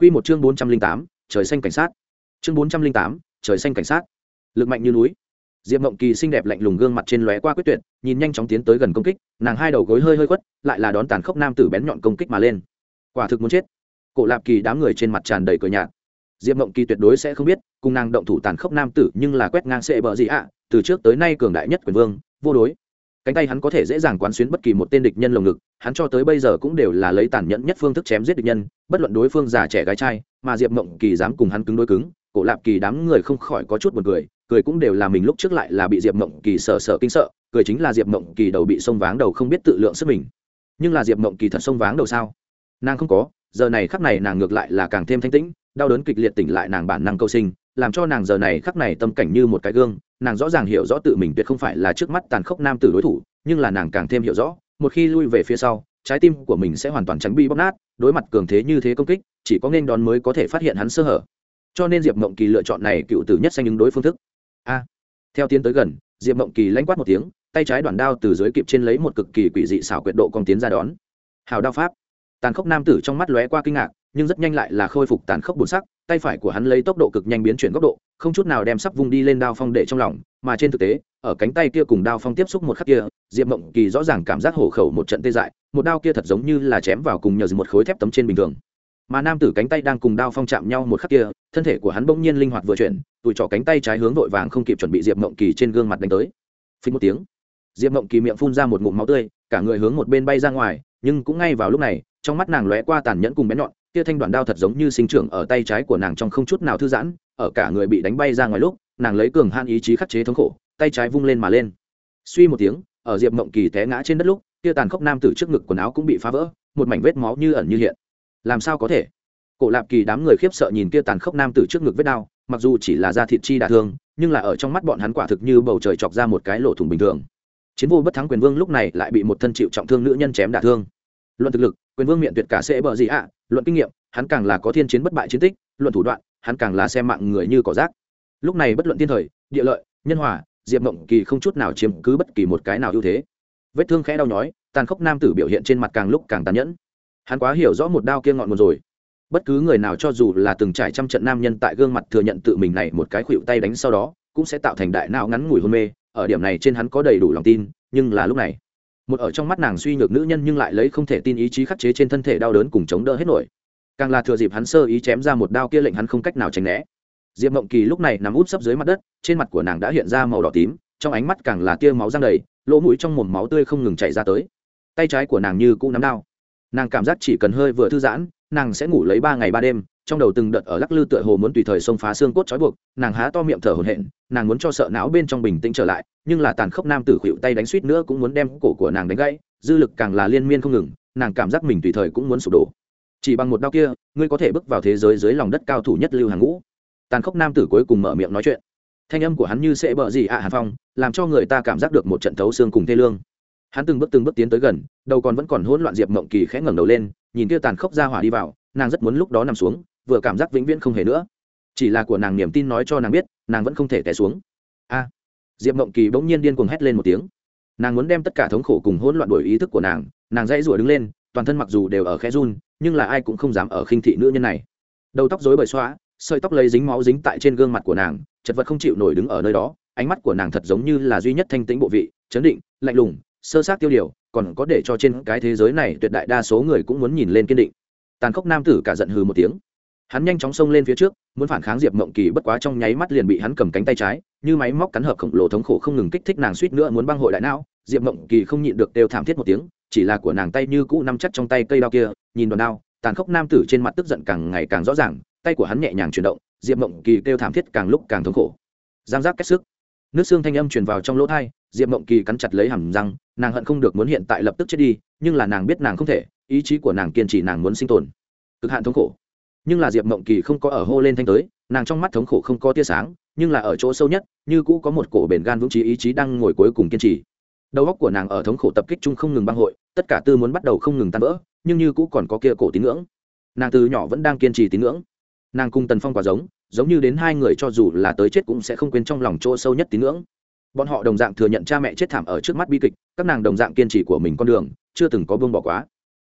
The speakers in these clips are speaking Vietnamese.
Quy một chương bốn trăm linh tám, trời xanh cảnh sát. Chương bốn trăm linh tám, trời xanh cảnh sát. Lực mạnh như núi. Diệp mộng kỳ xinh đẹp lạnh lùng gương mặt trên lóe qua quyết tuyệt, nhìn nhanh chóng tiến tới gần công kích, nàng hai đầu gối hơi hơi quất lại là đón tàn khốc nam tử bén nhọn công kích mà lên. Quả thực muốn chết. Cổ lạp kỳ đám người trên mặt tràn đầy cười nhạt. Diệp mộng kỳ tuyệt đối sẽ không biết, cùng nàng động thủ tàn khốc nam tử nhưng là quét ngang sệ bờ gì ạ, từ trước tới nay cường đại nhất quyền vương, vô đối cánh tay hắn có thể dễ dàng quán xuyến bất kỳ một tên địch nhân lồng ngực, hắn cho tới bây giờ cũng đều là lấy tàn nhẫn nhất phương thức chém giết địch nhân, bất luận đối phương già trẻ gái trai, mà diệp mộng kỳ dám cùng hắn cứng đối cứng, cổ lạp kỳ đám người không khỏi có chút b u ồ n cười cười cũng đều là mình lúc trước lại là bị diệp mộng kỳ sợ sợ kinh sợ, cười chính là diệp mộng kỳ đầu bị sông váng đầu không biết tự lượng sức mình. Nhưng là diệp mộng kỳ thật sông váng đầu sao? Nàng không có, giờ này khắc này nàng ngược lại là càng thêm thanh tĩnh, đau đớn kịch liệt tỉnh lại nàng bản năng câu sinh làm cho nàng giờ này khắc này tâm cảnh như một cái gương, nàng rõ ràng hiểu rõ tự mình tuyệt không phải là trước mắt tàn khốc nam tử đối thủ, nhưng là nàng càng thêm hiểu rõ, một khi lui về phía sau, trái tim của mình sẽ hoàn toàn tránh bị bóc nát, đối mặt cường thế như thế công kích, chỉ có nên đón mới có thể phát hiện hắn sơ hở. Cho nên diệp mộng kỳ lựa chọn này cựu tử nhất xanh ứng đối phương thức. A. Theo tiến tới gần, diệp mộng kỳ lãnh quát một tiếng, tay trái đoạn đao từ dưới kịp trên lấy một cực kỳ quỷ dị xảo quyệt độ con tiến ra đón. Hào đao pháp. Tàn khốc nam tử trong mắt lóe qua kinh ngạc, nhưng rất nhanh lại là khôi phục tàn khốc bùn sắc tay phải của hắn lấy tốc độ cực nhanh biến chuyển góc độ, không chút nào đem sắp vung đi lên đao phong để trong lòng, mà trên thực tế, ở cánh tay kia cùng đao phong tiếp xúc một khắc kia, diệp mộng kỳ rõ ràng cảm giác hổ khẩu một trận tê dại, một đao kia thật giống như là chém vào cùng nhờ một khối thép tấm trên bình thường. Mà nam tử cánh tay đang cùng đao phong chạm nhau một khắc kia, thân thể của hắn bỗng nhiên linh hoạt vừa chuyển tụi trỏ cánh tay trái hướng vội vàng không kịp chuẩn bị diệp mộng kỳ trên gương mặt đánh tới. Phí một tiếng, diệp mộng kỳ miệng phun ra một ngụm máu tươi, cả người hướng một bên bay ra ngoài, nhưng cũng ngay vào lúc này, trong mắt nàng lóe qua tàn nhẫn cùng bén nhọn kia thanh đoạn đao thật giống như sinh trưởng ở tay trái của nàng trong không chút nào thư giãn, ở cả người bị đánh bay ra ngoài lúc, nàng lấy cường han ý chí khắc chế thống khổ, tay trái vung lên mà lên. Suy một tiếng, ở diệp mộng kỳ té ngã trên đất lúc, kia tàn khốc nam tử trước ngực quần áo cũng bị phá vỡ, một mảnh vết máu như ẩn như hiện. Làm sao có thể? Cổ lạp kỳ đám người khiếp sợ nhìn kia tàn khốc nam tử trước ngực vết đao, mặc dù chỉ là da thịt chi đả thương, nhưng là ở trong mắt bọn hắn quả thực như bầu trời chọc ra một cái lỗ thủng bình thường. Chiến vô bất thắng quyền vương lúc này lại bị một thân chịu trọng thương nữ nhân chém đả thương. Luận thực lực, quyền vương miệng tuyệt cả sẽ bờ gì ạ? Luận kinh nghiệm, hắn càng là có thiên chiến bất bại chiến tích, luận thủ đoạn, hắn càng là xem mạng người như cỏ rác. Lúc này bất luận thiên thời, địa lợi, nhân hòa, diệp mộng kỳ không chút nào chiếm cứ bất kỳ một cái nào ưu thế. Vết thương khẽ đau nhói, tàn khốc nam tử biểu hiện trên mặt càng lúc càng tàn nhẫn. Hắn quá hiểu rõ một đao kia ngọn nguồn rồi. Bất cứ người nào cho dù là từng trải trăm trận nam nhân tại gương mặt thừa nhận tự mình này một cái khuỵu tay đánh sau đó, cũng sẽ tạo thành đại não ngắn ngủi hôn mê. Ở điểm này trên hắn có đầy đủ lòng tin, nhưng là lúc này một ở trong mắt nàng suy nhược nữ nhân nhưng lại lấy không thể tin ý chí khắc chế trên thân thể đau đớn cùng chống đỡ hết nổi. Càng là thừa dịp hắn sơ ý chém ra một đao kia lệnh hắn không cách nào tránh né. Diệp mộng kỳ lúc này nằm út sấp dưới mặt đất, trên mặt của nàng đã hiện ra màu đỏ tím, trong ánh mắt càng là tia máu răng đầy, lỗ mũi trong mồm máu tươi không ngừng chảy ra tới. Tay trái của nàng như cũ nắm đao. Nàng cảm giác chỉ cần hơi vừa thư giãn, nàng sẽ ngủ lấy ba ngày ba đêm, trong đầu từng đợt ở lắc lư tựa hồ muốn tùy thời xông phá xương cốt trói buộc, nàng há to miệng thở hổn hển, nàng muốn cho sợ não bên trong bình tĩnh trở lại nhưng là tàn khốc nam tử khuỵu tay đánh suýt nữa cũng muốn đem cổ của nàng đánh gãy, dư lực càng là liên miên không ngừng, nàng cảm giác mình tùy thời cũng muốn sụp đổ. Chỉ bằng một đao kia, ngươi có thể bước vào thế giới dưới lòng đất cao thủ nhất lưu hàng ngũ. Tàn khốc nam tử cuối cùng mở miệng nói chuyện. Thanh âm của hắn như sẽ bợ gì ạ à hàn phong, làm cho người ta cảm giác được một trận thấu xương cùng thê lương. Hắn từng bước từng bước tiến tới gần, đầu còn vẫn còn hỗn loạn diệp mộng kỳ khẽ ngẩng đầu lên, nhìn kia tàn khốc ra hỏa đi vào, nàng rất muốn lúc đó nằm xuống, vừa cảm giác vĩnh viễn không hề nữa. Chỉ là của nàng niềm tin nói cho nàng biết, nàng vẫn không thể té xuống diệp mộng kỳ bỗng nhiên điên cuồng hét lên một tiếng. Nàng muốn đem tất cả thống khổ cùng hỗn loạn đổi ý thức của nàng nàng dãy rủa đứng lên, toàn thân mặc dù đều ở khe run, nhưng là ai cũng không dám ở khinh thị nữ nhân này. Đầu tóc rối bời xóa, sợi tóc lấy dính máu dính tại trên gương mặt của nàng, chật vật không chịu nổi đứng ở nơi đó, ánh mắt của nàng thật giống như là duy nhất thanh tĩnh bộ vị, chấn định, lạnh lùng, sơ sát tiêu điều, còn có để cho trên cái thế giới này tuyệt đại đa số người cũng muốn nhìn lên kiên định. Tàn khốc nam tử cả giận hừ một tiếng hắn nhanh chóng xông lên phía trước, muốn phản kháng diệp mộng kỳ bất quá trong nháy mắt liền bị hắn cầm cánh tay trái, như máy móc cắn hợp khổng lồ thống khổ không ngừng kích thích nàng suýt nữa muốn băng hội đại não. Diệp mộng kỳ không nhịn được đều thảm thiết một tiếng, chỉ là của nàng tay như cũ nắm chắc trong tay cây đao kia, nhìn đòn đao, tàn khốc nam tử trên mặt tức giận càng ngày càng rõ ràng, tay của hắn nhẹ nhàng chuyển động, diệp mộng kỳ kêu thảm thiết càng lúc càng thống khổ. Giang giác kết sức. Nước xương thanh âm truyền vào trong lỗ thai diệp mộng kỳ cắn chặt lấy hàm răng, nàng hận không được muốn hiện tại lập tức chết đi, nhưng là nàng biết nàng không thể, ý chí của nàng kiên trì nàng muốn sinh tồn. Cực hạn thống khổ nhưng là diệp mộng kỳ không có ở hô lên thanh tới, nàng trong mắt thống khổ không có tia sáng, nhưng là ở chỗ sâu nhất, như cũ có một cổ bền gan vững trí ý chí đang ngồi cuối cùng kiên trì. Đầu óc của nàng ở thống khổ tập kích chung không ngừng băng hội, tất cả tư muốn bắt đầu không ngừng tan vỡ, nhưng như cũ còn có kia cổ tín ngưỡng. Nàng từ nhỏ vẫn đang kiên trì tín ngưỡng. Nàng cùng tần phong quả giống giống như đến hai người cho dù là tới chết cũng sẽ không quên trong lòng chỗ sâu nhất tín ngưỡng. Bọn họ đồng dạng thừa nhận cha mẹ chết thảm ở trước mắt bi kịch, các nàng đồng dạng kiên trì của mình con đường, chưa từng có buông bỏ quá.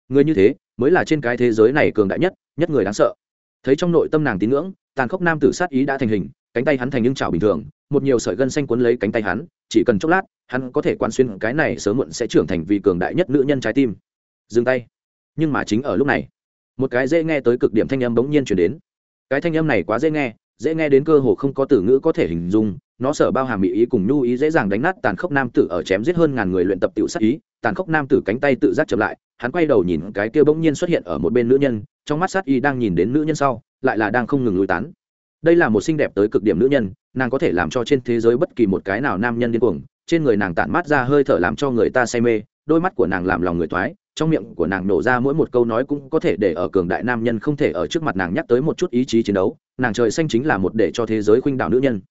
Người như thế, mới là trên cái thế giới này cường đại nhất nhất người đáng sợ thấy trong nội tâm nàng tín ngưỡng, tàn khốc nam tử sát ý đã thành hình, cánh tay hắn thành những chảo bình thường, một nhiều sợi gân xanh cuốn lấy cánh tay hắn, chỉ cần chốc lát, hắn có thể quan xuyên cái này sớm muộn sẽ trưởng thành vì cường đại nhất nữ nhân trái tim. Dừng tay. Nhưng mà chính ở lúc này, một cái dễ nghe tới cực điểm thanh âm bỗng nhiên chuyển đến. Cái thanh âm này quá dễ nghe dễ nghe đến cơ hồ không có từ ngữ có thể hình dung, nó sở bao hàm mỹ ý cùng nhu ý dễ dàng đánh nát tàn khốc nam tử ở chém giết hơn ngàn người luyện tập tiểu sát ý, tàn khốc nam tử cánh tay tự giác chậm lại hắn quay đầu nhìn cái kia bỗng nhiên xuất hiện ở một bên nữ nhân, trong mắt sát y đang nhìn đến nữ nhân sau, lại là đang không ngừng lùi tán. Đây là một xinh đẹp tới cực điểm nữ nhân, nàng có thể làm cho trên thế giới bất kỳ một cái nào nam nhân điên cuồng, trên người nàng tản mát ra hơi thở làm cho người ta say mê, đôi mắt của nàng làm lòng người thoái, trong miệng của nàng nổ ra mỗi một câu nói cũng có thể để ở cường đại nam nhân không thể ở trước mặt nàng nhắc tới một chút ý chí chiến đấu, nàng trời xanh chính là một để cho thế giới khuynh đảo nữ nhân.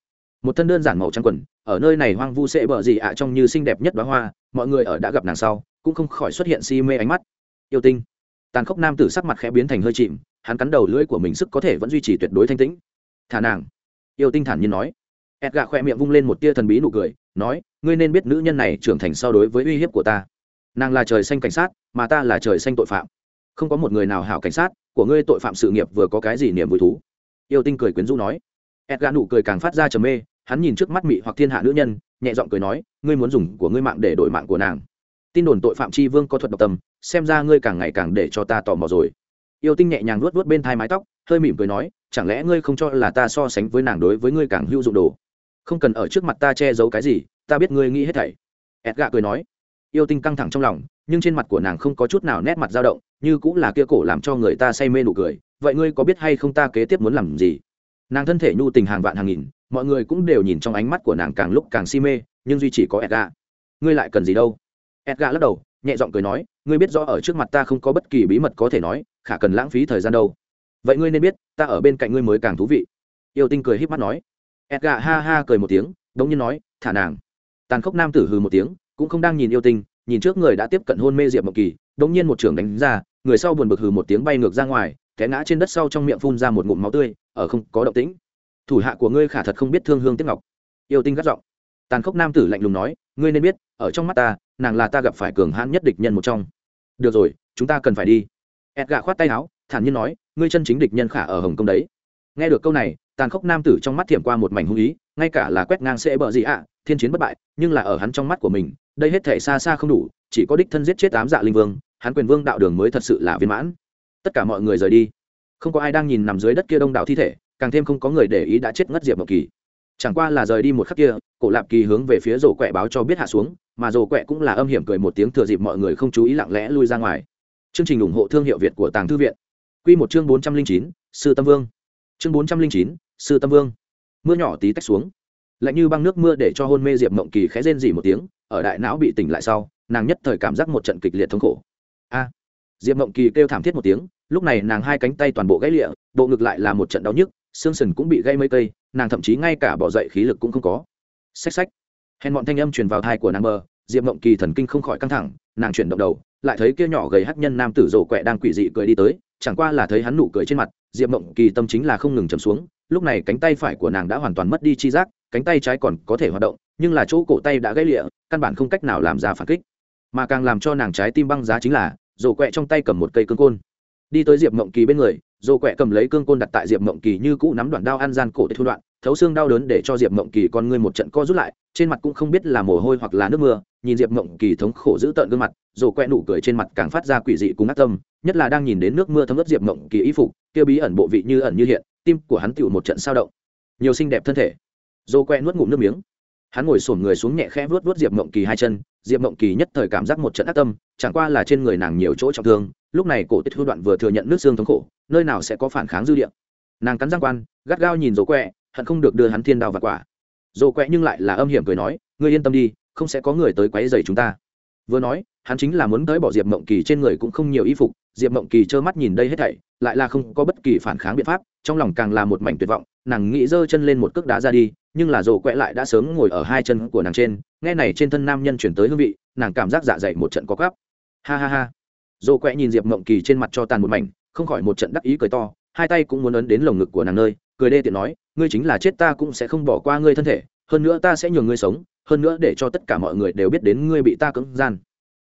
Một thân đơn giản màu trắng quần, ở nơi này hoang vu sẽ bờ gì ạ, trông như xinh đẹp nhất đóa hoa, mọi người ở đã gặp nàng sau cũng không khỏi xuất hiện si mê ánh mắt. Yêu tinh. Tàn khốc nam tử sắc mặt khẽ biến thành hơi chìm, hắn cắn đầu lưỡi của mình sức có thể vẫn duy trì tuyệt đối thanh tĩnh. Thả nàng. Yêu tinh thản nhiên nói. Ẹt gà khoe miệng vung lên một tia thần bí nụ cười, nói, ngươi nên biết nữ nhân này trưởng thành so đối với uy hiếp của ta. Nàng là trời xanh cảnh sát, mà ta là trời xanh tội phạm. Không có một người nào hảo cảnh sát, của ngươi tội phạm sự nghiệp vừa có cái gì niềm vui thú. Yêu tinh cười quyến rũ nói. Ẹt gà nụ cười càng phát ra trầm mê, hắn nhìn trước mắt mị hoặc thiên hạ nữ nhân, nhẹ giọng cười nói, ngươi muốn dùng của ngươi mạng để đổi mạng của nàng tin đồn tội phạm tri vương có thuật độc tâm, xem ra ngươi càng ngày càng để cho ta tò mò rồi. Yêu tinh nhẹ nhàng luốt luốt bên thai mái tóc, hơi mỉm cười nói, chẳng lẽ ngươi không cho là ta so sánh với nàng đối với ngươi càng hữu dụng đồ? Không cần ở trước mặt ta che giấu cái gì, ta biết ngươi nghĩ hết thảy. Edga cười nói. Yêu tinh căng thẳng trong lòng, nhưng trên mặt của nàng không có chút nào nét mặt dao động, như cũng là kia cổ làm cho người ta say mê nụ cười. Vậy ngươi có biết hay không ta kế tiếp muốn làm gì? Nàng thân thể nhu tình hàng vạn hàng nghìn, mọi người cũng đều nhìn trong ánh mắt của nàng càng lúc càng si mê, nhưng duy chỉ có edga ngươi lại cần gì đâu? Edga lắc đầu, nhẹ giọng cười nói, ngươi biết rõ ở trước mặt ta không có bất kỳ bí mật có thể nói, khả cần lãng phí thời gian đâu. Vậy ngươi nên biết, ta ở bên cạnh ngươi mới càng thú vị. Yêu tinh cười híp mắt nói. Edga ha ha cười một tiếng, đống nhiên nói, thả nàng. Tàn khốc nam tử hừ một tiếng, cũng không đang nhìn yêu tinh, nhìn trước người đã tiếp cận hôn mê diệp mộng kỳ, đống nhiên một trường đánh ra, người sau buồn bực hừ một tiếng bay ngược ra ngoài, té ngã trên đất sau trong miệng phun ra một ngụm máu tươi, ở không có động tĩnh. Thủ hạ của ngươi khả thật không biết thương hương tiếc ngọc. Yêu tinh gắt giọng. Tàn khốc nam tử lạnh lùng nói, ngươi nên biết, ở trong mắt ta nàng là ta gặp phải cường hãn nhất địch nhân một trong. Được rồi, chúng ta cần phải đi. Edga khoát tay áo, thản nhiên nói, ngươi chân chính địch nhân khả ở hồng kông đấy. Nghe được câu này, tàn khốc nam tử trong mắt thiểm qua một mảnh hung ý, ngay cả là quét ngang sẽ bợ gì ạ, thiên chiến bất bại, nhưng là ở hắn trong mắt của mình, đây hết thể xa xa không đủ, chỉ có đích thân giết chết tám dạ linh vương, hắn quyền vương đạo đường mới thật sự là viên mãn. Tất cả mọi người rời đi. Không có ai đang nhìn nằm dưới đất kia đông đảo thi thể, càng thêm không có người để ý đã chết ngất diệp mộng kỳ. Chẳng qua là rời đi một khắc kia, cổ lạp kỳ hướng về phía rổ quẹ báo cho biết hạ xuống mà rồ quẹ cũng là âm hiểm cười một tiếng thừa dịp mọi người không chú ý lặng lẽ lui ra ngoài chương trình ủng hộ thương hiệu việt của tàng thư viện Quy một chương 409, Sư Tâm Vương. Chương 409, Sư Tâm Vương. Mưa nhỏ tí tách xuống. Lạnh như băng nước mưa để cho hôn mê Diệp Mộng Kỳ khẽ rên rỉ một tiếng, ở đại não bị tỉnh lại sau, nàng nhất thời cảm giác một trận kịch liệt thống khổ. A. Diệp Mộng Kỳ kêu thảm thiết một tiếng, lúc này nàng hai cánh tay toàn bộ gãy lịa, bộ ngực lại là một trận đau nhức, xương sườn cũng bị gãy mấy cây, nàng thậm chí ngay cả bỏ dậy khí lực cũng không có. Xách xách. Hèn bọn thanh âm truyền vào tai của nàng bờ, Diệp Mộng Kỳ thần kinh không khỏi căng thẳng, nàng chuyển động đầu, lại thấy kia nhỏ gầy hát nhân nam tử rồ quẹ đang quỷ dị cười đi tới, chẳng qua là thấy hắn nụ cười trên mặt diệp mộng kỳ tâm chính là không ngừng chầm xuống lúc này cánh tay phải của nàng đã hoàn toàn mất đi chi giác cánh tay trái còn có thể hoạt động nhưng là chỗ cổ tay đã gãy lịa căn bản không cách nào làm ra phản kích. Mà càng làm cho nàng trái tim băng giá chính là rổ quẹ trong tay cầm một cây cương côn. Đi tới diệp mộng kỳ bên người rổ quẹ cầm lấy cương côn đặt tại diệp mộng kỳ như cũ nắm đoạn đao ăn gian cổ để thu đoạn thấu xương đau đớn để cho diệp mộng kỳ con ngươi một trận co rút lại trên mặt cũng không biết là mồ hôi hoặc là nước mưa nhìn diệp mộng kỳ thống khổ giữ tợn gương mặt rổ quẹ nụ cười trên mặt càng phát ra quỷ dị cùng ác tâm, nhất là đang nhìn đến nước mưa thấm ướt diệp mộng kỳ y phục, kia bí ẩn bộ vị như ẩn như hiện, tim của hắn tựu một trận sao động. Nhiều xinh đẹp thân thể. Rổ quẹ nuốt ngụm nước miếng. Hắn ngồi sổm người xuống nhẹ khẽ vuốt vuốt diệp mộng kỳ hai chân, diệp mộng kỳ nhất thời cảm giác một trận ác tâm, chẳng qua là trên người nàng nhiều chỗ trọng thương, lúc này cổ tích hư đoạn vừa thừa nhận nước xương thống khổ, nơi nào sẽ có phản kháng dư địa. Nàng cắn răng quan, gắt gao nhìn rổ quẹ, hận không được đưa hắn thiên đào và quả. Rổ quẹ nhưng lại là âm hiểm cười nói, ngươi yên tâm đi không sẽ có người tới quấy rầy chúng ta. Vừa nói, hắn chính là muốn tới bỏ diệp mộng kỳ trên người cũng không nhiều y phục. Diệp mộng kỳ trơ mắt nhìn đây hết thảy, lại là không có bất kỳ phản kháng biện pháp, trong lòng càng là một mảnh tuyệt vọng, nàng nghĩ giơ chân lên một cước đá ra đi, nhưng là rổ quẹ lại đã sớm ngồi ở hai chân của nàng trên, nghe này trên thân nam nhân chuyển tới hương vị, nàng cảm giác dạ dày một trận có gắp ha ha ha. Rổ quẹ nhìn diệp mộng kỳ trên mặt cho tàn một mảnh, không khỏi một trận đắc ý cười to, hai tay cũng muốn ấn đến lồng ngực của nàng nơi, cười đê tiện nói, ngươi chính là chết ta cũng sẽ không bỏ qua ngươi thân thể, hơn nữa ta sẽ nhường ngươi sống hơn nữa để cho tất cả mọi người đều biết đến ngươi bị ta cưỡng gian.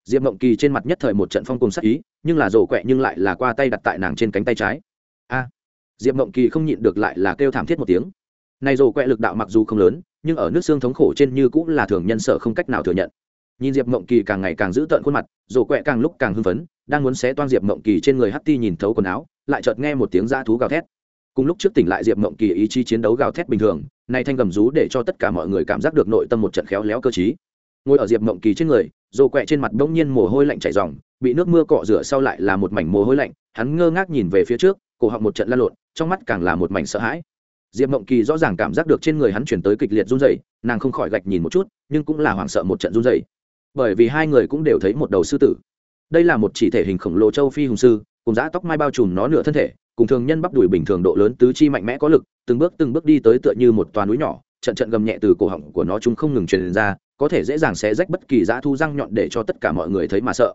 Diệp mộng kỳ trên mặt nhất thời một trận phong cùng sắc ý, nhưng là rổ quẹ nhưng lại là qua tay đặt tại nàng trên cánh tay trái. A! Diệp mộng kỳ không nhịn được lại là kêu thảm thiết một tiếng. Này rổ quẹ lực đạo mặc dù không lớn, nhưng ở nước xương thống khổ trên như cũng là thường nhân sợ không cách nào thừa nhận. Nhìn diệp mộng kỳ càng ngày càng giữ tợn khuôn mặt, rổ quẹ càng lúc càng hưng phấn, đang muốn xé toan diệp mộng kỳ trên người hắt ti nhìn thấu quần áo, lại chợt nghe một tiếng dã thú gào thét cùng lúc trước tỉnh lại diệp mộng kỳ ý chí chiến đấu gào thét bình thường, nay thanh gầm rú để cho tất cả mọi người cảm giác được nội tâm một trận khéo léo cơ chí ngồi ở diệp mộng kỳ trên người rồ quẹ trên mặt bỗng nhiên mồ hôi lạnh chảy ròng, bị nước mưa cọ rửa sau lại là một mảnh mồ hôi lạnh, hắn ngơ ngác nhìn về phía trước, cổ họng một trận lăn lộn, trong mắt càng là một mảnh sợ hãi. Diệp mộng kỳ rõ ràng cảm giác được trên người hắn chuyển tới kịch liệt run dày nàng không khỏi gạch nhìn một chút, nhưng cũng là hoảng sợ một trận run dày bởi vì hai người cũng đều thấy một đầu sư tử. Đây là một chỉ thể hình khổng lồ châu phi hùng sư, cùng giã tóc mai bao trùm nó nửa thân thể cùng thường nhân bắp đùi bình thường độ lớn tứ chi mạnh mẽ có lực, từng bước từng bước đi tới tựa như một toàn núi nhỏ, trận trận gầm nhẹ từ cổ họng của nó chúng không ngừng truyền ra, có thể dễ dàng xé rách bất kỳ dã thu răng nhọn để cho tất cả mọi người thấy mà sợ.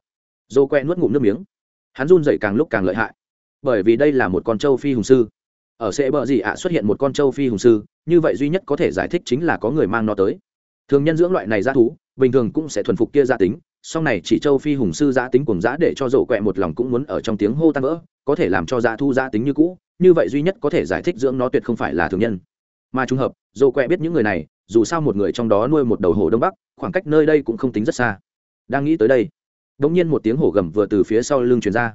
Dô que nuốt ngụm nước miếng. Hắn run dậy càng lúc càng lợi hại. Bởi vì đây là một con châu phi hùng sư. Ở sẽ bờ gì ạ, xuất hiện một con châu phi hùng sư, như vậy duy nhất có thể giải thích chính là có người mang nó tới. Thường nhân dưỡng loại này dã thú, bình thường cũng sẽ thuần phục kia gia tính sau này chỉ châu phi hùng sư giã tính cùng giã để cho rổ quẹ một lòng cũng muốn ở trong tiếng hô tan vỡ, có thể làm cho giã thu giã tính như cũ, như vậy duy nhất có thể giải thích dưỡng nó tuyệt không phải là thường nhân. Mà trùng hợp, rổ quẹ biết những người này, dù sao một người trong đó nuôi một đầu hổ đông bắc, khoảng cách nơi đây cũng không tính rất xa. Đang nghĩ tới đây đ ỗ n g nhiên một tiếng hổ gầm vừa từ phía sau lưng truyền ra.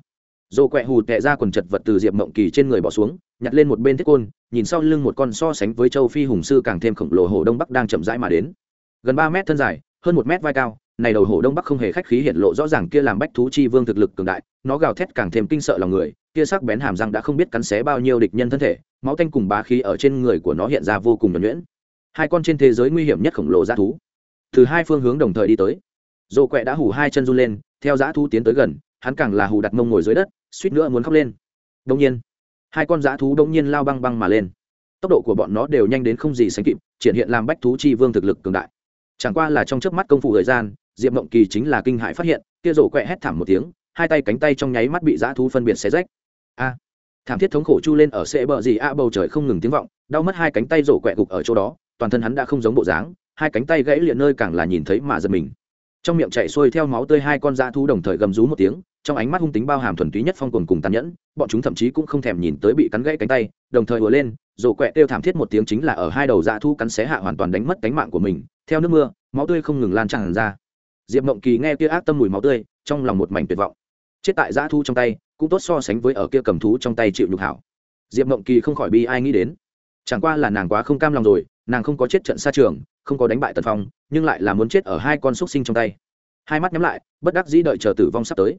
Dồ quẹ hù tệ ra quần chật vật từ diệp mộng kỳ trên người bỏ xuống, nhặt lên một bên thiết côn, nhìn sau lưng một con so sánh với châu phi hùng sư càng thêm khổng lồ hổ đông bắc đang chậm rãi mà đến. Gần ba mét thân dài, hơn một mét vai cao này đầu hổ đông bắc không hề khách khí hiện lộ rõ ràng kia làm bách thú chi vương thực lực cường đại, nó gào thét càng thêm kinh sợ lòng người, kia sắc bén hàm răng đã không biết cắn xé bao nhiêu địch nhân thân thể, máu tanh cùng bá khí ở trên người của nó hiện ra vô cùng nhuẩn nhuyễn. Hai con trên thế giới nguy hiểm nhất khổng lồ dã thú, từ hai phương hướng đồng thời đi tới. Dồ quẹ đã hù hai chân run lên, theo dã thú tiến tới gần, hắn càng là hù đặt mông ngồi dưới đất, suýt nữa muốn khóc lên. Đông nhiên, hai con dã thú đông nhiên lao băng băng mà lên. Tốc độ của bọn nó đều nhanh đến không gì sánh kịp, triển hiện làm bách thú chi vương thực lực cường đại. Chẳng qua là trong chớp mắt công phu thời gian diệp mộng kỳ chính là kinh hãi phát hiện, kia rổ quẹ hét thảm một tiếng, hai tay cánh tay trong nháy mắt bị dã thú phân biệt xé rách. A! Thảm thiết thống khổ chu lên ở xệ bờ gì a bầu trời không ngừng tiếng vọng, đau mất hai cánh tay rổ quẹ gục ở chỗ đó, toàn thân hắn đã không giống bộ dáng, hai cánh tay gãy liền nơi càng là nhìn thấy mà giật mình. Trong miệng chạy xuôi theo máu tươi hai con dã thú đồng thời gầm rú một tiếng, trong ánh mắt hung tính bao hàm thuần túy nhất phong cồn cùng tàn nhẫn, bọn chúng thậm chí cũng không thèm nhìn tới bị cắn gãy cánh tay, đồng thời ùa lên, rổ quẹ kêu thảm thiết một tiếng chính là ở hai đầu dã thú cắn xé hạ hoàn toàn đánh mất cánh mạng của mình, theo nước mưa, máu tươi không ngừng lan tràn ra diệp mộng kỳ nghe kia ác tâm mùi máu tươi, trong lòng một mảnh tuyệt vọng. Chết tại giã thu trong tay, cũng tốt so sánh với ở kia cầm thú trong tay chịu nhục hảo. Diệp mộng kỳ không khỏi bi ai nghĩ đến. Chẳng qua là nàng quá không cam lòng rồi, nàng không có chết trận xa trường, không có đánh bại tần phong, nhưng lại là muốn chết ở hai con xúc sinh trong tay. Hai mắt nhắm lại, bất đắc dĩ đợi chờ tử vong sắp tới.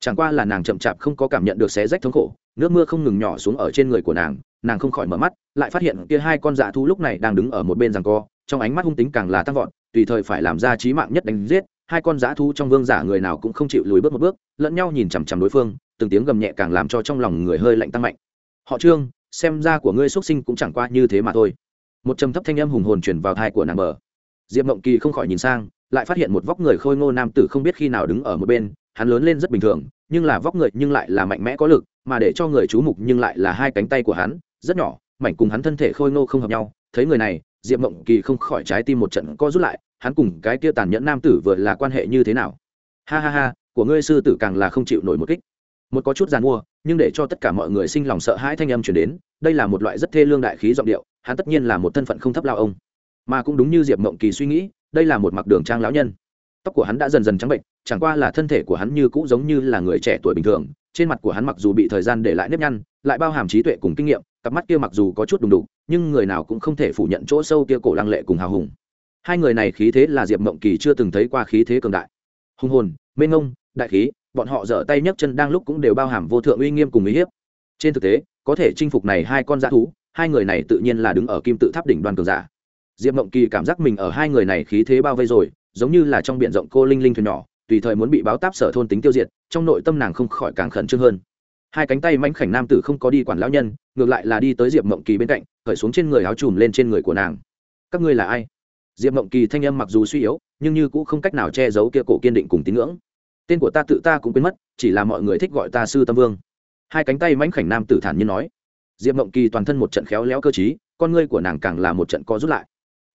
Chẳng qua là nàng chậm chạp không có cảm nhận được xé rách thống khổ, nước mưa không ngừng nhỏ xuống ở trên người của nàng nàng không khỏi mở mắt, lại phát hiện kia hai con dạ thu lúc này đang đứng ở một bên rằng co, trong ánh mắt hung tính càng là tăng vọt, tùy thời phải làm ra trí mạng nhất đánh giết hai con dã thú trong vương giả người nào cũng không chịu lùi bước một bước, lẫn nhau nhìn chằm chằm đối phương, từng tiếng gầm nhẹ càng làm cho trong lòng người hơi lạnh tăng mạnh. Họ trương, xem ra của ngươi xuất sinh cũng chẳng qua như thế mà thôi. Một trầm thấp thanh âm hùng hồn truyền vào thai của nàng bờ. Diệp mộng kỳ không khỏi nhìn sang, lại phát hiện một vóc người khôi ngô nam tử không biết khi nào đứng ở một bên, hắn lớn lên rất bình thường, nhưng là vóc người nhưng lại là mạnh mẽ có lực, mà để cho người chú mục nhưng lại là hai cánh tay của hắn, rất nhỏ, mảnh cùng hắn thân thể khôi ngô không hợp nhau. Thấy người này diệp mộng kỳ không khỏi trái tim một trận co rút lại, hắn cùng cái kia tàn nhẫn nam tử vừa là quan hệ như thế nào? Ha ha ha, của ngươi sư tử càng là không chịu nổi một kích. Một có chút giàn mua, nhưng để cho tất cả mọi người sinh lòng sợ hãi thanh âm chuyển đến, đây là một loại rất thê lương đại khí giọng điệu, hắn tất nhiên là một thân phận không thấp lao ông. Mà cũng đúng như diệp mộng kỳ suy nghĩ, đây là một mặc đường trang lão nhân. Tóc của hắn đã dần dần trắng bệnh, chẳng qua là thân thể của hắn như cũ giống như là người trẻ tuổi bình thường, trên mặt của hắn mặc dù bị thời gian để lại nếp nhăn lại bao hàm trí tuệ cùng kinh nghiệm, cặp mắt kia mặc dù có chút đùng đục, nhưng người nào cũng không thể phủ nhận chỗ sâu kia cổ lăng lệ cùng hào hùng. Hai người này khí thế là diệp mộng kỳ chưa từng thấy qua khí thế cường đại. Hùng hồn, mênh ngông đại khí, bọn họ dở tay nhấc chân đang lúc cũng đều bao hàm vô thượng uy nghiêm cùng uy hiếp. Trên thực tế, có thể chinh phục này hai con dã thú, hai người này tự nhiên là đứng ở kim tự tháp đỉnh đoàn cường giả. Diệp mộng kỳ cảm giác mình ở hai người này khí thế bao vây rồi, giống như là trong b i ể n rộng cô linh linh thuyền nhỏ, tùy thời muốn bị báo táp sở thôn tính tiêu diệt, trong nội tâm nàng không khỏi càng khẩn trương hơn hai cánh tay mãnh khảnh nam tử không có đi quản lão nhân, ngược lại là đi tới diệp mộng kỳ bên cạnh khởi xuống trên người áo trùm lên trên người của nàng. Các ngươi là ai? Diệp mộng kỳ thanh âm mặc dù suy yếu, nhưng như cũng không cách nào che giấu kia cổ kiên định cùng tín ngưỡng. Tên của ta tự ta cũng quên mất, chỉ là mọi người thích gọi ta sư tâm vương. Hai cánh tay mãnh khảnh nam tử thản nhiên nói. Diệp mộng kỳ toàn thân một trận khéo léo cơ t con ngươi của nàng càng là một trận co rút lại.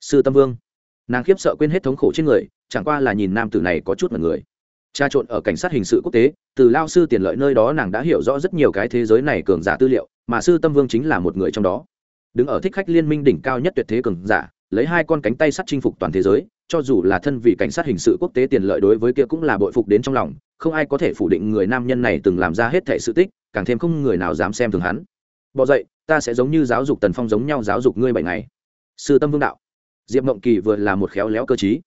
Sư tâm vương. Nàng khiếp sợ quên hết thống khổ trên người, chẳng qua là nhìn nam tử này có chút mật người. Cha trộn ở cảnh sát hình sự quốc tế, từ lao sư tiền lợi nơi đó nàng đã hiểu rõ rất nhiều cái thế giới này cường giả tư liệu, mà sư tâm vương chính là một người trong đó. Đứng ở thích khách liên minh đỉnh cao nhất tuyệt thế cường giả, lấy hai con cánh tay sắt chinh phục toàn thế giới, cho dù là thân vị cảnh sát hình sự quốc tế tiền lợi đối với kia cũng là bội phục đến trong lòng, không ai có thể phủ định người nam nhân này từng làm ra hết thể sự tích, càng thêm không người nào dám xem thường hắn. Bỏ dậy, ta sẽ giống như giáo dục tần phong giống nhau giáo dục ngươi bảy ngày. Sư tâm vương đạo. Diệp mộng kỳ vừa là một khéo léo cơ trí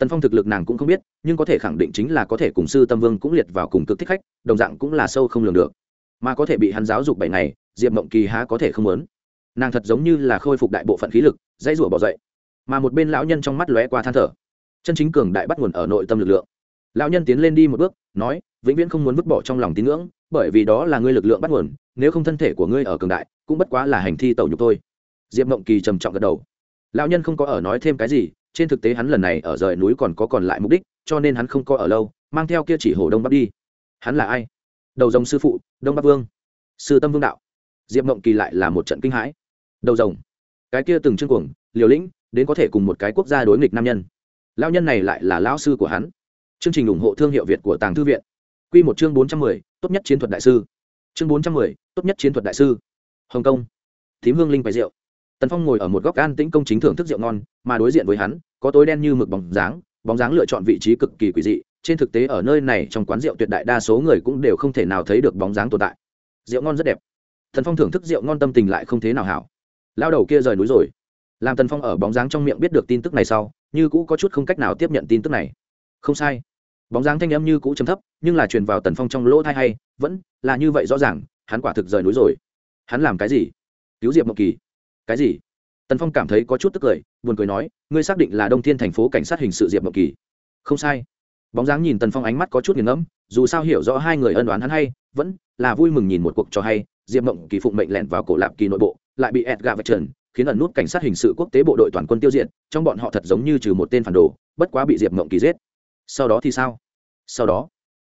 tần phong thực lực nàng cũng không biết, nhưng có thể khẳng định chính là có thể cùng sư tâm vương cũng liệt vào cùng cực thích khách, đồng dạng cũng là sâu không lường được. Mà có thể bị hắn giáo dục bảy ngày, diệp mộng kỳ há có thể không lớn nàng thật giống như là khôi phục đại bộ phận khí lực, dãy rủa bỏ dậy. Mà một bên lão nhân trong mắt lóe qua than thở. Chân chính cường đại bắt nguồn ở nội tâm lực lượng. Lão nhân tiến lên đi một bước, nói, vĩnh viễn không muốn vứt bỏ trong lòng tín ngưỡng, bởi vì đó là ngươi lực lượng bắt nguồn, nếu không thân thể của ngươi ở cường đại, cũng bất quá là hành thi tẩu nhục thôi. Diệp mộng kỳ trầm trọng gật đầu. Lão nhân không có ở nói thêm cái gì trên thực tế hắn lần này ở rời núi còn có còn lại mục đích, cho nên hắn không có ở lâu, mang theo kia chỉ hồ đông bắc đi. Hắn là ai? Đầu rồng sư phụ, đông bắc vương. Sư tâm vương đạo. Diệp mộng kỳ lại là một trận kinh hãi. Đầu rồng. Cái kia từng chương cuồng, liều lĩnh, đến có thể cùng một cái quốc gia đối nghịch nam nhân. Lao nhân này lại là lão sư của hắn. Chương trình ủng hộ thương hiệu việt của tàng thư viện. Q một chương bốn trăm mười, tốt nhất chiến thuật đại sư. Chương bốn trăm mười, tốt nhất chiến thuật đại sư. Hồng kông. Thím hương linh bài rượu tần phong ngồi ở một góc an tĩnh công chính thưởng thức rượu ngon, mà đối diện với hắn, có tối đen như mực bóng dáng bóng dáng lựa chọn vị trí cực kỳ quỷ dị, trên thực tế ở nơi này trong quán rượu tuyệt đại đa số người cũng đều không thể nào thấy được bóng dáng tồn tại. Rượu ngon rất đẹp. Tần phong thưởng thức rượu ngon tâm tình lại không thế nào hảo. Lao đầu kia rời núi rồi. Làm tần phong ở bóng dáng trong miệng biết được tin tức này sau, như cũ có chút không cách nào tiếp nhận tin tức này. Không sai. Bóng dáng thanh âm như cũ chấm thấp, nhưng là truyền vào tần phong trong lỗ thai hay, vẫn là như vậy rõ ràng, hắn quả thực rời núi rồi. Hắn làm cái gì? Cứu diệp mộng kỳ cái gì? Tần phong cảm thấy có chút tức cười, buồn cười nói, ngươi xác định là đông thiên thành phố cảnh sát hình sự diệp mộng kỳ. Không sai. Bóng dáng nhìn tần phong ánh mắt có chút nghiền ngẫm, dù sao hiểu rõ hai người ân đoán hắn hay, vẫn là vui mừng nhìn một cuộc trò hay. Diệp mộng kỳ phụng mệnh lẹn vào cổ lạp kỳ nội bộ, lại bị ẹt gà vạch trần, khiến ẩn nút cảnh sát hình sự quốc tế bộ đội toàn quân tiêu diệt, trong bọn họ thật giống như trừ một tên phản đồ, bất quá bị diệp mộng kỳ giết. Sau đó thì sao? Sau đó,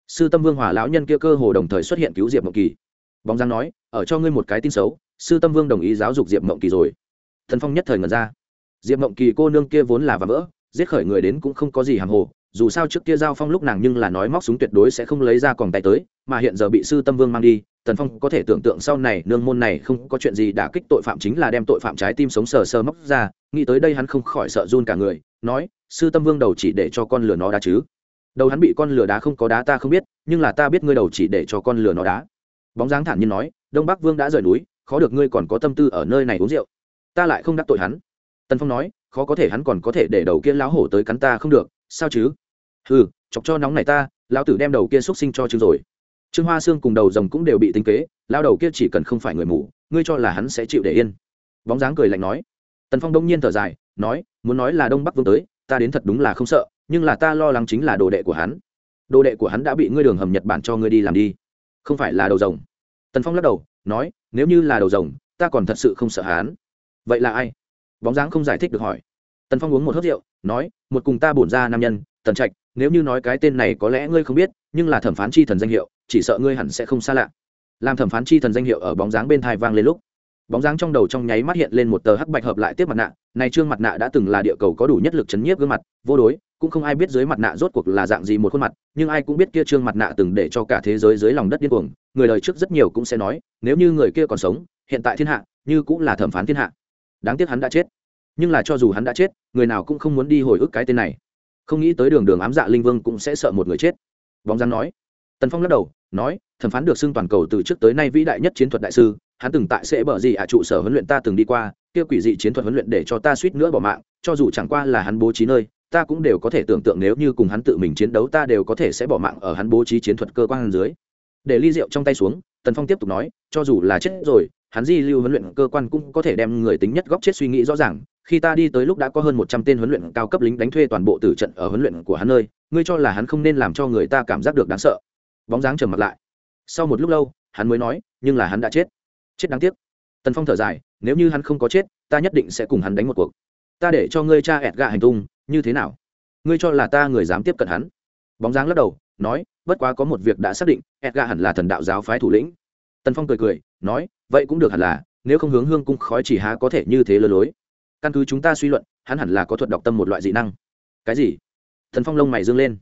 sư tâm vương hòa lão nhân kia cơ hồ đồng thời xuất hiện cứu diệp mộng kỳ. Bóng dáng nói, ở cho ngươi một cái tin xấu sư tâm vương đồng ý giáo dục diệp mộng kỳ rồi. Thần phong nhất thời ngẩn ra. Diệp mộng kỳ cô nương kia vốn là và vỡ, giết khởi người đến cũng không có gì hàng hồ, dù sao trước kia giao phong lúc nàng nhưng là nói móc súng tuyệt đối sẽ không lấy ra còn tay tới, mà hiện giờ bị sư tâm vương mang đi tần phong có thể tưởng tượng sau này nương môn này không có chuyện gì đả kích tội phạm chính là đem tội phạm trái tim sống sờ sờ móc ra, nghĩ tới đây hắn không khỏi sợ run cả người, nói, sư tâm vương đầu chỉ để cho con lửa nó đá chứ. Đầu hắn bị con lửa đá không có đá ta không biết, nhưng là ta biết ngươi đầu chỉ để cho con lửa nó đá. Bóng dáng thản nhiên nói, đông bắc vương đã rời núi khó được ngươi còn có tâm tư ở nơi này uống rượu. Ta lại không đắc tội hắn. Tần phong nói, khó có thể hắn còn có thể để đầu kia lão hổ tới cắn ta không được, sao chứ? Ừ chọc cho nóng này ta, lão tử đem đầu kia xúc sinh cho chứ rồi. Trương hoa xương cùng đầu rồng cũng đều bị tính kế lao đầu kia chỉ cần không phải người mù, ngươi cho là hắn sẽ chịu để yên. Bóng dáng cười lạnh nói. Tần phong đông nhiên thở dài, nói, muốn nói là đông bắc vương tới, ta đến thật đúng là không sợ, nhưng là ta lo lắng chính là đồ đệ của hắn. Đồ đệ của hắn đã bị ngươi đường hầm nhật bản cho ngươi đi làm đi, không phải là đầu rồng. Tần phong lắc đầu, nói nếu như là đầu rồng, ta còn thật sự không sợ hắn. Vậy là ai? Bóng dáng không giải thích được hỏi. Tần phong uống một hớt rượu, nói, một cùng ta bổn ra nam nhân, tần trạch, nếu như nói cái tên này có lẽ ngươi không biết, nhưng là thẩm phán chi thần danh hiệu, chỉ sợ ngươi hẳn sẽ không xa lạ. Làm thẩm phán chi thần danh hiệu ở bóng dáng bên thai vang lên lúc bóng dáng trong đầu trong nháy mắt hiện lên một tờ hắc bạch hợp lại tiếp mặt nạ, này trương mặt nạ đã từng là địa cầu có đủ nhất lực chấn nhiếp gương mặt, vô đối, cũng không ai biết dưới mặt nạ rốt cuộc là dạng gì một khuôn mặt, nhưng ai cũng biết kia trương mặt nạ từng để cho cả thế giới dưới lòng đất điên cuồng, người đời trước rất nhiều cũng sẽ nói, nếu như người kia còn sống, hiện tại thiên hạ, như cũng là thẩm phán thiên hạ. Đáng tiếc hắn đã chết. Nhưng là cho dù hắn đã chết, người nào cũng không muốn đi hồi ức cái tên này. Không nghĩ tới đường đường ám dạ linh vương cũng sẽ sợ một người chết. Bóng dáng nói. Tần phong lắc đầu, nói, thẩm phán được xưng toàn cầu từ trước tới nay vĩ đại nhất chiến thuật đại sư hắn từng tại sẽ bở gì ạ, trụ sở huấn luyện ta từng đi qua kia quỷ dị chiến thuật huấn luyện để cho ta suýt nữa bỏ mạng, cho dù chẳng qua là hắn bố trí nơi, ta cũng đều có thể tưởng tượng nếu như cùng hắn tự mình chiến đấu ta đều có thể sẽ bỏ mạng ở hắn bố trí chiến thuật cơ quan dưới. Để ly rượu trong tay xuống, tần phong tiếp tục nói, cho dù là chết rồi, hắn di lưu huấn luyện cơ quan cũng có thể đem người tính nhất góc chết suy nghĩ rõ ràng, khi ta đi tới lúc đã có hơn một trăm tên huấn luyện cao cấp lính đánh thuê toàn bộ tử trận ở huấn luyện của hắn nơi, ngươi cho là hắn không nên làm cho người ta cảm giác được đáng sợ. Bóng dáng trầm mặt lại. Sau một lúc lâu, hắn mới nói, nhưng là hắn đã chết chết đáng tiếc. Tần phong thở dài, nếu như hắn không có chết, ta nhất định sẽ cùng hắn đánh một cuộc. Ta để cho ngươi cha ẹt gạ hành tung, như thế nào? Ngươi cho là ta người dám tiếp cận hắn? Bóng dáng lắc đầu, nói, bất quá có một việc đã xác định, ẹt gạ hẳn là thần đạo giáo phái thủ lĩnh. Tần phong cười cười, nói, vậy cũng được hẳn là, nếu không hướng hương cung khói chỉ há có thể như thế lơ lối. Căn cứ chúng ta suy luận, hắn hẳn là có thuật đọc tâm một loại dị năng. Cái gì? Thần phong lông mày dương lên.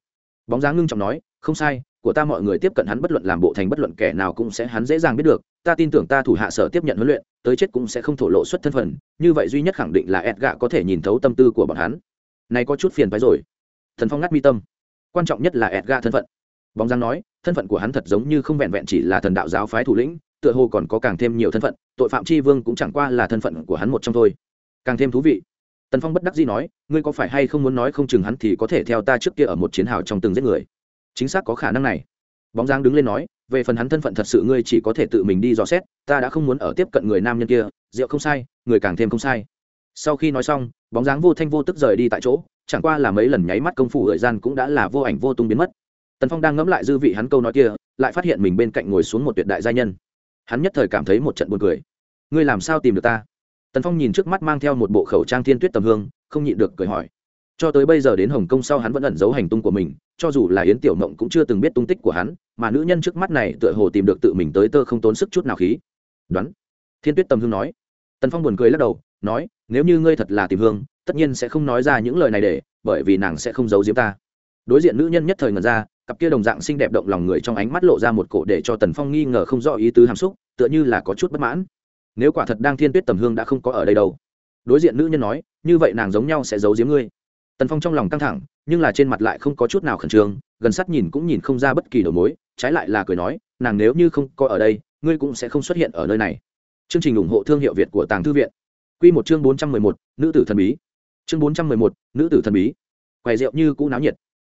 Bóng dáng ngưng trọng nói, không sai của ta mọi người tiếp cận hắn bất luận làm bộ thành bất luận kẻ nào cũng sẽ hắn dễ dàng biết được, ta tin tưởng ta thủ hạ sở tiếp nhận huấn luyện, tới chết cũng sẽ không thổ lộ xuất thân phận, như vậy duy nhất khẳng định là ẹt gạ có thể nhìn thấu tâm tư của bọn hắn. Này có chút phiền phái rồi. Thần phong ngắt mi tâm. Quan trọng nhất là ẹt gạ thân phận. Bóng giang nói, thân phận của hắn thật giống như không vẹn vẹn chỉ là thần đạo giáo phái thủ lĩnh, tựa hồ còn có càng thêm nhiều thân phận, tội phạm tri vương cũng chẳng qua là thân phận của hắn một trong thôi. Càng thêm thú vị. Tần phong bất đắc dĩ nói, ngươi có phải hay không muốn nói không chừng hắn thì có thể theo ta trước kia ở một chiến hào trong từng giết người? Chính xác có khả năng này. Bóng dáng đứng lên nói, về phần hắn thân phận thật sự ngươi chỉ có thể tự mình đi dò xét, ta đã không muốn ở tiếp cận người nam nhân kia, rượu không sai, người càng thêm không sai. Sau khi nói xong, bóng dáng vô thanh vô tức rời đi tại chỗ, chẳng qua là mấy lần nháy mắt công phu thời gian cũng đã là vô ảnh vô tung biến mất. Tần phong đang ngẫm lại dư vị hắn câu nói kia, lại phát hiện mình bên cạnh ngồi xuống một tuyệt đại gia nhân. Hắn nhất thời cảm thấy một trận buồn cười. Ngươi làm sao tìm được ta? Tần phong nhìn trước mắt mang theo một bộ khẩu trang thiên tuyết tầm hương, không nhịn được cười hỏi cho tới bây giờ đến hồng kông sau hắn vẫn ẩn giấu hành tung của mình, cho dù là yến tiểu mộng cũng chưa từng biết tung tích của hắn, mà nữ nhân trước mắt này tựa hồ tìm được tự mình tới tơ không tốn sức chút nào khí. Đoán. Thiên tuyết tầm hương nói. Tần phong buồn cười lắc đầu, nói, nếu như ngươi thật là tìm hương, tất nhiên sẽ không nói ra những lời này để, bởi vì nàng sẽ không giấu giếm ta. Đối diện nữ nhân nhất thời ngần ra, cặp kia đồng dạng xinh đẹp động lòng người trong ánh mắt lộ ra một cổ để cho tần phong nghi ngờ không rõ ý tứ hàm xúc, tựa như là có chút bất mãn. Nếu quả thật đang thiên tuyết tầm hương đã không có ở đây đâu. Đối diện nữ nhân nói, như vậy nàng giống nhau sẽ giấu giếm ngươi tần phong trong lòng căng thẳng, nhưng là trên mặt lại không có chút nào khẩn trương, gần sát nhìn cũng nhìn không ra bất kỳ đầu mối, trái lại là cười nói, nàng nếu như không có ở đây, ngươi cũng sẽ không xuất hiện ở nơi này. Chương trình ủng hộ thương hiệu việt của tàng thư viện. Q một chương bốn trăm mười một, nữ tử thần bí. Chương bốn trăm mười một, nữ tử thần bí. Quầy rượu như cũ náo nhiệt.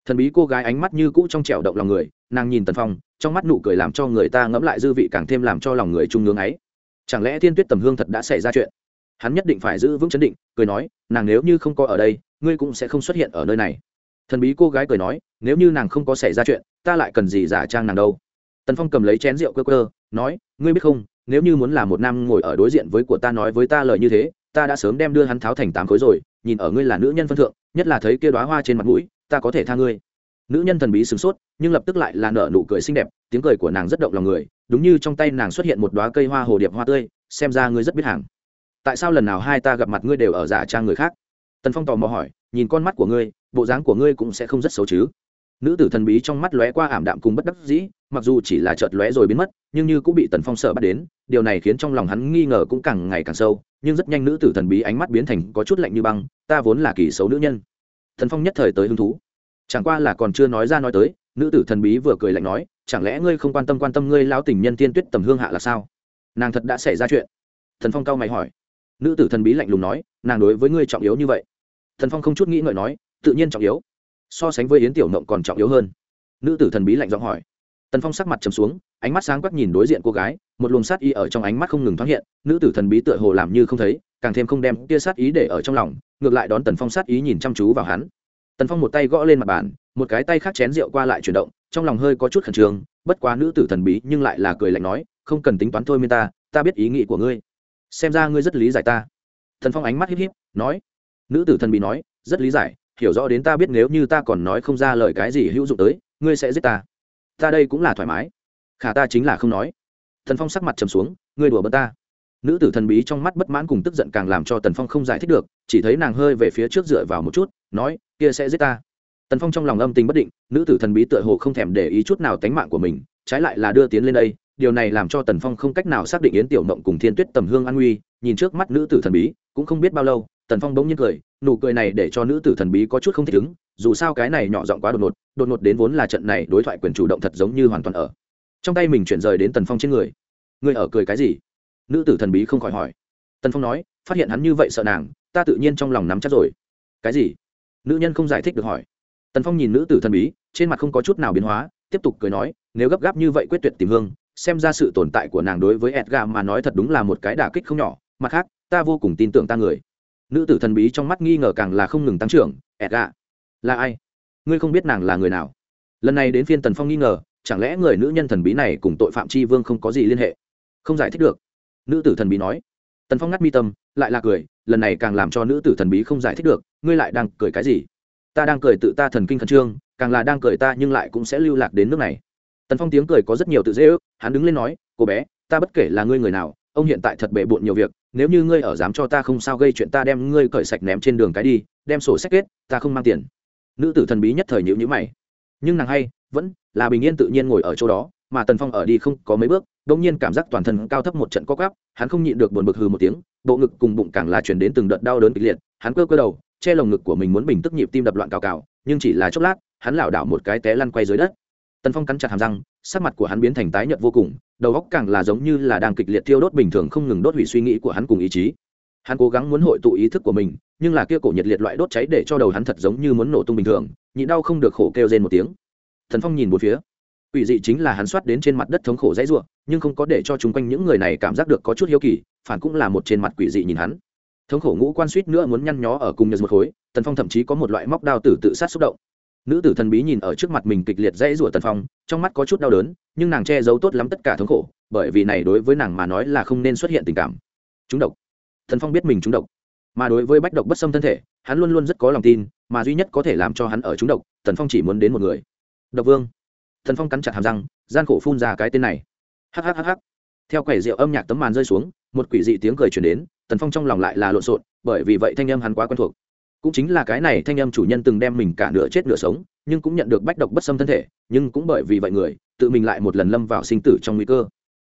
Thần bí cô gái ánh mắt như cũ trong trẻo động lòng người, nàng nhìn tần phong, trong mắt nụ cười làm cho người ta ngẫm lại dư vị càng thêm làm cho lòng người trung ngưỡng ấy. Chẳng lẽ thiên tuyết tầm hương thật đã xảy ra chuyện? Hắn nhất định phải giữ vững chấn định, cười nói, nàng nếu như không có ở đây ngươi cũng sẽ không xuất hiện ở nơi này. Thần bí cô gái cười nói, nếu như nàng không có xảy ra chuyện, ta lại cần gì giả trang nàng đâu? Tần phong cầm lấy chén rượu cơ cơ nói, ngươi biết không, nếu như muốn là một nam ngồi ở đối diện với của ta nói với ta lời như thế, ta đã sớm đem đưa hắn tháo thành tám khối rồi, nhìn ở ngươi là nữ nhân phân thượng, nhất là thấy kia đoá hoa trên mặt mũi, ta có thể tha ngươi. Nữ nhân thần bí sửng sốt, nhưng lập tức lại là nở nụ cười xinh đẹp, tiếng cười của nàng rất động lòng người, đúng như trong tay nàng xuất hiện một đoá cây hoa hồ điệp hoa tươi, xem ra ngươi rất biết hàng. Tại sao lần nào hai ta gặp mặt ngươi đều ở giả trang người khác? Tần phong tò mò hỏi, nhìn con mắt của ngươi, bộ dáng của ngươi cũng sẽ không rất xấu chứ? Nữ tử thần bí trong mắt lóe qua ảm đạm cùng bất đắc dĩ, mặc dù chỉ là chợt lóe rồi biến mất, nhưng như cũng bị tần phong sợ bắt đến, điều này khiến trong lòng hắn nghi ngờ cũng càng ngày càng sâu, nhưng rất nhanh nữ tử thần bí ánh mắt biến thành có chút lạnh như băng, ta vốn là kỳ xấu nữ nhân. Thần phong nhất thời tới hứng thú. Chẳng qua là còn chưa nói ra nói tới, nữ tử thần bí vừa cười lạnh nói, chẳng lẽ ngươi không quan tâm quan tâm ngươi lão tình nhân tiên tuyết tầm hương hạ là sao? Nàng thật đã xảy ra chuyện. Thần phong cao mày hỏi. Nữ tử thần bí lạnh lùng nói, nàng đối với ngươi trọng yếu như vậy thần phong không chút nghĩ ngợi nói, tự nhiên trọng yếu. So sánh với yến tiểu mộng còn trọng yếu hơn. Nữ tử thần bí lạnh giọng hỏi. Tần phong sắc mặt trầm xuống, ánh mắt sáng quắc nhìn đối diện cô gái, một luồng sát ý ở trong ánh mắt không ngừng thoáng hiện, nữ tử thần bí tựa hồ làm như không thấy, càng thêm không đem kia sát ý để ở trong lòng, ngược lại đón tần phong sát ý nhìn chăm chú vào hắn. Tần phong một tay gõ lên mặt bàn, một cái tay khác chén rượu qua lại chuyển động, trong lòng hơi có chút khẩn trương, bất quá nữ tử thần bí nhưng lại là cười lạnh nói, không cần tính toán thôi miên ta ta biết ý nghĩ của ngươi. Xem ra ngươi rất lý giải ta. Thần phong ánh mắt híp híp, nói nữ tử thần bí nói, rất lý giải, hiểu rõ đến ta biết nếu như ta còn nói không ra lời cái gì hữu dụng tới, ngươi sẽ giết ta. Ta đây cũng là thoải mái. Khả ta chính là không nói. Thần phong sắc mặt trầm xuống, ngươi đùa bật ta. Nữ tử thần bí trong mắt bất mãn cùng tức giận càng làm cho tần phong không giải thích được, chỉ thấy nàng hơi về phía trước dựa vào một chút, nói, kia sẽ giết ta. Tần phong trong lòng âm tình bất định, nữ tử thần bí tựa hồ không thèm để ý chút nào tánh mạng của mình, trái lại là đưa tiến lên đây, điều này làm cho tần phong không cách nào xác định yến tiểu mộng cùng thiên tuyết tầm hương an nguy, nhìn trước mắt nữ tử thần bí, cũng không biết bao lâu tần phong bỗng nhiên cười, nụ cười này để cho nữ tử thần bí có chút không thích ứng, dù sao cái này nhỏ giọng quá đột ngột đột ngột đến vốn là trận này đối thoại quyền chủ động thật giống như hoàn toàn ở. Trong tay mình chuyển rời đến tần phong trên người. Người ở cười cái gì? Nữ tử thần bí không khỏi hỏi. Tần phong nói, phát hiện hắn như vậy sợ nàng, ta tự nhiên trong lòng nắm chắc rồi. Cái gì? Nữ nhân không giải thích được hỏi. Tần phong nhìn nữ tử thần bí, trên mặt không có chút nào biến hóa, tiếp tục cười nói, nếu gấp gáp như vậy quyết tuyệt tìm hương, xem ra sự tồn tại của nàng đối với edgar mà nói thật đúng là một cái đả kích không nhỏ. Mặt khác, ta vô cùng tin tưởng ta người nữ tử thần bí trong mắt nghi ngờ càng là không ngừng tăng trưởng edgar là ai? Ngươi không biết nàng là người nào. Lần này đến phiên tần phong nghi ngờ, chẳng lẽ người nữ nhân thần bí này cùng tội phạm tri vương không có gì liên hệ? Không giải thích được. Nữ tử thần bí nói. Tần phong ngắt mi tâm, lại là cười, lần này càng làm cho nữ tử thần bí không giải thích được, ngươi lại đang cười cái gì? Ta đang cười tự ta thần kinh khẩn trương, càng là đang cười ta nhưng lại cũng sẽ lưu lạc đến nước này. Tần phong tiếng cười có rất nhiều tự dễ ước, hắn đứng lên nói, cô bé, ta bất kể là ngươi người nào ông hiện tại thật bệ bộn nhiều việc, nếu như ngươi ở dám cho ta không sao gây chuyện ta đem ngươi cởi sạch ném trên đường cái đi, đem sổ sách kết, ta không mang tiền. Nữ tử thần bí nhất thời nhữ nhữ mày. Nhưng nàng hay, vẫn là bình yên tự nhiên ngồi ở chỗ đó, mà tần phong ở đi không có mấy bước đ ỗ n g nhiên cảm giác toàn thân cao thấp một trận co gắp hắn không nhịn được buồn bực hừ một tiếng, bộ ngực cùng bụng càng là chuyển đến từng đợt đau đớn kịch liệt, hắn cơ cơ đầu, che lồng ngực của mình muốn bình tức nhịp tim đập loạn cào cào, nhưng chỉ là chốc lát, hắn lảo đảo một cái té lăn quay dưới đất tần phong cắn chặt hàm răng, sắc mặt của hắn biến thành tái nhợt vô cùng, đầu óc càng là giống như là đang kịch liệt thiêu đốt bình thường không ngừng đốt hủy suy nghĩ của hắn cùng ý chí. Hắn cố gắng muốn hội tụ ý thức của mình, nhưng là kia cổ nhiệt liệt loại đốt cháy để cho đầu hắn thật giống như muốn nổ tung bình thường, nhịn đau không được khổ kêu rên một tiếng. Thần phong nhìn một phía. Ủy dị chính là hắn soát đến trên mặt đất thống khổ dãy ruộng nhưng không có để cho chung quanh những người này cảm giác được có chút hiếu kỳ, phản cũng là một trên mặt quỷ dị nhìn hắn. Thống khổ ngũ quan suýt nữa muốn nhăn nhó ở cùng nhật một khối, tần phong thậm chí có một loại móc đao tử tự sát xúc động nữ tử thần bí nhìn ở trước mặt mình kịch liệt dãy rủa tần phong, trong mắt có chút đau đớn, nhưng nàng che giấu tốt lắm tất cả thống khổ, bởi vì này đối với nàng mà nói là không nên xuất hiện tình cảm. Chúng độc. Thần phong biết mình chúng độc. Mà đối với bách độc bất xâm thân thể, hắn luôn luôn rất có lòng tin, mà duy nhất có thể làm cho hắn ở chúng độc, tần phong chỉ muốn đến một người. Độc vương. Thần phong cắn chặt hàm răng, gian khổ phun ra cái tên này. Hhhh theo quẻ rượu âm nhạc tấm màn rơi xuống, một quỷ dị tiếng cười chuyển đến, tần phong trong lòng lại là lộn xộn, bởi vì vậy thanh âm hắn quá quen thuộc cũng chính là cái này thanh âm chủ nhân từng đem mình cả nửa chết nửa sống, nhưng cũng nhận được bách độc bất xâm thân thể, nhưng cũng bởi vì vậy người, tự mình lại một lần lâm vào sinh tử trong nguy cơ.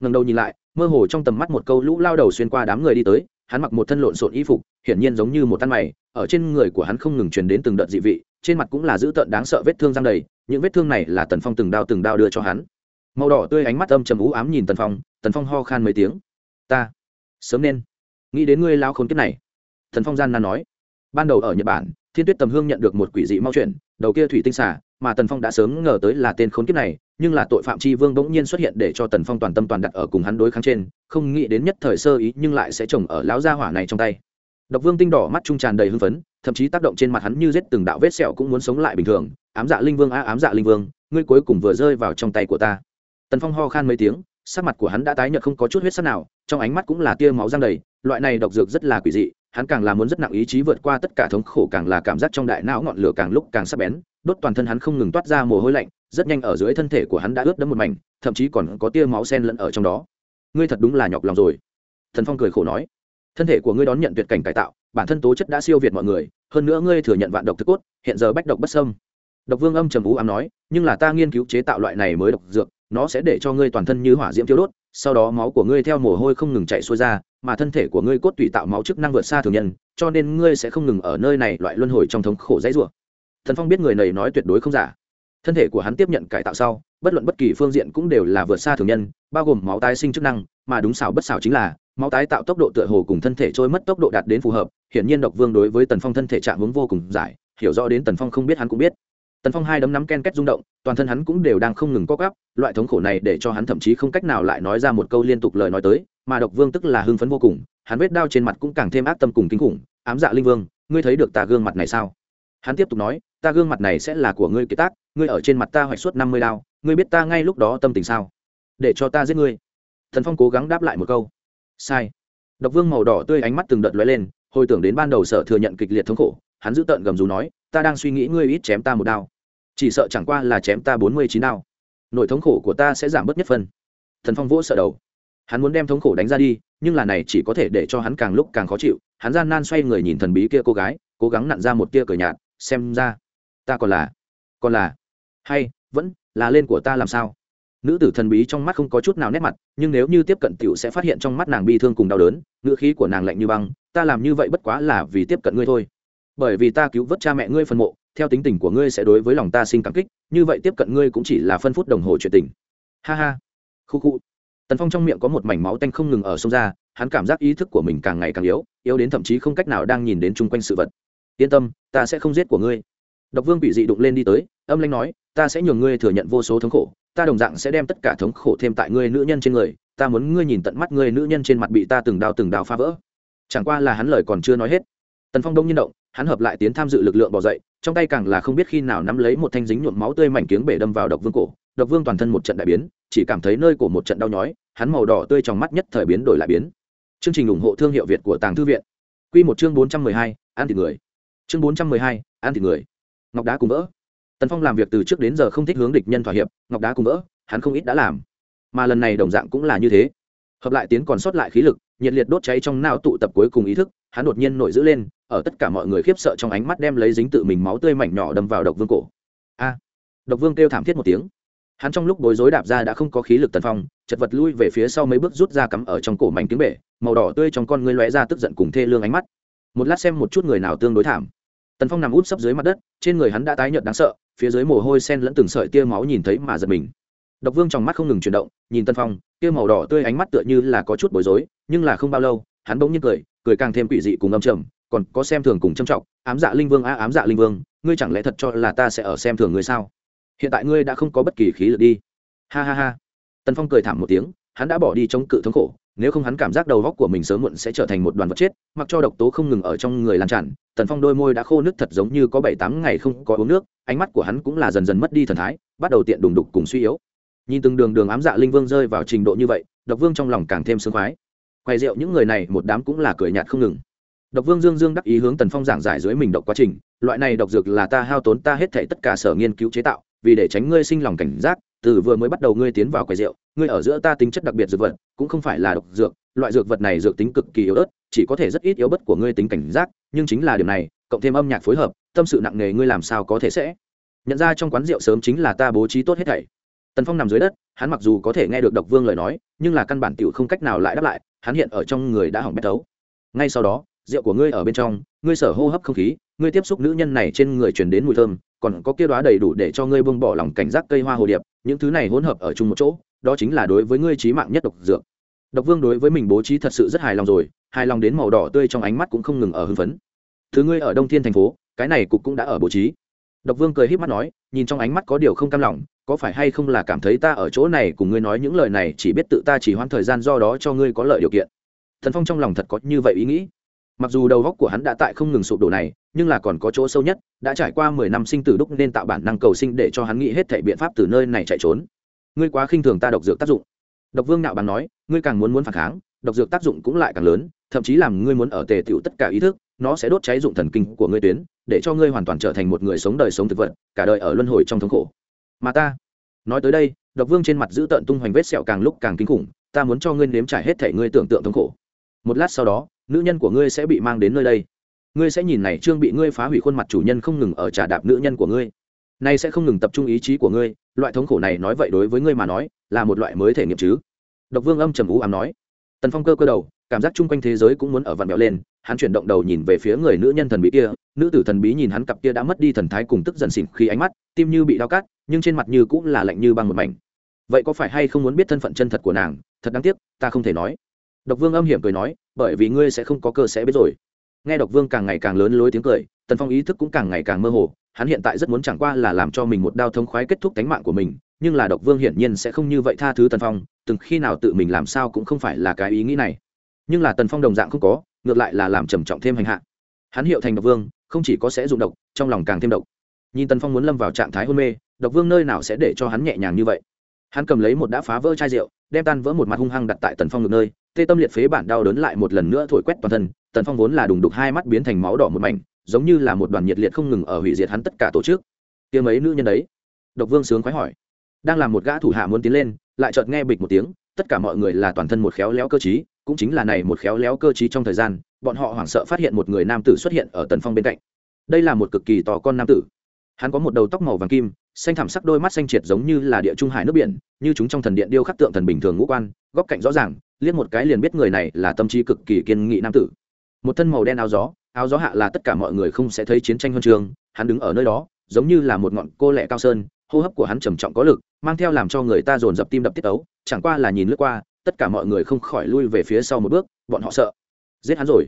Ngần đầu nhìn lại, mơ hồ trong tầm mắt một câu lũ lao đầu xuyên qua đám người đi tới, hắn mặc một thân lộn xộn y phục, hiển nhiên giống như một tan mày, ở trên người của hắn không ngừng truyền đến từng đợt dị vị, trên mặt cũng là dữ tợn đáng sợ vết thương răng đầy, những vết thương này là tần phong từng đao từng đao đưa cho hắn. Màu đỏ tươi ánh mắt âm trầm ú ám nhìn tần phong tần phong ho khan mấy tiếng. Ta, sớm nên, nghĩ đến ngươi lao khốn kiếp này. Thần phong gian nan nói ban đầu ở nhật bản, thiên tuyết tầm hương nhận được một quỷ dị mau chuyển, đầu kia thủy tinh xả mà tần phong đã sớm ngờ tới là tên khốn kiếp này, nhưng là tội phạm tri vương bỗng nhiên xuất hiện để cho tần phong toàn tâm toàn đặt ở cùng hắn đối kháng trên, không nghĩ đến nhất thời sơ ý nhưng lại sẽ trồng ở lão gia hỏa này trong tay. Độc vương tinh đỏ mắt trung tràn đầy hưng phấn, thậm chí tác động trên mặt hắn như giết từng đạo vết sẹo cũng muốn sống lại bình thường. Ám dạ linh vương a, ám dạ linh vương, ngươi cuối cùng vừa rơi vào trong tay của ta. Tần phong ho khan mấy tiếng, sắc mặt của hắn đã tái nhợt không có chút huyết sắc nào, trong ánh mắt cũng là tia máu răng đầy, loại này độc dược rất là quỷ dị hắn càng là muốn rất nặng ý chí vượt qua tất cả thống khổ, càng là cảm giác trong đại não ngọn lửa càng lúc càng sắc bén, đốt toàn thân hắn không ngừng toát ra mồ hôi lạnh, rất nhanh ở dưới thân thể của hắn đã ướt đẫm một mảnh, thậm chí còn có tia máu sen lẫn ở trong đó. Ngươi thật đúng là nhọc lòng rồi. Thần phong cười khổ nói. Thân thể của ngươi đón nhận tuyệt cảnh cải tạo, bản thân tố chất đã siêu việt mọi người, hơn nữa ngươi thừa nhận vạn độc thực cốt, hiện giờ bách độc bất sâm độc vương âm trầm ú ám nói, nhưng là ta nghiên cứu chế tạo loại này mới độc dược, nó sẽ để cho ngươi toàn thân như hỏa diễm thiếu đốt sau đó máu của ngươi theo mồ hôi không ngừng chạy xuôi ra, mà thân thể của ngươi cốt tủy tạo máu chức năng vượt xa thường nhân, cho nên ngươi sẽ không ngừng ở nơi này loại luân hồi trong thống khổ dãy rủa. Thần phong biết người này nói tuyệt đối không giả. Thân thể của hắn tiếp nhận cải tạo sau, bất luận bất kỳ phương diện cũng đều là vượt xa thường nhân, bao gồm máu tái sinh chức năng, mà đúng xảo bất xảo chính là, máu tái tạo tốc độ tựa hồ cùng thân thể trôi mất tốc độ đạt đến phù hợp, hiển nhiên độc vương đối với tần phong thân thể trạng hướng vô cùng giải, hiểu rõ đến tần phong không biết hắn cũng biết tần phong hai đấm nắm ken két rung động, toàn thân hắn cũng đều đang không ngừng co gắp loại thống khổ này để cho hắn thậm chí không cách nào lại nói ra một câu liên tục lời nói tới, mà độc vương tức là hưng phấn vô cùng, hắn vết đao trên mặt cũng càng thêm ác tâm cùng kinh khủng, ám dạ linh vương, ngươi thấy được ta gương mặt này sao? Hắn tiếp tục nói, ta gương mặt này sẽ là của ngươi kế tác, ngươi ở trên mặt ta hoạch suốt năm mươi đao, ngươi biết ta ngay lúc đó tâm tình sao? Để cho ta giết ngươi. Thần phong cố gắng đáp lại một câu. Sai. Độc vương màu đỏ tươi ánh mắt từng đợt lóe lên, hồi tưởng đến ban đầu sở thừa nhận kịch liệt thống khổ, hắn giữ tợn gầm rú nói, ta đang suy nghĩ ngươi ít chém ta một đao chỉ sợ chẳng qua là chém ta bốn mươi chín đao. Nội thống khổ của ta sẽ giảm bớt nhất phân thần phong vỗ sợ đầu. Hắn muốn đem thống khổ đánh ra đi, nhưng là này chỉ có thể để cho hắn càng lúc càng khó chịu. Hắn gian nan xoay người nhìn thần bí kia cô gái, cố gắng nặn ra một tia cờ nhạt, xem ra, ta còn là còn là, hay, vẫn là lên của ta làm sao? Nữ tử thần bí trong mắt không có chút nào nét mặt, nhưng nếu như tiếp cận t i ể u sẽ phát hiện trong mắt nàng bi thương cùng đau đớn, ngữ khí của nàng lạnh như băng, ta làm như vậy bất quá là vì tiếp cận ngươi thôi. Bởi vì ta cứu vớt cha mẹ ngươi phân mộ theo tính tình của ngươi sẽ đối với lòng ta sinh cảm kích, như vậy tiếp cận ngươi cũng chỉ là phân phút đồng hồ chuyện tình. Ha ha. Khu khu. Tần phong trong miệng có một mảnh máu tanh không ngừng ở sông ra, hắn cảm giác ý thức của mình càng ngày càng yếu yếu đến thậm chí không cách nào đang nhìn đến chung quanh sự vật. Yên tâm, ta sẽ không giết của ngươi. Độc vương bị dị đụng lên đi tới, âm lanh nói, ta sẽ nhường ngươi thừa nhận vô số thống khổ, ta đồng dạng sẽ đem tất cả thống khổ thêm tại ngươi nữ nhân trên người, ta muốn ngươi nhìn tận mắt ngươi nữ nhân trên mặt bị ta từng đao từng đao phá vỡ. Chẳng qua là hắn lời còn chưa nói hết. Tần phong đông nhiên động hắn hợp lại tiến tham dự lực lượng bỏ dậy, trong tay càng là không biết khi nào nắm lấy một thanh dính nhuộm máu tươi mảnh kiếng bể đâm vào độc vương cổ. Độc vương toàn thân một trận đại biến, chỉ cảm thấy nơi cổ một trận đau nhói, hắn màu đỏ tươi trong mắt nhất thời biến đổi lại biến. Chương trình ủng hộ thương hiệu việt của tàng thư viện. Q một chương bốn trăm mười hai an thịt người. Chương bốn trăm mười hai an thịt người. Ngọc đá cùng vỡ. Tần phong làm việc từ trước đến giờ không thích hướng địch nhân thỏa hiệp, ngọc đá cùng vỡ, hắn không ít đã làm. Mà lần này đồng dạng cũng là như thế. Hợp lại tiến còn sót lại khí lực, nhiệt liệt đốt cháy trong nao tụ tập cuối cùng ý thức, hắn đột nhiên nổi giữ lên ở tất cả mọi người khiếp sợ trong ánh mắt đem lấy dính tự mình máu tươi mảnh nhỏ đâm vào độc vương cổ. A! Độc vương kêu thảm thiết một tiếng. Hắn trong lúc bối rối đạp ra đã không có khí lực tần phong, chật vật lui về phía sau mấy bước rút ra cắm ở trong cổ mảnh tiếng bể, màu đỏ tươi trong con ngươi lóe ra tức giận cùng thê lương ánh mắt. Một lát xem một chút người nào tương đối thảm. Tần phong nằm út sấp dưới mặt đất, trên người hắn đã tái nhợt đáng sợ, phía dưới mồ hôi sen lẫn từng sợi tia máu nhìn thấy mà giật mình. Độc vương trong mắt không ngừng chuyển động, nhìn tân phong, tia màu đỏ tươi ánh mắt tựa như là có chút bối rối, nhưng là không bao lâu, hắn bỗng nhiên cười cười càng thêm quỷ dị cùng âm trầm còn có xem thường cùng châm trọng, ám dạ linh vương a ám dạ linh vương, ngươi chẳng lẽ thật cho là ta sẽ ở xem thường ngươi sao? Hiện tại ngươi đã không có bất kỳ khí lực đi. Ha ha ha. Tần phong cười thảm một tiếng, hắn đã bỏ đi chống cự thống khổ, nếu không hắn cảm giác đầu góc của mình sớm muộn sẽ trở thành một đoàn vật chết, mặc cho độc tố không ngừng ở trong người lan tràn, tần phong đôi môi đã khô nước thật giống như có bảy tám ngày không có uống nước, ánh mắt của hắn cũng là dần dần mất đi thần thái, bắt đầu tiện đùng đục cùng suy yếu. Nhìn từng đường đường ám dạ linh vương rơi vào trình độ như vậy, độc vương trong lòng càng thêm sướng khoái. Quay rượu những người này, một đám cũng là cười nhạt không ngừng độc vương dương dương đắc ý hướng tần phong giảng giải dưới mình độc quá trình, loại này độc dược là ta hao tốn ta hết thảy tất cả sở nghiên cứu chế tạo, vì để tránh ngươi sinh lòng cảnh giác, từ vừa mới bắt đầu ngươi tiến vào quầy rượu, ngươi ở giữa ta tính chất đặc biệt dược vật, cũng không phải là độc dược, loại dược vật này dược tính cực kỳ yếu ớt, chỉ có thể rất ít yếu bất của ngươi tính cảnh giác, nhưng chính là điểm này, cộng thêm âm nhạc phối hợp, tâm sự nặng nề ngươi làm sao có thể sẽ nhận ra trong quán rượu sớm chính là ta bố trí tốt hết thảy. Tần phong nằm dưới đất, hắn mặc dù có thể nghe được độc vương lời nói, nhưng là căn bản tiểu không cách nào lại đáp lại, hắn hiện ở trong người đã hỏng bét đấu ngay sau đó rượu của ngươi ở bên trong, ngươi sở hô hấp không khí, ngươi tiếp xúc nữ nhân này trên người truyền đến mùi thơm, còn có kia đoá đầy đủ để cho ngươi buông bỏ lòng cảnh giác cây hoa hồ điệp, những thứ này hỗn hợp ở chung một chỗ, đó chính là đối với ngươi trí mạng nhất độc dược. Độc vương đối với mình bố trí thật sự rất hài lòng rồi, hài lòng đến màu đỏ tươi trong ánh mắt cũng không ngừng ở hưng phấn. Thứ ngươi ở đông thiên thành phố, cái này cục cũng đã ở bố trí. Độc vương cười h í p mắt nói, nhìn trong ánh mắt có điều không cam lòng, có phải hay không là cảm thấy ta ở chỗ này cùng ngươi nói những lời này chỉ biết tự ta chỉ hoãn thời gian do đó cho ngươi có lợi điều kiện. Thần phong trong lòng thật có như vậy ý nghĩ mặc dù đầu góc của hắn đã tại không ngừng sụp đổ này, nhưng là còn có chỗ sâu nhất, đã trải qua mười năm sinh tử đúc nên tạo bản năng cầu sinh để cho hắn nghĩ hết thể biện pháp từ nơi này chạy trốn. Ngươi quá khinh thường ta độc dược tác dụng. Độc vương nạo bằng nói, ngươi càng muốn muốn phản kháng, độc dược tác dụng cũng lại càng lớn, thậm chí làm ngươi muốn ở tề tiểu tất cả ý thức, nó sẽ đốt cháy dụng thần kinh của ngươi tuyến, để cho ngươi hoàn toàn trở thành một người sống đời sống thực vật, cả đời ở luân hồi trong thống khổ. Mà ta, nói tới đây, độc vương trên mặt giữ tợn tung hoành vết sẹo càng lúc càng kinh khủng, ta muốn cho ngươi nếm trải hết thể ngươi tưởng tượng thống khổ. Một lát sau đó nữ nhân của ngươi sẽ bị mang đến nơi đây. Ngươi sẽ nhìn này trương bị ngươi phá hủy khuôn mặt chủ nhân không ngừng ở trả đạp nữ nhân của ngươi. Nay sẽ không ngừng tập trung ý chí của ngươi, loại thống khổ này nói vậy đối với ngươi mà nói, là một loại mới thể nghiệm chứ. Độc vương âm trầm ú ám nói. Tần phong cơ cơ đầu, cảm giác chung quanh thế giới cũng muốn ở vặn vẹo lên, hắn chuyển động đầu nhìn về phía người nữ nhân thần bí kia, nữ tử thần bí nhìn hắn cặp kia đã mất đi thần thái cùng tức giận xỉn khi ánh mắt, tim như bị đau cắt, nhưng trên mặt như cũng là lạnh như băng một mảnh. Vậy có phải hay không muốn biết thân phận chân thật của nàng? Thật đáng tiếc, ta không thể nói độc vương âm hiểm cười nói, bởi vì ngươi sẽ không có cơ sẽ biết rồi. Nghe độc vương càng ngày càng lớn lối tiếng cười, tần phong ý thức cũng càng ngày càng mơ hồ, hắn hiện tại rất muốn chẳng qua là làm cho mình một đao thống khoái kết thúc tánh mạng của mình, nhưng là độc vương hiển nhiên sẽ không như vậy tha thứ tần phong, từng khi nào tự mình làm sao cũng không phải là cái ý nghĩ này. Nhưng là tần phong đồng dạng không có, ngược lại là làm trầm trọng thêm hành hạ. Hắn hiệu thành độc vương, không chỉ có sẽ dụng độc, trong lòng càng thêm độc. Nhìn tần phong muốn lâm vào trạng thái hôn mê, độc vương nơi nào sẽ để cho hắn nhẹ nhàng như vậy? Hắn cầm lấy một đã phá vỡ chai rượu, đem tan vỡ một mặt hung hăng đặt tại tần phong ngực nơi tê tâm liệt phế bản đau đớn lại một lần nữa thổi quét toàn thân, tần phong vốn là đùng đục hai mắt biến thành máu đỏ một mảnh, giống như là một đoàn nhiệt liệt không ngừng ở hủy diệt hắn tất cả tổ chức. Tiếng mấy nữ nhân đấy. Độc vương sướng khoái hỏi. Đang làm một gã thủ hạ muốn tiến lên, lại chợt nghe bịch một tiếng, tất cả mọi người là toàn thân một khéo léo cơ chí cũng chính là này một khéo léo cơ chí trong thời gian, bọn họ hoảng sợ phát hiện một người nam tử xuất hiện ở tần phong bên cạnh. Đây là một cực kỳ to con nam tử. Hắn có một đầu tóc màu vàng kim, xanh thảm sắc đôi mắt xanh triệt giống như là địa trung hải nước biển, như chúng trong thần điện điêu khắc tượng thần bình thường ngũ quan, góc cạnh rõ ràng liếc một cái liền biết người này là tâm trí cực kỳ kiên nghị nam tử. Một thân màu đen áo gió áo gió hạ là tất cả mọi người không sẽ thấy chiến tranh huân trường, hắn đứng ở nơi đó, giống như là một ngọn cô lẹ cao sơn, hô hấp của hắn trầm trọng có lực, mang theo làm cho người ta dồn dập tim đập tiết ấu, chẳng qua là nhìn lướt qua, tất cả mọi người không khỏi lui về phía sau một bước, bọn họ sợ. Giết hắn rồi.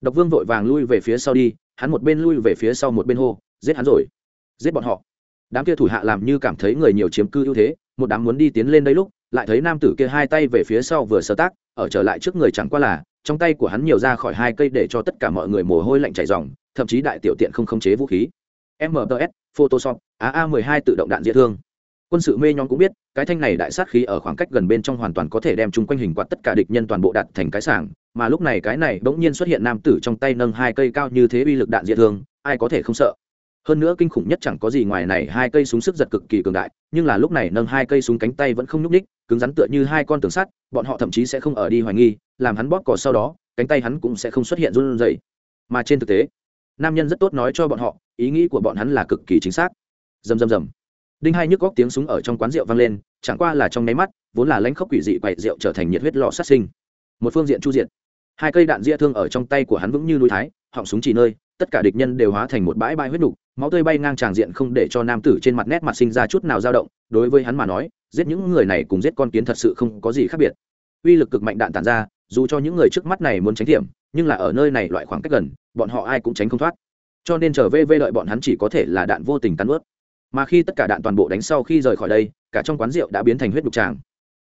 Độc vương vội vàng lui về phía sau đi, hắn một bên lui về phía sau một bên hô, giết hắn rồi. Giết bọn họ. Đám kia thủ hạ làm như cảm thấy người nhiều chiếm cư ưu thế, một đám muốn đi tiến lên đây lúc lại thấy nam tử kia hai tay về phía sau vừa sơ tác, ở trở lại trước người chẳng qua là, trong tay của hắn nhiều ra khỏi hai cây để cho tất cả mọi người mồ hôi lạnh chảy dòng thậm chí đại tiểu tiện không khống chế vũ khí. Mts photoshop aa 12 tự động đạn diệt thương. Quân sự mê nhóm cũng biết, cái thanh này đại sát khí ở khoảng cách gần bên trong hoàn toàn có thể đem chung quanh hình quạt tất cả địch nhân toàn bộ đặt thành cái sảng, mà lúc này cái này bỗng nhiên xuất hiện nam tử trong tay nâng hai cây cao như thế uy lực đạn diệt thương, ai có thể không sợ? Hơn nữa kinh khủng nhất chẳng có gì ngoài này, hai cây súng sức giật cực kỳ cường đại, nhưng là lúc này nâng hai cây súng cánh tay vẫn không nhúc ních cứng rắn tựa như hai con tường sắt, bọn họ thậm chí sẽ không ở đi hoài nghi, làm hắn bóp cỏ sau đó, cánh tay hắn cũng sẽ không xuất hiện run rẩy. Mà trên thực tế, nam nhân rất tốt nói cho bọn họ, ý nghĩ của bọn hắn là cực kỳ chính xác. Dầm dầm dầm đinh hai nhức góc tiếng súng ở trong quán rượu vang lên, chẳng qua là trong nháy mắt, vốn là lãnh khốc quỷ dị quậy rượu trở thành nhiệt huyết lò sát sinh. Một phương diện chu diện hai cây đạn ria thương ở trong tay của hắn vững như núi thái, họng súng chỉ nơi, tất cả địch nhân đều hóa thành một bãi bãi huyết nục máu tươi bay ngang tràng diện không để cho nam tử trên mặt nét mặt sinh ra chút nào dao động đối với hắn mà nói giết những người này cùng giết con kiến thật sự không có gì khác biệt. Uy lực cực mạnh đạn tàn ra dù cho những người trước mắt này muốn tránh hiểm, nhưng là ở nơi này loại khoảng cách gần bọn họ ai cũng tránh không thoát. Cho nên trở về vê đợi bọn hắn chỉ có thể là đạn vô tình tan ướt. Mà khi tất cả đạn toàn bộ đánh sau khi rời khỏi đây cả trong quán rượu đã biến thành huyết đục tràng.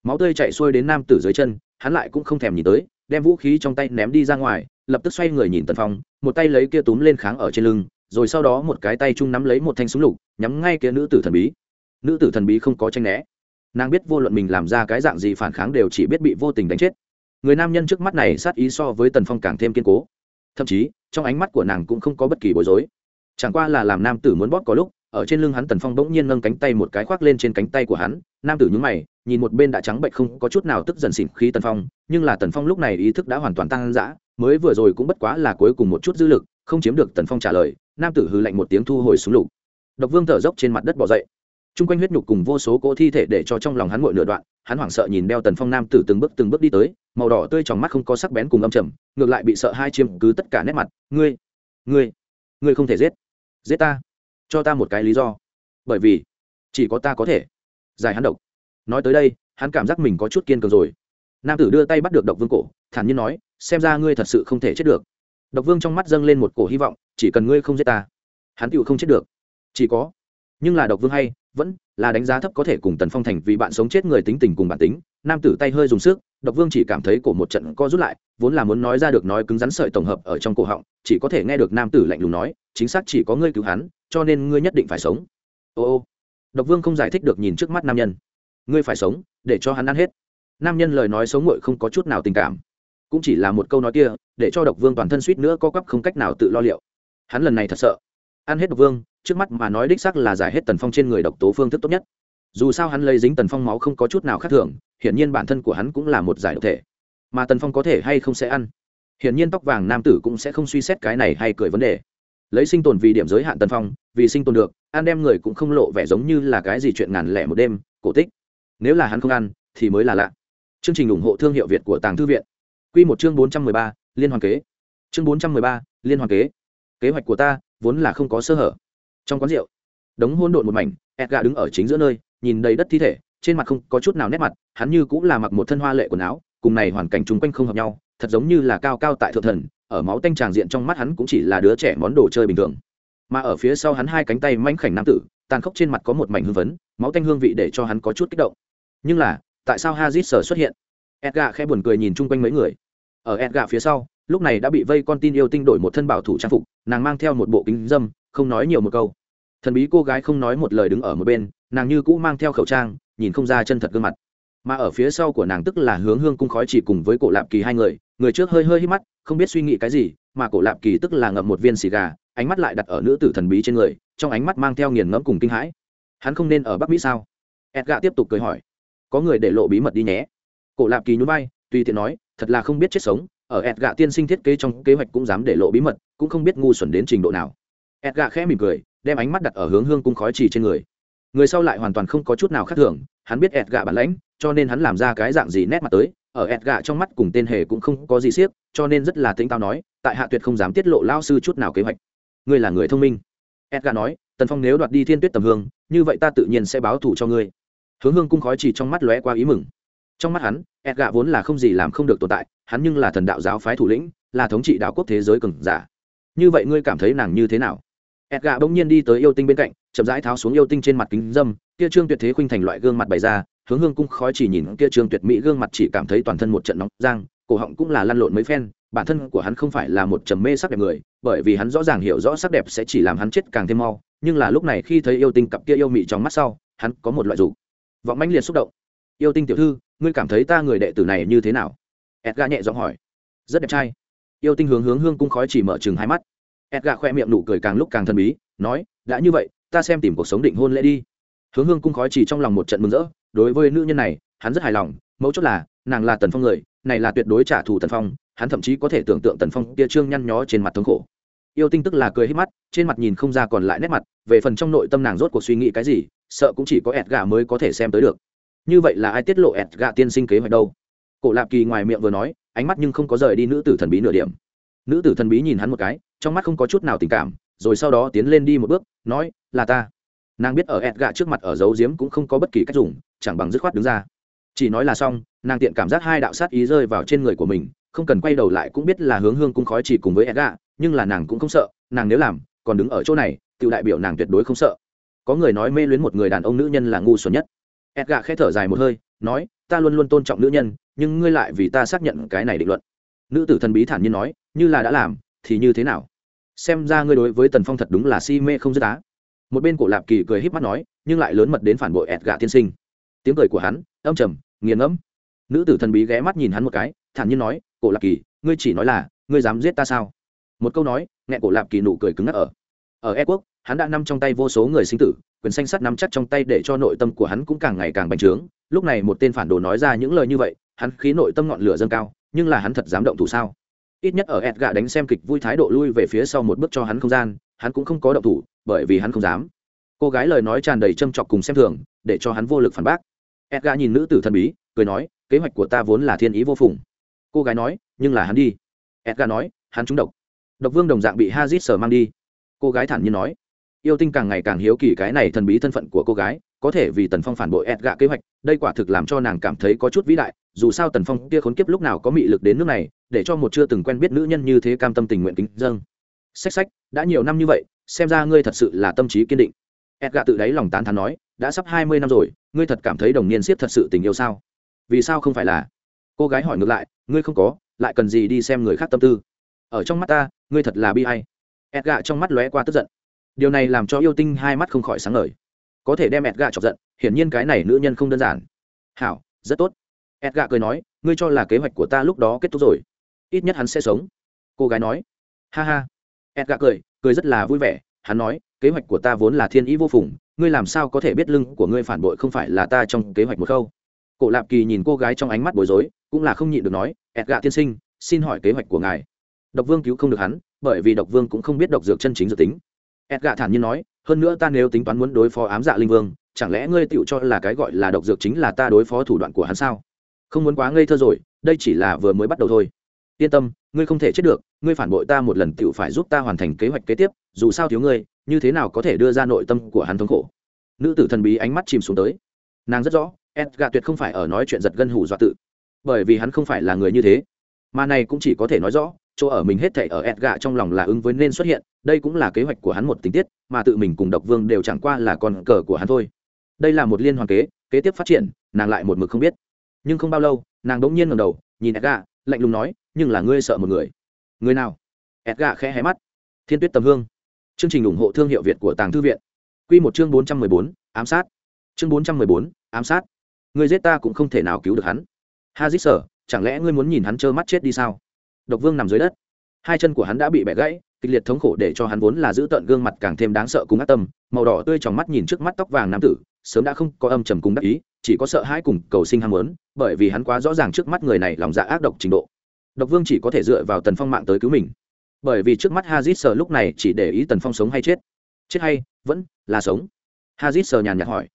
Máu tươi chạy xuôi đến nam tử dưới chân hắn lại cũng không thèm nhìn tới đem vũ khí trong tay ném đi ra ngoài lập tức xoay người nhìn tần phong một tay lấy kia túm lên kháng ở trên lưng rồi sau đó một cái tay chung nắm lấy một thanh súng lục, nhắm ngay kia nữ tử thần bí. Nữ tử thần bí không có tranh né. Nàng biết vô luận mình làm ra cái dạng gì phản kháng đều chỉ biết bị vô tình đánh chết. Người nam nhân trước mắt này sát ý so với tần phong càng thêm kiên cố. Thậm chí, trong ánh mắt của nàng cũng không có bất kỳ bối rối. Chẳng qua là làm nam tử muốn bóp có lúc, ở trên lưng hắn tần phong bỗng nhiên nâng cánh tay một cái khoác lên trên cánh tay của hắn. Nam tử nhúng mày, nhìn một bên đã trắng bệnh không có chút nào tức dần xỉn khí tần phong, nhưng là tần phong lúc này ý thức đã hoàn toàn tăng dã mới vừa rồi cũng bất quá là cuối cùng một chút dư lực, không chiếm được tần phong trả lời nam tử hư lạnh một tiếng thu hồi súng lục. Độc vương thở dốc trên mặt đất bỏ dậy. Trung quanh huyết nhục cùng vô số cỗ thi thể để cho trong lòng hắn ngội nửa đoạn, hắn hoảng sợ nhìn đeo tần phong nam tử từng bước từng bước đi tới, màu đỏ tươi trong mắt không có sắc bén cùng âm trầm, ngược lại bị sợ hai chiêm cứ tất cả nét mặt. Ngươi ngươi ngươi không thể giết giết ta, cho ta một cái lý do. Bởi vì, chỉ có ta có thể giải hắn độc. Nói tới đây, hắn cảm giác mình có chút kiên cường rồi. Nam tử đưa tay bắt được độc vương cổ, thản nhiên nói, xem ra ngươi thật sự không thể chết được. Độc vương trong mắt dâng lên một cổ hy vọng chỉ cần ngươi không giết ta, hắn tựu không chết được. Chỉ có, nhưng là độc vương hay, vẫn là đánh giá thấp có thể cùng tần phong thành vì bạn sống chết người tính tình cùng bản tính. Nam tử tay hơi dùng sức, độc vương chỉ cảm thấy cổ một trận co rút lại, vốn là muốn nói ra được nói cứng rắn sợi tổng hợp ở trong cổ họng, chỉ có thể nghe được nam tử lạnh lùng nói, chính xác chỉ có ngươi cứu hắn, cho nên ngươi nhất định phải sống. Ô ô, độc vương không giải thích được nhìn trước mắt nam nhân. Ngươi phải sống, để cho hắn ăn hết. Nam nhân lời nói sống ngội không có chút nào tình cảm. Cũng chỉ là một câu nói kia, để cho độc vương toàn thân suýt nữa co quắp không cách nào tự lo liệu hắn lần này thật sợ. Ăn hết độc vương trước mắt mà nói đích xác là giải hết tần phong trên người độc tố phương thức tốt nhất. Dù sao hắn lấy dính tần phong máu không có chút nào khác thường hiển nhiên bản thân của hắn cũng là một giải độc thể. Mà tần phong có thể hay không sẽ ăn? Hiển nhiên tóc vàng nam tử cũng sẽ không suy xét cái này hay cười vấn đề. Lấy sinh tồn vì điểm giới hạn tần phong vì sinh tồn được ăn đem người cũng không lộ vẻ giống như là cái gì chuyện ngàn lẻ một đêm cổ tích. Nếu là hắn không ăn thì mới là lạ. Chương trình ủng hộ thương hiệu việt của tàng thư viện. Quy một chương 413, liên hoàn kế. Chương 413, liên hoàn kế. Kế hoạch của ta vốn là không có sơ hở. Trong quán rượu, đống hôn độn một mảnh, Edgar đứng ở chính giữa nơi, nhìn đầy đất thi thể, trên mặt không có chút nào nét mặt, hắn như cũng là mặc một thân hoa lệ quần áo, cùng này hoàn cảnh chung quanh không hợp nhau, thật giống như là cao cao tại thượng thần, ở máu tanh tràng diện trong mắt hắn cũng chỉ là đứa trẻ món đồ chơi bình thường. Mà ở phía sau hắn hai cánh tay manh khảnh nam tử, tàn khốc trên mặt có một mảnh hương vấn, máu tanh hương vị để cho hắn có chút kích động. Nhưng là, tại sao Hazit sở xuất hiện? Edgar khẽ buồn cười nhìn chung quanh mấy người ở edga phía sau lúc này đã bị vây con tin yêu tinh đổi một thân bảo thủ trang phục nàng mang theo một bộ kính dâm, không nói nhiều một câu. Thần bí cô gái không nói một lời đứng ở một bên, nàng như cũ mang theo khẩu trang, nhìn không ra chân thật gương mặt. Mà ở phía sau của nàng tức là hướng hương cung khói chỉ cùng với cổ lạp kỳ hai người người trước hơi hơi hít mắt, không biết suy nghĩ cái gì, mà cổ lạp kỳ tức là ngậm một viên xì gà, ánh mắt lại đặt ở nữ tử thần bí trên người, trong ánh mắt mang theo nghiền ngẫm cùng kinh hãi. Hắn không nên ở bắc mỹ sao? Edga tiếp tục cười hỏi. Có người để lộ bí mật đi nhé. Cổ lạp kỳ nhún vai, tùy tiện nói, thật là không biết chết sống ở ẹt gạ tiên sinh thiết kế trong kế hoạch cũng dám để lộ bí mật, cũng không biết ngu xuẩn đến trình độ nào. ẹt gạ khẽ mỉm cười, đem ánh mắt đặt ở hướng hương cung khói trì trên người. người sau lại hoàn toàn không có chút nào khác thường, hắn biết ẹt gạ bản lãnh, cho nên hắn làm ra cái dạng gì nét mặt tới, ở ẹt gạ trong mắt cùng tên hề cũng không có gì siếc cho nên rất là tính tao nói, tại hạ tuyệt không dám tiết lộ lao sư chút nào kế hoạch. ngươi là người thông minh. ẹt gạ nói, tần phong nếu đoạt đi thiên tuyết tầm hương, như vậy ta tự nhiên sẽ báo thù cho ngươi. hướng hương cung khói trì trong mắt lóe qua ý mừng trong mắt hắn edga vốn là không gì làm không được tồn tại, hắn nhưng là thần đạo giáo phái thủ lĩnh, là thống trị đạo quốc thế giới cường giả. Như vậy ngươi cảm thấy nàng như thế nào? Edga bỗng nhiên đi tới yêu tinh bên cạnh, chậm rãi tháo xuống yêu tinh trên mặt kính dâm, kia trương tuyệt thế khuynh thành loại gương mặt bày ra, hướng hương cung khói chỉ nhìn, kia trương tuyệt mỹ gương mặt chỉ cảm thấy toàn thân một trận nóng giang cổ họng cũng là lăn lộn mấy phen, bản thân của hắn không phải là một trầm mê sắc đẹp người, bởi vì hắn rõ ràng hiểu rõ sắc đẹp sẽ chỉ làm hắn chết càng thêm mau, nhưng là lúc này khi thấy yêu tinh cặp kia yêu mị trong mắt sau, hắn có một loại dục. Vọng mãnh liệt xúc động. Yêu tinh tiểu thư ngươi cảm thấy ta người đệ tử này như thế nào? Edga nhẹ giọng hỏi. Rất đẹp trai. Yêu tinh hướng hướng hương cung khói chỉ mở chừng hai mắt. Edga khoe miệng nụ cười càng lúc càng thần bí, nói, đã như vậy, ta xem tìm cuộc sống định hôn lễ đi. Hướng hương cung khói chỉ trong lòng một trận mừng rỡ, đối với nữ nhân này, hắn rất hài lòng, mấu chốt là, nàng là tần phong người, này là tuyệt đối trả thù tần phong, hắn thậm chí có thể tưởng tượng tần phong tia trương nhăn nhó trên mặt thống khổ. Yêu tinh tức là cười hết mắt, trên mặt nhìn không ra còn lại nét mặt, về phần trong nội tâm nàng rốt cuộc suy nghĩ cái gì, sợ cũng chỉ có ẹt gà mới có thể xem tới được như vậy là ai tiết lộ ẹt gạ tiên sinh kế hoạch đâu? Cổ lạp kỳ ngoài miệng vừa nói ánh mắt nhưng không có rời đi nữ tử thần bí nửa điểm. Nữ tử thần bí nhìn hắn một cái trong mắt không có chút nào tình cảm rồi sau đó tiến lên đi một bước nói là ta. Nàng biết ở ẹt gạ trước mặt ở dấu diếm cũng không có bất kỳ cách dùng chẳng bằng dứt khoát đứng ra. Chỉ nói là xong nàng tiện cảm giác hai đạo sát ý rơi vào trên người của mình không cần quay đầu lại cũng biết là hướng hương cung khói chỉ cùng với ẹt gạ, nhưng là nàng cũng không sợ nàng nếu làm còn đứng ở chỗ này tự đại biểu nàng tuyệt đối không sợ. Có người nói mê luyến một người đàn ông nữ nhân là ngu xuẩn nhất ẹt khẽ thở dài một hơi, nói, ta luôn luôn tôn trọng nữ nhân, nhưng ngươi lại vì ta xác nhận cái này định luận. Nữ tử thần bí thản nhiên nói, như là đã làm, thì như thế nào? Xem ra ngươi đối với tần phong thật đúng là si mê không dứt á. Một bên cổ lạp kỳ cười híp mắt nói, nhưng lại lớn mật đến phản bội ẹt gà tiên sinh. Tiếng cười của hắn, âm trầm, nghiền ngẫm. Nữ tử thần bí ghé mắt nhìn hắn một cái, thản nhiên nói, cổ lạp kỳ, ngươi chỉ nói là, ngươi dám giết ta sao? Một câu nói nghe cổ lạp kỳ nụ cười cứng ngắc ở ở e quốc, hắn đã nằm trong tay vô số người sinh tử, quyền xanh sắt nắm chắc trong tay để cho nội tâm của hắn cũng càng ngày càng bành trướng. Lúc này một tên phản đồ nói ra những lời như vậy, hắn khí nội tâm ngọn lửa dâng cao, nhưng là hắn thật dám động thủ sao? Ít nhất ở ẹt gạ đánh xem kịch vui thái độ lui về phía sau một bước cho hắn không gian, hắn cũng không có động thủ, bởi vì hắn không dám. Cô gái lời nói tràn đầy châm chọc cùng xem thường, để cho hắn vô lực phản bác. Ẹt gạ nhìn nữ tử thần bí, cười nói, kế hoạch của ta vốn là thiên ý vô phùng. Cô gái nói, nhưng là hắn đi. Ẹt gạ nói, hắn trúng độc. Độc vương đồng dạng bị hazit sờ mang đi cô gái thản nhiên nói yêu tinh càng ngày càng hiếu kỳ cái này thần bí thân phận của cô gái có thể vì tần phong phản bội ẹt gạ kế hoạch đây quả thực làm cho nàng cảm thấy có chút vĩ đại dù sao tần phong kia khốn kiếp lúc nào có mị lực đến nước này để cho một chưa từng quen biết nữ nhân như thế cam tâm tình nguyện kính dâng. Sách sách, đã nhiều năm như vậy xem ra ngươi thật sự là tâm trí kiên định. Ẹt gạ tự đáy lòng tán thán nói đã sắp hai mươi năm rồi ngươi thật cảm thấy đồng niên siết thật sự tình yêu sao? Vì sao không phải là? Cô gái hỏi ngược lại ngươi không có lại cần gì đi xem người khác tâm tư? Ở trong mắt ta ngươi thật là bi hay ẹt gạ trong mắt lóe qua tức giận. Điều này làm cho yêu tinh hai mắt không khỏi sáng ngời. Có thể đem ẹt gạ chọc giận, hiển nhiên cái này nữ nhân không đơn giản. Hảo, rất tốt. Ẹt gạ cười nói, ngươi cho là kế hoạch của ta lúc đó kết thúc rồi. Ít nhất hắn sẽ sống. Cô gái nói. Ha ha. Ẹt gạ cười cười rất là vui vẻ. Hắn nói, kế hoạch của ta vốn là thiên ý vô phùng, ngươi làm sao có thể biết lưng của ngươi phản bội không phải là ta trong kế hoạch một khâu? Cổ lạp kỳ nhìn cô gái trong ánh mắt bối rối, cũng là không nhịn được nói ẹt gạ tiên sinh, xin hỏi kế hoạch của ngài. Độc vương cứu không được hắn bởi vì độc vương cũng không biết độc dược chân chính dự tính. Ed thản nhiên nói, hơn nữa ta nếu tính toán muốn đối phó ám dạ linh vương, chẳng lẽ ngươi tựu cho là cái gọi là độc dược chính là ta đối phó thủ đoạn của hắn sao? Không muốn quá ngây thơ rồi, đây chỉ là vừa mới bắt đầu thôi. Yên tâm, ngươi không thể chết được, ngươi phản bội ta một lần tựu phải giúp ta hoàn thành kế hoạch kế tiếp, dù sao thiếu ngươi, như thế nào có thể đưa ra nội tâm của hắn thống khổ? Nữ tử thần bí ánh mắt chìm xuống tới. Nàng rất rõ ed tuyệt không phải ở nói chuyện giật gân hủ dọa tự, bởi vì hắn không phải là người như thế. Mà này cũng chỉ có thể nói rõ chỗ ở mình hết thảy ở Edga trong lòng là ứng với nên xuất hiện đây cũng là kế hoạch của hắn một tình tiết mà tự mình cùng độc vương đều chẳng qua là con cờ của hắn thôi. Đây là một liên hoàn kế kế tiếp phát triển nàng lại một mực không biết. Nhưng không bao lâu nàng đỗng nhiên ngẩng đầu nhìn Edga, lạnh lùng nói nhưng là ngươi sợ một người. Người nào? Edga khẽ hé mắt. Thiên tuyết tầm hương. Chương trình ủng hộ thương hiệu việt của tàng thư viện. Quy một chương bốn trăm mười bốn ám sát. Chương bốn trăm mười bốn ám sát. Người giết ta cũng không thể nào cứu được hắn. Hazit sở chẳng lẽ ngươi muốn nhìn hắn trơ mắt chết đi sao? Độc vương nằm dưới đất. Hai chân của hắn đã bị bẻ gãy, kịch liệt thống khổ để cho hắn vốn là giữ tận gương mặt càng thêm đáng sợ cùng ác tâm, màu đỏ tươi trong mắt nhìn trước mắt tóc vàng nam tử, sớm đã không có âm trầm cùng đắc ý, chỉ có sợ hãi cùng cầu sinh ham muốn, bởi vì hắn quá rõ ràng trước mắt người này lòng dạ ác độc trình độ. Độc vương chỉ có thể dựa vào tần phong mạng tới cứu mình. Bởi vì trước mắt hazit sờ lúc này chỉ để ý tần phong sống hay chết. Chết hay, vẫn là sống. Hazit sờ nhàn nhạt hỏi.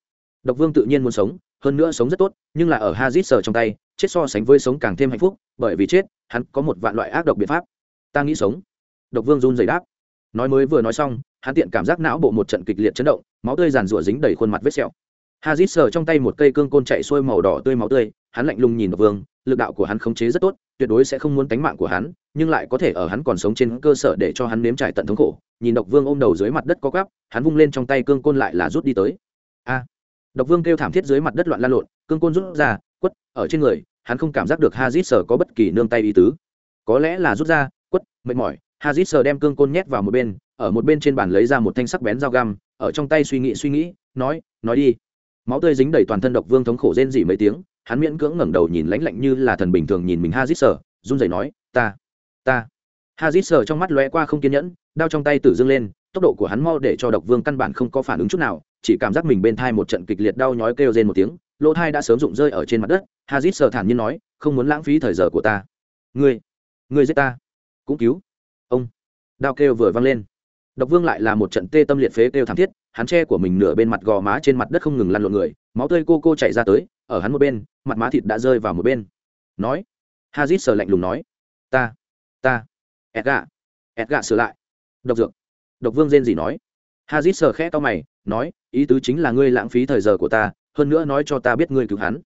Độc vương tự nhiên muốn sống, hơn nữa sống rất tốt, nhưng là ở hazit sờ trong tay, chết so sánh với sống càng thêm hạnh phúc bởi vì chết, hắn có một vạn loại ác độc biện pháp. Ta nghĩ sống. Độc vương run dày đáp. Nói mới vừa nói xong, hắn tiện cảm giác não bộ một trận kịch liệt chấn động, máu tươi giàn rủa dính đầy khuôn mặt vết sẹo. Hazit sờ trong tay một cây cương côn chạy xuôi màu đỏ tươi máu tươi, hắn lạnh lùng nhìn độc vương, lực đạo của hắn khống chế rất tốt, tuyệt đối sẽ không muốn tánh mạng của hắn, nhưng lại có thể ở hắn còn sống trên cơ sở để cho hắn nếm trải tận thống khổ. Nhìn độc vương ôm đầu dưới mặt đất có gắp hắn vung lên trong tay cương côn lại là rút đi tới. A! Độc vương kêu thảm thiết dưới mặt đất loạn lan lộn, cương côn rút ra, quất, ở trên người hắn không cảm giác được hazit sờ có bất kỳ nương tay ý tứ. Có lẽ là rút ra, quất, mệt mỏi, hazit sờ đem cương côn nhét vào một bên, ở một bên trên bàn lấy ra một thanh sắc bén dao găm, ở trong tay suy nghĩ suy nghĩ, nói nói đi. Máu tươi dính đầy toàn thân độc vương thống khổ rên dỉ mấy tiếng, hắn miễn cưỡng ngẩng đầu nhìn lãnh lạnh như là thần bình thường nhìn mình hazit sờ run rẩy nói, ta ta. Hazit sờ trong mắt lóe qua không kiên nhẫn, đao trong tay tử dưng lên, tốc độ của hắn mau để cho độc vương căn bản không có phản ứng chút nào, chỉ cảm giác mình bên thai một trận kịch liệt đau nhói kêu rên một tiếng lỗ thai đã sớm rụng rơi ở trên mặt đất, hazit sờ thản nhiên nói, không muốn lãng phí thời giờ của ta. Ngươi ngươi giết ta. Cũng cứu. Ông, đao kêu vừa vang lên. Độc vương lại là một trận tê tâm liệt phế kêu thảm thiết, hắn che của mình nửa bên mặt gò má trên mặt đất không ngừng lăn lộn người, máu tươi cô cô chạy ra tới, ở hắn một bên, mặt má thịt đã rơi vào một bên. Nói, hazit sờ lạnh lùng nói, ta ta edga edga sửa lại. Độc dược, độc vương rên gì nói. Hazit sờ khẽ to mày, nói, ý tứ chính là ngươi lãng phí thời giờ của ta hơn nữa nói cho ta biết ngươi cứu hắn.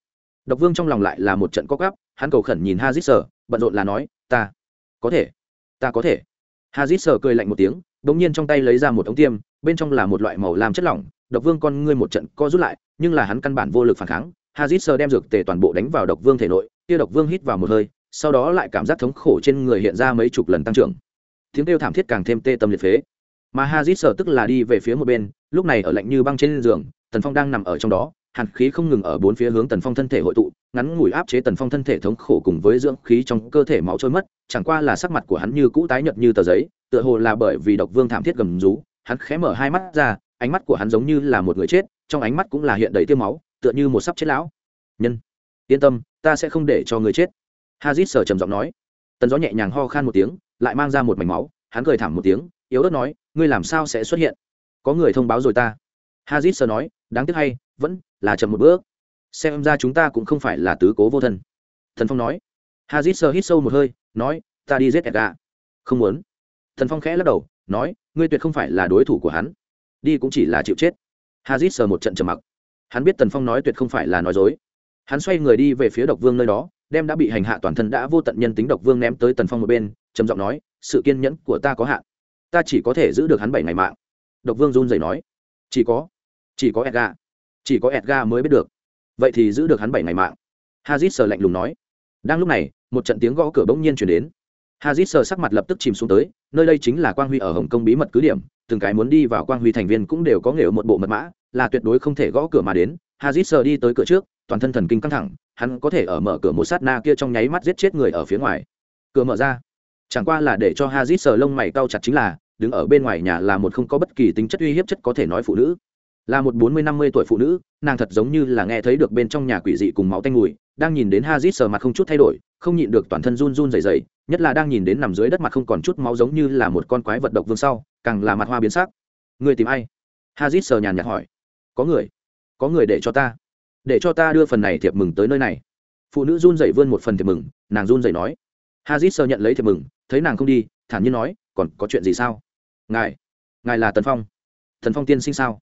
Độc vương trong lòng lại là một trận có gắp hắn cầu khẩn nhìn hazit sờ bận rộn là nói, ta, có thể, ta có thể. Hazit sờ cười lạnh một tiếng đ ỗ n g nhiên trong tay lấy ra một ống tiêm, bên trong là một loại màu làm chất lỏng, độc vương con ngươi một trận co rút lại, nhưng là hắn căn bản vô lực phản kháng. Hazit sờ đem dược tề toàn bộ đánh vào độc vương thể nội, kia độc vương hít vào một hơi, sau đó lại cảm giác thống khổ trên người hiện ra mấy chục lần tăng trưởng. Tiếng kêu thảm thiết càng thêm tê tâm liệt phế. Mà hazit sờ tức là đi về phía một bên, lúc này ở lạnh như băng trên giường, tần phong đang nằm ở trong đó hàn khí không ngừng ở bốn phía hướng tần phong thân thể hội tụ, ngắn ngủi áp chế tần phong thân thể thống khổ cùng với dưỡng khí trong cơ thể máu trôi mất, chẳng qua là sắc mặt của hắn như cũ tái nhợt như tờ giấy, tựa hồ là bởi vì độc vương thảm thiết gầm rú, hắn khẽ mở hai mắt ra, ánh mắt của hắn giống như là một người chết, trong ánh mắt cũng là hiện đầy tiêu máu, tựa như một sắp chết lão. Nhân, yên tâm, ta sẽ không để cho người chết. Hazit sờ trầm giọng nói. Tần gió nhẹ nhàng ho khan một tiếng, lại mang ra một mảnh máu, hắn cười thảm một tiếng, yếu ớt nói, ngươi làm sao sẽ xuất hiện? Có người thông báo rồi ta. Hazit sờ nói, đáng tiếc hay, vẫn là chậm một bước. Xem ra chúng ta cũng không phải là tứ cố vô thân. Thần phong nói. Hazit sơ hít sâu một hơi, nói, ta đi giết edga không muốn. Thần phong khẽ lắc đầu, nói, ngươi tuyệt không phải là đối thủ của hắn. Đi cũng chỉ là chịu chết. Hazit sơ một trận trầm mặc. Hắn biết tần phong nói tuyệt không phải là nói dối. Hắn xoay người đi về phía độc vương nơi đó, đem đã bị hành hạ toàn thân đã vô tận nhân tính độc vương ném tới tần phong một bên, trầm giọng nói, sự kiên nhẫn của ta có hạn. Ta chỉ có thể giữ được hắn bảy ngày mạng. Độc vương run rẩy nói, chỉ có chỉ có edga chỉ có Edgar mới biết được. Vậy thì giữ được hắn bảy ngày mạng. Hazit sờ lạnh lùng nói. Đang lúc này, một trận tiếng gõ cửa bỗng nhiên chuyển đến. Hazit sờ sắc mặt lập tức chìm xuống tới, nơi đây chính là quang huy ở hồng kông bí mật cứ điểm, từng cái muốn đi vào quang huy thành viên cũng đều có nghề một bộ mật mã, là tuyệt đối không thể gõ cửa mà đến. Hazit sờ đi tới cửa trước, toàn thân thần kinh căng thẳng, hắn có thể ở mở cửa một sát na kia trong nháy mắt giết chết người ở phía ngoài. Cửa mở ra. Chẳng qua là để cho hazit sờ lông mày cau chặt chính là, đứng ở bên ngoài nhà là một không có bất kỳ tính chất uy hiếp chất có thể nói phụ nữ là một bốn mươi năm mươi tuổi phụ nữ nàng thật giống như là nghe thấy được bên trong nhà quỷ dị cùng máu tanh ngùi, đang nhìn đến hazit sờ mặt không chút thay đổi không nhịn được toàn thân run run dày dày nhất là đang nhìn đến nằm dưới đất mặt không còn chút máu giống như là một con quái vật độc vương sau càng là mặt hoa biến sắc. Người tìm ai? Hazit sờ nhàn nhạt hỏi. Có người có người để cho ta để cho ta đưa phần này thiệp mừng tới nơi này. Phụ nữ run dậy vươn một phần thiệp mừng nàng run dậy nói. Hazit sờ nhận lấy thiệp mừng thấy nàng không đi thản nhiên nói còn có chuyện gì sao? Ngài ngài là tần phong. Thần phong tiên sinh sao?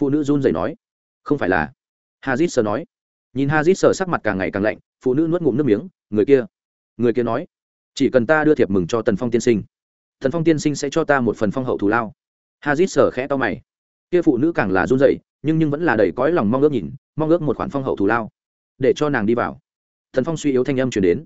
Phụ nữ run rẩy nói, không phải là. Hazit sờ nói. Nhìn hazit sờ sắc mặt càng ngày càng lạnh, phụ nữ nuốt ngụm nước miếng, người kia người kia nói, chỉ cần ta đưa thiệp mừng cho tần phong tiên sinh thần phong tiên sinh sẽ cho ta một phần phong hậu thù lao. Hazit sờ khẽ to mày. Kia phụ nữ càng là run rẩy, nhưng nhưng vẫn là đầy cõi lòng mong ước nhìn, mong ước một khoản phong hậu thù lao, để cho nàng đi vào. Thần phong suy yếu thanh âm chuyển đến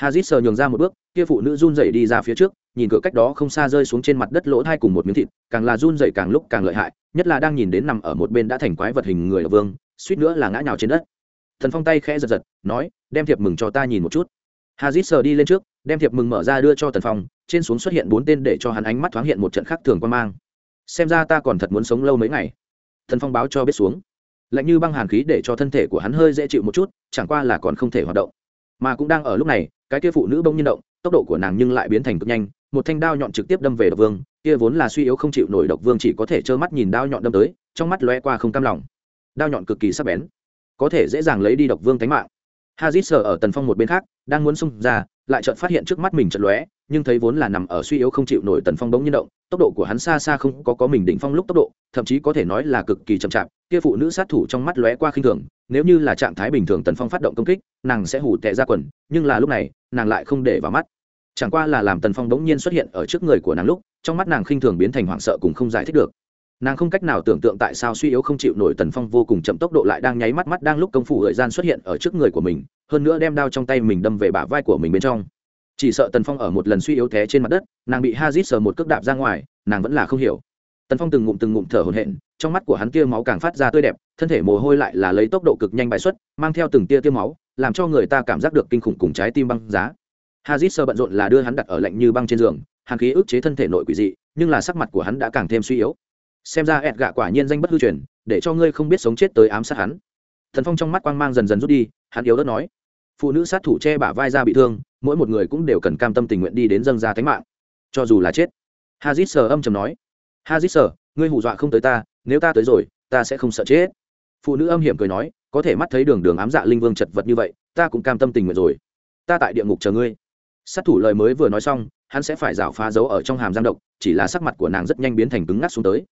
hazit sờ nhường ra một bước, kia phụ nữ run rẩy đi ra phía trước, nhìn cửa cách đó không xa rơi xuống trên mặt đất lỗ thai cùng một miếng thịt, càng là run rẩy càng lúc càng lợi hại, nhất là đang nhìn đến nằm ở một bên đã thành quái vật hình người ở vương, suýt nữa là ngã nhào trên đất. Thần phong tay khẽ giật giật, nói, đem thiệp mừng cho ta nhìn một chút. Hazit sờ đi lên trước, đem thiệp mừng mở ra đưa cho tần phong, trên xuống xuất hiện bốn tên để cho hắn ánh mắt thoáng hiện một trận khác thường quan mang. Xem ra ta còn thật muốn sống lâu mấy ngày. Thần phong báo cho biết xuống. Lạnh như băng hàn khí để cho thân thể của hắn hơi dễ chịu một chút, chẳng qua là còn không thể hoạt động. Mà cũng đang ở lúc này cái kia phụ nữ bông nhiên động, tốc độ của nàng nhưng lại biến thành cực nhanh, một thanh đao nhọn trực tiếp đâm về độc vương, kia vốn là suy yếu không chịu nổi độc vương chỉ có thể trơ mắt nhìn đao nhọn đâm tới, trong mắt lóe qua không cam lòng. Đao nhọn cực kỳ sắc bén, có thể dễ dàng lấy đi độc vương tánh mạng. Hazit sờ ở tần phong một bên khác đang muốn xông ra, lại chợt phát hiện trước mắt mình chợt lóe, nhưng thấy vốn là nằm ở suy yếu không chịu nổi tần phong bỗng nhiên động, tốc độ của hắn xa xa không có có mình đỉnh phong lúc tốc độ, thậm chí có thể nói là cực kỳ chậm chạp, kia phụ nữ sát thủ trong mắt lóe qua khinh thường, nếu như là trạng thái bình thường tần phong phát động công kích, nàng sẽ hủ tệ ra quần, nhưng là lúc này, nàng lại không để vào mắt. Chẳng qua là làm tần phong bỗng nhiên xuất hiện ở trước người của nàng lúc, trong mắt nàng khinh thường biến thành hoảng sợ cùng không giải thích được nàng không cách nào tưởng tượng tại sao suy yếu không chịu nổi tần phong vô cùng chậm tốc độ lại đang nháy mắt mắt đang lúc công phủ thời gian xuất hiện ở trước người của mình, hơn nữa đem đao trong tay mình đâm về bả vai của mình bên trong. Chỉ sợ tần phong ở một lần suy yếu thế trên mặt đất, nàng bị hazit sờ một cước đạp ra ngoài, nàng vẫn là không hiểu. Tần phong từng ngụm từng ngụm thở hổn hển, trong mắt của hắn tia máu càng phát ra tươi đẹp, thân thể mồ hôi lại là lấy tốc độ cực nhanh bài xuất, mang theo từng tia tia máu, làm cho người ta cảm giác được kinh khủng cùng trái tim băng giá. Hazit sơ bận rộn là đưa hắn đặt ở lạnh như băng trên giường, hàn khí ức chế thân thể nội quỷ dị, nhưng là sắc mặt của hắn đã càng thêm suy yếu xem ra ẹt gạ quả nhiên danh bất hư truyền, để cho ngươi không biết sống chết tới ám sát hắn. Thần phong trong mắt quang mang dần dần rút đi, hắn yếu đất nói, phụ nữ sát thủ che bả vai ra bị thương, mỗi một người cũng đều cần cam tâm tình nguyện đi đến dâng ra thánh mạng. Cho dù là chết, hazit sờ âm chầm nói, hazit sờ ngươi hù dọa không tới ta, nếu ta tới rồi, ta sẽ không sợ chết. Phụ nữ âm hiểm cười nói, có thể mắt thấy đường đường ám dạ linh vương chật vật như vậy, ta cũng cam tâm tình nguyện rồi. Ta tại địa ngục chờ ngươi. Sát thủ lời mới vừa nói xong, hắn sẽ phải rảo phá dấu ở trong hàm giang độc, chỉ là sắc mặt của nàng rất nhanh biến thành cứng ngắc xuống tới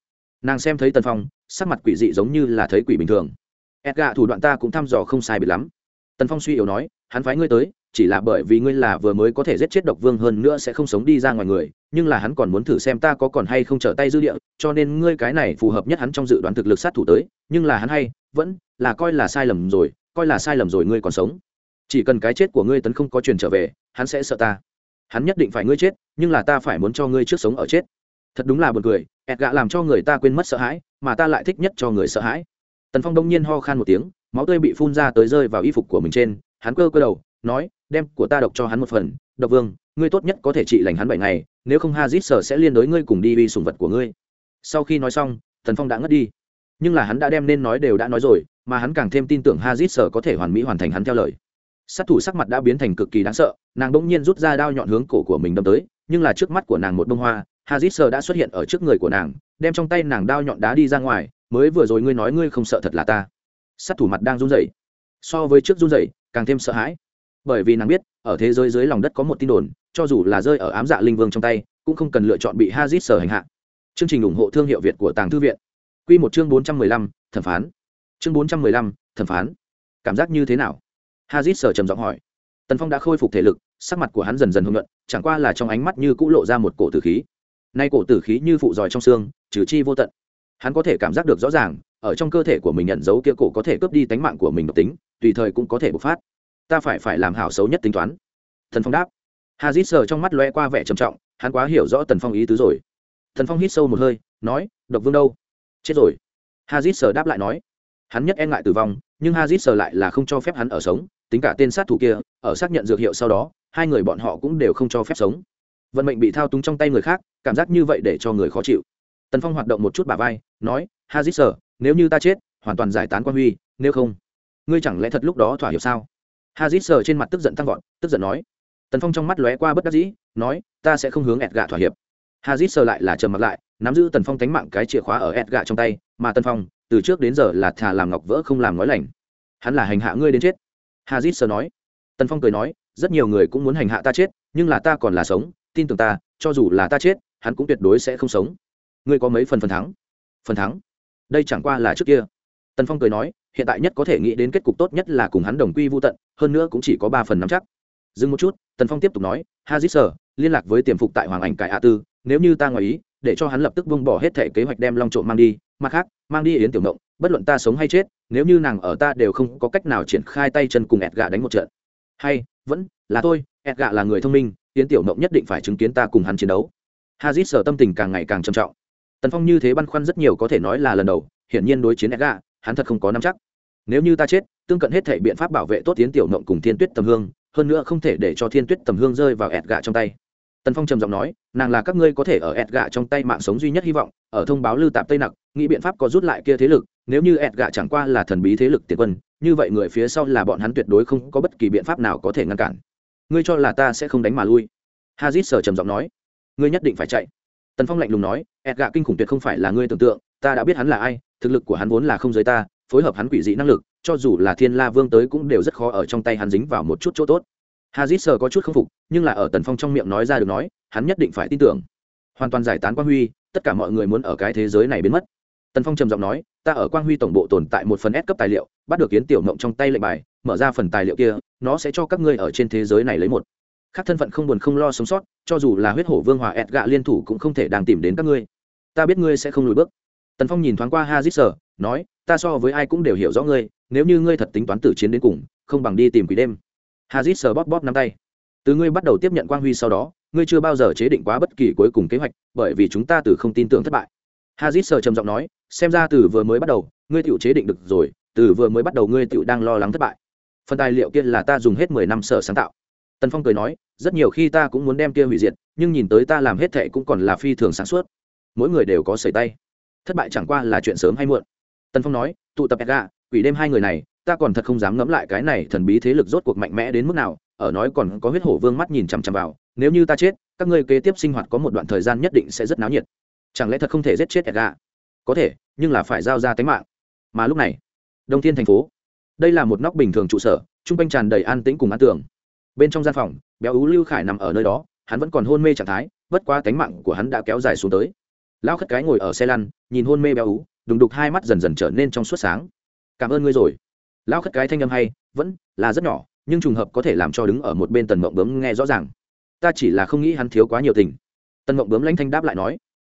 nàng xem thấy tần phong, sắc mặt quỷ dị giống như là thấy quỷ bình thường. Edga thủ đoạn ta cũng thăm dò không sai biệt lắm. Tần phong suy yếu nói, hắn phái ngươi tới, chỉ là bởi vì ngươi là vừa mới có thể giết chết độc vương hơn nữa sẽ không sống đi ra ngoài người, nhưng là hắn còn muốn thử xem ta có còn hay không trở tay dư địa, cho nên ngươi cái này phù hợp nhất hắn trong dự đoán thực lực sát thủ tới, nhưng là hắn hay, vẫn là coi là sai lầm rồi, coi là sai lầm rồi ngươi còn sống. Chỉ cần cái chết của ngươi tấn không có truyền trở về, hắn sẽ sợ ta. Hắn nhất định phải ngươi chết, nhưng là ta phải muốn cho ngươi trước sống ở chết. Thật đúng là buồn cười ẹt gạ làm cho người ta quên mất sợ hãi, mà ta lại thích nhất cho người sợ hãi. Tần phong đông nhiên ho khan một tiếng, máu tươi bị phun ra tới rơi vào y phục của mình trên, hắn cơ cơ đầu, nói, đem của ta độc cho hắn một phần, độc vương, ngươi tốt nhất có thể trị lành hắn bảy ngày, nếu không hazit sở sẽ liên đối ngươi cùng đi uy sùng vật của ngươi. Sau khi nói xong, tần phong đã ngất đi. Nhưng là hắn đã đem nên nói đều đã nói rồi, mà hắn càng thêm tin tưởng hazit sở có thể hoàn mỹ hoàn thành hắn theo lời. Sát thủ sắc mặt đã biến thành cực kỳ đáng sợ, nàng đ ỗ n g nhiên rút ra đao nhọn hướng cổ của mình đâm tới, nhưng là trước mắt của nàng một bông hoa hazit sơ đã xuất hiện ở trước người của nàng, đem trong tay nàng đao nhọn đá đi ra ngoài, mới vừa rồi ngươi nói ngươi không sợ thật là ta. Sát thủ mặt đang run rẩy. So với trước run rẩy, càng thêm sợ hãi. Bởi vì nàng biết, ở thế giới dưới lòng đất có một tin đồn, cho dù là rơi ở ám dạ linh vương trong tay, cũng không cần lựa chọn bị hazit hành hạ. Chương trình ủng hộ thương hiệu việt của tàng thư viện. Q một chương bốn trăm mười lăm, thẩm phán. Chương bốn trăm mười lăm, thẩm phán. Cảm giác như thế nào? Hazit trầm giọng hỏi. Tần phong đã khôi phục thể lực, sắc mặt của hắn dần dần hưng luận chẳng qua là trong ánh mắt như cũ lộ ra một cổ tử khí nay cổ tử khí như phụ giỏi trong xương, trừ chi vô tận. Hắn có thể cảm giác được rõ ràng, ở trong cơ thể của mình nhận dấu kia cổ có thể cướp đi tánh mạng của mình độc tính, tùy thời cũng có thể bộc phát. Ta phải phải làm hảo xấu nhất tính toán. Thần phong đáp. Hazit sờ trong mắt loe qua vẻ trầm trọng, hắn quá hiểu rõ tần phong ý tứ rồi. Thần phong hít sâu một hơi, nói, độc vương đâu? Chết rồi. Hazit sờ đáp lại nói. Hắn nhất e ngại tử vong, nhưng hazit sờ lại là không cho phép hắn ở sống, tính cả tên sát thủ kia, ở xác nhận dược hiệu sau đó, hai người bọn họ cũng đều không cho phép sống vận mệnh bị thao túng trong tay người khác, cảm giác như vậy để cho người khó chịu. Tần phong hoạt động một chút bà vai, nói, ha dít sở nếu như ta chết, hoàn toàn giải tán quan huy, nếu không, ngươi chẳng lẽ thật lúc đó thỏa hiệp sao? Ha dít sở trên mặt tức giận tăng vọt, tức giận nói. Tần phong trong mắt lóe qua bất đắc dĩ, nói, ta sẽ không hướng ẹt gạ thỏa hiệp. Ha dít sở lại là trầm mặt lại, nắm giữ tần phong tánh mạng cái chìa khóa ở ẹt gạ trong tay, mà tần phong, từ trước đến giờ là thà làm ngọc vỡ không làm nói lành. Hắn là hành hạ ngươi đến chết. Ha dít sở nói. Tần phong cười nói, rất nhiều người cũng muốn hành hạ ta chết, nhưng là ta còn là sống tin tưởng ta, cho dù là ta chết, hắn cũng tuyệt đối sẽ không sống. Ngươi có mấy phần phần thắng? Phần thắng? Đây chẳng qua là trước kia. Tần phong cười nói, hiện tại nhất có thể nghĩ đến kết cục tốt nhất là cùng hắn đồng quy vô tận, hơn nữa cũng chỉ có ba phần nắm chắc. Dừng một chút, tần phong tiếp tục nói hazit sở liên lạc với tiềm phục tại hoàng ảnh cải a tư, nếu như ta ngoài ý, để cho hắn lập tức buông bỏ hết thể kế hoạch đem long trộm mang đi, mặt khác, mang đi yến tiểu mộng bất luận ta sống hay chết, nếu như nàng ở ta đều không có cách nào triển khai tay chân cùng ẹt gà đánh một trận. Hay, vẫn là tôi ẹt gà là người thông minh yến tiểu mộng nhất định phải chứng kiến ta cùng hắn chiến đấu. Hazit sở tâm tình càng ngày càng trầm trọng. Tần phong như thế băn khoăn rất nhiều có thể nói là lần đầu, hiển nhiên đối chiến ẹt gà hắn thật không có nắm chắc. Nếu như ta chết, tương cận hết thể biện pháp bảo vệ tốt tiến tiểu mộng cùng thiên tuyết tầm hương, hơn nữa không thể để cho thiên tuyết tầm hương rơi vào ẹt gà trong tay. Tần phong trầm giọng nói, nàng là các ngươi có thể ở ẹt gà trong tay mạng sống duy nhất hy vọng, ở thông báo lưu tạp tây nặc, nghĩ biện pháp có rút lại kia thế lực, nếu như ẹt gà chẳng qua là thần bí thế lực tiền quân, như vậy người phía sau là bọn hắn tuyệt đối không có bất kỳ biện pháp nào có thể ngăn cản ngươi cho là ta sẽ không đánh mà lui. Hazit sờ trầm giọng nói. Ngươi nhất định phải chạy. Tần phong lạnh lùng nói, ẹt gạ kinh khủng tuyệt không phải là ngươi tưởng tượng, ta đã biết hắn là ai, thực lực của hắn vốn là không giới ta, phối hợp hắn quỷ dị năng lực, cho dù là thiên la vương tới cũng đều rất khó ở trong tay hắn dính vào một chút chỗ tốt. Hazit sờ có chút k phục, nhưng là ở tần phong trong miệng nói ra được nói, hắn nhất định phải tin tưởng. Hoàn toàn giải tán quang huy, tất cả mọi người muốn ở cái thế giới này biến mất. Tần phong trầm giọng nói, ta ở quang huy tổng bộ tồn tại một phần S cấp tài liệu, bắt được kiến tiểu mộng trong tay lệnh bài, mở ra phần tài liệu kia nó sẽ cho các ngươi ở trên thế giới này lấy một. Khác thân phận không buồn không lo sống sót, cho dù là huyết hổ vương hòa ẹt gạ liên thủ cũng không thể đang tìm đến các ngươi. Ta biết ngươi sẽ không lùi bước. Tần phong nhìn thoáng qua hazit sở nói, ta so với ai cũng đều hiểu rõ ngươi, nếu như ngươi thật tính toán tử chiến đến cùng, không bằng đi tìm quỷ đêm. Ha dít sở bóp bóp nắm tay. Từ ngươi bắt đầu tiếp nhận quang huy sau đó, ngươi chưa bao giờ chế định quá bất kỳ cuối cùng kế hoạch, bởi vì chúng ta từ không tin tưởng thất bại. Ha dít sở trầm giọng nói, xem ra từ vừa mới bắt đầu, ngươi tự chế định được rồi, từ vừa mới bắt đầu ngươi tự đang lo lắng thất bại phần tài liệu kia là ta dùng hết mười năm sở sáng tạo. Tần phong cười nói, rất nhiều khi ta cũng muốn đem kia hủy diệt, nhưng nhìn tới ta làm hết thệ cũng còn là phi thường sáng suốt. Mỗi người đều có sẩy tay. Thất bại chẳng qua là chuyện sớm hay muộn. Tần phong nói, tụ tập edga quỷ đêm hai người này, ta còn thật không dám ngẫm lại cái này thần bí thế lực rốt cuộc mạnh mẽ đến mức nào, ở nói còn có huyết hổ vương mắt nhìn chằm chằm vào, nếu như ta chết, các ngươi kế tiếp sinh hoạt có một đoạn thời gian nhất định sẽ rất náo nhiệt. Chẳng lẽ thật không thể giết chết edga có thể, nhưng là phải giao ra tính mạng. Mà lúc này, đông thiên thành phố đây là một nóc bình thường trụ sở, chung quanh tràn đầy an tĩnh cùng an tưởng bên trong gian phòng, béo ú lưu khải nằm ở nơi đó, hắn vẫn còn hôn mê trạng thái, bất quá tánh mạng của hắn đã kéo dài xuống tới. Lão khất cái ngồi ở xe lăn, nhìn hôn mê béo ú, đùng đục hai mắt dần dần trở nên trong suốt sáng. Cảm ơn ngươi rồi. Lão khất cái thanh âm hay, vẫn là rất nhỏ, nhưng trùng hợp có thể làm cho đứng ở một bên tần mộng bướm nghe rõ ràng. Ta chỉ là không nghĩ hắn thiếu quá nhiều tình. Tần mộng bướm lãnh thanh đáp lại nói.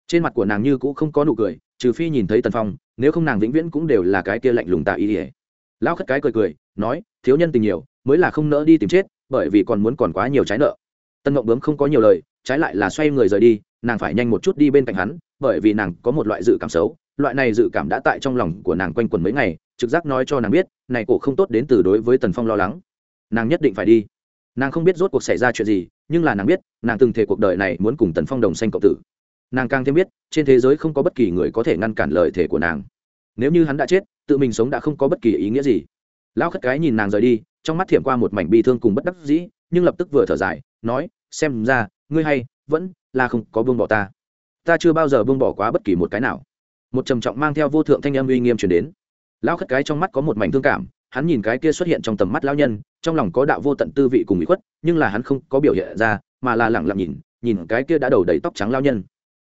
Trên mặt của nàng như cũng không có nụ cười, trừ phi nhìn thấy tần phong, nếu không nàng vĩnh viễn cũng đều là cái kia lạnh lùng tạ ý ỉa lão khất cái cười cười, nói, thiếu nhân tình nhiều, mới là không nỡ đi tìm chết, bởi vì còn muốn còn quá nhiều trái nợ. Tân mộng bướm không có nhiều lời, trái lại là xoay người rời đi, nàng phải nhanh một chút đi bên cạnh hắn, bởi vì nàng có một loại dự cảm xấu, loại này dự cảm đã tại trong lòng của nàng quanh quẩn mấy ngày, trực giác nói cho nàng biết, này cổ không tốt đến từ đối với tần phong lo lắng. Nàng nhất định phải đi. Nàng không biết rốt cuộc xảy ra chuyện gì, nhưng là nàng biết, nàng từng thể cuộc đời này muốn cùng tần phong đồng xanh cộng tử. Nàng càng thêm biết, trên thế giới không có bất kỳ người có thể ngăn cản lời thể của nàng nếu như hắn đã chết, tự mình sống đã không có bất kỳ ý nghĩa gì. Lão khất cái nhìn nàng rời đi, trong mắt thiểm qua một mảnh bi thương cùng bất đắc dĩ, nhưng lập tức vừa thở dài, nói, xem ra, ngươi hay, vẫn là không có buông bỏ ta. Ta chưa bao giờ buông bỏ quá bất kỳ một cái nào. Một trầm trọng mang theo vô thượng thanh âm uy nghiêm chuyển đến. Lão khất cái trong mắt có một mảnh thương cảm, hắn nhìn cái kia xuất hiện trong tầm mắt lão nhân, trong lòng có đạo vô tận tư vị cùng bị khuất, nhưng là hắn không có biểu hiện ra, mà là lẳng lặng nhìn nhìn cái kia đã đầu đầy tóc trắng lão nhân.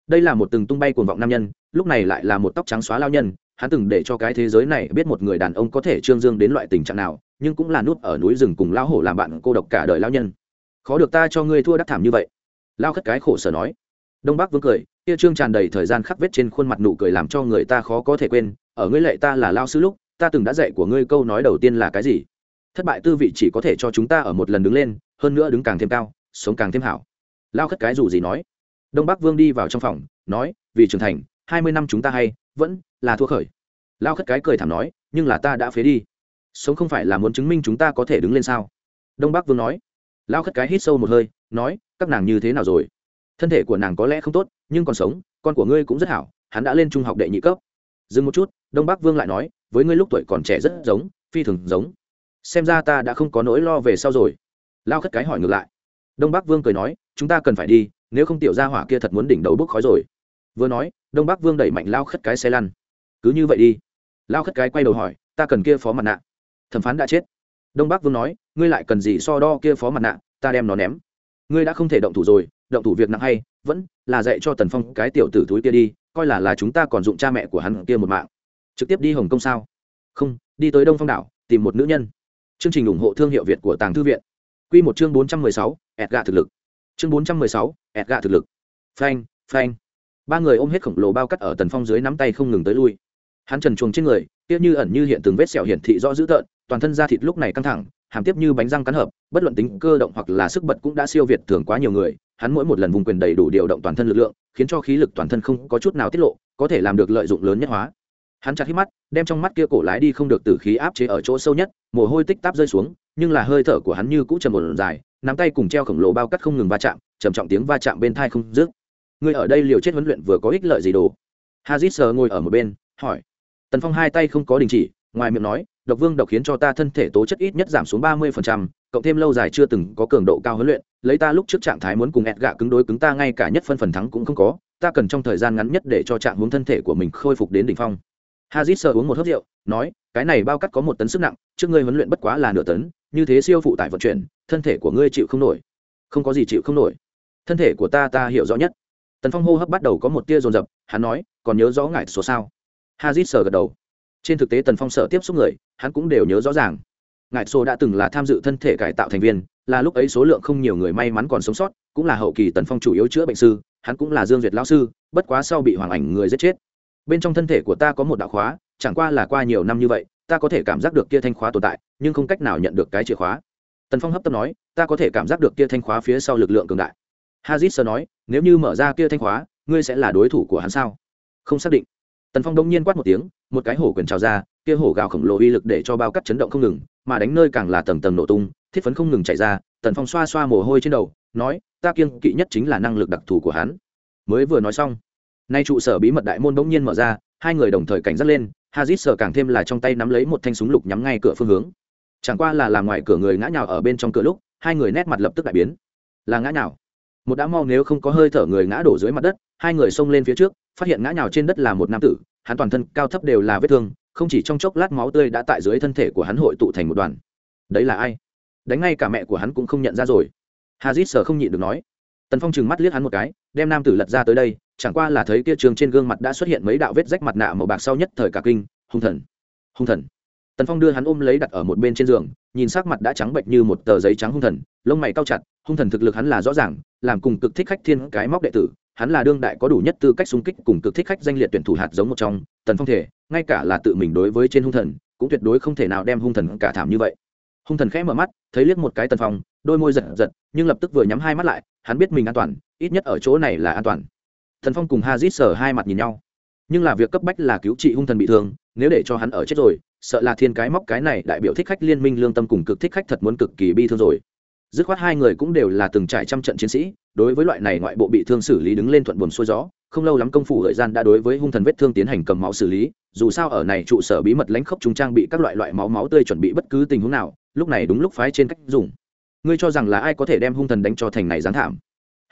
Đây là một từng tung bay cuồng vọng nam nhân, lúc này lại là một tóc trắng xóa lão nhân hắn từng để cho cái thế giới này biết một người đàn ông có thể trương dương đến loại tình trạng nào, nhưng cũng là nút ở núi rừng cùng lão hổ làm bạn cô độc cả đời lão nhân. Khó được ta cho ngươi thua đắc thảm như vậy. Lao khất cái khổ sở nói. Đông bắc vương cười, kia trương tràn đầy thời gian khắc vết trên khuôn mặt nụ cười làm cho người ta khó có thể quên, ở ngươi lệ ta là lao sư lúc, ta từng đã dạy của ngươi câu nói đầu tiên là cái gì? Thất bại tư vị chỉ có thể cho chúng ta ở một lần đứng lên, hơn nữa đứng càng thêm cao, sống càng thêm hảo. Lao khất cái dù gì nói. Đông bắc vương đi vào trong phòng, nói, vì trưởng thành hai mươi năm chúng ta hay, vẫn là thua khởi. Lao khất cái cười thảm nói, nhưng là ta đã phế đi. Sống không phải là muốn chứng minh chúng ta có thể đứng lên sao? Đông bắc vương nói. Lao khất cái hít sâu một hơi, nói, các nàng như thế nào rồi? Thân thể của nàng có lẽ không tốt, nhưng còn sống, con của ngươi cũng rất hảo, hắn đã lên trung học đệ nhị cấp. Dừng một chút, đông bắc vương lại nói, với ngươi lúc tuổi còn trẻ rất giống, phi thường giống. Xem ra ta đã không có nỗi lo về sau rồi. Lao khất cái hỏi ngược lại. Đông bắc vương cười nói, chúng ta cần phải đi, nếu không tiểu gia hỏa kia thật muốn đỉnh đầu bốc khói rồi vừa nói, đông bắc vương đẩy mạnh lao khất cái xe lăn. Cứ như vậy đi. Lao khất cái quay đầu hỏi, ta cần kia phó mặt nạ. Thẩm phán đã chết. Đông bắc vương nói, ngươi lại cần gì so đo kia phó mặt nạ, ta đem nó ném. Ngươi đã không thể động thủ rồi, động thủ việc nặng hay, vẫn là dạy cho tần phong cái tiểu tử túi kia đi, coi là là chúng ta còn dụng cha mẹ của hắn kia một mạng. Trực tiếp đi hồng kông sao? Không, đi tới đông phong đảo, tìm một nữ nhân. Chương trình ủng hộ thương hiệu việt của tàng thư viện. Q một chương bốn trăm mười sáu, ẹt gạ thực lực. Chương bốn trăm mười sáu, ẹt gạ thực lực. Phanh phanh ba người ôm hết khổng lồ bao cắt ở tần phong dưới nắm tay không ngừng tới lui. Hắn trần chuồng trên người tiếc như ẩn như hiện từng vết sẹo hiển thị rõ dữ tợn, toàn thân da thịt lúc này căng thẳng, hàm tiếp như bánh răng cắn hợp, bất luận tính cơ động hoặc là sức bật cũng đã siêu việt thường quá nhiều người. Hắn mỗi một lần vùng quyền đầy đủ điều động toàn thân lực lượng, khiến cho khí lực toàn thân không có chút nào tiết lộ, có thể làm được lợi dụng lớn nhất hóa. Hắn chặt hít mắt, đem trong mắt kia cổ lái đi không được từ khí áp chế ở chỗ sâu nhất, mồ hôi tích táp rơi xuống, nhưng là hơi thở của hắn như cũ trầm một dài, nắm tay cùng treo khổng lồ bao cắt không ngừng va chạm, trầm trọng tiếng va chạm bên thai không dứt. Ngươi ở đây liều chết huấn luyện vừa có ích lợi gì đồ? Hazit sờ ngồi ở một bên, hỏi. Tần phong hai tay không có đình chỉ, ngoài miệng nói, độc vương độc khiến cho ta thân thể tố chất ít nhất giảm xuống ba mươi cộng thêm lâu dài chưa từng có cường độ cao huấn luyện, lấy ta lúc trước trạng thái muốn cùng ẹt gạ cứng đối cứng ta ngay cả nhất phân phần thắng cũng không có, ta cần trong thời gian ngắn nhất để cho trạng hướng thân thể của mình khôi phục đến đỉnh phong. Hazit sơ uống một hớp rượu, nói, cái này bao cắt có một tấn sức nặng, trước ngươi huấn luyện bất quá là nửa tấn, như thế siêu phụ tải vận chuyển, thân thể của ngươi chịu không nổi. Không có gì chịu không nổi. Thân thể của ta ta hiểu rõ nhất tần phong hô hấp bắt đầu có một tia rồn rập hắn nói, còn nhớ rõ ngại số sao? Hazit sờ gật đầu. Trên thực tế tần phong sợ tiếp xúc người, hắn cũng đều nhớ rõ ràng. Ngại số đã từng là tham dự thân thể cải tạo thành viên, là lúc ấy số lượng không nhiều người may mắn còn sống sót, cũng là hậu kỳ tần phong chủ yếu chữa bệnh sư, hắn cũng là dương duyệt lão sư, bất quá sau bị hoàng ảnh người giết chết. Bên trong thân thể của ta có một đạo khóa, chẳng qua là qua nhiều năm như vậy, ta có thể cảm giác được kia thanh khóa tồn tại, nhưng không cách nào nhận được cái chìa khóa. Tần phong hấp tấp nói, ta có thể cảm giác được kia thanh khóa phía sau lực lượng cường đại hazit sơ nói, nếu như mở ra kia thanh khóa, ngươi sẽ là đối thủ của hắn sao? Không xác định. Tần phong đông nhiên quát một tiếng, một cái hổ quyền trào ra, kia hổ gào khổng lồ uy lực để cho bao cắt chấn động không ngừng, mà đánh nơi càng là tầng tầng nổ tung, thiết phấn không ngừng chạy ra, tần phong xoa xoa mồ hôi trên đầu, nói, ta kiêng kỵ nhất chính là năng lực đặc thù của hắn. Mới vừa nói xong, nay trụ sở bí mật đại môn bỗng nhiên mở ra, hai người đồng thời cảnh giác lên, hazit sợ càng thêm là trong tay nắm lấy một thanh súng lục nhắm ngay cửa phương hướng. Chẳng qua là làm ngoài cửa người ngã nhào ở bên trong cửa lúc, hai người nét mặt lập tức đại biến. Là ngã nhào? Một đã mau nếu không có hơi thở người ngã đổ dưới mặt đất, hai người xông lên phía trước, phát hiện ngã nhào trên đất là một nam tử, hắn toàn thân cao thấp đều là vết thương, không chỉ trong chốc lát máu tươi đã tại dưới thân thể của hắn hội tụ thành một đoàn. Đấy là ai? Đánh ngay cả mẹ của hắn cũng không nhận ra rồi. Hazit sờ không nhịn được nói. Tần phong trừng mắt liếc hắn một cái, đem nam tử lật ra tới đây, chẳng qua là thấy kia trường trên gương mặt đã xuất hiện mấy đạo vết rách mặt nạ màu bạc sau nhất thời cả kinh, hung thần hung thần tần phong đưa hắn ôm lấy đặt ở một bên trên giường, nhìn sắc mặt đã trắng bệnh như một tờ giấy trắng hung thần, lông mày cao chặt, hung thần thực lực hắn là rõ ràng, làm cùng cực thích khách thiên cái móc đệ tử, hắn là đương đại có đủ nhất tư cách xung kích cùng cực thích khách danh liệt tuyển thủ hạt giống một trong, tần phong thể, ngay cả là tự mình đối với trên hung thần, cũng tuyệt đối không thể nào đem hung thần cả thảm như vậy. Hung thần khẽ mở mắt, thấy liếc một cái tần phong, đôi môi giật giật, nhưng lập tức vừa nhắm hai mắt lại, hắn biết mình an toàn, ít nhất ở chỗ này là an toàn. Thần phong cùng hazit sờ hai mặt nhìn nhau. Nhưng là việc cấp bách là cứu trị hung thần bị thương, nếu để cho hắn ở chết rồi sợ là thiên cái móc cái này đại biểu thích khách liên minh lương tâm cùng cực thích khách thật muốn cực kỳ bi thương rồi. Dứt khoát hai người cũng đều là từng trải trăm trận chiến sĩ, đối với loại này ngoại bộ bị thương xử lý đứng lên thuận buồm xuôi gió, không lâu lắm công phủ thời gian đã đối với hung thần vết thương tiến hành cầm máu xử lý, dù sao ở này trụ sở bí mật lãnh khốc chúng trang bị các loại loại máu máu tươi chuẩn bị bất cứ tình huống nào, lúc này đúng lúc phái trên cách dùng. Ngươi cho rằng là ai có thể đem hung thần đánh cho thành này giáng thảm?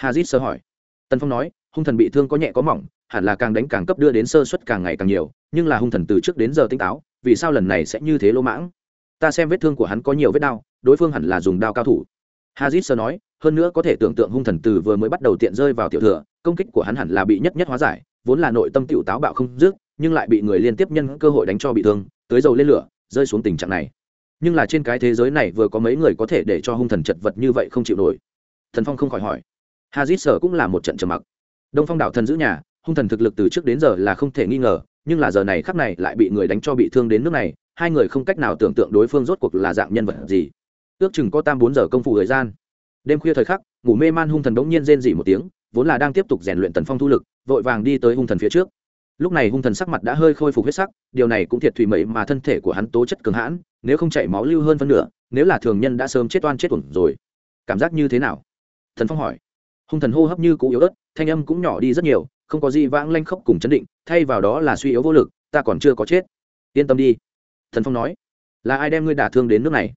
Hazit sơ hỏi. Tần phong nói, hung thần bị thương có nhẹ có mỏng, hẳn là càng đánh càng cấp đưa đến sơ suất càng ngày càng nhiều, nhưng là hung thần từ trước đến giờ tinh táo vì sao lần này sẽ như thế lỗ mãng? Ta xem vết thương của hắn có nhiều vết đau, đối phương hẳn là dùng đao cao thủ. Hazit sơ nói hơn nữa có thể tưởng tượng hung thần từ vừa mới bắt đầu tiện rơi vào tiểu thừa công kích của hắn hẳn là bị nhất nhất hóa giải vốn là nội tâm tiểu táo bạo không dứt nhưng lại bị người liên tiếp nhân cơ hội đánh cho bị thương tới dầu lên lửa rơi xuống tình trạng này. Nhưng là trên cái thế giới này vừa có mấy người có thể để cho hung thần chật vật như vậy không chịu nổi. Thần phong không khỏi hỏi. Hazit sở cũng là một trận trầm mặc. Đông phong đảo thần giữ nhà hung thần thực lực từ trước đến giờ là không thể nghi ngờ nhưng là giờ này khắc này lại bị người đánh cho bị thương đến nước này, hai người không cách nào tưởng tượng đối phương rốt cuộc là dạng nhân vật gì. Ước chừng có tam bốn giờ công phu thời gian. Đêm khuya thời khắc, ngủ mê man hung thần bỗng nhiên rên dỉ một tiếng, vốn là đang tiếp tục rèn luyện tần phong thu lực, vội vàng đi tới hung thần phía trước. Lúc này hung thần sắc mặt đã hơi khôi phục huyết sắc, điều này cũng thiệt thùy mẩy mà thân thể của hắn tố chất cường hãn, nếu không chảy máu lưu hơn phân nửa, nếu là thường nhân đã sớm chết oan chết tuần rồi. Cảm giác như thế nào? Thần phong hỏi. Hung thần hô hấp như cũ yếu ớt thanh âm cũng nhỏ đi rất nhiều, không có gì vãng lanh khốc cùng chấn định, thay vào đó là suy yếu vô lực, ta còn chưa có chết. Yên tâm đi. Thần phong nói. Là ai đem ngươi đả thương đến nước này?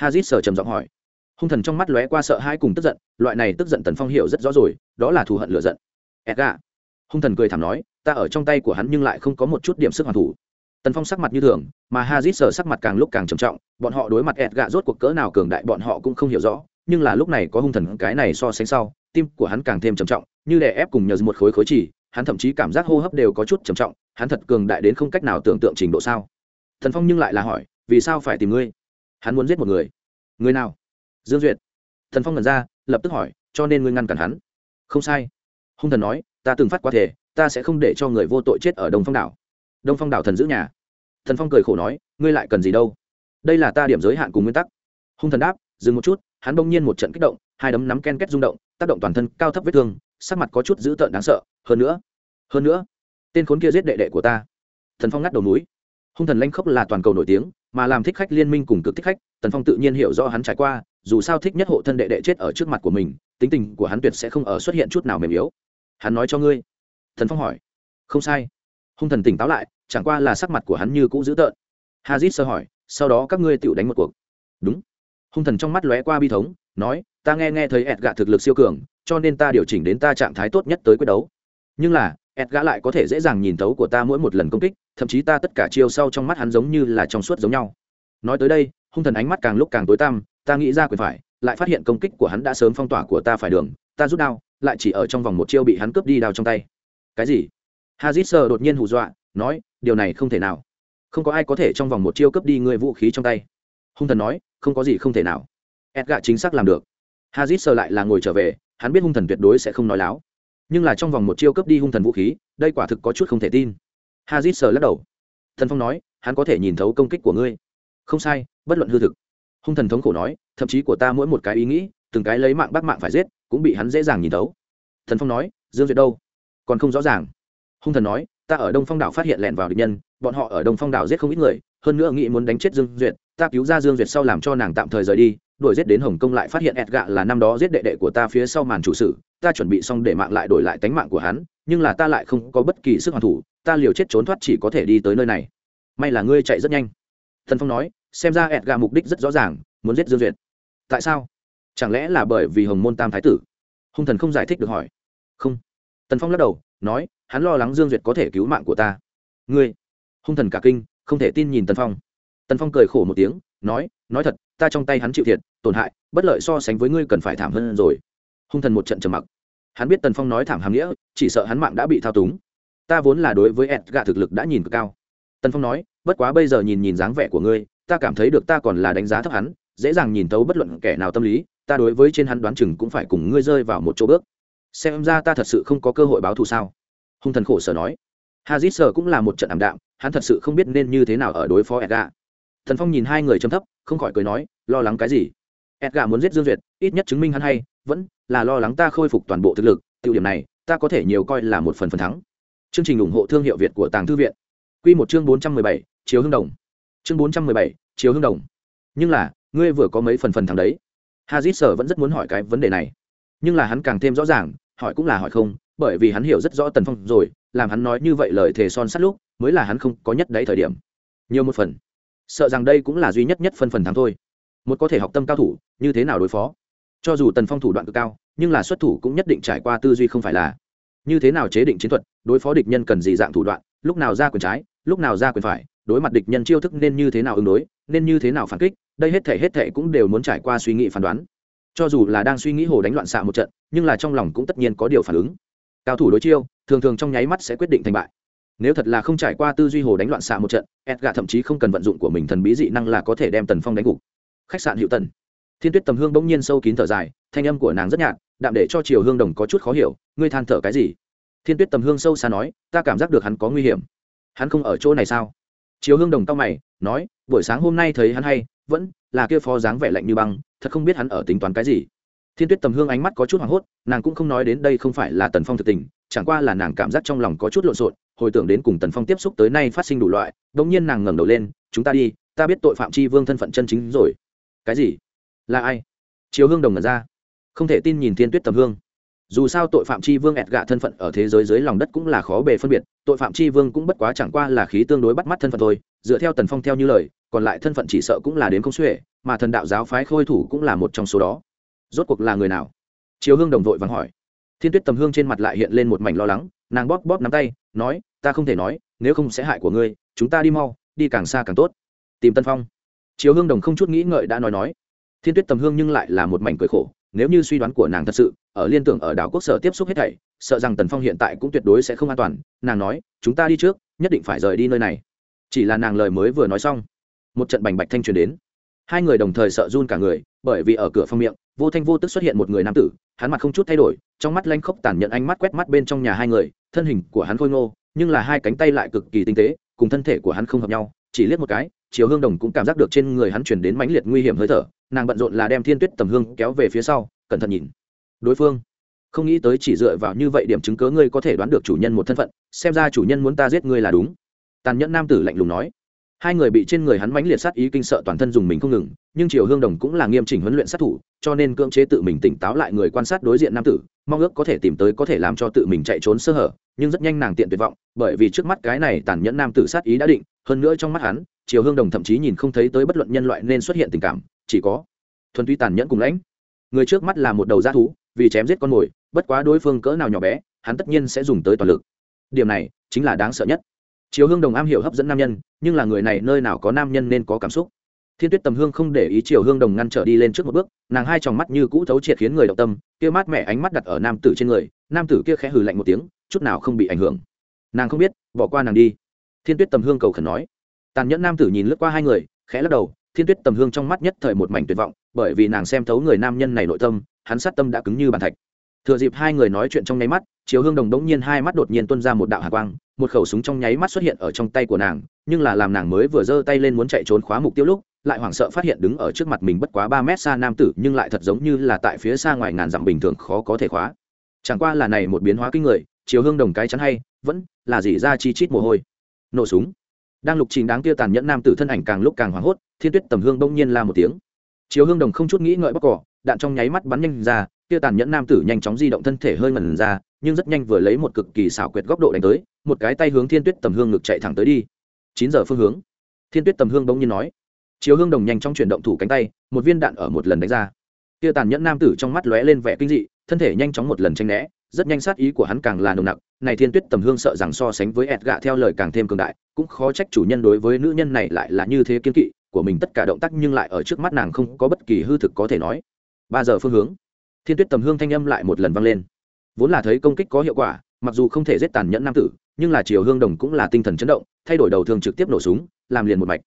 Hazit sờ trầm giọng hỏi. Hung thần trong mắt lóe qua sợ hãi cùng tức giận, loại này tức giận tần phong hiểu rất rõ rồi, đó là thù hận lựa giận. Edga hung thần cười thảm nói, ta ở trong tay của hắn nhưng lại không có một chút điểm sức hoàn thủ. Tần phong sắc mặt như thường, mà hazit sờ sắc mặt càng lúc càng trầm trọng, bọn họ đối mặt edga rốt cuộc cỡ nào cường đại bọn họ cũng không hiểu rõ, nhưng là lúc này có hung thần cái này so sánh sau, tim của hắn càng thêm trầm trọng như đè ép cùng nhờ một khối khối chỉ, hắn thậm chí cảm giác hô hấp đều có chút trầm trọng, hắn thật cường đại đến không cách nào tưởng tượng trình độ sao. Thần phong nhưng lại là hỏi, vì sao phải tìm ngươi? Hắn muốn giết một người. Người nào? Dương duyệt. Thần phong ngẩn ra, lập tức hỏi, cho nên ngươi ngăn cản hắn? Không sai. Hung thần nói, ta từng phát qua thể, ta sẽ không để cho người vô tội chết ở đông phong đảo. Đông phong đảo thần giữ nhà. Thần phong cười khổ nói, ngươi lại cần gì đâu? Đây là ta điểm giới hạn cùng nguyên tắc. Hung thần đáp, dừng một chút. Hắn bỗng nhiên một trận kích động, hai đấm nắm ken két rung động, tác động toàn thân cao thấp vết thương sắc mặt có chút dữ tợn đáng sợ, hơn nữa hơn nữa, tên khốn kia giết đệ đệ của ta. Thần phong ngắt đầu núi. Hung thần lanh khốc là toàn cầu nổi tiếng, mà làm thích khách liên minh cùng cực thích khách, tần phong tự nhiên hiểu rõ hắn trải qua, dù sao thích nhất hộ thân đệ đệ chết ở trước mặt của mình, tính tình của hắn tuyệt sẽ không ở xuất hiện chút nào mềm yếu. Hắn nói cho ngươi. Thần phong hỏi. Không sai. Hung thần tỉnh táo lại, chẳng qua là sắc mặt của hắn như cũ dữ tợn. Hazit sơ hỏi, sau đó các ngươi tự đánh một cuộc. Đúng hung thần trong mắt lóe qua bi thống, nói, ta nghe nghe thấy ẹt gạ thực lực siêu cường, cho nên ta điều chỉnh đến ta trạng thái tốt nhất tới quyết đấu. Nhưng là ẹt gã lại có thể dễ dàng nhìn thấu của ta mỗi một lần công kích, thậm chí ta tất cả chiêu sau trong mắt hắn giống như là trong suốt giống nhau. Nói tới đây, hung thần ánh mắt càng lúc càng tối tăm, ta nghĩ ra quyền phải, lại phát hiện công kích của hắn đã sớm phong tỏa của ta phải đường, ta rút đao, lại chỉ ở trong vòng một chiêu bị hắn cướp đi đao trong tay. Cái gì? Hazit sơ đột nhiên hù dọa, nói, điều này không thể nào. Không có ai có thể trong vòng một chiêu cướp đi người vũ khí trong tay hung thần nói, không có gì không thể nào. Edga chính xác làm được. Hazit sơ lại là ngồi trở về, hắn biết hung thần tuyệt đối sẽ không nói láo. Nhưng là trong vòng một chiêu cướp đi hung thần vũ khí, đây quả thực có chút không thể tin. Hazit sờ lắc đầu. Thần phong nói, hắn có thể nhìn thấu công kích của ngươi. Không sai, bất luận hư thực. Hung thần thống khổ nói, thậm chí của ta mỗi một cái ý nghĩ, từng cái lấy mạng bắt mạng phải giết, cũng bị hắn dễ dàng nhìn thấu. Thần phong nói, dương duyệt đâu? Còn không rõ ràng. Hung thần nói, ta ở đông phong đảo phát hiện lẻn vào địch nhân, bọn họ ở đông phong đảo giết không ít người, hơn nữa nghĩ muốn đánh chết dương duyệt ta cứu ra dương duyệt sau làm cho nàng tạm thời rời đi, đuổi giết đến hồng kông lại phát hiện ẹt gạ là năm đó giết đệ đệ của ta phía sau màn chủ sự, ta chuẩn bị xong để mạng lại đổi lại tánh mạng của hắn, nhưng là ta lại không có bất kỳ sức hoàn thủ, ta liều chết trốn thoát chỉ có thể đi tới nơi này. May là ngươi chạy rất nhanh. Thần phong nói, xem ra ẹt gạ mục đích rất rõ ràng, muốn giết dương duyệt. Tại sao? Chẳng lẽ là bởi vì hồng môn tam thái tử? Hung thần không giải thích được hỏi. Không. Tần phong lắc đầu, nói, hắn lo lắng dương duyệt có thể cứu mạng của ta. Ngươi? Hung thần cả kinh, không thể tin nhìn tần phong tần phong cười khổ một tiếng, nói nói thật, ta trong tay hắn chịu thiệt, tổn hại, bất lợi so sánh với ngươi cần phải thảm hơn rồi. Hung thần một trận trầm mặc. Hắn biết tần phong nói thảm hàm nghĩa, chỉ sợ hắn mạng đã bị thao túng. Ta vốn là đối với ed gà thực lực đã nhìn cực cao. Tần phong nói, bất quá bây giờ nhìn nhìn dáng vẻ của ngươi, ta cảm thấy được ta còn là đánh giá thấp hắn, dễ dàng nhìn tấu bất luận kẻ nào tâm lý, ta đối với trên hắn đoán chừng cũng phải cùng ngươi rơi vào một chỗ bước. Xem ra ta thật sự không có cơ hội báo thù sao? Hung thần khổ sở nói. Hazit sở cũng là một trận ảm đạm, hắn thật sự không biết nên như thế nào ở đối phó edga thần phong nhìn hai người chấm thấp, không khỏi cười nói, lo lắng cái gì? Edgar muốn giết dương duyệt, ít nhất chứng minh hắn hay, vẫn là lo lắng ta khôi phục toàn bộ thực lực, tiêu điểm này, ta có thể nhiều coi là một phần phần thắng. Chương trình ủng hộ thương hiệu việt của tàng thư viện. Q một chương bốn trăm mười bảy, chiếu hương đồng. Chương bốn trăm mười bảy, chiếu hương đồng. Nhưng là, ngươi vừa có mấy phần phần thắng đấy. Hazit sở vẫn rất muốn hỏi cái vấn đề này. Nhưng là hắn càng thêm rõ ràng, hỏi cũng là hỏi không, bởi vì hắn hiểu rất rõ tần phong rồi, làm hắn nói như vậy lời thề son sắt lúc, mới là hắn không có nhất đấy thời điểm. Nhiều một phần sợ rằng đây cũng là duy nhất nhất phân phần thắng thôi. Một có thể học tâm cao thủ, như thế nào đối phó? Cho dù tần phong thủ đoạn cực cao, nhưng là xuất thủ cũng nhất định trải qua tư duy không phải là. Như thế nào chế định chiến thuật, đối phó địch nhân cần gì dạng thủ đoạn, lúc nào ra quyền trái, lúc nào ra quyền phải, đối mặt địch nhân chiêu thức nên như thế nào ứng đối, nên như thế nào phản kích, đây hết thể hết thể cũng đều muốn trải qua suy nghĩ phán đoán. Cho dù là đang suy nghĩ hồ đánh loạn xạ một trận, nhưng là trong lòng cũng tất nhiên có điều phản ứng. Cao thủ đối chiêu, thường thường trong nháy mắt sẽ quyết định thành bại nếu thật là không trải qua tư duy hồ đánh loạn xạ một trận, edgar thậm chí không cần vận dụng của mình thần bí dị năng là có thể đem tần phong đánh gục. Khách sạn hiệu tần. Thiên tuyết tầm hương bỗng nhiên sâu kín thở dài, thanh âm của nàng rất nhạt, đạm để cho chiều hương đồng có chút khó hiểu, ngươi than thở cái gì? Thiên tuyết tầm hương sâu xa nói, ta cảm giác được hắn có nguy hiểm. Hắn không ở chỗ này sao? Chiều hương đồng tao mày, nói, buổi sáng hôm nay thấy hắn hay, vẫn là kia phó dáng vẻ lạnh như băng, thật không biết hắn ở tính toán cái gì. Thiên tuyết tầm hương ánh mắt có chút hoảng hốt, nàng cũng không nói đến đây không phải là tần phong thực tình, chẳng qua là nàng cảm giác trong lòng có chút lộn xộn hồi tưởng đến cùng tần phong tiếp xúc tới nay phát sinh đủ loại đ ỗ n g nhiên nàng ngẩng đầu lên, chúng ta đi, ta biết tội phạm c h i vương thân phận chân chính rồi. Cái gì? Là ai? Chiều hương đồng ngẩn ra. Không thể tin nhìn thiên tuyết tầm hương. Dù sao tội phạm c h i vương ẹt gạ thân phận ở thế giới dưới lòng đất cũng là khó bề phân biệt, tội phạm c h i vương cũng bất quá chẳng qua là khí tương đối bắt mắt thân phận thôi, dựa theo tần phong theo như lời, còn lại thân phận chỉ sợ cũng là đến không xuể, mà thần đạo giáo phái khôi thủ cũng là một trong số đó. Rốt cuộc là người nào? Chiều hương đồng vội vắng hỏi. Thiên tuyết tầm hương trên mặt lại hiện lên một mảnh lo lắng, nàng bóp bóp nắm tay, nói ta không thể nói, nếu không sẽ hại của ngươi, chúng ta đi mau, đi càng xa càng tốt. Tìm tân phong. Chiếu hương đồng không chút nghĩ ngợi đã nói nói. Thiên tuyết tầm hương nhưng lại là một mảnh cười khổ, nếu như suy đoán của nàng thật sự, ở liên tưởng ở đảo quốc sở tiếp xúc hết thảy, sợ rằng tần phong hiện tại cũng tuyệt đối sẽ không an toàn. Nàng nói, chúng ta đi trước, nhất định phải rời đi nơi này. Chỉ là nàng lời mới vừa nói xong, một trận bành bạch thanh truyền đến. Hai người đồng thời sợ run cả người, bởi vì ở cửa phong miệng, vô thanh vô tức xuất hiện một người nam tử, hắn mặt không chút thay đổi, trong mắt lanh khốc tàn nhận ánh mắt quét mắt bên trong nhà hai người, thân hình của hắn khôi ngô nhưng là hai cánh tay lại cực kỳ tinh tế, cùng thân thể của hắn không hợp nhau, chỉ liếc một cái, chiều hương đồng cũng cảm giác được trên người hắn chuyển đến mãnh liệt nguy hiểm hơi thở, nàng bận rộn là đem thiên tuyết tầm hương kéo về phía sau, cẩn thận nhìn. Đối phương, không nghĩ tới chỉ dựa vào như vậy điểm chứng cớ ngươi có thể đoán được chủ nhân một thân phận, xem ra chủ nhân muốn ta giết ngươi là đúng. Tàn nhẫn nam tử lạnh lùng nói. Hai người bị trên người hắn mãnh liệt sát ý kinh sợ toàn thân dùng mình không ngừng, nhưng triều hương đồng cũng là nghiêm chỉnh huấn luyện sát thủ, cho nên cưỡng chế tự mình tỉnh táo lại người quan sát đối diện nam tử mong ước có thể tìm tới có thể làm cho tự mình chạy trốn sơ hở, nhưng rất nhanh nàng tiện tuyệt vọng, bởi vì trước mắt cái này tàn nhẫn nam tử sát ý đã định, hơn nữa trong mắt hắn, triều hương đồng thậm chí nhìn không thấy tới bất luận nhân loại nên xuất hiện tình cảm, chỉ có thuần túy tàn nhẫn cùng lãnh. Người trước mắt là một đầu g thú, vì chém giết con mồi, bất quá đối phương cỡ nào nhỏ bé, hắn tất nhiên sẽ dùng tới toàn lực. Điểm này chính là đáng sợ nhất. Chiều hương đồng am hiểu hấp dẫn nam nhân, nhưng là người này nơi nào có nam nhân nên có cảm xúc? Thiên tuyết tầm hương không để ý chiều hương đồng ngăn trở đi lên trước một bước, nàng hai tròng mắt như cũ thấu triệt khiến người động tâm, kia mát mẹ ánh mắt đặt ở nam tử trên người, nam tử kia khẽ hừ lạnh một tiếng, chút nào không bị ảnh hưởng. Nàng không biết, bỏ qua nàng đi. Thiên tuyết tầm hương cầu khẩn nói. Tàn nhẫn nam tử nhìn lướt qua hai người, khẽ lắc đầu, thiên tuyết tầm hương trong mắt nhất thời một mảnh tuyệt vọng, bởi vì nàng xem thấu người nam nhân này nội tâm, hắn sát tâm đã cứng như bàn thạch. Thừa dịp hai người nói chuyện trong nháy mắt chiều hương đồng đống nhiên hai mắt đột nhiên tuân ra một đạo hạ quang, một khẩu súng trong nháy mắt xuất hiện ở trong tay của nàng, nhưng là làm nàng mới vừa giơ tay lên muốn chạy trốn khóa mục tiêu lúc lại hoảng sợ phát hiện đứng ở trước mặt mình bất quá ba mét xa nam tử, nhưng lại thật giống như là tại phía xa ngoài ngàn dặm bình thường, khó có thể khóa. Chẳng qua là này một biến hóa kinh người, chiều hương đồng cái chắn hay, vẫn là gì ra chi chít mồ hôi. Nổ súng. Đang lục trình đáng kia tàn nhẫn nam tử thân ảnh càng lúc càng hoảng hốt, thiên tuyết tầm hương bỗng nhiên la một tiếng. Chiều hương đồng không chút nghĩ ngợi bóc cỏ, đạn trong nháy mắt bắn nhanh ra, kia tàn nhẫn nam tử nhanh chóng di động thân thể hơi ngẩn ra, nhưng rất nhanh vừa lấy một cực kỳ xảo quyệt góc độ đánh tới, một cái tay hướng thiên tuyết tầm hương ngực chạy thẳng tới đi. Chín giờ phương hướng. Thiên tuyết tầm hương bỗng nhiên nói chiếu hương đồng nhanh chóng chuyển động thủ cánh tay, một viên đạn ở một lần đánh ra. Kia tàn nhẫn nam tử trong mắt lóe lên vẻ kinh dị, thân thể nhanh chóng một lần tranh né, rất nhanh sát ý của hắn càng là nồng nặc, này thiên tuyết tầm hương sợ rằng so sánh với ẹt gạ theo lời càng thêm cường đại, cũng khó trách chủ nhân đối với nữ nhân này lại là như thế kiên kỵ, của mình tất cả động tác nhưng lại ở trước mắt nàng không có bất kỳ hư thực có thể nói. Ba giờ phương hướng, thiên tuyết tầm hương thanh âm lại một lần vang lên. Vốn là thấy công kích có hiệu quả, mặc dù không thể giết tàn nhẫn nam tử, nhưng là chiều hương đồng cũng là tinh thần chấn động, thay đổi đầu thương trực tiếp nổ súng, làm liền một mạch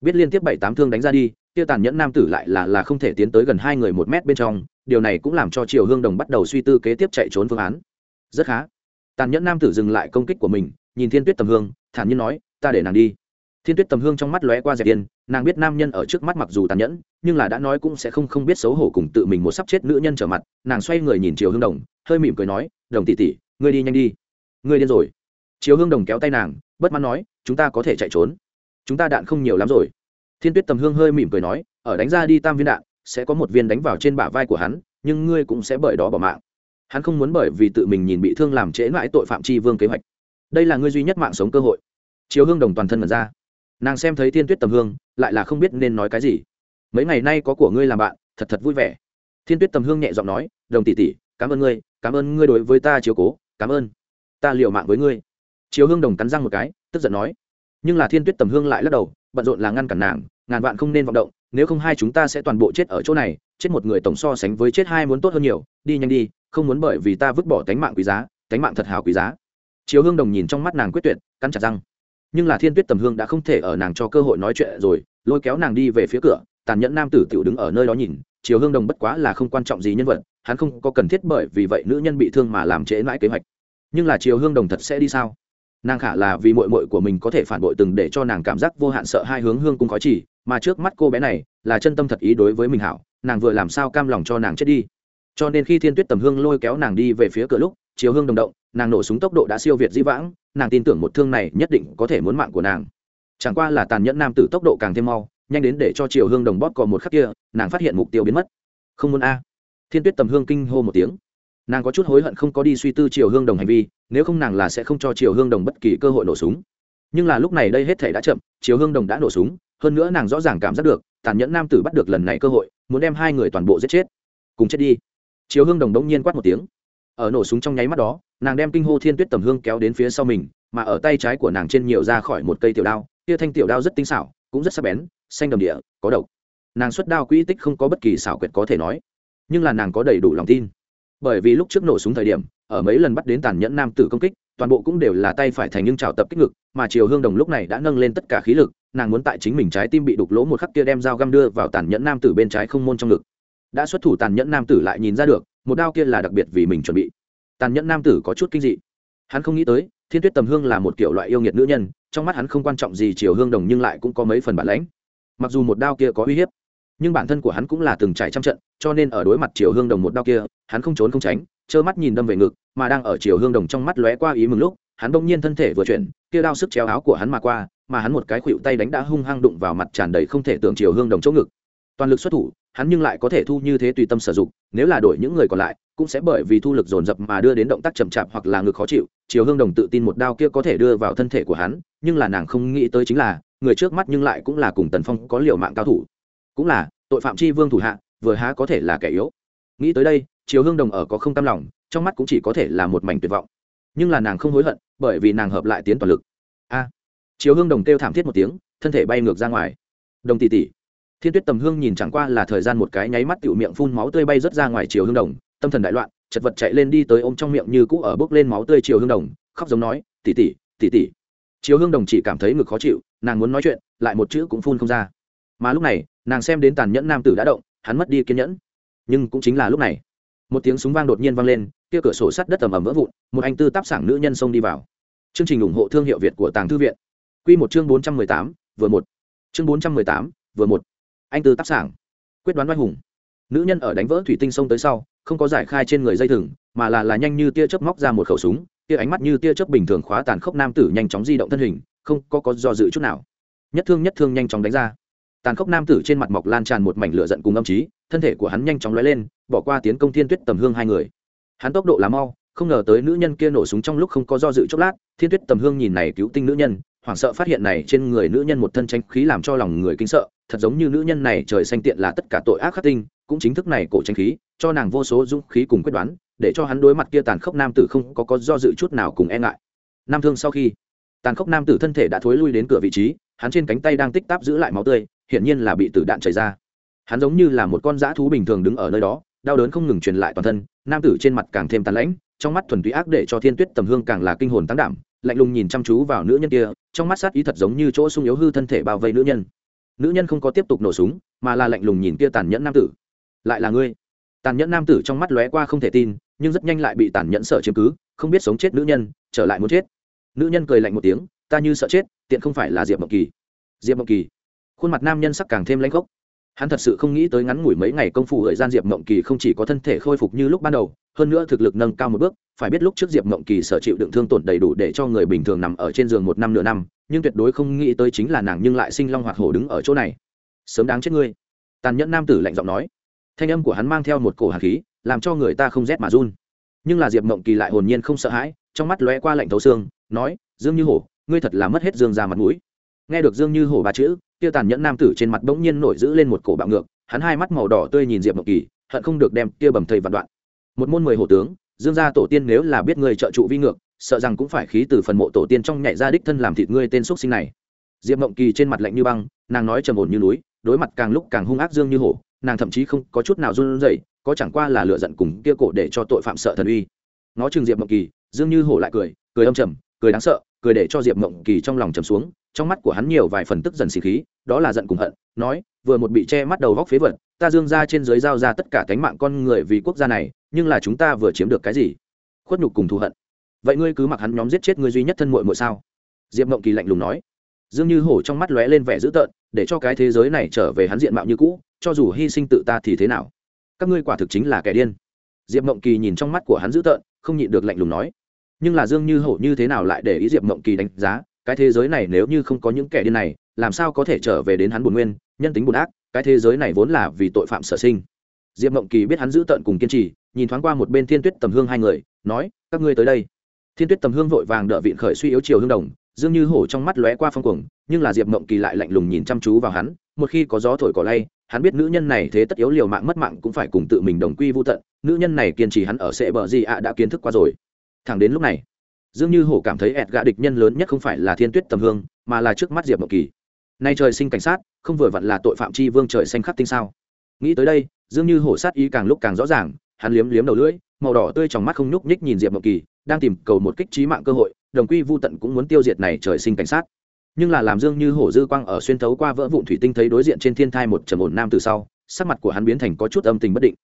biết liên tiếp bảy tám thương đánh ra đi tiêu tàn nhẫn nam tử lại là là không thể tiến tới gần hai người một mét bên trong, điều này cũng làm cho triều hương đồng bắt đầu suy tư kế tiếp chạy trốn phương án. Rất khá. Tàn nhẫn nam tử dừng lại công kích của mình, nhìn thiên tuyết tầm hương, thản nhiên nói, ta để nàng đi. Thiên tuyết tầm hương trong mắt lóe qua dẹp yên, nàng biết nam nhân ở trước mắt mặc dù tàn nhẫn, nhưng là đã nói cũng sẽ không không biết xấu hổ cùng tự mình một sắp chết nữ nhân trở mặt, nàng xoay người nhìn triều hương đồng, hơi mỉm cười nói, đồng tỷ tỷ, ngươi đi nhanh đi. Ngươi điên rồi. Triều hương đồng kéo tay nàng, bất mãn nói, chúng ta có thể chạy trốn chúng ta đạn không nhiều lắm rồi. Thiên tuyết tầm hương hơi mỉm cười nói, ở đánh ra đi tam viên đạn, sẽ có một viên đánh vào trên bả vai của hắn, nhưng ngươi cũng sẽ bởi đó bỏ mạng. Hắn không muốn bởi vì tự mình nhìn bị thương làm trễ mãi tội phạm tri vương kế hoạch. Đây là ngươi duy nhất mạng sống cơ hội. Chiếu hương đồng toàn thân mật ra. Nàng xem thấy thiên tuyết tầm hương, lại là không biết nên nói cái gì. Mấy ngày nay có của ngươi làm bạn, thật thật vui vẻ. Thiên tuyết tầm hương nhẹ giọng nói, đồng tỷ tỷ, cảm ơn ngươi, cảm ơn ngươi đối với ta chiếu cố, cảm ơn. Ta liều mạng với ngươi. Chiếu hương đồng cắn răng một cái, tức giận nói nhưng là thiên tuyết tầm hương lại lắc đầu, bận rộn là ngăn cản nàng, ngàn vạn không nên vọng động, nếu không hai chúng ta sẽ toàn bộ chết ở chỗ này, chết một người tổng so sánh với chết hai muốn tốt hơn nhiều, đi nhanh đi, không muốn bởi vì ta vứt bỏ tánh mạng quý giá, tánh mạng thật hào quý giá. Chiếu hương đồng nhìn trong mắt nàng quyết tuyệt, cắn chặt răng. Nhưng là thiên tuyết tầm hương đã không thể ở nàng cho cơ hội nói chuyện rồi, lôi kéo nàng đi về phía cửa, tàn nhẫn nam tử tiểu đứng ở nơi đó nhìn chiếu hương đồng bất quá là không quan trọng gì nhân vật, hắn không có cần thiết bởi vì vậy nữ nhân bị thương mà làm trễ mãi kế hoạch. Nhưng là chiếu hương đồng thật sẽ đi sao? Nàng khả là vì mội mội của mình có thể phản bội từng để cho nàng cảm giác vô hạn sợ hai hướng hương cung khói chỉ, mà trước mắt cô bé này là chân tâm thật ý đối với mình hảo, nàng vừa làm sao cam lòng cho nàng chết đi. Cho nên khi thiên tuyết tầm hương lôi kéo nàng đi về phía cửa lúc, chiều hương đồng động, nàng nổ súng tốc độ đã siêu việt dĩ vãng, nàng tin tưởng một thương này nhất định có thể muốn mạng của nàng. Chẳng qua là tàn nhẫn nam tử tốc độ càng thêm mau, nhanh đến để cho chiều hương đồng bóp cò một khắc kia, nàng phát hiện mục tiêu biến mất. Không muốn a. Thiên tuyết tầm hương kinh hô một tiếng nàng có chút hối hận không có đi suy tư chiều hương đồng hành vi, nếu không nàng là sẽ không cho chiều hương đồng bất kỳ cơ hội nổ súng. Nhưng là lúc này đây hết thể đã chậm chiều hương đồng đã nổ súng, hơn nữa nàng rõ ràng cảm giác được, tàn nhẫn nam tử bắt được lần này cơ hội, muốn đem hai người toàn bộ giết chết. Cùng chết đi. Chiều hương đồng đống nhiên quát một tiếng. Ở nổ súng trong nháy mắt đó, nàng đem kinh hô thiên tuyết tầm hương kéo đến phía sau mình, mà ở tay trái của nàng trên nhiều ra khỏi một cây tiểu đao, kia thanh tiểu đao rất tinh xảo, cũng rất sắc bén, xanh đầm địa, có độc. Nàng xuất đao quỹ tích không có bất kỳ xảo quyệt có thể nói, nhưng là nàng có đầy đủ lòng tin bởi vì lúc trước nổ súng thời điểm, ở mấy lần bắt đến tàn nhẫn nam tử công kích, toàn bộ cũng đều là tay phải thành nhưng trào tập kích ngực, mà triều hương đồng lúc này đã nâng lên tất cả khí lực, nàng muốn tại chính mình trái tim bị đục lỗ một khắc kia đem dao găm đưa vào tàn nhẫn nam tử bên trái không môn trong ngực. Đã xuất thủ tàn nhẫn nam tử lại nhìn ra được, một đao kia là đặc biệt vì mình chuẩn bị. Tàn nhẫn nam tử có chút kinh dị. Hắn không nghĩ tới, thiên tuyết tầm hương là một kiểu loại yêu nghiệt nữ nhân, trong mắt hắn không quan trọng gì triều hương đồng nhưng lại cũng có mấy phần bản lãnh. Mặc dù một đao kia có uy hiếp, nhưng bản thân của hắn cũng là từng trải trăm trận, cho nên ở đối mặt triều hương đồng một đao kia hắn không trốn không tránh, trơ mắt nhìn đâm về ngực, mà đang ở chiều hương đồng trong mắt lóe qua ý mừng lúc, hắn bỗng nhiên thân thể vừa chuyển, kia đao sức chéo áo của hắn mà qua, mà hắn một cái khuỵu tay đánh đã hung hăng đụng vào mặt tràn đầy không thể tưởng chiều hương đồng chỗ ngực. Toàn lực xuất thủ, hắn nhưng lại có thể thu như thế tùy tâm sử dụng, nếu là đổi những người còn lại, cũng sẽ bởi vì thu lực dồn dập mà đưa đến động tác chậm chạp hoặc là ngực khó chịu, chiều hương đồng tự tin một đao kia có thể đưa vào thân thể của hắn, nhưng là nàng không nghĩ tới chính là, người trước mắt nhưng lại cũng là cùng tần phong có liều mạng cao thủ. Cũng là, tội phạm tri vương thủ hạ, vừa há có thể là kẻ yếu. Nghĩ tới đây chiều hương đồng ở có không tam lòng, trong mắt cũng chỉ có thể là một mảnh tuyệt vọng. Nhưng là nàng không hối hận, bởi vì nàng hợp lại tiến toàn lực. A! Chiều hương đồng kêu thảm thiết một tiếng, thân thể bay ngược ra ngoài. Đồng tỷ tỷ. Thiên tuyết tầm hương nhìn chẳng qua là thời gian một cái nháy mắt tiểu miệng phun máu tươi bay rớt ra ngoài chiều hương đồng, tâm thần đại loạn, chật vật chạy lên đi tới ôm trong miệng như cũ ở bước lên máu tươi chiều hương đồng, khóc giống nói, tỷ tỷ tỷ tỷ. Chiều hương đồng chỉ cảm thấy ngực khó chịu, nàng muốn nói chuyện, lại một chữ cũng phun không ra. Mà lúc này, nàng xem đến tàn nhẫn nam tử đã động, hắn mất đi kiên nhẫn. Nhưng cũng chính là lúc này một tiếng súng vang đột nhiên vang lên, kia cửa sổ sắt đất ầm ầm vỡ vụn, một anh tư táp sảng nữ nhân xông đi vào. Chương trình ủng hộ thương hiệu việt của tàng thư viện. Quy một chương bốn trăm mười tám, vừa một. Chương bốn trăm mười tám, vừa một. Anh tư táp sảng. Quyết đoán oai hùng. Nữ nhân ở đánh vỡ thủy tinh sông tới sau, không có giải khai trên người dây thừng, mà là là nhanh như tia chớp móc ra một khẩu súng tia ánh mắt như tia chớp bình thường khóa tàn khốc nam tử nhanh chóng di động thân hình, không có có do dự chút nào. Nhất thương nhất thương nhanh chóng đánh ra tàn khốc nam tử trên mặt mọc lan tràn một mảnh lửa giận cùng âm trí, thân thể của hắn nhanh chóng lóe lên, bỏ qua tiến công thiên tuyết tầm hương hai người. Hắn tốc độ là mau, không ngờ tới nữ nhân kia nổ súng trong lúc không có do dự chốc lát, thiên tuyết tầm hương nhìn này cứu tinh nữ nhân, hoảng sợ phát hiện này trên người nữ nhân một thân tranh khí làm cho lòng người kinh sợ, thật giống như nữ nhân này trời xanh tiện là tất cả tội ác khắc tinh, cũng chính thức này cổ tranh khí, cho nàng vô số dũng khí cùng quyết đoán, để cho hắn đối mặt kia tàn khốc nam tử không có có do dự chút nào cùng e ngại. Nam thương sau khi, tàn khốc nam tử thân thể đã thối lui đến cửa vị trí, hắn trên cánh tay đang tích táp giữ lại máu tươi hiển nhiên là bị tử đạn chảy ra. Hắn giống như là một con dã thú bình thường đứng ở nơi đó, đau đớn không ngừng truyền lại toàn thân, nam tử trên mặt càng thêm tàn lãnh, trong mắt thuần túy ác để cho thiên tuyết tầm hương càng là kinh hồn tăng đảm, lạnh lùng nhìn chăm chú vào nữ nhân kia, trong mắt sát ý thật giống như chỗ sung yếu hư thân thể bao vây nữ nhân. Nữ nhân không có tiếp tục nổ súng, mà là lạnh lùng nhìn kia tàn nhẫn nam tử. Lại là ngươi. Tàn nhẫn nam tử trong mắt lóe qua không thể tin, nhưng rất nhanh lại bị tàn nhẫn sợ chiếm cứ, không biết sống chết nữ nhân, trở lại muốn chết. Nữ nhân cười lạnh một tiếng, ta như sợ chết, tiện không phải là diệp mộng kỳ. Diệp mộng kỳ khuôn mặt nam nhân sắc càng thêm lãnh khốc. Hắn thật sự không nghĩ tới ngắn ngủi mấy ngày công phu gợi gian diệp mộng kỳ không chỉ có thân thể khôi phục như lúc ban đầu, hơn nữa thực lực nâng cao một bước, phải biết lúc trước diệp mộng kỳ sở chịu đựng thương tổn đầy đủ để cho người bình thường nằm ở trên giường một năm nửa năm, nhưng tuyệt đối không nghĩ tới chính là nàng nhưng lại sinh long hoạt hổ đứng ở chỗ này. Sớm đáng chết ngươi. Tàn nhẫn nam tử lạnh giọng nói. Thanh âm của hắn mang theo một cổ hạt khí, làm cho người ta không rét mà run. Nhưng là diệp mộng kỳ lại hồn nhiên không sợ hãi, trong mắt lóe qua lạnh thấu xương, nói, dương như hổ, ngươi thật là mất hết dương ra mặt mũi nghe được dương như hổ ba chữ tiêu tàn nhẫn nam tử trên mặt bỗng nhiên nổi giữ lên một cổ bạo ngược, hắn hai mắt màu đỏ tươi nhìn diệp mộng kỳ, hận không được đem kia bầm thầy vạn đoạn. Một môn mười hổ tướng, dương gia tổ tiên nếu là biết người trợ trụ vi ngược, sợ rằng cũng phải khí từ phần mộ tổ tiên trong nhảy ra đích thân làm thịt ngươi tên xúc sinh này. Diệp mộng kỳ trên mặt lạnh như băng, nàng nói trầm ổn như núi, đối mặt càng lúc càng hung ác dương như hổ, nàng thậm chí không có chút nào run rẩy, có chẳng qua là lựa giận cùng kia cổ để cho tội phạm sợ thần uy. Nó chừng diệp mộng kỳ, dương như hổ lại cười cười âm trầm, cười đáng sợ cười để cho diệp mộng kỳ trong lòng trầm xuống, trong mắt của hắn nhiều vài phần tức dần xì khí, đó là giận cùng hận, nói, vừa một bị che mắt đầu góc phế vật, ta dương ra trên dưới giao ra tất cả cánh mạng con người vì quốc gia này, nhưng là chúng ta vừa chiếm được cái gì? Khuất nhục cùng thù hận. Vậy ngươi cứ mặc hắn nhóm giết chết ngươi duy nhất thân muội muội sao? Diệp mộng kỳ lạnh lùng nói. Dương như hổ trong mắt lóe lên vẻ dữ tợn, để cho cái thế giới này trở về hắn diện mạo như cũ, cho dù hy sinh tự ta thì thế nào? Các ngươi quả thực chính là kẻ điên. Diệp mộng kỳ nhìn trong mắt của hắn dữ tợn, không nhịn được lạnh lùng nói nhưng là dương như hổ như thế nào lại để ý diệp mộng kỳ đánh giá, cái thế giới này nếu như không có những kẻ điên này, làm sao có thể trở về đến hắn bồn nguyên, nhân tính bồn ác, cái thế giới này vốn là vì tội phạm sở sinh. Diệp mộng kỳ biết hắn giữ tận cùng kiên trì, nhìn thoáng qua một bên thiên tuyết tầm hương hai người, nói, các ngươi tới đây. Thiên tuyết tầm hương vội vàng đỡ vịn khởi suy yếu chiều hương đồng, dương như hổ trong mắt lóe qua phong cuồng, nhưng là diệp mộng kỳ lại lạnh lùng nhìn chăm chú vào hắn, một khi có gió thổi cỏ lay, hắn biết nữ nhân này thế tất yếu liều mạng mất mạng cũng phải cùng tự mình đồng quy vô tận, nữ nhân này kiên trì hắn ở sệ bờ gì ạ đã kiến thức qua rồi thẳng đến lúc này, dương như hổ cảm thấy ẹt gạ địch nhân lớn nhất không phải là thiên tuyết tầm hương, mà là trước mắt diệp mộng kỳ. Nay trời sinh cảnh sát, không vừa vặn là tội phạm chi vương trời xanh khắc tinh sao. Nghĩ tới đây, dương như hổ sát ý càng lúc càng rõ ràng, hắn liếm liếm đầu lưỡi, màu đỏ tươi trong mắt không nhúc nhích nhìn diệp mộng kỳ, đang tìm cầu một kích trí mạng cơ hội, đồng quy vô tận cũng muốn tiêu diệt này trời sinh cảnh sát. Nhưng là làm dương như hổ dư quang ở xuyên thấu qua vỡ vụn thủy tinh thấy đối diện trên thiên thai một trầm ổn nam từ sau, sắc mặt của hắn biến thành có chút âm tình bất định.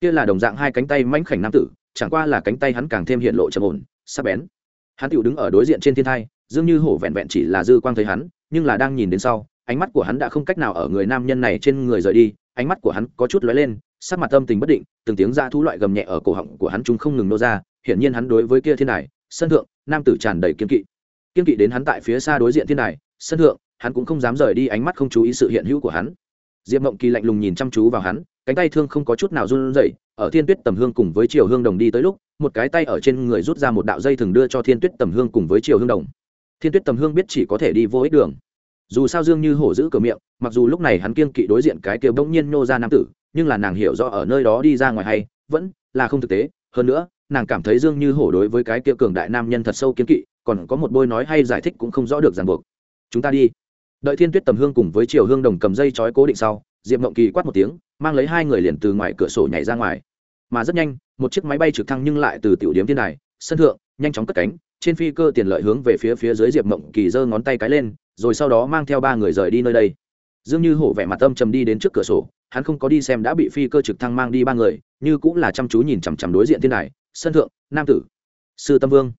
Kia là đồng dạng hai cánh tay mãnh khảnh nam tử chẳng qua là cánh tay hắn càng thêm hiện lộ trầm ổn, sắc bén. Hắn tựu đứng ở đối diện trên thiên thai, dường như hổ vẹn vẹn chỉ là dư quang thấy hắn, nhưng là đang nhìn đến sau, ánh mắt của hắn đã không cách nào ở người nam nhân này trên người rời đi, ánh mắt của hắn có chút lóe lên, sắc mặt tâm tình bất định, từng tiếng ra thú loại gầm nhẹ ở cổ họng của hắn chúng không ngừng nô ra, hiển nhiên hắn đối với kia thiên đài, sân thượng, nam tử tràn đầy kiên kỵ. Kiên kỵ đến hắn tại phía xa đối diện thiên đài, sân thượng, hắn cũng không dám rời đi, ánh mắt không chú ý sự hiện hữu của hắn. Diệp mộng kỳ lạnh lùng nhìn chăm chú vào hắn cánh tay thương không có chút nào run rẩy, ở thiên tuyết tầm hương cùng với triều hương đồng đi tới lúc, một cái tay ở trên người rút ra một đạo dây thừng đưa cho thiên tuyết tầm hương cùng với triều hương đồng. Thiên tuyết tầm hương biết chỉ có thể đi vô ích đường. Dù sao dương như hổ giữ cửa miệng, mặc dù lúc này hắn kiêng kỵ đối diện cái kia bỗng nhiên nô ra nam tử, nhưng là nàng hiểu rõ ở nơi đó đi ra ngoài hay, vẫn là không thực tế. Hơn nữa, nàng cảm thấy dương như hổ đối với cái kia cường đại nam nhân thật sâu kiêng kỵ, còn có một bôi nói hay giải thích cũng không rõ được ràng buộc. Chúng ta đi. Đợi thiên tuyết tầm hương cùng với triều hương đồng cầm dây trói cố định sau, diệp mộng kỳ quát một tiếng mang lấy hai người liền từ ngoài cửa sổ nhảy ra ngoài. Mà rất nhanh, một chiếc máy bay trực thăng nhưng lại từ tiểu điếm thiên đài, sân thượng, nhanh chóng cất cánh, trên phi cơ tiền lợi hướng về phía phía dưới diệp mộng kỳ giơ ngón tay cái lên, rồi sau đó mang theo ba người rời đi nơi đây. Dương như hổ vẻ mặt âm trầm đi đến trước cửa sổ, hắn không có đi xem đã bị phi cơ trực thăng mang đi ba người, như cũng là chăm chú nhìn chằm chằm đối diện thiên đài, sân thượng, nam tử, sư tâm vương.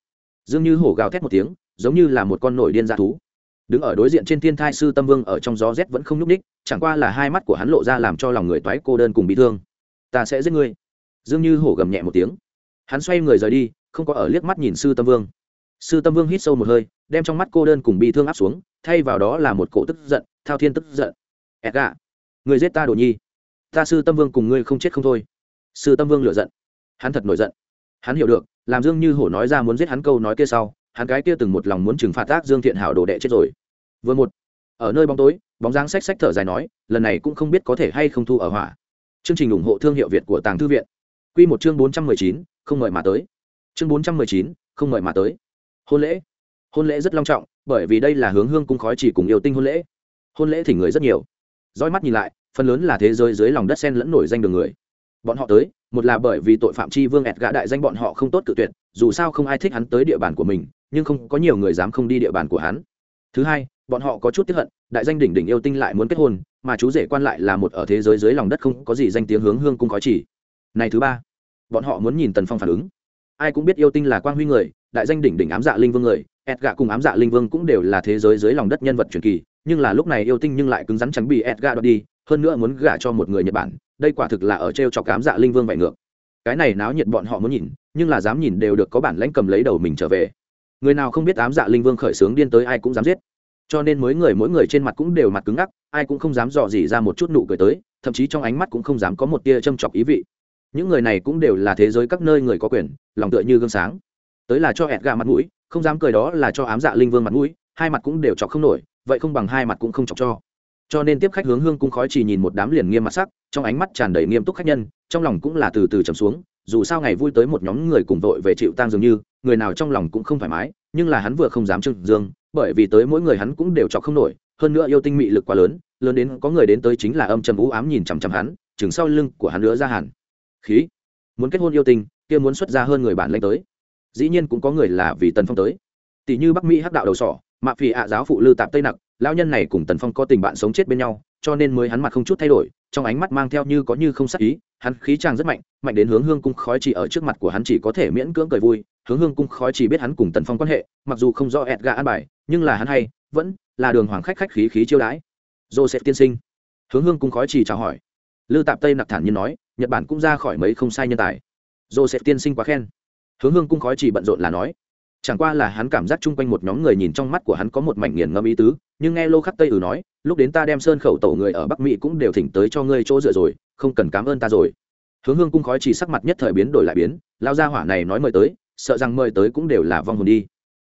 Dương như hổ gào thét một tiếng, giống như là một con nổi điên dã thú đứng ở đối diện trên thiên thai sư tâm vương ở trong gió rét vẫn không nhúc ních chẳng qua là hai mắt của hắn lộ ra làm cho lòng người toái cô đơn cùng bị thương. Ta sẽ giết ngươi. Dương như hổ gầm nhẹ một tiếng. Hắn xoay người rời đi, không có ở liếc mắt nhìn sư tâm vương. Sư tâm vương hít sâu một hơi, đem trong mắt cô đơn cùng bị thương áp xuống, thay vào đó là một cổ tức giận, thao thiên tức giận. Edga người giết ta đồ nhi. Ta sư tâm vương cùng ngươi không chết không thôi. Sư tâm vương lựa giận. Hắn thật nổi giận. Hắn hiểu được, làm dương như hổ nói ra muốn giết hắn câu nói kia sau hắn cái kia từng một lòng muốn trừng phạt tác dương thiện hảo đồ đệ chết rồi. Vừa một, ở nơi bóng tối, bóng dáng sách sách thở dài nói, lần này cũng không biết có thể hay không thu ở hỏa. Chương trình ủng hộ thương hiệu việt của tàng thư viện. Q một chương bốn trăm mười chín, không ngợi mà tới. Chương bốn trăm mười chín, không ngợi mà tới. Hôn lễ. Hôn lễ rất long trọng, bởi vì đây là hướng hương cung khói chỉ cùng yêu tinh hôn lễ. Hôn lễ thì người rất nhiều. Roi mắt nhìn lại, phần lớn là thế giới dưới lòng đất sen lẫn nổi danh đường người. Bọn họ tới, một là bởi vì tội phạm chi vương ẹt gã đại danh bọn họ không tốt cự tuyệt, dù sao không ai thích hắn tới địa bàn của mình nhưng không có nhiều người dám không đi địa bàn của hắn. Thứ hai, bọn họ có chút tiếp hận, đại danh đỉnh đỉnh yêu tinh lại muốn kết hôn, mà chú rể quan lại là một ở thế giới dưới lòng đất không có gì danh tiếng hướng hương cung có chỉ. Này thứ ba, bọn họ muốn nhìn tần phong phản ứng. Ai cũng biết yêu tinh là quang huy người, đại danh đỉnh đỉnh ám dạ linh vương người ẹt gạ cùng ám dạ linh vương cũng đều là thế giới dưới lòng đất nhân vật truyền kỳ, nhưng là lúc này yêu tinh nhưng lại cứng rắn tránh bị ẹt gạ đoạt đi, hơn nữa muốn gả cho một người nhật bản, đây quả thực là ở t r e o chọc ám dạ linh vương vậy ngược. Cái này náo nhiệt bọn họ muốn nhìn, nhưng là dám nhìn đều được có bản lãnh cầm lấy đầu mình trở về người nào không biết ám dạ linh vương khởi sướng điên tới ai cũng dám giết. Cho nên mới người mỗi người trên mặt cũng đều mặt cứng ngắc, ai cũng không dám dò dỉ ra một chút nụ cười tới, thậm chí trong ánh mắt cũng không dám có một tia châm chọc ý vị. Những người này cũng đều là thế giới các nơi người có quyền, lòng tựa như gương sáng. Tới là cho ẹt gà mặt mũi, không dám cười đó là cho ám dạ linh vương mặt mũi, hai mặt cũng đều chọc không nổi, vậy không bằng hai mặt cũng không chọc cho. Cho nên tiếp khách hướng hương cung khói chỉ nhìn một đám liền nghiêm mặt sắc, trong ánh mắt tràn đầy nghiêm túc khách nhân, trong lòng cũng là từ từ trầm xuống dù sao ngày vui tới một nhóm người cùng vội về chịu tang dường như, người nào trong lòng cũng không thoải mái, nhưng là hắn vừa không dám trưng dương, bởi vì tới mỗi người hắn cũng đều chọc không nổi, hơn nữa yêu tinh mị lực quá lớn lớn đến có người đến tới chính là âm trầm u ám nhìn chằm chằm hắn, chừng sau lưng của hắn nữa ra hẳn. Khí, muốn kết hôn yêu tinh, kia muốn xuất ra hơn người bản lãnh tới. Dĩ nhiên cũng có người là vì tần phong tới. Tỷ như bắc mỹ hắc đạo đầu sỏ, mạ phì ạ giáo phụ lư tạp tây nặc lao nhân này cùng tần phong có tình bạn sống chết bên nhau cho nên mới hắn mặt không chút thay đổi, trong ánh mắt mang theo như có như không sắc ý, hắn khí chàng rất mạnh mạnh đến hướng hương cung khói chỉ ở trước mặt của hắn chỉ có thể miễn cưỡng cười vui, hướng hương cung khói chỉ biết hắn cùng tần phong quan hệ, mặc dù không rõ ẹt gà an bài, nhưng là hắn hay, vẫn là đường hoàng khách khách khí khí chiêu đãi. Joseph tiên sinh, hướng hương cung khói chỉ chào hỏi. Lư tạp tây nặc thản nhiên nói, nhật bản cũng ra khỏi mấy không sai nhân tài. Joseph tiên sinh quá khen. Hướng hương cung khói chỉ bận rộn là nói chẳng qua là hắn cảm giác chung quanh một nhóm người nhìn trong mắt của hắn có một mảnh nghiền ngâm ý tứ, nhưng nghe lô khắc tây ử nói, lúc đến ta đem sơn khẩu tổ người ở bắc mỹ cũng đều thỉnh tới cho ngươi chỗ dựa rồi, không cần cảm ơn ta rồi. Hướng hương cung khói chỉ sắc mặt nhất thời biến đổi lại biến lao ra hỏa này nói mời tới, sợ rằng mời tới cũng đều là vong hồn đi.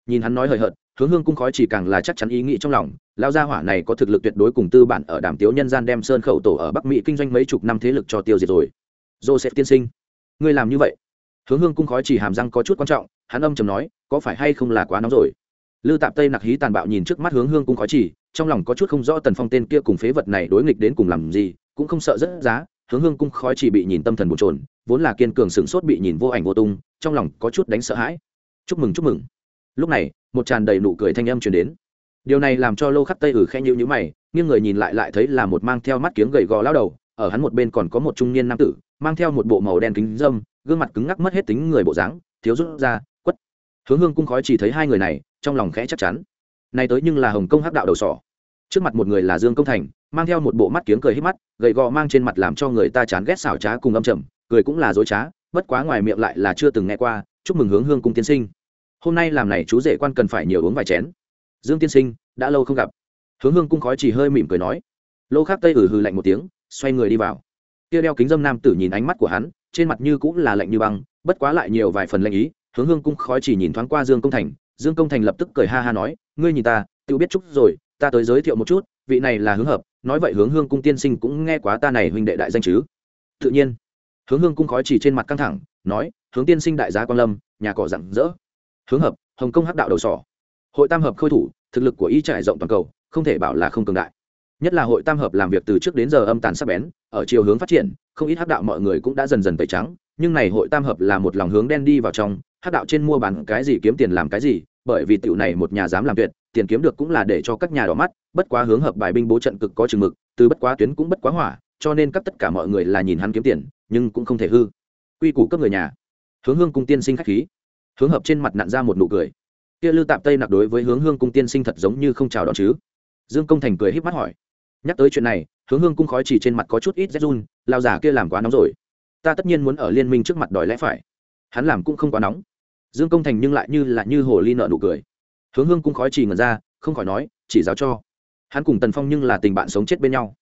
Nhìn hắn nói hời hợt, hướng hương cung khói chỉ càng là chắc chắn ý nghĩ trong lòng lao gia hỏa này có thực lực tuyệt đối cùng tư bản ở đàm tiếu nhân gian đem sơn khẩu tổ ở bắc mỹ kinh doanh mấy chục năm thế lực cho tiêu diệt rồi. Joseph tiên sinh, ngươi làm như vậy hướng hương cung khói chỉ hàm răng có chút quan trọng, hắn âm chầm nói, có phải hay không là quá nóng rồi? Lư tạp tây nặc hí tàn bạo nhìn trước mắt hướng hương cung khói chỉ, trong lòng có chút không rõ tần phong tên kia cùng phế vật này đối nghịch đến cùng làm gì, cũng không sợ rất giá, hướng hương cung khói chỉ bị nhìn tâm thần bột trồn vốn là kiên cường sửng sốt bị nhìn vô ảnh vô tung, trong lòng có chút đánh sợ hãi. Chúc mừng chúc mừng. Lúc này, một tràn đầy nụ cười thanh âm truyền đến. Điều này làm cho lô khắc tây ừ ử khen nhữ nhữ mày nhưng người nhìn lại lại thấy là một mang theo mắt kiếng gầy gò lao đầu, ở hắn một bên còn có một trung niên nam tử, mang theo một bộ màu đen kính dâm gương mặt cứng ngắc mất hết tính người bộ dáng, thiếu rút ra, quất. Hướng hương cung khói chỉ thấy hai người này, trong lòng khẽ chắc chắn. Này tới nhưng là hồng công hắc đạo đầu sỏ. Trước mặt một người là dương công thành, mang theo một bộ mắt kiếng cười hết mắt, gậy gò mang trên mặt làm cho người ta chán ghét xảo trá cùng âm trầm, cười cũng là dối trá, bất quá ngoài miệng lại là chưa từng nghe qua, chúc mừng hướng hương cung tiên sinh. Hôm nay làm này chú rể quan cần phải nhiều uống vài chén. Dương tiên sinh, đã lâu không gặp. Hướng hương cung khói chỉ hơi mỉm cười nói. Lô khác tây ử hừ lạnh một tiếng, xoay người đi vào. Kia đeo kính dâm nam tử nhìn ánh mắt của hắn trên mặt như cũng là lạnh như băng, bất quá lại nhiều vài phần lạnh ý, hướng hương cung khói chỉ nhìn thoáng qua dương công thành, dương công thành lập tức cười ha ha nói, ngươi nhìn ta tự biết chút rồi, ta tới giới thiệu một chút, vị này là hướng hợp, nói vậy hướng hương cung tiên sinh cũng nghe quá ta này huynh đệ đại danh chứ. Tự nhiên, hướng hương cung khói chỉ trên mặt căng thẳng, nói, hướng tiên sinh đại giá quan lâm, nhà cỏ rặng rỡ. Hướng hợp, hồng công hắc đạo đầu sỏ. Hội tam hợp khôi thủ, thực lực của y trải rộng toàn cầu, không thể bảo là không cường đại. Nhất là hội tam hợp làm việc từ trước đến giờ âm tàn sắc bén, ở chiều hướng phát triển không ít hắc đạo mọi người cũng đã dần dần tẩy trắng, nhưng này hội tam hợp là một lòng hướng đen đi vào trong, hắc đạo trên mua bán cái gì kiếm tiền làm cái gì, bởi vì tiểu này một nhà dám làm tuyệt, tiền kiếm được cũng là để cho các nhà đỏ mắt, bất quá hướng hợp bài binh bố trận cực có chừng mực, từ bất quá tuyến cũng bất quá hỏa, cho nên các tất cả mọi người là nhìn hắn kiếm tiền, nhưng cũng không thể hư. Quy củ cấp người nhà. Hướng hương cung tiên sinh khách khí. Hướng hợp trên mặt nặn ra một nụ cười. Kia lư tạm tây nặc đối với hướng hương cung tiên sinh thật giống như không chào đón chứ. Dương công thành cười híp mắt hỏi. Nhắc tới chuyện này, hướng hương cung khói chỉ trên mặt có chút ít rét run lao giả kia làm quá nóng rồi. Ta tất nhiên muốn ở liên minh trước mặt đòi lẽ phải. Hắn làm cũng không quá nóng. Dương công thành nhưng lại như là như hồ ly nợ nụ cười. Hướng hương cung khói chỉ ngần ra, không khỏi nói, chỉ giáo cho. Hắn cùng tần phong nhưng là tình bạn sống chết bên nhau.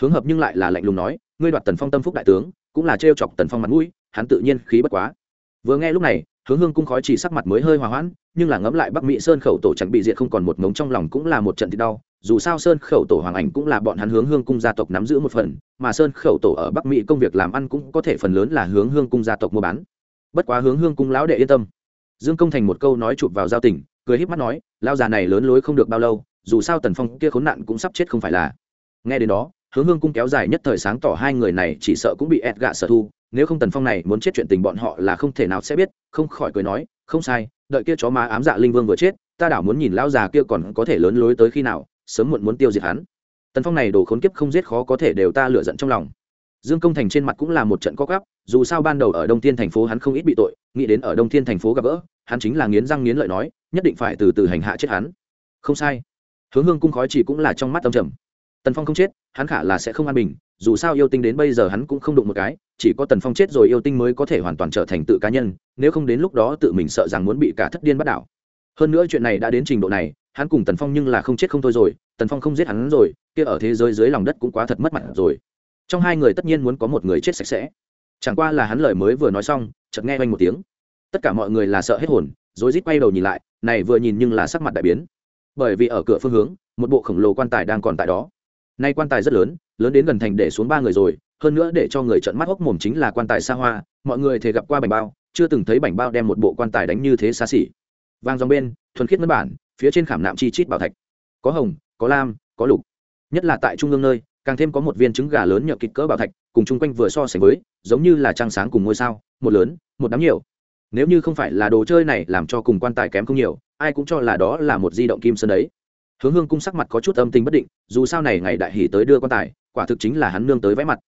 Hướng hợp nhưng lại là lạnh lùng nói, ngươi đoạt tần phong tâm phúc đại tướng, cũng là trêu chọc tần phong mặt mũi, hắn tự nhiên khí bất quá. Vừa nghe lúc này, hướng hương cung khói chỉ sắc mặt mới hơi hòa hoãn, nhưng là ngẫm lại bắc mỹ sơn khẩu tổ chẳng bị diệt không còn một ngống trong lòng cũng là một trận thì đau dù sao sơn khẩu tổ hoàng ảnh cũng là bọn hắn hướng hương cung gia tộc nắm giữ một phần, mà sơn khẩu tổ ở bắc mỹ công việc làm ăn cũng có thể phần lớn là hướng hương cung gia tộc mua bán. Bất quá hướng hương cung lão đệ yên tâm. Dương công thành một câu nói chụp vào giao tình, cười híp mắt nói lao già này lớn lối không được bao lâu, dù sao tần phong kia khốn nạn cũng sắp chết không phải là. Nghe đến đó, hướng hương cung kéo dài nhất thời sáng tỏ hai người này chỉ sợ cũng bị ẹt gạ sở thu, nếu không tần phong này muốn chết chuyện tình bọn họ là không thể nào sẽ biết, không khỏi cười nói, không sai, đợi kia chó má ám dạ linh vương vừa chết, ta đảo muốn nhìn lão già kia còn có thể lớn lối tới khi nào sớm muộn muốn tiêu diệt hắn. Tần phong này đồ khốn kiếp không giết khó có thể đều ta lựa giận trong lòng. Dương công thành trên mặt cũng là một trận co gắp dù sao ban đầu ở đông thiên thành phố hắn không ít bị tội, nghĩ đến ở đông thiên thành phố gặp gỡ, hắn chính là nghiến răng nghiến lợi nói, nhất định phải từ từ hành hạ chết hắn. Không sai. Hướng hương cung khói chỉ cũng là trong mắt âm trầm. Tần phong không chết, hắn khả là sẽ không an bình, dù sao yêu tinh đến bây giờ hắn cũng không đụng một cái, chỉ có tần phong chết rồi yêu tinh mới có thể hoàn toàn trở thành tự cá nhân, nếu không đến lúc đó tự mình sợ rằng muốn bị cả thất điên bắt đảo hơn nữa chuyện này đã đến trình độ này, hắn cùng tần phong nhưng là không chết không thôi rồi, tần phong không giết hắn rồi, kia ở thế giới dưới lòng đất cũng quá thật mất mặt rồi. Trong hai người tất nhiên muốn có một người chết sạch sẽ. Chẳng qua là hắn lời mới vừa nói xong, chợt nghe oanh một tiếng. Tất cả mọi người là sợ hết hồn, rồi rít quay đầu nhìn lại, này vừa nhìn nhưng là sắc mặt đại biến. Bởi vì ở cửa phương hướng, một bộ khổng lồ quan tài đang còn tại đó. Nay quan tài rất lớn lớn đến gần thành để xuống ba người rồi, hơn nữa để cho người trợn mắt hốc mồm chính là quan tài xa hoa, mọi người thể gặp qua bảnh bao, chưa từng thấy bảnh bao đem một bộ quan tài đánh như thế xa xỉ vang dòng bên, thuần khiết ngân bản, phía trên khảm nạm chi chít bảo thạch. Có hồng, có lam, có lục. Nhất là tại trung ương nơi, càng thêm có một viên trứng gà lớn nhợ kịch cỡ bảo thạch, cùng chung quanh vừa so sánh với, giống như là trăng sáng cùng ngôi sao, một lớn, một đám nhiều. Nếu như không phải là đồ chơi này làm cho cùng quan tài kém không nhiều, ai cũng cho là đó là một di động kim sơn đấy. Hướng hương cung sắc mặt có chút âm tình bất định, dù sao này ngày đại hỷ tới đưa quan tài, quả thực chính là hắn nương tới vẽ mặt.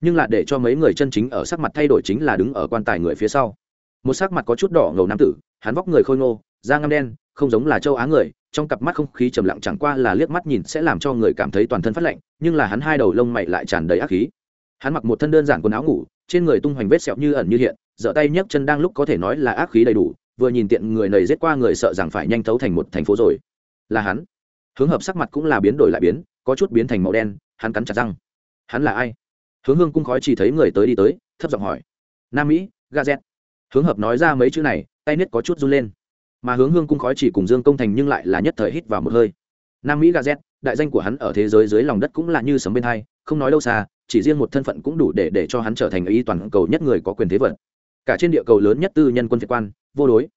Nhưng là để cho mấy người chân chính ở sắc mặt thay đổi chính là đứng ở quan tài người phía sau. Một sắc mặt có chút đỏ ngầu nam tử, hắn vóc người khôi ngô da ngăm đen, không giống là châu á người, trong cặp mắt không khí trầm lặng chẳng qua là liếc mắt nhìn sẽ làm cho người cảm thấy toàn thân phát lạnh, nhưng là hắn hai đầu lông mày lại tràn đầy ác khí. Hắn mặc một thân đơn giản quần áo ngủ, trên người tung hoành vết sẹo như ẩn như hiện giở tay nhấc chân đang lúc có thể nói là ác khí đầy đủ, vừa nhìn tiện người này giết qua người sợ rằng phải nhanh thấu thành một thành phố rồi. Là hắn. Hướng hợp sắc mặt cũng là biến đổi lại biến, có chút biến thành màu đen, hắn cắn chặt răng. Hắn là ai? Hướng hương cung khói chỉ thấy người tới đi tới, thấp giọng hỏi. Nam mỹ, gazet. Hướng hợp nói ra mấy chữ này, tay niết có chút run lên mà hướng hương cung khói chỉ cùng dương công thành nhưng lại là nhất thời hít vào một hơi. Nam mỹ gazet đại danh của hắn ở thế giới dưới lòng đất cũng là như sấm bên hai, không nói đâu xa, chỉ riêng một thân phận cũng đủ để để cho hắn trở thành ý toàn cầu nhất người có quyền thế vật cả trên địa cầu lớn nhất tư nhân quân việt quan, vô đối.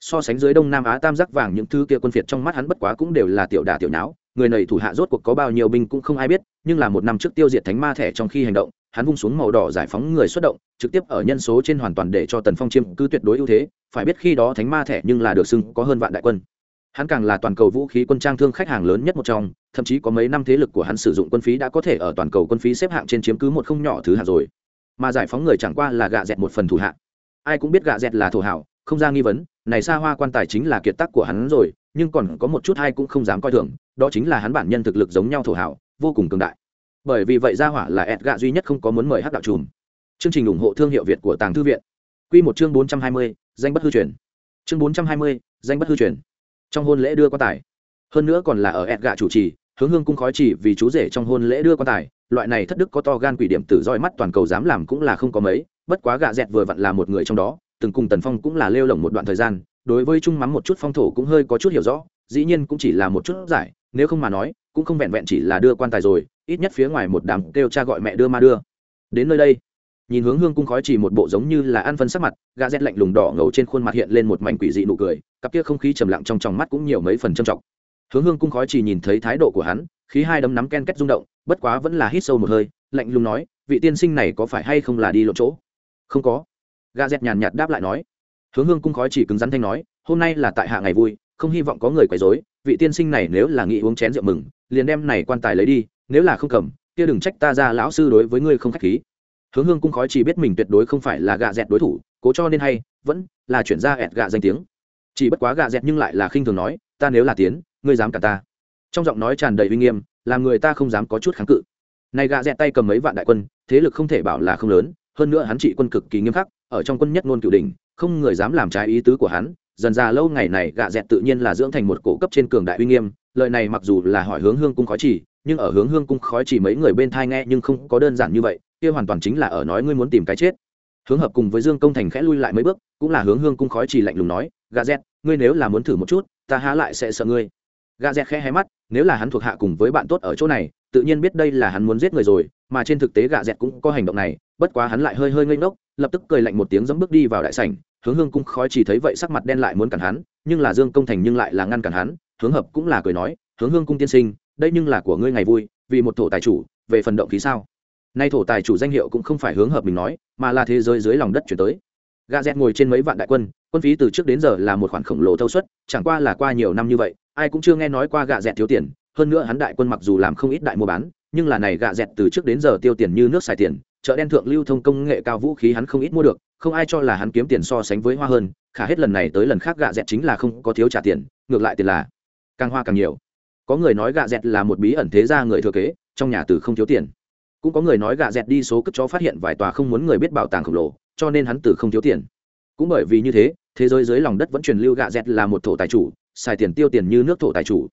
So sánh dưới đông nam á tam giác vàng những thứ kia quân phiệt trong mắt hắn bất quá cũng đều là tiểu đà tiểu nháo người này thủ hạ rốt cuộc có bao nhiêu binh cũng không ai biết, nhưng là một năm trước tiêu diệt thánh ma thẻ trong khi hành động, hắn vung xuống màu đỏ giải phóng người xuất động, trực tiếp ở nhân số trên hoàn toàn để cho tần phong chiêm cứ tuyệt đối ưu thế, phải biết khi đó thánh ma thẻ nhưng là được xưng có hơn vạn đại quân. Hắn càng là toàn cầu vũ khí quân trang thương khách hàng lớn nhất một trong, thậm chí có mấy năm thế lực của hắn sử dụng quân phí đã có thể ở toàn cầu quân phí xếp hạng trên chiếm cứ một không nhỏ thứ hạng rồi. Mà giải phóng người chẳng qua là gạ dẹt một phần thủ hạng ai cũng biết gạ dẹt là thổ hảo, không ra nghi vấn này xa hoa quan tài chính là kiệt tác của hắn rồi, nhưng còn có một chút hay cũng không dám coi thường, đó chính là hắn bản nhân thực lực giống nhau thổ hảo vô cùng cường đại. Bởi vì vậy gia hỏa là ẹt gạ duy nhất không có muốn mời hát đạo trùm chương trình ủng hộ thương hiệu việt của tàng thư viện. Q một chương bốn trăm hai mươi, danh bất hư truyền. Chương bốn trăm hai mươi, danh bất hư truyền. Trong hôn lễ đưa quan tài. Hơn nữa còn là ở ẹt gạ chủ trì, hướng hương cung khói chỉ vì chú rể trong hôn lễ đưa quan tài, loại này thất đức có to gan quỷ điểm tử roi mắt toàn cầu dám làm cũng là không có mấy, bất quá gạ dẹt vừa vặn là một người trong đó từng cùng tần phong cũng là lêu lỏng một đoạn thời gian, đối với trung mắm một chút phong thổ cũng hơi có chút hiểu rõ, dĩ nhiên cũng chỉ là một chút giải, nếu không mà nói, cũng không vẹn vẹn chỉ là đưa quan tài rồi, ít nhất phía ngoài một đám kêu cha gọi mẹ đưa ma đưa. Đến nơi đây, nhìn hướng hương cung khói chỉ một bộ giống như là ăn phân sắc mặt gà rét lạnh lùng đỏ ngầu trên khuôn mặt hiện lên một mảnh quỷ dị nụ cười, cặp kia không khí trầm lặng trong tròng mắt cũng nhiều mấy phần trầm trọng. Hướng hương cung khói chỉ nhìn thấy thái độ của hắn, khí hai đấm nắm ken kết rung động, bất quá vẫn là hít sâu một hơi, lạnh lùng nói, vị tiên sinh này có phải hay không là đi lộ chỗ? Không có gà dẹt nhàn nhạt đáp lại nói, hướng hương cung khói chỉ cứng rắn thanh nói, hôm nay là tại hạ ngày vui, không hy vọng có người quấy rối, vị tiên sinh này nếu là nghĩ uống chén rượu mừng, liền đem này quan tài lấy đi, nếu là không cầm, kia đừng trách ta ra lão sư đối với ngươi không khách khí. Hướng hương cung khói chỉ biết mình tuyệt đối không phải là gà dẹt đối thủ, cố cho nên hay, vẫn là chuyển ra ẹt gà danh tiếng. Chỉ bất quá gà dẹt nhưng lại là khinh thường nói, ta nếu là tiến, ngươi dám cả ta. Trong giọng nói tràn đầy uy nghiêm, làm người ta không dám có chút kháng cự. Này gà dẹt tay cầm mấy vạn đại quân, thế lực không thể bảo là không lớn, hơn nữa hắn trị quân cực kỳ nghiêm khắc ở trong quân nhất ngôn cửu đình không người dám làm trái ý tứ của hắn, dần ra lâu ngày này gạ dẹt tự nhiên là dưỡng thành một cổ cấp trên cường đại uy nghiêm lợi này mặc dù là hỏi hướng hương cung khói chỉ nhưng ở hướng hương cung khói chỉ mấy người bên thai nghe nhưng không có đơn giản như vậy, kia hoàn toàn chính là ở nói ngươi muốn tìm cái chết. Hướng hợp cùng với dương công thành khẽ lui lại mấy bước, cũng là hướng hương cung khói chỉ lạnh lùng nói gà dẹt, ngươi nếu là muốn thử một chút, ta há lại sẽ sợ ngươi. Gà dẹt khẽ hé mắt, nếu là hắn thuộc hạ cùng với bạn tốt ở chỗ này, tự nhiên biết đây là hắn muốn giết người rồi, mà trên thực tế gà dẹt cũng có hành động này, bất quá hắn lại hơi hơi ngây ngốc lập tức cười lạnh một tiếng dẫm bước đi vào đại sảnh, hướng hương cung khói chỉ thấy vậy sắc mặt đen lại muốn cản hắn, nhưng là dương công thành nhưng lại là ngăn cản hắn, hướng hợp cũng là cười nói, hướng hương cung tiên sinh, đây nhưng là của ngươi ngày vui, vì một thổ tài chủ, về phần động khí sao? Nay thổ tài chủ danh hiệu cũng không phải hướng hợp mình nói, mà là thế giới dưới lòng đất chuyển tới. Gà dẹt ngồi trên mấy vạn đại quân quân phí từ trước đến giờ là một khoản khổng lồ thâu suất, chẳng qua là qua nhiều năm như vậy, ai cũng chưa nghe nói qua gã dẹt thiếu tiền, hơn nữa hắn đại quân mặc dù làm không ít đại mua bán, nhưng là này gạ dẹt từ trước đến giờ tiêu tiền như nước xài tiền chợ đen thượng lưu thông công nghệ cao vũ khí hắn không ít mua được, không ai cho là hắn kiếm tiền so sánh với hoa hơn, khả hết lần này tới lần khác gạ dẹt chính là không có thiếu trả tiền, ngược lại tiền là càng hoa càng nhiều. Có người nói gạ dẹt là một bí ẩn thế gia người thừa kế, trong nhà từ không thiếu tiền. Cũng có người nói gạ dẹt đi số cất chó phát hiện vài tòa không muốn người biết bảo tàng khổng lồ, cho nên hắn từ không thiếu tiền. Cũng bởi vì như thế thế giới dưới lòng đất vẫn truyền lưu gạ dẹt là một thổ tài chủ, xài tiền tiêu tiền như nước thổ tài chủ.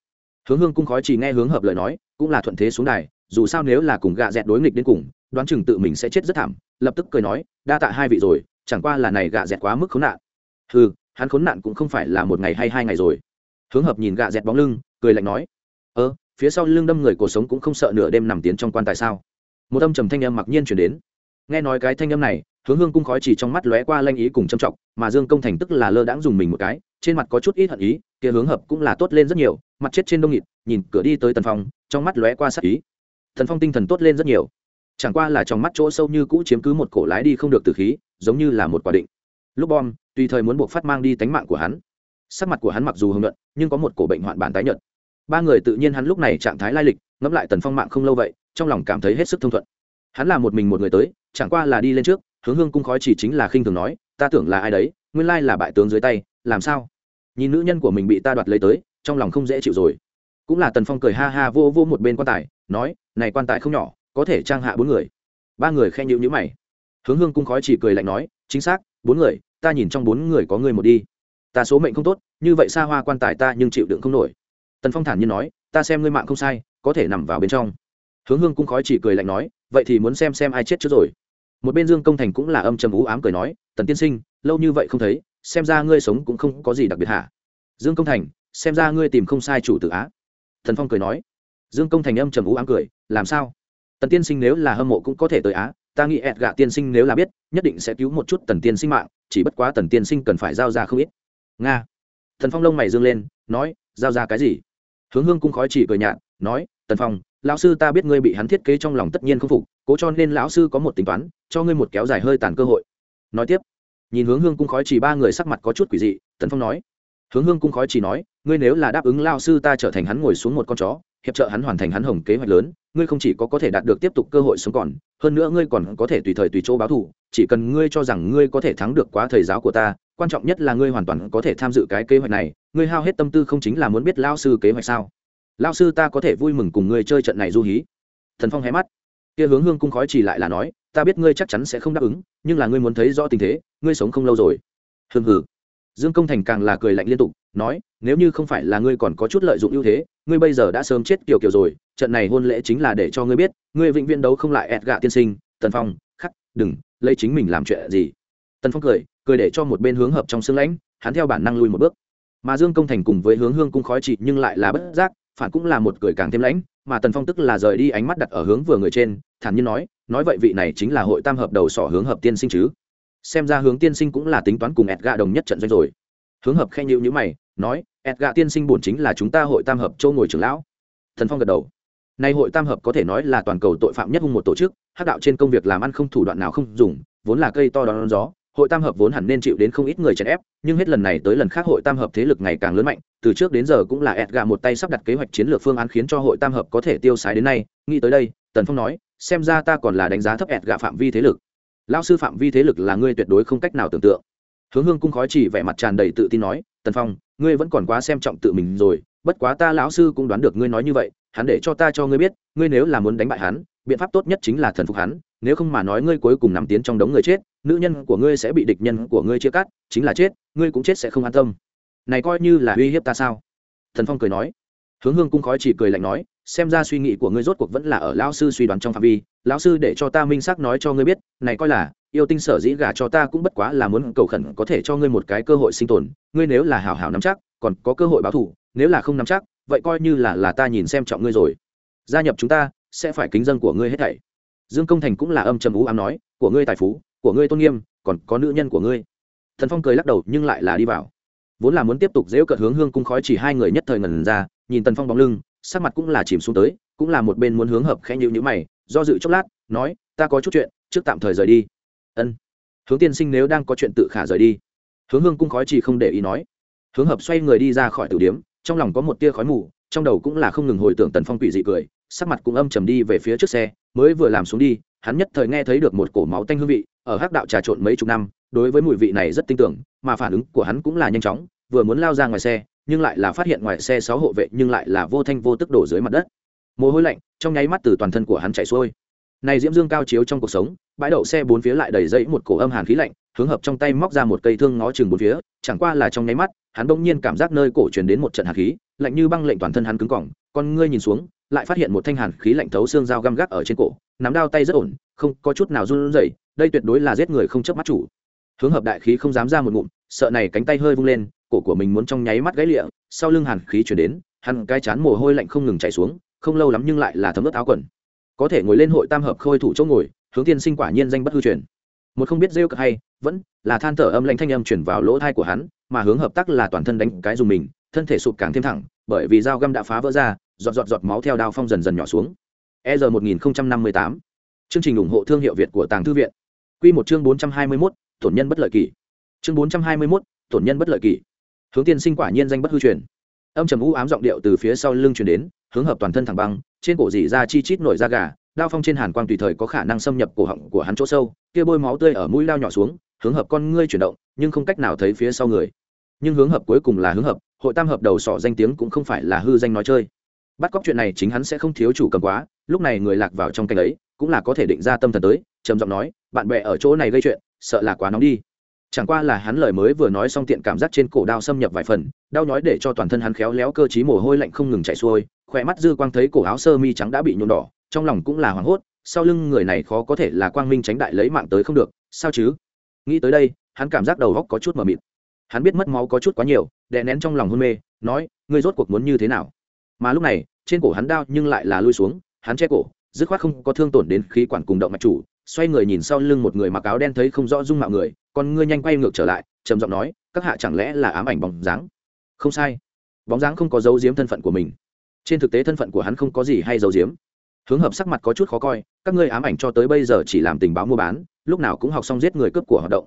Hướng hương cung khói chỉ nghe hướng hợp lời nói, cũng là thuận thế xuống đài, dù sao nếu là cùng gạ dẹt đối nghịch đến cùng đoán chừng tự mình sẽ chết rất thảm, lập tức cười nói, đa tạ hai vị rồi, chẳng qua là này gạ dẹt quá mức khốn nạn. Ừ hắn khốn nạn cũng không phải là một ngày hay hai ngày rồi. Hướng hợp nhìn gạ dẹt bóng lưng, cười lạnh nói, ơ, phía sau lưng đâm người cuộc sống cũng không sợ nửa đêm nằm tiến trong quan tài sao? Một âm trầm thanh âm mặc nhiên chuyển đến. Nghe nói cái thanh âm này, hướng hương cung khói chỉ trong mắt lóe qua lanh ý cùng châm trọng, mà dương công thành tức là lơ đãng dùng mình một cái, trên mặt có chút ít hận ý, kia hướng hợp cũng là tốt lên rất nhiều, mặt chết trên đông nghịt, nhìn cửa đi tới tần phong, trong mắt lóe qua sắc ý. Thần phong tinh thần tốt lên rất nhiều chẳng qua là trong mắt chỗ sâu như cũ chiếm cứ một cổ lái đi không được từ khí, giống như là một quả định. Lúc bom, tùy thời muốn buộc phát mang đi tánh mạng của hắn. Sắc mặt của hắn mặc dù hưng luận nhưng có một cổ bệnh hoạn bản tái nhợt. Ba người tự nhiên hắn lúc này trạng thái lai lịch, ngẫm lại tần phong mạng không lâu vậy, trong lòng cảm thấy hết sức thông thuận. Hắn là một mình một người tới, chẳng qua là đi lên trước, hướng hương cung khói chỉ chính là khinh thường nói, ta tưởng là ai đấy, nguyên lai là bại tướng dưới tay, làm sao? Nhìn nữ nhân của mình bị ta đoạt lấy tới, trong lòng không dễ chịu rồi. Cũng là tần phong cười ha ha vô vô một bên quan tài, nói, này quan tài không nhỏ có thể trang hạ bốn người. Ba người khen nhữ nhữ mày. Hướng hương cung khói chỉ cười lạnh nói, chính xác, bốn người, ta nhìn trong bốn người có người một đi. Ta số mệnh không tốt, như vậy xa hoa quan tài ta nhưng chịu đựng không nổi. Tần phong thản nhiên nói, ta xem ngươi mạng không sai, có thể nằm vào bên trong. Hướng hương cung khói chỉ cười lạnh nói, vậy thì muốn xem xem ai chết trước rồi. Một bên dương công thành cũng là âm trầm ú ám cười nói, tần tiên sinh, lâu như vậy không thấy, xem ra ngươi sống cũng không có gì đặc biệt hả? Dương công thành, xem ra ngươi tìm không sai chủ tử á. Thần phong cười nói. Dương công thành âm trầm ú ám cười, làm sao? Tần tiên sinh nếu là hâm mộ cũng có thể tới á, ta nghĩ ẹt gạ tiên sinh nếu là biết, nhất định sẽ cứu một chút tần tiên sinh mạng, chỉ bất quá tần tiên sinh cần phải giao ra không ít. Nga. Thần phong lông mày dương lên, nói, giao ra cái gì? Hướng hương cung khói chỉ cười nhạt, nói, tần phong, lão sư ta biết ngươi bị hắn thiết kế trong lòng tất nhiên không phục, cố cho nên lão sư có một tính toán, cho ngươi một kéo dài hơi tàn cơ hội. Nói tiếp, nhìn hướng hương cung khói chỉ ba người sắc mặt có chút quỷ dị, tần phong nói hướng hương cung khói chỉ nói, ngươi nếu là đáp ứng lao sư ta trở thành hắn ngồi xuống một con chó, hiệp trợ hắn hoàn thành hắn hồng kế hoạch lớn, ngươi không chỉ có có thể đạt được tiếp tục cơ hội sống còn, hơn nữa ngươi còn có thể tùy thời tùy chỗ báo thù, chỉ cần ngươi cho rằng ngươi có thể thắng được quá thầy giáo của ta, quan trọng nhất là ngươi hoàn toàn có thể tham dự cái kế hoạch này, ngươi hao hết tâm tư không chính là muốn biết lao sư kế hoạch sao? Lao sư ta có thể vui mừng cùng ngươi chơi trận này du hí. Thần phong hé mắt. Kia hướng hương cung khói chỉ lại là nói, ta biết ngươi chắc chắn sẽ không đáp ứng, nhưng là ngươi muốn thấy rõ tình thế, ngươi sống không lâu rồi. Hừng hừ dương công thành càng là cười lạnh liên tục, nói, nếu như không phải là ngươi còn có chút lợi dụng ưu thế, ngươi bây giờ đã sớm chết kiểu kiểu rồi, trận này hôn lễ chính là để cho ngươi biết, ngươi vĩnh viễn đấu không lại ẹt gạ tiên sinh, tần phong, khắc, đừng, lấy chính mình làm chuyện gì. Tần phong cười cười để cho một bên hướng hợp trong xương lãnh, hắn theo bản năng lui một bước. Mà dương công thành cùng với hướng hương cung khói trị nhưng lại là bất giác, phản cũng là một cười càng thêm lãnh, mà tần phong tức là rời đi ánh mắt đặt ở hướng vừa người trên, thản nhiên nói nói vậy vị này chính là hội tam hợp đầu sỏ hướng hợp tiên sinh chứ? Xem ra hướng tiên sinh cũng là tính toán cùng ẹt gạ đồng nhất trận doanh rồi. Hướng hợp khen nhịu nhữ mày, nói ẹt gạ tiên sinh bổn chính là chúng ta hội tam hợp châu ngồi trưởng lão. Thần phong gật đầu. Nay hội tam hợp có thể nói là toàn cầu tội phạm nhất hung một tổ chức, hắc đạo trên công việc làm ăn không thủ đoạn nào không dùng, vốn là cây to đón gió, hội tam hợp vốn hẳn nên chịu đến không ít người chèn ép, nhưng hết lần này tới lần khác hội tam hợp thế lực ngày càng lớn mạnh, từ trước đến giờ cũng là ẹt gạ một tay sắp đặt kế hoạch chiến lược phương án khiến cho hội tam hợp có thể tiêu sái đến nay, nghĩ tới đây, tần phong nói, xem ra ta còn là đánh giá thấp ẹt gạ phạm vi thế lực lao sư phạm vi thế lực là ngươi tuyệt đối không cách nào tưởng tượng. Hướng hương cung khói chỉ vẻ mặt tràn đầy tự tin nói, tần phong, ngươi vẫn còn quá xem trọng tự mình rồi, bất quá ta lão sư cũng đoán được ngươi nói như vậy, hắn để cho ta cho ngươi biết, ngươi nếu là muốn đánh bại hắn, biện pháp tốt nhất chính là thần phục hắn, nếu không mà nói ngươi cuối cùng nằm tiến trong đống người chết, nữ nhân của ngươi sẽ bị địch nhân của ngươi chia cắt, chính là chết, ngươi cũng chết sẽ không an tâm. Này coi như là uy hiếp ta sao? Thần phong cười nói hướng hương cung khói chỉ cười lạnh nói, xem ra suy nghĩ của ngươi rốt cuộc vẫn là ở lão sư suy đoán trong phạm vi. Lão sư để cho ta minh xác nói cho ngươi biết, này coi là, yêu tinh sở dĩ gả cho ta cũng bất quá là muốn cầu khẩn có thể cho ngươi một cái cơ hội sinh tồn. Ngươi nếu là hảo hảo nắm chắc, còn có cơ hội báo thù, nếu là không nắm chắc, vậy coi như là là ta nhìn xem trọng ngươi rồi. Gia nhập chúng ta, sẽ phải kính dân của ngươi hết thảy. Dương công thành cũng là âm trầm ú ám nói, của ngươi tài phú, của ngươi tôn nghiêm, còn có nữ nhân của ngươi. Thần phong cười lắc đầu nhưng lại là đi vào vốn là muốn tiếp tục dễu cợt hướng hương cung khói chỉ hai người nhất thời ngần ra, nhìn tần phong bóng lưng, sắc mặt cũng là chìm xuống tới, cũng là một bên muốn hướng hợp khẽ nhữ nhữ mày, do dự chốc lát, nói, ta có chút chuyện, trước tạm thời rời đi. Ân. Hướng tiên sinh nếu đang có chuyện tự khả rời đi. Hướng hương cung khói chỉ không để ý nói. Hướng hợp xoay người đi ra khỏi tử điếm, trong lòng có một tia khói mù, trong đầu cũng là không ngừng hồi tưởng tần phong quỷ dị cười, sắc mặt cũng âm trầm đi về phía trước xe, mới vừa làm xuống đi, hắn nhất thời nghe thấy được một cổ máu tanh hương vị, ở hắc đạo trà trộn mấy chục năm đối với mùi vị này rất tin tưởng, mà phản ứng của hắn cũng là nhanh chóng, vừa muốn lao ra ngoài xe, nhưng lại là phát hiện ngoài xe sáu hộ vệ nhưng lại là vô thanh vô tức đổ dưới mặt đất. Mồ hôi lạnh trong nháy mắt từ toàn thân của hắn chạy xuôi. Này diễm dương cao chiếu trong cuộc sống, bãi đậu xe bốn phía lại đầy dẫy một cổ âm hàn khí lạnh, hướng hợp trong tay móc ra một cây thương ngó chừng bốn phía, chẳng qua là trong nháy mắt, hắn bỗng nhiên cảm giác nơi cổ truyền đến một trận hàn khí, lạnh như băng lệnh toàn thân hắn cứng cỏng, con ngươi nhìn xuống, lại phát hiện một thanh hàn khí lạnh thấu xương dao găm gác ở trên cổ, nắm đao tay rất ổn, không có chút nào run rẩy, đây tuyệt đối là giết người không chớp mắt chủ hướng hợp đại khí không dám ra một ngụm, sợ này cánh tay hơi vung lên, cổ của mình muốn trong nháy mắt gãy lịa, sau lưng hàn khí chuyển đến, hắn cái chán mồ hôi lạnh không ngừng chảy xuống, không lâu lắm nhưng lại là thấm ướt áo quần. Có thể ngồi lên hội tam hợp khôi thủ chỗ ngồi, hướng tiên sinh quả nhiên danh bất hư truyền. Một không biết rêu cực hay, vẫn là than thở âm lạnh thanh âm chuyển vào lỗ thai của hắn, mà hướng hợp tác là toàn thân đánh cái dùng mình, thân thể sụp càng thêm thẳng, bởi vì dao găm đã phá vỡ ra, giọt giọt giọt máu theo đao phong dần dần nhỏ xuống. E r một nghìn năm mươi tám. Chương trình ủng hộ thương hiệu việt của tàng thư viện. Q một chương bốn trăm hai mươi mốt tổn nhân bất lợi kỷ. Chương bốn trăm hai mươi mốt, tổn nhân bất lợi kỷ. Hướng tiên sinh quả nhiên danh bất hư truyền. Âm trầm u ám giọng điệu từ phía sau lưng truyền đến, hướng hợp toàn thân thẳng băng, trên cổ dỉ ra chi chít nổi da gà, đao phong trên hàn quang tùy thời có khả năng xâm nhập cổ họng của hắn chỗ sâu, kia bôi máu tươi ở mũi lao nhỏ xuống, hướng hợp con ngươi chuyển động, nhưng không cách nào thấy phía sau người. Nhưng hướng hợp cuối cùng là hướng hợp, hội tam hợp đầu sỏ danh tiếng cũng không phải là hư danh nói chơi. Bắt cóc chuyện này chính hắn sẽ không thiếu chủ cầm quá, lúc này người lạc vào trong cảnh ấy, cũng là có thể định ra tâm thần tới, trầm giọng nói, bạn bè ở chỗ này gây chuyện sợ là quá nóng đi. Chẳng qua là hắn lời mới vừa nói xong tiện cảm giác trên cổ đao xâm nhập vài phần, đau nhói để cho toàn thân hắn khéo léo cơ t mồ hôi lạnh không ngừng chảy xuôi, khỏe mắt dư quang thấy cổ áo sơ mi trắng đã bị nhuộm đỏ, trong lòng cũng là hoảng hốt, sau lưng người này khó có thể là quang minh tránh đại lấy mạng tới không được, sao chứ? Nghĩ tới đây, hắn cảm giác đầu góc có chút mờ mịt. Hắn biết mất máu có chút quá nhiều, đè nén trong lòng hôn mê, nói, ngươi rốt cuộc muốn như thế nào? Mà lúc này, trên cổ hắn đau nhưng lại là lui xuống, hắn che cổ, dứt khoát không có thương tổn đến khí quản cùng động mạch chủ xoay người nhìn sau lưng một người mặc áo đen thấy không rõ dung mạo người còn ngươi nhanh quay ngược trở lại, trầm giọng nói, các hạ chẳng lẽ là ám ảnh bóng dáng? Không sai. Bóng dáng không có dấu diếm thân phận của mình. Trên thực tế thân phận của hắn không có gì hay dấu diếm hướng hợp sắc mặt có chút khó coi, các ngươi ám ảnh cho tới bây giờ chỉ làm tình báo mua bán, lúc nào cũng học xong giết người cướp của hoạt động.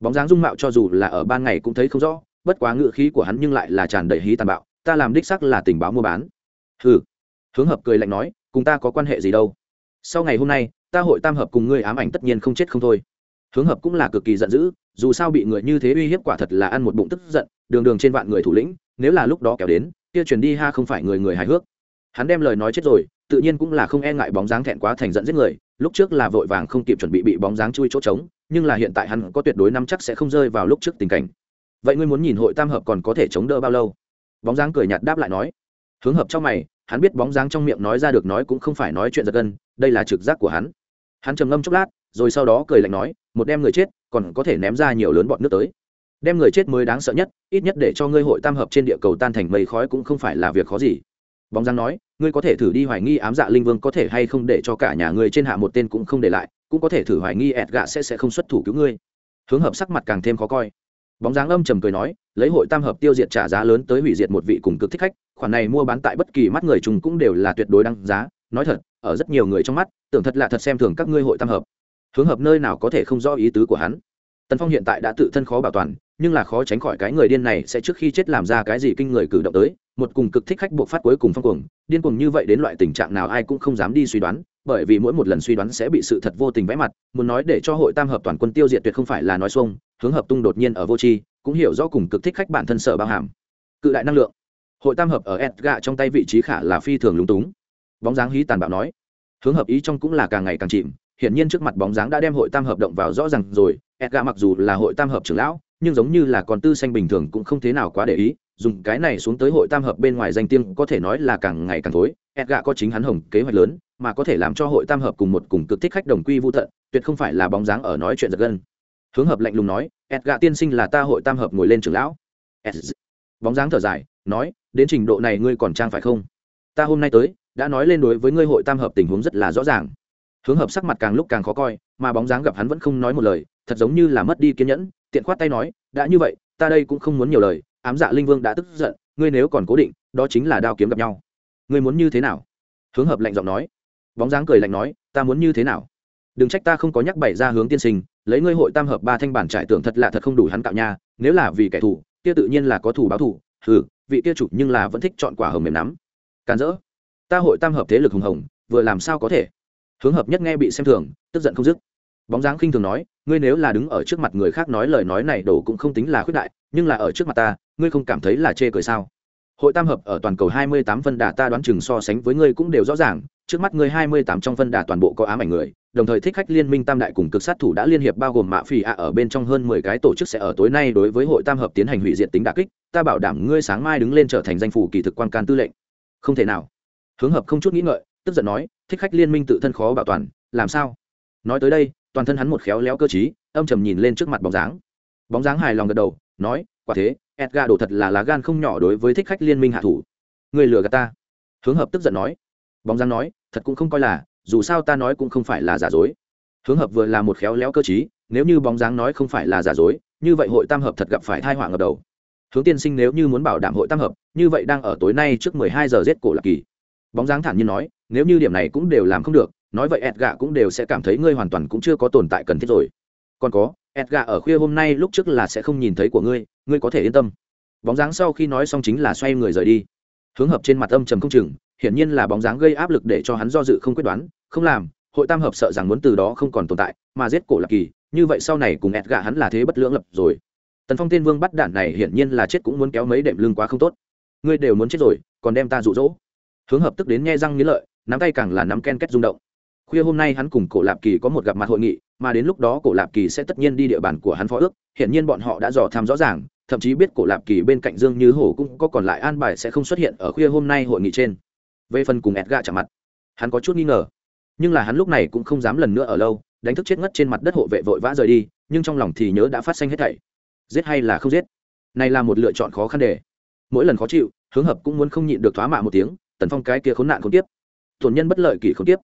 Bóng dáng dung mạo cho dù là ở ban ngày cũng thấy không rõ, bất quá ngự khí của hắn nhưng lại là tràn đầy hí tàn bạo, ta làm đích sắc là tình báo mua bán. Ừ hướng hợp cười lạnh nói, cùng ta có quan hệ gì đâu? Sau ngày hôm nay ta hội tam hợp cùng ngươi ám ảnh tất nhiên không chết không thôi. Hướng hợp cũng là cực kỳ giận dữ, dù sao bị người như thế uy hiếp quả thật là ăn một bụng tức giận, đường đường trên vạn người thủ lĩnh, nếu là lúc đó kéo đến, kia truyền đi ha không phải người người hài hước. Hắn đem lời nói chết rồi, tự nhiên cũng là không e ngại bóng dáng thẹn quá thành giận giết người, lúc trước là vội vàng không kịp chuẩn bị bị bóng dáng chui chỗ trống, nhưng là hiện tại hắn có tuyệt đối nắm chắc sẽ không rơi vào lúc trước tình cảnh. Vậy ngươi muốn nhìn hội tam hợp còn có thể chống đỡ bao lâu? Bóng dáng cười nhạt đáp lại nói. Hướng hợp trong mày, hắn biết bóng dáng trong miệng nói ra được nói cũng không phải nói chuyện giật gân đây là trực giác của hắn. Hắn trầm ngâm chốc lát, rồi sau đó cười lạnh nói, một đem người chết, còn có thể ném ra nhiều lớn bọn nước tới. Đem người chết mới đáng sợ nhất, ít nhất để cho ngươi hội tam hợp trên địa cầu tan thành mây khói cũng không phải là việc khó gì. Bóng giang nói, ngươi có thể thử đi hoài nghi ám dạ linh vương có thể hay không để cho cả nhà ngươi trên hạ một tên cũng không để lại, cũng có thể thử hoài nghi ẹt gạ sẽ sẽ không xuất thủ cứu ngươi. Hướng hợp sắc mặt càng thêm khó coi. Bóng dáng âm trầm cười nói, lấy hội tam hợp tiêu diệt trả giá lớn tới hủy diệt một vị cùng cực thích khách, khoản này mua bán tại bất kỳ mắt người chúng cũng đều là tuyệt đối đăng giá, nói thật ở rất nhiều người trong mắt, tưởng thật là thật xem thường các ngươi hội tam hợp. Hướng hợp nơi nào có thể không rõ ý tứ của hắn. Tần phong hiện tại đã tự thân khó bảo toàn, nhưng là khó tránh khỏi cái người điên này sẽ trước khi chết làm ra cái gì kinh người cử động tới, một cùng cực thích khách buộc phát cuối cùng phong cuồng, điên cuồng như vậy đến loại tình trạng nào ai cũng không dám đi suy đoán, bởi vì mỗi một lần suy đoán sẽ bị sự thật vô tình vẽ mặt, muốn nói để cho hội tam hợp toàn quân tiêu diệt tuyệt không phải là nói xuông, hướng hợp tung đột nhiên ở vô tri, cũng hiểu rõ cùng cực thích khách bản thân sở bao hàm. Cự đại năng lượng. Hội tam hợp ở edga trong tay vị trí khả là phi thường lúng túng bóng dáng hí tàn bạo nói, hướng hợp ý trong cũng là càng ngày càng chìm, hiển nhiên trước mặt bóng dáng đã đem hội tam hợp động vào rõ ràng rồi edga mặc dù là hội tam hợp trưởng lão, nhưng giống như là con tư xanh bình thường cũng không thế nào quá để ý, dùng cái này xuống tới hội tam hợp bên ngoài danh tiếng có thể nói là càng ngày càng thối edga có chính hắn hồng kế hoạch lớn, mà có thể làm cho hội tam hợp cùng một cùng cực thích khách đồng quy vô tận, tuyệt không phải là bóng dáng ở nói chuyện giật gân. Hướng hợp lạnh lùng nói edga tiên sinh là ta hội tam hợp ngồi lên trưởng lão. Bóng dáng thở dài, nói, đến trình độ này ngươi còn trang phải không? Ta hôm nay tới đã nói lên đối với ngươi hội tam hợp tình huống rất là rõ ràng. Hướng hợp sắc mặt càng lúc càng khó coi, mà bóng dáng gặp hắn vẫn không nói một lời, thật giống như là mất đi kiên nhẫn, tiện khoát tay nói, đã như vậy, ta đây cũng không muốn nhiều lời, ám dạ linh vương đã tức giận, ngươi nếu còn cố định, đó chính là đao kiếm gặp nhau. Ngươi muốn như thế nào? Hướng hợp lạnh giọng nói. Bóng dáng cười lạnh nói, ta muốn như thế nào? Đừng trách ta không có nhắc bày ra hướng tiên sinh, lấy ngươi hội tam hợp ba thanh bản trải tưởng thật là thật không đủ hắn cạo nha, nếu là vì kẻ thù, kia tự nhiên là có thù báo thù ừ vị kia chủ nhưng là vẫn thích chọn quả hồng mềm nắm. Càn rỡ ta hội tam hợp thế lực hùng hồng, vừa làm sao có thể? Hướng hợp nhất nghe bị xem thường, tức giận không dứt. Bóng dáng khinh thường nói, ngươi nếu là đứng ở trước mặt người khác nói lời nói này đổ cũng không tính là khuyết đại, nhưng là ở trước mặt ta, ngươi không cảm thấy là chê cười sao? Hội tam hợp ở toàn cầu hai mươi tám phân đà ta đoán chừng so sánh với ngươi cũng đều rõ ràng, trước mắt ngươi hai mươi tám trong phân đà toàn bộ có ám ảnh người, đồng thời thích khách liên minh tam đại cùng cực sát thủ đã liên hiệp bao gồm mạ phì ạ ở bên trong hơn mười cái tổ chức sẽ ở tối nay đối với hội tam hợp tiến hành hủy diệt tính đà kích, ta bảo đảm ngươi sáng mai đứng lên trở thành danh phủ kỳ thực quan can tư lệnh. Không thể nào hướng hợp không chút nghĩ ngợi, tức giận nói, thích khách liên minh tự thân khó bảo toàn, làm sao? Nói tới đây, toàn thân hắn một khéo léo cơ t âm trầm nhìn lên trước mặt bóng dáng. Bóng dáng hài lòng gật đầu, nói, quả thế, edgar đổ thật là lá gan không nhỏ đối với thích khách liên minh hạ thủ. Người lừa gạt ta. Hướng hợp tức giận nói. Bóng dáng nói, thật cũng không coi là, dù sao ta nói cũng không phải là giả dối. Hướng hợp vừa là một khéo léo cơ t nếu như bóng dáng nói không phải là giả dối, như vậy hội tam hợp thật gặp phải thai họa ngập đầu. Hướng tiên sinh nếu như muốn bảo đảm hội tam hợp, như vậy đang ở tối nay trước mười hai giờ giết cổ lạc kỳ bóng dáng thản nhiên nói, nếu như điểm này cũng đều làm không được, nói vậy edga cũng đều sẽ cảm thấy ngươi hoàn toàn cũng chưa có tồn tại cần thiết rồi. Còn có edga ở khuya hôm nay lúc trước là sẽ không nhìn thấy của ngươi ngươi có thể yên tâm. Bóng dáng sau khi nói xong chính là xoay người rời đi. Hướng hợp trên mặt âm trầm không chừng, hiển nhiên là bóng dáng gây áp lực để cho hắn do dự không quyết đoán, không làm, hội tam hợp sợ rằng muốn từ đó không còn tồn tại, mà giết cổ lạc kỳ, như vậy sau này cùng ẹt hắn là thế bất lưỡng lập rồi. Tần phong tiên vương bắt đạn này hiển nhiên là chết cũng muốn kéo mấy đệm lưng quá không tốt. Ngươi đều muốn chết rồi, còn đem ta rụ rỗ hướng hợp tức đến nghe răng nghĩ lợi, nắm tay càng là nắm ken kết rung động. Khuya hôm nay hắn cùng cổ lạp kỳ có một gặp mặt hội nghị, mà đến lúc đó cổ lạp kỳ sẽ tất nhiên đi địa bàn của hắn phó ước hiện nhiên bọn họ đã dò tham rõ ràng, thậm chí biết cổ lạp kỳ bên cạnh dương như hổ cũng có còn lại an bài sẽ không xuất hiện ở khuya hôm nay hội nghị trên. Về phần cùng ẹt gạ chạm mặt, hắn có chút nghi ngờ. Nhưng là hắn lúc này cũng không dám lần nữa ở lâu, đánh thức chết ngất trên mặt đất hộ vệ vội vã rời đi, nhưng trong lòng thì nhớ đã phát sinh hết thảy. Giết hay là không giết? Này là một lựa chọn khó khăn để mỗi lần khó chịu, hướng hợp cũng muốn không nhịn được thoá mạ một tiếng tần phong cái kia khốn nạn khốn tiếp tổn nhân bất lợi kỷ khốn tiếp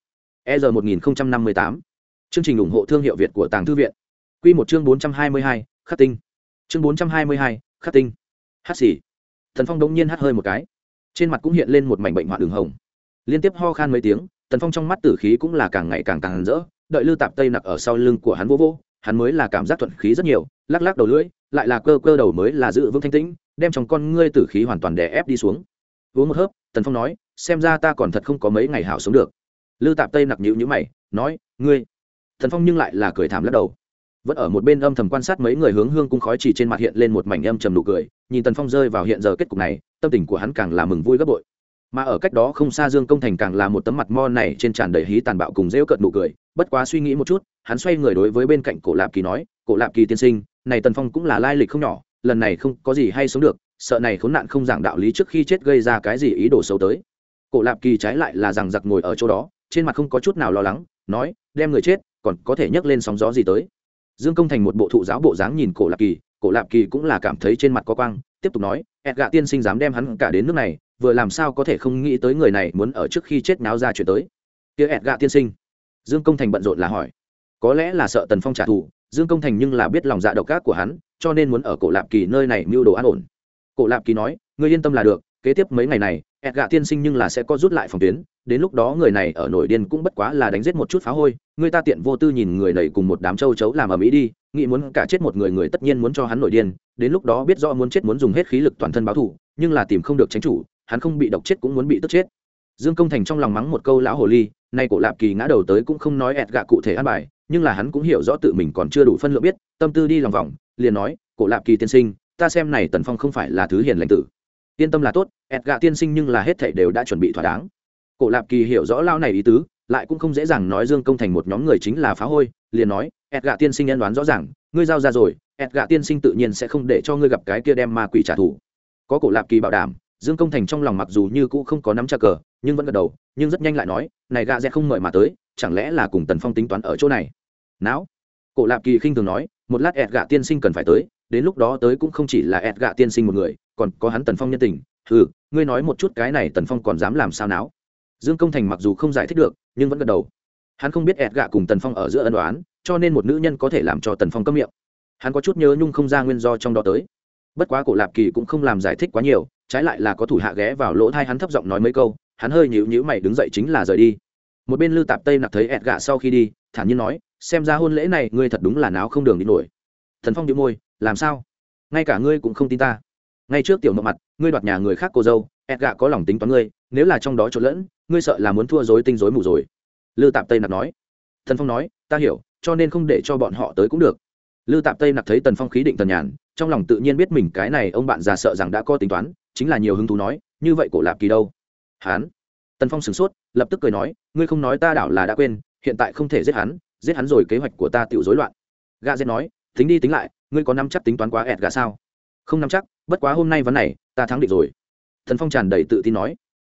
e r một nghìn năm mươi tám. Chương trình ủng hộ thương hiệu việt của tàng thư viện. Q một chương bốn trăm hai mươi hai, khắc tinh. Chương bốn trăm hai mươi hai, khắc tinh. Hát xỉ tần phong đông nhiên hát hơi một cái. Trên mặt cũng hiện lên một mảnh bệnh hoạn đường hồng. Liên tiếp ho khan mấy tiếng, tần phong trong mắt tử khí cũng là càng ngày càng càng rỡ. Đợi lư tạp tây nặc ở sau lưng của hắn vô vô, hắn mới là cảm giác thuận khí rất nhiều, lắc lắc đầu lưỡi, lại là cơ cơ đầu mới là giữ vững thanh tĩnh, đem trong con ngươi tử khí hoàn toàn đè ép đi xuống uống một hớp, tần phong nói, xem ra ta còn thật không có mấy ngày hảo sống được. Lư tạp tây nặc nhữ nhữ mày, nói, ngươi. Tần phong nhưng lại là cười thảm lắc đầu. Vẫn ở một bên âm thầm quan sát mấy người hướng hương cung khói chỉ trên mặt hiện lên một mảnh âm trầm nụ cười, nhìn tần phong rơi vào hiện giờ kết cục này, tâm tình của hắn càng là mừng vui gấp bội. Mà ở cách đó không xa dương công thành càng là một tấm mặt mo này trên tràn đầy hí tàn bạo cùng rêu cợt nụ cười, bất quá suy nghĩ một chút, hắn xoay người đối với bên cạnh cổ lạp kỳ nói, cổ lạp kỳ tiên sinh, này tần phong cũng là lai lịch không nhỏ, lần này không có gì hay sống được sợ này khốn nạn không giảng đạo lý trước khi chết gây ra cái gì ý đồ xấu tới. Cổ lạp kỳ trái lại là rằng giặc ngồi ở chỗ đó, trên mặt không có chút nào lo lắng, nói, đem người chết, còn có thể nhấc lên sóng gió gì tới? Dương công thành một bộ thụ giáo bộ dáng nhìn cổ lạp kỳ, cổ lạp kỳ cũng là cảm thấy trên mặt có quang, tiếp tục nói, ẹt gạ tiên sinh dám đem hắn cả đến nước này, vừa làm sao có thể không nghĩ tới người này muốn ở trước khi chết náo ra chuyện tới? Kia ẹt gạ tiên sinh? Dương công thành bận rộn là hỏi. Có lẽ là sợ tần phong trả thù, dương công thành nhưng là biết lòng dạ độc ác của hắn, cho nên muốn ở cổ lạp kỳ nơi này mưu đồ an ổn cổ lạp kỳ nói, ngươi yên tâm là được, kế tiếp mấy ngày này ẹt gạ tiên sinh nhưng là sẽ có rút lại phòng tuyến, đến lúc đó người này ở nổi điên cũng bất quá là đánh giết một chút phá hôi, người ta tiện vô tư nhìn người này cùng một đám châu chấu làm ở mỹ đi, nghĩ muốn cả chết một người người tất nhiên muốn cho hắn nổi điên, đến lúc đó biết rõ muốn chết muốn dùng hết khí lực toàn thân báo thù, nhưng là tìm không được tránh chủ, hắn không bị độc chết cũng muốn bị tức chết. Dương công thành trong lòng mắng một câu lão hồ ly, nay cổ lạp kỳ ngã đầu tới cũng không nói ẹt gạ cụ thể ăn bài, nhưng là hắn cũng hiểu rõ tự mình còn chưa đủ phân lượng biết, tâm tư đi lòng vòng, liền nói, cổ lạp kỳ tiên sinh ta xem này tần phong không phải là thứ hiền lành tử. Yên tâm là tốt, ẹt gạ tiên sinh nhưng là hết thảy đều đã chuẩn bị thỏa đáng. Cổ lạp kỳ hiểu rõ lao này ý tứ, lại cũng không dễ dàng nói dương công thành một nhóm người chính là phá hôi, liền nói, ẹt gạ tiên sinh nhân đoán rõ ràng, ngươi giao ra rồi, ẹt gạ tiên sinh tự nhiên sẽ không để cho ngươi gặp cái kia đem ma quỷ trả thù. Có cổ lạp kỳ bảo đảm, dương công thành trong lòng mặc dù như cũ không có nắm tra cờ, nhưng vẫn gật đầu, nhưng rất nhanh lại nói, này gạ sẽ không mời mà tới, chẳng lẽ là cùng tần phong tính toán ở chỗ này? Não cổ lạp kỳ khinh thường nói một lát ẹt gạ tiên sinh cần phải tới, đến lúc đó tới cũng không chỉ là ẹt gạ tiên sinh một người, còn có hắn tần phong nhân tình. Ừ ngươi nói một chút cái này tần phong còn dám làm sao não dương công thành mặc dù không giải thích được, nhưng vẫn gật đầu. Hắn không biết ẹt gạ cùng tần phong ở giữa ân đoán cho nên một nữ nhân có thể làm cho tần phong cấm miệng. Hắn có chút nhớ nhung không ra nguyên do trong đó tới. Bất quá cổ lạp kỳ cũng không làm giải thích quá nhiều, trái lại là có thủ hạ ghé vào lỗ thai hắn thấp giọng nói mấy câu, hắn hơi nhịu nhữ mày đứng dậy chính là rời đi một bên lư tạp tây nặc thấy ẹt gạ sau khi đi, thản nhiên nói, xem ra hôn lễ này ngươi thật đúng là náo không đường đi nổi. Thần phong đĩu môi, làm sao? Ngay cả ngươi cũng không tin ta. Ngay trước tiểu mộng mặt, ngươi đoạt nhà người khác cô dâu, ẹt gạ có lòng tính toán ngươi, nếu là trong đó trộn lẫn, ngươi sợ là muốn thua dối tinh dối mù rồi. Lư tạp tây nặc nói. Thần phong nói, ta hiểu, cho nên không để cho bọn họ tới cũng được. Lư tạp tây nặc thấy tần phong khí định tần nhàn, trong lòng tự nhiên biết mình cái này ông bạn già sợ rằng đã có tính toán, chính là nhiều hứng thú nói, như vậy cổ lạp kỳ đâu? Hán tần phong sửng sốt, lập tức cười nói, ngươi không nói ta đảo là đã quên, hiện tại không thể giết hắn giết hắn rồi kế hoạch của ta tự dối loạn. Gà dẹt nói, tính đi tính lại, ngươi có năm chắc tính toán quá ẹt gà sao? Không năm chắc, bất quá hôm nay vấn này, ta thắng định rồi. Thần phong tràn đầy tự tin nói.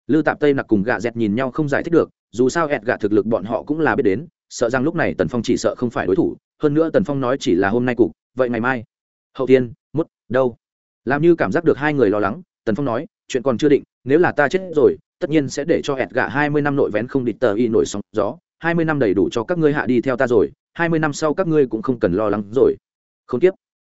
Lư tạp tây nặc cùng gà dẹt nhìn nhau không giải thích được, dù sao ẹt gà thực lực bọn họ cũng là biết đến, sợ rằng lúc này tần phong chỉ sợ không phải đối thủ, hơn nữa tần phong nói chỉ là hôm nay cục, vậy ngày mai, hậu tiên mút đâu? Làm như cảm giác được hai người lo lắng, tần phong nói, chuyện còn chưa định, nếu là ta chết rồi tất nhiên sẽ để cho ẹt gạ hai mươi năm nội vén không địch tờ y nổi sóng gió. hai mươi năm đầy đủ cho các ngươi hạ đi theo ta rồi, hai mươi năm sau các ngươi cũng không cần lo lắng rồi. Không tiếp.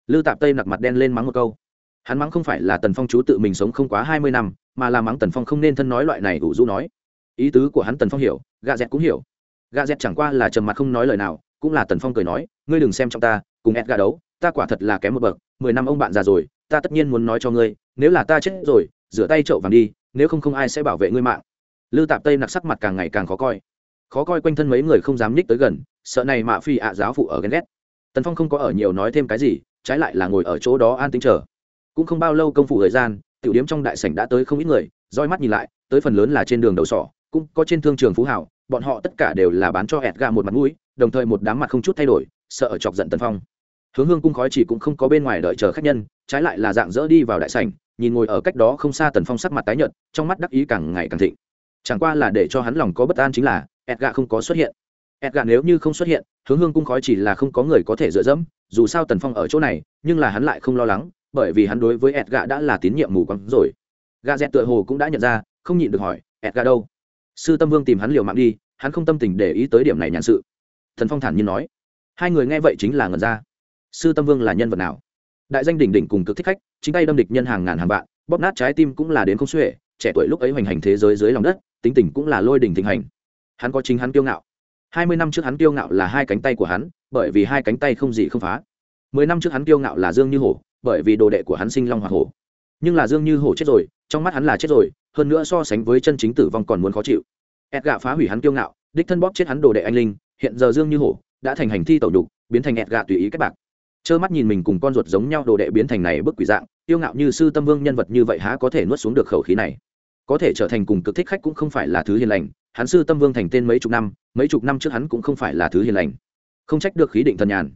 Lư tạp tây nặc mặt đen lên mắng một câu. Hắn mắng không phải là tần phong chú tự mình sống không quá hai mươi năm, mà là mắng tần phong không nên thân nói loại này ủ rũ nói. Ý tứ của hắn tần phong hiểu, gạ dẹt cũng hiểu. Gạ dẹt chẳng qua là trầm mặt không nói lời nào, cũng là tần phong cười nói, ngươi đừng xem trong ta, cùng ẹt gạ đấu, ta quả thật là kém một bậc, mười năm ông bạn già rồi, ta tất nhiên muốn nói cho ngươi, nếu là ta chết rồi, rửa tay chậu vàng đi nếu không không ai sẽ bảo vệ ngươi mạng. Lư tạp tây nặc sắc mặt càng ngày càng khó coi. Khó coi quanh thân mấy người không dám nhích tới gần, sợ này mạ phi ạ giáo phụ ở ghen ghét. Tần phong không có ở nhiều nói thêm cái gì, trái lại là ngồi ở chỗ đó an tính chờ. Cũng không bao lâu công phụ thời gian, tiểu điếm trong đại sảnh đã tới không ít người, roi mắt nhìn lại, tới phần lớn là trên đường đầu sỏ, cũng có trên thương trường phú hảo bọn họ tất cả đều là bán cho ẹt gà một mặt mũi, đồng thời một đám mặt không chút thay đổi, sợ chọc giận tần phong. Hướng hương cung khói chỉ cũng không có bên ngoài đợi chờ khách nhân, trái lại là dạng dỡ đi vào đại sảnh nhìn ngồi ở cách đó không xa tần phong sắc mặt tái nhợt, trong mắt đắc ý càng ngày càng thịnh. Chẳng qua là để cho hắn lòng có bất an chính là edga không có xuất hiện. Edga nếu như không xuất hiện, hướng hương cung khói chỉ là không có người có thể dựa dẫm, dù sao tần phong ở chỗ này, nhưng là hắn lại không lo lắng, bởi vì hắn đối với edga đã là tín nhiệm mù quáng rồi. Gà dẹt tựa hồ cũng đã nhận ra, không nhịn được hỏi edga đâu? Sư tâm vương tìm hắn liều mạng đi, hắn không tâm tình để ý tới điểm này nhàn sự. Thần phong thản nhiên nói, hai người nghe vậy chính là ngần ra. Sư tâm vương là nhân vật nào? Đại danh đỉnh đỉnh cùng cực thích khách, chính tay đâm địch nhân hàng ngàn hàng vạn, bóp nát trái tim cũng là đến không xuể, trẻ tuổi lúc ấy hoành hành thế giới dưới lòng đất, tính tình cũng là lôi đỉnh thịnh hành. Hắn có chính hắn kiêu ngạo. Hai mươi năm trước hắn kiêu ngạo là hai cánh tay của hắn, bởi vì hai cánh tay không gì không phá. Mười năm trước hắn kiêu ngạo là dương như hổ, bởi vì đồ đệ của hắn sinh long hoa hổ. Nhưng là dương như hổ chết rồi, trong mắt hắn là chết rồi, hơn nữa so sánh với chân chính tử vong còn muốn khó chịu. Ép gạ phá hủy hắn kiêu ngạo, đích thân bóp chết hắn đồ đệ anh linh, hiện giờ dương như hổ đã thành hành thi tẩu đục biến thành ép gạ tùy ý các bạc trơ mắt nhìn mình cùng con ruột giống nhau đồ đệ biến thành này bức quỷ dạng, tiêu ngạo như sư tâm vương nhân vật như vậy há có thể nuốt xuống được khẩu khí này? Có thể trở thành cùng cực thích khách cũng không phải là thứ hiền lành, hắn sư tâm vương thành tên mấy chục năm, mấy chục năm trước hắn cũng không phải là thứ hiền lành. Không trách được khí định thần nhàn.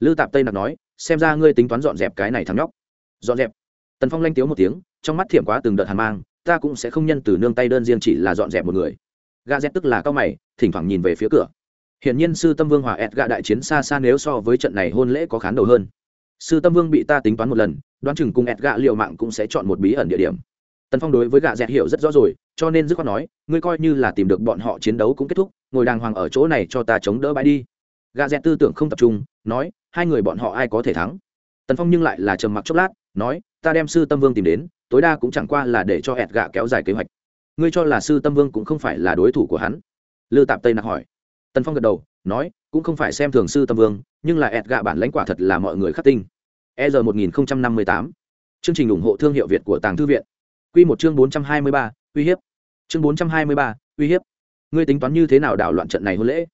Lư tạp tây nặc nói, xem ra ngươi tính toán dọn dẹp cái này thằng nhóc. Dọn dẹp? Tần phong lanh tiếu một tiếng, trong mắt thiểm quá từng đợt hàn mang, ta cũng sẽ không nhân từ nương tay đơn riêng chỉ là dọn dẹp một người. Ga z tức là cao mày, thỉnh thoảng nhìn về phía cửa. Hiển nhiên sư Tâm Vương hòa ẹt gạ đại chiến xa xa nếu so với trận này hôn lễ có khán đầu hơn. Sư Tâm Vương bị ta tính toán một lần, đoán chừng cùng ẹt gạ liều mạng cũng sẽ chọn một bí ẩn địa điểm. Tần Phong đối với gạ dẹt hiểu rất rõ rồi, cho nên dứt khoát nói, ngươi coi như là tìm được bọn họ chiến đấu cũng kết thúc, ngồi đàng hoàng ở chỗ này cho ta chống đỡ bãi đi. Gạ dẹt tư tưởng không tập trung, nói, hai người bọn họ ai có thể thắng. Tần Phong nhưng lại là trầm mặc chốc lát, nói, ta đem sư Tâm Vương tìm đến, tối đa cũng chẳng qua là để cho ẹt gạ kéo dài kế hoạch. Ngươi cho là sư Tâm Vương cũng không phải là đối thủ của hắn. Lư Tạp Tây nặc hỏi tần phong gật đầu, nói, cũng không phải xem thường sư tâm vương, nhưng là ẹt gạ bản lãnh quả thật là mọi người khắc tinh. E r một nghìn năm mươi tám. Chương trình ủng hộ thương hiệu việt của tàng thư viện. Q một chương bốn trăm hai mươi ba, uy hiếp. Chương bốn trăm hai mươi ba, uy hiếp. Ngươi tính toán như thế nào đảo loạn trận này hôn lễ?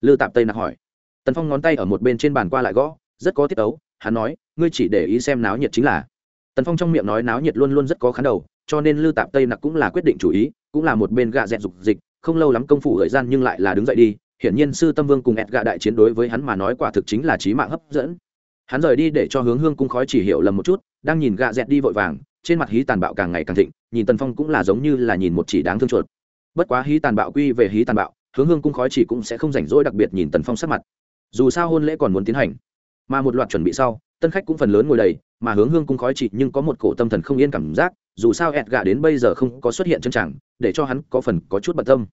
Lư tạp tây nặc hỏi. Tần phong ngón tay ở một bên trên bàn qua lại gõ, rất có tiết ấu, hắn nói, ngươi chỉ để ý xem náo nhiệt chính là. Tần phong trong miệng nói náo nhiệt luôn luôn rất có khán đầu, cho nên lư tạp tây nặc cũng là quyết định chủ ý, cũng là một bên gạ dẹn dục dịch, không lâu lắm công phủ thời gian nhưng lại là đứng dậy đi hiển nhiên sư tâm vương cùng ẹt gạ đại chiến đối với hắn mà nói quả thực chính là trí mạng hấp dẫn. Hắn rời đi để cho hướng hương cung khói chỉ hiểu lầm một chút, đang nhìn gạ dẹt đi vội vàng, trên mặt hí tàn bạo càng ngày càng thịnh, nhìn tần phong cũng là giống như là nhìn một chỉ đáng thương chuột. Bất quá hí tàn bạo quy về hí tàn bạo, hướng hương cung khói chỉ cũng sẽ không rảnh rỗi đặc biệt nhìn tần phong sắc mặt. Dù sao hôn lễ còn muốn tiến hành. Mà một loạt chuẩn bị sau, tân khách cũng phần lớn ngồi đầy, mà hướng hương cung khói chỉ nhưng có một cổ tâm thần không yên cảm giác, dù sao ẹt gạ đến bây giờ không có xuất hiện chân chẳng, để cho hắn có phần có chút bận tâm.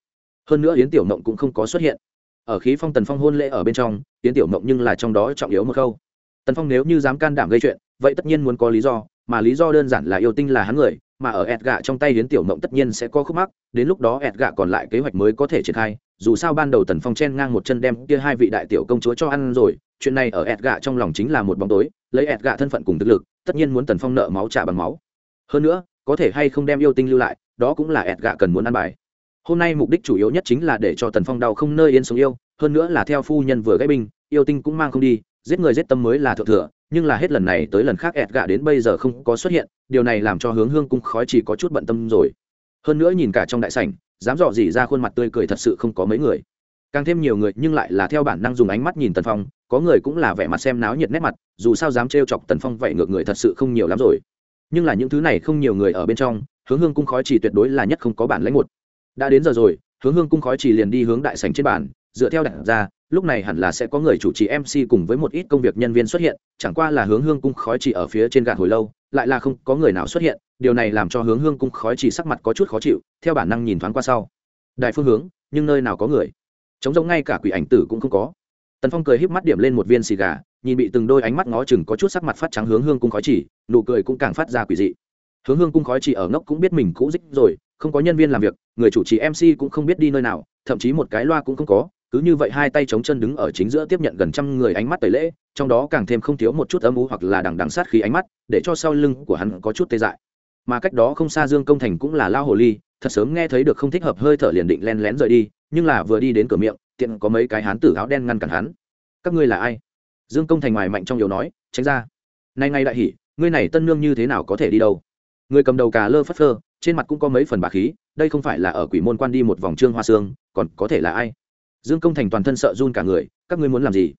Hơn nữa yến tiểu mộng cũng không có xuất hiện ở khí phong tần phong hôn lễ ở bên trong tiến tiểu mộng nhưng là trong đó trọng yếu một câu tần phong nếu như dám can đảm gây chuyện, vậy tất nhiên muốn có lý do, mà lý do đơn giản là yêu tinh là hắn người, mà ở ẹt gạ trong tay hiến tiểu mộng tất nhiên sẽ có khúc mắc, đến lúc đó ẹt gạ còn lại kế hoạch mới có thể triển khai, dù sao ban đầu tần phong chen ngang một chân đem kia hai vị đại tiểu công chúa cho ăn rồi, chuyện này ở ẹt gạ trong lòng chính là một bóng tối, lấy ẹt gạ thân phận cùng thực lực, tất nhiên muốn tần phong nợ máu trả bằng máu. Hơn nữa, có thể hay không đem yêu tinh lưu lại, đó cũng là ẹt gạ cần muốn ăn bài hôm nay mục đích chủ yếu nhất chính là để cho tần phong đau không nơi yên sống yêu, hơn nữa là theo phu nhân vừa gãy binh, yêu tinh cũng mang không đi, giết người giết tâm mới là thượng thừa, nhưng là hết lần này tới lần khác ẹt gạ đến bây giờ không có xuất hiện, điều này làm cho hướng hương cung khói chỉ có chút bận tâm rồi. Hơn nữa nhìn cả trong đại sảnh, dám dò dỉ ra khuôn mặt tươi cười thật sự không có mấy người. Càng thêm nhiều người nhưng lại là theo bản năng dùng ánh mắt nhìn tần phong, có người cũng là vẻ mặt xem náo nhiệt nét mặt, dù sao dám trêu chọc tần phong vậy ngược người thật sự không nhiều lắm rồi. Nhưng là những thứ này không nhiều người ở bên trong, hướng hương cung khói chỉ tuyệt đối là nhất không có bản lãnh một đã đến giờ rồi hướng hương cung khói chỉ liền đi hướng đại sảnh trên bàn, dựa theo đặt ra lúc này hẳn là sẽ có người chủ trì mc cùng với một ít công việc nhân viên xuất hiện chẳng qua là hướng hương cung khói chỉ ở phía trên gạt hồi lâu lại là không có người nào xuất hiện điều này làm cho hướng hương cung khói chỉ sắc mặt có chút khó chịu theo bản năng nhìn thoáng qua sau. Đại phương hướng nhưng nơi nào có người. Chống giống ngay cả quỷ ảnh tử cũng không có. Tần phong cười híp mắt điểm lên một viên xì gà nhìn bị từng đôi ánh mắt ngó chừng có chút sắc mặt phát trắng hướng hương cung khói chỉ nụ cười cũng càng phát ra quỷ dị. Hướng hương cung khói chỉ ở ngốc cũng biết mình cũ dích rồi không có nhân viên làm việc, người chủ trì mc cũng không biết đi nơi nào, thậm chí một cái loa cũng không có, cứ như vậy hai tay chống chân đứng ở chính giữa tiếp nhận gần trăm người ánh mắt tẩy lễ, trong đó càng thêm không thiếu một chút âm u hoặc là đằng đằng sát khí ánh mắt, để cho sau lưng của hắn có chút tê dại. Mà cách đó không xa dương công thành cũng là lao hồ ly, thật sớm nghe thấy được không thích hợp hơi thở liền định len lén rời đi, nhưng là vừa đi đến cửa miệng, tiện có mấy cái hán tử áo đen ngăn cản hắn. Các ngươi là ai? Dương công thành ngoài mạnh trong yếu nói, tránh ra. Nay ngay đại hỉ, ngươi này tân nương như thế nào có thể đi đâu? Người cầm đầu cà lơ phất phơ trên mặt cũng có mấy phần bà khí, đây không phải là ở quỷ môn quan đi một vòng trương hoa sương, còn có thể là ai? Dương công thành toàn thân sợ run cả người, các ngươi muốn làm gì?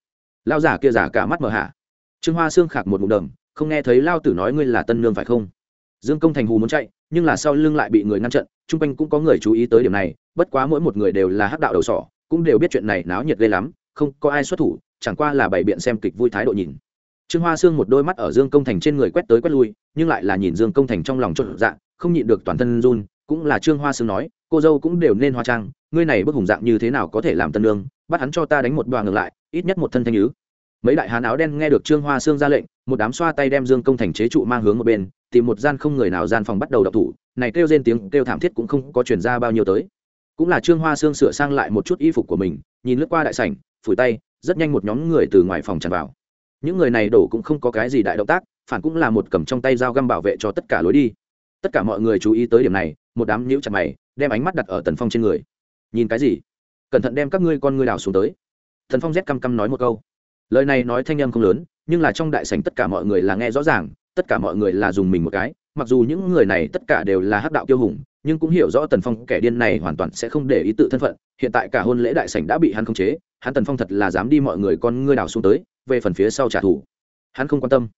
Lao giả kia giả cả mắt mờ hạ. Trương hoa sương khạc một mụn đầm, không nghe thấy lao tử nói ngươi là tân nương phải không? Dương công thành hù muốn chạy, nhưng là sau lưng lại bị người ngăn trận chung quanh cũng có người chú ý tới điểm này, bất quá mỗi một người đều là hắc đạo đầu sỏ, cũng đều biết chuyện này náo nhiệt ghê lắm, không có ai xuất thủ, chẳng qua là bày biện xem kịch vui thái độ nhìn trương hoa sương một đôi mắt ở dương công thành trên người quét tới quét lui nhưng lại là nhìn dương công thành trong lòng trộn dạng, không nhịn được toàn thân run cũng là trương hoa sương nói cô dâu cũng đều nên hoa trang ngươi này bức hùng dạng như thế nào có thể làm tân lương bắt hắn cho ta đánh một đoàn ngược lại ít nhất một thân thanh nhứ. Mấy đại hán áo đen nghe được trương hoa sương ra lệnh một đám xoa tay đem dương công thành chế trụ mang hướng một bên tìm một gian không người nào gian phòng bắt đầu đập thủ này kêu rên tiếng kêu thảm thiết cũng không có chuyển ra bao nhiêu tới. Cũng là trương hoa sương sửa sang lại một chút y phục của mình nhìn lướt qua đại sảnh phủi tay rất nhanh một nhóm người từ ngoài phòng tràn vào những người này đổ cũng không có cái gì đại động tác, phản cũng là một cầm trong tay dao găm bảo vệ cho tất cả lối đi. Tất cả mọi người chú ý tới điểm này, một đám nhũ chặt mày, đem ánh mắt đặt ở tần phong trên người. Nhìn cái gì? Cẩn thận đem các ngươi con ngươi đào xuống tới. Thần phong rét căm căm nói một câu. Lời này nói thanh âm không lớn, nhưng là trong đại sảnh tất cả mọi người là nghe rõ ràng, tất cả mọi người là dùng mình một cái, mặc dù những người này tất cả đều là hắc đạo kiêu hùng, nhưng cũng hiểu rõ tần phong kẻ điên này hoàn toàn sẽ không để ý tự thân phận, hiện tại cả hôn lễ đại sảnh đã bị hắn khống chế, hắn tần phong thật là dám đi mọi người con ngươi đào xuống tới về phần phía sau trả thù. Hắn không quan tâm.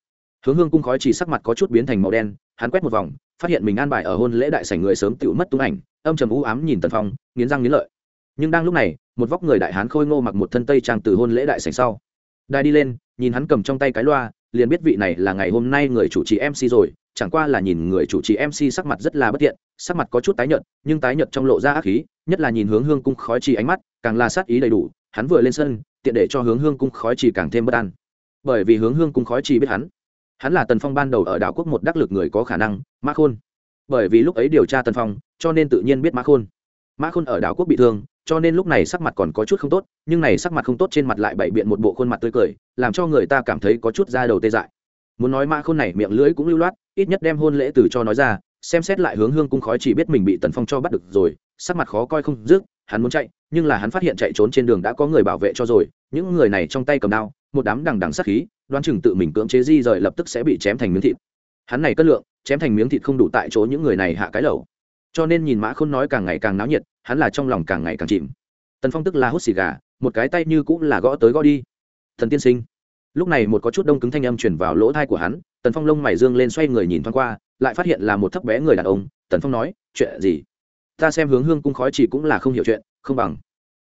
Hướng hương cung khói chỉ sắc mặt có chút biến thành màu đen, hắn quét một vòng, phát hiện mình an bài ở hôn lễ đại sảnh người sớm tự mất tung ảnh, âm trầm u ám nhìn tần phong, nghiến răng nghiến lợi. Nhưng đang lúc này, một vóc người đại hán khôi ngô mặc một thân tây trang từ hôn lễ đại sảnh sau. Đài đi lên, nhìn hắn cầm trong tay cái loa, liền biết vị này là ngày hôm nay người chủ trì mc rồi, chẳng qua là nhìn người chủ trì mc sắc mặt rất là bất tiện, sắc mặt có chút tái nhợt, nhưng tái nhợt trong lộ ra ác khí, nhất là nhìn hướng hương cung khói trì ánh mắt, càng là sát ý đầy đủ, hắn vừa lên sân tiện để cho hướng hương cung khói trì càng thêm bất an. Bởi vì hướng hương cung khói trì biết hắn. Hắn là tần phong ban đầu ở đảo quốc một đắc lực người có khả năng mã khôn. Bởi vì lúc ấy điều tra tần phong, cho nên tự nhiên biết mã khôn. Mã khôn ở đảo quốc bị thương, cho nên lúc này sắc mặt còn có chút không tốt, nhưng này sắc mặt không tốt trên mặt lại bày biện một bộ khuôn mặt tươi cười, làm cho người ta cảm thấy có chút da đầu tê dại. Muốn nói mã khôn này miệng lưỡi cũng lưu loát, ít nhất đem hôn lễ từ cho nói ra, xem xét lại hướng hương cung khói chỉ biết mình bị tần phong cho bắt được rồi, sắc mặt khó coi không dứt hắn muốn chạy, nhưng là hắn phát hiện chạy trốn trên đường đã có người bảo vệ cho rồi, những người này trong tay cầm đao, một đám đằng đằng sát khí, đoán chừng tự mình cưỡng chế di rời lập tức sẽ bị chém thành miếng thịt. Hắn này cất lượng, chém thành miếng thịt không đủ tại chỗ những người này hạ cái lẩu cho nên nhìn mã khôn nói càng ngày càng náo nhiệt, hắn là trong lòng càng ngày càng chìm. Tần phong tức là hút xì gà, một cái tay như cũng là gõ tới gõ đi. Thần tiên sinh. Lúc này một có chút đông cứng thanh âm chuyển vào lỗ thai của hắn, tần phong lông mày dương lên xoay người nhìn thoáng qua, lại phát hiện là một thấp bé người đàn ông. Tần phong nói, chuyện gì? Ta xem hướng hương cung khói chỉ cũng là không hiểu chuyện, không bằng.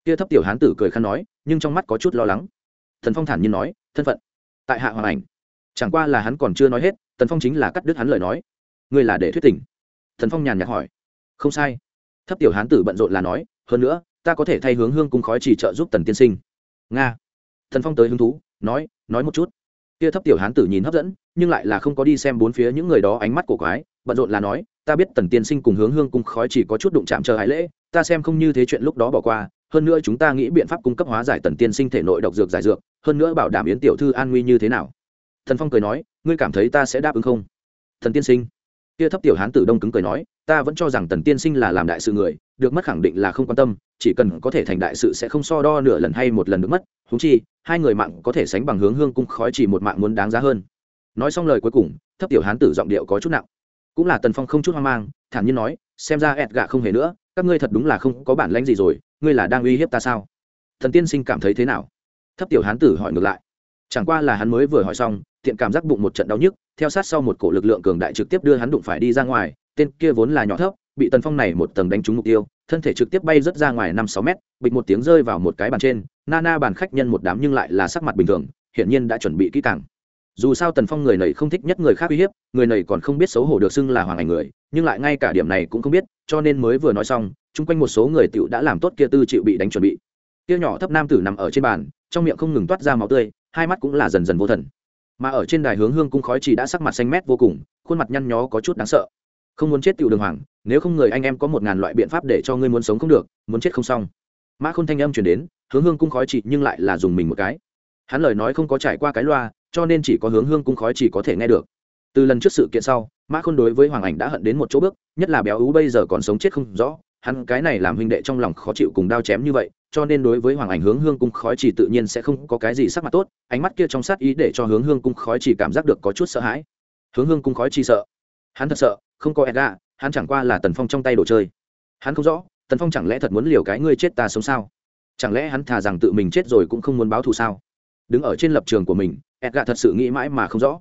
Kia thấp tiểu hán tử cười khăn nói, nhưng trong mắt có chút lo lắng. Thần phong thản nhiên nói, thân phận. Tại hạ hoàng ảnh. Chẳng qua là hắn còn chưa nói hết, tần phong chính là cắt đứt hắn lời nói. Ngươi là để thuyết tình. Thần phong nhàn nhạt hỏi. Không sai. Thấp tiểu hán tử bận rộn là nói, hơn nữa, ta có thể thay hướng hương cung khói chỉ trợ giúp tần tiên sinh. Nga. Thần phong tới hứng thú, nói nói một chút. Kia thấp tiểu hán tử nhìn hấp dẫn, nhưng lại là không có đi xem bốn phía những người đó ánh mắt của quái bận rộn là nói, ta biết tần tiên sinh cùng hướng hương cung khói chỉ có chút đụng chạm chờ hải lễ, ta xem không như thế chuyện lúc đó bỏ qua, hơn nữa chúng ta nghĩ biện pháp cung cấp hóa giải tần tiên sinh thể nội độc dược giải dược, hơn nữa bảo đảm yến tiểu thư an nguy như thế nào. Thần phong cười nói, ngươi cảm thấy ta sẽ đáp ứng không? Thần tiên sinh. Kia thấp tiểu hán tử đông cứng cười nói, ta vẫn cho rằng tần tiên sinh là làm đại sự người, được mất khẳng định là không quan tâm, chỉ cần có thể thành đại sự sẽ không so đo nửa lần hay một lần được mất húng chi, hai người mạng có thể sánh bằng hướng hương cung khói chỉ một mạng muốn đáng giá hơn. Nói xong lời cuối cùng, thấp tiểu hán tử giọng điệu có chút nặng cũng là tần phong không chút hoang mang, thản nhiên nói, xem ra ẹt gạ không hề nữa, các ngươi thật đúng là không có bản lãnh gì rồi, ngươi là đang uy hiếp ta sao? Thần tiên sinh cảm thấy thế nào? Thấp tiểu hán tử hỏi ngược lại. Chẳng qua là hắn mới vừa hỏi xong, thiện cảm giác bụng một trận đau nhức, theo sát sau một cổ lực lượng cường đại trực tiếp đưa hắn đụng phải đi ra ngoài, tên kia vốn là nhỏ thấp, bị tần phong này một tầng đánh trúng mục tiêu, thân thể trực tiếp bay rớt ra ngoài năm sáu mét, bịch một tiếng rơi vào một cái bàn trên, na na bàn khách nhân một đám nhưng lại là sắc mặt bình thường, hiển nhiên đã chuẩn bị kỹ càng dù sao tần phong người này không thích nhất người khác uy hiếp, người này còn không biết xấu hổ được xưng là hoàng ảnh người, nhưng lại ngay cả điểm này cũng không biết, cho nên mới vừa nói xong, chung quanh một số người tựu đã làm tốt kia tư chịu bị đánh chuẩn bị. Kia nhỏ thấp nam tử nằm ở trên bàn, trong miệng không ngừng toát ra máu tươi, hai mắt cũng là dần dần vô thần. Mà ở trên đài hướng hương cung khói chỉ đã sắc mặt xanh mét vô cùng, khuôn mặt nhăn nhó có chút đáng sợ. Không muốn chết tiểu đường hoàng, nếu không người anh em có một ngàn loại biện pháp để cho ngươi muốn sống không được, muốn chết không xong. Mã khôn thanh âm chuyển đến, hướng hương cung khói chỉ nhưng lại là dùng mình một cái. Hắn lời nói không có trải qua cái loa cho nên chỉ có hướng hương cung khói chỉ có thể nghe được. Từ lần trước sự kiện sau, mã khôn đối với hoàng ảnh đã hận đến một chỗ bước, nhất là béo ú bây giờ còn sống chết không rõ, hắn cái này làm huynh đệ trong lòng khó chịu cùng đao chém như vậy, cho nên đối với hoàng ảnh hướng hương cung khói chỉ tự nhiên sẽ không có cái gì sắc mặt tốt, ánh mắt kia trong sát ý để cho hướng hương cung khói chỉ cảm giác được có chút sợ hãi. Hướng hương cung khói chỉ sợ? Hắn thật sợ, không có edga hắn chẳng qua là tần phong trong tay đồ chơi. Hắn không rõ, tần phong chẳng lẽ thật muốn liều cái ngươi chết ta sống sao? Chẳng lẽ hắn thà rằng tự mình chết rồi cũng không muốn báo thù sao? Đứng ở trên lập trường của mình edga thật sự nghĩ mãi mà không rõ.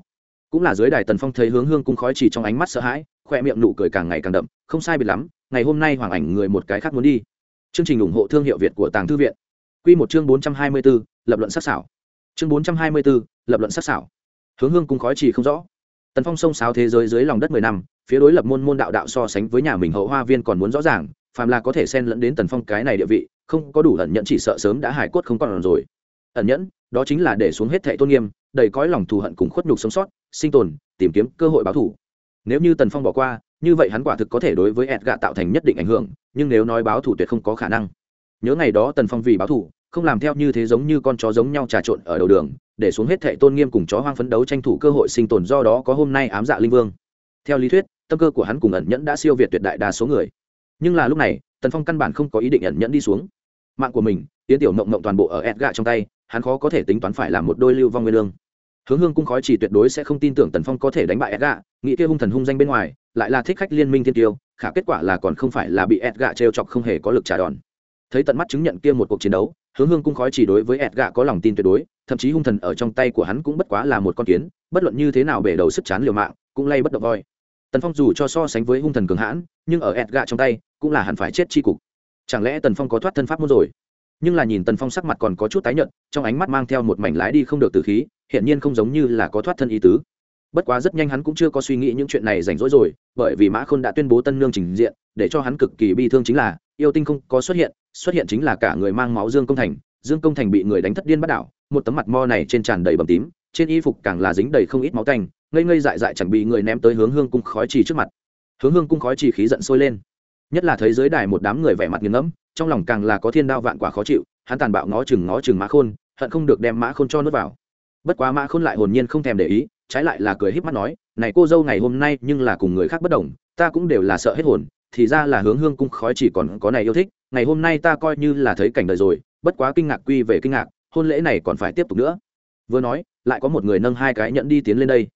Cũng là dưới đài tần phong thấy hướng hương cung khói chỉ trong ánh mắt sợ hãi khoe miệng nụ cười càng ngày càng đậm, không sai biệt lắm, ngày hôm nay hoàng ảnh người một cái khác muốn đi. Chương trình ủng hộ thương hiệu việt của tàng thư viện. Q một chương bốn trăm hai mươi b ố lập luận sắc xảo chương bốn trăm hai mươi b ố lập luận sắc xảo hướng hương cung khói chỉ không rõ. Tần phong sông sáo thế giới dưới lòng đất mười năm, phía đối lập môn môn đạo đạo so sánh với nhà mình hậu hoa viên còn muốn rõ ràng, phàm là có thể xen lẫn đến tần phong cái này địa vị, không có đủ ẩn nhận chỉ sợ sớm đã hải cốt không còn rồi. Ẩn nhẫn, đó chính là để xuống hết thệ tôn nghiêm đầy cõi lòng thù hận cùng khuất nhục sống sót, sinh tồn, tìm kiếm cơ hội báo thù. Nếu như tần phong bỏ qua, như vậy hắn quả thực có thể đối với ẹt gạ tạo thành nhất định ảnh hưởng, nhưng nếu nói báo thù tuyệt không có khả năng. Nhớ ngày đó tần phong vì báo thù, không làm theo như thế giống như con chó giống nhau trà trộn ở đầu đường, để xuống hết thệ tôn nghiêm cùng chó hoang phấn đấu tranh thủ cơ hội sinh tồn do đó có hôm nay ám dạ linh vương. Theo lý thuyết, tâm cơ của hắn cùng ẩn nhẫn đã siêu việt tuyệt đại đa số người. Nhưng là lúc này, tần phong căn bản không có ý định ẩn nhẫn đi xuống. Mạng của mình tiến tiểu mộng mộng toàn bộ ở ẹt gạ trong tay, hắn khó có thể tính toán phải là một đôi lưu vong nguyên lương hướng hương cung khói chỉ tuyệt đối sẽ không tin tưởng tần phong có thể đánh bại edga nghĩ kia hung thần hung danh bên ngoài, lại là thích khách liên minh thiên tiêu, khả kết quả là còn không phải là bị edga trêu chọc không hề có lực trả đòn. Thấy tận mắt chứng nhận kia một cuộc chiến đấu, hướng hương cung khói chỉ đối với edga có lòng tin tuyệt đối, thậm chí hung thần ở trong tay của hắn cũng bất quá là một con kiến, bất luận như thế nào bể đầu sức chán liều mạng, cũng lay bất động voi. Tần phong dù cho so sánh với hung thần cường hãn, nhưng ở edga trong tay, cũng là hẳn phải chết tri cục. Chẳng lẽ tần phong có thoát thân pháp muốn rồi? Nhưng là nhìn tần phong sắc mặt còn có chút tái nhợt, trong ánh mắt mang theo một mảnh lái đi không được từ khí hiện nhiên không giống như là có thoát thân ý tứ. Bất quá rất nhanh hắn cũng chưa có suy nghĩ những chuyện này rảnh rỗi rồi, bởi vì mã khôn đã tuyên bố tân nương trình diện, để cho hắn cực kỳ bi thương chính là, yêu tinh không có xuất hiện xuất hiện chính là cả người mang máu dương công thành, dương công thành bị người đánh thất điên bắt đảo, một tấm mặt mo này trên tràn đầy bầm tím, trên y phục càng là dính đầy không ít máu tanh, ngây ngây dại dại chẳng bị người ném tới hướng hương cung khói trì trước mặt. Hướng hương cung khói trì khí giận sôi lên. Nhất là thấy dưới đài một đám người vẻ mặt nghiêng ngẫm, trong lòng càng là có thiên đao vạn quả khó chịu, hắn tàn bạo ngó chừng ngó chừng mã khôn, hận không được đem mã khôn cho nước vào bất quá mã khôn lại hồn nhiên không thèm để ý, trái lại là cười híp mắt nói, này cô dâu ngày hôm nay nhưng là cùng người khác bất đồng, ta cũng đều là sợ hết hồn, thì ra là hướng hương cung khói chỉ còn có này yêu thích, ngày hôm nay ta coi như là thấy cảnh đời rồi, bất quá kinh ngạc quy về kinh ngạc, hôn lễ này còn phải tiếp tục nữa. Vừa nói, lại có một người nâng hai cái nhẫn đi tiến lên đây.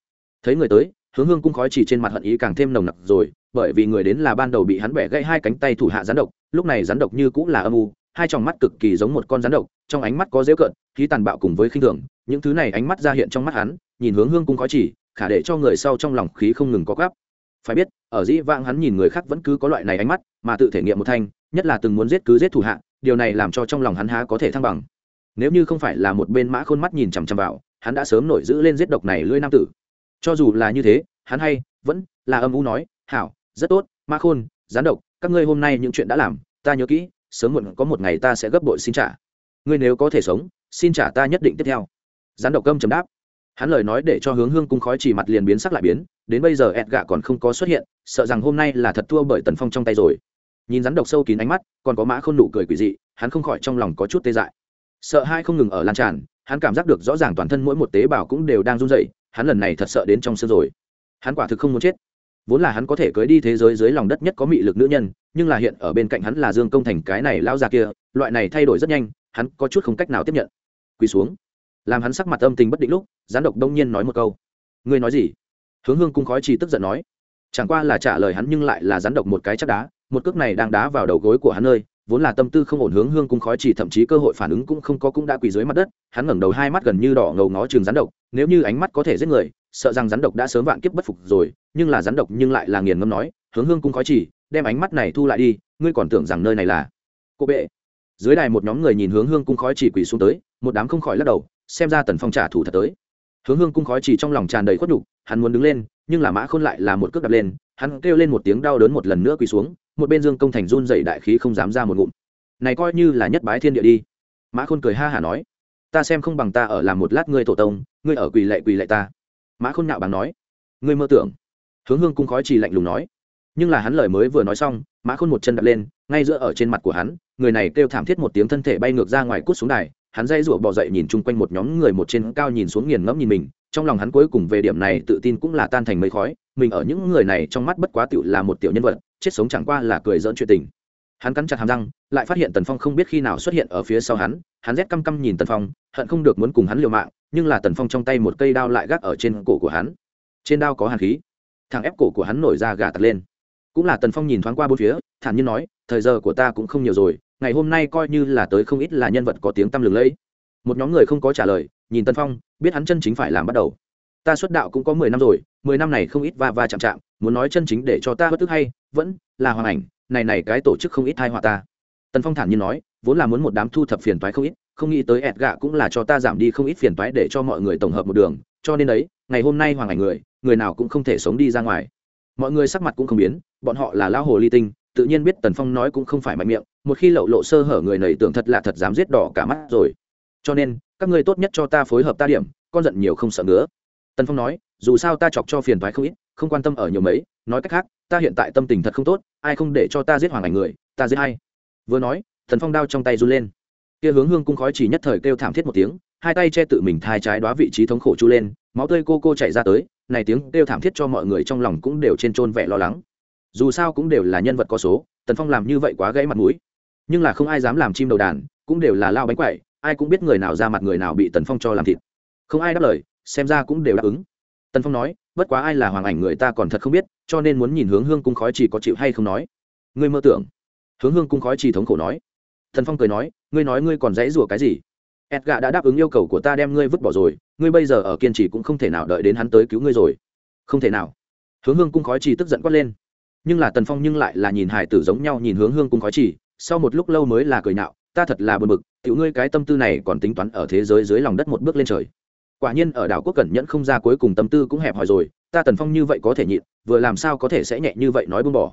Thấy người tới, hướng hương cung khói chỉ trên mặt hận ý càng thêm nồng nặc rồi, bởi vì người đến là ban đầu bị hắn bẻ gãy hai cánh tay thủ hạ rắn độc, lúc này rắn độc như cũng là âm u, hai tròng mắt cực kỳ giống một con rắn độc, trong ánh mắt có dễu cợt, khí tàn bạo cùng với khinh thường những thứ này ánh mắt ra hiện trong mắt hắn, nhìn hướng hương cung có chỉ, khả để cho người sau trong lòng khí không ngừng có gắp phải biết, ở dĩ vãng hắn nhìn người khác vẫn cứ có loại này ánh mắt, mà tự thể nghiệm một thanh, nhất là từng muốn giết cứ giết thủ hạ, điều này làm cho trong lòng hắn há có thể thăng bằng. Nếu như không phải là một bên mã khôn mắt nhìn chằm chằm vào, hắn đã sớm nổi giữ lên giết độc này lưỡi nam tử. Cho dù là như thế, hắn hay vẫn là âm u nói, hảo, rất tốt, mã khôn, gián độc, các ngươi hôm nay những chuyện đã làm, ta nhớ kỹ, sớm muộn có một ngày ta sẽ gấp bội xin trả. Ngươi nếu có thể sống, xin trả ta nhất định tiếp theo rắn độc cơm chấm đáp. Hắn lời nói để cho hướng hương cung khói chỉ mặt liền biến sắc lại biến, đến bây giờ ẹt gạ còn không có xuất hiện, sợ rằng hôm nay là thật thua bởi tần phong trong tay rồi. Nhìn rắn độc sâu kín ánh mắt, còn có mã khôn nụ cười quỷ dị, hắn không khỏi trong lòng có chút tê dại. Sợ hai không ngừng ở lan tràn, hắn cảm giác được rõ ràng toàn thân mỗi một tế bào cũng đều đang run dậy hắn lần này thật sợ đến trong xương rồi. Hắn quả thực không muốn chết. Vốn là hắn có thể cưới đi thế giới dưới lòng đất nhất có mị lực nữ nhân, nhưng là hiện ở bên cạnh hắn là dương công thành cái này lão già kia, loại này thay đổi rất nhanh, hắn có chút không cách nào tiếp nhận. Quỳ xuống làm hắn sắc mặt âm tình bất định lúc, gián độc đông nhiên nói một câu. Ngươi nói gì? Hướng hương cung khói Chỉ tức giận nói. Chẳng qua là trả lời hắn nhưng lại là rắn độc một cái chắc đá, một cước này đang đá vào đầu gối của hắn nơi, vốn là tâm tư không ổn hướng hương cung khói chỉ thậm chí cơ hội phản ứng cũng không có cũng đã quỳ dưới mặt đất, hắn ngẩng đầu hai mắt gần như đỏ ngầu ngó trường rắn độc, nếu như ánh mắt có thể giết người, sợ rằng rắn độc đã sớm vạn kiếp bất phục rồi, nhưng là rắn độc nhưng lại là nghiền ngâm nói, hướng hương cung khói chỉ đem ánh mắt này thu lại đi, ngươi còn tưởng rằng nơi này là cô bệ. Dưới đài một nhóm người nhìn hướng hương cung khói chỉ quỳ xuống tới, một đám không khỏi lắc đầu xem ra tần phong trả thù thật tới. Hướng hương cung khói chỉ trong lòng tràn đầy khuất nhục, hắn muốn đứng lên, nhưng là mã khôn lại là một cước đập lên, hắn kêu lên một tiếng đau đớn một lần nữa quỳ xuống, một bên dương công thành run dậy đại khí không dám ra một ngụm. Này coi như là nhất bái thiên địa đi. Mã khôn cười ha hả nói, ta xem không bằng ta ở làm một lát ngươi tổ tông, ngươi ở quỳ lệ quỳ lệ ta. Mã khôn nạo bằng nói, ngươi mơ tưởng. Hướng hương cung khói chỉ lạnh lùng nói, nhưng là hắn lời mới vừa nói xong, mã khôn một chân đập lên, ngay giữa ở trên mặt của hắn, người này kêu thảm thiết một tiếng thân thể bay ngược ra ngoài cút xuống đài hắn dây rủa bò dậy nhìn chung quanh một nhóm người một trên cao nhìn xuống nghiền ngẫm nhìn mình, trong lòng hắn cuối cùng về điểm này tự tin cũng là tan thành mây khói, mình ở những người này trong mắt bất quá tựu là một tiểu nhân vật, chết sống chẳng qua là cười dỡn chuyện tình. Hắn cắn chặt hàm răng, lại phát hiện tần phong không biết khi nào xuất hiện ở phía sau hắn hắn rét căm căm nhìn tần phong, hận không được muốn cùng hắn liều mạng, nhưng là tần phong trong tay một cây đao lại gác ở trên cổ của hắn. Trên đao có hàn khí, thằng ép cổ của hắn nổi ra gà tật lên. Cũng là tần phong nhìn thoáng qua bốn phía, thản nhiên nói, thời giờ của ta cũng không nhiều rồi ngày hôm nay coi như là tới không ít là nhân vật có tiếng tăm lừng lẫy. Một nhóm người không có trả lời, nhìn tân phong, biết hắn chân chính phải làm bắt đầu. Ta xuất đạo cũng có mười năm rồi, mười năm này không ít va va chạm chạm, muốn nói chân chính để cho ta bất tức hay, vẫn là hoàn ảnh, này này cái tổ chức không ít thai họa ta. Tần phong thản nhiên nói, vốn là muốn một đám thu thập phiền toái không ít, không nghĩ tới ẹt gạ cũng là cho ta giảm đi không ít phiền toái để cho mọi người tổng hợp một đường, cho nên đấy, ngày hôm nay hoàng ảnh người người nào cũng không thể sống đi ra ngoài. Mọi người sắc mặt cũng không biến, bọn họ là lão hồ ly tinh tự nhiên biết tần phong nói cũng không phải mạnh miệng, một khi lậu lộ sơ hở người này tưởng thật là thật dám giết đỏ cả mắt rồi. Cho nên, các ngươi tốt nhất cho ta phối hợp ta điểm, con giận nhiều không sợ ngứa. Tần phong nói, dù sao ta chọc cho phiền thoái không ít, không quan tâm ở nhiều mấy, nói cách khác, ta hiện tại tâm tình thật không tốt, ai không để cho ta giết hoàng ảnh người, ta giết hay vừa nói thần phong đao trong tay run lên. Kia hướng hương cung khói chỉ nhất thời kêu thảm thiết một tiếng, hai tay che tự mình thai trái đoá vị trí thống khổ chu lên, máu tươi cô cô chạy ra tới, này tiếng kêu thảm thiết cho mọi người trong lòng cũng đều trên trôn vẻ lo lắng dù sao cũng đều là nhân vật có số, tần phong làm như vậy quá gãy mặt mũi. Nhưng là không ai dám làm chim đầu đàn, cũng đều là lao bánh quậy ai cũng biết người nào ra mặt người nào bị tần phong cho làm thịt. Không ai đáp lời, xem ra cũng đều đáp ứng. Tần phong nói, bất quá ai là hoàng ảnh người ta còn thật không biết, cho nên muốn nhìn hướng hương cung khói chỉ có chịu hay không nói. Ngươi mơ tưởng. Hướng hương cung khói chỉ thống khổ nói. Tần phong cười nói, ngươi nói ngươi còn dãy rủa cái gì? Edga đã đáp ứng yêu cầu của ta đem ngươi vứt bỏ rồi, ngươi bây giờ ở kiên trì cũng không thể nào đợi đến hắn tới cứu ngươi rồi. Không thể nào. Hướng hương cung khói chỉ tức giận quát lên nhưng là tần phong nhưng lại là nhìn hải tử giống nhau nhìn hướng hương cung khói chỉ, sau một lúc lâu mới là cười nhạo ta thật là bờ mực tiểu ngươi cái tâm tư này còn tính toán ở thế giới dưới lòng đất một bước lên trời. Quả nhiên ở đảo quốc cẩn nhẫn không ra cuối cùng tâm tư cũng hẹp hòi rồi, ta tần phong như vậy có thể nhịn, vừa làm sao có thể sẽ nhẹ như vậy nói buông bỏ.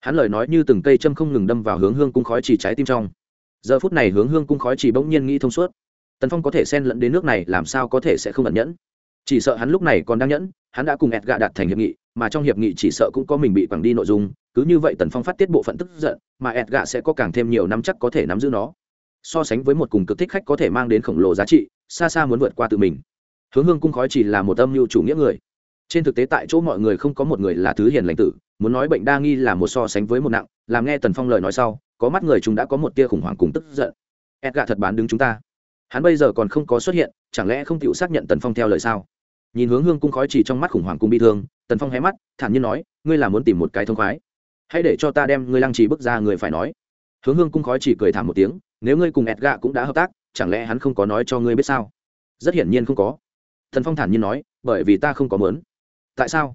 Hắn lời nói như từng cây châm không ngừng đâm vào hướng hương cung khói chỉ trái tim trong. Giờ phút này hướng hương cung khói chỉ bỗng nhiên nghĩ thông suốt. Tần phong có thể xen lẫn đến nước này làm sao có thể sẽ không ẩn nhẫn? Chỉ sợ hắn lúc này còn đang nhẫn, hắn đã cùng ẹt gạ đạt thành hiệp nghị mà trong hiệp nghị chỉ sợ cũng có mình bị quẳng đi nội dung, cứ như vậy tần phong phát tiết bộ phận tức giận, mà ẹt gạ sẽ có càng thêm nhiều năm chắc có thể nắm giữ nó. So sánh với một cùng cực thích khách có thể mang đến khổng lồ giá trị, xa xa muốn vượt qua tự mình. Hướng hương cung khói chỉ là một âm mưu chủ nghĩa người. Trên thực tế tại chỗ mọi người không có một người là thứ hiền lành tử, muốn nói bệnh đa nghi là một so sánh với một nặng, làm nghe tần phong lời nói sau, có mắt người chúng đã có một tia khủng hoảng cùng tức giận. Ẹt gạ thật bán đứng chúng ta. Hắn bây giờ còn không có xuất hiện, chẳng lẽ không chịu xác nhận tần phong theo lời sao? Nhìn hướng hương cung khói chỉ trong mắt khủng hoảng cung bi thương, tần phong hé mắt, thản nhiên nói, ngươi là muốn tìm một cái thông khoái. Hãy để cho ta đem ngươi lăng trì bước ra người phải nói. Hướng hương cung khói chỉ cười thảm một tiếng, nếu ngươi cùng ẹt gạ cũng đã hợp tác, chẳng lẽ hắn không có nói cho ngươi biết sao? Rất hiển nhiên không có. Tần phong thản nhiên nói, bởi vì ta không có mớn tại sao?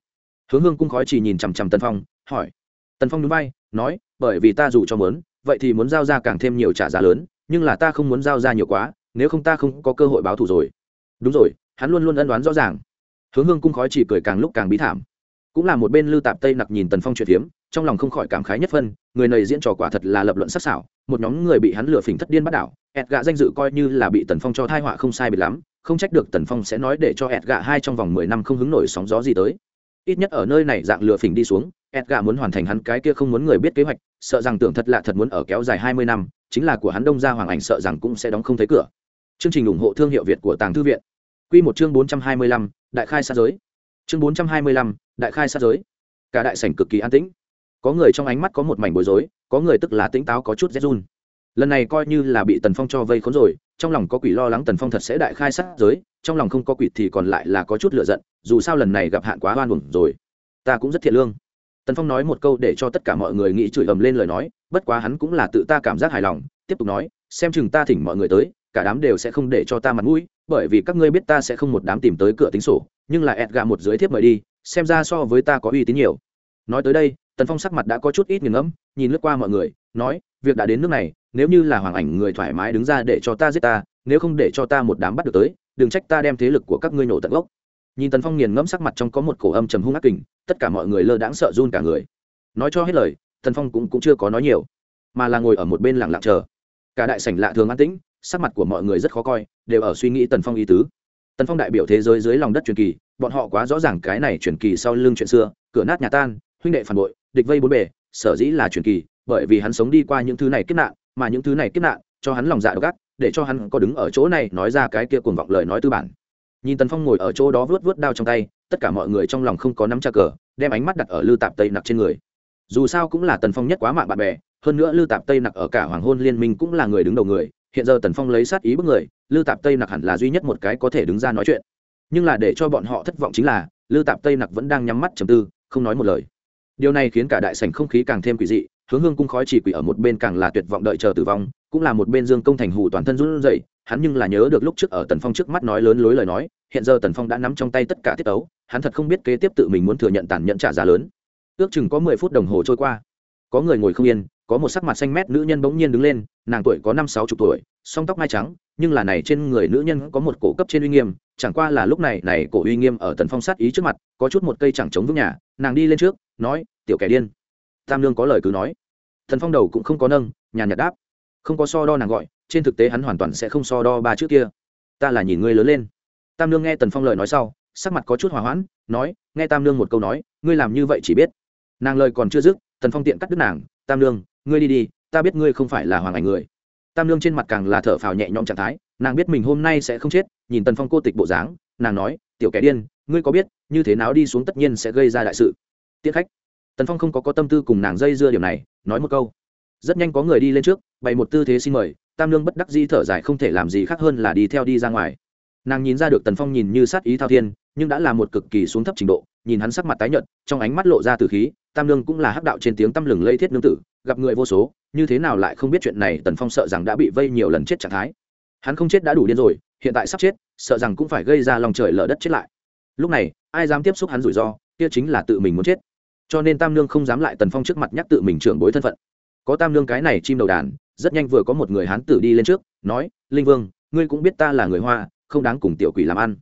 Hướng hương cung khói chỉ nhìn chằm chằm tần phong, hỏi. Tần phong núi bay nói, bởi vì ta dù cho mớn vậy thì muốn giao ra càng thêm nhiều trả giá lớn, nhưng là ta không muốn giao ra nhiều quá, nếu không ta không có cơ hội báo thù rồi. Đúng rồi, hắn luôn luôn ân đoán rõ ràng hướng hương cung khói chỉ cười càng lúc càng bí thảm. Cũng là một bên lưu tạp tây nặc nhìn tần phong chuyện hiếm, trong lòng không khỏi cảm khái nhất phân, người này diễn trò quả thật là lập luận sắc sảo, một nhóm người bị hắn lừa phỉnh thất điên bắt đảo, ẹt gạ danh dự coi như là bị tần phong cho thai họa không sai biệt lắm, không trách được tần phong sẽ nói để cho ẹt gạ hai trong vòng mười năm không hứng nổi sóng gió gì tới. Ít nhất ở nơi này dạng lừa phỉnh đi xuống, ẹt gạ muốn hoàn thành hắn cái kia không muốn người biết kế hoạch, sợ rằng tưởng thật lạ thật muốn ở kéo dài hai mươi năm, chính là của hắn đông gia hoàng ảnh sợ rằng cũng sẽ đóng không thấy cửa. Chương trình ủng hộ thương hiệu việt của tàng thư viện. Quy một chương bốn trăm hai mươi lăm, đại khai sát giới. Chương bốn trăm hai mươi lăm, đại khai sát giới. Cả đại sảnh cực kỳ an tĩnh. Có người trong ánh mắt có một mảnh bối rối, có người tức là tĩnh táo có chút rét run. Lần này coi như là bị tần phong cho vây khốn rồi, trong lòng có quỷ lo lắng tần phong thật sẽ đại khai sát giới, trong lòng không có quỷ thì còn lại là có chút lựa giận, dù sao lần này gặp hạn quá oan uổng rồi. Ta cũng rất thiện lương. Tần phong nói một câu để cho tất cả mọi người nghĩ chửi ầm lên lời nói, bất quá hắn cũng là tự ta cảm giác hài lòng, tiếp tục nói, xem chừng ta thỉnh mọi người tới cả đám đều sẽ không để cho ta mặt mũi bởi vì các ngươi biết ta sẽ không một đám tìm tới cửa tính sổ nhưng là ẹt gà một dưới thiếp mời đi xem ra so với ta có uy tín nhiều. Nói tới đây tần phong sắc mặt đã có chút ít nghiền ngẫm nhìn lướt qua mọi người nói việc đã đến nước này nếu như là hoàng ảnh người thoải mái đứng ra để cho ta giết ta nếu không để cho ta một đám bắt được tới đừng trách ta đem thế lực của các ngươi nổ tận gốc. Nhìn tần phong nghiền ngẫm sắc mặt trong có một cổ âm trầm hung ác kình tất cả mọi người lơ đãng sợ run cả người. Nói cho hết lời tần phong cũng, cũng chưa có nói nhiều mà là ngồi ở một bên lặng lặng chờ. Cả đại sảnh lạ thường an tĩnh sắc mặt của mọi người rất khó coi, đều ở suy nghĩ tần phong ý tứ. Tần phong đại biểu thế giới dưới lòng đất truyền kỳ, bọn họ quá rõ ràng cái này truyền kỳ sau lưng chuyện xưa, cửa nát nhà tan, huynh đệ phản bội, địch vây bốn bề, sở dĩ là truyền kỳ, bởi vì hắn sống đi qua những thứ này kiếp nạn, mà những thứ này kiếp nạn, cho hắn lòng dạ độc ác, để cho hắn có đứng ở chỗ này nói ra cái kia cuồng vọng lời nói tư bản. Nhìn tần phong ngồi ở chỗ đó vớt vớt đao trong tay, tất cả mọi người trong lòng không có nắm tra cờ, đem ánh mắt đặt ở lư tạp tây nặc trên người. Dù sao cũng là tần phong nhất quá mạng bạn bè, hơn nữa lư tạp tây nặc ở cả hoàng hôn liên minh cũng là người đứng đầu người hiện giờ tần phong lấy sát ý bức người lư tạp tây nặc hẳn là duy nhất một cái có thể đứng ra nói chuyện. Nhưng là để cho bọn họ thất vọng chính là lư tạp tây nặc vẫn đang nhắm mắt trầm tư, không nói một lời. Điều này khiến cả đại sảnh không khí càng thêm quỷ dị, hướng hương cung khói chỉ quỷ ở một bên càng là tuyệt vọng đợi chờ tử vong, cũng là một bên dương công thành hù toàn thân run rẩy, hắn nhưng là nhớ được lúc trước ở tần phong trước mắt nói lớn lối lời nói, hiện giờ tần phong đã nắm trong tay tất cả tiết tấu hắn thật không biết kế tiếp tự mình muốn thừa nhận tàn nhẫn trả giá lớn. Ước chừng có mười phút đồng hồ trôi qua, có người ngồi không yên có một sắc mặt xanh mét nữ nhân bỗng nhiên đứng lên, nàng tuổi có năm sáu chục tuổi, song tóc mai trắng, nhưng là này trên người nữ nhân có một cổ cấp trên uy nghiêm, chẳng qua là lúc này này cổ uy nghiêm ở tần phong sát ý trước mặt, có chút một cây chẳng chống vững nhà, nàng đi lên trước, nói, tiểu kẻ điên. Tam lương có lời cứ nói. Thần phong đầu cũng không có nâng, nhàn nhạt đáp, không có so đo nàng gọi, trên thực tế hắn hoàn toàn sẽ không so đo ba chữ kia. Ta là nhìn ngươi lớn lên. Tam lương nghe tần phong lời nói sau, sắc mặt có chút hòa hoãn, nói, nghe tam lương một câu nói, ngươi làm như vậy chỉ biết. Nàng lời còn chưa dứt, tần phong tiện cắt đứt nàng, tam lương ngươi đi đi, ta biết ngươi không phải là hoàng ảnh người. Tam lương trên mặt càng là thở phào nhẹ nhõm trạng thái, nàng biết mình hôm nay sẽ không chết, nhìn tần phong cô tịch bộ dáng, nàng nói, tiểu kẻ điên, ngươi có biết, như thế nào đi xuống tất nhiên sẽ gây ra đại sự. Tiết khách. Tần phong không có có tâm tư cùng nàng dây dưa điều này, nói một câu. Rất nhanh có người đi lên trước, bày một tư thế xin mời, tam lương bất đắc di thở dài không thể làm gì khác hơn là đi theo đi ra ngoài. Nàng nhìn ra được tần phong nhìn như sát ý thao thiên, nhưng đã là một cực kỳ xuống thấp trình độ, nhìn hắn sắc mặt tái nhợt, trong ánh mắt lộ ra từ khí tam Nương cũng là hắc đạo trên tiếng tăm lừng lây thiết nương tử, gặp người vô số, như thế nào lại không biết chuyện này, tần phong sợ rằng đã bị vây nhiều lần chết trạng thái. Hắn không chết đã đủ điên rồi, hiện tại sắp chết, sợ rằng cũng phải gây ra lòng trời lở đất chết lại. Lúc này, ai dám tiếp xúc hắn rủi ro, kia chính là tự mình muốn chết. Cho nên tam Nương không dám lại tần phong trước mặt nhắc tự mình trưởng bối thân phận. Có tam Nương cái này chim đầu đàn, rất nhanh vừa có một người hán tử đi lên trước, nói, linh vương, ngươi cũng biết ta là người hoa, không đáng cùng tiểu quỷ làm ăn.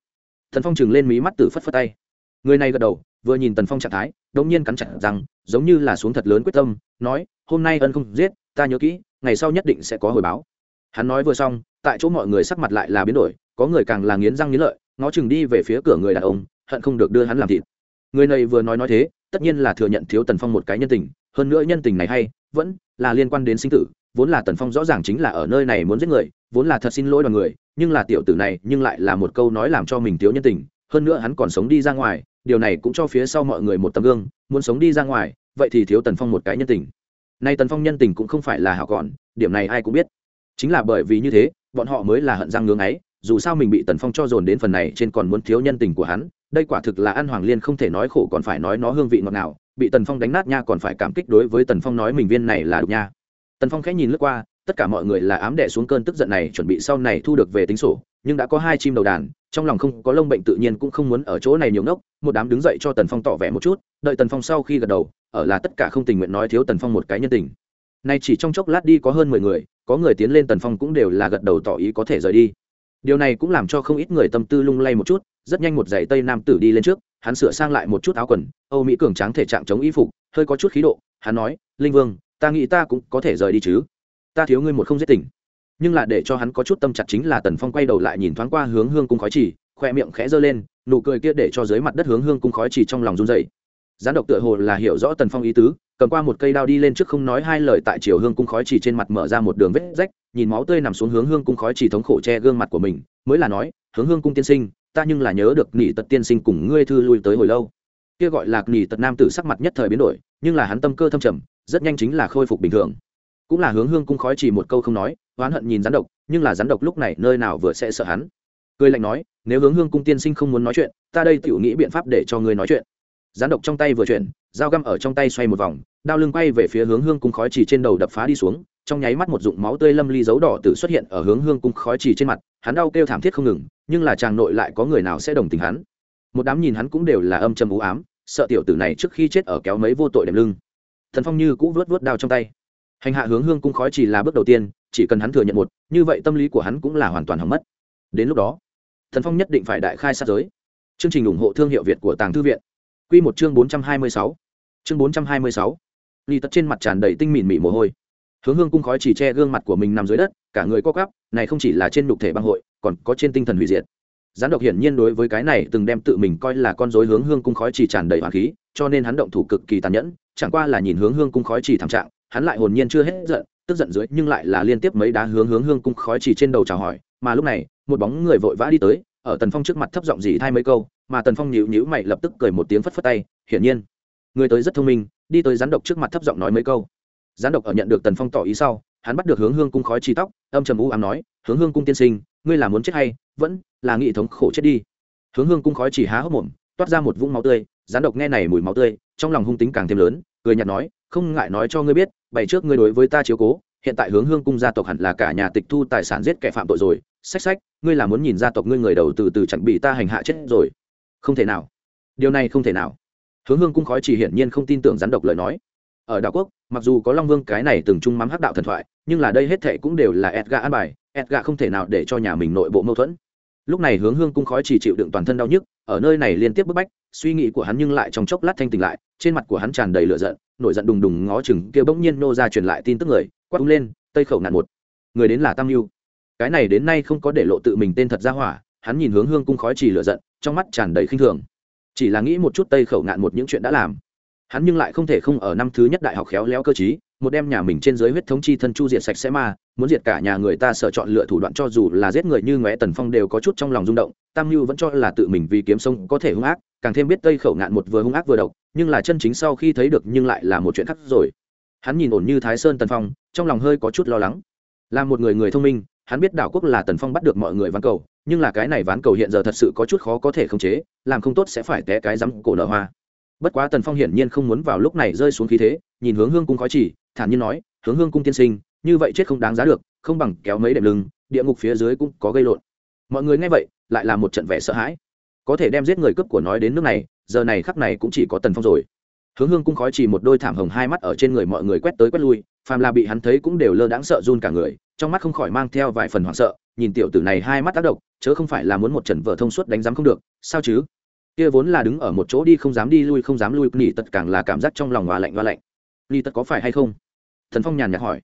Thần phong chừng lên mí mắt tử phất phất tay. Người này gật đầu, vừa nhìn tần phong trạng thái đống nhiên cắn chặt rằng giống như là xuống thật lớn quyết tâm, nói, hôm nay ân không giết, ta nhớ kỹ, ngày sau nhất định sẽ có hồi báo. Hắn nói vừa xong, tại chỗ mọi người sắc mặt lại là biến đổi, có người càng là nghiến răng nghiến lợi, ngó chừng đi về phía cửa người đàn ông, hận không được đưa hắn làm thịt. Người này vừa nói nói thế, tất nhiên là thừa nhận thiếu tần phong một cái nhân tình, hơn nữa nhân tình này hay, vẫn là liên quan đến sinh tử, vốn là tần phong rõ ràng chính là ở nơi này muốn giết người, vốn là thật xin lỗi đoàn người, nhưng là tiểu tử này nhưng lại là một câu nói làm cho mình thiếu nhân tình, hơn nữa hắn còn sống đi ra ngoài điều này cũng cho phía sau mọi người một tấm gương, muốn sống đi ra ngoài, vậy thì thiếu tần phong một cái nhân tình. Nay tần phong nhân tình cũng không phải là hảo còn, điểm này ai cũng biết. Chính là bởi vì như thế, bọn họ mới là hận răng ngưỡng ấy, dù sao mình bị tần phong cho dồn đến phần này trên còn muốn thiếu nhân tình của hắn, đây quả thực là ăn hoàng liên không thể nói khổ còn phải nói nó hương vị ngọt nào bị tần phong đánh nát nha còn phải cảm kích đối với tần phong nói mình viên này là đục nha. Tần phong khẽ nhìn lướt qua tất cả mọi người là ám đệ xuống cơn tức giận này, chuẩn bị sau này thu được về tính sổ, nhưng đã có hai chim đầu đàn, trong lòng không có lông bệnh tự nhiên cũng không muốn ở chỗ này nhiều ngốc, một đám đứng dậy cho tần phong tỏ vẻ một chút, đợi tần phong sau khi gật đầu, ở là tất cả không tình nguyện nói thiếu tần phong một cái nhân tình. Nay chỉ trong chốc lát đi có hơn mười người, có người tiến lên tần phong cũng đều là gật đầu tỏ ý có thể rời đi. Điều này cũng làm cho không ít người tâm tư lung lay một chút, rất nhanh một giày tây nam tử đi lên trước, hắn sửa sang lại một chút áo quần, âu mỹ cường tráng thể trạng chống y phục, hơi có chút khí độ, hắn nói, linh vương, ta nghĩ ta cũng có thể rời đi chứ ta thiếu ngươi một không giết tình. Nhưng là để cho hắn có chút tâm chặt chính là tần phong quay đầu lại nhìn thoáng qua hướng hương cung khói chỉ khoe miệng khẽ giơ lên, nụ cười kia để cho dưới mặt đất hướng hương cung khói chỉ trong lòng run dày gián độc tựa hồ là hiểu rõ tần phong ý tứ, cầm qua một cây đao đi lên trước không nói hai lời tại chiều hương cung khói chỉ trên mặt mở ra một đường vết rách, nhìn máu tươi nằm xuống hướng hương cung khói chỉ thống khổ che gương mặt của mình, mới là nói, hướng hương cung tiên sinh, ta nhưng là nhớ được nghỉ tật tiên sinh cùng ngươi thư lui tới hồi lâu. Kia gọi là nghỉ tật nam tử sắc mặt nhất thời biến đổi, nhưng là hắn tâm cơ thâm trầm, rất nhanh chính là khôi phục bình thường cũng là hướng hương cung khói chỉ một câu không nói, oán hận nhìn rắn độc, nhưng là rắn độc lúc này nơi nào vừa sẽ sợ hắn. Cười lạnh nói, nếu hướng hương cung tiên sinh không muốn nói chuyện, ta đây tự nghĩ biện pháp để cho ngươi nói chuyện. Rắn độc trong tay vừa chuyển, dao găm ở trong tay xoay một vòng, đao lưng quay về phía hướng hương cung khói chỉ trên đầu đập phá đi xuống, trong nháy mắt một dụng máu tươi lâm ly dấu đỏ tử xuất hiện ở hướng hương cung khói chỉ trên mặt, hắn đau kêu thảm thiết không ngừng, nhưng là chàng nội lại có người nào sẽ đồng tình hắn? Một đám nhìn hắn cũng đều là âm trầm u ám, sợ tiểu tử này trước khi chết ở kéo mấy vô tội đệm lưng. Thần phong như cũng vớt vớt đao trong tay hành hạ hướng hương cung khói chỉ là bước đầu tiên, chỉ cần hắn thừa nhận một, như vậy tâm lý của hắn cũng là hoàn toàn hỏng mất. Đến lúc đó, thần phong nhất định phải đại khai sát giới. Chương trình ủng hộ thương hiệu việt của tàng thư viện. Q một chương bốn trăm hai mươi sáu. Chương bốn trăm hai mươi sáu. Ly tất trên mặt tràn đầy tinh mịn mị mồ hôi. Hướng hương cung khói chỉ che gương mặt của mình nằm dưới đất, cả người co cắp này không chỉ là trên nhục thể băng hội, còn có trên tinh thần hủy diệt. Gián độc hiển nhiên đối với cái này từng đem tự mình coi là con dối hướng hương cung khói chỉ tràn đầy hoàng khí, cho nên hắn động thủ cực kỳ tàn nhẫn, chẳng qua là nhìn hướng hương cung khói chỉ thảm trạng hắn lại hồn nhiên chưa hết giận, tức giận dưới nhưng lại là liên tiếp mấy đá hướng hướng hương cung khói chỉ trên đầu chào hỏi, mà lúc này, một bóng người vội vã đi tới, ở tần phong trước mặt thấp giọng dì thay mấy câu, mà tần phong nhíu nhíu mày lập tức cười một tiếng phất phất tay, hiển nhiên, người tới rất thông minh, đi tới rắn độc trước mặt thấp giọng nói mấy câu. Rắn độc ở nhận được tần phong tỏ ý sau, hắn bắt được hướng hương cung khói chi tóc, âm trầm u ám nói, hướng hương cung tiên sinh, ngươi là muốn chết hay, vẫn là nghị thống khổ chết đi? Hướng hương cung khói chỉ há hốc mồm, toát ra một vũng máu tươi rắn độc nghe này mùi máu tươi, trong lòng hung tính càng thêm lớn, cười nhạt nói không ngại nói cho ngươi biết, bày trước ngươi đối với ta chiếu cố, hiện tại hướng hương cung gia tộc hẳn là cả nhà tịch thu tài sản giết kẻ phạm tội rồi sách sách ngươi là muốn nhìn gia tộc ngươi người đầu từ từ chẳng bị ta hành hạ chết rồi. Không thể nào. Điều này không thể nào. Hướng hương cung khói chỉ hiển nhiên không tin tưởng rắn độc lời nói. Ở đảo quốc, mặc dù có long vương cái này từng chung mắm hắc đạo thần thoại, nhưng là đây hết thệ cũng đều là edga an bài edga không thể nào để cho nhà mình nội bộ mâu thuẫn. Lúc này hướng hương cung khói chỉ chịu đựng toàn thân đau nhức, ở nơi này liên tiếp bức bách, suy nghĩ của hắn nhưng lại trong chốc lát thanh tỉnh lại trên mặt của hắn tràn đầy lửa giận, nổi giận đùng đùng ngó chừng kia bỗng nhiên nô ra truyền lại tin tức người, quát lên, tây khẩu nạn một, người đến là tam mưu cái này đến nay không có để lộ tự mình tên thật ra hỏa, hắn nhìn hướng hương cung khói chỉ lửa giận, trong mắt tràn đầy khinh thường. Chỉ là nghĩ một chút tây khẩu nạn một những chuyện đã làm hắn nhưng lại không thể không ở năm thứ nhất đại học khéo léo cơ chí một đem nhà mình trên dưới huyết thống chi thân chu diệt sạch sẽ mà, muốn diệt cả nhà người ta sợ chọn lựa thủ đoạn cho dù là giết người như ngóe tần phong đều có chút trong lòng rung động, tam mưu vẫn cho là tự mình vì kiếm sông có thể hung ác, càng thêm biết tây khẩu ngạn một vừa hung ác vừa độc, nhưng là chân chính sau khi thấy được nhưng lại là một chuyện khác rồi. Hắn nhìn ổn như thái sơn tần phong, trong lòng hơi có chút lo lắng. Là một người người thông minh, hắn biết đảo quốc là tần phong bắt được mọi người ván cầu, nhưng là cái này ván cầu hiện giờ thật sự có chút khó có thể khống chế, làm không tốt sẽ phải té cái rắm cổ nợ hoa bất quá tần phong hiển nhiên không muốn vào lúc này rơi xuống khí thế, nhìn hướng hương cung khói chỉ, thản nhiên nói, hướng hương cung tiên sinh, như vậy chết không đáng giá được, không bằng kéo mấy đệm lưng, địa ngục phía dưới cũng có gây lộn. Mọi người nghe vậy, lại là một trận vẻ sợ hãi. Có thể đem giết người cướp của nói đến nước này, giờ này khắc này cũng chỉ có tần phong rồi. Hướng hương cung khói chỉ một đôi thảm hồng hai mắt ở trên người mọi người quét tới quét lui, phàm là bị hắn thấy cũng đều lơ đáng sợ run cả người, trong mắt không khỏi mang theo vài phần hoảng sợ, nhìn tiểu tử này hai mắt tác động, chớ không phải là muốn một trận vợ thông suốt đánh giám không được, sao chứ? Kia vốn là đứng ở một chỗ đi không dám đi lui, không dám lui nghỉ tật càng là cảm giác trong lòng hoa lạnh hoa lạnh. Nghỉ tật có phải hay không? Thần phong nhàn nhạt hỏi.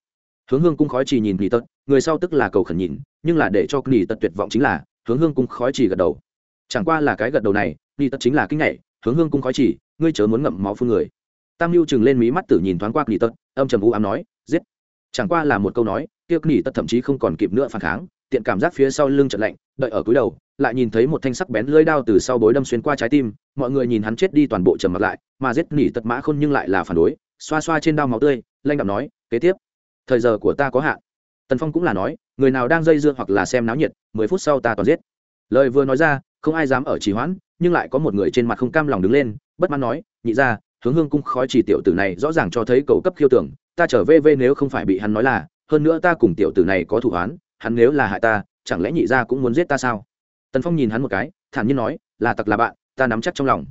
Hướng hương cung khói chỉ nhìn nghỉ tật, người sau tức là cầu khẩn nhìn, nhưng là để cho nghỉ tật tuyệt vọng chính là, hướng hương cung khói chỉ gật đầu. Chẳng qua là cái gật đầu này nghỉ tật chính là kinh nhảy hướng hương cung khói chỉ ngươi chớ muốn ngậm máu phương người. Tam mưu chừng lên mí mắt tử nhìn thoáng qua nghỉ tật, âm trầm u ám nói, giết. Chẳng qua là một câu nói, kia nghỉ tật thậm chí không còn kịp nữa phản kháng, tiện cảm giác phía sau lưng trận lạnh, đợi ở cúi đầu lại nhìn thấy một thanh sắc bén lưỡi đao từ sau bối đâm xuyên qua trái tim, mọi người nhìn hắn chết đi toàn bộ trầm mặt lại, mà giết nỉ tật mã khôn nhưng lại là phản đối, xoa xoa trên đao máu tươi, lanh đạm nói, kế tiếp, thời giờ của ta có hạn. Tần phong cũng là nói, người nào đang dây dưa hoặc là xem náo nhiệt, mười phút sau ta toàn giết. Lời vừa nói ra, không ai dám ở trì hoãn, nhưng lại có một người trên mặt không cam lòng đứng lên, bất mãn nói, nhị ra hướng hương cung khói chỉ tiểu tử này rõ ràng cho thấy cầu cấp khiêu tưởng, ta trở về về nếu không phải bị hắn nói là, hơn nữa ta cùng tiểu tử này có thủ án hắn nếu là hại ta, chẳng lẽ nhị gia cũng muốn giết ta sao? Tần phong nhìn hắn một cái, thản nhiên nói, là tặc là bạn, ta nắm chắc trong lòng.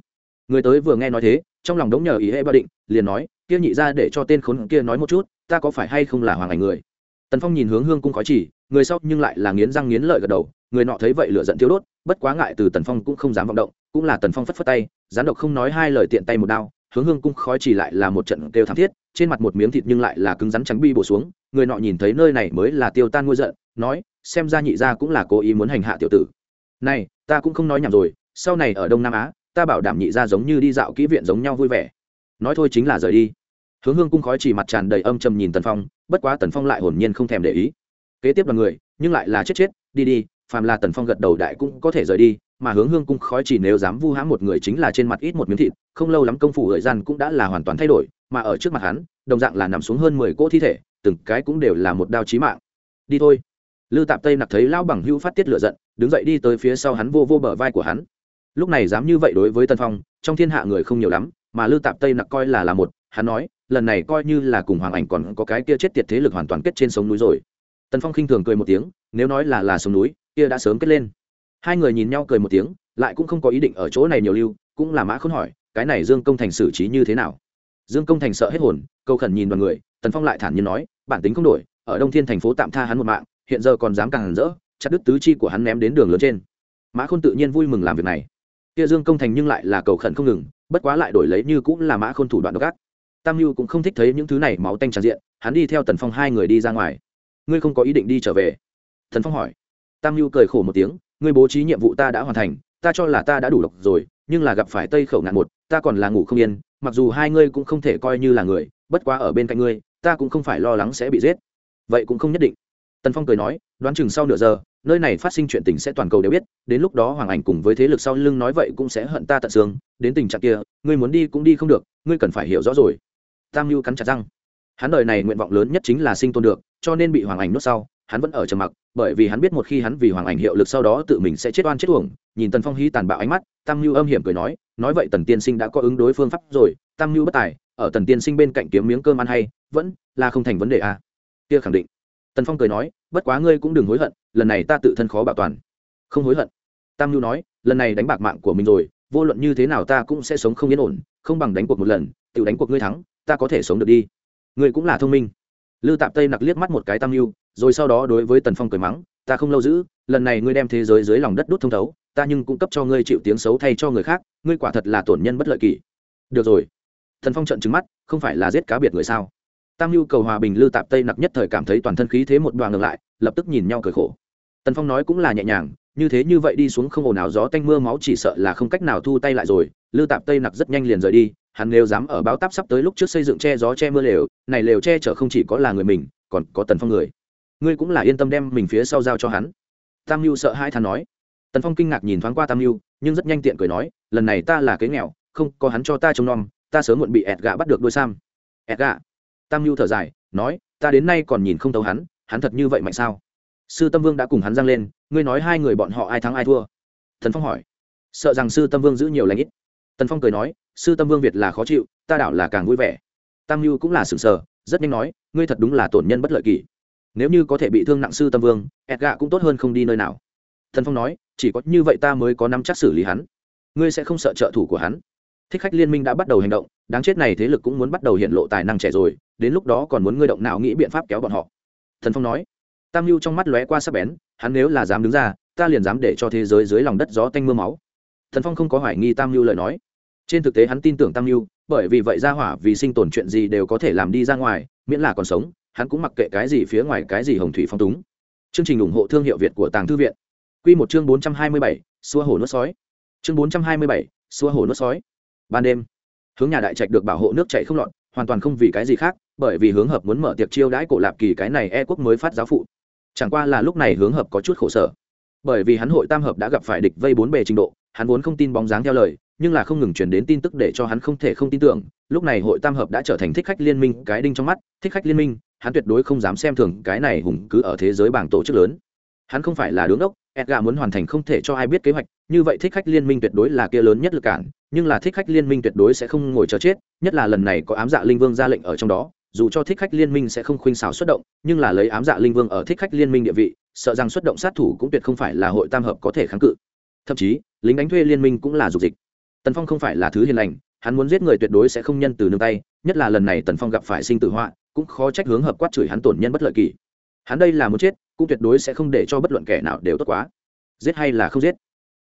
Người tới vừa nghe nói thế, trong lòng đống nhờ ý hệ ba định, liền nói, kia nhị ra để cho tên khốn kia nói một chút, ta có phải hay không là hoàng ảnh người? Tần phong nhìn hướng hương cung khói chỉ, người sau nhưng lại là nghiến răng nghiến lợi gật đầu, người nọ thấy vậy lửa giận thiếu đốt, bất quá ngại từ tần phong cũng không dám vọng động, cũng là tần phong phất phất tay, gián độc không nói hai lời tiện tay một đao, hướng hương cung khói chỉ lại là một trận kêu thảm thiết, trên mặt một miếng thịt nhưng lại là cứng rắn trắng bi bổ xuống, người nọ nhìn thấy nơi này mới là tiêu tan ngôi giận, nói, xem ra nhị gia cũng là cố ý muốn hành hạ tiểu tử này, ta cũng không nói nhảm rồi, sau này ở đông nam á, ta bảo đảm nhị gia giống như đi dạo kỹ viện giống nhau vui vẻ. Nói thôi chính là rời đi. Hướng hương cung khói chỉ mặt tràn đầy âm trầm nhìn tần phong, bất quá tần phong lại hồn nhiên không thèm để ý. Kế tiếp là người, nhưng lại là chết chết, đi đi, phàm là tần phong gật đầu đại cũng có thể rời đi, mà hướng hương cung khói chỉ nếu dám vu hãm một người chính là trên mặt ít một miếng thịt, không lâu lắm công phủ thời gian cũng đã là hoàn toàn thay đổi, mà ở trước mặt hắn, đồng dạng là nằm xuống hơn mười cỗ thi thể, từng cái cũng đều là một đao chí mạng. Đi thôi lư tạp tây nặc thấy lão bằng hữu phát tiết lửa giận, đứng dậy đi tới phía sau hắn vô vô bờ vai của hắn. Lúc này dám như vậy đối với tân phong, trong thiên hạ người không nhiều lắm, mà lư tạp tây nặc coi là là một, hắn nói, lần này coi như là cùng hoàng ảnh còn có cái kia chết tiệt thế lực hoàn toàn kết trên sống núi rồi. Tần phong khinh thường cười một tiếng, nếu nói là là sống núi, kia đã sớm kết lên. Hai người nhìn nhau cười một tiếng, lại cũng không có ý định ở chỗ này nhiều lưu, cũng là mã khôn hỏi, cái này dương công thành xử trí như thế nào? Dương công thành sợ hết hồn câu khẩn nhìn đoàn người, tần phong lại thản nhiên nói, bản tính không đổi, ở đông thiên thành phố tạm tha hắn một mạng hiện giờ còn dám càng hẳn rỡ, chặt đứt tứ chi của hắn ném đến đường lớn trên. Mã khôn tự nhiên vui mừng làm việc này. Kia dương công thành nhưng lại là cầu khẩn không ngừng, bất quá lại đổi lấy như cũng là mã khôn thủ đoạn độc ác. Tam mưu cũng không thích thấy những thứ này máu tanh tràn diện, hắn đi theo tần phong hai người đi ra ngoài. Ngươi không có ý định đi trở về? Thần phong hỏi. Tam mưu cười khổ một tiếng, ngươi bố trí nhiệm vụ ta đã hoàn thành, ta cho là ta đã đủ độc rồi, nhưng là gặp phải tây khẩu ngạn một, ta còn là ngủ không yên, mặc dù hai ngươi cũng không thể coi như là người, bất quá ở bên cạnh ngươi, ta cũng không phải lo lắng sẽ bị giết. Vậy cũng không nhất định tần phong cười nói, đoán chừng sau nửa giờ, nơi này phát sinh chuyện tình sẽ toàn cầu đều biết, đến lúc đó hoàng ảnh cùng với thế lực sau lưng nói vậy cũng sẽ hận ta tận xương, đến tình trạng kia, ngươi muốn đi cũng đi không được, ngươi cần phải hiểu rõ rồi. Tam mưu cắn chặt răng. Hắn đời này nguyện vọng lớn nhất chính là sinh tồn được, cho nên bị hoàng ảnh nuốt sau, hắn vẫn ở trầm mặc, bởi vì hắn biết một khi hắn vì hoàng ảnh hiệu lực sau đó tự mình sẽ chết oan chết uổng, nhìn tần phong hy tàn bạo ánh mắt, tam mưu âm hiểm cười nói nói vậy tần tiên sinh đã có ứng đối phương pháp rồi, tam mưu bất tài, ở tần tiên sinh bên cạnh kiếm miếng cơm ăn hay, vẫn là không thành vấn đề à. kia khẳng định tần phong cười nói, bất quá ngươi cũng đừng hối hận, lần này ta tự thân khó bảo toàn. Không hối hận? Tam nhu nói, lần này đánh bạc mạng của mình rồi, vô luận như thế nào ta cũng sẽ sống không yên ổn, không bằng đánh cuộc một lần tự đánh cuộc ngươi thắng, ta có thể sống được đi. Ngươi cũng là thông minh. Lư tạp tây nặc liếc mắt một cái tam nhu, rồi sau đó đối với tần phong cười mắng, ta không lâu giữ, lần này ngươi đem thế giới dưới lòng đất đút thông thấu, ta nhưng cũng cấp cho ngươi chịu tiếng xấu thay cho người khác, ngươi quả thật là tổn nhân bất lợi kỷ. Được rồi. Thần phong trận trứng mắt, không phải là giết cá biệt người sao? Tam nhu cầu hòa bình lư tạp tây nặc nhất thời cảm thấy toàn thân khí thế một đoàn ngược lại, lập tức nhìn nhau cười khổ. Tần phong nói cũng là nhẹ nhàng, như thế như vậy đi xuống không ồn ào gió tanh mưa máu chỉ sợ là không cách nào thu tay lại rồi, lư tạp tây nặc rất nhanh liền rời đi, hắn nếu dám ở báo táp sắp tới lúc trước xây dựng che gió che mưa lều, này lều che chở không chỉ có là người mình, còn có tần phong người. Ngươi cũng là yên tâm đem mình phía sau giao cho hắn. Tam mưu sợ hai thằng nói. Tần phong kinh ngạc nhìn thoáng qua tam mưu nhưng rất nhanh tiện cười nói, lần này ta là cái nghèo, không có hắn cho ta trông nom, ta sớm muộn bị ẹt gạ bắt được đôi sam. Ẹt gạ? Tam mưu thở dài, nói, ta đến nay còn nhìn không thấu hắn hắn thật như vậy mạnh sao? Sư tâm vương đã cùng hắn giang lên, ngươi nói hai người bọn họ ai thắng ai thua? Thần phong hỏi. Sợ rằng sư tâm vương giữ nhiều lãnh ít. Tần phong cười nói, sư tâm vương việt là khó chịu, ta đảo là càng vui vẻ. Tam mưu cũng là sừng sờ, rất nhanh nói, ngươi thật đúng là tổn nhân bất lợi kỷ. Nếu như có thể bị thương nặng sư tâm vương ẹt gạ cũng tốt hơn không đi nơi nào. Thần phong nói, chỉ có như vậy ta mới có nắm chắc xử lý hắn. Ngươi sẽ không sợ trợ thủ của hắn thích khách liên minh đã bắt đầu hành động, đáng chết này thế lực cũng muốn bắt đầu hiện lộ tài năng trẻ rồi, đến lúc đó còn muốn ngươi động não nghĩ biện pháp kéo bọn họ. Thần phong nói. Tam mưu trong mắt lóe qua sắc bén, hắn nếu là dám đứng ra, ta liền dám để cho thế giới dưới lòng đất gió tanh mưa máu. Thần phong không có hoài nghi tam mưu lời nói. Trên thực tế hắn tin tưởng tam mưu bởi vì vậy ra hỏa vì sinh tồn chuyện gì đều có thể làm đi ra ngoài, miễn là còn sống, hắn cũng mặc kệ cái gì phía ngoài, cái gì hồng thủy phong túng. Chương trình ủng hộ thương hiệu việt của tàng thư viện. Q một chương bốn trăm hai mươi bảy, xua hồ nuốt sói. Chương bốn trăm hai mươi bảy, xua hồ nuốt sói ban đêm. Hướng nhà đại trạch được bảo hộ nước chạy không lọt, hoàn toàn không vì cái gì khác, bởi vì hướng hợp muốn mở tiệc chiêu đãi cổ lạp kỳ cái này e quốc mới phát giáo phụ. Chẳng qua là lúc này hướng hợp có chút khổ sở. Bởi vì hắn hội tam hợp đã gặp phải địch vây bốn bề trình độ, hắn vốn không tin bóng dáng theo lời, nhưng là không ngừng truyền đến tin tức để cho hắn không thể không tin tưởng, lúc này hội tam hợp đã trở thành thích khách liên minh cái đinh trong mắt, thích khách liên minh, hắn tuyệt đối không dám xem thường cái này hùng cứ ở thế giới bảng tổ chức lớn hắn không phải là đứng đốc, edgar muốn hoàn thành không thể cho ai biết kế hoạch, như vậy thích khách liên minh tuyệt đối là kia lớn nhất lực cản, nhưng là thích khách liên minh tuyệt đối sẽ không ngồi chờ chết, nhất là lần này có ám dạ linh vương ra lệnh ở trong đó, dù cho thích khách liên minh sẽ không khuynh xảo xuất động, nhưng là lấy ám dạ linh vương ở thích khách liên minh địa vị, sợ rằng xuất động sát thủ cũng tuyệt không phải là hội tam hợp có thể kháng cự. Thậm chí, lính đánh thuê liên minh cũng là dục dịch. Tần phong không phải là thứ hiền lành, hắn muốn giết người tuyệt đối sẽ không nhân từ nương tay, nhất là lần này tần phong gặp phải sinh tử họa, cũng khó trách hướng hợp quát chửi hắn tổn nhân bất lợi kỳ hắn đây là muốn chết cũng tuyệt đối sẽ không để cho bất luận kẻ nào đều tốt quá. Giết hay là không giết?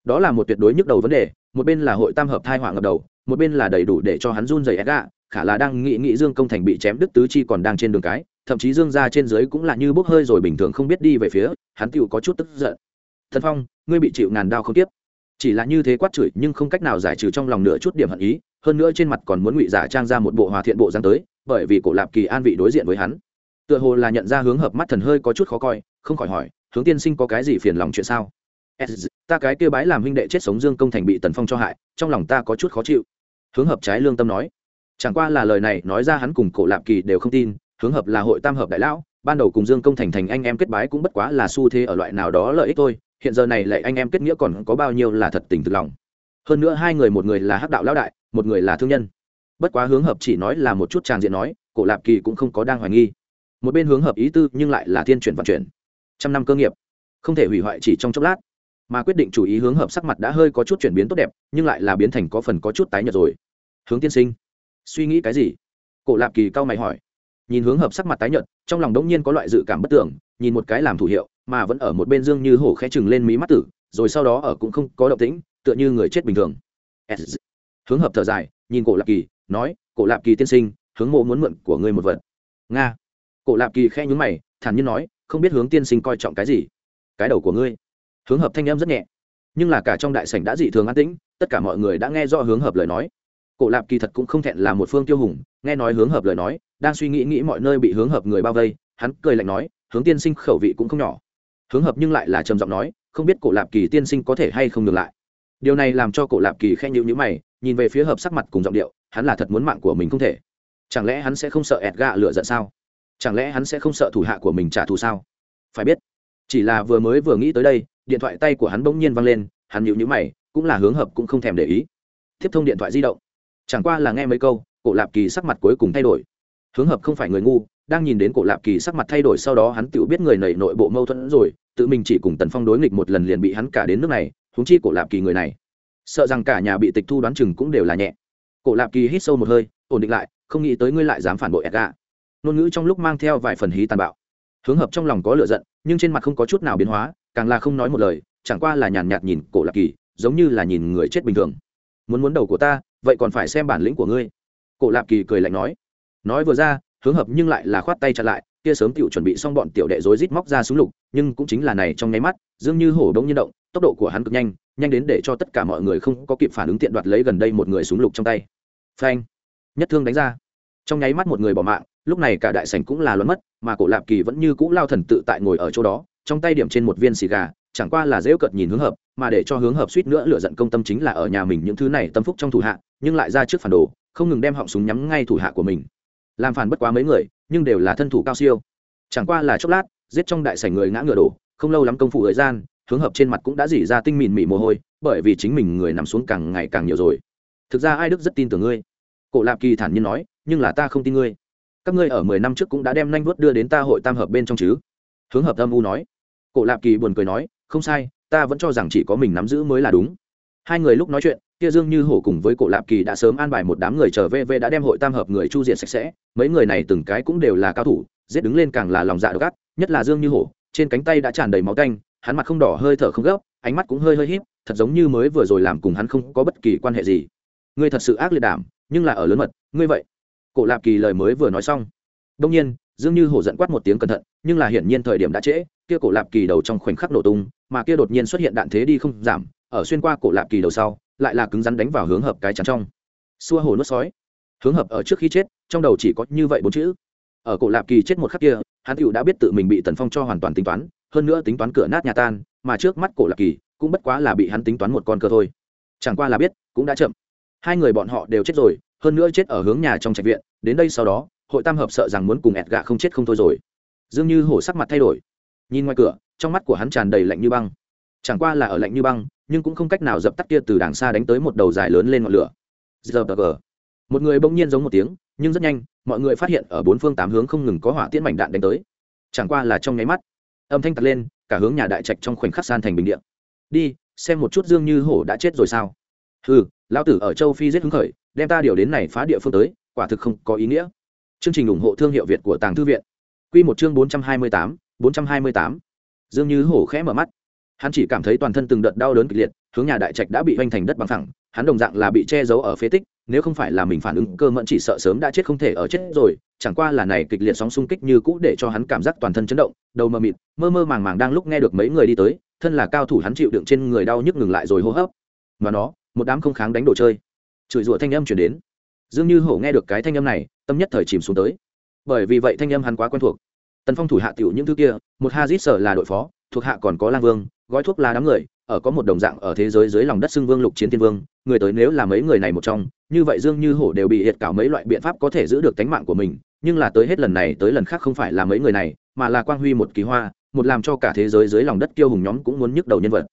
Đó là một tuyệt đối nhức đầu vấn đề, một bên là hội tam hợp thai hoàng ngập đầu, một bên là đầy đủ để cho hắn run dày ép gạ, khả là đang nghĩ nghĩ dương công thành bị chém đứt tứ chi còn đang trên đường cái, thậm chí dương ra trên dưới cũng là như bốc hơi rồi bình thường không biết đi về phía, hắn tựu có chút tức giận. Thần phong, ngươi bị chịu ngàn đao không tiếp. Chỉ là như thế quát chửi nhưng không cách nào giải trừ trong lòng nửa chút điểm hận ý, hơn nữa trên mặt còn muốn ngụy giả trang ra một bộ hòa thiện bộ dáng tới, bởi vì cổ lạp kỳ an vị đối diện với hắn tựa hồ là nhận ra hướng hợp mắt thần hơi có chút khó coi, không khỏi hỏi, hướng tiên sinh có cái gì phiền lòng chuyện sao? Ta cái kia bái làm huynh đệ chết sống dương công thành bị tần phong cho hại, trong lòng ta có chút khó chịu. Hướng hợp trái lương tâm nói. Chẳng qua là lời này nói ra hắn cùng cổ lạp kỳ đều không tin, hướng hợp là hội tam hợp đại lão, ban đầu cùng dương công thành thành anh em kết bái cũng bất quá là xu thế ở loại nào đó lợi ích thôi, hiện giờ này lại anh em kết nghĩa còn có bao nhiêu là thật tình thực lòng. Hơn nữa hai người một người là hắc đạo lão đại, một người là thương nhân. Bất quá hướng hợp chỉ nói là một chút tràng diện nói, cổ lạp kỳ cũng không có đang hoài nghi một bên hướng hợp ý tư nhưng lại là thiên chuyển vận chuyển. Trăm năm cơ nghiệp, không thể hủy hoại chỉ trong chốc lát, mà quyết định chủ ý hướng hợp sắc mặt đã hơi có chút chuyển biến tốt đẹp, nhưng lại là biến thành có phần có chút tái nhợt rồi. Hướng tiên sinh, suy nghĩ cái gì? Cổ lạp kỳ cao mày hỏi. Nhìn hướng hợp sắc mặt tái nhợt, trong lòng đống nhiên có loại dự cảm bất tưởng, nhìn một cái làm thủ hiệu, mà vẫn ở một bên dương như hổ khẽ chừng lên mí mắt tử, rồi sau đó ở cũng không có động tĩnh, tựa như người chết bình thường. Hướng hợp thở dài, nhìn cổ lạp kỳ, nói, cổ lạp kỳ tiên sinh, hướng mộ muốn mượn của ngươi một vật. Nga cổ lạp kỳ khe nhún mày, thản nhiên nói, không biết hướng tiên sinh coi trọng cái gì? Cái đầu của ngươi. Hướng hợp thanh em rất nhẹ. Nhưng là cả trong đại sảnh đã dị thường an tĩnh, tất cả mọi người đã nghe rõ hướng hợp lời nói. Cổ lạp kỳ thật cũng không thẹn là một phương tiêu hùng, nghe nói hướng hợp lời nói, đang suy nghĩ nghĩ mọi nơi bị hướng hợp người bao vây, hắn cười lạnh nói, hướng tiên sinh khẩu vị cũng không nhỏ. Hướng hợp nhưng lại là trầm giọng nói, không biết cổ lạp kỳ tiên sinh có thể hay không ngừng lại? Điều này làm cho cổ lạp kỳ khen nhữ nhữ mày, nhìn về phía hợp sắc mặt cùng giọng điệu, hắn là thật muốn mạng của mình không thể. Chẳng lẽ hắn sẽ không sợ ẹt gạ lựa giận sao? Chẳng lẽ hắn sẽ không sợ thủ hạ của mình trả thù sao? Phải biết, chỉ là vừa mới vừa nghĩ tới đây, điện thoại tay của hắn bỗng nhiên văng lên, hắn nhịu nhữ mày, cũng là hướng hợp cũng không thèm để ý. Tiếp thông điện thoại di động. Chẳng qua là nghe mấy câu, cổ lạp kỳ sắc mặt cuối cùng thay đổi. Hướng hợp không phải người ngu, đang nhìn đến cổ lạp kỳ sắc mặt thay đổi sau đó hắn tự biết người này nội bộ mâu thuẫn rồi, tự mình chỉ cùng tần phong đối nghịch một lần liền bị hắn cả đến nước này thúng chi cổ lạp kỳ người này. Sợ rằng cả nhà bị tịch thu đoán chừng cũng đều là nhẹ. Cổ lạp kỳ hít sâu một hơi, ổn định lại, không nghĩ tới ngươi lại dám phản bội edga ngôn ngữ trong lúc mang theo vài phần hí tàn bạo. Hướng hợp trong lòng có lựa giận, nhưng trên mặt không có chút nào biến hóa, càng là không nói một lời, chẳng qua là nhàn nhạt nhìn cổ lạp kỳ, giống như là nhìn người chết bình thường. Muốn muốn đầu của ta, vậy còn phải xem bản lĩnh của ngươi. Cổ lạp kỳ cười lạnh nói. Nói vừa ra, hướng hợp nhưng lại là khoát tay chặn lại, kia sớm tiểu chuẩn bị xong bọn tiểu đệ rối rít móc ra súng lục, nhưng cũng chính là này trong nháy mắt, dường như hổ đông nhiên động, tốc độ của hắn cực nhanh nhanh đến để cho tất cả mọi người không có kịp phản ứng tiện đoạt lấy gần đây một người súng lục trong tay. Phanh! Nhất thương đánh ra. Trong nháy mắt một người bỏ mạng lúc này cả đại sảnh cũng là loạn mất, mà cổ lạp kỳ vẫn như cũ lao thần tự tại ngồi ở chỗ đó, trong tay điểm trên một viên xì gà, chẳng qua là dễ cợt nhìn hướng hợp, mà để cho hướng hợp suýt nữa lựa giận công tâm chính là ở nhà mình những thứ này tâm phúc trong thủ hạ, nhưng lại ra trước phản đồ, không ngừng đem họng súng nhắm ngay thủ hạ của mình. Làm phản bất quá mấy người, nhưng đều là thân thủ cao siêu. Chẳng qua là chốc lát, giết trong đại sảnh người ngã ngựa đổ, không lâu lắm công phu thời gian, hướng hợp trên mặt cũng đã dỉ ra tinh mịn mị mồ hôi, bởi vì chính mình người nằm xuống càng ngày càng nhiều rồi. Thực ra ai đức rất tin tưởng ngươi. Cổ lạp kỳ thản nhiên nói, nhưng là ta không tin ngươi các ngươi ở mười năm trước cũng đã đem nanh vuốt đưa đến ta hội tam hợp bên trong chứ? Hướng hợp âm u nói. Cổ lạp kỳ buồn cười nói, không sai, ta vẫn cho rằng chỉ có mình nắm giữ mới là đúng. Hai người lúc nói chuyện, kia dương như hổ cùng với cổ lạp kỳ đã sớm an bài một đám người trở về về đã đem hội tam hợp người chu diện sạch sẽ. Mấy người này từng cái cũng đều là cao thủ, giết đứng lên càng là lòng dạ độc gắt nhất là dương như hổ, trên cánh tay đã tràn đầy máu canh hắn mặt không đỏ hơi thở không gấp, ánh mắt cũng hơi hơi híp, thật giống như mới vừa rồi làm cùng hắn không có bất kỳ quan hệ gì. Ngươi thật sự ác liệt đảm, nhưng là ở lớn mật, ngươi vậy cổ lạp kỳ lời mới vừa nói xong. Đông nhiên, dương như hổ giận quát một tiếng cẩn thận, nhưng là hiển nhiên thời điểm đã trễ, kia cổ lạp kỳ đầu trong khoảnh khắc nổ tung, mà kia đột nhiên xuất hiện đạn thế đi không giảm, ở xuyên qua cổ lạp kỳ đầu sau, lại là cứng rắn đánh vào hướng hợp cái chắn trong. Xua hồ nuốt sói. Hướng hợp ở trước khi chết, trong đầu chỉ có như vậy bốn chữ. Ở cổ lạp kỳ chết một khắc kia, hắn tựu đã biết tự mình bị tần phong cho hoàn toàn tính toán, hơn nữa tính toán cửa nát nhà tan, mà trước mắt cổ lạp kỳ, cũng bất quá là bị hắn tính toán một con cơ thôi. Chẳng qua là biết, cũng đã chậm. Hai người bọn họ đều chết rồi hơn nữa chết ở hướng nhà trong trạch viện, đến đây sau đó, hội tam hợp sợ rằng muốn cùng ẹt gạ không chết không thôi rồi. Dường như hổ sắc mặt thay đổi. Nhìn ngoài cửa, trong mắt của hắn tràn đầy lạnh như băng. Chẳng qua là ở lạnh như băng, nhưng cũng không cách nào dập tắt kia từ đàng xa đánh tới một đầu dài lớn lên ngọn lửa. Giờ một người bỗng nhiên giống một tiếng, nhưng rất nhanh, mọi người phát hiện ở bốn phương tám hướng không ngừng có hỏa tiễn mảnh đạn đánh tới. Chẳng qua là trong nháy mắt, âm thanh tật lên, cả hướng nhà đại trạch trong khoảnh khắc san thành bình điện đi, xem một chút dương như hổ đã chết rồi sao. Ừ lão tử ở châu phi giết hứng khởi, đem ta điều đến này phá địa phương tới, quả thực không có ý nghĩa. Chương trình ủng hộ thương hiệu việt của tàng thư viện. Q một chương bốn trăm hai mươi tám, bốn trăm hai mươi tám. Dương như hổ khẽ mở mắt. Hắn chỉ cảm thấy toàn thân từng đợt đau đớn kịch liệt, hướng nhà đại trạch đã bị hoành thành đất bằng thẳng hắn đồng dạng là bị che giấu ở phế tích, nếu không phải là mình phản ứng cơ mẫn chỉ sợ sớm đã chết không thể ở chết rồi, chẳng qua là này kịch liệt sóng xung kích như cũ để cho hắn cảm giác toàn thân chấn động, đầu mơ mịt, mơ mơ màng màng đang lúc nghe được mấy người đi tới, thân là cao thủ hắn chịu đựng trên người đau nhức ngừng lại rồi hô hấp. Mà nó một đám không kháng đánh đồ chơi. Chửi rủa thanh âm chuyển đến. Dương như hổ nghe được cái thanh âm này, tâm nhất thời chìm xuống tới. Bởi vì vậy thanh âm hắn quá quen thuộc. Tần phong thủ hạ tiểu những thứ kia, một ha dít sở là đội phó, thuộc hạ còn có lang vương, gói thuốc là đám người, ở có một đồng dạng ở thế giới dưới lòng đất xưng vương lục chiến thiên vương, người tới nếu là mấy người này một trong, như vậy dương như hổ đều bị hiệt cảo mấy loại biện pháp có thể giữ được tánh mạng của mình, nhưng là tới hết lần này tới lần khác không phải là mấy người này, mà là quang huy một kỳ hoa, một làm cho cả thế giới dưới lòng đất kiêu hùng nhóm cũng muốn nhức đầu nhân vật.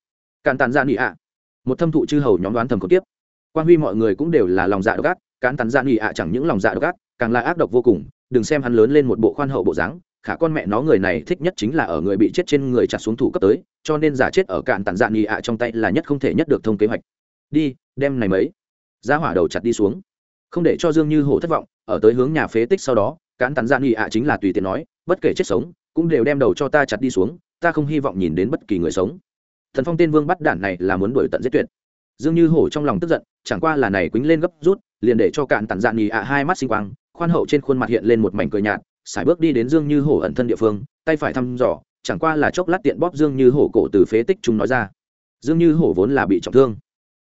Càn tàn ra nị ạ một thâm thụ chư hầu nhóm đoán thầm có tiếp. Quan huy mọi người cũng đều là lòng dạ độc ác, cán tàn gian dạ nị ạ chẳng những lòng dạ độc ác, càng là ác độc vô cùng. Đừng xem hắn lớn lên một bộ khoan hậu bộ dáng, khả con mẹ nó người này thích nhất chính là ở người bị chết trên người chặt xuống thủ cấp tới, cho nên giả chết ở cạn tàn dạ nghỉ ạ trong tay là nhất không thể nhất được thông kế hoạch. Đi, đem này mấy. Ra hỏa đầu chặt đi xuống. Không để cho dương như hổ thất vọng, ở tới hướng nhà phế tích sau đó, cán tàn dạ nghỉ ạ chính là tùy tiện nói, bất kể chết sống, cũng đều đem đầu cho ta chặt đi xuống, ta không hy vọng nhìn đến bất kỳ người sống thần phong tiên vương bắt đản này là muốn đuổi tận giết tuyệt. Dương như hổ trong lòng tức giận, chẳng qua là này quýnh lên gấp rút, liền để cho cạn tàn dạn nhì ạ hai mắt sinh quang, khoan hậu trên khuôn mặt hiện lên một mảnh cười nhạt, sải bước đi đến dương như hổ ẩn thân địa phương, tay phải thăm dò, chẳng qua là chốc lát tiện bóp dương như hổ cổ từ phế tích chúng nói ra. Dương như hổ vốn là bị trọng thương,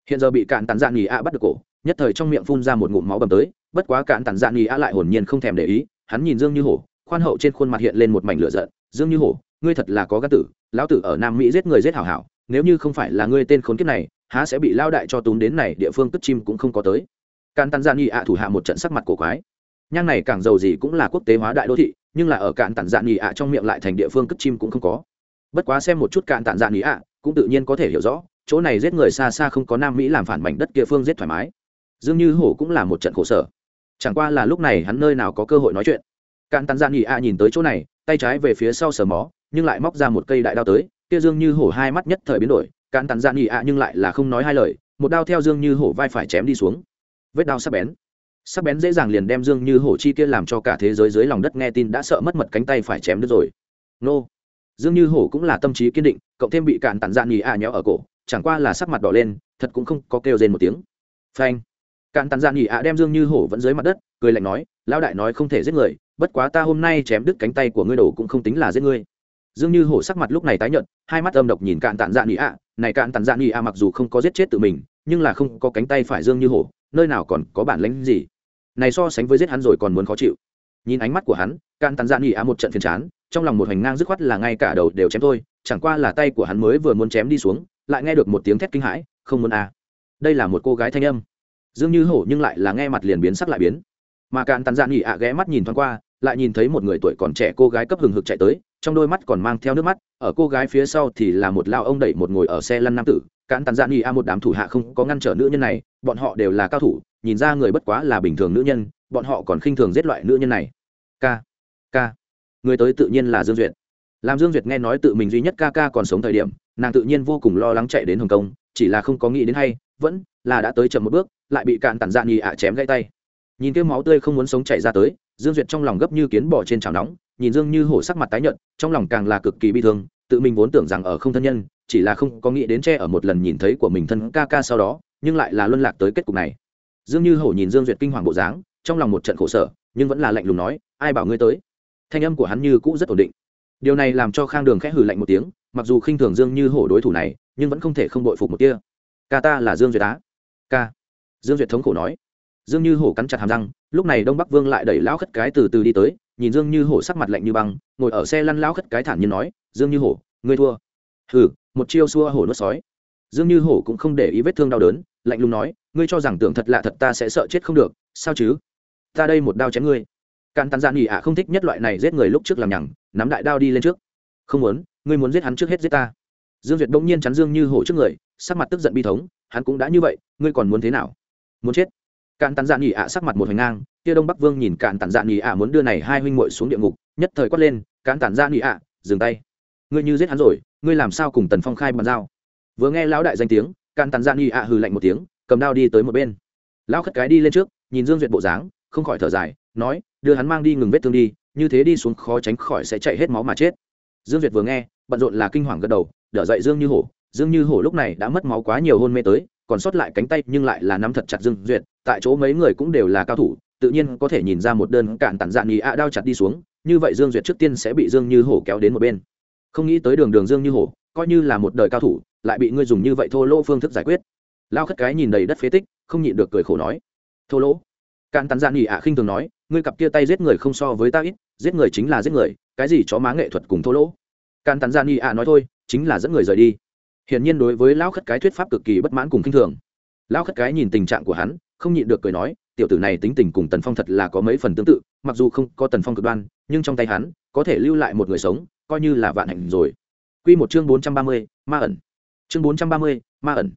hiện giờ bị cạn tàn dạn nhì ạ bắt được cổ, nhất thời trong miệng phun ra một ngụm máu bầm tới, bất quá cạn tàn dạn nhì ạ lại hồn nhiên không thèm để ý, hắn nhìn dương như hổ, khoan hậu trên khuôn mặt hiện lên một mảnh lửa giận, dương như hổ, ngươi thật là có gác tử, lão tử ở nam mỹ giết người giết hảo hảo nếu như không phải là ngươi tên khốn kiếp này, há sẽ bị lao đại cho túm đến này địa phương cất chim cũng không có tới. Cạn tàn gia dạ nghỉ ạ thủ hạ một trận sắc mặt cổ quái. Nhang này càng giàu gì cũng là quốc tế hóa đại đô thị, nhưng là ở cạn tản dạn nhị ạ trong miệng lại thành địa phương cất chim cũng không có. Bất quá xem một chút cạn tản dạn nhị ạ, cũng tự nhiên có thể hiểu rõ, chỗ này giết người xa xa không có nam mỹ làm phản mảnh đất kia phương giết thoải mái. Dương như hổ cũng là một trận khổ sở. Chẳng qua là lúc này hắn nơi nào có cơ hội nói chuyện. Cạn tản dạn nhị ạ nhìn tới chỗ này, tay trái về phía sau sờ mó, nhưng lại móc ra một cây đại đao tới kia dương như hổ hai mắt nhất thời biến đổi cạn tản dạn nhị ạ nhưng lại là không nói hai lời, một đao theo dương như hổ vai phải chém đi xuống. Vết đao sắc bén. Sắc bén dễ dàng liền đem dương như hổ chi kia làm cho cả thế giới dưới lòng đất nghe tin đã sợ mất mật cánh tay phải chém đứt rồi. Nô. Dương như hổ cũng là tâm trí kiên định, cộng thêm bị cạn tản dạn nhì ạ nhéo ở cổ, chẳng qua là sắc mặt đỏ lên, thật cũng không có kêu rên một tiếng. Phanh. Cạn tản dạn nhì ạ đem dương như hổ vẫn dưới mặt đất, cười lạnh nói, lão đại nói không thể giết người, bất quá ta hôm nay chém đứt cánh tay của ngươi đổ cũng không tính là giết ngươi dương như hổ sắc mặt lúc này tái nhợt, hai mắt âm độc nhìn cạn tản dạn nghị ạ. Này cạn tản dạn nghị ạ mặc dù không có giết chết tự mình, nhưng là không có cánh tay phải dương như hổ, nơi nào còn có bản lĩnh gì. Này so sánh với giết hắn rồi còn muốn khó chịu. Nhìn ánh mắt của hắn, cạn tàn dạ nghỉ ạ một trận phiền chán, trong lòng một hành ngang dứt khoát là ngay cả đầu đều chém thôi, chẳng qua là tay của hắn mới vừa muốn chém đi xuống, lại nghe được một tiếng thét kinh hãi, không muốn à. Đây là một cô gái thanh âm. Dương như hổ nhưng lại là nghe mặt liền biến sắc lại biến. Mà cạn tàn dạ nghỉ ạ ghé mắt nhìn thoáng qua, lại nhìn thấy một người tuổi còn trẻ cô gái cấp hừng hực chạy tới trong đôi mắt còn mang theo nước mắt, ở cô gái phía sau thì là một lao ông đẩy một ngồi ở xe lăn nam tử cạn tàn dạn y a một đám thủ hạ không có ngăn trở nữ nhân này, bọn họ đều là cao thủ, nhìn ra người bất quá là bình thường nữ nhân, bọn họ còn khinh thường giết loại nữ nhân này. K k. Người tới tự nhiên là dương duyệt. Làm dương duyệt nghe nói tự mình duy nhất ca ca còn sống thời điểm, nàng tự nhiên vô cùng lo lắng chạy đến hồng kông, chỉ là không có nghĩ đến hay, vẫn là đã tới chậm một bước, lại bị cạn tản dạn nhì ạ chém gãy tay nhìn kêu máu tươi không muốn sống chạy ra tới, dương duyệt trong lòng gấp như kiến bỏ trên chảo nóng, nhìn dương như hổ sắc mặt tái nhợt, trong lòng càng là cực kỳ bi thương, tự mình vốn tưởng rằng ở không thân nhân, chỉ là không có nghĩ đến che ở một lần nhìn thấy của mình thân ca ca sau đó, nhưng lại là luân lạc tới kết cục này. Dương như hổ nhìn dương duyệt kinh hoàng bộ dáng, trong lòng một trận khổ sở, nhưng vẫn là lạnh lùng nói, ai bảo ngươi tới? Thanh âm của hắn như cũ rất ổn định. Điều này làm cho khang đường khẽ hừ lạnh một tiếng, mặc dù khinh thường dương như hổ đối thủ này, nhưng vẫn không thể không đội phục một kia ca ta là dương duyệt á. Ca. Dương duyệt thống khổ nói dương như hổ cắn chặt hàm răng, lúc này đông bắc vương lại đẩy lão khất cái từ từ đi tới, nhìn dương như hổ sắc mặt lạnh như băng, ngồi ở xe lăn lão khất cái thản nhiên nói, dương như hổ, ngươi thua. Hừ, một chiêu xua hổ nuốt sói. Dương như hổ cũng không để ý vết thương đau đớn, lạnh lùng nói, ngươi cho rằng tưởng thật lạ thật ta sẽ sợ chết không được, sao chứ? Ta đây một đao chém ngươi. Càn tàn gian nghỉ ạ không thích nhất loại này giết người lúc trước làm nhằng, nắm đại đao đi lên trước. Không muốn, ngươi muốn giết hắn trước hết giết ta. Dương duyệt bỗng nhiên chắn dương như hổ trước người, sắc mặt tức giận bi thống, hắn cũng đã như vậy, ngươi còn muốn thế nào? Muốn chết? Càn tàn dạn nghỉ ạ sắc mặt một hành ngang, kia đông bắc vương nhìn càn tàn dạn nghỉ ạ muốn đưa này hai huynh muội xuống địa ngục, nhất thời quát lên càn tàn dạn nghỉ ạ, dừng tay. Ngươi như giết hắn rồi, ngươi làm sao cùng tần phong khai bàn giao? Vừa nghe lão đại danh tiếng càn tàn dạn nghỉ ạ hừ lạnh một tiếng, cầm đao đi tới một bên. Lão khất cái đi lên trước, nhìn dương duyệt bộ dáng, không khỏi thở dài, nói, đưa hắn mang đi ngừng vết thương đi, như thế đi xuống khó tránh khỏi sẽ chạy hết máu mà chết. Dương duyệt vừa nghe, bận rộn là kinh hoàng gật đầu, đỡ dậy dương như hổ, dương như hổ lúc này đã mất máu quá nhiều hôn mê tới còn sót lại cánh tay nhưng lại là nắm thật chặt dương duyệt, tại chỗ mấy người cũng đều là cao thủ, tự nhiên có thể nhìn ra một đơn cản tản dạn nhì ạ đao chặt đi xuống, như vậy dương duyệt trước tiên sẽ bị dương như hổ kéo đến một bên. Không nghĩ tới đường đường dương như hổ, coi như là một đời cao thủ, lại bị ngươi dùng như vậy thô lỗ phương thức giải quyết. Lao khất cái nhìn đầy đất phế tích, không nhịn được cười khổ nói. Thô lỗ? Cản tản dạn nhì ạ khinh thường nói, ngươi cặp kia tay giết người không so với ta ít, giết người chính là giết người, cái gì chó má nghệ thuật cùng thô lỗ? Cản tản dạn nhì ạ nói thôi, chính là dẫn người rời đi hiển nhiên đối với lão khất cái thuyết pháp cực kỳ bất mãn cùng kinh thường. Lão khất cái nhìn tình trạng của hắn, không nhịn được cười nói, tiểu tử này tính tình cùng tần phong thật là có mấy phần tương tự, mặc dù không có tần phong cực đoan, nhưng trong tay hắn, có thể lưu lại một người sống, coi như là vạn hạnh rồi. Q một chương bốn trăm ba mươi, ma ẩn. Chương bốn trăm ba mươi, ma ẩn.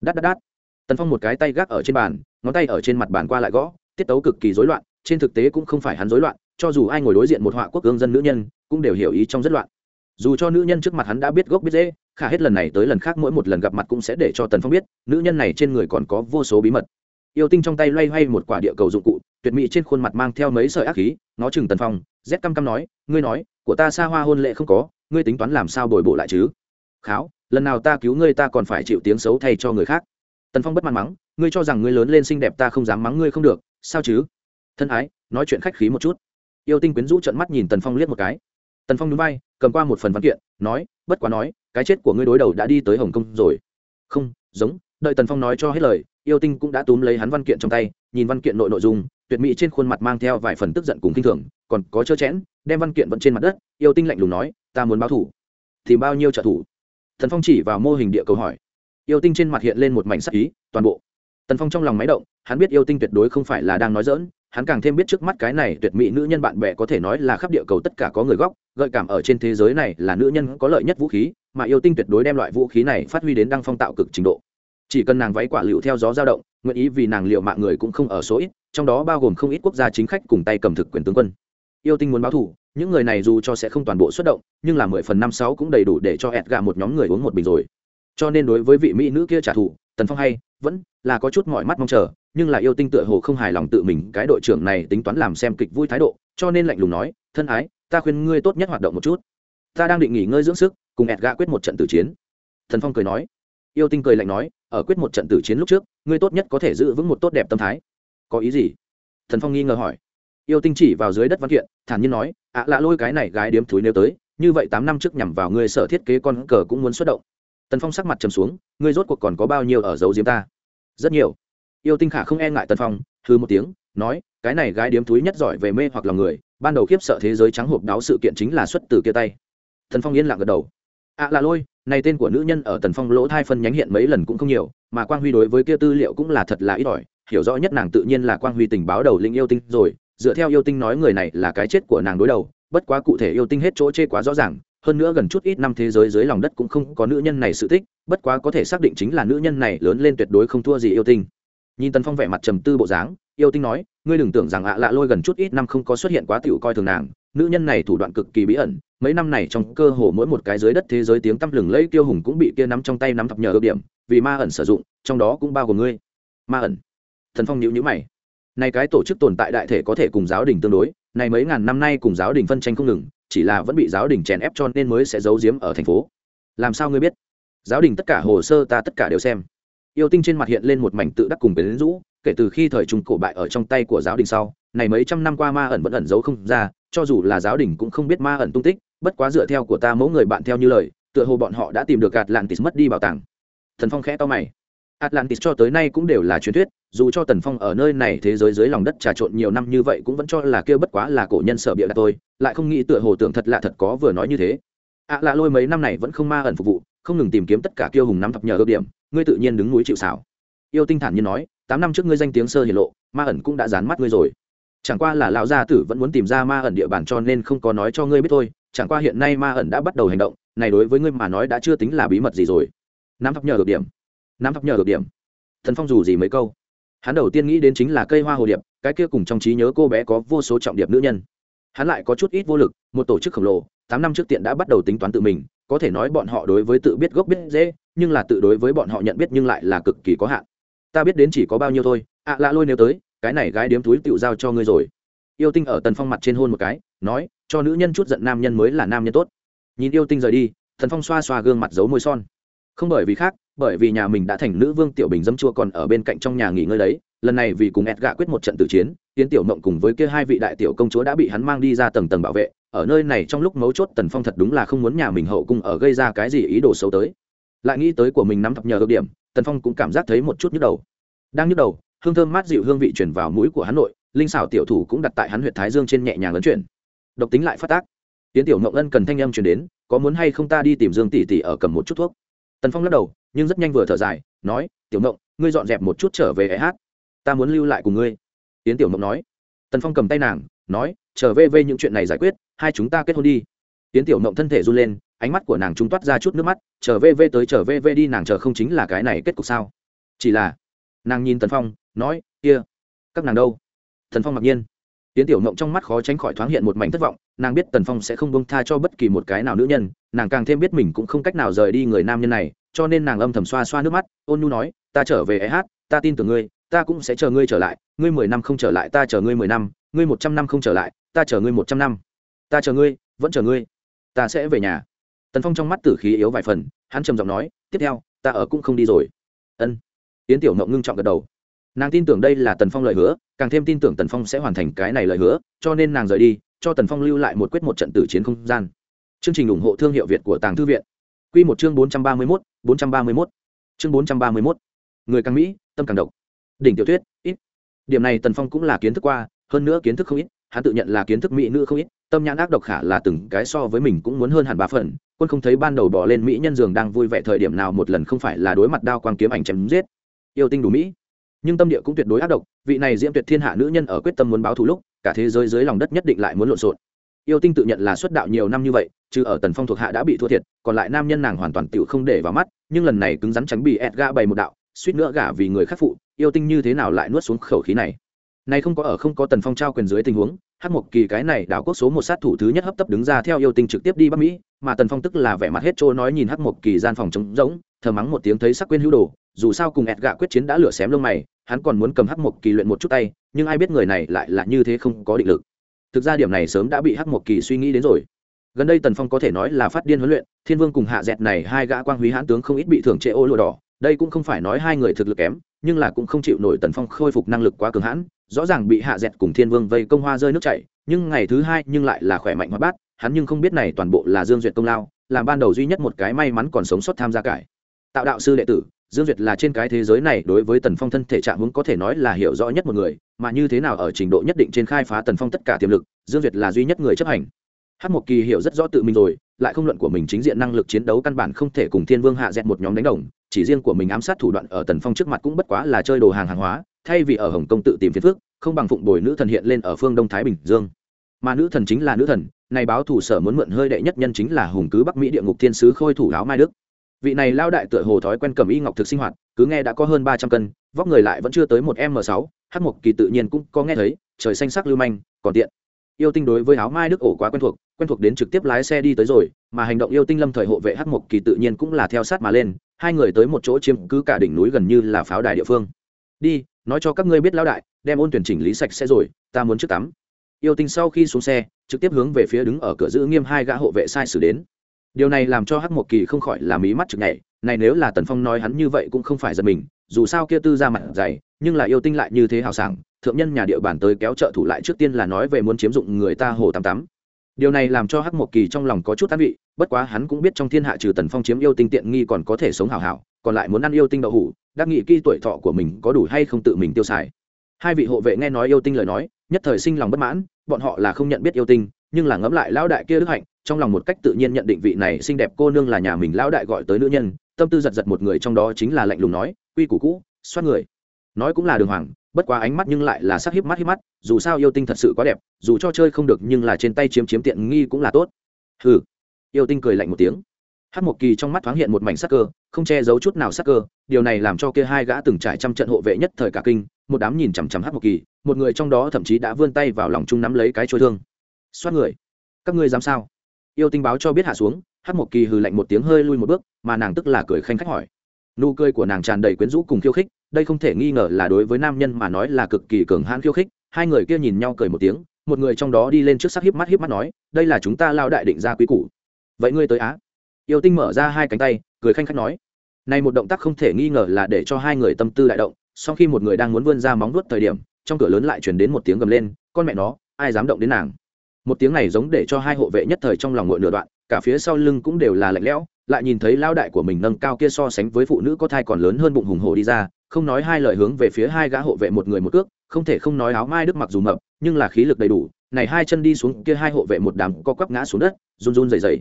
Đắt đắt đắt tần phong một cái tay gác ở trên bàn, ngón tay ở trên mặt bàn qua lại gõ, tiết tấu cực kỳ rối loạn, trên thực tế cũng không phải hắn rối loạn, cho dù ai ngồi đối diện một họa quốc gương dân nữ nhân, cũng đều hiểu ý trong rất loạn. Dù cho nữ nhân trước mặt hắn đã biết gốc biết dễ khả hết lần này tới lần khác mỗi một lần gặp mặt cũng sẽ để cho tần phong biết, nữ nhân này trên người còn có vô số bí mật. Yêu tinh trong tay loay hoay một quả địa cầu dụng cụ, tuyệt mỹ trên khuôn mặt mang theo mấy sợi ác khí, nó chừng tần phong, rét căm căm nói, ngươi nói, của ta xa hoa hôn lệ không có, ngươi tính toán làm sao bồi bộ lại chứ? Kháo, lần nào ta cứu ngươi ta còn phải chịu tiếng xấu thay cho người khác. Tần phong bất mãn mắng, ngươi cho rằng ngươi lớn lên xinh đẹp ta không dám mắng ngươi không được, sao chứ? Thân ái, nói chuyện khách khí một chút. Yêu tinh quyến rũ trận mắt nhìn tần phong liếc một cái. Tần phong núi bay cầm qua một phần văn kiện, nói bất quá nói, cái chết của ngươi đối đầu đã đi tới hồng kông rồi. Không, giống, đợi tần phong nói cho hết lời, yêu tinh cũng đã túm lấy hắn văn kiện trong tay, nhìn văn kiện nội nội dung, tuyệt mỹ trên khuôn mặt mang theo vài phần tức giận cùng kinh thường, còn có chơ chẽn, đem văn kiện vẫn trên mặt đất, yêu tinh lạnh lùng nói, ta muốn báo thủ. Thì bao nhiêu trợ thủ? Thần phong chỉ vào mô hình địa cầu hỏi. Yêu tinh trên mặt hiện lên một mảnh sắc ý, toàn bộ tần phong trong lòng máy động, hắn biết yêu tinh tuyệt đối không phải là đang nói dỡn hắn càng thêm biết trước mắt cái này tuyệt mỹ nữ nhân bạn bè có thể nói là khắp địa cầu tất cả có người góc gợi cảm ở trên thế giới này là nữ nhân có lợi nhất vũ khí, mà yêu tinh tuyệt đối đem loại vũ khí này phát huy đến đăng phong tạo cực trình độ. Chỉ cần nàng váy quả liệu theo gió dao động, nguyện ý vì nàng liệu mạng người cũng không ở số ít, trong đó bao gồm không ít quốc gia chính khách cùng tay cầm thực quyền tướng quân. Yêu tinh muốn báo thủ những người này dù cho sẽ không toàn bộ xuất động, nhưng là mười phần năm sáu cũng đầy đủ để cho ẹt gà một nhóm người uống một bình rồi. Cho nên đối với vị mỹ nữ kia trả thù, tần phong hay vẫn là có chút mọi mắt mong chờ, nhưng là yêu tinh tựa hồ không hài lòng tự mình, cái đội trưởng này tính toán làm xem kịch vui thái độ, cho nên lạnh lùng nói, thân ái, ta khuyên ngươi tốt nhất hoạt động một chút. Ta đang định nghỉ ngơi dưỡng sức, cùng ẹt gạ quyết một trận tử chiến. Thần phong cười nói. Yêu tinh cười lạnh nói, ở quyết một trận tử chiến lúc trước, ngươi tốt nhất có thể giữ vững một tốt đẹp tâm thái. Có ý gì? Thần phong nghi ngờ hỏi. Yêu tinh chỉ vào dưới đất văn kiện, thản nhiên nói, ạ lạ lôi cái này gái điếm thúi nếu tới, như vậy tám năm trước nhằm vào ngươi sở thiết kế con cờ cũng muốn xuất động. Tần phong sắc mặt trầm xuống, ngươi rốt cuộc còn có bao nhiêu ở dấu diếm ta? Rất nhiều. Yêu tinh khả không e ngại tần phong thư một tiếng, nói, cái này gái điếm túi nhất giỏi về mê hoặc lòng người, ban đầu khiếp sợ thế giới trắng hộp đáo sự kiện chính là xuất từ kia tay. Tần phong yên lặng gật đầu. Ạ là lôi, này tên của nữ nhân ở tần phong lỗ thai phân nhánh hiện mấy lần cũng không nhiều, mà quang huy đối với kia tư liệu cũng là thật là ít ỏi, hiểu rõ nhất nàng tự nhiên là quang huy tình báo đầu linh yêu tinh rồi, dựa theo yêu tinh nói người này là cái chết của nàng đối đầu, bất quá cụ thể yêu tinh hết chỗ chê quá rõ ràng hơn nữa gần chút ít năm thế giới dưới lòng đất cũng không có nữ nhân này sự tích, bất quá có thể xác định chính là nữ nhân này lớn lên tuyệt đối không thua gì yêu tinh. Nhìn tần phong vẻ mặt trầm tư bộ dáng, yêu tinh nói, ngươi đừng tưởng rằng ạ lạ lôi gần chút ít năm không có xuất hiện quá tiểu coi thường nàng, nữ nhân này thủ đoạn cực kỳ bí ẩn, mấy năm này trong cơ hồ mỗi một cái dưới đất thế giới tiếng tăm lừng lẫy kiêu hùng cũng bị kia nắm trong tay nắm thập nhờ ưu điểm, vì ma ẩn sử dụng, trong đó cũng bao gồm ngươi. Ma ẩn? Thần phong nhíu nhíu mày. Này cái tổ chức tồn tại đại thể có thể cùng giáo đình tương đối, này mấy ngàn năm nay cùng giáo đình phân tranh không ngừng chỉ là vẫn bị giáo đình chèn ép cho nên mới sẽ giấu giếm ở thành phố. Làm sao ngươi biết? Giáo đình tất cả hồ sơ ta tất cả đều xem. Yêu tinh trên mặt hiện lên một mảnh tự đắc cùng bến rũ, kể từ khi thời trung cổ bại ở trong tay của giáo đình sau, này mấy trăm năm qua ma ẩn vẫn ẩn giấu không ra, cho dù là giáo đình cũng không biết ma ẩn tung tích, bất quá dựa theo của ta mẫu người bạn theo như lời, tựa hồ bọn họ đã tìm được atlantis mất đi bảo tàng. Thần phong khẽ to mày atlantis cho tới nay cũng đều là truyền thuyết, dù cho tần phong ở nơi này thế giới dưới lòng đất trà trộn nhiều năm như vậy cũng vẫn cho là kêu bất quá là cổ nhân sở bịa đặt tôi, lại không nghĩ tựa hồ tưởng thật lạ thật có vừa nói như thế. Ạ lạ lôi mấy năm này vẫn không ma ẩn phục vụ, không ngừng tìm kiếm tất cả kiêu hùng năm thập nhờ ưu điểm, ngươi tự nhiên đứng núi chịu xảo yêu tinh thản như nói, tám năm trước ngươi danh tiếng sơ hiển lộ, ma ẩn cũng đã dán mắt ngươi rồi. Chẳng qua là lão gia tử vẫn muốn tìm ra ma ẩn địa bàn cho nên không có nói cho ngươi biết thôi, chẳng qua hiện nay ma ẩn đã bắt đầu hành động, này đối với ngươi mà nói đã chưa tính là bí mật gì rồi. Năm thập nhờ được điểm năm thập nhờ được điểm. Thần phong dù gì mấy câu hắn đầu tiên nghĩ đến chính là cây hoa hồ điệp cái kia cùng trong trí nhớ cô bé có vô số trọng điệp nữ nhân. Hắn lại có chút ít vô lực một tổ chức khổng lồ tám năm trước tiện đã bắt đầu tính toán tự mình có thể nói bọn họ đối với tự biết gốc biết dễ nhưng là tự đối với bọn họ nhận biết nhưng lại là cực kỳ có hạn. Ta biết đến chỉ có bao nhiêu thôi ạ à, lạ lôi nếu tới cái này gái điếm túi tựu giao cho ngươi rồi. Yêu tinh ở tần phong mặt trên hôn một cái nói cho nữ nhân chút giận nam nhân mới là nam nhân tốt. Nhìn yêu tinh rời đi thần phong xoa xoa gương mặt giấu môi son. Không bởi vì khác bởi vì nhà mình đã thành nữ vương tiểu bình dâm chua còn ở bên cạnh trong nhà nghỉ ngơi đấy, lần này vì cùng ẹt gạ quyết một trận tử chiến tiến tiểu mộng cùng với kia hai vị đại tiểu công chúa đã bị hắn mang đi ra tầng tầng bảo vệ, ở nơi này trong lúc mấu chốt tần phong thật đúng là không muốn nhà mình hậu cung ở gây ra cái gì ý đồ xấu tới. Lại nghĩ tới của mình nắm thập nhờ ưu điểm, tần phong cũng cảm giác thấy một chút nhức đầu. Đang nhức đầu, hương thơm mát dịu hương vị chuyển vào mũi của hắn nội, linh xảo tiểu thủ cũng đặt tại hắn huyện thái dương trên nhẹ nhàng lấn chuyển. Độc tính lại phát tác. Tiến tiểu mộng ân cần thanh âm chuyển đến, có muốn hay không ta đi tìm dương tỷ tỷ ở cầm một chút thuốc? Tần phong lắc đầu nhưng rất nhanh vừa thở dài, nói, tiểu mộng ngươi dọn dẹp một chút trở về e hát. Ta muốn lưu lại cùng ngươi. Tiến tiểu mộng nói. Tần phong cầm tay nàng, nói, trở về về những chuyện này giải quyết, hai chúng ta kết hôn đi. Tiến tiểu mộng thân thể run lên, ánh mắt của nàng trung toát ra chút nước mắt, trở về về tới trở về về đi, nàng chờ không chính là cái này kết cục sao? Chỉ là, nàng nhìn tần phong, nói, kia, các nàng đâu? Tần phong mặc nhiên. Tiến tiểu mộng trong mắt khó tránh khỏi thoáng hiện một mảnh thất vọng nàng biết tần phong sẽ không bông tha cho bất kỳ một cái nào nữ nhân, nàng càng thêm biết mình cũng không cách nào rời đi người nam nhân này, cho nên nàng âm thầm xoa xoa nước mắt, ôn nhu nói, ta trở về e hát ta tin tưởng ngươi, ta cũng sẽ chờ ngươi trở lại, ngươi mười năm không trở lại, ta chờ ngươi mười năm, ngươi một trăm năm không trở lại, ta chờ ngươi một trăm năm. Ta chờ ngươi, vẫn chờ ngươi. Ta sẽ về nhà. Tần phong trong mắt tử khí yếu vài phần, hắn trầm giọng nói, tiếp theo, ta ở cũng không đi rồi. Ân. Yến tiểu mộng ngưng trọng gật đầu. Nàng tin tưởng đây là tần phong lời hứa, càng thêm tin tưởng tần phong sẽ hoàn thành cái này lời hứa, cho nên nàng rời đi cho tần phong lưu lại một quyết một trận tử chiến không gian. Chương trình ủng hộ thương hiệu việt của tàng thư viện. Q một chương bốn trăm ba mươi mốt, bốn trăm ba mươi mốt. Chương bốn trăm ba mươi mốt. Người càng mỹ, tâm càng độc. Đỉnh tiểu thuyết, ít. Điểm này tần phong cũng là kiến thức qua, hơn nữa kiến thức không ít, hắn tự nhận là kiến thức mỹ nữ không ít, tâm nhãn ác độc khả là từng cái so với mình cũng muốn hơn hẳn ba phần. Quân không thấy ban đầu bỏ lên mỹ nhân giường đang vui vẻ thời điểm nào một lần không phải là đối mặt đao quang kiếm ảnh chém giết. Yêu tinh đủ mỹ. Nhưng tâm địa cũng tuyệt đối ác độc, vị này diễm tuyệt thiên hạ nữ nhân ở quyết tâm muốn báo thù lúc cả thế giới dưới lòng đất nhất định lại muốn lộn xộn. Yêu tinh tự nhận là xuất đạo nhiều năm như vậy chứ ở tần phong thuộc hạ đã bị thua thiệt, còn lại nam nhân nàng hoàn toàn tựu không để vào mắt, nhưng lần này cứng rắn tránh bị ẹt bày một đạo, suýt nữa gả vì người khắc phụ, yêu tinh như thế nào lại nuốt xuống khẩu khí này? Này không có ở không có tần phong trao quyền dưới tình huống hát một kỳ cái này đảo quốc số một sát thủ thứ nhất hấp tấp đứng ra theo yêu tinh trực tiếp đi bắc mỹ, mà tần phong tức là vẻ mặt hết trôi nói nhìn hát một kỳ gian phòng trống rỗng, thờ mắng một tiếng thấy sắc quên hữu đồ, dù sao cùng ẹt gạ quyết chiến đã lửa xém lông mày, hắn còn muốn cầm hắc một kỳ luyện một chút tay nhưng ai biết người này lại là như thế không có định lực. Thực ra điểm này sớm đã bị hắc một kỳ suy nghĩ đến rồi. Gần đây tần phong có thể nói là phát điên huấn luyện, thiên vương cùng hạ dẹt này hai gã quang húy hãn tướng không ít bị thưởng trệ ô lụa đỏ, đây cũng không phải nói hai người thực lực kém, nhưng là cũng không chịu nổi tần phong khôi phục năng lực quá cường hãn, rõ ràng bị hạ dẹt cùng thiên vương vây công hoa rơi nước chảy, nhưng ngày thứ hai nhưng lại là khỏe mạnh hoa bát, hắn nhưng không biết này toàn bộ là dương duyệt công lao làm ban đầu duy nhất một cái may mắn còn sống sót tham gia cải. Tạo đạo sư đệ tử dương duyệt là trên cái thế giới này đối với tần phong thân thể trạng hướng có thể nói là hiểu rõ nhất một người, mà như thế nào ở trình độ nhất định trên khai phá tần phong tất cả tiềm lực, dương duyệt là duy nhất người chấp hành. Hát một kỳ hiểu rất rõ tự mình rồi, lại không luận của mình chính diện năng lực chiến đấu căn bản không thể cùng thiên vương hạ dẹt một nhóm đánh đồng, chỉ riêng của mình ám sát thủ đoạn ở tần phong trước mặt cũng bất quá là chơi đồ hàng hàng hóa, thay vì ở hồng kông tự tìm phiền phước không bằng phụng bồi nữ thần hiện lên ở phương đông thái bình dương. Mà nữ thần chính là nữ thần, này báo thủ sở muốn mượn hơi đệ nhất nhân chính là hùng cứ bắc mỹ địa ngục thiên sứ khôi thủ áo mai đức vị này lao đại tựa hồ thói quen cầm y ngọc thực sinh hoạt, cứ nghe đã có hơn ba trăm cân, vóc người lại vẫn chưa tới một m sáu h một kỳ tự nhiên cũng có nghe thấy, trời xanh sắc lưu manh, còn tiện. Yêu tinh đối với áo mai đức ổ quá quen thuộc quen thuộc đến trực tiếp lái xe đi tới rồi, mà hành động yêu tinh lâm thời hộ vệ h một kỳ tự nhiên cũng là theo sát mà lên, hai người tới một chỗ chiếm cứ cả đỉnh núi gần như là pháo đài địa phương. Đi, nói cho các ngươi biết lao đại, đem ôn tuyển chỉnh lý sạch sẽ rồi, ta muốn trước tắm. Yêu tinh sau khi xuống xe, trực tiếp hướng về phía đứng ở cửa giữ nghiêm hai gã hộ vệ sai sử đến điều này làm cho hắc một kỳ không khỏi làm ý mắt chực nhảy, này nếu là tần phong nói hắn như vậy cũng không phải giật mình, dù sao kia tư ra mặt dày, nhưng là yêu tinh lại như thế hào sảng, thượng nhân nhà địa bàn tới kéo trợ thủ lại trước tiên là nói về muốn chiếm dụng người ta hồ tám tám. Điều này làm cho hắc một kỳ trong lòng có chút tán vị, bất quá hắn cũng biết trong thiên hạ trừ tần phong chiếm yêu tinh tiện nghi còn có thể sống hào hảo, còn lại muốn ăn yêu tinh đậu hủ, đắc nghị kỳ tuổi thọ của mình có đủ hay không tự mình tiêu xài. Hai vị hộ vệ nghe nói yêu tinh lời nói, nhất thời sinh lòng bất mãn, bọn họ là không nhận biết yêu tinh nhưng là ngẫm lại lão đại kia đức hạnh, trong lòng một cách tự nhiên nhận định vị này xinh đẹp cô nương là nhà mình lão đại gọi tới nữ nhân, tâm tư giật giật một người trong đó chính là lạnh lùng nói, quy củ cũ xoát người. Nói cũng là đường hoàng, bất quá ánh mắt nhưng lại là sắc hiếp mắt hiếp mắt, dù sao yêu tinh thật sự quá đẹp, dù cho chơi không được nhưng là trên tay chiếm chiếm tiện nghi cũng là tốt. Hừ. Yêu tinh cười lạnh một tiếng. Hát một kỳ trong mắt thoáng hiện một mảnh sắc cơ, không che giấu chút nào sắc cơ, điều này làm cho kia hai gã từng trải trăm trận hộ vệ nhất thời cả kinh, một đám nhìn chằm chằm hát một kỳ, một người trong đó thậm chí đã vươn tay vào lòng chung nắm lấy cái trôi thương xoát người. Các ngươi dám sao? Yêu tinh báo cho biết hạ xuống hát một kỳ hừ lạnh một tiếng hơi lui một bước, mà nàng tức là cười khanh khách hỏi. Nụ cười của nàng tràn đầy quyến rũ cùng khiêu khích, đây không thể nghi ngờ là đối với nam nhân mà nói là cực kỳ cường hãn khiêu khích. Hai người kia nhìn nhau cười một tiếng, một người trong đó đi lên trước sắc hiếp mắt hiếp mắt nói, đây là chúng ta lao đại định ra quý củ. Vậy ngươi tới á? Yêu tinh mở ra hai cánh tay, cười khanh khách nói, này một động tác không thể nghi ngờ là để cho hai người tâm tư đại động. Sau khi một người đang muốn vươn ra móng nuốt thời điểm, trong cửa lớn lại chuyển đến một tiếng gầm lên, con mẹ nó, ai dám động đến nàng? Một tiếng này giống để cho hai hộ vệ nhất thời trong lòng ngội nửa đoạn, cả phía sau lưng cũng đều là lạnh lẽo, lại nhìn thấy lao đại của mình nâng cao kia so sánh với phụ nữ có thai còn lớn hơn bụng hùng hổ đi ra, không nói hai lời hướng về phía hai gã hộ vệ một người một cước, không thể không nói áo mai đức mặc dù mập, nhưng là khí lực đầy đủ, này hai chân đi xuống kia hai hộ vệ một đám co quắp ngã xuống đất, run run dày dày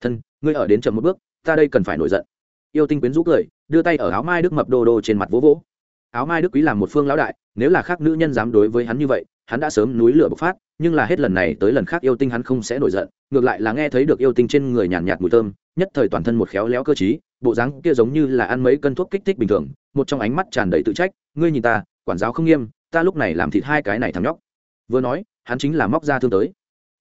thân, ngươi ở đến chậm một bước, ta đây cần phải nổi giận. Yêu tinh quyến rũ cười, đưa tay ở áo mai đức mập đô đô trên mặt vỗ vỗ áo mai đức quý làm một phương lão đại nếu là khác nữ nhân dám đối với hắn như vậy hắn đã sớm núi lửa bộc phát nhưng là hết lần này tới lần khác yêu tinh hắn không sẽ nổi giận ngược lại là nghe thấy được yêu tinh trên người nhàn nhạt, nhạt mùi thơm nhất thời toàn thân một khéo léo cơ t bộ dáng kia giống như là ăn mấy cân thuốc kích thích bình thường một trong ánh mắt tràn đầy tự trách ngươi nhìn ta quản giáo không nghiêm ta lúc này làm thịt hai cái này thằng nhóc. Vừa nói hắn chính là móc ra thương tới.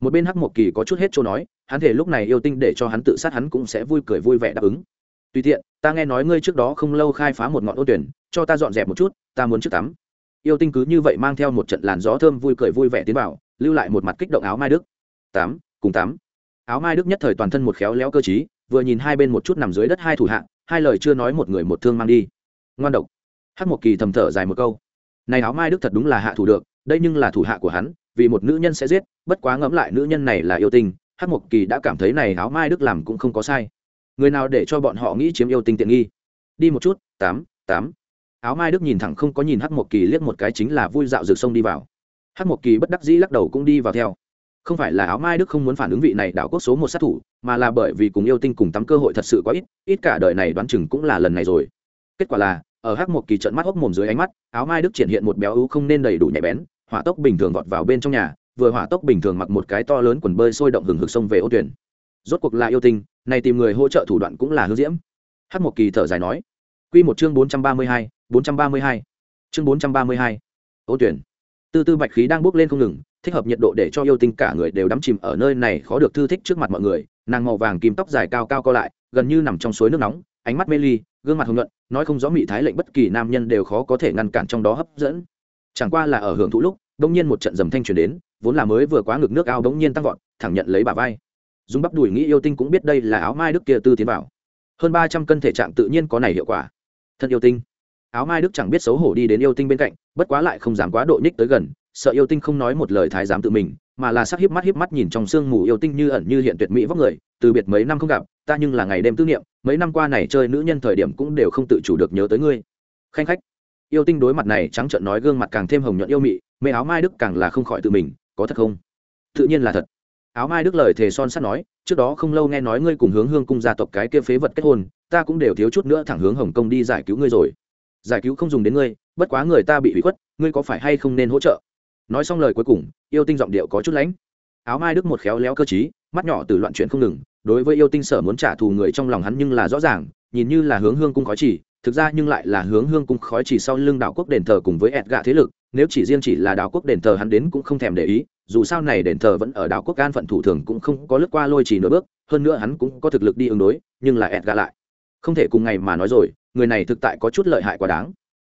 Một bên hắc một kỳ có chút hết chỗ nói hắn thể lúc này yêu tinh để cho hắn tự sát hắn cũng sẽ vui cười vui vẻ đáp ứng tùy tiện, ta nghe nói ngươi trước đó không lâu khai phá một ngọn ô tuyển, cho ta dọn dẹp một chút, ta muốn trước tắm. Yêu tinh cứ như vậy mang theo một trận làn gió thơm vui cười vui vẻ tiến vào, lưu lại một mặt kích động áo mai đức. Tám cùng tám áo mai đức nhất thời toàn thân một khéo léo cơ t vừa nhìn hai bên một chút nằm dưới đất hai thủ hạ, hai lời chưa nói một người một thương mang đi. Ngoan độc. Hát một kỳ thầm thở dài một câu. Này áo mai đức thật đúng là hạ thủ được, đây nhưng là thủ hạ của hắn, vì một nữ nhân sẽ giết, bất quá ngẫm lại nữ nhân này là yêu tinh hát một kỳ đã cảm thấy này áo mai đức làm cũng không có sai người nào để cho bọn họ nghĩ chiếm yêu tinh tiện nghi? Đi một chút, tám tám. Áo mai đức nhìn thẳng không có nhìn hát một kỳ liếc một cái chính là vui dạo rực sông đi vào. Hát một kỳ bất đắc dĩ lắc đầu cũng đi vào theo. Không phải là áo mai đức không muốn phản ứng vị này đảo quốc số một sát thủ, mà là bởi vì cùng yêu tinh cùng tắm cơ hội thật sự quá ít ít cả đời này đoán chừng cũng là lần này rồi. Kết quả là, ở hát một kỳ trận mắt hốc mồm dưới ánh mắt, áo mai đức triển hiện một béo ú không nên đầy đủ nhạy bén, hỏa tốc bình thường vọt vào bên trong nhà, vừa hỏa tốc bình thường mặc một cái to lớn quần bơi sôi động hừng hực sông về ô tuyển. Rốt cuộc là yêu tinh này tìm người hỗ trợ thủ đoạn cũng là hư diễm. Hát một kỳ thở dài nói. Q một chương bốn trăm ba mươi hai, bốn trăm ba mươi hai. Chương bốn trăm ba mươi hai. Ô tuyển. Tư tư bạch khí đang bốc lên không ngừng, thích hợp nhiệt độ để cho yêu tinh cả người đều đắm chìm ở nơi này khó được thư thích trước mặt mọi người. Nàng màu vàng kim tóc dài cao cao co lại, gần như nằm trong suối nước nóng, ánh mắt mê ly, gương mặt hồng nhuận, nói không rõ mị thái lệnh bất kỳ nam nhân đều khó có thể ngăn cản trong đó hấp dẫn. Chẳng qua là ở hưởng thụ lúc đông nhiên một trận dầm thanh truyền đến, vốn là mới vừa quá ngực nước ao đống nhiên tăng vọt, thẳng nhận lấy bà vai dùng bắp đùi nghĩ yêu tinh cũng biết đây là áo mai đức kia tư tiến vào. Hơn ba trăm cân thể trạng tự nhiên có này hiệu quả. Thân yêu tinh. Áo mai đức chẳng biết xấu hổ đi đến yêu tinh bên cạnh, bất quá lại không dám quá độ nhích tới gần, sợ yêu tinh không nói một lời thái giám tự mình, mà là sắc hiếp mắt hiếp mắt nhìn trong sương mù yêu tinh như ẩn như hiện tuyệt mỹ vóc người, từ biệt mấy năm không gặp, ta nhưng là ngày đêm tư niệm, mấy năm qua này chơi nữ nhân thời điểm cũng đều không tự chủ được nhớ tới ngươi. Khanh khách. Yêu tinh đối mặt này trắng trợn nói gương mặt càng thêm hồng nhuận yêu mị, mê áo mai đức càng là không khỏi tự mình, có thật không? Tự nhiên là thật áo mai đức lời thề son sắt nói, trước đó không lâu nghe nói ngươi cùng hướng hương cung gia tộc cái kia phế vật kết hôn, ta cũng đều thiếu chút nữa thẳng hướng hồng kông đi giải cứu ngươi rồi. Giải cứu không dùng đến ngươi, bất quá người ta bị hủy khuất, ngươi có phải hay không nên hỗ trợ? Nói xong lời cuối cùng, yêu tinh giọng điệu có chút lãnh. Áo mai đức một khéo léo cơ t mắt nhỏ từ loạn chuyện không ngừng, đối với yêu tinh sở muốn trả thù người trong lòng hắn nhưng là rõ ràng, nhìn như là hướng hương cung khói chỉ, thực ra nhưng lại là hướng hương cung khói chỉ sau lưng đảo quốc đền thờ cùng với ẹt gạ thế lực, nếu chỉ riêng chỉ là đảo quốc đền thờ hắn đến cũng không thèm để ý dù sao này đền thờ vẫn ở đảo quốc an phận thủ thường cũng không có lướt qua lôi chỉ nửa bước, hơn nữa hắn cũng có thực lực đi ứng đối, nhưng là ẹt gạ lại. Không thể cùng ngày mà nói rồi, người này thực tại có chút lợi hại quá đáng.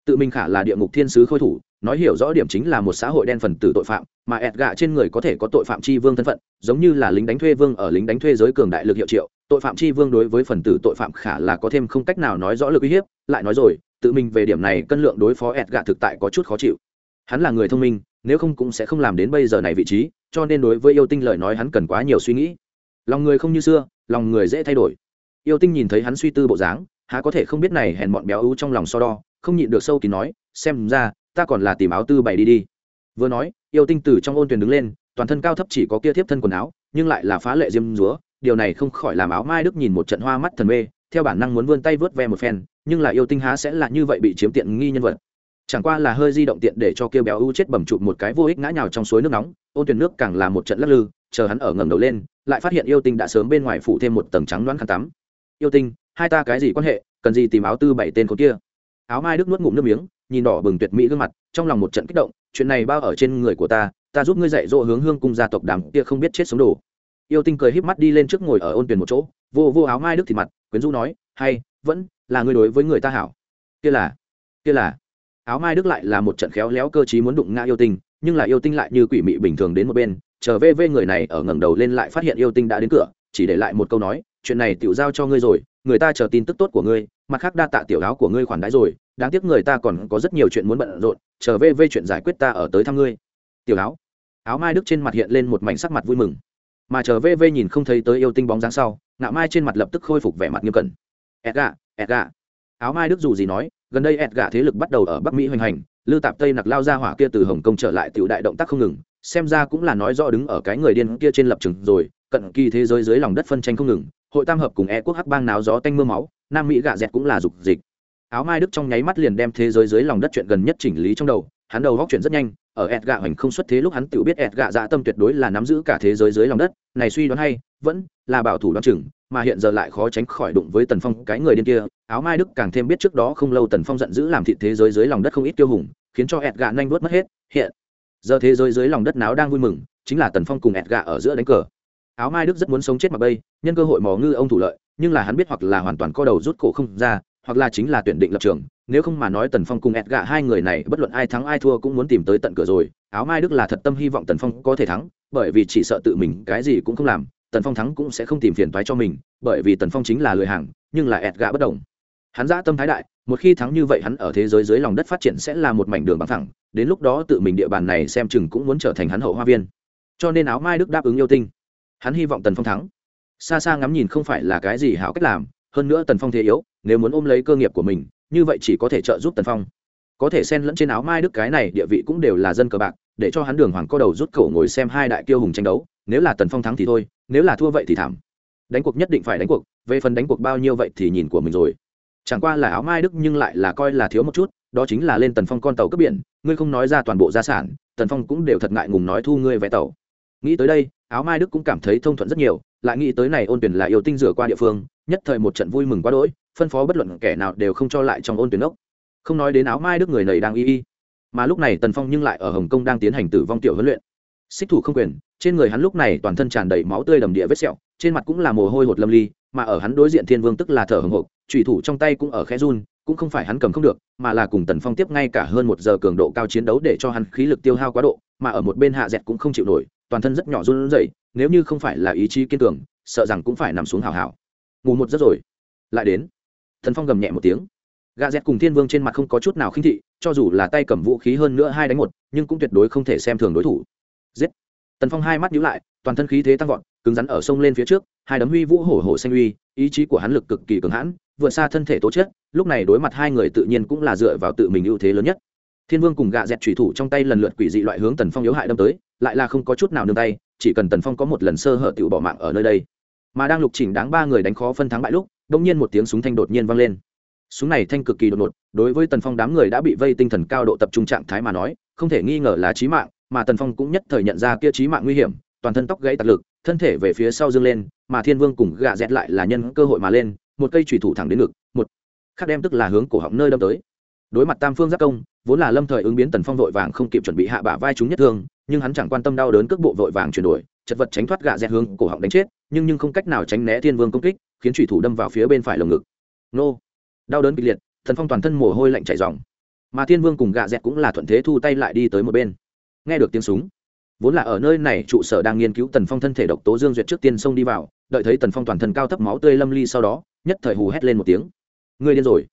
Tự mình khả là địa ngục thiên sứ khôi thủ, nói hiểu rõ điểm chính là một xã hội đen phần tử tội phạm, mà ẹt gạ trên người có thể có tội phạm tri vương thân phận, giống như là lính đánh thuê vương ở lính đánh thuê giới cường đại lực hiệu triệu, tội phạm tri vương đối với phần tử tội phạm khả là có thêm không cách nào nói rõ lực uy hiếp, lại nói rồi, tự mình về điểm này cân lượng đối phó ẹt gạ thực tại có chút khó chịu hắn là người thông minh, nếu không cũng sẽ không làm đến bây giờ này vị trí, cho nên đối với yêu tinh lời nói hắn cần quá nhiều suy nghĩ. Lòng người không như xưa, lòng người dễ thay đổi. Yêu tinh nhìn thấy hắn suy tư bộ dáng, há có thể không biết này hèn bọn béo ưu trong lòng so đo, không nhịn được sâu kín nói, xem ra, ta còn là tìm áo tư bày đi đi. Vừa nói, yêu tinh từ trong ôn tuyển đứng lên, toàn thân cao thấp chỉ có kia thiếp thân quần áo, nhưng lại là phá lệ diêm dúa, điều này không khỏi làm áo mai đức nhìn một trận hoa mắt thần mê, theo bản năng muốn vươn tay vớt ve một phen, nhưng là yêu tinh há sẽ là như vậy bị chiếm tiện nghi nhân vật chẳng qua là hơi di động tiện để cho kêu béo u chết bầm chụp một cái vô ích ngã nhào trong suối nước nóng, ôn tuyển nước càng là một trận lắc lư, chờ hắn ở ngẩng đầu lên, lại phát hiện yêu tinh đã sớm bên ngoài phủ thêm một tầng trắng đoán khăn tắm. Yêu tinh, hai ta cái gì quan hệ, cần gì tìm áo tư bảy tên con kia? Áo mai đức nuốt ngụm nước miếng, nhìn đỏ bừng tuyệt mỹ gương mặt, trong lòng một trận kích động, chuyện này bao ở trên người của ta ta giúp ngươi dạy dỗ hướng hương cung gia tộc đàm kia không biết chết sống đồ. Yêu tinh cười híp mắt đi lên trước ngồi ở ôn tuyển một chỗ, vô vô áo mai đức thì mặt, quyến rũ nói, hay, vẫn là ngươi đối với người ta hảo. Kia là kia là áo mai đức lại là một trận khéo léo cơ chí muốn đụng ngã yêu tinh, nhưng là yêu tinh lại như quỷ mị bình thường đến một bên, chờ vê vê người này ở ngẩng đầu lên lại phát hiện yêu tinh đã đến cửa, chỉ để lại một câu nói, chuyện này tiểu giao cho ngươi rồi, người ta chờ tin tức tốt của ngươi, mặt khác đa tạ tiểu áo của ngươi khoản đãi rồi, đáng tiếc người ta còn có rất nhiều chuyện muốn bận rộn, chờ về vê chuyện giải quyết ta ở tới thăm ngươi. Tiểu áo. Áo mai đức trên mặt hiện lên một mảnh sắc mặt vui mừng. Mà chờ về vê nhìn không thấy tới yêu tinh bóng dáng sau, ngạo mai trên mặt lập tức khôi phục vẻ mặt nghiêm cẩn. Edga edga áo mai đức dù gì nói gần đây ẹt gạ thế lực bắt đầu ở bắc mỹ hoành hành lư tạp tây nặc lao ra hỏa kia từ hồng kông trở lại tiểu đại động tác không ngừng, xem ra cũng là nói rõ đứng ở cái người điên kia trên lập trường rồi, cận kỳ thế giới dưới lòng đất phân tranh không ngừng, hội tam hợp cùng e quốc hắc bang náo gió tanh mưa máu, nam mỹ gạ dẹt cũng là dục dịch. Áo mai đức trong nháy mắt liền đem thế giới dưới lòng đất chuyện gần nhất chỉnh lý trong đầu, hắn đầu góc chuyện rất nhanh, ở ẹt gạ hoành không xuất thế lúc hắn tự biết ẹt gạ dạ tâm tuyệt đối là nắm giữ cả thế giới dưới lòng đất, này suy đoán hay vẫn là bảo thủ đoan chừng, mà hiện giờ lại khó tránh khỏi đụng với tần phong cái người điên kia. Áo mai đức càng thêm biết trước đó không lâu tần phong giận dữ làm thịt thế giới dưới lòng đất không ít tiêu hùng, khiến cho ẹt gạ nhanh vuốt mất hết. Hiện giờ thế giới dưới lòng đất náo đang vui mừng, chính là tần phong cùng ẹt gạ ở giữa đánh cờ. Áo mai đức rất muốn sống chết mà bây, nhân cơ hội mò ngư ông thủ lợi, nhưng là hắn biết hoặc là hoàn toàn co đầu rút cổ không ra, hoặc là chính là tuyển định lập trường. Nếu không mà nói tần phong cùng ẹt gạ hai người này, bất luận ai thắng ai thua cũng muốn tìm tới tận cửa rồi. Áo mai đức là thật tâm hy vọng tần phong có thể thắng, bởi vì chỉ sợ tự mình cái gì cũng không làm tần phong thắng cũng sẽ không tìm phiền toái cho mình, bởi vì tần phong chính là lười hàng, nhưng là ẹt gạ bất đồng. Hắn dã tâm thái đại, một khi thắng như vậy hắn ở thế giới dưới lòng đất phát triển sẽ là một mảnh đường bằng thẳng đến lúc đó tự mình địa bàn này xem chừng cũng muốn trở thành hắn hậu hoa viên. Cho nên áo mai đức đáp ứng yêu tinh. Hắn hy vọng tần phong thắng. Xa xa ngắm nhìn không phải là cái gì hảo cách làm, hơn nữa tần phong thế yếu, nếu muốn ôm lấy cơ nghiệp của mình, như vậy chỉ có thể trợ giúp tần phong. Có thể xen lẫn trên áo mai đức cái này, địa vị cũng đều là dân cờ bạc, để cho hắn đường hoàng co đầu rút cổ ngồi xem hai đại kiêu hùng tranh đấu nếu là tần phong thắng thì thôi, nếu là thua vậy thì thảm. Đánh cuộc nhất định phải đánh cuộc, về phần đánh cuộc bao nhiêu vậy thì nhìn của mình rồi. Chẳng qua là áo mai đức nhưng lại là coi là thiếu một chút, đó chính là lên tần phong con tàu cướp biển, ngươi không nói ra toàn bộ gia sản, tần phong cũng đều thật ngại ngùng nói thu ngươi vé tàu. Nghĩ tới đây, áo mai đức cũng cảm thấy thông thuận rất nhiều, lại nghĩ tới này ôn tuyển là yêu tinh rửa qua địa phương, nhất thời một trận vui mừng quá đỗi, phân phó bất luận kẻ nào đều không cho lại trong ôn tuyển ốc. Không nói đến áo mai đức người này đang y y. Mà lúc này tần phong nhưng lại ở hồng kông đang tiến hành tử vong tiểu huấn luyện xích thủ không quyền, trên người hắn lúc này toàn thân tràn đầy máu tươi đầm địa vết sẹo, trên mặt cũng là mồ hôi hột lâm ly, mà ở hắn đối diện thiên vương tức là thở hồng hộc trùy thủ trong tay cũng ở khe run, cũng không phải hắn cầm không được, mà là cùng tần phong tiếp ngay cả hơn một giờ cường độ cao chiến đấu để cho hắn khí lực tiêu hao quá độ, mà ở một bên hạ dẹt cũng không chịu nổi, toàn thân rất nhỏ run rẩy, nếu như không phải là ý chí kiên cường, sợ rằng cũng phải nằm xuống hào hào. Ngủ một giấc rồi. Lại đến. Thần phong gầm nhẹ một tiếng. Gà dẹt cùng thiên vương trên mặt không có chút nào khinh thị, cho dù là tay cầm vũ khí hơn nữa hai đánh một, nhưng cũng tuyệt đối không thể xem thường đối thủ tần phong hai mắt nhíu lại, toàn thân khí thế tăng vọt, cứng rắn ở sông lên phía trước, hai đấm huy vũ hổ hổ xanh uy, ý chí của hắn lực cực kỳ cường hãn vượt xa thân thể tố chất, lúc này đối mặt hai người tự nhiên cũng là dựa vào tự mình ưu thế lớn nhất. Thiên vương cùng gạ dẹt thủy thủ trong tay lần lượt quỷ dị loại hướng tần phong yếu hại đâm tới, lại là không có chút nào nương tay, chỉ cần tần phong có một lần sơ hở tự bỏ mạng ở nơi đây. Mà đang lục chỉnh đáng ba người đánh khó phân thắng bại lúc, đông nhiên một tiếng súng thanh đột nhiên vang lên. Súng này thanh cực kỳ đột ngột, đối với tần phong đám người đã bị vây tinh thần cao độ tập trung trạng thái mà nói, không thể nghi ngờ là trí mạng mà tần phong cũng nhất thời nhận ra kia trí mạng nguy hiểm, toàn thân tóc gãy tạc lực, thân thể về phía sau dương lên, mà thiên vương cùng gạ dẹt lại là nhân cơ hội mà lên, một cây thủy thủ thẳng đến ngực, một khắc đem tức là hướng cổ họng nơi đâm tới. Đối mặt tam phương giác công, vốn là lâm thời ứng biến tần phong vội vàng không kịp chuẩn bị hạ bả vai chúng nhất thương, nhưng hắn chẳng quan tâm đau đớn cước bộ vội vàng chuyển đổi, chật vật tránh thoát gạ dẹt hướng cổ họng đánh chết, nhưng nhưng không cách nào tránh né thiên vương công kích, khiến thủy thủ đâm vào phía bên phải lồng ngực. Nô! Đau đớn kịch liệt thần phong toàn thân mồ hôi lạnh chảy dòng mà thiên vương cùng gạ dẹt cũng là thuận thế thu tay lại đi tới một bên nghe được tiếng súng. Vốn là ở nơi này trụ sở đang nghiên cứu tần phong thân thể độc tố dương duyệt trước tiên xông đi vào, đợi thấy tần phong toàn thân cao thấp máu tươi lâm ly sau đó, nhất thời hù hét lên một tiếng. Ngươi điên rồi.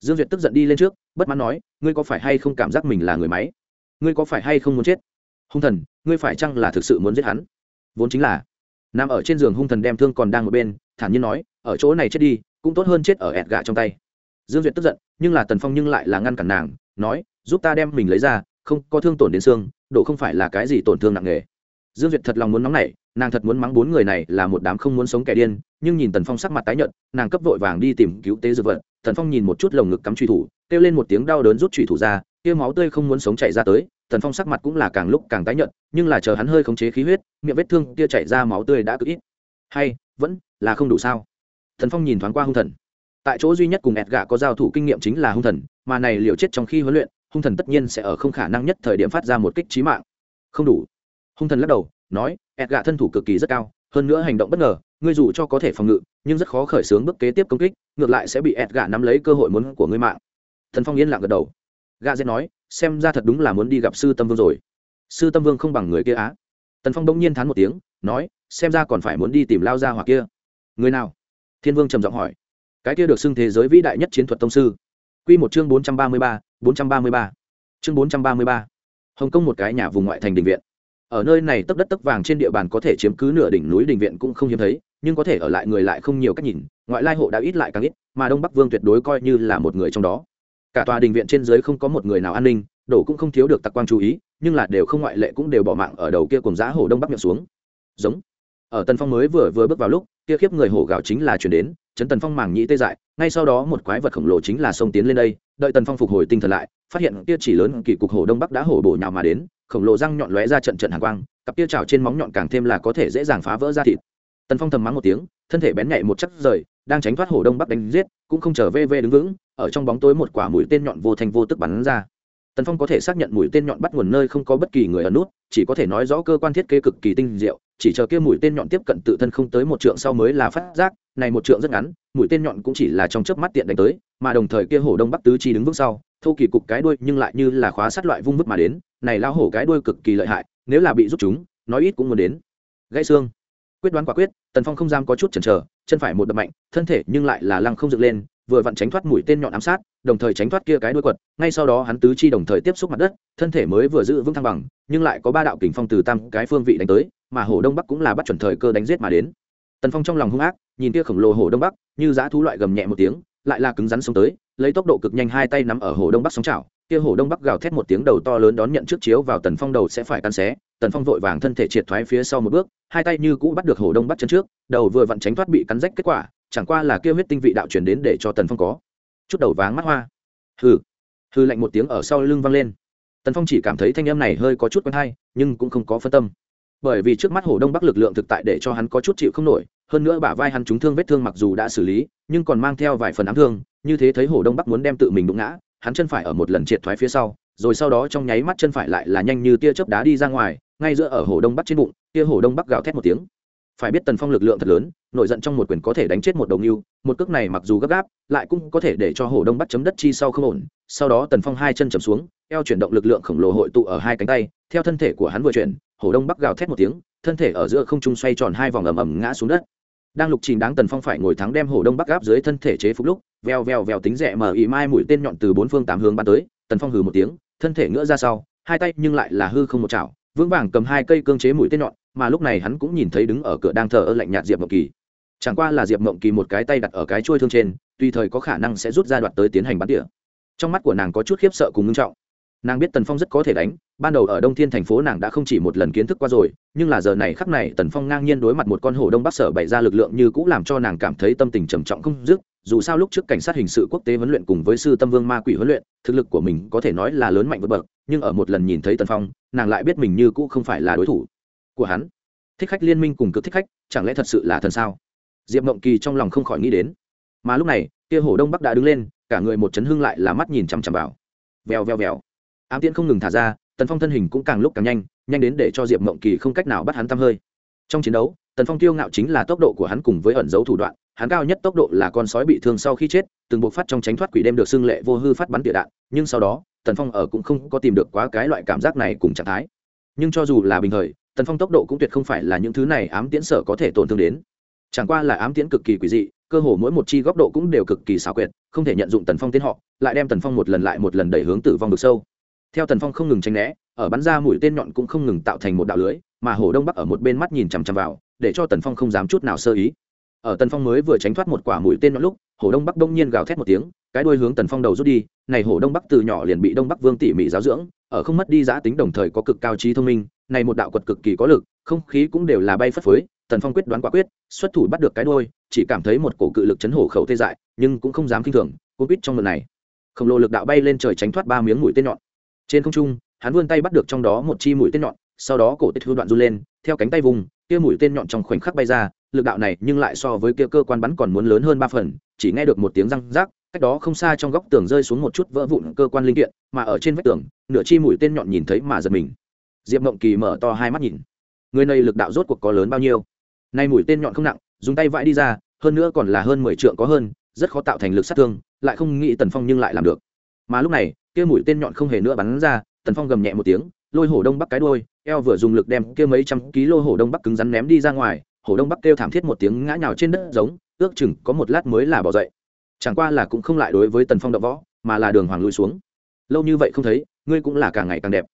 Dương duyệt tức giận đi lên trước, bất mãn nói, ngươi có phải hay không cảm giác mình là người máy? Ngươi có phải hay không muốn chết? Hung thần, ngươi phải chăng là thực sự muốn giết hắn? Vốn chính là, nằm ở trên giường hung thần đem thương còn đang ở bên, thản nhiên nói, ở chỗ này chết đi, cũng tốt hơn chết ở ẹt gà trong tay. Dương duyệt tức giận, nhưng là tần phong nhưng lại là ngăn cản nàng, nói, giúp ta đem mình lấy ra, không có thương tổn đến xương đổ không phải là cái gì tổn thương nặng nề. Dương duyệt thật lòng muốn nóng nảy, nàng thật muốn mắng bốn người này là một đám không muốn sống kẻ điên, nhưng nhìn tần phong sắc mặt tái nhợt, nàng cấp vội vàng đi tìm cứu tế dược vật, tần phong nhìn một chút lồng ngực cắm truy thủ, kêu lên một tiếng đau đớn rút truy thủ ra, kia máu tươi không muốn sống chảy ra tới, tần phong sắc mặt cũng là càng lúc càng tái nhợt, nhưng là chờ hắn hơi khống chế khí huyết, miệng vết thương kia chảy ra máu tươi đã cực ít. Hay, vẫn là không đủ sao? Tần phong nhìn thoáng qua hung thần. Tại chỗ duy nhất cùng ẹt gạ có giao thủ kinh nghiệm chính là hung thần, mà này liệu chết trong khi huấn luyện hung thần tất nhiên sẽ ở không khả năng nhất thời điểm phát ra một kích trí mạng. Không đủ. Hung thần lắc đầu, nói, ẹt gạ thân thủ cực kỳ rất cao, hơn nữa hành động bất ngờ, ngươi dù cho có thể phòng ngự, nhưng rất khó khởi xướng bước kế tiếp công kích, ngược lại sẽ bị ẹt gạ nắm lấy cơ hội muốn của ngươi mạng. Thần phong yên lặng gật đầu. Gạ dễ nói, xem ra thật đúng là muốn đi gặp sư tâm vương rồi. Sư tâm vương không bằng người kia á. Tần phong đông nhiên thán một tiếng, nói, xem ra còn phải muốn đi tìm lao ra hoặc kia. Người nào? Thiên vương trầm giọng hỏi. Cái kia được xưng thế giới vĩ đại nhất chiến thuật tông sư. Q một chương bốn trăm ba mươi ba bốn trăm ba mươi ba. Chương bốn trăm ba mươi ba. Hồng kông một cái nhà vùng ngoại thành đình viện. Ở nơi này tấp đất tấp vàng trên địa bàn có thể chiếm cứ nửa đỉnh núi đình viện cũng không hiếm thấy, nhưng có thể ở lại người lại không nhiều cách nhìn, ngoại lai hộ đã ít lại càng ít, mà đông bắc vương tuyệt đối coi như là một người trong đó. Cả tòa đình viện trên dưới không có một người nào an ninh, đổ cũng không thiếu được tặc quang chú ý, nhưng là đều không ngoại lệ cũng đều bỏ mạng ở đầu kia cùng giá hổ đông bắc miệng xuống. Giống. Ở tần phong mới vừa vừa bước vào lúc, kia khiếp người hổ gạo chính là chuyển đến, chấn tần phong màng nhĩ tê dại, ngay sau đó một quái vật khổng lồ chính là xông tiến lên đây đợi tần phong phục hồi tinh thần lại, phát hiện kia chỉ lớn kỳ cục hổ đông bắc đã hổ bổ nhào mà đến, khổng lồ răng nhọn lóe ra trận trận hàng quang, cặp kia trào trên móng nhọn càng thêm là có thể dễ dàng phá vỡ ra thịt. Tần phong thầm mắng một tiếng, thân thể bén nhạy một chắc rời, đang tránh thoát hổ đông bắc đánh giết, cũng không trở vê vê đứng vững, ở trong bóng tối một quả mũi tên nhọn vô thành vô tức bắn ra tần phong có thể xác nhận mũi tên nhọn bắt nguồn nơi không có bất kỳ người ở nút, chỉ có thể nói rõ cơ quan thiết kế cực kỳ tinh diệu, chỉ chờ kia mũi tên nhọn tiếp cận tự thân không tới một trượng sau mới là phát giác, này một trượng rất ngắn, mũi tên nhọn cũng chỉ là trong chớp mắt tiện đánh tới, mà đồng thời kia hổ đông bắc tứ chi đứng vững sau thu kỳ cục cái đuôi nhưng lại như là khóa sát loại vung vứt mà đến, này lao hổ cái đuôi cực kỳ lợi hại, nếu là bị rút chúng, nói ít cũng muốn đến. Gãy xương. Quyết đoán quả quyết, tần phong không dám có chút chần chờ, chân phải một đập mạnh, thân thể nhưng lại là lăng không dựng lên vừa vặn tránh thoát mũi tên nhọn ám sát, đồng thời tránh thoát kia cái đuôi quật. Ngay sau đó hắn tứ chi đồng thời tiếp xúc mặt đất, thân thể mới vừa giữ vững thăng bằng, nhưng lại có ba đạo kình phong từ tam cái phương vị đánh tới, mà hổ đông bắc cũng là bắt chuẩn thời cơ đánh giết mà đến. Tần phong trong lòng hung ác, nhìn kia khổng lồ hổ đông bắc, như dã thú loại gầm nhẹ một tiếng, lại là cứng rắn xông tới, lấy tốc độ cực nhanh hai tay nắm ở hổ đông bắc sóng chảo kia hổ đông bắc gào thét một tiếng đầu to lớn đón nhận trước chiếu vào tần phong đầu sẽ phải tan xé, tần phong vội vàng thân thể triệt thoái phía sau một bước, hai tay như cũ bắt được hổ đông bắc chân trước, đầu vừa vặn tránh thoát bị cắn rách kết quả, chẳng qua là kia huyết tinh vị đạo chuyển đến để cho tần phong có chút đầu váng mắt hoa. Hừ hừ lạnh một tiếng ở sau lưng vang lên. Tần phong chỉ cảm thấy thanh âm này hơi có chút quen hay, nhưng cũng không có phân tâm. Bởi vì trước mắt hổ đông bắc lực lượng thực tại để cho hắn có chút chịu không nổi, hơn nữa bả vai hắn trúng thương vết thương mặc dù đã xử lý, nhưng còn mang theo vài phần ám thương, như thế thấy hổ đông bắc muốn đem tự mình đụng ngã hắn chân phải ở một lần triệt thoái phía sau, rồi sau đó trong nháy mắt chân phải lại là nhanh như tia chớp đá đi ra ngoài, ngay giữa ở hồ đông bắc trên bụng tia hồ đông bắc gào thét một tiếng. Phải biết tần phong lực lượng thật lớn nổi giận trong một quyền có thể đánh chết một đồng yêu một cước này mặc dù gấp gáp, lại cũng có thể để cho hồ đông bắc chấm đất chi sau không ổn. Sau đó tần phong hai chân chầm xuống, eo chuyển động lực lượng khổng lồ hội tụ ở hai cánh tay, theo thân thể của hắn vừa chuyển, hồ đông bắc gào thét một tiếng, thân thể ở giữa không trung xoay tròn hai vòng ầm ầm ngã xuống đất đang lục trình đáng tần phong phải ngồi thắng đem hổ đông bắc gáp dưới thân thể chế phục lúc, veo veo veo tính rẻ mở ỉ mai mũi tên nhọn từ bốn phương tám hướng bắn tới, tần phong hừ một tiếng, thân thể ngựa ra sau, hai tay nhưng lại là hư không một chảo, vững vàng cầm hai cây cương chế mũi tên nhọn, mà lúc này hắn cũng nhìn thấy đứng ở cửa đang thờ ơ lạnh nhạt diệp mộng kỳ. Chẳng qua là diệp mộng kỳ một cái tay đặt ở cái chuôi thương trên, tùy thời có khả năng sẽ rút ra đoạt tới tiến hành bắn tỉa. Trong mắt của nàng có chút khiếp sợ cùng ngưng trọng nàng biết tần phong rất có thể đánh, ban đầu ở đông thiên thành phố nàng đã không chỉ một lần kiến thức qua rồi, nhưng là giờ này khắc này tần phong ngang nhiên đối mặt một con hổ đông bắc sở bày ra lực lượng như cũng làm cho nàng cảm thấy tâm tình trầm trọng không dứt, dù sao lúc trước cảnh sát hình sự quốc tế huấn luyện cùng với sư tâm vương ma quỷ huấn luyện, thực lực của mình có thể nói là lớn mạnh vượt bậc, nhưng ở một lần nhìn thấy tần phong, nàng lại biết mình như cũ không phải là đối thủ của hắn. Thích khách liên minh cùng cực thích khách, chẳng lẽ thật sự là thần sao? Diệp mộng kỳ trong lòng không khỏi nghĩ đến. Mà lúc này, kia hổ đông bắc đã đứng lên, cả người một chấn hưng lại là mắt nhìn chằm chằm vào. Vèo vèo vèo ám tiễn không ngừng thả ra, tần phong thân hình cũng càng lúc càng nhanh nhanh đến để cho diệp mộng kỳ không cách nào bắt hắn tăm hơi. Trong chiến đấu, tần phong tiêu ngạo chính là tốc độ của hắn cùng với ẩn dấu thủ đoạn, hắn cao nhất tốc độ là con sói bị thương sau khi chết, từng buộc phát trong tránh thoát quỷ đêm được xưng lệ vô hư phát bắn tỉa đạn, nhưng sau đó, tần phong ở cũng không có tìm được quá cái loại cảm giác này cùng trạng thái. Nhưng cho dù là bình thời, tần phong tốc độ cũng tuyệt không phải là những thứ này ám tiễn sở có thể tổn thương đến. Chẳng qua là ám tiễn cực kỳ quỷ dị, cơ hồ mỗi một chi góc độ cũng đều cực kỳ xảo quyệt, không thể nhận dụng tần phong tiến họ, lại đem tần phong một lần lại một lần đẩy hướng tử vong được sâu theo tần phong không ngừng tranh né, ở bắn ra mũi tên nhọn cũng không ngừng tạo thành một đạo lưới, mà hồ đông bắc ở một bên mắt nhìn chằm chằm vào, để cho tần phong không dám chút nào sơ ý. Ở tần phong mới vừa tránh thoát một quả mũi tên nhọn lúc hồ đông bắc đông nhiên gào thét một tiếng, cái đuôi hướng tần phong đầu rút đi, này hồ đông bắc từ nhỏ liền bị đông bắc vương tỉ mỉ giáo dưỡng, ở không mất đi giã tính đồng thời có cực cao trí thông minh, này một đạo quật cực kỳ có lực, không khí cũng đều là bay phất phới, tần phong quyết đoán quả quyết, xuất thủ bắt được cái đuôi, chỉ cảm thấy một cổ cự lực chấn hổ khẩu tê dại, nhưng cũng không dám kinh thường cô quýt trong lần này. Khổng lồ lực đạo bay lên trời tránh thoát ba miếng mũi tên nhọn trên không trung, hắn vươn tay bắt được trong đó một chi mũi tên nhọn, sau đó cổ tết hư đoạn run lên, theo cánh tay vùng, kia mũi tên nhọn trong khoảnh khắc bay ra, lực đạo này nhưng lại so với kia cơ quan bắn còn muốn lớn hơn ba phần, chỉ nghe được một tiếng răng rác cách đó không xa trong góc tường rơi xuống một chút vỡ vụn cơ quan linh kiện, mà ở trên vách tường, nửa chi mũi tên nhọn nhìn thấy mà giật mình. Diệp mộng kỳ mở to hai mắt nhìn. Người này lực đạo rốt cuộc có lớn bao nhiêu? Nay mũi tên nhọn không nặng, dùng tay vãi đi ra, hơn nữa còn là hơn mười trượng có hơn, rất khó tạo thành lực sát thương, lại không nghĩ tần phong nhưng lại làm được. Mà lúc này kia mũi tên nhọn không hề nữa bắn ra, tần phong gầm nhẹ một tiếng, lôi hổ đông bắc cái đôi eo vừa dùng lực đem kia mấy trăm ký lô hổ đông bắc cứng rắn ném đi ra ngoài, hổ đông bắc kêu thảm thiết một tiếng ngã nhào trên đất giống, ước chừng có một lát mới là bỏ dậy. Chẳng qua là cũng không lại đối với tần phong đập võ, mà là đường hoàng lui xuống. Lâu như vậy không thấy, ngươi cũng là càng ngày càng đẹp.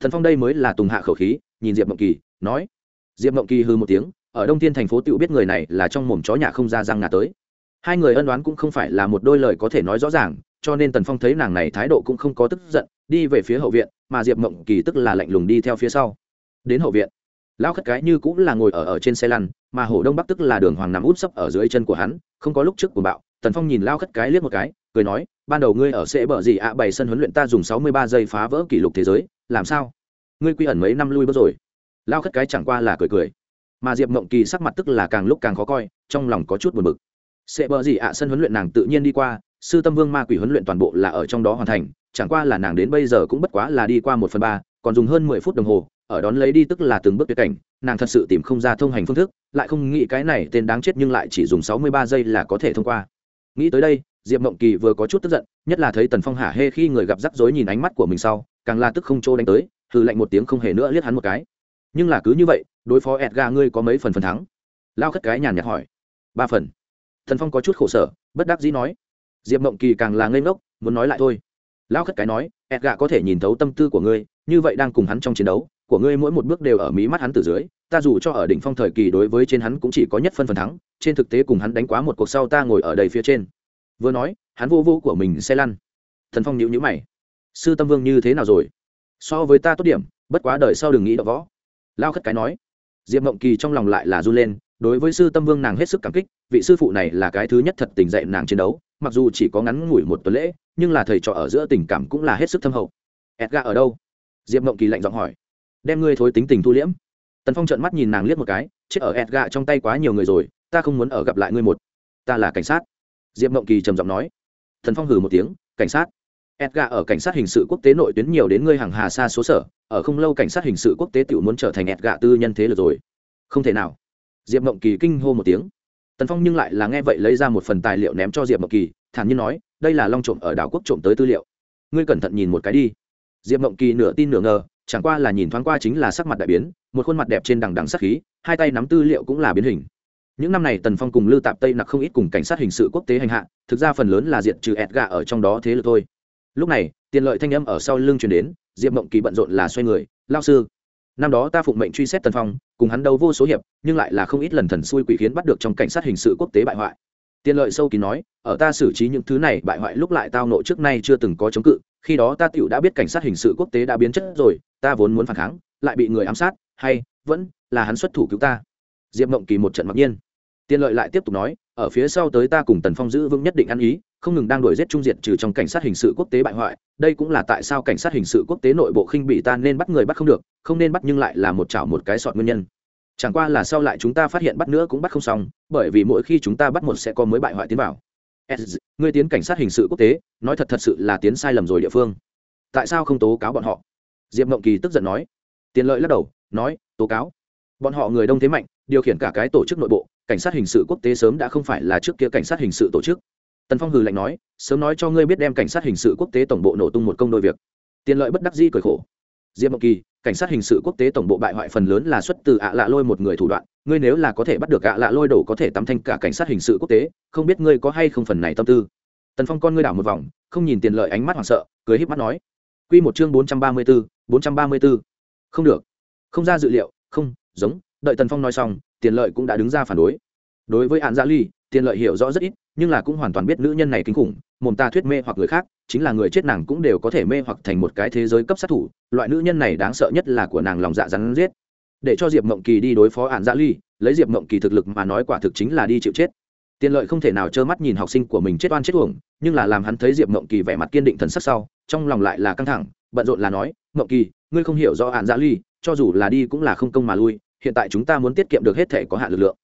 Thần phong đây mới là tùng hạ khẩu khí, nhìn diệp mộng kỳ, nói. Diệp mộng kỳ hư một tiếng, ở đông thiên thành phố tự biết người này là trong mồm chó nhà không ra răng ngà tới hai người ân đoán cũng không phải là một đôi lời có thể nói rõ ràng, cho nên tần phong thấy nàng này thái độ cũng không có tức giận, đi về phía hậu viện, mà diệp mộng kỳ tức là lạnh lùng đi theo phía sau. Đến hậu viện, lão khất cái như cũng là ngồi ở ở trên xe lăn, mà hổ đông bắc tức là đường hoàng nằm út sấp ở dưới chân của hắn, không có lúc trước của bạo, tần phong nhìn lao khất cái liếc một cái, cười nói, ban đầu ngươi ở sẽ bở gì ạ à bảy sân huấn luyện ta dùng sáu mươi ba giây phá vỡ kỷ lục thế giới, làm sao? Ngươi quy ẩn mấy năm lui bước rồi? Lao khất cái chẳng qua là cười cười. Mà diệp mộng kỳ sắc mặt tức là càng lúc càng khó coi, trong lòng có chút buồn bực sẽ bờ gì ạ? À, sân huấn luyện nàng tự nhiên đi qua, sư tâm vương ma quỷ huấn luyện toàn bộ là ở trong đó hoàn thành, chẳng qua là nàng đến bây giờ cũng bất quá là đi qua một phần ba, còn dùng hơn mười phút đồng hồ, ở đón lấy đi tức là từng bước tuyệt cảnh, nàng thật sự tìm không ra thông hành phương thức, lại không nghĩ cái này tên đáng chết nhưng lại chỉ dùng sáu mươi ba giây là có thể thông qua. Nghĩ tới đây, diệp mộng kỳ vừa có chút tức giận, nhất là thấy tần phong hả hê khi người gặp rắc rối nhìn ánh mắt của mình sau, càng là tức không trô đánh tới thử lạnh một tiếng không hề nữa liếc hắn một cái. Nhưng là cứ như vậy, đối phó edgar ngươi có mấy phần phần thắng? Lao khất cái nhàn nhạt hỏi. Ba phần thần phong có chút khổ sở, bất đắc dĩ nói. Diệp mộng kỳ càng là ngây ngốc, muốn nói lại thôi. Lao khất cái nói ẹt gà có thể nhìn thấu tâm tư của ngươi, như vậy đang cùng hắn trong chiến đấu, của ngươi mỗi một bước đều ở mí mắt hắn từ dưới, ta dù cho ở đỉnh phong thời kỳ đối với trên hắn cũng chỉ có nhất phân phần thắng, trên thực tế cùng hắn đánh quá một cuộc sau ta ngồi ở đây phía trên. Vừa nói, hắn vô vô của mình xe lăn. Thần phong nhíu nhíu mày. Sư tâm vương như thế nào rồi? So với ta tốt điểm, bất quá đời sau đừng nghĩ đ võ. Lao khất cái nói. Diệp mộng kỳ trong lòng lại là r u lên đối với sư tâm vương nàng hết sức cảm kích, vị sư phụ này là cái thứ nhất thật tình dạy nàng chiến đấu, mặc dù chỉ có ngắn ngủi một tuần lễ, nhưng là thầy trò ở giữa tình cảm cũng là hết sức thâm hậu. Edgar ở đâu? Diệp mộng kỳ lạnh giọng hỏi. Đem ngươi thối tính tình thu liễm. Tần phong trợn mắt nhìn nàng liếc một cái, chết ở edgar trong tay quá nhiều người rồi, ta không muốn ở gặp lại ngươi một. Ta là cảnh sát. Diệp mộng kỳ trầm giọng nói. Thần phong hừ một tiếng, cảnh sát. Edgar ở cảnh sát hình sự quốc tế nội tuyến nhiều đến ngươi hàng hà xa số sở, ở không lâu cảnh sát hình sự quốc tế tự muốn trở thành edgar tư nhân thế lực rồi. Không thể nào diệp mộng kỳ kinh hô một tiếng. Tần phong nhưng lại là nghe vậy lấy ra một phần tài liệu ném cho diệp mộng kỳ, thản nhiên nói, đây là long trộm ở đảo quốc trộm tới tư liệu. Ngươi cẩn thận nhìn một cái đi. Diệp mộng kỳ nửa tin nửa ngờ, chẳng qua là nhìn thoáng qua chính là sắc mặt đại biến, một khuôn mặt đẹp trên đằng đằng sắc khí, hai tay nắm tư liệu cũng là biến hình. Những năm này tần phong cùng lưu tạp tây nặc không ít cùng cảnh sát hình sự quốc tế hành hạ, thực ra phần lớn là diện trừ ẹt gà ở trong đó thế lực thôi. Lúc này, tiền lợi thanh âm ở sau lưng chuyển đến, diệp mộng kỳ bận rộn là xoay người lao sư năm đó ta phụng mệnh truy xét tần phong, cùng hắn đấu vô số hiệp, nhưng lại là không ít lần thần xui quỷ khiến bắt được trong cảnh sát hình sự quốc tế bại hoại. Tiên lợi sâu kín nói, ở ta xử trí những thứ này bại hoại lúc lại tao nộ trước nay chưa từng có chống cự, khi đó ta tựu đã biết cảnh sát hình sự quốc tế đã biến chất rồi, ta vốn muốn phản kháng, lại bị người ám sát, hay vẫn là hắn xuất thủ cứu ta. Diệp mộng kỳ một trận mặc nhiên. Tiên lợi lại tiếp tục nói, ở phía sau tới ta cùng tần phong giữ vững nhất định ăn ý không ngừng đang đổi giết trung diện trừ trong cảnh sát hình sự quốc tế bại hoại. Đây cũng là tại sao cảnh sát hình sự quốc tế nội bộ khinh bị ta nên bắt người bắt không được, không nên bắt nhưng lại là một chảo một cái sọt nguyên nhân. Chẳng qua là sau lại chúng ta phát hiện bắt nữa cũng bắt không xong, bởi vì mỗi khi chúng ta bắt một sẽ có mới bại hoại tiến vào. Người tiến cảnh sát hình sự quốc tế, nói thật thật sự là tiến sai lầm rồi địa phương. Tại sao không tố cáo bọn họ? Diệp mộng kỳ tức giận nói. Tiền lợi lắc đầu, nói, tố cáo. Bọn họ người đông thế mạnh, điều khiển cả cái tổ chức nội bộ, cảnh sát hình sự quốc tế sớm đã không phải là trước kia cảnh sát hình sự tổ chức tần phong hừ lạnh nói, sớm nói cho ngươi biết đem cảnh sát hình sự quốc tế tổng bộ nổ tung một công đôi việc. Tiền lợi bất đắc di cười khổ, diệp mộng kỳ, cảnh sát hình sự quốc tế tổng bộ bại hoại phần lớn là xuất từ ạ lạ lôi một người thủ đoạn, ngươi nếu là có thể bắt được ạ lạ lôi đổ có thể tắm thanh cả cảnh sát hình sự quốc tế, không biết ngươi có hay không phần này tâm tư? Tần phong con ngươi đảo một vòng, không nhìn tiền lợi ánh mắt hoảng sợ, cười híp mắt nói q một chương bốn trăm ba mươi bốn bốn trăm ba mươi b ố không được, không ra dự liệu, không, giống, đợi tần phong nói xong, tiền lợi cũng đã đứng ra phản đối đối với hạn gia ly, tiền lợi hiểu rõ rất ít, nhưng là cũng hoàn toàn biết nữ nhân này kinh khủng, mồm ta thuyết mê hoặc người khác, chính là người chết nàng cũng đều có thể mê hoặc thành một cái thế giới cấp sát thủ, loại nữ nhân này đáng sợ nhất là của nàng lòng dạ rắn giết. Để cho diệp mộng kỳ đi đối phó hạn gia ly, lấy diệp mộng kỳ thực lực mà nói quả thực chính là đi chịu chết. Tiền lợi không thể nào trơ mắt nhìn học sinh của mình chết oan chết uổng, nhưng là làm hắn thấy diệp mộng kỳ vẻ mặt kiên định thần sắc sau, trong lòng lại là căng thẳng, bận rộn là nói, mộng kỳ, ngươi không hiểu do hạn gia ly, cho dù là đi cũng là không công mà lui, hiện tại chúng ta muốn tiết kiệm được hết thể có hạn lực lượng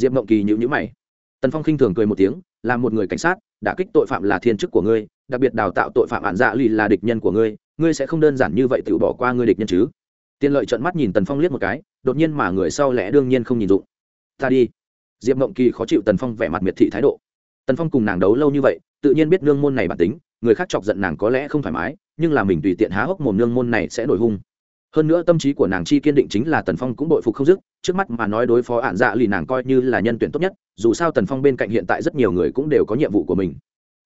diệp mộng kỳ nhữ nhữ mày. Tần phong khinh thường cười một tiếng, là một người cảnh sát, đã kích tội phạm là thiên chức của ngươi, đặc biệt đào tạo tội phạm ạn dạ lì là địch nhân của ngươi ngươi sẽ không đơn giản như vậy tự bỏ qua ngươi địch nhân chứ? Tiên lợi trợn mắt nhìn tần phong liếc một cái, đột nhiên mà người sau lẽ đương nhiên không nhìn dụng. Ta đi. Diệp mộng kỳ khó chịu tần phong vẻ mặt miệt thị thái độ. Tần phong cùng nàng đấu lâu như vậy, tự nhiên biết nương môn này bản tính, người khác chọc giận nàng có lẽ không thoải mái, nhưng là mình tùy tiện há hốc mồm nương môn này sẽ nổi hung hơn nữa tâm trí của nàng chi kiên định chính là tần phong cũng bội phục không dứt, trước mắt mà nói đối phó ạn dạ lì nàng coi như là nhân tuyển tốt nhất, dù sao tần phong bên cạnh hiện tại rất nhiều người cũng đều có nhiệm vụ của mình.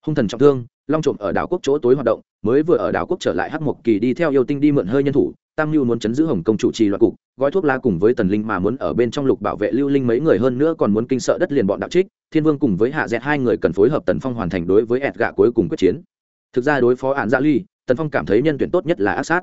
Hung thần trọng thương, long trộm ở đảo quốc chỗ tối hoạt động, mới vừa ở đảo quốc trở lại hắc mộc kỳ đi theo yêu tinh đi mượn hơi nhân thủ, tam lưu muốn chấn giữ hồng công chủ trì loạt cục, gói thuốc la cùng với tần linh mà muốn ở bên trong lục bảo vệ lưu linh mấy người hơn nữa còn muốn kinh sợ đất liền bọn đạo trích, thiên vương cùng với hạ dẹt hai người cần phối hợp tần phong hoàn thành đối với ẹt gạ cuối cùng quyết chiến. Thực ra đối phó ạn dạ ly tần phong cảm thấy nhân tuyển tốt nhất là ác sát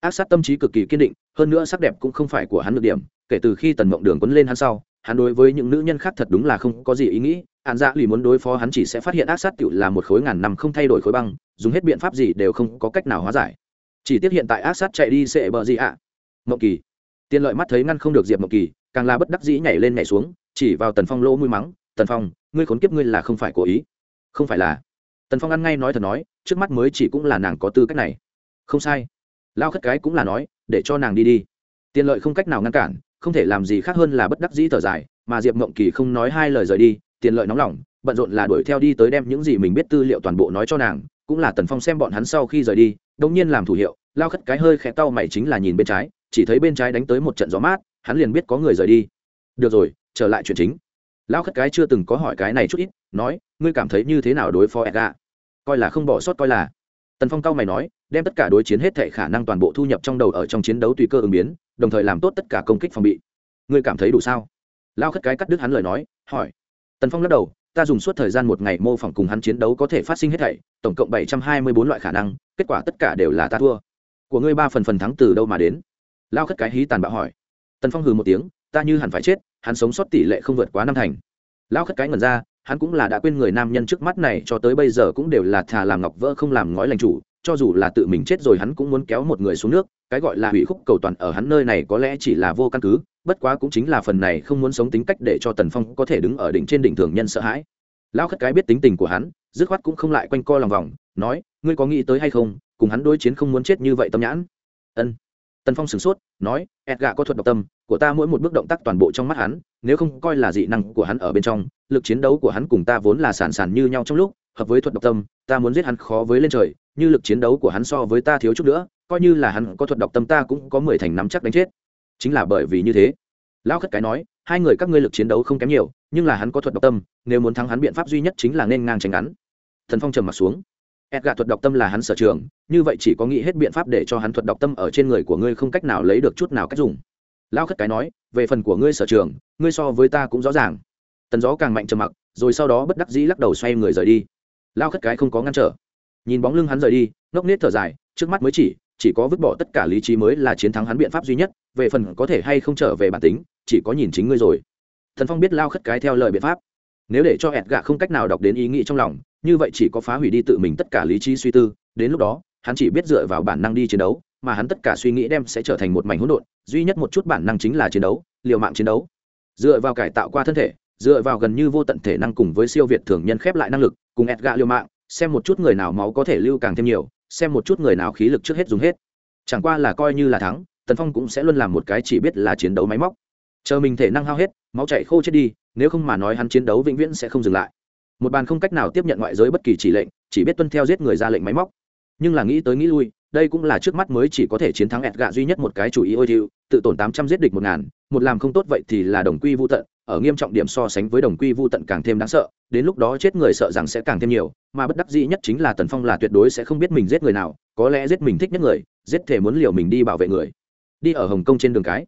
ác sát tâm trí cực kỳ kiên định, hơn nữa sắc đẹp cũng không phải của hắn được điểm, kể từ khi tần mộng đường quấn lên hắn sau, hắn đối với những nữ nhân khác thật đúng là không có gì ý nghĩ. Hạn dạ lì muốn đối phó hắn chỉ sẽ phát hiện ác sát cựu là một khối ngàn năm không thay đổi khối băng, dùng hết biện pháp gì đều không có cách nào hóa giải. Chỉ tiếc hiện tại ác sát chạy đi sẽ bờ gì ạ? À? mộng kỳ. Tiên lợi mắt thấy ngăn không được diệp mộng kỳ, càng là bất đắc dĩ nhảy lên nhảy xuống, chỉ vào tần phong lỗ mũi mắng, tần phong, ngươi khốn kiếp ngươi là không phải cố ý. Không phải là. Tần phong ăn ngay nói thật nói, trước mắt mới chỉ cũng là nàng có tư cách này. Không sai lao khất cái cũng là nói, để cho nàng đi đi. Tiền lợi không cách nào ngăn cản, không thể làm gì khác hơn là bất đắc dĩ thở dài, mà diệp mộng kỳ không nói hai lời rời đi, tiền lợi nóng lòng, bận rộn là đuổi theo đi tới đem những gì mình biết tư liệu toàn bộ nói cho nàng, cũng là tần phong xem bọn hắn sau khi rời đi đông nhiên làm thủ hiệu, lao khất cái hơi khẽ tao mày chính là nhìn bên trái, chỉ thấy bên trái đánh tới một trận gió mát, hắn liền biết có người rời đi. Được rồi, trở lại chuyện chính. Lao khất cái chưa từng có hỏi cái này chút ít, nói, ngươi cảm thấy như thế nào đối phó edga coi là không bỏ sót, coi là tần phong cao mày nói, đem tất cả đối chiến hết thệ khả năng toàn bộ thu nhập trong đầu ở trong chiến đấu tùy cơ ứng biến, đồng thời làm tốt tất cả công kích phòng bị. Ngươi cảm thấy đủ sao? Lao khất cái cắt đứt hắn lời nói, hỏi. Tần phong lắc đầu, ta dùng suốt thời gian một ngày mô phỏng cùng hắn chiến đấu có thể phát sinh hết thảy, tổng cộng bảy trăm hai mươi bốn loại khả năng, kết quả tất cả đều là ta thua. Của ngươi ba phần phần thắng từ đâu mà đến? Lao khất cái hí tàn bạo hỏi. Tần phong hừ một tiếng, ta như hẳn phải chết, hắn sống sót tỷ lệ không vượt quá năm thành. Lao khất cái ngẩn ra hắn cũng là đã quên người nam nhân trước mắt này, cho tới bây giờ cũng đều là thà làm ngọc vỡ không làm ngói lành chủ, cho dù là tự mình chết rồi hắn cũng muốn kéo một người xuống nước, cái gọi là hủy khúc cầu toàn ở hắn nơi này có lẽ chỉ là vô căn cứ, bất quá cũng chính là phần này không muốn sống tính cách để cho tần phong có thể đứng ở đỉnh trên đỉnh thường nhân sợ hãi. Lão khất cái biết tính tình của hắn, dứt khoát cũng không lại quanh co lòng vòng, nói, ngươi có nghĩ tới hay không, cùng hắn đối chiến không muốn chết như vậy tâm nhãn? Ân. Tần phong sửng sốt, nói ẹt gạ có thuật độc tâm, của ta mỗi một bước động tác toàn bộ trong mắt hắn, nếu không coi là dị năng của hắn ở bên trong lực chiến đấu của hắn cùng ta vốn là sản sản như nhau trong lúc, hợp với thuật độc tâm, ta muốn giết hắn khó với lên trời, như lực chiến đấu của hắn so với ta thiếu chút nữa, coi như là hắn có thuật độc tâm ta cũng có mười thành nắm chắc đánh chết. Chính là bởi vì như thế. Lão khất cái nói, hai người các ngươi lực chiến đấu không kém nhiều, nhưng là hắn có thuật độc tâm, nếu muốn thắng hắn biện pháp duy nhất chính là nên ngang tránh ngắn. Thần phong trầm mặt xuống. Edgà thuật độc tâm là hắn sở trường, như vậy chỉ có nghĩ hết biện pháp để cho hắn thuật độc tâm ở trên người của ngươi không cách nào lấy được chút nào cách dùng. Lão khất cái nói, về phần của ngươi sở trường, ngươi so với ta cũng rõ ràng tần gió càng mạnh trầm mặc, rồi sau đó bất đắc dĩ lắc đầu xoay người rời đi. Lao khất cái không có ngăn trở. Nhìn bóng lưng hắn rời đi, ngốc nết thở dài, trước mắt mới chỉ chỉ có vứt bỏ tất cả lý trí mới là chiến thắng hắn biện pháp duy nhất, về phần có thể hay không trở về bản tính, chỉ có nhìn chính ngươi rồi. Thần phong biết lao khất cái theo lời biện pháp. Nếu để cho ẹt gạ không cách nào đọc đến ý nghĩ trong lòng, như vậy chỉ có phá hủy đi tự mình tất cả lý trí suy tư, đến lúc đó, hắn chỉ biết dựa vào bản năng đi chiến đấu, mà hắn tất cả suy nghĩ đem sẽ trở thành một mảnh hỗn độn, duy nhất một chút bản năng chính là chiến đấu, liều mạng chiến đấu. Dựa vào cải tạo qua thân thể dựa vào gần như vô tận thể năng cùng với siêu việt thường nhân khép lại năng lực, cùng ẹt gạ liều mạng, xem một chút người nào máu có thể lưu càng thêm nhiều, xem một chút người nào khí lực trước hết dùng hết. Chẳng qua là coi như là thắng, tần phong cũng sẽ luôn làm một cái chỉ biết là chiến đấu máy móc. Chờ mình thể năng hao hết, máu chạy khô chết đi, nếu không mà nói hắn chiến đấu vĩnh viễn sẽ không dừng lại. Một bàn không cách nào tiếp nhận ngoại giới bất kỳ chỉ lệnh, chỉ biết tuân theo giết người ra lệnh máy móc. Nhưng là nghĩ tới nghĩ lui, đây cũng là trước mắt mới chỉ có thể chiến thắng ẹt gạ duy nhất một cái chủ ý ôi thiệu, tự tổn tám trăm giết địch một ngàn, một làm không tốt vậy thì là đồng quy vô tận ở nghiêm trọng điểm so sánh với đồng quy Vu tận càng thêm đáng sợ, đến lúc đó chết người sợ rằng sẽ càng thêm nhiều, mà bất đắc dĩ nhất chính là tần phong là tuyệt đối sẽ không biết mình giết người nào, có lẽ giết mình thích nhất người, giết thể muốn liều mình đi bảo vệ người. Đi ở hồng kông trên đường cái.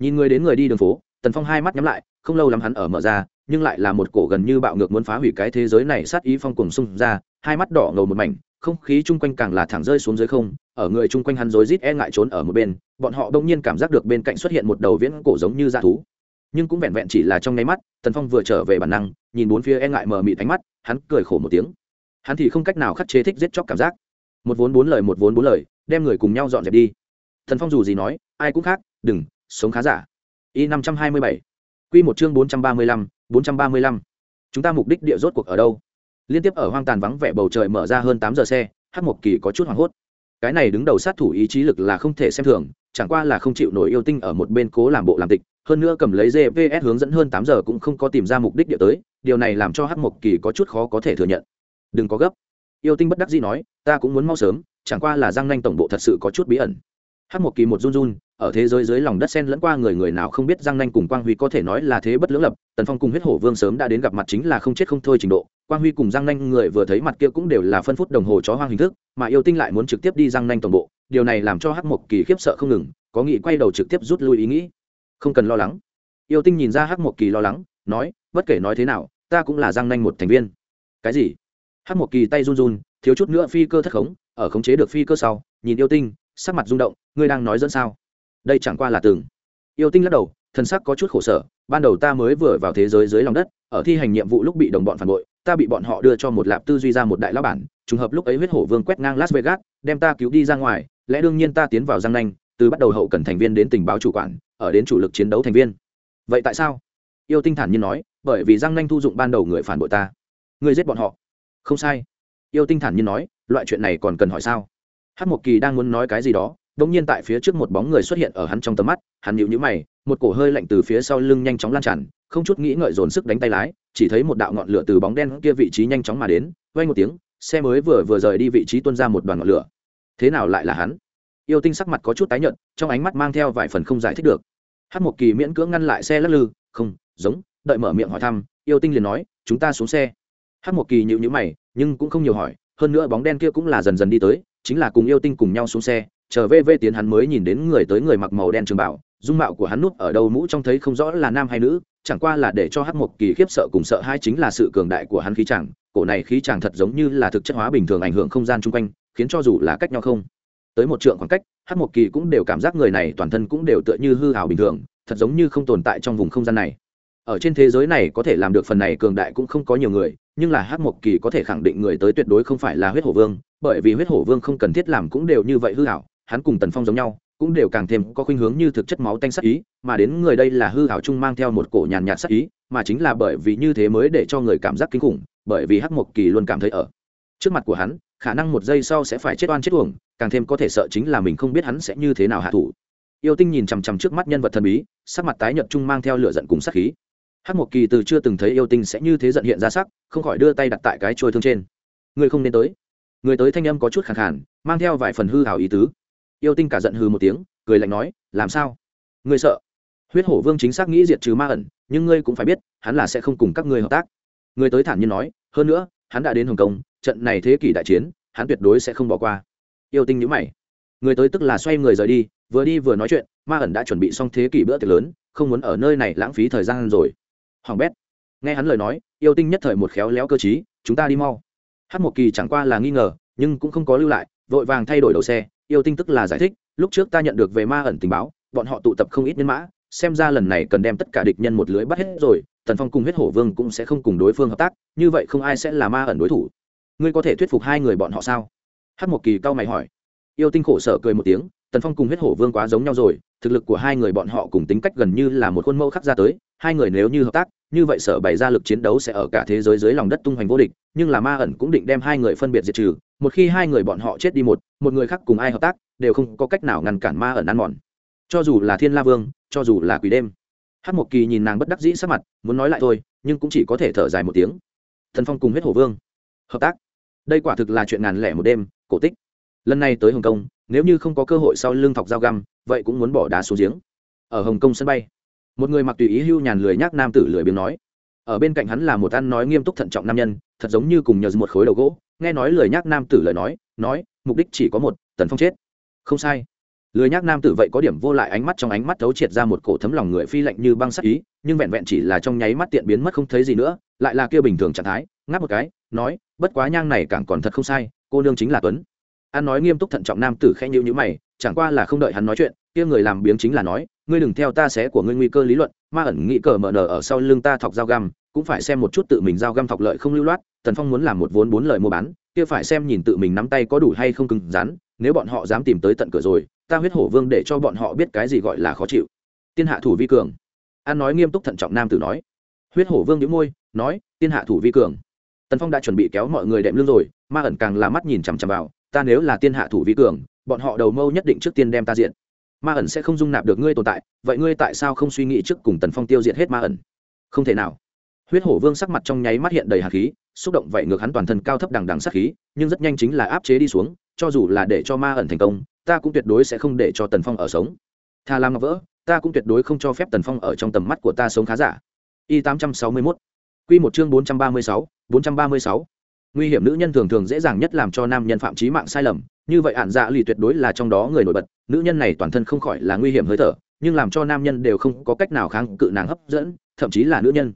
Nhìn người đến người đi đường phố, tần phong hai mắt nhắm lại, không lâu lắm hắn ở mở ra, nhưng lại là một cổ gần như bạo ngược muốn phá hủy cái thế giới này sát ý phong cùng xung ra, hai mắt đỏ ngầu một mảnh, không khí chung quanh càng là thẳng rơi xuống dưới không, ở người chung quanh hắn rối rít e ngại trốn ở một bên, bọn họ đông nhiên cảm giác được bên cạnh xuất hiện một đầu viễn cổ giống như dã thú nhưng cũng vẹn vẹn chỉ là trong nháy mắt, tần phong vừa trở về bản năng, nhìn bốn phía e ngại mờ mịt ánh mắt, hắn cười khổ một tiếng. Hắn thì không cách nào khắc chế thích giết chóc cảm giác. Một vốn bốn lời, một vốn bốn lời, đem người cùng nhau dọn dẹp đi. Thần phong dù gì nói, ai cũng khác, đừng, sống khá giả. Y năm trăm hai mươi bảy q một chương bốn trăm ba mươi lăm, bốn trăm ba mươi lăm. Chúng ta mục đích địa rốt cuộc ở đâu? Liên tiếp ở hoang tàn vắng vẻ bầu trời mở ra hơn tám giờ xe hát một kỳ có chút hoảng hốt. Cái này đứng đầu sát thủ ý chí lực là không thể xem thường, chẳng qua là không chịu nổi yêu tinh ở một bên cố làm bộ làm tịch hơn nữa cầm lấy gps hướng dẫn hơn tám giờ cũng không có tìm ra mục đích địa tới, điều này làm cho hắc một kỳ có chút khó có thể thừa nhận. Đừng có gấp. Yêu tinh bất đắc dĩ nói, ta cũng muốn mau sớm, chẳng qua là giang nanh tổng bộ thật sự có chút bí ẩn. Hắc một kỳ một run run, ở thế giới dưới lòng đất sen lẫn qua người người nào không biết giang nanh cùng quang huy có thể nói là thế bất lưỡng lập, tần phong cùng huyết hổ vương sớm đã đến gặp mặt chính là không chết không thôi trình độ, quang huy cùng giang nanh người vừa thấy mặt kia cũng đều là phân phút đồng hồ chó hoang hình thức, mà yêu tinh lại muốn trực tiếp đi giang nanh toàn bộ, điều này làm cho hắc một kỳ khiếp sợ không ngừng, có nghĩ quay đầu trực tiếp rút lui ý nghĩ không cần lo lắng. Yêu tinh nhìn ra hắc một kỳ lo lắng, nói, bất kể nói thế nào, ta cũng là giang nanh một thành viên. Cái gì? Hắc một kỳ tay run run, thiếu chút nữa phi cơ thất khống, ở khống chế được phi cơ sau, nhìn yêu tinh, sắc mặt rung động, ngươi đang nói dẫn sao? Đây chẳng qua là từng yêu tinh lắc đầu thân sắc có chút khổ sở, ban đầu ta mới vừa vào thế giới dưới lòng đất, ở thi hành nhiệm vụ lúc bị đồng bọn phản bội, ta bị bọn họ đưa cho một lạp tư duy ra một đại lão bản, trùng hợp lúc ấy huyết hổ vương quét ngang las vegas, đem ta cứu đi ra ngoài, lẽ đương nhiên ta tiến vào giang nanh từ bắt đầu hậu cần thành viên đến tình báo chủ quản, ở đến chủ lực chiến đấu thành viên. Vậy tại sao? Yêu tinh thản nhiên nói, bởi vì giang nanh thu dụng ban đầu người phản bội ta. Người giết bọn họ. Không sai. Yêu tinh thản nhiên nói, loại chuyện này còn cần hỏi sao? Hát một kỳ đang muốn nói cái gì đó đ ỗ n g nhiên tại phía trước một bóng người xuất hiện ở hắn trong tầm mắt, hắn nhịu nhữ mày, một cổ hơi lạnh từ phía sau lưng nhanh chóng lan tràn, không chút nghĩ ngợi dồn sức đánh tay lái, chỉ thấy một đạo ngọn lửa từ bóng đen kia vị trí nhanh chóng mà đến vay một tiếng, xe mới vừa vừa rời đi vị trí tuân ra một đoàn ngọn lửa. Thế nào lại là hắn? Yêu tinh sắc mặt có chút tái nhợt, trong ánh mắt mang theo vài phần không giải thích được. Hát một kỳ miễn cưỡng ngăn lại xe lắc lư, không, giống, đợi mở miệng hỏi thăm, yêu tinh liền nói, chúng ta xuống xe. Hát một kỳ nhịu nhữ mày, nhưng cũng không nhiều hỏi, hơn nữa bóng đen kia cũng là dần dần đi tới, chính là cùng yêu tinh cùng nhau xuống xe, chờ vê vê tiến hắn mới nhìn đến người tới người mặc màu đen trường bảo, dung mạo của hắn núp ở đầu mũ trong thấy không rõ là nam hay nữ, chẳng qua là để cho hát một kỳ khiếp sợ cùng sợ hai chính là sự cường đại của hắn khí chẳng cổ này khí chẳng thật giống như là thực chất hóa bình thường ảnh hưởng không gian chung quanh, khiến cho dù là cách nhau không tới một trượng khoảng cách hát một kỳ cũng đều cảm giác người này toàn thân cũng đều tựa như hư hào bình thường, thật giống như không tồn tại trong vùng không gian này. Ở trên thế giới này có thể làm được phần này cường đại cũng không có nhiều người, nhưng là hát một kỳ có thể khẳng định người tới tuyệt đối không phải là huyết hổ vương, bởi vì huyết hổ vương không cần thiết làm cũng đều như vậy hư hảo hắn cùng tần phong giống nhau, cũng đều càng thêm có khuynh hướng như thực chất máu tanh sắc ý, mà đến người đây là hư hảo chung mang theo một cổ nhàn nhạt sắc ý, mà chính là bởi vì như thế mới để cho người cảm giác kinh khủng, bởi vì hát một kỳ luôn cảm thấy ở trước mặt của hắn khả năng một giây sau sẽ phải chết oan chết uổng, càng thêm có thể sợ chính là mình không biết hắn sẽ như thế nào hạ thủ. Yêu tinh nhìn chằm chằm trước mắt nhân vật thần bí, sắc mặt tái nhợt chung mang theo lửa giận cùng sắc khí. Hắc một kỳ từ chưa từng thấy yêu tinh sẽ như thế giận hiện ra sắc, không khỏi đưa tay đặt tại cái trôi thương trên. Người không nên tới. Người tới thanh âm có chút khẳng khản mang theo vài phần hư hào ý tứ. Yêu tinh cả giận hư một tiếng, cười lạnh nói, làm sao? Người sợ? Huyết hổ vương chính xác nghĩ diệt trừ ma ẩn, nhưng ngươi cũng phải biết, hắn là sẽ không cùng các ngươi hợp tác. Người tới thản nhiên nói, hơn nữa, hắn đã đến hồng kông trận này thế kỷ đại chiến, hắn tuyệt đối sẽ không bỏ qua. Yêu tinh nhữ mày. Người tới tức là xoay người rời đi, vừa đi vừa nói chuyện, ma ẩn đã chuẩn bị xong thế kỷ bữa tiệc lớn, không muốn ở nơi này lãng phí thời gian rồi. Hoàng bét. Nghe hắn lời nói, yêu tinh nhất thời một khéo léo cơ t chúng ta đi mau. Hát một kỳ chẳng qua là nghi ngờ, nhưng cũng không có lưu lại, vội vàng thay đổi đầu xe, yêu tinh tức là giải thích, lúc trước ta nhận được về ma ẩn tình báo, bọn họ tụ tập không ít nhân mã, xem ra lần này cần đem tất cả địch nhân một lưới bắt hết rồi, tần phong cùng huyết hổ vương cũng sẽ không cùng đối phương hợp tác, như vậy không ai sẽ là ma ẩn đối thủ ngươi có thể thuyết phục hai người bọn họ sao? Hát một kỳ cao mày hỏi. Yêu tinh khổ sở cười một tiếng, tần phong cùng huyết hổ vương quá giống nhau rồi, thực lực của hai người bọn họ cùng tính cách gần như là một khuôn mẫu khắc ra tới, hai người nếu như hợp tác, như vậy sở bày ra lực chiến đấu sẽ ở cả thế giới dưới lòng đất tung hoành vô địch, nhưng là ma ẩn cũng định đem hai người phân biệt diệt trừ, một khi hai người bọn họ chết đi một một người khác cùng ai hợp tác, đều không có cách nào ngăn cản ma ẩn ăn mòn. Cho dù là thiên la vương, cho dù là quỷ đêm. Hát một kỳ nhìn nàng bất đắc dĩ sắc mặt, muốn nói lại thôi, nhưng cũng chỉ có thể thở dài một tiếng. Thần phong cùng huyết hổ vương hợp tác. Đây quả thực là chuyện ngàn lẻ một đêm, cổ tích. Lần này tới hồng kông, nếu như không có cơ hội sau lưng thọc dao găm, vậy cũng muốn bỏ đá xuống giếng. Ở hồng kông sân bay, một người mặc tùy ý hưu nhàn lười nhác nam tử lười biếng nói. Ở bên cạnh hắn là một ăn nói nghiêm túc thận trọng nam nhân, thật giống như cùng nhờ một khối đầu gỗ, nghe nói lười nhác nam tử lời nói nói, mục đích chỉ có một, tần phong chết. Không sai. Lười nhác nam tử vậy có điểm vô lại ánh mắt trong ánh mắt thấu triệt ra một cổ thấm lòng người phi lạnh như băng sắc ý, nhưng vẹn vẹn chỉ là trong nháy mắt tiện biến mất không thấy gì nữa, lại là kia bình thường trạng thái, ngáp một cái nói, bất quá nhang này càng còn thật không sai, cô nương chính là tuấn. An nói nghiêm túc thận trọng nam tử khẽ nhữ nhữ mày, chẳng qua là không đợi hắn nói chuyện, kia người làm biếng chính là nói, ngươi đừng theo ta xé của ngươi nguy cơ lý luận, ma ẩn nghĩ cờ mở nở ở sau lưng ta thọc dao găm, cũng phải xem một chút tự mình dao găm thọc lợi không lưu loát, tần phong muốn làm một vốn bốn lời mua bán, kia phải xem nhìn tự mình nắm tay có đủ hay không cứng rắn, nếu bọn họ dám tìm tới tận cửa rồi, ta huyết hổ vương để cho bọn họ biết cái gì gọi là khó chịu. Tiên hạ thủ vi cường. An nói nghiêm túc thận trọng nam tử nói. Huyết hổ vương nhíu môi, nói, tiên hạ thủ vi cường tần phong đã chuẩn bị kéo mọi người đệm lưng rồi, ma ẩn càng là mắt nhìn chằm chằm vào, ta nếu là tiên hạ thủ vi cường, bọn họ đầu mâu nhất định trước tiên đem ta diện ma ẩn sẽ không dung nạp được ngươi tồn tại, vậy ngươi tại sao không suy nghĩ trước cùng tần phong tiêu diệt hết ma ẩn? Không thể nào. Huyết hổ vương sắc mặt trong nháy mắt hiện đầy hạt khí, xúc động vậy ngược hắn toàn thân cao thấp đằng đằng sắc khí, nhưng rất nhanh chính là áp chế đi xuống, cho dù là để cho ma ẩn thành công, ta cũng tuyệt đối sẽ không để cho tần phong ở sống. Thà làm ngọc vỡ, ta cũng tuyệt đối không cho phép tần phong ở trong tầm mắt của ta sống khá giả. Y tám trăm sáu mươi mốt q một chương bốn trăm ba mươi sáu bốn trăm ba mươi sáu. Nguy hiểm nữ nhân thường thường dễ dàng nhất làm cho nam nhân phạm trí mạng sai lầm, như vậy ạn dạ lì tuyệt đối là trong đó người nổi bật, nữ nhân này toàn thân không khỏi là nguy hiểm hơi thở, nhưng làm cho nam nhân đều không có cách nào kháng cự nàng hấp dẫn, thậm chí là nữ nhân.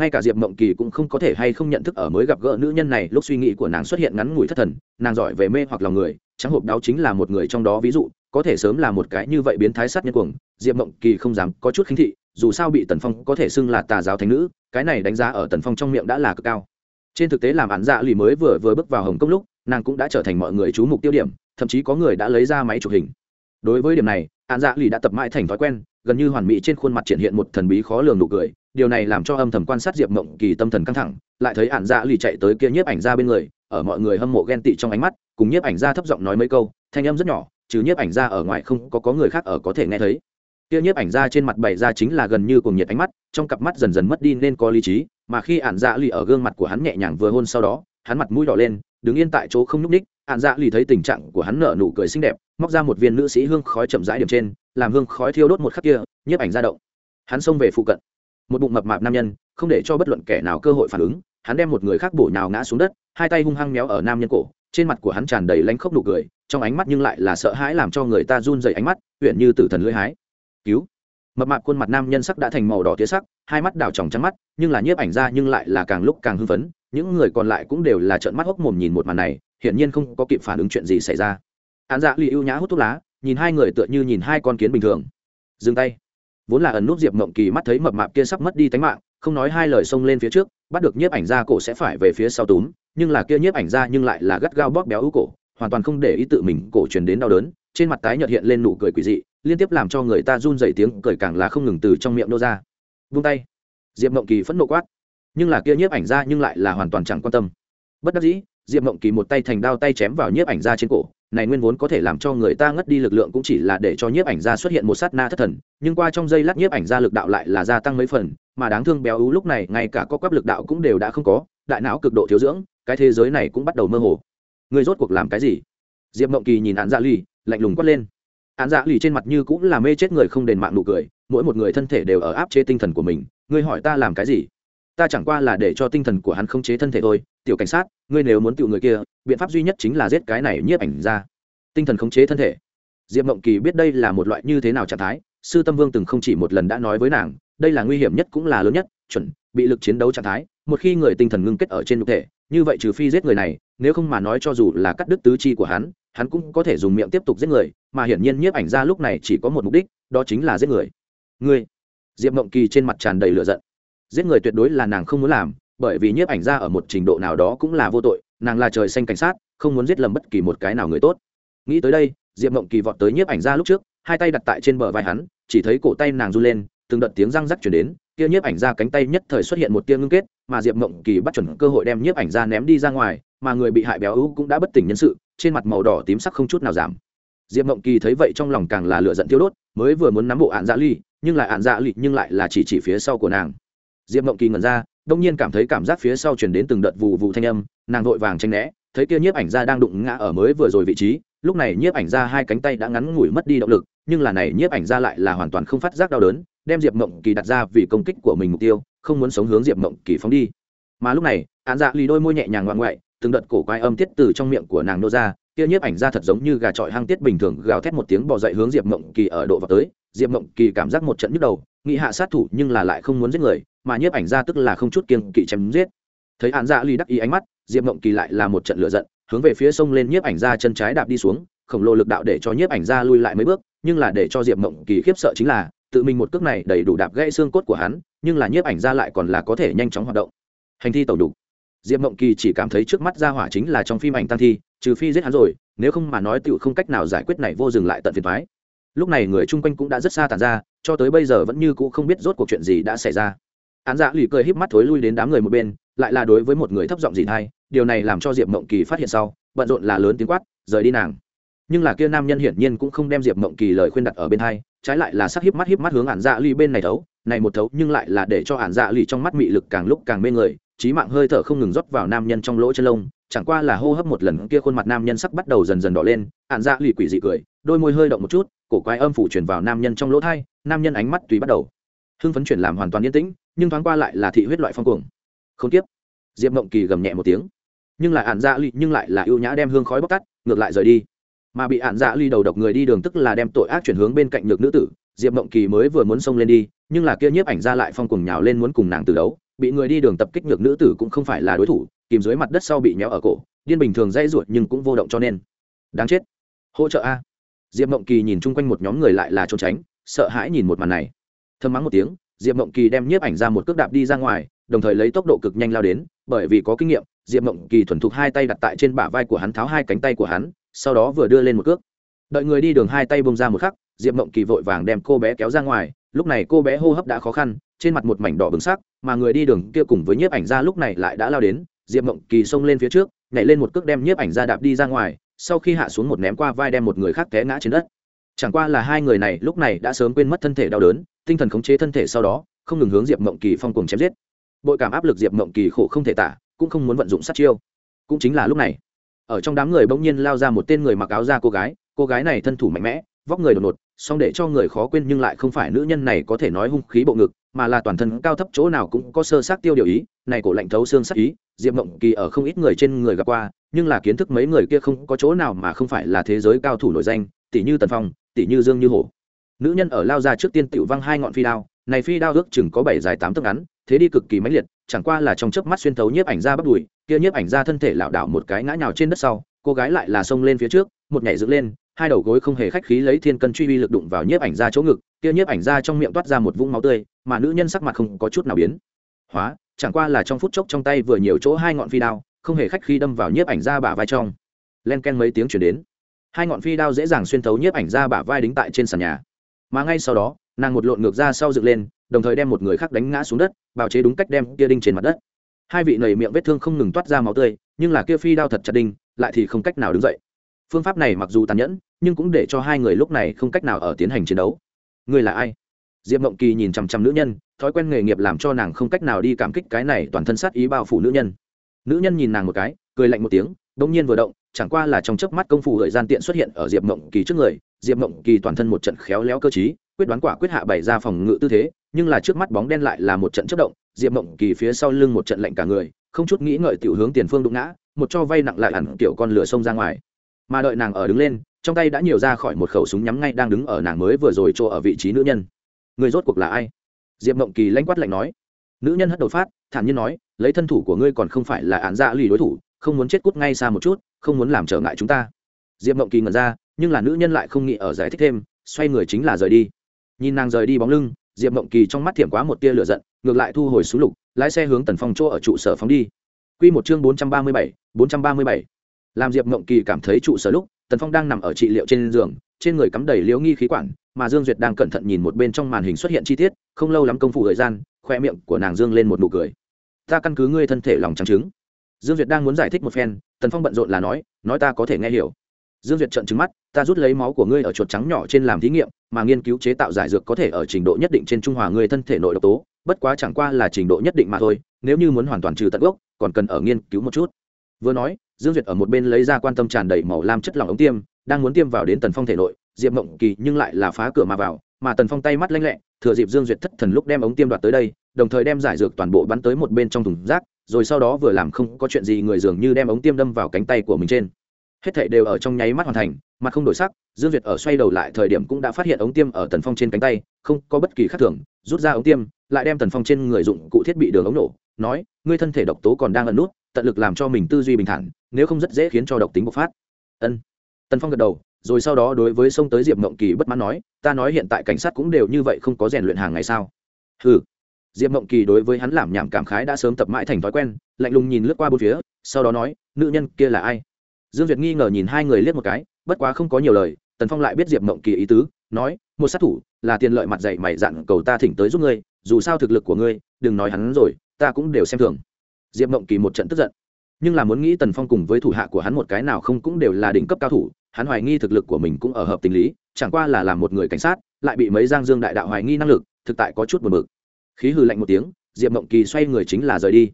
Ngay cả diệp mộng kỳ cũng không có thể hay không nhận thức ở mới gặp gỡ nữ nhân này, lúc suy nghĩ của nàng xuất hiện ngắn ngủi thất thần, nàng giỏi về mê hoặc lòng người, trắng hộp đáo chính là một người trong đó ví dụ, có thể sớm là một cái như vậy biến thái sát nhân cuồng, diệp mộng kỳ không dám có chút khinh thị, dù sao bị tần phong có thể xưng là tà giáo thánh nữ, cái này đánh giá ở tần phong trong miệng đã là cực cao trên thực tế làm án dạ lì mới vừa vừa bước vào hồng kông lúc nàng cũng đã trở thành mọi người chú mục tiêu điểm thậm chí có người đã lấy ra máy chụp hình. Đối với điểm này án dạ lì đã tập mãi thành thói quen gần như hoàn mỹ trên khuôn mặt triển hiện một thần bí khó lường nụ cười điều này làm cho âm thầm quan sát diệp mộng kỳ tâm thần căng thẳng lại thấy ạn dạ lì chạy tới kia nhiếp ảnh ra bên người ở mọi người hâm mộ ghen tị trong ánh mắt cùng nhiếp ảnh ra thấp giọng nói mấy câu thanh âm rất nhỏ chứ nhiếp ảnh ra ở ngoài không có, có người khác ở có thể nghe thấy. Kia nhiếp ảnh ra trên mặt bày ra chính là gần như cùng nhiệt ánh mắt trong cặp mắt dần dần mất đi nên có lý trí mà khi ạn dạ lì ở gương mặt của hắn nhẹ nhàng vừa hôn sau đó, hắn mặt mũi đỏ lên, đứng yên tại chỗ không nhúc ních ạn dạ lì thấy tình trạng của hắn nở nụ cười xinh đẹp, móc ra một viên nữ sĩ hương khói chậm rãi điểm trên, làm hương khói thiêu đốt một khắc kia, nhiếp ảnh ra động. Hắn xông về phụ cận. Một bụng mập mạp nam nhân, không để cho bất luận kẻ nào cơ hội phản ứng, hắn đem một người khác bổ nhào ngã xuống đất, hai tay hung hăng méo ở nam nhân cổ, trên mặt của hắn tràn đầy lánh khóc nụ cười, trong ánh mắt nhưng lại là sợ hãi làm cho người ta run dày ánh mắt, huyện như tử thần lưỡi hái. Cứu! Mập mạp khuôn mặt nam nhân sắc đã thành màu đỏ tía sắc, hai mắt đào tròng trắng mắt, nhưng là nhiếp ảnh ra nhưng lại là càng lúc càng hưng phấn, những người còn lại cũng đều là trợn mắt hốc mồm nhìn một màn này, hiển nhiên không có kịp phản ứng chuyện gì xảy ra. Án dạ lì ưu nhã hút thuốc lá, nhìn hai người tựa như nhìn hai con kiến bình thường. Dừng tay. Vốn là ẩn nút diệp mộng kỳ mắt thấy mập mạp kia sắp mất đi tánh mạng, không nói hai lời xông lên phía trước, bắt được nhiếp ảnh ra cổ sẽ phải về phía sau túm, nhưng là kia nhiếp ảnh ra nhưng lại là gắt gao bóp béo ưu cổ, hoàn toàn không để ý tự mình, cổ truyền đến đau đớn trên mặt tái nhợt hiện lên nụ cười quỷ dị, liên tiếp làm cho người ta run dày tiếng cười càng là không ngừng từ trong miệng nô ra. Vung tay. Diệp mộng kỳ phẫn nộ quát. Nhưng là kia nhiếp ảnh ra nhưng lại là hoàn toàn chẳng quan tâm. Bất đắc dĩ, diệp mộng kỳ một tay thành đao tay chém vào nhiếp ảnh ra trên cổ, này nguyên vốn có thể làm cho người ta ngất đi lực lượng cũng chỉ là để cho nhiếp ảnh ra xuất hiện một sát na thất thần, nhưng qua trong giây lát nhiếp ảnh ra lực đạo lại là gia tăng mấy phần, mà đáng thương béo ú lúc này ngay cả có quắp lực đạo cũng đều đã không có, đại não cực độ thiếu dưỡng, cái thế giới này cũng bắt đầu mơ hồ. Người rốt cuộc làm cái gì? Diệp mộng kỳ nhìn hạn dạ ly lạnh lùng quát lên. Án dạ lì trên mặt như cũng là mê chết người không đền mạng nụ cười, mỗi một người thân thể đều ở áp chế tinh thần của mình. Ngươi hỏi ta làm cái gì? Ta chẳng qua là để cho tinh thần của hắn không chế thân thể thôi. Tiểu cảnh sát, ngươi nếu muốn tiểu người kia, biện pháp duy nhất chính là giết cái này nhiếp ảnh ra. Tinh thần khống chế thân thể. Diệp mộng kỳ biết đây là một loại như thế nào trạng thái, sư tâm vương từng không chỉ một lần đã nói với nàng, đây là nguy hiểm nhất cũng là lớn nhất, chuẩn, bị lực chiến đấu trạng thái một khi người tinh thần ngưng kết ở trên nhục thể, như vậy trừ phi giết người này, nếu không mà nói cho dù là cắt đứt tứ chi của hắn hắn cũng có thể dùng miệng tiếp tục giết người, mà hiển nhiên nhiếp ảnh ra lúc này chỉ có một mục đích, đó chính là giết người. Người diệp mộng kỳ trên mặt tràn đầy lửa giận. Giết người tuyệt đối là nàng không muốn làm, bởi vì nhiếp ảnh ra ở một trình độ nào đó cũng là vô tội, nàng là trời xanh cảnh sát, không muốn giết lầm bất kỳ một cái nào người tốt. Nghĩ tới đây, diệp mộng kỳ vọt tới nhiếp ảnh ra lúc trước, hai tay đặt tại trên bờ vai hắn, chỉ thấy cổ tay nàng run lên, từng đợt tiếng răng rắc chuyển đến kia nhiếp ảnh ra cánh tay nhất thời xuất hiện một tia ngưng kết, mà diệp mộng kỳ bắt chuẩn cơ hội đem nhiếp ảnh ra ném đi ra ngoài, mà người bị hại béo ú cũng đã bất tỉnh nhân sự, trên mặt màu đỏ tím sắc không chút nào giảm. Diệp mộng kỳ thấy vậy trong lòng càng là lựa giận tiêu đốt, mới vừa muốn nắm bộ ạn dạ ly nhưng lại ạn dạ ly nhưng lại là chỉ chỉ phía sau của nàng. Diệp mộng kỳ ngẩn ra, đông nhiên cảm thấy cảm giác phía sau chuyển đến từng đợt vụ vụ thanh âm, nàng vội vàng tranh né, thấy kia nhiếp ảnh ra đang đụng ngã ở mới vừa rồi vị trí, lúc này nhiếp ảnh ra hai cánh tay đã ngắn ngủi mất đi động lực, nhưng là này nhiếp ảnh ra lại là hoàn toàn không phát giác đau đớn đem diệp mộng kỳ đặt ra vì công kích của mình mục tiêu, không muốn sống hướng diệp mộng kỳ phóng đi. Mà lúc này, án dạ lì đôi môi nhẹ nhàng ngoạn ngoại, từng đợt cổ quái âm tiết từ trong miệng của nàng nô ra kia nhiếp ảnh ra thật giống như gà trọi hang tiết bình thường gào thét một tiếng bỏ dậy hướng diệp mộng kỳ ở độ vào tới. Diệp mộng kỳ cảm giác một trận nhức đầu, nghĩ hạ sát thủ nhưng là lại không muốn giết người, mà nhiếp ảnh ra tức là không chút kiên kỵ chém giết. Thấy án dạ lì đắc ý ánh mắt, diệp mộng kỳ lại là một trận lửa giận, hướng về phía sông lên nhiếp ảnh ra chân trái đạp đi xuống, khổng lồ lực đạo để cho nhiếp ảnh ra lui lại mấy bước, nhưng là để cho diệp mộng kỳ khiếp sợ chính là tự mình một cước này đầy đủ đạp gãy xương cốt của hắn, nhưng là nhiếp ảnh ra lại còn là có thể nhanh chóng hoạt động. Hành thi tẩu đủ diệp mộng kỳ chỉ cảm thấy trước mắt ra hỏa chính là trong phim ảnh tăng thi, trừ phi giết hắn rồi, nếu không mà nói tựu không cách nào giải quyết này vô dừng lại tận phiền thoái lúc này người chung quanh cũng đã rất xa tàn ra, cho tới bây giờ vẫn như cũ không biết rốt cuộc chuyện gì đã xảy ra. Án dạ lì cười híp mắt thối lui đến đám người một bên, lại là đối với một người thấp giọng gì thay điều này làm cho diệp mộng kỳ phát hiện sau, bận rộn là lớn tiếng quát, rời đi nàng. Nhưng là kia nam nhân hiển nhiên cũng không đem diệp mộng kỳ lời khuyên đặt ở bên hai trái lại là sắc híp mắt híp mắt hướng ản dạ ly bên này thấu, này một thấu nhưng lại là để cho ản dạ ly trong mắt mị lực càng lúc càng mê người trí mạng hơi thở không ngừng rót vào nam nhân trong lỗ chân lông, chẳng qua là hô hấp một lần kia khuôn mặt nam nhân sắc bắt đầu dần dần đỏ lên, ản dạ lì quỷ dị cười, đôi môi hơi động một chút, cổ quái âm phủ chuyển vào nam nhân trong lỗ thai, nam nhân ánh mắt tùy bắt đầu. Hưng phấn chuyển làm hoàn toàn yên tĩnh, nhưng thoáng qua lại là thị huyết loại phong cuồng. Không tiếp. Diệp mộng kỳ gầm nhẹ một tiếng. Nhưng lại ản dạ lì nhưng lại là ưu nhã đem hương khói bóc tắt, ngược lại rời đi mà bị ạn dạ ly đầu độc người đi đường tức là đem tội ác chuyển hướng bên cạnh nhược nữ tử, diệp mộng kỳ mới vừa muốn xông lên đi, nhưng là kia nhiếp ảnh ra lại phong cùng nhào lên muốn cùng nàng từ đấu, bị người đi đường tập kích nhược nữ tử cũng không phải là đối thủ, kìm dưới mặt đất sau bị nhéo ở cổ, điên bình thường dây ruột nhưng cũng vô động cho nên. Đáng chết. Hỗ trợ a. Diệp mộng kỳ nhìn chung quanh một nhóm người lại là trốn tránh, sợ hãi nhìn một màn này. Thơm mắng một tiếng, diệp mộng kỳ đem nhiếp ảnh ra một cước đạp đi ra ngoài, đồng thời lấy tốc độ cực nhanh lao đến, bởi vì có kinh nghiệm, diệp mộng kỳ thuần thục hai tay đặt tại trên bả vai của hắn tháo hai cánh tay của hắn sau đó vừa đưa lên một cước. Đợi người đi đường hai tay bông ra một khắc, diệp mộng kỳ vội vàng đem cô bé kéo ra ngoài, lúc này cô bé hô hấp đã khó khăn, trên mặt một mảnh đỏ bừng sắc, mà người đi đường kia cùng với nhiếp ảnh ra lúc này lại đã lao đến, diệp mộng kỳ xông lên phía trước, nhảy lên một cước đem nhiếp ảnh ra đạp đi ra ngoài, sau khi hạ xuống một ném qua vai đem một người khác té ngã trên đất. Chẳng qua là hai người này lúc này đã sớm quên mất thân thể đau đớn, tinh thần khống chế thân thể sau đó, không ngừng hướng diệp mộng kỳ phong cùng chém giết. Bội cảm áp lực diệp mộng kỳ khổ không thể tả, cũng không muốn vận dụng sát chiêu. Cũng chính là lúc này ở trong đám người bỗng nhiên lao ra một tên người mặc áo da cô gái cô gái này thân thủ mạnh mẽ, vóc người đột ngột, song để cho người khó quên nhưng lại không phải nữ nhân này có thể nói hung khí bộ ngực, mà là toàn thân cao thấp chỗ nào cũng có sơ sát tiêu điều ý, này cổ lạnh thấu xương sắc ý, diệp mộng kỳ ở không ít người trên người gặp qua, nhưng là kiến thức mấy người kia không có chỗ nào mà không phải là thế giới cao thủ nổi danh, tỷ như tần phong, tỷ như dương như hổ. Nữ nhân ở lao ra trước tiên tiểu văng hai ngọn phi đao, này phi đao ước chừng có bảy dài tám tấc ngắn, thế đi cực kỳ mãnh liệt chẳng qua là trong chớp mắt xuyên thấu nhiếp ảnh ra bắt đùi, kia nhiếp ảnh ra thân thể lảo đảo một cái ngã nhào trên đất sau, cô gái lại là xông lên phía trước, một nhảy dựng lên, hai đầu gối không hề khách khí lấy thiên cân truy uy lực đụng vào nhiếp ảnh ra chỗ ngực, kia nhiếp ảnh ra trong miệng toát ra một vũng máu tươi, mà nữ nhân sắc mặt không có chút nào biến. Hóa, chẳng qua là trong phút chốc trong tay vừa nhiều chỗ hai ngọn phi đao, không hề khách khí đâm vào nhiếp ảnh ra bả vai trong. Len ken mấy tiếng chuyển đến. Hai ngọn phi đao dễ dàng xuyên thấu nhiếp ảnh ra bả vai đính tại trên sàn nhà mà ngay sau đó, nàng một lộn ngược ra sau dựng lên, đồng thời đem một người khác đánh ngã xuống đất, bào chế đúng cách đem kia đinh trên mặt đất. Hai vị nầy miệng vết thương không ngừng toát ra máu tươi, nhưng là kia phi đao thật chặt đinh, lại thì không cách nào đứng dậy. Phương pháp này mặc dù tàn nhẫn, nhưng cũng để cho hai người lúc này không cách nào ở tiến hành chiến đấu. Người là ai? Diệp mộng kỳ nhìn chằm chằm nữ nhân, thói quen nghề nghiệp làm cho nàng không cách nào đi cảm kích cái này toàn thân sát ý bao phủ nữ nhân. Nữ nhân nhìn nàng một cái, cười lạnh một tiếng, bỗng nhiên vừa động, chẳng qua là trong chớp mắt công phu gợi gian tiện xuất hiện ở diệp mộng kỳ trước người diệp mộng kỳ toàn thân một trận khéo léo cơ chí quyết đoán quả quyết hạ bày ra phòng ngự tư thế, nhưng là trước mắt bóng đen lại là một trận chất động, diệp mộng kỳ phía sau lưng một trận lạnh cả người, không chút nghĩ ngợi tiểu hướng tiền phương đụng ngã, một cho vay nặng lại hẳn tiểu con lửa xông ra ngoài. Mà đợi nàng ở đứng lên, trong tay đã nhiều ra khỏi một khẩu súng nhắm ngay đang đứng ở nàng mới vừa rồi chỗ ở vị trí nữ nhân. Người rốt cuộc là ai? Diệp mộng kỳ lanh quát lạnh nói. Nữ nhân hất đầu phát, thản nhiên nói, lấy thân thủ của ngươi còn không phải là án dạ lì đối thủ, không muốn chết cút ngay xa một chút, không muốn làm trở ngại chúng ta. Diệp mộng kỳ ngẩn ra nhưng là nữ nhân lại không nghĩ ở giải thích thêm, xoay người chính là rời đi. Nhìn nàng rời đi bóng lưng, diệp mộng kỳ trong mắt thiểm quá một tia lửa giận, ngược lại thu hồi xuống lục, lái xe hướng tần phong chỗ ở trụ sở phóng đi. Q một chương bốn trăm ba mươi bảy, bốn trăm ba mươi bảy. Làm diệp mộng kỳ cảm thấy trụ sở lúc, tần phong đang nằm ở trị liệu trên giường, trên người cắm đầy liễu nghi khí quản, mà dương duyệt đang cẩn thận nhìn một bên trong màn hình xuất hiện chi tiết, không lâu lắm công phụ thời gian, khoe miệng của nàng dương lên một nụ cười. Ta căn cứ ngươi thân thể lòng trắng trứng. Dương duyệt đang muốn giải thích một phen, tần phong bận rộn là nói nói ta có thể nghe hiểu dương duyệt trận trứng mắt, ta rút lấy máu của ngươi ở chuột trắng nhỏ trên làm thí nghiệm, mà nghiên cứu chế tạo giải dược có thể ở trình độ nhất định trên trung hòa ngươi thân thể nội độc tố, bất quá chẳng qua là trình độ nhất định mà thôi, nếu như muốn hoàn toàn trừ tận gốc, còn cần ở nghiên cứu một chút. Vừa nói, dương duyệt ở một bên lấy ra quan tâm tràn đầy màu lam chất lỏng ống tiêm, đang muốn tiêm vào đến tần phong thể nội, diệp mộng kỳ nhưng lại là phá cửa mà vào, mà tần phong tay mắt lanh lẹ, thừa dịp dương duyệt thất thần lúc đem ống tiêm đoạt tới đây, đồng thời đem giải dược toàn bộ bắn tới một bên trong thùng rác, rồi sau đó vừa làm không có chuyện gì người dường như đem ống tiêm đâm vào cánh tay của mình trên hết thảy đều ở trong nháy mắt hoàn thành mặt không đổi sắc, dương duyệt ở xoay đầu lại thời điểm cũng đã phát hiện ống tiêm ở tần phong trên cánh tay, không có bất kỳ khác thường, rút ra ống tiêm, lại đem tần phong trên người dụng cụ thiết bị đường ống nổ, nói, ngươi thân thể độc tố còn đang ẩn nút, tận lực làm cho mình tư duy bình thản, nếu không rất dễ khiến cho độc tính bộc phát. Ân. Tần phong gật đầu, rồi sau đó đối với sông tới diệp mộng kỳ bất mãn nói, ta nói hiện tại cảnh sát cũng đều như vậy không có rèn luyện hàng ngày sao? Ừ diệp mộng kỳ đối với hắn làm nhảm cảm khái đã sớm tập mãi thành thói quen, lạnh lùng nhìn lướt qua bốn phía, sau đó nói, nữ nhân kia là ai? Dương việt nghi ngờ nhìn hai người liếc một cái, bất quá không có nhiều lời, tần phong lại biết diệp mộng kỳ ý tứ, nói, một sát thủ là tiền lợi mặt dạy mày dặn cầu ta thỉnh tới giúp ngươi, dù sao thực lực của ngươi, đừng nói hắn rồi, ta cũng đều xem thường. Diệp mộng kỳ một trận tức giận. Nhưng là muốn nghĩ tần phong cùng với thủ hạ của hắn một cái nào không cũng đều là đỉnh cấp cao thủ, hắn hoài nghi thực lực của mình cũng ở hợp tình lý, chẳng qua là làm một người cảnh sát, lại bị mấy giang dương đại đạo hoài nghi năng lực, thực tại có chút buồn bực. Khí hư lạnh một tiếng, diệp mộng kỳ xoay người chính là rời đi.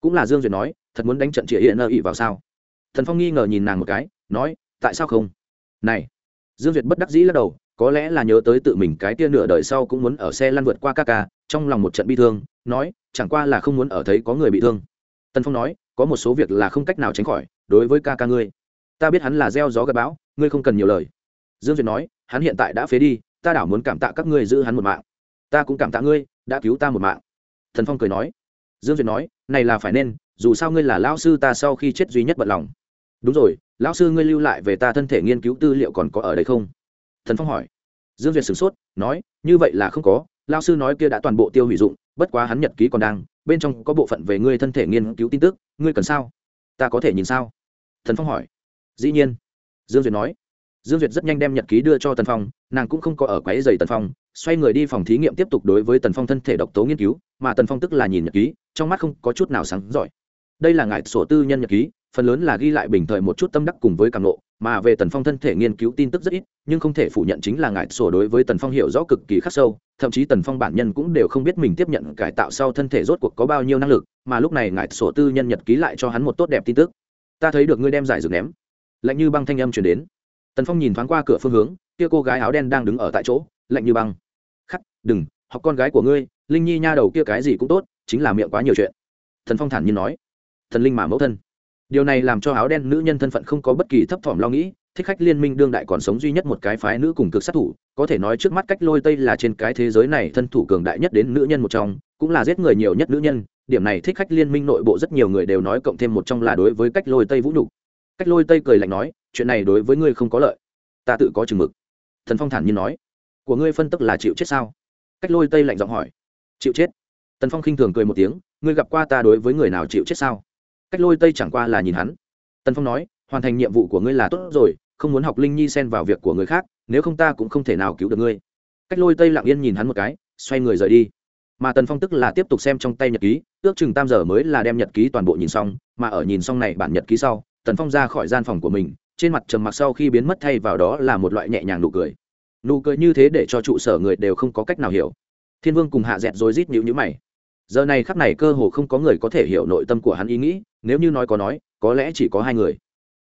Cũng là dương duyệt nói, thật muốn đánh trận trịa hiện nơ ị vào sao? Thần phong nghi ngờ nhìn nàng một cái, nói, tại sao không? Này. Dương duyệt bất đắc dĩ lắc đầu, có lẽ là nhớ tới tự mình cái tia nửa đời sau cũng muốn ở xe lăn vượt qua ca ca, trong lòng một trận bi thương, nói, chẳng qua là không muốn ở thấy có người bị thương. Tần phong nói, có một số việc là không cách nào tránh khỏi, đối với ca ca ngươi, ta biết hắn là gieo gió gặp bão, ngươi không cần nhiều lời. Dương duyệt nói, hắn hiện tại đã phế đi, ta đảo muốn cảm tạ các ngươi giữ hắn một mạng. Ta cũng cảm tạ ngươi, đã cứu ta một mạng. Thần phong cười nói. Dương duyệt nói, này là phải nên, dù sao ngươi là lão sư ta sau khi chết duy nhất bận lòng đúng rồi, lão sư ngươi lưu lại về ta thân thể nghiên cứu tư liệu còn có ở đây không? Thần phong hỏi. Dương duyệt sửng sốt, nói, như vậy là không có lao sư nói kia đã toàn bộ tiêu hủy dụng, bất quá hắn nhật ký còn đang, bên trong có bộ phận về ngươi thân thể nghiên cứu tin tức, ngươi cần sao? Ta có thể nhìn sao? Thần phong hỏi. Dĩ nhiên. Dương duyệt nói. Dương duyệt rất nhanh đem nhật ký đưa cho tần phong, nàng cũng không có ở quáy dày tần phong, xoay người đi phòng thí nghiệm tiếp tục đối với tần phong thân thể độc tố nghiên cứu, mà tần phong tức là nhìn nhật ký, trong mắt không có chút nào sáng giỏi đây là ngài sổ tư nhân nhật ký, phần lớn là ghi lại bình thời một chút tâm đắc cùng với cảm nộ, mà về tần phong thân thể nghiên cứu tin tức rất ít, nhưng không thể phủ nhận chính là ngại sổ đối với tần phong hiểu rõ cực kỳ khắc sâu, thậm chí tần phong bản nhân cũng đều không biết mình tiếp nhận cải tạo sau thân thể rốt cuộc có bao nhiêu năng lực, mà lúc này ngại sổ tư nhân nhật ký lại cho hắn một tốt đẹp tin tức. Ta thấy được ngươi đem giải dược ném. Lạnh như băng thanh âm chuyển đến. Tần phong nhìn thoáng qua cửa phương hướng, kia cô gái áo đen đang đứng ở tại chỗ, lạnh như băng. Khắc, đừng, học con gái của ngươi, linh nhi nha đầu kia cái gì cũng tốt, chính là miệng quá nhiều chuyện. Thần phong thản nhiên nói thần linh mà mẫu thân. Điều này làm cho áo đen nữ nhân thân phận không có bất kỳ thấp thỏm lo nghĩ, thích khách liên minh đương đại còn sống duy nhất một cái phái nữ cùng cực sát thủ, có thể nói trước mắt cách lôi tây là trên cái thế giới này thân thủ cường đại nhất đến nữ nhân một trong, cũng là giết người nhiều nhất nữ nhân, điểm này thích khách liên minh nội bộ rất nhiều người đều nói cộng thêm một trong là đối với cách lôi tây vũ nhục. Cách lôi tây cười lạnh nói, chuyện này đối với ngươi không có lợi. Ta tự có chừng mực. Thần phong thản nhiên nói, của ngươi phân tức là chịu chết sao? Cách lôi tây lạnh giọng hỏi, chịu chết. Tần phong khinh thường cười một tiếng, ngươi gặp qua ta đối với người nào chịu chết sao? Cách lôi tây chẳng qua là nhìn hắn. Tần phong nói, hoàn thành nhiệm vụ của ngươi là tốt rồi, không muốn học linh nhi xen vào việc của người khác, nếu không ta cũng không thể nào cứu được ngươi. Cách lôi tây lặng yên nhìn hắn một cái, xoay người rời đi. Mà tần phong tức là tiếp tục xem trong tay nhật ký, ước chừng tam giờ mới là đem nhật ký toàn bộ nhìn xong, mà ở nhìn xong này bản nhật ký sau, tần phong ra khỏi gian phòng của mình, trên mặt trầm mặc sau khi biến mất thay vào đó là một loại nhẹ nhàng nụ cười. Nụ cười như thế để cho trụ sở người đều không có cách nào hiểu. Thiên vương cùng hạ dẹt rồi rít nhữ nhữ mày giờ này khắc này cơ hồ không có người có thể hiểu nội tâm của hắn ý nghĩ, nếu như nói có nói, có lẽ chỉ có hai người.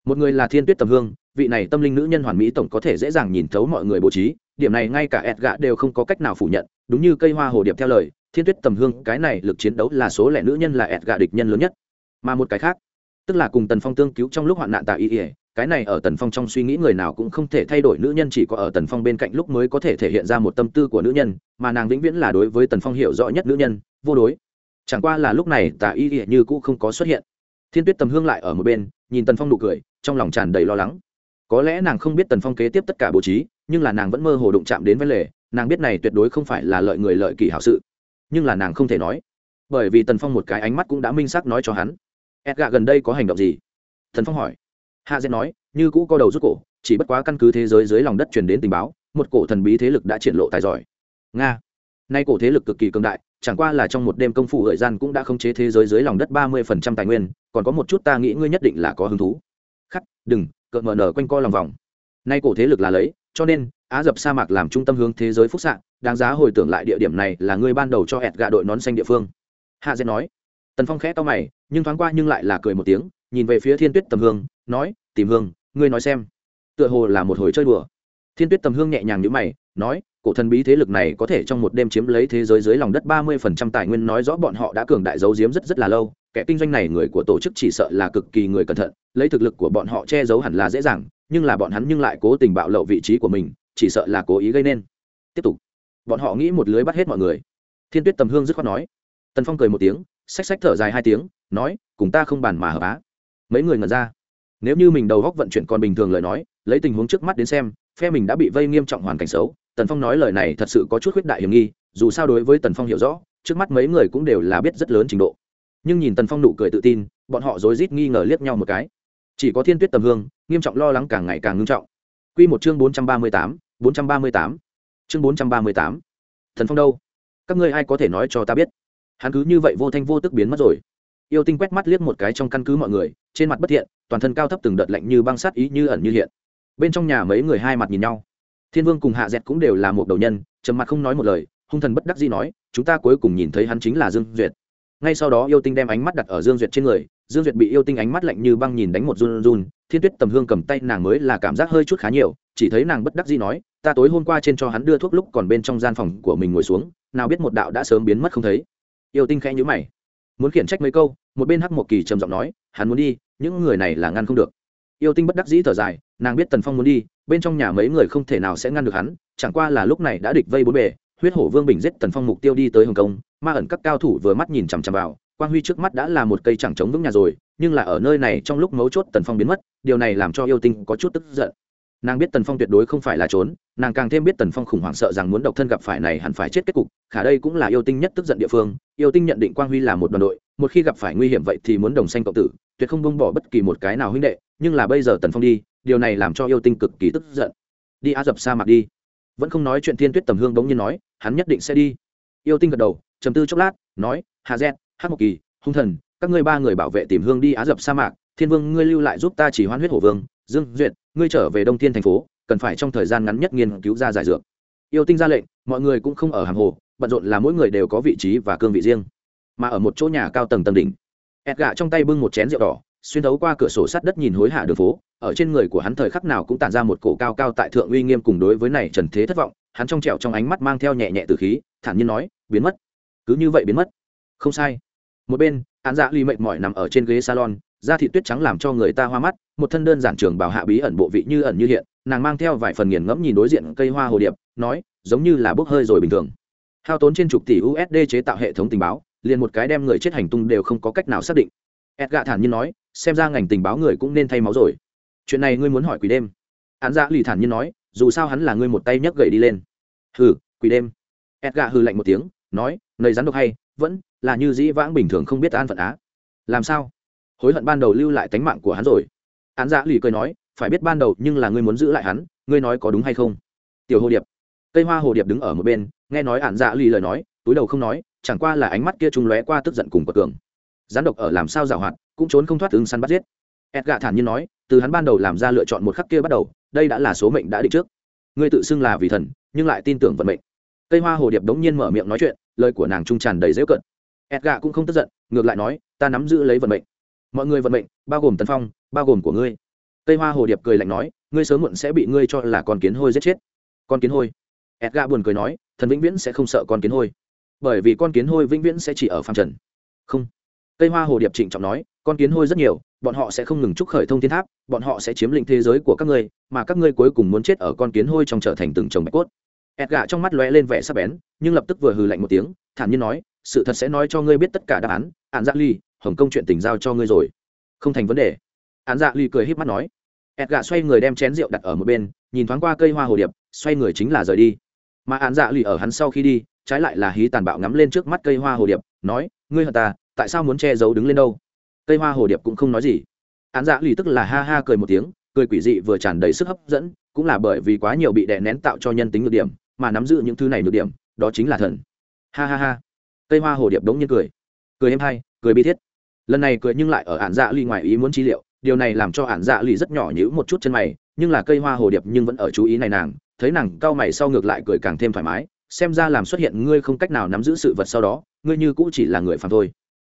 Một người là thiên tuyết tầm hương, vị này tâm linh nữ nhân hoàn mỹ tổng có thể dễ dàng nhìn thấu mọi người bố trí, điểm này ngay cả ẹt gạ đều không có cách nào phủ nhận, đúng như cây hoa hồ điệp theo lời, thiên tuyết tầm hương, cái này lực chiến đấu là số lẻ nữ nhân là ẹt gạ địch nhân lớn nhất. Mà một cái khác, tức là cùng tần phong tương cứu trong lúc hoạn nạn tạ y ỉa cái này ở tần phong trong suy nghĩ người nào cũng không thể thay đổi, nữ nhân chỉ có ở tần phong bên cạnh lúc mới có thể thể hiện ra một tâm tư của nữ nhân, mà nàng vĩnh viễn là đối với tần phong hiểu rõ nhất nữ nhân, vô đối. Chẳng qua là lúc này tà y ỉa như cũ không có xuất hiện. Thiên tuyết tầm hương lại ở một bên, nhìn tần phong nụ cười, trong lòng tràn đầy lo lắng. Có lẽ nàng không biết tần phong kế tiếp tất cả bố trí, nhưng là nàng vẫn mơ hồ đụng chạm đến vấn lề nàng biết này tuyệt đối không phải là lợi người lợi kỳ hảo sự. Nhưng là nàng không thể nói, bởi vì tần phong một cái ánh mắt cũng đã minh xác nói cho hắn. Edga gần đây có hành động gì? Tần phong hỏi hạ dễ nói, như cũ co đầu rút cổ, chỉ bất quá căn cứ thế giới dưới lòng đất truyền đến tình báo, một cổ thần bí thế lực đã triển lộ tài giỏi. Nga. Nay cổ thế lực cực kỳ cường đại, chẳng qua là trong một đêm công phu thời gian cũng đã khống chế thế giới dưới lòng đất ba mươi phần trăm tài nguyên, còn có một chút ta nghĩ ngươi nhất định là có hứng thú. Khắc, đừng, cợt mờ nở quanh co lòng vòng. Nay cổ thế lực là lấy, cho nên, á dập sa mạc làm trung tâm hướng thế giới phúc xạ, đáng giá hồi tưởng lại địa điểm này là ngươi ban đầu cho ẹt gạ đội nón xanh địa phương. Hạ dễ nói. Tần phong khẽ to mày, nhưng thoáng qua nhưng lại là cười một tiếng, nhìn về phía thiên tuyết tầm hương nói, tìm hương, ngươi nói xem. Tựa hồ là một hồi chơi đùa. Thiên tuyết tầm hương nhẹ nhàng như mày, nói, cổ thần bí thế lực này có thể trong một đêm chiếm lấy thế giới dưới lòng đất ba mươi phần trăm tài nguyên nói rõ bọn họ đã cường đại giấu giếm rất rất là lâu, kẻ kinh doanh này người của tổ chức chỉ sợ là cực kỳ người cẩn thận, lấy thực lực của bọn họ che giấu hẳn là dễ dàng, nhưng là bọn hắn nhưng lại cố tình bạo lộ vị trí của mình, chỉ sợ là cố ý gây nên. Tiếp tục. Bọn họ nghĩ một lưới bắt hết mọi người. Thiên tuyết tầm hương dứt khoát nói. Tần phong cười một tiếng, xách xách thở dài hai tiếng, nói, cùng ta không bàn mà hợp á. Mấy người ngẩn ra nếu như mình đầu góc vận chuyển còn bình thường lời nói, lấy tình huống trước mắt đến xem, phe mình đã bị vây nghiêm trọng hoàn cảnh xấu. Tần phong nói lời này thật sự có chút khuyết đại hiểm nghi, dù sao đối với tần phong hiểu rõ, trước mắt mấy người cũng đều là biết rất lớn trình độ. Nhưng nhìn tần phong nụ cười tự tin, bọn họ rối rít nghi ngờ liếc nhau một cái. Chỉ có thiên tuyết tầm hương, nghiêm trọng lo lắng càng ngày càng ngưng trọng. Q một chương bốn trăm ba mươi tám, bốn trăm ba mươi tám. Chương bốn trăm ba mươi tám. Thần phong đâu? Các ngươi ai có thể nói cho ta biết? Hắn cứ như vậy vô thanh vô tức biến mất rồi yêu tinh quét mắt liếc một cái trong căn cứ mọi người, trên mặt bất thiện, toàn thân cao thấp từng đợt lạnh như băng sát ý như ẩn như hiện. Bên trong nhà mấy người hai mặt nhìn nhau. Thiên vương cùng hạ dẹt cũng đều là một đầu nhân, trầm mặt không nói một lời, hung thần bất đắc dĩ nói, chúng ta cuối cùng nhìn thấy hắn chính là dương duyệt. Ngay sau đó yêu tinh đem ánh mắt đặt ở dương duyệt trên người, dương duyệt bị yêu tinh ánh mắt lạnh như băng nhìn đánh một run run, thiên tuyết tầm hương cầm tay nàng mới là cảm giác hơi chút khá nhiều, chỉ thấy nàng bất đắc dĩ nói, ta tối hôm qua trên cho hắn đưa thuốc lúc còn bên trong gian phòng của mình ngồi xuống, nào biết một đạo đã sớm biến mất không thấy. Yêu tinh khẽ nhữ mày muốn khiển trách mấy câu, một bên hắc một kỳ trầm giọng nói, hắn muốn đi, những người này là ngăn không được. Yêu tinh bất đắc dĩ thở dài, nàng biết tần phong muốn đi, bên trong nhà mấy người không thể nào sẽ ngăn được hắn, chẳng qua là lúc này đã địch vây bốn bề, huyết hổ vương bình giết tần phong mục tiêu đi tới hồng kông, ma ẩn các cao thủ vừa mắt nhìn chằm chằm vào, quang huy trước mắt đã là một cây chẳng chống vững nhà rồi, nhưng là ở nơi này trong lúc mấu chốt tần phong biến mất, điều này làm cho yêu tinh có chút tức giận. Nàng biết tần phong tuyệt đối không phải là trốn, nàng càng thêm biết tần phong khủng hoảng sợ rằng muốn độc thân gặp phải này hẳn phải chết kết cục, khả đây cũng là yêu tinh nhất tức giận địa phương yêu tinh nhận định quang huy là một đoàn đội một khi gặp phải nguy hiểm vậy thì muốn đồng sanh cộng tử tuyệt không bông bỏ bất kỳ một cái nào huynh đệ nhưng là bây giờ tần phong đi điều này làm cho yêu tinh cực kỳ tức giận. Đi á dập sa mạc đi. Vẫn không nói chuyện thiên tuyết tầm hương bỗng nhiên nói hắn nhất định sẽ đi. Yêu tinh gật đầu chầm tư chốc lát nói hà Gen, hát một kỳ hung thần các ngươi ba người bảo vệ tìm hương đi á dập sa mạc thiên vương ngươi lưu lại giúp ta chỉ hoan huyết hổ vương dương duyệt ngươi trở về đông thiên thành phố cần phải trong thời gian ngắn nhất nghiên cứu ra giải dược. Yêu tinh ra lệnh mọi người cũng không ở hàng hồ bận rộn là mỗi người đều có vị trí và cương vị riêng. Mà ở một chỗ nhà cao tầng tầng đỉnh ẹt gạ trong tay bưng một chén rượu đỏ, xuyên thấu qua cửa sổ sắt đất nhìn hối hả đường phố. Ở trên người của hắn thời khắc nào cũng tản ra một cổ cao cao tại thượng uy nghiêm cùng đối với này trần thế thất vọng. Hắn trong trẹo trong ánh mắt mang theo nhẹ nhẹ từ khí, thản nhiên nói, biến mất. Cứ như vậy biến mất. Không sai. Một bên, án dạ ly mệt mỏi nằm ở trên ghế salon, da thị tuyết trắng làm cho người ta hoa mắt, một thân đơn giản trường bảo hạ bí ẩn bộ vị như ẩn như hiện, nàng mang theo vài phần nghiền ngẫm nhìn đối diện cây hoa hồ điệp, nói, giống như là bốc hơi rồi bình thường hao tốn trên chục tỷ usd chế tạo hệ thống tình báo, liền một cái đem người chết hành tung đều không có cách nào xác định. Edga thản nhiên nói, xem ra ngành tình báo người cũng nên thay máu rồi. Chuyện này ngươi muốn hỏi quỷ đêm. Án dạ lì thản nhiên nói, dù sao hắn là ngươi một tay nhấc gậy đi lên. Hừ, quỷ đêm. Edga hừ lạnh một tiếng, nói nơi rắn độc hay, vẫn là như dĩ vãng bình thường không biết an phận á. Làm sao? Hối hận ban đầu lưu lại tánh mạng của hắn rồi. Án dạ lì cười nói, phải biết ban đầu nhưng là ngươi muốn giữ lại hắn, ngươi nói có đúng hay không? Tiểu hồ điệp cây hoa hồ điệp đứng ở một bên, nghe nói ạn dạ lì lời nói, túi đầu không nói, chẳng qua là ánh mắt kia trung lóe qua tức giận cùng bậc cường. Gián độc ở làm sao giảo hoạt, cũng trốn không thoát ứng săn bắt giết. Edgạ thản nhiên nói, từ hắn ban đầu làm ra lựa chọn một khắc kia bắt đầu, đây đã là số mệnh đã định trước. Ngươi tự xưng là vì thần, nhưng lại tin tưởng vận mệnh. Cây hoa hồ điệp đống nhiên mở miệng nói chuyện, lời của nàng trung tràn đầy dễu cận. Edgạ cũng không tức giận, ngược lại nói, ta nắm giữ lấy vận mệnh. Mọi người vận mệnh, bao gồm tần phong, bao gồm của ngươi. Cây hoa hồ điệp cười lạnh nói, ngươi sớm muộn sẽ bị ngươi cho là con kiến hôi giết chết. Con kiến hôi? Edgar buồn cười nói, thần vĩnh viễn sẽ không sợ con kiến hôi, bởi vì con kiến hôi vĩnh viễn sẽ chỉ ở phàm trần. Không. Cây hoa hồ điệp trịnh trọng nói, con kiến hôi rất nhiều, bọn họ sẽ không ngừng chúc khởi thông thiên tháp, bọn họ sẽ chiếm lĩnh thế giới của các ngươi, mà các ngươi cuối cùng muốn chết ở con kiến hôi trong trở thành từng chồng bạch cốt. Edgar trong mắt lóe lên vẻ sắc bén, nhưng lập tức vừa hừ lạnh một tiếng, thản nhiên nói, sự thật sẽ nói cho ngươi biết tất cả đáp án ạn dạ ly, hồng công chuyện tình giao cho ngươi rồi. Không thành vấn đề. Ạn dạ ly cười h í p mắt nói. Ẹt xoay người đem chén rượu đặt ở một bên, nhìn thoáng qua cây hoa hồ điệp, xoay người chính là rời đi mà án dạ lì ở hắn sau khi đi, trái lại là hí tàn bạo ngắm lên trước mắt cây hoa hồ điệp, nói, ngươi hận ta, tại sao muốn che giấu đứng lên đâu? Cây hoa hồ điệp cũng không nói gì. Án dạ lì tức là ha ha cười một tiếng, cười quỷ dị vừa tràn đầy sức hấp dẫn, cũng là bởi vì quá nhiều bị đè nén tạo cho nhân tính nhược điểm, mà nắm giữ những thứ này nhược điểm, đó chính là thần. Ha ha ha. Cây hoa hồ điệp đống nhiên cười. Cười êm hay, cười bi thiết. Lần này cười nhưng lại ở ản dạ lì ngoài ý muốn chi liệu, điều này làm cho ản dạ lì rất nhỏ nhữ một chút chân mày, nhưng là cây hoa hồ điệp nhưng vẫn ở chú ý này nàng thấy nàng cao mày sau ngược lại cười càng thêm thoải mái, xem ra làm xuất hiện ngươi không cách nào nắm giữ sự vật sau đó, ngươi như cũ chỉ là người phàm thôi.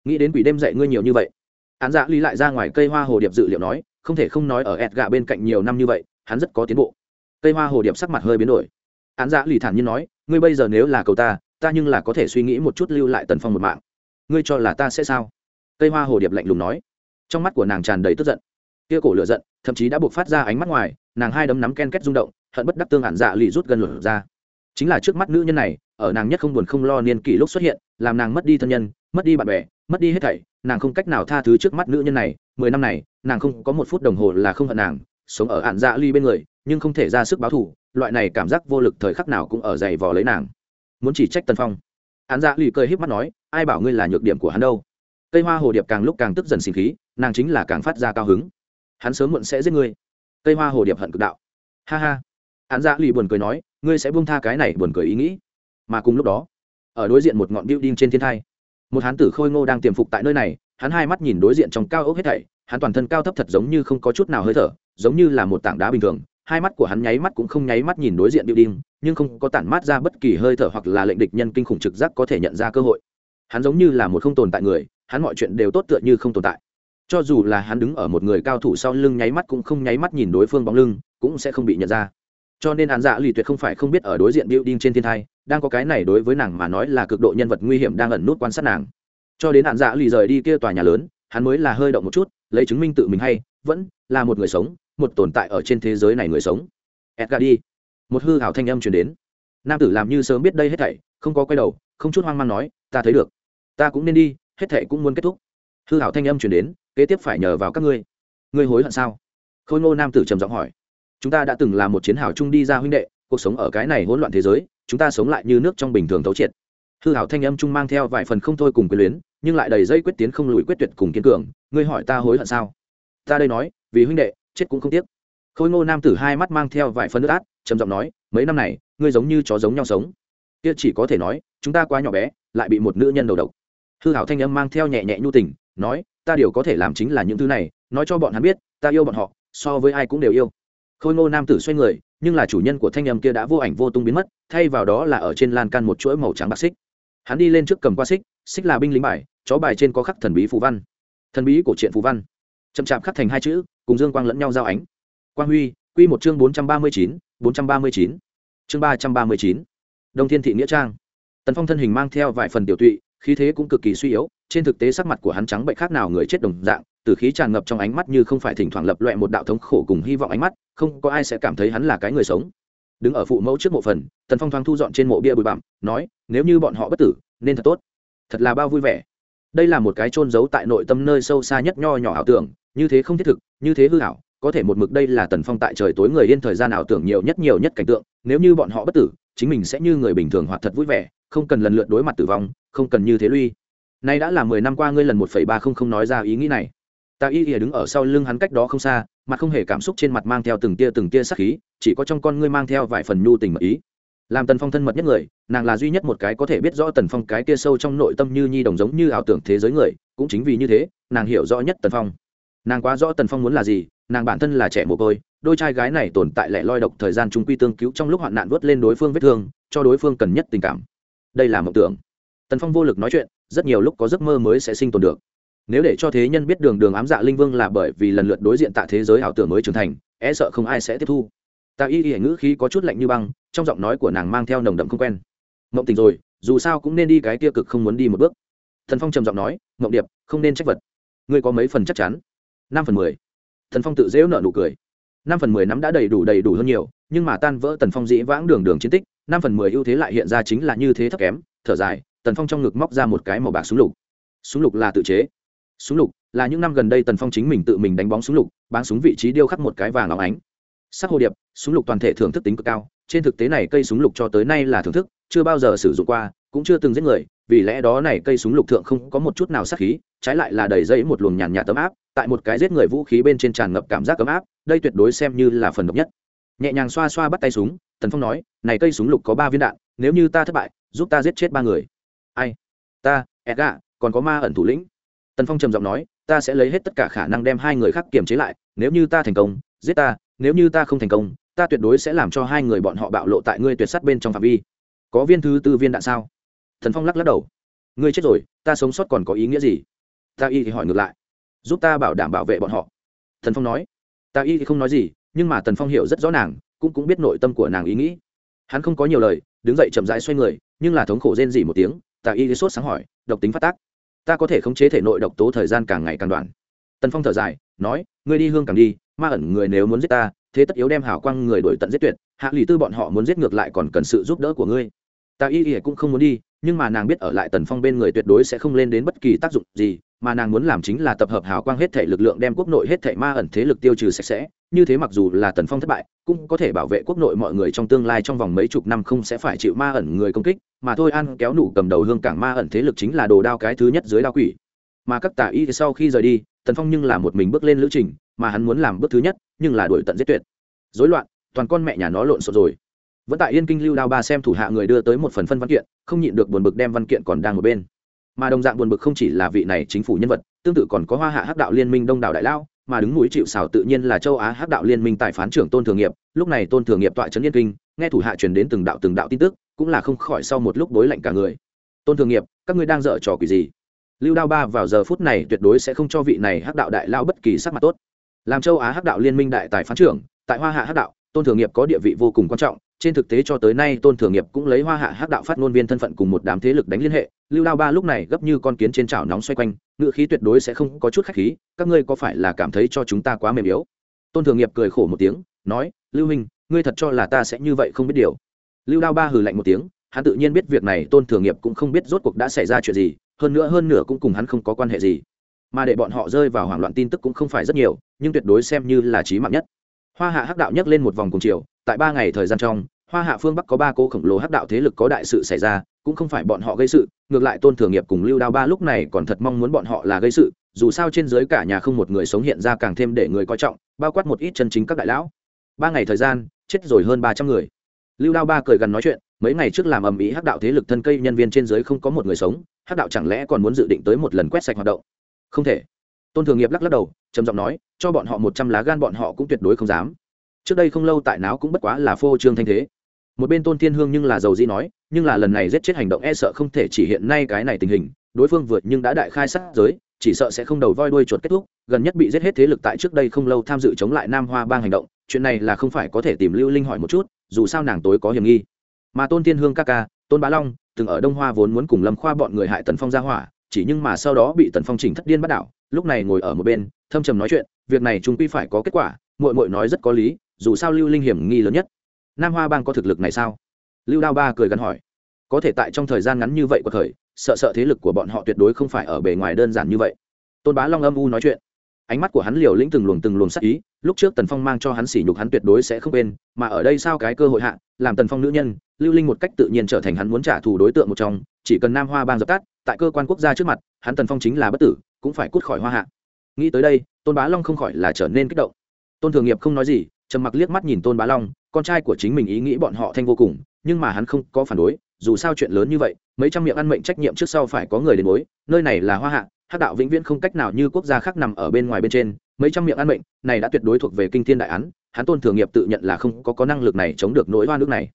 Nghĩ đến quỷ đêm dạy ngươi nhiều như vậy. Án dạ ly lại ra ngoài cây hoa hồ điệp dự liệu nói, không thể không nói ở ẹt gạ bên cạnh nhiều năm như vậy, hắn rất có tiến bộ. Cây hoa hồ điệp sắc mặt hơi biến đổi. Án dạ ly thản nhiên nói, ngươi bây giờ nếu là cầu ta ta nhưng là có thể suy nghĩ một chút lưu lại tần phong một mạng. Ngươi cho là ta sẽ sao? Cây hoa hồ điệp lạnh lùng nói. Trong mắt của nàng tràn đầy tức giận. Kia cổ lửa giận, thậm chí đã buộc phát ra ánh mắt ngoài, nàng hai đấm nắm ken két rung động hận bất đắc tương ản dạ lì rút gần lửa ra. Chính là trước mắt nữ nhân này, ở nàng nhất không buồn không lo niên kỷ lúc xuất hiện, làm nàng mất đi thân nhân, mất đi bạn bè, mất đi hết thảy, nàng không cách nào tha thứ trước mắt nữ nhân này. Mười năm này, nàng không có một phút đồng hồ là không hận nàng, sống ở ạn dạ ly bên người, nhưng không thể ra sức báo thù, loại này cảm giác vô lực thời khắc nào cũng ở dày vò lấy nàng. Muốn chỉ trách tân phong. Ạn dạ ly cười híp mắt nói, ai bảo ngươi là nhược điểm của hắn đâu? Cây hoa hồ điệp càng lúc càng tức dần sinh khí, nàng chính là càng phát ra cao hứng. Hắn sớm muộn sẽ giết ngươi. Cây hoa hồ điệp hận cực đạo. Ha ha ạn dạ lì buồn cười nói, ngươi sẽ buông tha cái này buồn cười ý nghĩ. Mà cùng lúc đó, ở đối diện một ngọn building trên thiên thai, một hán tử khôi ngô đang tiềm phục tại nơi này, hắn hai mắt nhìn đối diện trong cao ốc hết thảy, hắn toàn thân cao thấp thật giống như không có chút nào hơi thở, giống như là một tảng đá bình thường, hai mắt của hắn nháy mắt cũng không nháy mắt nhìn đối diện building, nhưng không có tản mát ra bất kỳ hơi thở hoặc là lệnh địch nhân kinh khủng trực giác có thể nhận ra cơ hội. Hắn giống như là một không tồn tại người, hắn mọi chuyện đều tốt tựa như không tồn tại. Cho dù là hắn đứng ở một người cao thủ sau lưng nháy mắt cũng không nháy mắt nhìn đối phương bóng lưng, cũng sẽ không bị nhận ra cho nên án dạ lì tuyệt không phải không biết ở đối diện building trên thiên thai, đang có cái này đối với nàng mà nói là cực độ nhân vật nguy hiểm đang ẩn nút quan sát nàng. Cho đến án dạ lì rời đi kia tòa nhà lớn, hắn mới là hơi động một chút, lấy chứng minh tự mình hay, vẫn là một người sống, một tồn tại ở trên thế giới này người sống. Edgar đi. Một hư hảo thanh âm truyền đến. Nam tử làm như sớm biết đây hết thảy, không có quay đầu, không chút hoang mang nói, ta thấy được. Ta cũng nên đi, hết thảy cũng muốn kết thúc. Hư hảo thanh âm truyền đến, kế tiếp phải nhờ vào các ngươi. Ngươi hối hận sao? Khôi ngô nam tử trầm giọng hỏi chúng ta đã từng là một chiến hào chung đi ra huynh đệ, cuộc sống ở cái này hỗn loạn thế giới, chúng ta sống lại như nước trong bình thường thấu triệt. Hư hảo thanh âm chung mang theo vài phần không thôi cùng quyền luyến, nhưng lại đầy dây quyết tiến không lùi quyết tuyệt cùng kiên cường. Ngươi hỏi ta hối hận sao? Ta đây nói, vì huynh đệ, chết cũng không tiếc. Khôi ngô nam tử hai mắt mang theo vài phần nước át, trầm giọng nói, mấy năm này, ngươi giống như chó giống nhau sống. Kia chỉ có thể nói, chúng ta quá nhỏ bé, lại bị một nữ nhân đầu độc. Hư hảo thanh âm mang theo nhẹ nhẹ nhu tình, nói, ta điều có thể làm chính là những thứ này, nói cho bọn hắn biết, ta yêu bọn họ, so với ai cũng đều yêu khôi ngô nam tử xoay người, nhưng là chủ nhân của thanh âm kia đã vô ảnh vô tung biến mất, thay vào đó là ở trên lan can một chuỗi màu trắng bạc xích. Hắn đi lên trước cầm qua xích xích là binh lính bài, chó bài trên có khắc thần bí phù văn. Thần bí của truyện phù văn. Chậm chạp khắc thành hai chữ, cùng dương quang lẫn nhau giao ánh. Quang huy, quy một chương bốn trăm ba mươi chín, bốn trăm ba mươi chín. Chương ba trăm ba mươi chín. Đông thiên thị nghĩa trang. Tần phong thân hình mang theo vài phần tiểu tụy khí thế cũng cực kỳ suy yếu, trên thực tế sắc mặt của hắn trắng bệnh khác nào người chết đồng dạng, từ khí tràn ngập trong ánh mắt như không phải thỉnh thoảng lập loẹ một đạo thống khổ cùng hy vọng ánh mắt, không có ai sẽ cảm thấy hắn là cái người sống. Đứng ở phụ mẫu trước mộ phần, tần phong thoáng thu dọn trên mộ bia bụi bặm, nói, nếu như bọn họ bất tử, nên thật tốt. Thật là bao vui vẻ. Đây là một cái trôn giấu tại nội tâm nơi sâu xa nhất nho nhỏ ảo tưởng, như thế không thiết thực, như thế hư ảo, có thể một mực đây là tần phong tại trời tối người yên thời gian ảo tưởng nhiều nhất nhiều nhất cảnh tượng, nếu như bọn họ bất tử, chính mình sẽ như người bình thường hoặc thật vui vẻ, không cần lần lượt đối mặt tử vong không cần như thế lui. Nay đã là mười năm qua ngươi lần một phẩy ba không không nói ra ý nghĩ này. Tạ y ỉa đứng ở sau lưng hắn cách đó không xa, mặt không hề cảm xúc trên mặt mang theo từng tia từng tia sắc khí, chỉ có trong con ngươi mang theo vài phần nhu tình mật ý. Làm tần phong thân mật nhất người, nàng là duy nhất một cái có thể biết rõ tần phong cái kia sâu trong nội tâm như nhi đồng giống như ảo tưởng thế giới người, cũng chính vì như thế, nàng hiểu rõ nhất tần phong. Nàng quá rõ tần phong muốn là gì, nàng bản thân là trẻ mồ côi, đôi trai gái này tồn tại lẻ loi độc thời gian chúng quy tương cứu trong lúc hoạn nạn vớt lên đối phương vết thương, cho đối phương cần nhất tình cảm. Đây là mộng tưởng tần phong vô lực nói chuyện, rất nhiều lúc có giấc mơ mới sẽ sinh tồn được. Nếu để cho thế nhân biết đường đường ám dạ linh vương là bởi vì lần lượt đối diện tạ thế giới ảo tưởng mới trưởng thành e sợ không ai sẽ tiếp thu. Tạ y y ngữ khí có chút lạnh như băng, trong giọng nói của nàng mang theo nồng đậm không quen. Mộng tình rồi, dù sao cũng nên đi cái tiêu cực không muốn đi một bước. Thần phong trầm giọng nói, mộng điệp, không nên trách vật. Ngươi có mấy phần chắc chắn? Năm phần mười. Thần phong tự dễu nợ nụ cười. Năm phần mười nắm đã đầy đủ đầy đủ hơn nhiều, nhưng mà tan vỡ tần phong dĩ vãng đường đường chiến tích, năm phần mười ưu thế lại hiện ra chính là như thế thấp kém. Thở dài tần phong trong ngực móc ra một cái màu bạc súng lục. Súng lục là tự chế. Súng lục là những năm gần đây tần phong chính mình tự mình đánh bóng súng lục, bán súng vị trí điêu khắc một cái vàng óng ánh. Sắc hồ điệp, súng lục toàn thể thưởng thức tính cực cao. Trên thực tế này cây súng lục cho tới nay là thưởng thức, chưa bao giờ sử dụng qua, cũng chưa từng giết người. Vì lẽ đó này cây súng lục thượng không có một chút nào sát khí, trái lại là đầy dây một luồng nhàn nhạt tấm áp, tại một cái giết người vũ khí bên trên tràn ngập cảm giác ấm áp, đây tuyệt đối xem như là phần độc nhất. Nhẹ nhàng xoa xoa bắt tay súng, tần phong nói, này cây súng lục có ba viên đạn, nếu như ta thất bại, giúp ta giết chết ba người ai? Ta edga còn có ma ẩn thủ lĩnh. Tần phong trầm giọng nói, ta sẽ lấy hết tất cả khả năng đem hai người khác kiềm chế lại, nếu như ta thành công, giết ta, nếu như ta không thành công, ta tuyệt đối sẽ làm cho hai người bọn họ bạo lộ tại ngươi tuyệt sắt bên trong phạm vi. Có viên thứ tư viên đạn sao? Thần phong lắc lắc đầu. Ngươi chết rồi, ta sống sót còn có ý nghĩa gì? Ta y thì hỏi ngược lại. Giúp ta bảo đảm bảo vệ bọn họ. Thần phong nói. Ta y thì không nói gì, nhưng mà tần phong hiểu rất rõ nàng, cũng cũng biết nội tâm của nàng ý nghĩ. Hắn không có nhiều lời, đứng dậy chậm rãi xoay người, nhưng là thống khổ rên dỉ một tiếng tà y sốt sáng hỏi, độc tính phát tác, ta có thể khống chế thể nội độc tố thời gian càng ngày càng đoạn. Tần phong thở dài, nói, ngươi đi hương càng đi, ma ẩn người nếu muốn giết ta, thế tất yếu đem hảo quang người đổi tận giết tuyệt, hạ lì tư bọn họ muốn giết ngược lại còn cần sự giúp đỡ của ngươi. Tà y y cũng không muốn đi, nhưng mà nàng biết ở lại tần phong bên người tuyệt đối sẽ không lên đến bất kỳ tác dụng gì mà nàng muốn làm chính là tập hợp hào quang hết thể lực lượng đem quốc nội hết thể ma ẩn thế lực tiêu trừ sạch sẽ. Như thế mặc dù là tần phong thất bại, cũng có thể bảo vệ quốc nội mọi người trong tương lai trong vòng mấy chục năm không sẽ phải chịu ma ẩn người công kích, mà thôi an kéo nụ cầm đầu hương cảng ma ẩn thế lực chính là đồ đao cái thứ nhất dưới đao quỷ. Mà các tà y sau khi rời đi, tần phong nhưng là một mình bước lên lữ trình, mà hắn muốn làm bước thứ nhất, nhưng là đuổi tận giết tuyệt. Dối loạn, toàn con mẹ nhà nó lộn xộn rồi. Vẫn tại yên kinh lưu đao ba xem thủ hạ người đưa tới một phần phân văn kiện, không nhịn được buồn bực đem văn kiện còn đang ở bên mà đồng dạng buồn bực không chỉ là vị này chính phủ nhân vật, tương tự còn có hoa hạ hắc đạo liên minh đông đảo đại lao mà đứng mũi chịu xào tự nhiên là châu á hắc đạo liên minh tại phán trưởng tôn thường nghiệp, lúc này tôn thường nghiệp tọa trấn yên kinh, nghe thủ hạ truyền đến từng đạo từng đạo tin tức, cũng là không khỏi sau một lúc đối lạnh cả người. Tôn thường nghiệp, các ngươi đang dở trò quỷ gì? Lưu đao ba vào giờ phút này tuyệt đối sẽ không cho vị này hắc đạo đại lao bất kỳ sắc mặt tốt. Làm châu á hắc đạo liên minh đại tài phán trưởng, tại hoa hạ hắc đạo, tôn thường nghiệp có địa vị vô cùng quan trọng trên thực tế cho tới nay tôn thường nghiệp cũng lấy hoa hạ hắc đạo phát ngôn viên thân phận cùng một đám thế lực đánh liên hệ. Lưu đao ba lúc này gấp như con kiến trên chảo nóng xoay quanh ngựa khí tuyệt đối sẽ không có chút khách khí, các ngươi có phải là cảm thấy cho chúng ta quá mềm yếu? Tôn thường nghiệp cười khổ một tiếng, nói, lưu hình ngươi thật cho là ta sẽ như vậy không biết điều. Lưu đao ba hừ lạnh một tiếng, hắn tự nhiên biết việc này tôn thường nghiệp cũng không biết rốt cuộc đã xảy ra chuyện gì, hơn nữa hơn nửa cũng cùng hắn không có quan hệ gì. Mà để bọn họ rơi vào hoảng loạn tin tức cũng không phải rất nhiều, nhưng tuyệt đối xem như là trí mạng nhất. Hoa hạ hắc đạo nhấc lên một vòng cùng chiều tại ba ngày thời gian trong, hoa hạ phương bắc có ba cô khổng lồ hắc đạo thế lực có đại sự xảy ra, cũng không phải bọn họ gây sự, ngược lại tôn thường nghiệp cùng lưu đao ba lúc này còn thật mong muốn bọn họ là gây sự, dù sao trên dưới cả nhà không một người sống hiện ra càng thêm để người coi trọng, bao quát một ít chân chính các đại lão. Ba ngày thời gian, chết rồi hơn ba trăm người. Lưu đao ba cười gần nói chuyện, mấy ngày trước làm ầm ĩ hắc đạo thế lực thân cây nhân viên trên dưới không có một người sống, hắc đạo chẳng lẽ còn muốn dự định tới một lần quét sạch hoạt động? Không thể. Tôn thường nghiệp lắc lắc đầu, trầm giọng nói, cho bọn họ một trăm lá gan bọn họ cũng tuyệt đối không dám trước đây không lâu tại náo cũng bất quá là phô trương thanh thế. Một bên tôn thiên hương nhưng là dầu dĩ nói, nhưng là lần này giết chết hành động e sợ không thể chỉ hiện nay cái này tình hình, đối phương vượt nhưng đã đại khai sát giới, chỉ sợ sẽ không đầu voi đuôi chuột kết thúc, gần nhất bị giết hết thế lực tại trước đây không lâu tham dự chống lại nam hoa bang hành động, chuyện này là không phải có thể tìm lưu linh hỏi một chút, dù sao nàng tối có hiểm nghi. Mà tôn thiên hương ca ca, tôn bá long, từng ở đông hoa vốn muốn cùng lâm khoa bọn người hại tần phong ra hỏa, chỉ nhưng mà sau đó bị tần phong chỉnh thất điên bắt đảo, lúc này ngồi ở một bên, thâm trầm nói chuyện, việc này chúng quy phải có kết quả, muội muội nói rất có lý dù sao lưu linh hiểm nghi lớn nhất. Nam hoa bang có thực lực này sao? Lưu đao ba cười gắn hỏi. Có thể tại trong thời gian ngắn như vậy của thời, sợ sợ thế lực của bọn họ tuyệt đối không phải ở bề ngoài đơn giản như vậy. Tôn bá long âm u nói chuyện. Ánh mắt của hắn liều lĩnh từng luồng từng luồng sắc ý, lúc trước tần phong mang cho hắn sỉ nhục hắn tuyệt đối sẽ không quên, mà ở đây sao cái cơ hội hạ, làm tần phong nữ nhân, lưu linh một cách tự nhiên trở thành hắn muốn trả thù đối tượng một trong, chỉ cần nam hoa bang dập tắt, tại cơ quan quốc gia trước mặt, hắn tần phong chính là bất tử, cũng phải cút khỏi hoa hạ. Nghĩ tới đây, tôn bá long không khỏi là trở nên kích động. Tôn thường nghiệp không nói gì trầm mặc liếc mắt nhìn tôn bá long con trai của chính mình ý nghĩ bọn họ thanh vô cùng nhưng mà hắn không có phản đối dù sao chuyện lớn như vậy mấy trăm miệng ăn mệnh trách nhiệm trước sau phải có người đến bối nơi này là hoa hạ hắc đạo vĩnh viễn không cách nào như quốc gia khác nằm ở bên ngoài bên trên mấy trăm miệng ăn mệnh này đã tuyệt đối thuộc về kinh thiên đại án hắn tôn thường nghiệp tự nhận là không có có năng lực này chống được nỗi hoa nước này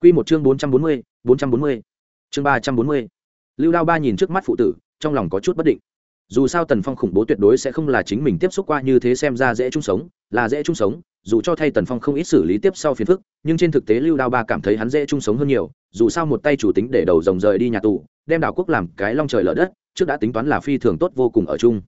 Quy một chương bốn trăm bốn mươi, bốn trăm bốn mươi. Chương ba trăm bốn mươi. Lưu Đao Ba nhìn trước mắt phụ tử, trong lòng có chút bất định. Dù sao Tần Phong khủng bố tuyệt đối sẽ không là chính mình tiếp xúc qua như thế xem ra dễ chung sống, là dễ chung sống, dù cho thay Tần Phong không ít xử lý tiếp sau phiền phức, nhưng trên thực tế Lưu Đao Ba cảm thấy hắn dễ chung sống hơn nhiều, dù sao một tay chủ tính để đầu rồng rời đi nhà tù, đem đảo quốc làm cái long trời lở đất, trước đã tính toán là phi thường tốt vô cùng ở chung.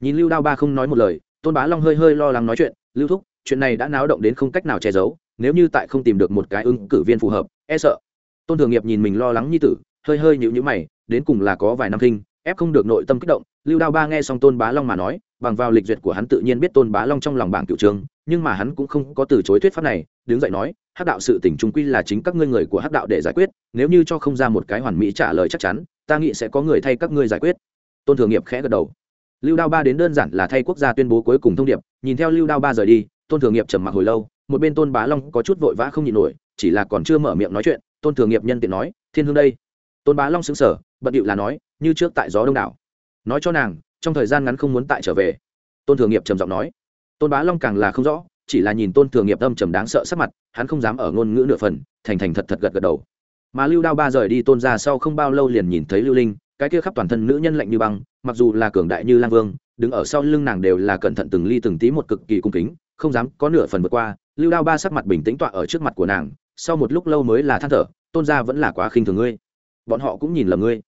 Nhìn lưu đao ba không nói một lời tôn bá long hơi hơi lo lắng nói chuyện lưu thúc chuyện này đã náo động đến không cách nào che giấu nếu như tại không tìm được một cái ứng cử viên phù hợp e sợ. Tôn thường nghiệp nhìn mình lo lắng như tử hơi hơi nhịu nhữ mày đến cùng là có vài năm kinh ép không được nội tâm kích động. Lưu đao ba nghe xong tôn bá long mà nói bằng vào lịch duyệt của hắn tự nhiên biết tôn bá long trong lòng bảng cựu trường nhưng mà hắn cũng không có từ chối thuyết pháp này, đứng dậy nói, hắc đạo sự tỉnh trung quy là chính các ngươi người của hắc đạo để giải quyết, nếu như cho không ra một cái hoàn mỹ trả lời chắc chắn, ta nghĩ sẽ có người thay các ngươi giải quyết. Tôn thường nghiệp khẽ gật đầu. Lưu đao ba đến đơn giản là thay quốc gia tuyên bố cuối cùng thông điệp, nhìn theo lưu đao ba rời đi, tôn thường nghiệp trầm mặc hồi lâu, một bên tôn bá long có chút vội vã không nhịn nổi, chỉ là còn chưa mở miệng nói chuyện, tôn thường nghiệp nhân tiện nói, thiên hương đây. Tôn bá long xứng sở bận điệu là nói, như trước tại gió đông đảo. Nói cho nàng, trong thời gian ngắn không muốn tại trở về. Tôn thường nghiệp trầm giọng nói tôn bá long càng là không rõ, chỉ là nhìn tôn thường nghiệp âm trầm đáng sợ sắc mặt, hắn không dám ở ngôn ngữ nửa phần, thành thành thật thật gật gật đầu. Mà lưu đao ba rời đi tôn ra sau không bao lâu liền nhìn thấy lưu linh, cái kia khắp toàn thân nữ nhân lạnh như băng, mặc dù là cường đại như lang vương, đứng ở sau lưng nàng đều là cẩn thận từng ly từng tí một cực kỳ cung kính, không dám có nửa phần vượt qua, lưu đao ba sắc mặt bình tĩnh tọa ở trước mặt của nàng, sau một lúc lâu mới là than thở, tôn gia vẫn là quá khinh thường ngươi, bọn họ cũng nhìn lầm ngươi.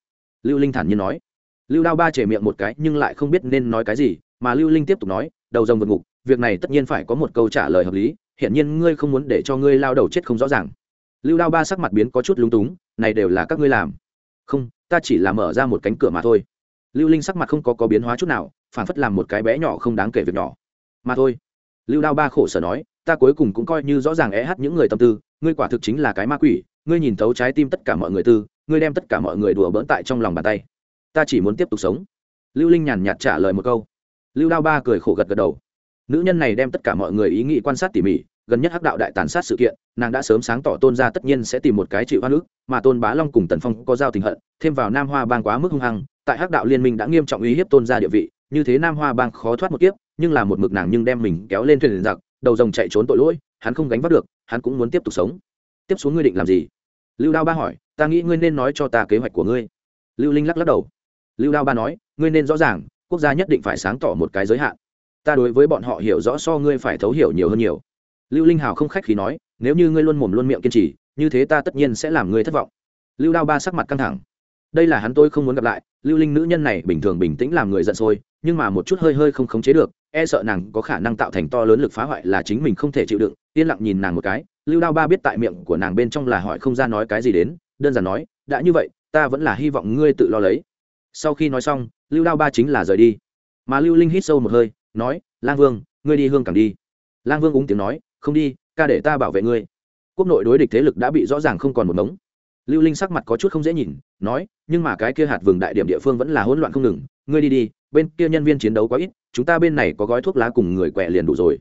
Lưu linh thản nhiên nói. Lưu đao ba chề miệng một cái nhưng lại không biết nên nói cái gì, mà lưu linh tiếp tục nói đầu rồng vượt ngục, việc này tất nhiên phải có một câu trả lời hợp lý hiện nhiên ngươi không muốn để cho ngươi lao đầu chết không rõ ràng. Lưu đao ba sắc mặt biến có chút lúng túng, này đều là các ngươi làm. Không, ta chỉ là mở ra một cánh cửa mà thôi. Lưu linh sắc mặt không có có biến hóa chút nào, phản phất làm một cái bé nhỏ không đáng kể việc nhỏ. Mà thôi. Lưu đao ba khổ sở nói, ta cuối cùng cũng coi như rõ ràng é hát những người tâm tư, ngươi quả thực chính là cái ma quỷ, ngươi nhìn thấu trái tim tất cả mọi người tư, ngươi đem tất cả mọi người đùa bỡn tại trong lòng bàn tay. Ta chỉ muốn tiếp tục sống. Lưu linh nhàn nhạt trả lời một câu lưu đao ba cười khổ gật gật đầu. Nữ nhân này đem tất cả mọi người ý nghĩ quan sát tỉ mỉ, gần nhất hắc đạo đại tàn sát sự kiện, nàng đã sớm sáng tỏ tôn ra tất nhiên sẽ tìm một cái chịu hoa nước mà tôn bá long cùng tần phong có giao tình hận, thêm vào nam hoa bang quá mức hung hăng, tại hắc đạo liên minh đã nghiêm trọng uy hiếp tôn ra địa vị, như thế nam hoa bang khó thoát một kiếp, nhưng là một mực nàng nhưng đem mình kéo lên thuyền giặc, đầu rồng chạy trốn tội lỗi, hắn không gánh vác được, hắn cũng muốn tiếp tục sống. Tiếp xuống ngươi định làm gì? Lưu đao ba hỏi, ta nghĩ ngươi nên nói cho ta kế hoạch của ngươi. Lưu linh lắc lắc đầu. Lưu đao ba nói, ngươi nên rõ ràng quốc gia nhất định phải sáng tỏ một cái giới hạn. Ta đối với bọn họ hiểu rõ so ngươi phải thấu hiểu nhiều hơn nhiều. Lưu linh hào không khách khí nói, nếu như ngươi luôn mồm luôn miệng kiên trì, như thế ta tất nhiên sẽ làm ngươi thất vọng. Lưu đao ba sắc mặt căng thẳng. Đây là hắn tôi không muốn gặp lại, lưu linh nữ nhân này bình thường bình tĩnh làm người giận sôi, nhưng mà một chút hơi hơi không khống chế được e sợ nàng có khả năng tạo thành to lớn lực phá hoại là chính mình không thể chịu đựng. Yên lặng nhìn nàng một cái, lưu đao ba biết tại miệng của nàng bên trong là hỏi không ra nói cái gì đến, đơn giản nói, đã như vậy, ta vẫn là hy vọng ngươi tự lo lấy sau khi nói xong, lưu đao ba chính là rời đi. Mà lưu linh hít sâu một hơi, nói, lang vương, ngươi đi hương cảng đi. Lang vương úng tiếng nói, không đi, ca để ta bảo vệ ngươi. Quốc nội đối địch thế lực đã bị rõ ràng không còn một mống. Lưu linh sắc mặt có chút không dễ nhìn, nói, nhưng mà cái kia hạt Vườn đại điểm địa phương vẫn là hỗn loạn không ngừng. Ngươi đi đi, bên kia nhân viên chiến đấu quá ít, chúng ta bên này có gói thuốc lá cùng người quẹ liền đủ rồi.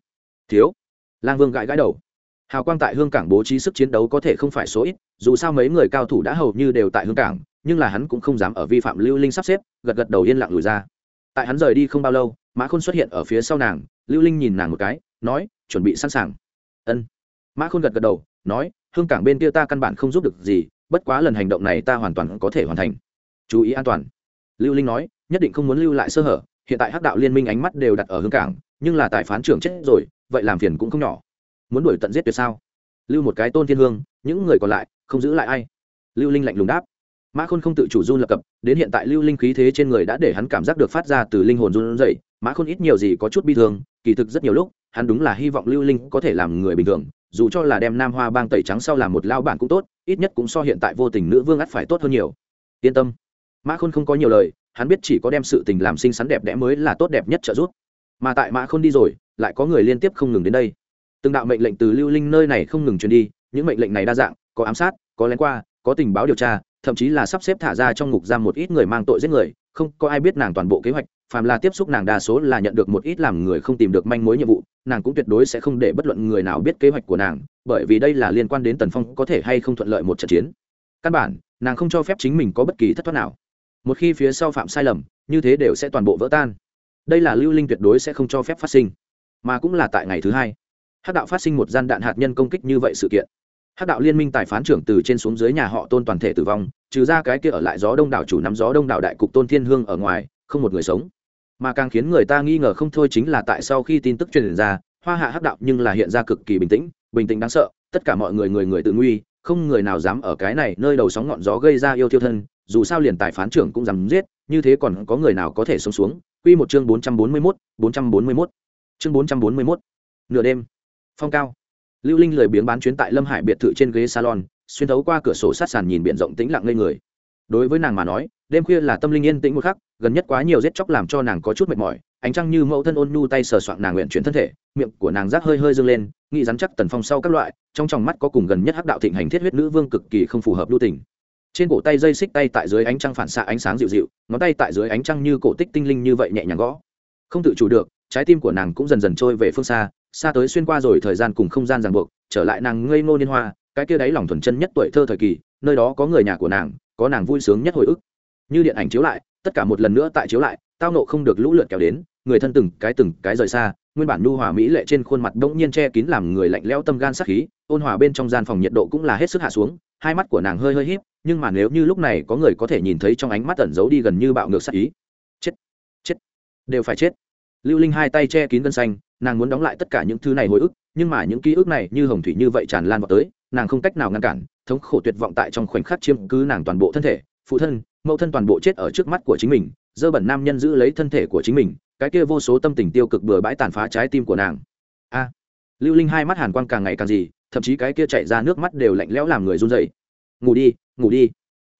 Thiếu. Lang vương gãi gãi đầu. Hào quang tại hương cảng bố trí sức chiến đấu có thể không phải số ít, dù sao mấy người cao thủ đã hầu như đều tại hương cảng nhưng là hắn cũng không dám ở vi phạm lưu linh sắp xếp, gật gật đầu yên lặng lùi ra. Tại hắn rời đi không bao lâu, mã khôn xuất hiện ở phía sau nàng, lưu linh nhìn nàng một cái, nói, chuẩn bị sẵn sàng. Ân. Mã khôn gật gật đầu, nói, hương cảng bên kia ta căn bản không giúp được gì, bất quá lần hành động này ta hoàn toàn có thể hoàn thành. Chú ý an toàn. Lưu linh nói, nhất định không muốn lưu lại sơ hở, hiện tại hắc đạo liên minh ánh mắt đều đặt ở hương cảng, nhưng là tài phán trưởng chết rồi, vậy làm phiền cũng không nhỏ. Muốn đuổi tận giết tuyệt sao? Lưu một cái tôn thiên hương, những người còn lại, không giữ lại ai? Lưu linh lạnh lùng đáp mã khôn không tự chủ run lập cập, đến hiện tại lưu linh khí thế trên người đã để hắn cảm giác được phát ra từ linh hồn run dậy mã khôn ít nhiều gì có chút bi thương, kỳ thực rất nhiều lúc, hắn đúng là hy vọng lưu linh có thể làm người bình thường, dù cho là đem nam hoa bang tẩy trắng sau làm một lao bản cũng tốt, ít nhất cũng so hiện tại vô tình nữ vương ắt phải tốt hơn nhiều. Yên tâm. Mã khôn không có nhiều lời, hắn biết chỉ có đem sự tình làm xinh xắn đẹp đẽ mới là tốt đẹp nhất trợ giúp. Mà tại mã khôn đi rồi, lại có người liên tiếp không ngừng đến đây. Từng đạo mệnh lệnh từ lưu linh nơi này không ngừng truyền đi, những mệnh lệnh này đa dạng, có ám sát, có lén qua, có tình báo điều tra thậm chí là sắp xếp thả ra trong ngục giam một ít người mang tội giết người, không có ai biết nàng toàn bộ kế hoạch, phàm là tiếp xúc nàng đa số là nhận được một ít làm người không tìm được manh mối nhiệm vụ, nàng cũng tuyệt đối sẽ không để bất luận người nào biết kế hoạch của nàng, bởi vì đây là liên quan đến tần phong có thể hay không thuận lợi một trận chiến. Căn bản, nàng không cho phép chính mình có bất kỳ thất thoát nào. Một khi phía sau phạm sai lầm, như thế đều sẽ toàn bộ vỡ tan. Đây là lưu linh tuyệt đối sẽ không cho phép phát sinh, mà cũng là tại ngày thứ hai, hắc đạo phát sinh một gian đạn hạt nhân công kích như vậy sự kiện hắc đạo liên minh tài phán trưởng từ trên xuống dưới nhà họ tôn toàn thể tử vong trừ ra cái kia ở lại gió đông đảo chủ nắm gió đông đảo đại cục tôn thiên hương ở ngoài không một người sống mà càng khiến người ta nghi ngờ không thôi chính là tại sau khi tin tức truyền ra hoa hạ hắc đạo nhưng là hiện ra cực kỳ bình tĩnh bình tĩnh đáng sợ tất cả mọi người người người tự nguy không người nào dám ở cái này nơi đầu sóng ngọn gió gây ra yêu thiêu thân dù sao liền tài phán trưởng cũng dám giết như thế còn có người nào có thể sống xuống quy một chương bốn trăm bốn mươi 441, 441. chương bốn trăm bốn mươi 441. nửa đêm phong cao lưu linh lười biếng bán chuyến tại lâm hải biệt thự trên ghế salon, xuyên thấu qua cửa sổ sát sàn nhìn biển rộng tĩnh lặng ngây người. Đối với nàng mà nói, đêm khuya là tâm linh yên tĩnh một khắc, gần nhất quá nhiều giết chóc làm cho nàng có chút mệt mỏi, ánh trăng như mẫu thân ôn nhu tay sờ soạn nàng nguyện chuyển thân thể, miệng của nàng rác hơi hơi dâng lên, nghĩ rắn chắc tần phong sau các loại, trong tròng mắt có cùng gần nhất hắc đạo thịnh hành thiết huyết nữ vương cực kỳ không phù hợp lưu tình. Trên cổ tay dây xích tay tại dưới ánh trăng phản xạ ánh sáng dịu dịu, ngón tay tại dưới ánh trăng như cổ tích tinh linh như vậy nhẹ nhàng gõ. Không tự chủ được, trái tim của nàng cũng dần dần trôi về phương xa xa tới xuyên qua rồi thời gian cùng không gian ràng buộc, trở lại nàng ngây ngô niên hoa, cái kia đáy lòng thuần chân nhất tuổi thơ thời kỳ, nơi đó có người nhà của nàng, có nàng vui sướng nhất hồi ức. Như điện ảnh chiếu lại, tất cả một lần nữa tại chiếu lại, tao nộ không được lũ lượt kéo đến, người thân từng cái từng cái rời xa, nguyên bản nhu hòa mỹ lệ trên khuôn mặt bỗng nhiên che kín làm người lạnh lẽo tâm gan sắc khí, ôn hòa bên trong gian phòng nhiệt độ cũng là hết sức hạ xuống, hai mắt của nàng hơi hơi híp, nhưng mà nếu như lúc này có người có thể nhìn thấy trong ánh mắt ẩn giấu đi gần như bạo ngược sắc ý. Chết chết, đều phải chết. Lưu linh hai tay che kín gân xanh nàng muốn đóng lại tất cả những thứ này hồi ức, nhưng mà những ký ức này như hồng thủy như vậy tràn lan vào tới, nàng không cách nào ngăn cản, thống khổ tuyệt vọng tại trong khoảnh khắc chiếm cứ nàng toàn bộ thân thể, phụ thân, mẫu thân toàn bộ chết ở trước mắt của chính mình, dơ bẩn nam nhân giữ lấy thân thể của chính mình, cái kia vô số tâm tình tiêu cực bừa bãi tàn phá trái tim của nàng. A! Lưu linh hai mắt hàn quang càng ngày càng gì, thậm chí cái kia chạy ra nước mắt đều lạnh lẽo làm người run dậy ngủ đi ngủ đi.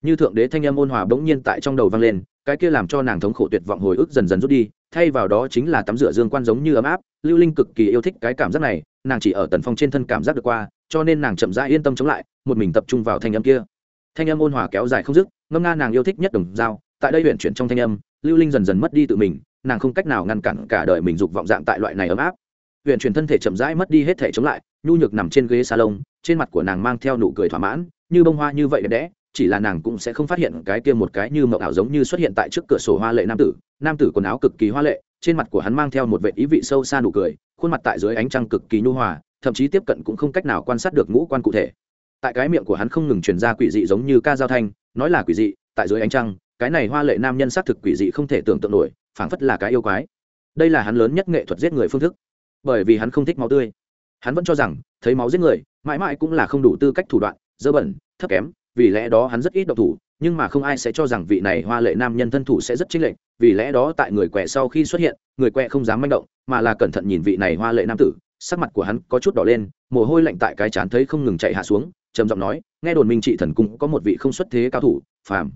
Như thượng đế thanh âm ôn hòa bỗng nhiên tại trong đầu vang lên, cái kia làm cho nàng thống khổ tuyệt vọng hồi ức dần dần rút đi, thay vào đó chính là tắm rửa dương quan giống như ấm áp lưu linh cực kỳ yêu thích cái cảm giác này, nàng chỉ ở tần phong trên thân cảm giác được qua, cho nên nàng chậm rãi yên tâm chống lại, một mình tập trung vào thanh âm kia. Thanh âm ôn hòa kéo dài không dứt, ngâm nga nàng yêu thích nhất đồng dao, tại đây huyện chuyển trong thanh âm, lưu linh dần dần mất đi tự mình, nàng không cách nào ngăn cản cả đời mình dục vọng dạng tại loại này ấm áp. Huyện chuyển thân thể chậm rãi mất đi hết thể chống lại, nhu nhược nằm trên ghế salon, trên mặt của nàng mang theo nụ cười thỏa mãn, như bông hoa như vậy đẹp đẽ, chỉ là nàng cũng sẽ không phát hiện cái kia một cái như mộng ảo giống như xuất hiện tại trước cửa sổ hoa lệ nam tử nam tử quần áo cực kỳ hoa lệ trên mặt của hắn mang theo một vệ ý vị sâu xa nụ cười, khuôn mặt tại dưới ánh trăng cực kỳ nhu hòa, thậm chí tiếp cận cũng không cách nào quan sát được ngũ quan cụ thể. Tại cái miệng của hắn không ngừng truyền ra quỷ dị giống như ca giao thanh, nói là quỷ dị, tại dưới ánh trăng, cái này hoa lệ nam nhân xác thực quỷ dị không thể tưởng tượng nổi, phảng phất là cái yêu quái. Đây là hắn lớn nhất nghệ thuật giết người phương thức. Bởi vì hắn không thích máu tươi. Hắn vẫn cho rằng, thấy máu giết người, mãi mãi cũng là không đủ tư cách thủ đoạn, dơ bẩn, thấp kém, vì lẽ đó hắn rất ít độc thủ nhưng mà không ai sẽ cho rằng vị này hoa lệ nam nhân thân thủ sẽ rất chính lệch, vì lẽ đó tại người quẹ sau khi xuất hiện, người quẹ không dám manh động, mà là cẩn thận nhìn vị này hoa lệ nam tử, sắc mặt của hắn có chút đỏ lên, mồ hôi lạnh tại cái chán thấy không ngừng chạy hạ xuống, trầm giọng nói, nghe đồn minh trị thần cung có một vị không xuất thế cao thủ, phàm.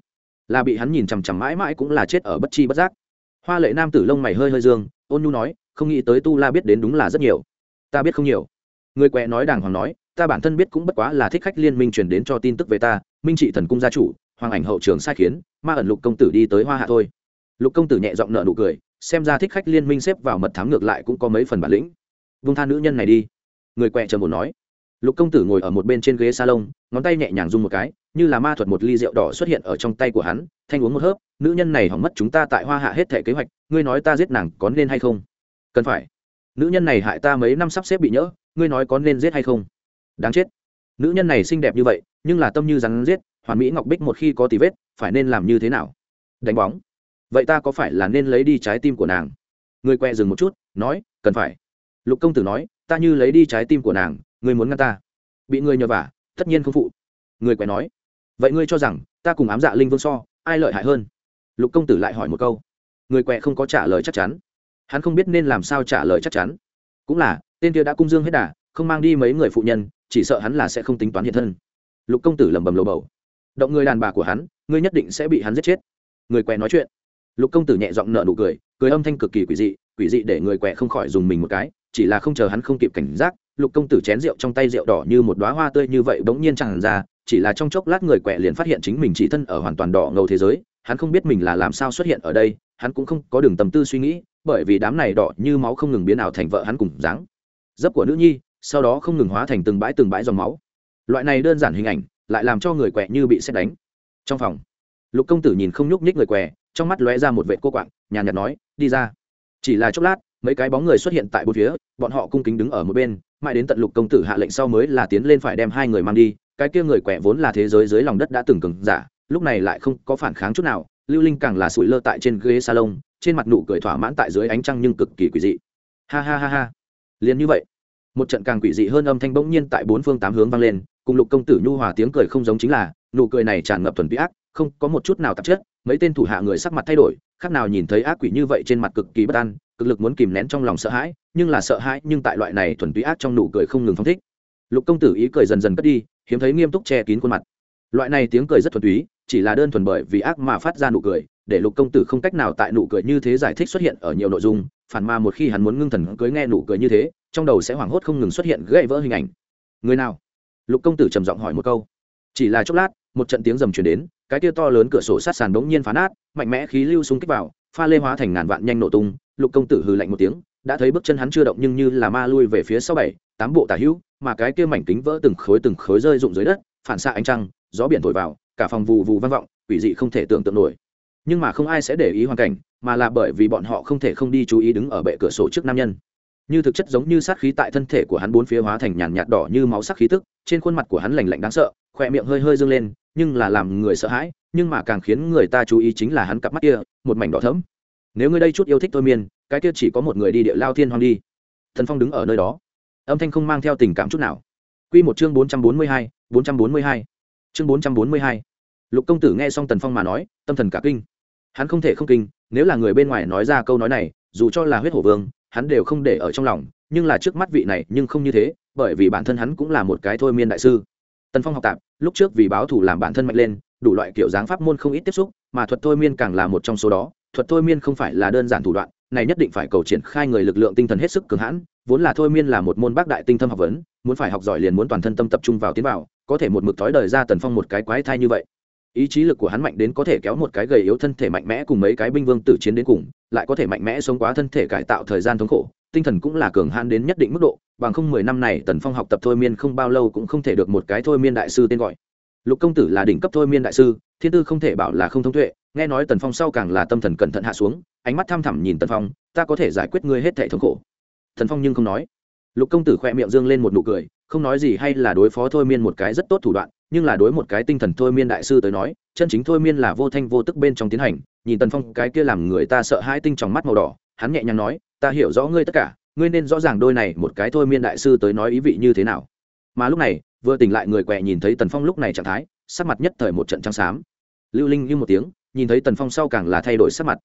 Là bị hắn nhìn chằm chằm mãi mãi cũng là chết ở bất chi bất giác. Hoa lệ nam tử lông mày hơi hơi dương, ôn nhu nói, không nghĩ tới tu la biết đến đúng là rất nhiều. Ta biết không nhiều. Người quẹ nói đàng hoàng nói, ta bản thân biết cũng bất quá là thích khách liên minh truyền đến cho tin tức về ta, minh trị thần cung gia chủ hoàng ảnh hậu trường sai khiến, ma ẩn lục công tử đi tới hoa hạ thôi. Lục công tử nhẹ giọng nợ nụ cười, xem ra thích khách liên minh xếp vào mật thám ngược lại cũng có mấy phần bản lĩnh. Vung tha nữ nhân này đi. Người quẹ trầm một nói. Lục công tử ngồi ở một bên trên ghế salon, ngón tay nhẹ nhàng rung một cái, như là ma thuật một ly rượu đỏ xuất hiện ở trong tay của hắn, thanh uống một hớp, nữ nhân này hỏng mất chúng ta tại hoa hạ hết thể kế hoạch, ngươi nói ta giết nàng có nên hay không? Cần phải. Nữ nhân này hại ta mấy năm sắp xếp bị nhỡ, ngươi nói có nên giết hay không? Đáng chết. Nữ nhân này xinh đẹp như vậy, nhưng là tâm như rắn giết hoàn mỹ ngọc bích một khi có tí vết, phải nên làm như thế nào? Đánh bóng. Vậy ta có phải là nên lấy đi trái tim của nàng? Người que dừng một chút, nói, cần phải. Lục công tử nói, ta như lấy đi trái tim của nàng, người muốn ngăn ta. Bị người nhờ vả, tất nhiên không phụ. Người quẻ nói, vậy ngươi cho rằng, ta cùng ám dạ linh vương so, ai lợi hại hơn? Lục công tử lại hỏi một câu. Người quẹ không có trả lời chắc chắn. Hắn không biết nên làm sao trả lời chắc chắn. Cũng là, tên kia đã cung dương hết đà, không mang đi mấy người phụ nhân, chỉ sợ hắn là sẽ không tính toán hiện thân. Lục công tử lẩm bẩm lầu bầu động người đàn bà của hắn, ngươi nhất định sẽ bị hắn giết chết. Người què nói chuyện. Lục công tử nhẹ giọng nợ nụ cười cười âm thanh cực kỳ quỷ dị quỷ dị để người què không khỏi dùng mình một cái, chỉ là không chờ hắn không kịp cảnh giác, lục công tử chén rượu trong tay rượu đỏ như một đoá hoa tươi như vậy bỗng nhiên tràn ra, chỉ là trong chốc lát người què liền phát hiện chính mình chỉ thân ở hoàn toàn đỏ ngầu thế giới, hắn không biết mình là làm sao xuất hiện ở đây, hắn cũng không có đường tâm tư suy nghĩ, bởi vì đám này đỏ như máu không ngừng biến ảo thành vợ hắn cùng dáng. Dấp của nữ nhi, sau đó không ngừng hóa thành từng bãi từng bãi dòng máu. Loại này đơn giản hình ảnh lại làm cho người quẹ như bị xét đánh. Trong phòng, lục công tử nhìn không nhúc nhích người quẹ, trong mắt lóe ra một vệ cô quạng, nhàn nhạt nói, đi ra. Chỉ là chốc lát, mấy cái bóng người xuất hiện tại bốn phía, bọn họ cung kính đứng ở một bên, mãi đến tận lục công tử hạ lệnh sau mới là tiến lên phải đem hai người mang đi, cái kia người quẻ vốn là thế giới dưới lòng đất đã từng cứng giả, lúc này lại không có phản kháng chút nào, lưu linh càng là sủi lơ tại trên ghế salon, trên mặt nụ cười thỏa mãn tại dưới ánh trăng nhưng cực kỳ quỷ dị. Ha ha ha ha. Liền như vậy, một trận càng quỷ dị hơn âm thanh bỗng nhiên tại bốn phương tám hướng vang lên cùng lục công tử nhu hòa tiếng cười không giống chính là, nụ cười này tràn ngập thuần vĩ ác, không có một chút nào tạp chất, mấy tên thủ hạ người sắc mặt thay đổi, khác nào nhìn thấy ác quỷ như vậy trên mặt cực kỳ bất an, cực lực muốn kìm nén trong lòng sợ hãi, nhưng là sợ hãi, nhưng tại loại này thuần túy ác trong nụ cười không ngừng phong thích. Lục công tử ý cười dần dần cất đi, hiếm thấy nghiêm túc che kín khuôn mặt. Loại này tiếng cười rất thuần túy, chỉ là đơn thuần bởi vì ác mà phát ra nụ cười, để lục công tử không cách nào tại nụ cười như thế giải thích xuất hiện ở nhiều nội dung, phản mà một khi hắn muốn ngưng thần cưới nghe nụ cười như thế, trong đầu sẽ hoảng hốt không ngừng xuất hiện gãy vỡ hình ảnh. Người nào? Lục công tử trầm giọng hỏi một câu. Chỉ là chốc lát, một trận tiếng rầm chuyển đến, cái tia to lớn cửa sổ sát sàn bỗng nhiên phá nát, mạnh mẽ khí lưu xung kích vào, pha lê hóa thành ngàn vạn nhanh nổ tung, lục công tử hừ lạnh một tiếng, đã thấy bước chân hắn chưa động nhưng như là ma lui về phía sau bảy, tám bộ tả hữu, mà cái kia mảnh kính vỡ từng khối từng khối rơi rụng dưới đất, phản xạ ánh trăng, gió biển thổi vào, cả phòng vù vù vang vọng, quỷ dị không thể tưởng tượng nổi. Nhưng mà không ai sẽ để ý hoàn cảnh, mà là bởi vì bọn họ không thể không đi chú ý đứng ở bệ cửa sổ trước nam nhân như thực chất giống như sát khí tại thân thể của hắn bốn phía hóa thành nhàn nhạt đỏ như máu sắc khí tức, trên khuôn mặt của hắn lành lạnh đáng sợ, khỏe miệng hơi hơi dâng lên, nhưng là làm người sợ hãi, nhưng mà càng khiến người ta chú ý chính là hắn cặp mắt kia, một mảnh đỏ thẫm. Nếu ngươi đây chút yêu thích tôi miên, cái kia chỉ có một người đi địa lao thiên hoang đi. Thần phong đứng ở nơi đó. Âm thanh không mang theo tình cảm chút nào. Q một chương bốn trăm bốn mươi hai, bốn trăm bốn mươi hai. Chương bốn trăm bốn mươi hai. Lục công tử nghe xong tần phong mà nói, tâm thần cả kinh. Hắn không thể không kinh, nếu là người bên ngoài nói ra câu nói này, dù cho là huyết hổ vương hắn đều không để ở trong lòng, nhưng là trước mắt vị này nhưng không như thế, bởi vì bản thân hắn cũng là một cái thôi miên đại sư. Tần phong học tạp, lúc trước vì báo thủ làm bản thân mạnh lên, đủ loại kiểu dáng pháp môn không ít tiếp xúc, mà thuật thôi miên càng là một trong số đó. Thuật thôi miên không phải là đơn giản thủ đoạn, này nhất định phải cầu triển khai người lực lượng tinh thần hết sức cường hãn, vốn là thôi miên là một môn bác đại tinh thâm học vấn, muốn phải học giỏi liền muốn toàn thân tâm tập trung vào tiến vào, có thể một mực thói đời ra tần phong một cái quái thai như vậy ý chí lực của hắn mạnh đến có thể kéo một cái gầy yếu thân thể mạnh mẽ cùng mấy cái binh vương tử chiến đến cùng, lại có thể mạnh mẽ sống quá thân thể cải tạo thời gian thống khổ, tinh thần cũng là cường hãn đến nhất định mức độ, bằng không mười năm này tần phong học tập thôi miên không bao lâu cũng không thể được một cái thôi miên đại sư tên gọi. Lục công tử là đỉnh cấp thôi miên đại sư, thiên tư không thể bảo là không thông tuệ, nghe nói tần phong sau càng là tâm thần cẩn thận hạ xuống, ánh mắt thăm thẳm nhìn tần phong, ta có thể giải quyết ngươi hết thể thống khổ. Tần phong nhưng không nói. Lục công tử khoe miệng dương lên một nụ cười, không nói gì hay là đối phó thôi miên một cái rất tốt thủ đoạn nhưng là đối một cái tinh thần thôi miên đại sư tới nói, chân chính thôi miên là vô thanh vô tức bên trong tiến hành, nhìn tần phong cái kia làm người ta sợ hai tinh trong mắt màu đỏ, hắn nhẹ nhàng nói, ta hiểu rõ ngươi tất cả, ngươi nên rõ ràng đôi này một cái thôi miên đại sư tới nói ý vị như thế nào. Mà lúc này, vừa tỉnh lại người quẹ nhìn thấy tần phong lúc này trạng thái, sắc mặt nhất thời một trận trắng xám. Lưu linh như một tiếng, nhìn thấy tần phong sau càng là thay đổi sắc mặt.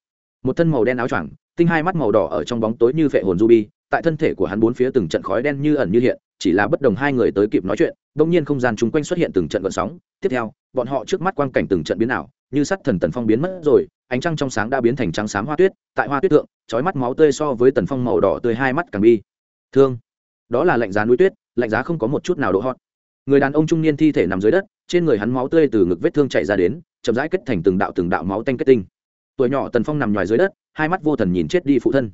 Một thân màu đen áo choàng, tinh hai mắt màu đỏ ở trong bóng tối như phệ hồn ruby, tại thân thể của hắn bốn phía từng trận khói đen như ẩn như hiện chỉ là bất đồng hai người tới kịp nói chuyện đông nhiên không gian chung quanh xuất hiện từng trận gợn sóng. Tiếp theo, bọn họ trước mắt quang cảnh từng trận biến ảo, như sắt thần tần phong biến mất rồi, ánh trăng trong sáng đã biến thành trắng xám hoa tuyết, tại hoa tuyết thượng trói mắt máu tươi so với tần phong màu đỏ tươi hai mắt càng bi. Thương. Đó là lạnh giá núi tuyết, lạnh giá không có một chút nào độ hot. Người đàn ông trung niên thi thể nằm dưới đất, trên người hắn máu tươi từ ngực vết thương chảy ra đến, chậm rãi kết thành từng đạo từng đạo máu tanh kết tinh. Tuổi nhỏ tần phong nằm ngoài dưới đất, hai mắt vô thần nhìn chết đi phụ thân.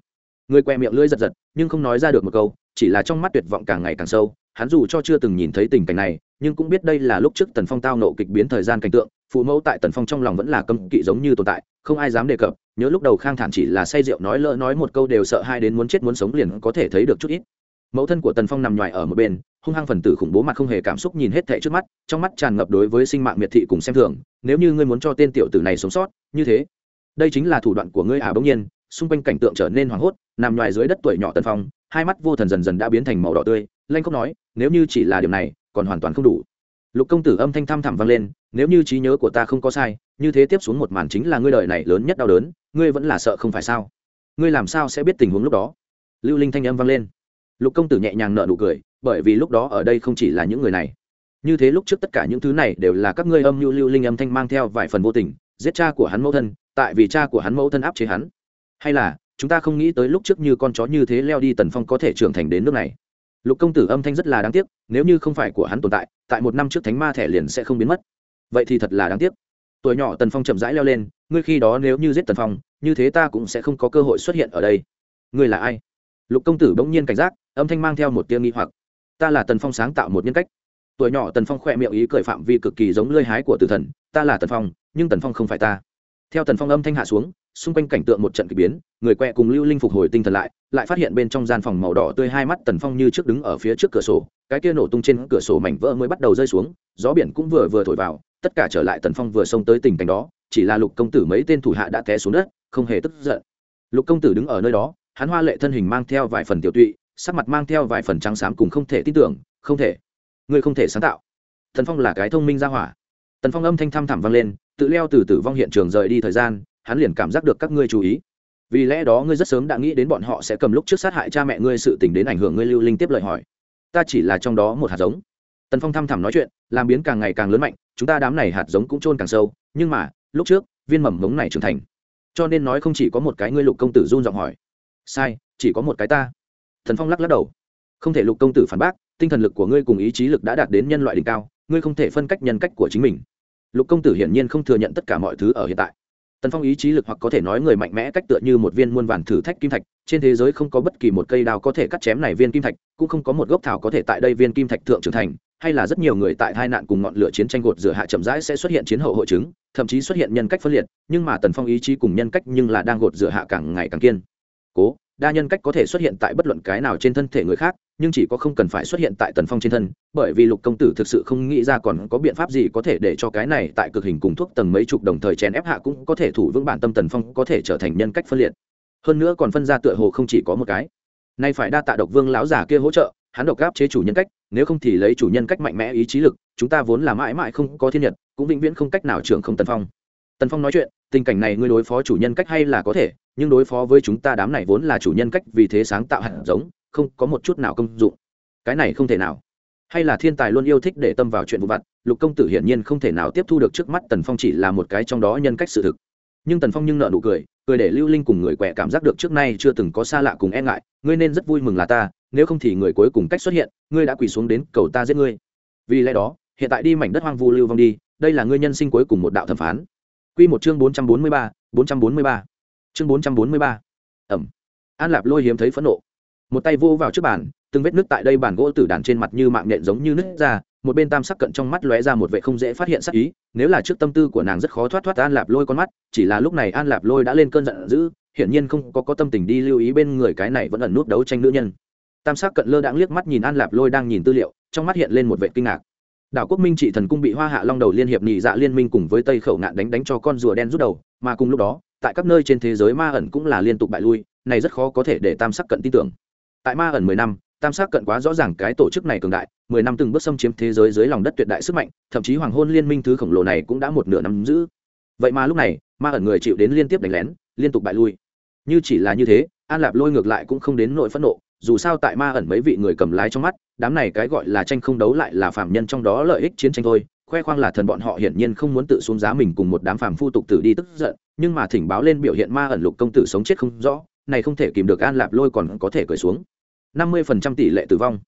Người que miệng lưỡi giật giật, nhưng không nói ra được một câu chỉ là trong mắt tuyệt vọng càng ngày càng sâu. Hắn dù cho chưa từng nhìn thấy tình cảnh này, nhưng cũng biết đây là lúc trước tần phong tao nộ kịch biến thời gian cảnh tượng, phụ mẫu tại tần phong trong lòng vẫn là cấm kỵ giống như tồn tại, không ai dám đề cập, nhớ lúc đầu khang thản chỉ là say rượu nói lỡ nói một câu đều sợ hai đến muốn chết muốn sống liền có thể thấy được chút ít. Mẫu thân của tần phong nằm ngoài ở một bên, hung hăng phần tử khủng bố mặt không hề cảm xúc nhìn hết thệ trước mắt, trong mắt tràn ngập đối với sinh mạng miệt thị cùng xem thường, nếu như ngươi muốn cho tên tiểu tử này sống sót, như thế, đây chính là thủ đoạn của ngươi à bỗng nhiên, xung quanh cảnh tượng trở nên hoảng hốt, nằm ngoài dưới đất tuổi nhỏ tần phong hai mắt vô thần dần dần đã biến thành màu đỏ tươi, lanh không nói, nếu như chỉ là điều này, còn hoàn toàn không đủ. Lục công tử âm thanh thăm thẳm vang lên, nếu như trí nhớ của ta không có sai, như thế tiếp xuống một màn chính là ngươi đời này lớn nhất đau đớn, ngươi vẫn là sợ không phải sao? Ngươi làm sao sẽ biết tình huống lúc đó? Lưu linh thanh âm vang lên. Lục công tử nhẹ nhàng nợ nụ cười, bởi vì lúc đó ở đây không chỉ là những người này. Như thế lúc trước tất cả những thứ này đều là các ngươi âm như lưu linh âm thanh mang theo vài phần vô tình, giết cha của hắn mẫu thân, tại vì cha của hắn mẫu thân áp chế hắn. Hay là chúng ta không nghĩ tới lúc trước như con chó như thế leo đi tần phong có thể trưởng thành đến nước này. Lục công tử âm thanh rất là đáng tiếc, nếu như không phải của hắn tồn tại tại một năm trước thánh ma thẻ liền sẽ không biến mất. Vậy thì thật là đáng tiếc. Tuổi nhỏ tần phong chậm rãi leo lên, ngươi khi đó nếu như giết tần phong, như thế ta cũng sẽ không có cơ hội xuất hiện ở đây. Ngươi là ai? Lục công tử bỗng nhiên cảnh giác, âm thanh mang theo một tia nghi hoặc. Ta là tần phong sáng tạo một nhân cách. Tuổi nhỏ tần phong khoe miệng ý cười phạm vi cực kỳ giống lơi hái của tử thần. Ta là tần phong, nhưng tần phong không phải ta theo tần phong âm thanh hạ xuống, xung quanh cảnh tượng một trận k ỳ biến, người quẹ cùng lưu linh phục hồi tinh thần lại lại phát hiện bên trong gian phòng màu đỏ tươi hai mắt tần phong như trước đứng ở phía trước cửa sổ, cái kia nổ tung trên cửa sổ mảnh vỡ mới bắt đầu rơi xuống, gió biển cũng vừa vừa thổi vào, tất cả trở lại tần phong vừa xông tới tình cảnh đó, chỉ là lục công tử mấy tên thủ hạ đã té xuống đất, không hề tức giận. Lục công tử đứng ở nơi đó, hắn hoa lệ thân hình mang theo vài phần tiểu tụy, sắc mặt mang theo vài phần trắng xám cùng không thể tin tưởng, không thể, ngươi không thể sáng tạo. Tần phong là cái thông minh ra hỏa. Tần phong âm thanh thăm thẳm vang lên tự leo từ tử vong hiện trường rời đi thời gian, hắn liền cảm giác được các ngươi chú ý. Vì lẽ đó ngươi rất sớm đã nghĩ đến bọn họ sẽ cầm lúc trước sát hại cha mẹ ngươi sự tình đến ảnh hưởng ngươi lưu linh tiếp lời hỏi. Ta chỉ là trong đó một hạt giống. Tần phong thăm thẳm nói chuyện, làm biến càng ngày càng lớn mạnh, chúng ta đám này hạt giống cũng trôn càng sâu, nhưng mà, lúc trước, viên mầm mống này trưởng thành. Cho nên nói không chỉ có một cái ngươi lục công tử run giọng hỏi. Sai, chỉ có một cái ta. Thần phong lắc lắc đầu. Không thể lục công tử phản bác, tinh thần lực của ngươi cùng ý chí lực đã đạt đến nhân loại đỉnh cao, ngươi không thể phân cách nhân cách của chính mình lục công tử hiển nhiên không thừa nhận tất cả mọi thứ ở hiện tại. Tần phong ý chí lực hoặc có thể nói người mạnh mẽ cách tựa như một viên muôn vàn thử thách kim thạch, trên thế giới không có bất kỳ một cây đao có thể cắt chém này viên kim thạch, cũng không có một gốc thảo có thể tại đây viên kim thạch thượng trưởng thành, hay là rất nhiều người tại hai nạn cùng ngọn lửa chiến tranh gột rửa hạ chậm rãi sẽ xuất hiện chiến hậu hội chứng, thậm chí xuất hiện nhân cách phân liệt, nhưng mà tần phong ý chí cùng nhân cách nhưng là đang gột rửa hạ càng ngày càng kiên cố đa nhân cách có thể xuất hiện tại bất luận cái nào trên thân thể người khác, nhưng chỉ có không cần phải xuất hiện tại tần phong trên thân, bởi vì lục công tử thực sự không nghĩ ra còn có biện pháp gì có thể để cho cái này tại cực hình cùng thuốc tầng mấy chục đồng thời chèn ép hạ cũng có thể thủ vững bản tâm tần phong có thể trở thành nhân cách phân liệt. Hơn nữa còn phân ra tựa hồ không chỉ có một cái. Nay phải đa tạ độc vương lão già kia hỗ trợ, hắn độc gáp chế chủ nhân cách, nếu không thì lấy chủ nhân cách mạnh mẽ ý chí lực, chúng ta vốn là mãi mãi không có thiên nhật, cũng vĩnh viễn không cách nào trưởng không tần phong tần phong nói chuyện, tình cảnh này ngươi đối phó chủ nhân cách hay là có thể, nhưng đối phó với chúng ta đám này vốn là chủ nhân cách vì thế sáng tạo hạt giống, không có một chút nào công dụng. Cái này không thể nào. Hay là thiên tài luôn yêu thích để tâm vào chuyện vụ vặt, lục công tử hiển nhiên không thể nào tiếp thu được trước mắt tần phong chỉ là một cái trong đó nhân cách sự thực. Nhưng tần phong nhưng nợ nụ cười cười để lưu linh cùng người quẹ cảm giác được trước nay chưa từng có xa lạ cùng e ngại, ngươi nên rất vui mừng là ta, nếu không thì người cuối cùng cách xuất hiện, ngươi đã quỳ xuống đến cầu ta giết ngươi. Vì lẽ đó, hiện tại đi mảnh đất hoang vu lưu vong đi, đây là ngươi nhân sinh cuối cùng một đạo thẩm phán. Quy một chương bốn trăm bốn mươi ba, bốn trăm bốn mươi ba. Chương bốn trăm bốn mươi ba. Ẩm. An lạp lôi hiếm thấy phẫn nộ. Một tay vô vào trước bàn, từng vết nước tại đây bàn gỗ tử đàn trên mặt như mạng nhện giống như nứt ra, một bên tam sắc cận trong mắt lóe ra một vẻ không dễ phát hiện sắc ý, nếu là trước tâm tư của nàng rất khó thoát thoát an lạp lôi con mắt, chỉ là lúc này an lạp lôi đã lên cơn giận dữ, hiển nhiên không có có tâm tình đi lưu ý bên người cái này vẫn ẩn nút đấu tranh nữ nhân. Tam sắc cận lơ đãng liếc mắt nhìn an lạp lôi đang nhìn tư liệu, trong mắt hiện lên một vẻ kinh ngạc đảo quốc minh trị thần cung bị hoa hạ long đầu liên hiệp nhị dạ liên minh cùng với tây khẩu ngạn đánh đánh cho con rùa đen rút đầu, mà cùng lúc đó, tại các nơi trên thế giới ma ẩn cũng là liên tục bại lui, này rất khó có thể để tam sắc cận tin tưởng. Tại ma ẩn mười năm, tam sắc cận quá rõ ràng cái tổ chức này cường đại, mười năm từng bước xâm chiếm thế giới dưới lòng đất tuyệt đại sức mạnh, thậm chí hoàng hôn liên minh thứ khổng lồ này cũng đã một nửa năm giữ. Vậy mà lúc này, ma ẩn người chịu đến liên tiếp đánh lén, liên tục bại lui. Như chỉ là như thế, an lạp lôi ngược lại cũng không đến nỗi phẫn nộ, dù sao tại ma ẩn mấy vị người cầm lái trong mắt đám này cái gọi là tranh không đấu lại là phạm nhân trong đó lợi ích chiến tranh thôi, khoe khoang là thần bọn họ hiển nhiên không muốn tự xuống giá mình cùng một đám phàm phu tục tử đi tức giận, nhưng mà thỉnh báo lên biểu hiện ma ẩn lục công tử sống chết không rõ, này không thể kìm được an lạp lôi còn có thể cởi xuống. Năm mươi phần trăm tỷ lệ tử vong.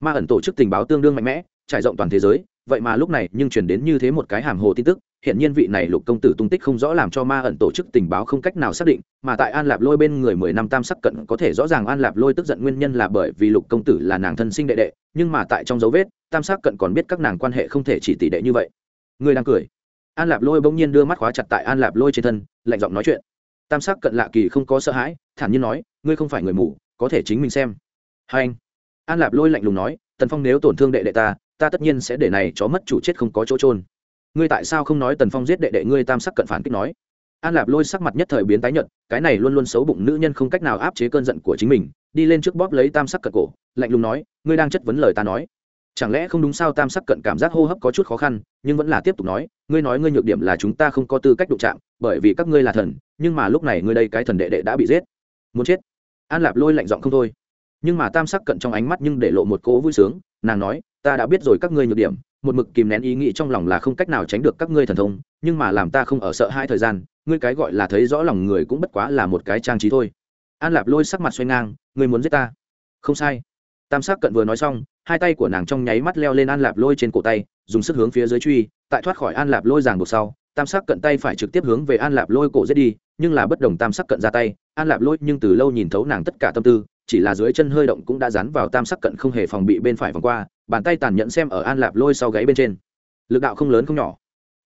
Ma ẩn tổ chức tình báo tương đương mạnh mẽ, trải rộng toàn thế giới vậy mà lúc này nhưng chuyển đến như thế một cái hàm hồ tin tức hiện nhiên vị này lục công tử tung tích không rõ làm cho ma ẩn tổ chức tình báo không cách nào xác định, mà tại an lạp lôi bên người mười năm tam sắc cận có thể rõ ràng an lạp lôi tức giận nguyên nhân là bởi vì lục công tử là nàng thân sinh đệ đệ, nhưng mà tại trong dấu vết, tam sắc cận còn biết các nàng quan hệ không thể chỉ tỷ đệ như vậy. Người đang cười. An lạp lôi bỗng nhiên đưa mắt khóa chặt tại an lạp lôi trên thân, lạnh giọng nói chuyện. Tam sắc cận lạ kỳ không có sợ hãi, thản nhiên nói, ngươi không phải người mù, có thể chính mình xem. Hai anh. An lạp lôi lạnh lùng nói, tần phong nếu tổn thương đệ đệ ta ta tất nhiên sẽ để này chó mất chủ chết không có chỗ trôn ngươi tại sao không nói tần phong giết đệ đệ ngươi tam sắc cận phản kích nói? An lạp lôi sắc mặt nhất thời biến tái nhợt, cái này luôn luôn xấu bụng nữ nhân không cách nào áp chế cơn giận của chính mình, đi lên trước bóp lấy tam sắc cận cổ, lạnh lùng nói, ngươi đang chất vấn lời ta nói. Chẳng lẽ không đúng sao tam sắc cận cảm giác hô hấp có chút khó khăn, nhưng vẫn là tiếp tục nói, ngươi nói ngươi nhược điểm là chúng ta không có tư cách đụng chạm, bởi vì các ngươi là thần, nhưng mà lúc này ngươi đây cái thần đệ đệ đã bị giết. Muốn chết. An lạp lôi lạnh giọng không thôi nhưng mà tam sắc cận trong ánh mắt nhưng để lộ một cỗ vui sướng, nàng nói, ta đã biết rồi các ngươi nhược điểm, một mực kìm nén ý nghĩ trong lòng là không cách nào tránh được các ngươi thần thông, nhưng mà làm ta không ở sợ hai thời gian, ngươi cái gọi là thấy rõ lòng người cũng bất quá là một cái trang trí thôi. An lạp lôi sắc mặt xoay ngang, ngươi muốn giết ta? Không sai. Tam sắc cận vừa nói xong, hai tay của nàng trong nháy mắt leo lên an lạp lôi trên cổ tay, dùng sức hướng phía dưới truy, tại thoát khỏi an lạp lôi ràng buộc sau, tam sắc cận tay phải trực tiếp hướng về an lạp lôi cổ giết đi, nhưng là bất đồng tam sắc cận ra tay, an lạp lôi nhưng từ lâu nhìn thấu nàng tất cả tâm tư chỉ là dưới chân hơi động cũng đã dán vào tam sắc cận không hề phòng bị bên phải vòng qua, bàn tay tàn nhẫn xem ở an lạp lôi sau gáy bên trên. Lực đạo không lớn không nhỏ,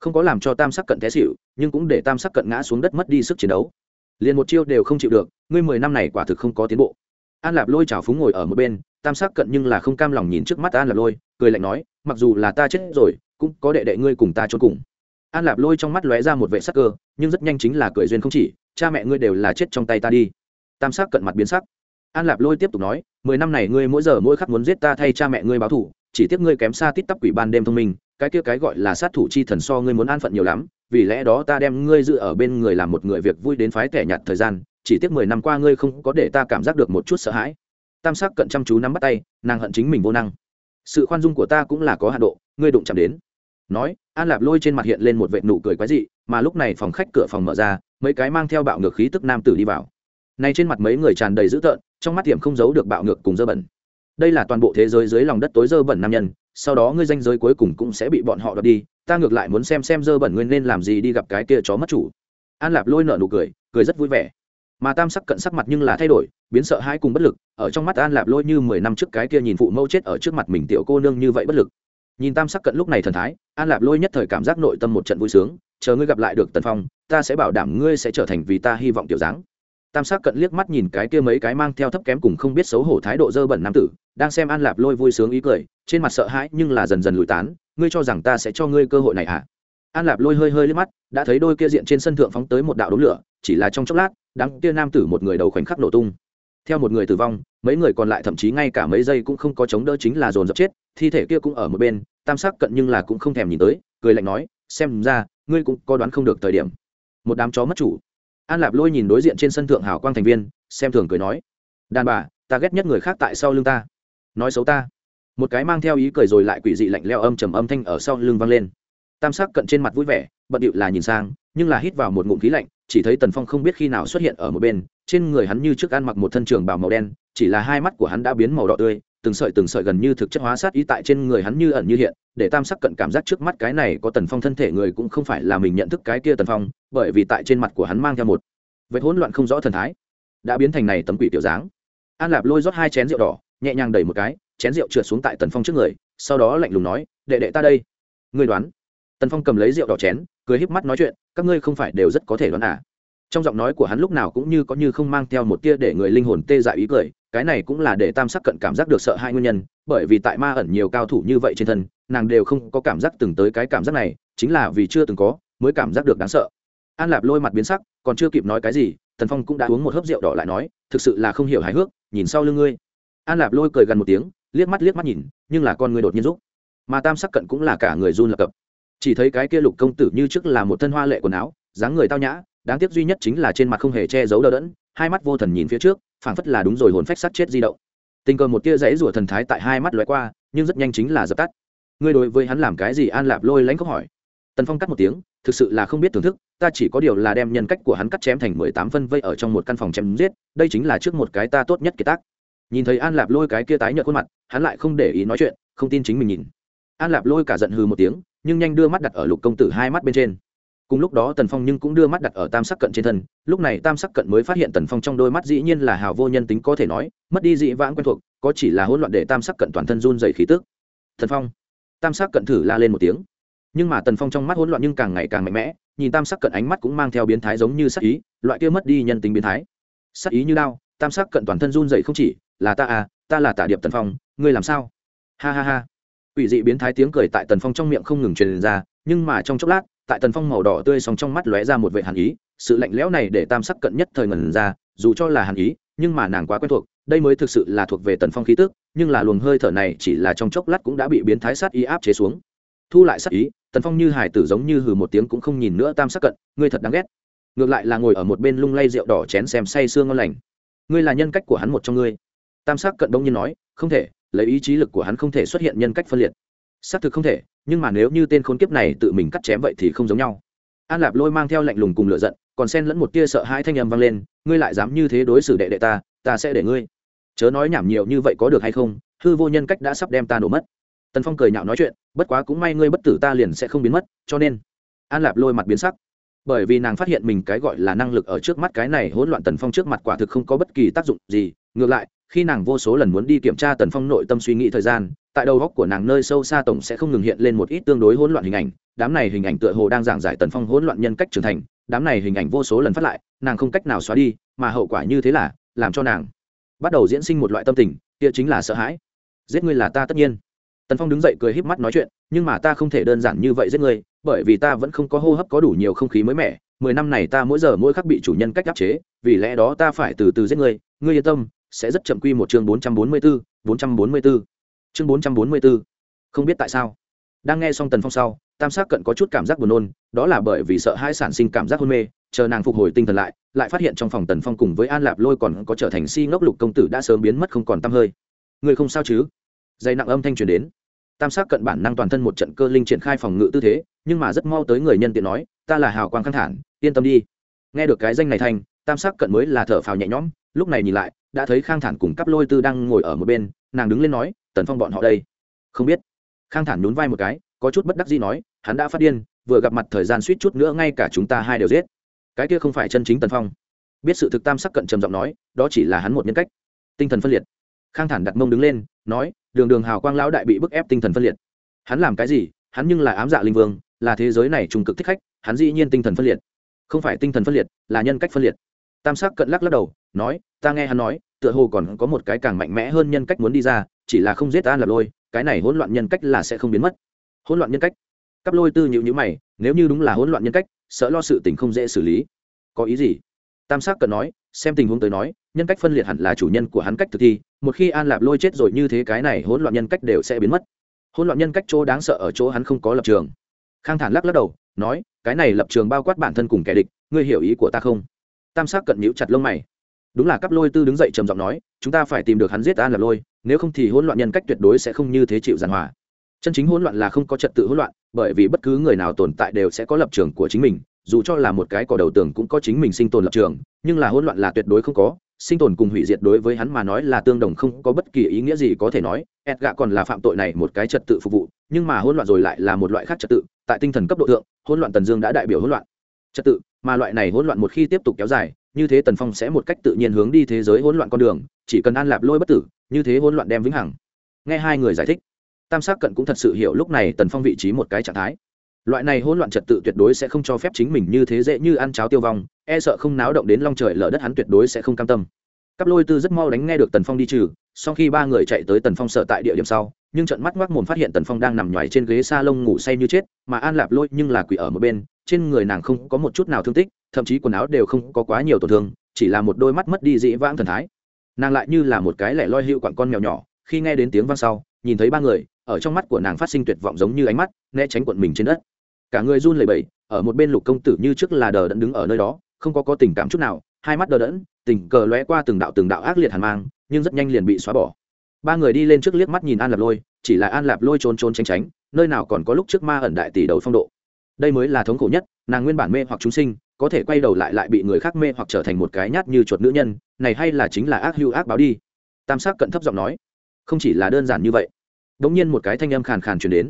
không có làm cho tam sắc cận té xịu nhưng cũng để tam sắc cận ngã xuống đất mất đi sức chiến đấu. Liền một chiêu đều không chịu được, ngươi mười năm này quả thực không có tiến bộ. An lạp lôi trào phúng ngồi ở một bên, tam sắc cận nhưng là không cam lòng nhìn trước mắt an lạp lôi, cười lạnh nói, mặc dù là ta chết rồi, cũng có đệ đệ ngươi cùng ta trốn cùng. An lạp lôi trong mắt lóe ra một vệ sắc cơ, nhưng rất nhanh chính là cười duyên không chỉ, cha mẹ ngươi đều là chết trong tay ta đi. Tam sắc cận mặt biến sắc an lạp lôi tiếp tục nói, mười năm này ngươi mỗi giờ mỗi khắc muốn giết ta thay cha mẹ ngươi báo thủ chỉ tiếc ngươi kém xa tít tắp quỷ ban đêm thông minh, cái kia cái gọi là sát thủ chi thần so ngươi muốn an phận nhiều lắm, vì lẽ đó ta đem ngươi dự ở bên người làm một người việc vui đến phái tẻ nhạt thời gian, chỉ tiếc mười năm qua ngươi không có để ta cảm giác được một chút sợ hãi. Tam sắc cận chăm chú nắm bắt tay, nàng hận chính mình vô năng. Sự khoan dung của ta cũng là có hạ độ, ngươi đụng chạm đến. Nói, an lạp lôi trên mặt hiện lên một vệ nụ cười quái dị, mà lúc này phòng khách cửa phòng mở ra, mấy cái mang theo bạo ngược khí tức nam tử đi vào. Nay trên mặt mấy người tràn đầy dữ tợn trong mắt tiệm không giấu được bạo ngược cùng dơ bẩn. Đây là toàn bộ thế giới dưới lòng đất tối dơ bẩn nam nhân, sau đó ngươi danh giới cuối cùng cũng sẽ bị bọn họ đoạt đi, ta ngược lại muốn xem xem dơ bẩn ngươi nên làm gì đi gặp cái kia chó mất chủ. An lạp lôi nở nụ cười cười rất vui vẻ. Mà tam sắc cận sắc mặt nhưng là thay đổi, biến sợ hãi cùng bất lực, ở trong mắt an lạp lôi như mười năm trước cái kia nhìn phụ mẫu chết ở trước mặt mình tiểu cô nương như vậy bất lực. Nhìn tam sắc cận lúc này thần thái, an lạp lôi nhất thời cảm giác nội tâm một trận vui sướng, chờ ngươi gặp lại được tần phong, ta sẽ bảo đảm ngươi sẽ trở thành vì ta hy vọng tiểu dáng tam sắc cận liếc mắt nhìn cái kia mấy cái mang theo thấp kém cùng không biết xấu hổ thái độ dơ bẩn nam tử, đang xem an lạp lôi vui sướng ý cười, trên mặt sợ hãi nhưng là dần dần lùi tán, ngươi cho rằng ta sẽ cho ngươi cơ hội này à an lạp lôi hơi hơi liếc mắt, đã thấy đôi kia diện trên sân thượng phóng tới một đạo đống lửa, chỉ là trong chốc lát đắng kia nam tử một người đầu khoảnh khắc nổ tung. Theo một người tử vong, mấy người còn lại thậm chí ngay cả mấy giây cũng không có chống đỡ chính là dồn dập chết, thi thể kia cũng ở một bên, tam sắc cận nhưng là cũng không thèm nhìn tới, cười lạnh nói, xem ra, ngươi cũng có đoán không được thời điểm. Một đám chó mất chủ an lạp lôi nhìn đối diện trên sân thượng hào quang thành viên, xem thường cười nói, đàn bà, ta ghét nhất người khác tại sau lưng ta. Nói xấu ta. Một cái mang theo ý cười rồi lại quỷ dị lạnh leo âm trầm âm thanh ở sau lưng vang lên. Tam sắc cận trên mặt vui vẻ, bận điệu là nhìn sang, nhưng là hít vào một ngụm khí lạnh, chỉ thấy tần phong không biết khi nào xuất hiện ở một bên, trên người hắn như trước ăn mặc một thân trường bào màu đen, chỉ là hai mắt của hắn đã biến màu đỏ tươi từng sợi từng sợi gần như thực chất hóa sát ý tại trên người hắn như ẩn như hiện, để tam sắc cận cảm giác trước mắt cái này có tần phong thân thể người cũng không phải là mình nhận thức cái kia tần phong, bởi vì tại trên mặt của hắn mang theo một vết hỗn loạn không rõ thần thái, đã biến thành này tấm quỷ tiểu dáng. An lạp lôi rót hai chén rượu đỏ, nhẹ nhàng đẩy một cái, chén rượu trượt xuống tại tần phong trước người, sau đó lạnh lùng nói, đệ đệ ta đây. Ngươi đoán. Tần phong cầm lấy rượu đỏ chén, cười híp mắt nói chuyện, các ngươi không phải đều rất có thể đoán à? Trong giọng nói của hắn lúc nào cũng như có như không mang theo một tia để người linh hồn tê dại ý cười cái này cũng là để tam sắc cận cảm giác được sợ hai nguyên nhân, bởi vì tại ma ẩn nhiều cao thủ như vậy trên thân, nàng đều không có cảm giác từng tới cái cảm giác này, chính là vì chưa từng có mới cảm giác được đáng sợ. An lạp lôi mặt biến sắc, còn chưa kịp nói cái gì, tần phong cũng đã uống một hớp rượu đỏ lại nói, thực sự là không hiểu hài hước, nhìn sau lưng ngươi. An lạp lôi cười gần một tiếng, liếc mắt liếc mắt nhìn, nhưng là con người đột nhiên giúp mà tam sắc cận cũng là cả người run lập cập. Chỉ thấy cái kia lục công tử như trước là một thân hoa lệ quần áo, dáng người tao nhã, đáng tiếc duy nhất chính là trên mặt không hề che giấu đờ đẫn hai mắt vô thần nhìn phía trước, phảng phất là đúng rồi hồn phách sắt chết di động. Tình cờ một tia rẫy rủa thần thái tại hai mắt lóe qua, nhưng rất nhanh chính là dập tắt. Ngươi đối với hắn làm cái gì? An lạp lôi lãnh khóc hỏi. Tần phong cắt một tiếng, thực sự là không biết thưởng thức, ta chỉ có điều là đem nhân cách của hắn cắt chém thành mười tám phân vây ở trong một căn phòng chém giết, đây chính là trước một cái ta tốt nhất kiệt tác. Nhìn thấy an lạp lôi cái kia tái nhợt khuôn mặt, hắn lại không để ý nói chuyện, không tin chính mình nhìn. An lạp lôi cả giận hừ một tiếng, nhưng nhanh đưa mắt đặt ở lục công tử hai mắt bên trên cùng lúc đó tần phong nhưng cũng đưa mắt đặt ở tam sắc cận trên thân, lúc này tam sắc cận mới phát hiện tần phong trong đôi mắt dĩ nhiên là hào vô nhân tính có thể nói, mất đi dị vãng quen thuộc, có chỉ là hỗn loạn để tam sắc cận toàn thân run dày khí tức. Thần phong. Tam sắc cận thử la lên một tiếng. Nhưng mà tần phong trong mắt hỗn loạn nhưng càng ngày càng mạnh mẽ, nhìn tam sắc cận ánh mắt cũng mang theo biến thái giống như sắc ý, loại kia mất đi nhân tính biến thái. Sắc ý như đao, tam sắc cận toàn thân run dày không chỉ, là ta à ta là tả điệp tần phong, ngươi làm sao? Ha ha ha. Ủy dị biến thái tiếng cười tại tần phong trong miệng không ngừng truyền ra, nhưng mà trong chốc lát tại tần phong màu đỏ tươi sòng trong mắt lóe ra một vệ hàn ý, sự lạnh lẽo này để tam sắc cận nhất thời ngần ra, dù cho là hàn ý, nhưng mà nàng quá quen thuộc, đây mới thực sự là thuộc về tần phong khí tức, nhưng là luồng hơi thở này chỉ là trong chốc lát cũng đã bị biến thái sát ý áp chế xuống. Thu lại sát ý, tần phong như hải tử giống như hừ một tiếng cũng không nhìn nữa tam sắc cận, ngươi thật đáng ghét. Ngược lại là ngồi ở một bên lung lay rượu đỏ chén xem say sương ngon lành. Ngươi là nhân cách của hắn một trong ngươi. Tam sắc cận đông nhiên nói, không thể, lấy ý chí lực của hắn không thể xuất hiện nhân cách phân liệt. Xác thực không thể nhưng mà nếu như tên khốn kiếp này tự mình cắt chém vậy thì không giống nhau. An lạp lôi mang theo lạnh lùng cùng lựa giận, còn xen lẫn một tia sợ hãi thanh âm vang lên, ngươi lại dám như thế đối xử đệ đệ ta ta sẽ để ngươi. Chớ nói nhảm nhiều như vậy có được hay không, hư vô nhân cách đã sắp đem ta nổ mất. Tần phong cười nhạo nói chuyện, bất quá cũng may ngươi bất tử ta liền sẽ không biến mất, cho nên. An lạp lôi mặt biến sắc. Bởi vì nàng phát hiện mình cái gọi là năng lực ở trước mắt cái này hỗn loạn tần phong trước mặt quả thực không có bất kỳ tác dụng gì. Ngược lại, khi nàng vô số lần muốn đi kiểm tra tần phong nội tâm suy nghĩ thời gian tại đầu góc của nàng nơi sâu xa tổng sẽ không ngừng hiện lên một ít tương đối hỗn loạn hình ảnh, đám này hình ảnh tựa hồ đang giảng giải tần phong hỗn loạn nhân cách trưởng thành, đám này hình ảnh vô số lần phát lại, nàng không cách nào xóa đi, mà hậu quả như thế là, làm cho nàng bắt đầu diễn sinh một loại tâm tình, kia chính là sợ hãi. Giết ngươi là ta tất nhiên. Tần phong đứng dậy cười híp mắt nói chuyện, nhưng mà ta không thể đơn giản như vậy giết ngươi, bởi vì ta vẫn không có hô hấp có đủ nhiều không khí mới mẻ, mười năm này ta mỗi giờ mỗi khắc bị chủ nhân cách áp chế, vì lẽ đó ta phải từ từ giết ngươi ngươi yên tâm, sẽ rất chậm quy một chương bốn trăm bốn mươi bốn bốn trăm bốn mươi bốn chương bốn trăm bốn mươi bốn. Không biết tại sao. Đang nghe xong tần phong sau, tam sắc cận có chút cảm giác buồn nôn, đó là bởi vì sợ hai sản sinh cảm giác hôn mê, chờ nàng phục hồi tinh thần lại lại phát hiện trong phòng tần phong cùng với an lạp lôi còn có trở thành si ngốc lục công tử đã sớm biến mất không còn t hơi. Người không sao chứ? Dây nặng âm thanh truyền đến. Tam sắc cận bản năng toàn thân một trận cơ linh triển khai phòng ngự tư thế, nhưng mà rất mau tới người nhân tiện nói, ta là hào quang khăn thản, yên tâm đi. Nghe được cái danh này thanh tam sắc cận mới là thở phào nhẹ nhõm, lúc này nhìn lại, đã thấy khang thản cùng cắp lôi tư đang ngồi ở một bên, nàng đứng lên nói tần phong bọn họ đây không biết khang thản nhún vai một cái có chút bất đắc gì nói hắn đã phát điên vừa gặp mặt thời gian suýt chút nữa ngay cả chúng ta hai đều giết cái kia không phải chân chính tần phong biết sự thực tam sắc cận trầm giọng nói đó chỉ là hắn một nhân cách tinh thần phân liệt khang thản đặt mông đứng lên nói đường đường hào quang lão đại bị bức ép tinh thần phân liệt hắn làm cái gì hắn nhưng là ám dạ linh vương là thế giới này trùng cực thích khách hắn dĩ nhiên tinh thần phân liệt không phải tinh thần phân liệt là nhân cách phân liệt tam sắc cận lắc lắc đầu nói ta nghe hắn nói tựa hồ còn có một cái càng mạnh mẽ hơn nhân cách muốn đi ra chỉ là không giết an lập lôi, cái này hỗn loạn nhân cách là sẽ không biến mất. Hỗn loạn nhân cách? Cắp lôi tư nhịu nhữ mày, nếu như đúng là hỗn loạn nhân cách, sợ lo sự tình không dễ xử lý. Có ý gì? Tam sắc cần nói, xem tình huống tới nói, nhân cách phân liệt hẳn là chủ nhân của hắn cách thực thi, một khi an lạp lôi chết rồi như thế cái này hỗn loạn nhân cách đều sẽ biến mất. Hỗn loạn nhân cách chỗ đáng sợ ở chỗ hắn không có lập trường. Khang thản lắc lắc đầu, nói, cái này lập trường bao quát bản thân cùng kẻ địch, ngươi hiểu ý của ta không? Tam sắc cận nhíu chặt lông mày đúng là cắp lôi tư đứng dậy trầm giọng nói, chúng ta phải tìm được hắn giết an lạp lôi, nếu không thì hỗn loạn nhân cách tuyệt đối sẽ không như thế chịu giàn hòa. Chân chính hỗn loạn là không có trật tự hỗn loạn, bởi vì bất cứ người nào tồn tại đều sẽ có lập trường của chính mình, dù cho là một cái cỏ đầu tường cũng có chính mình sinh tồn lập trường, nhưng là hỗn loạn là tuyệt đối không có, sinh tồn cùng hủy diệt đối với hắn mà nói là tương đồng không có bất kỳ ý nghĩa gì có thể nói ẹt gạ còn là phạm tội này một cái trật tự phục vụ, nhưng mà hỗn loạn rồi lại là một loại khác trật tự, tại tinh thần cấp độ thượng, hỗn loạn tần dương đã đại biểu hỗn loạn. Trật tự, mà loại này hỗn loạn một khi tiếp tục kéo dài như thế tần phong sẽ một cách tự nhiên hướng đi thế giới hỗn loạn con đường, chỉ cần an lạp lôi bất tử, như thế hỗn loạn đem vĩnh hằng. Nghe hai người giải thích, tam sắc cận cũng thật sự hiểu lúc này tần phong vị trí một cái trạng thái. Loại này hỗn loạn trật tự tuyệt đối sẽ không cho phép chính mình như thế dễ như ăn cháo tiêu vong e sợ không náo động đến long trời lở đất hắn tuyệt đối sẽ không cam tâm. Cắp lôi tư rất mau đánh nghe được tần phong đi trừ, sau khi ba người chạy tới tần phong sợ tại địa điểm sau, nhưng trận mắt ngoác mồm phát hiện tần phong đang nằm nhoài trên ghế s a lông ngủ say như chết, mà an lạp lôi nhưng là quỷ ở một bên, trên người nàng không có một chút nào thương tích thậm chí quần áo đều không có quá nhiều tổn thương, chỉ là một đôi mắt mất đi dĩ vãng thần thái. Nàng lại như là một cái lẻ loi hiệu quặn con mèo nhỏ, khi nghe đến tiếng vang sau, nhìn thấy ba người, ở trong mắt của nàng phát sinh tuyệt vọng giống như ánh mắt, né tránh quận mình trên đất. Cả người run lẩy bẩy, ở một bên lục công tử như trước là đờ đẫn đứng ở nơi đó, không có có tình cảm chút nào, hai mắt đờ đẫn, tình cờ lóe qua từng đạo từng đạo ác liệt hàn mang, nhưng rất nhanh liền bị xóa bỏ. Ba người đi lên trước liếc mắt nhìn an lạp lôi, chỉ là an lạp lôi trốn trốn tránh tránh, nơi nào còn có lúc trước ma ẩn đại tỷ đầu phong độ. Đây mới là thống khổ nhất, nàng nguyên bản mê hoặc chúng sinh có thể quay đầu lại lại bị người khác mê hoặc trở thành một cái nhát như chuột nữ nhân, này hay là chính là ác hưu ác báo đi. Tam sắc cận thấp giọng nói. Không chỉ là đơn giản như vậy. Đ ỗ n g nhiên một cái thanh âm khàn khàn chuyển đến.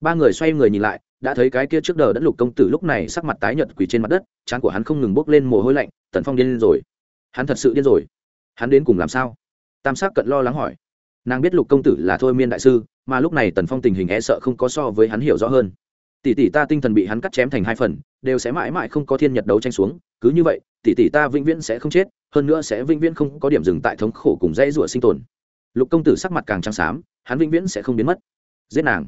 Ba người xoay người nhìn lại, đã thấy cái kia trước đờ đất lục công tử lúc này sắc mặt tái nhợt quỳ trên mặt đất, trán của hắn không ngừng bốc lên mồ hôi lạnh, tần phong điên rồi. Hắn thật sự điên rồi. Hắn đến cùng làm sao? Tam sắc cận lo lắng hỏi. Nàng biết lục công tử là thôi miên đại sư, mà lúc này tần phong tình hình e sợ không có so với hắn hiểu rõ hơn tỷ tỷ ta tinh thần bị hắn cắt chém thành hai phần, đều sẽ mãi mãi không có thiên nhật đấu tranh xuống, cứ như vậy, tỷ tỷ ta vĩnh viễn sẽ không chết, hơn nữa sẽ vĩnh viễn không có điểm dừng tại thống khổ cùng dãy rủa sinh tồn. Lục công tử sắc mặt càng trắng xám, hắn vĩnh viễn sẽ không biến mất. Giết nàng.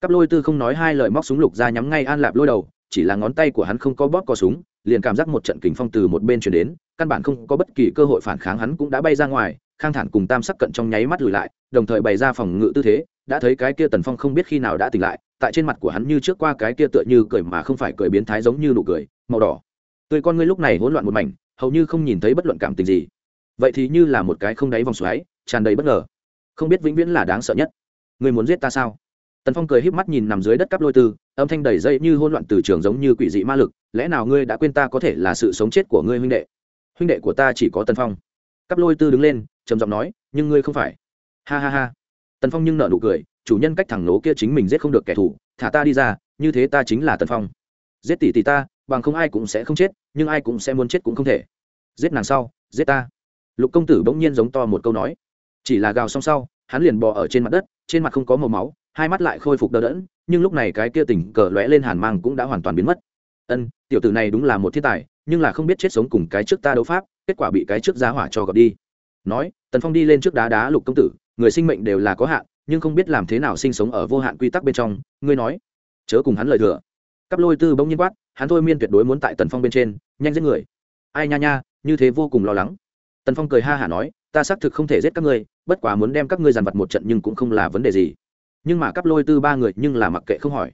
Cắp lôi tư không nói hai lời móc súng lục ra nhắm ngay an lạp lôi đầu, chỉ là ngón tay của hắn không có bóp cò súng, liền cảm giác một trận kình phong từ một bên chuyển đến, căn bản không có bất kỳ cơ hội phản kháng hắn cũng đã bay ra ngoài, khang thản cùng tam sắc cận trong nháy mắt lùi lại, đồng thời bày ra phòng ngự tư thế đã thấy cái kia tần phong không biết khi nào đã tỉnh lại, tại trên mặt của hắn như trước qua cái kia tựa như cười mà không phải cười biến thái giống như nụ cười, màu đỏ. Tươi con ngươi lúc này hỗn loạn một mảnh, hầu như không nhìn thấy bất luận cảm tình gì. Vậy thì như là một cái không đáy vòng xoáy, tràn đầy bất ngờ. Không biết vĩnh viễn là đáng sợ nhất. Người muốn giết ta sao? Tần phong cười híp mắt nhìn nằm dưới đất cắp lôi tư, âm thanh đầy dây như hỗn loạn từ trường giống như quỷ dị ma lực, lẽ nào ngươi đã quên ta có thể là sự sống chết của ngươi huynh đệ? Huynh đệ của ta chỉ có tần phong. Cắp lôi tư đứng lên, trầm giọng nói, nhưng ngươi không phải. Ha ha ha tần phong nhưng nợ nụ cười, chủ nhân cách thẳng nố kia chính mình giết không được kẻ thù, thả ta đi ra, như thế ta chính là tần phong. Giết tỷ tỷ ta, bằng không ai cũng sẽ không chết, nhưng ai cũng sẽ muốn chết cũng không thể. Giết nàng sau, giết ta. Lục công tử bỗng nhiên giống to một câu nói. Chỉ là gào xong sau, hắn liền bò ở trên mặt đất, trên mặt không có màu máu, hai mắt lại khôi phục đỡ đẫn, nhưng lúc này cái kia tỉnh cờ lóe lên hàn mang cũng đã hoàn toàn biến mất. Ân, tiểu tử này đúng là một thiên tài, nhưng là không biết chết sống cùng cái trước ta đấu pháp, kết quả bị cái trước giá hỏa cho gặp đi. Nói, tần phong đi lên trước đá đá lục công tử người sinh mệnh đều là có hạn, nhưng không biết làm thế nào sinh sống ở vô hạn quy tắc bên trong, ngươi nói, chớ cùng hắn lời thừa. Cắp lôi tư bỗng nhiên quát, hắn thôi miên tuyệt đối muốn tại tần phong bên trên, nhanh giết người. Ai nha nha, như thế vô cùng lo lắng. Tần phong cười ha hả nói, ta xác thực không thể giết các ngươi, bất quá muốn đem các ngươi dàn vặt một trận nhưng cũng không là vấn đề gì. Nhưng mà cắp lôi tư ba người nhưng là mặc kệ không hỏi.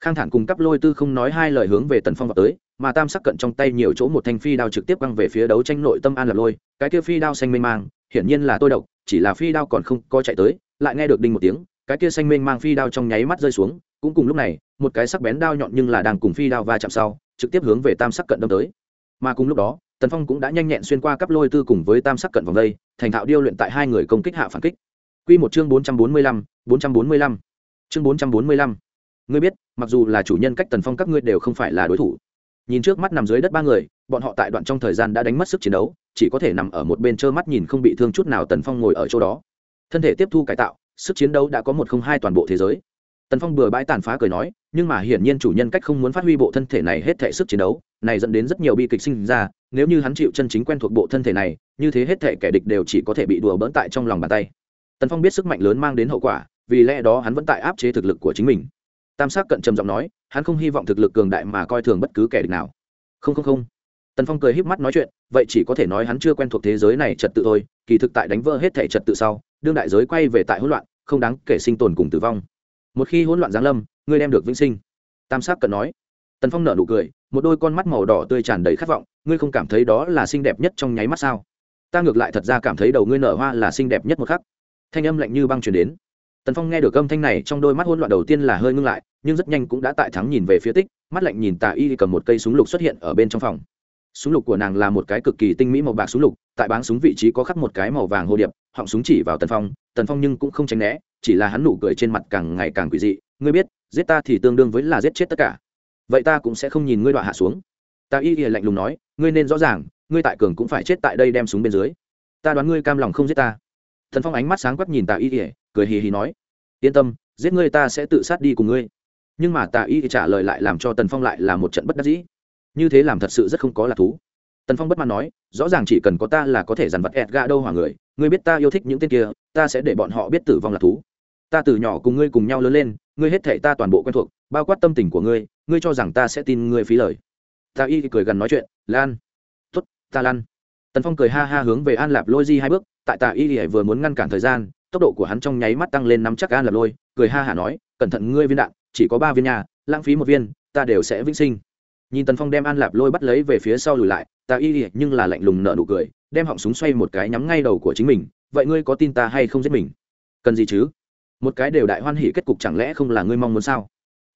Khang thản cùng cắp lôi tư không nói hai lời hướng về tần phong vào tới, mà tam sắc cận trong tay nhiều chỗ một thanh phi đao trực tiếp băng về phía đấu tranh nội tâm an lập lôi, cái kia phi đao xanh mênh mang, hiển nhiên là tôi độc chỉ là phi đao còn không có chạy tới, lại nghe được đinh một tiếng, cái kia xanh mênh mang phi đao trong nháy mắt rơi xuống, cũng cùng lúc này, một cái sắc bén đao nhọn nhưng là đang cùng phi đao va chạm sau, trực tiếp hướng về tam sắc cận đâm tới. Mà cùng lúc đó, tần phong cũng đã nhanh nhẹn xuyên qua cắp lôi tư cùng với tam sắc cận vòng đây, thành thạo điêu luyện tại hai người công kích hạ phản kích. Quy một chương bốn trăm bốn mươi lăm, bốn trăm bốn mươi lăm. Chương bốn trăm bốn mươi lăm. Ngươi biết, mặc dù là chủ nhân cách tần phong các ngươi đều không phải là đối thủ. Nhìn trước mắt nằm dưới đất ba người bọn họ tại đoạn trong thời gian đã đánh mất sức chiến đấu, chỉ có thể nằm ở một bên trơ mắt nhìn không bị thương chút nào tần phong ngồi ở chỗ đó. Thân thể tiếp thu cải tạo, sức chiến đấu đã có một không hai toàn bộ thế giới. Tần phong bừa bãi tàn phá cười nói, nhưng mà hiển nhiên chủ nhân cách không muốn phát huy bộ thân thể này hết thể sức chiến đấu, này dẫn đến rất nhiều bi kịch sinh ra, nếu như hắn chịu chân chính quen thuộc bộ thân thể này, như thế hết thể kẻ địch đều chỉ có thể bị đùa bỡn tại trong lòng bàn tay. Tần phong biết sức mạnh lớn mang đến hậu quả, vì lẽ đó hắn vẫn tại áp chế thực lực của chính mình. Tam sắc cận trầm giọng nói, hắn không hy vọng thực lực cường đại mà coi thường bất cứ kẻ địch nào. Không không không tần phong cười híp mắt nói chuyện, vậy chỉ có thể nói hắn chưa quen thuộc thế giới này trật tự thôi, kỳ thực tại đánh vỡ hết thể trật tự sau, đương đại giới quay về tại hỗn loạn, không đáng kể sinh tồn cùng tử vong. Một khi hỗn loạn giáng lâm, ngươi đem được vĩnh sinh. Tam Sát cần nói. Tần phong nở nụ cười, một đôi con mắt màu đỏ tươi tràn đầy khát vọng, ngươi không cảm thấy đó là xinh đẹp nhất trong nháy mắt sao? Ta ngược lại thật ra cảm thấy đầu ngươi nở hoa là xinh đẹp nhất một khắc. Thanh âm lạnh như băng truyền đến. Tần phong nghe được âm thanh này, trong đôi mắt hỗn loạn đầu tiên là hơi ngưng lại, nhưng rất nhanh cũng đã tại thắng nhìn về phía tích, mắt lạnh nhìn tà y cầm một cây súng lục xuất hiện ở bên trong phòng súng lục của nàng là một cái cực kỳ tinh mỹ màu bạc súng lục, tại báng súng vị trí có khắc một cái màu vàng hồ điệp, họng súng chỉ vào tần phong tần phong nhưng cũng không tránh né, chỉ là hắn nụ cười trên mặt càng ngày càng quỷ dị, ngươi biết, giết ta thì tương đương với là giết chết tất cả. Vậy ta cũng sẽ không nhìn ngươi đoạn hạ xuống. Ta y lạnh lùng nói, ngươi nên rõ ràng, ngươi tại cường cũng phải chết tại đây đem súng bên dưới. Ta đoán ngươi cam lòng không giết ta. Thần phong ánh mắt sáng quắc nhìn tạ y ỉa cười hì hì nói, yên tâm, giết ngươi ta sẽ tự sát đi cùng ngươi. Nhưng mà tạ y trả lời lại làm cho tần phong lại là một trận bất đắc dĩ như thế làm thật sự rất không có là thú. Tần phong bất mãn nói, rõ ràng chỉ cần có ta là có thể dằn vặt ẹt ga đâu hỏa người, ngươi biết ta yêu thích những tên kia, ta sẽ để bọn họ biết tử vong là thú. Ta từ nhỏ cùng ngươi cùng nhau lớn lên, ngươi hết thể ta toàn bộ quen thuộc, bao quát tâm tình của ngươi ngươi cho rằng ta sẽ tin ngươi phí lời. Ta y cười gần nói chuyện, lan tuất ta lan. Tần phong cười ha ha hướng về an lạp lôi di hai bước, tại tạ y vừa muốn ngăn cản thời gian, tốc độ của hắn trong nháy mắt tăng lên nắm chắc an lạp lôi, cười ha hả nói, cẩn thận ngươi viên đạn, chỉ có ba viên nhà lãng phí một viên, ta đều sẽ vĩnh sinh nhìn tần phong đem an lạp lôi bắt lấy về phía sau lùi lại, ta y nhưng là lạnh lùng nợ nụ cười, đem họng súng xoay một cái nhắm ngay đầu của chính mình. Vậy ngươi có tin ta hay không giết mình? Cần gì chứ? Một cái đều đại hoan hỉ kết cục chẳng lẽ không là ngươi mong muốn sao?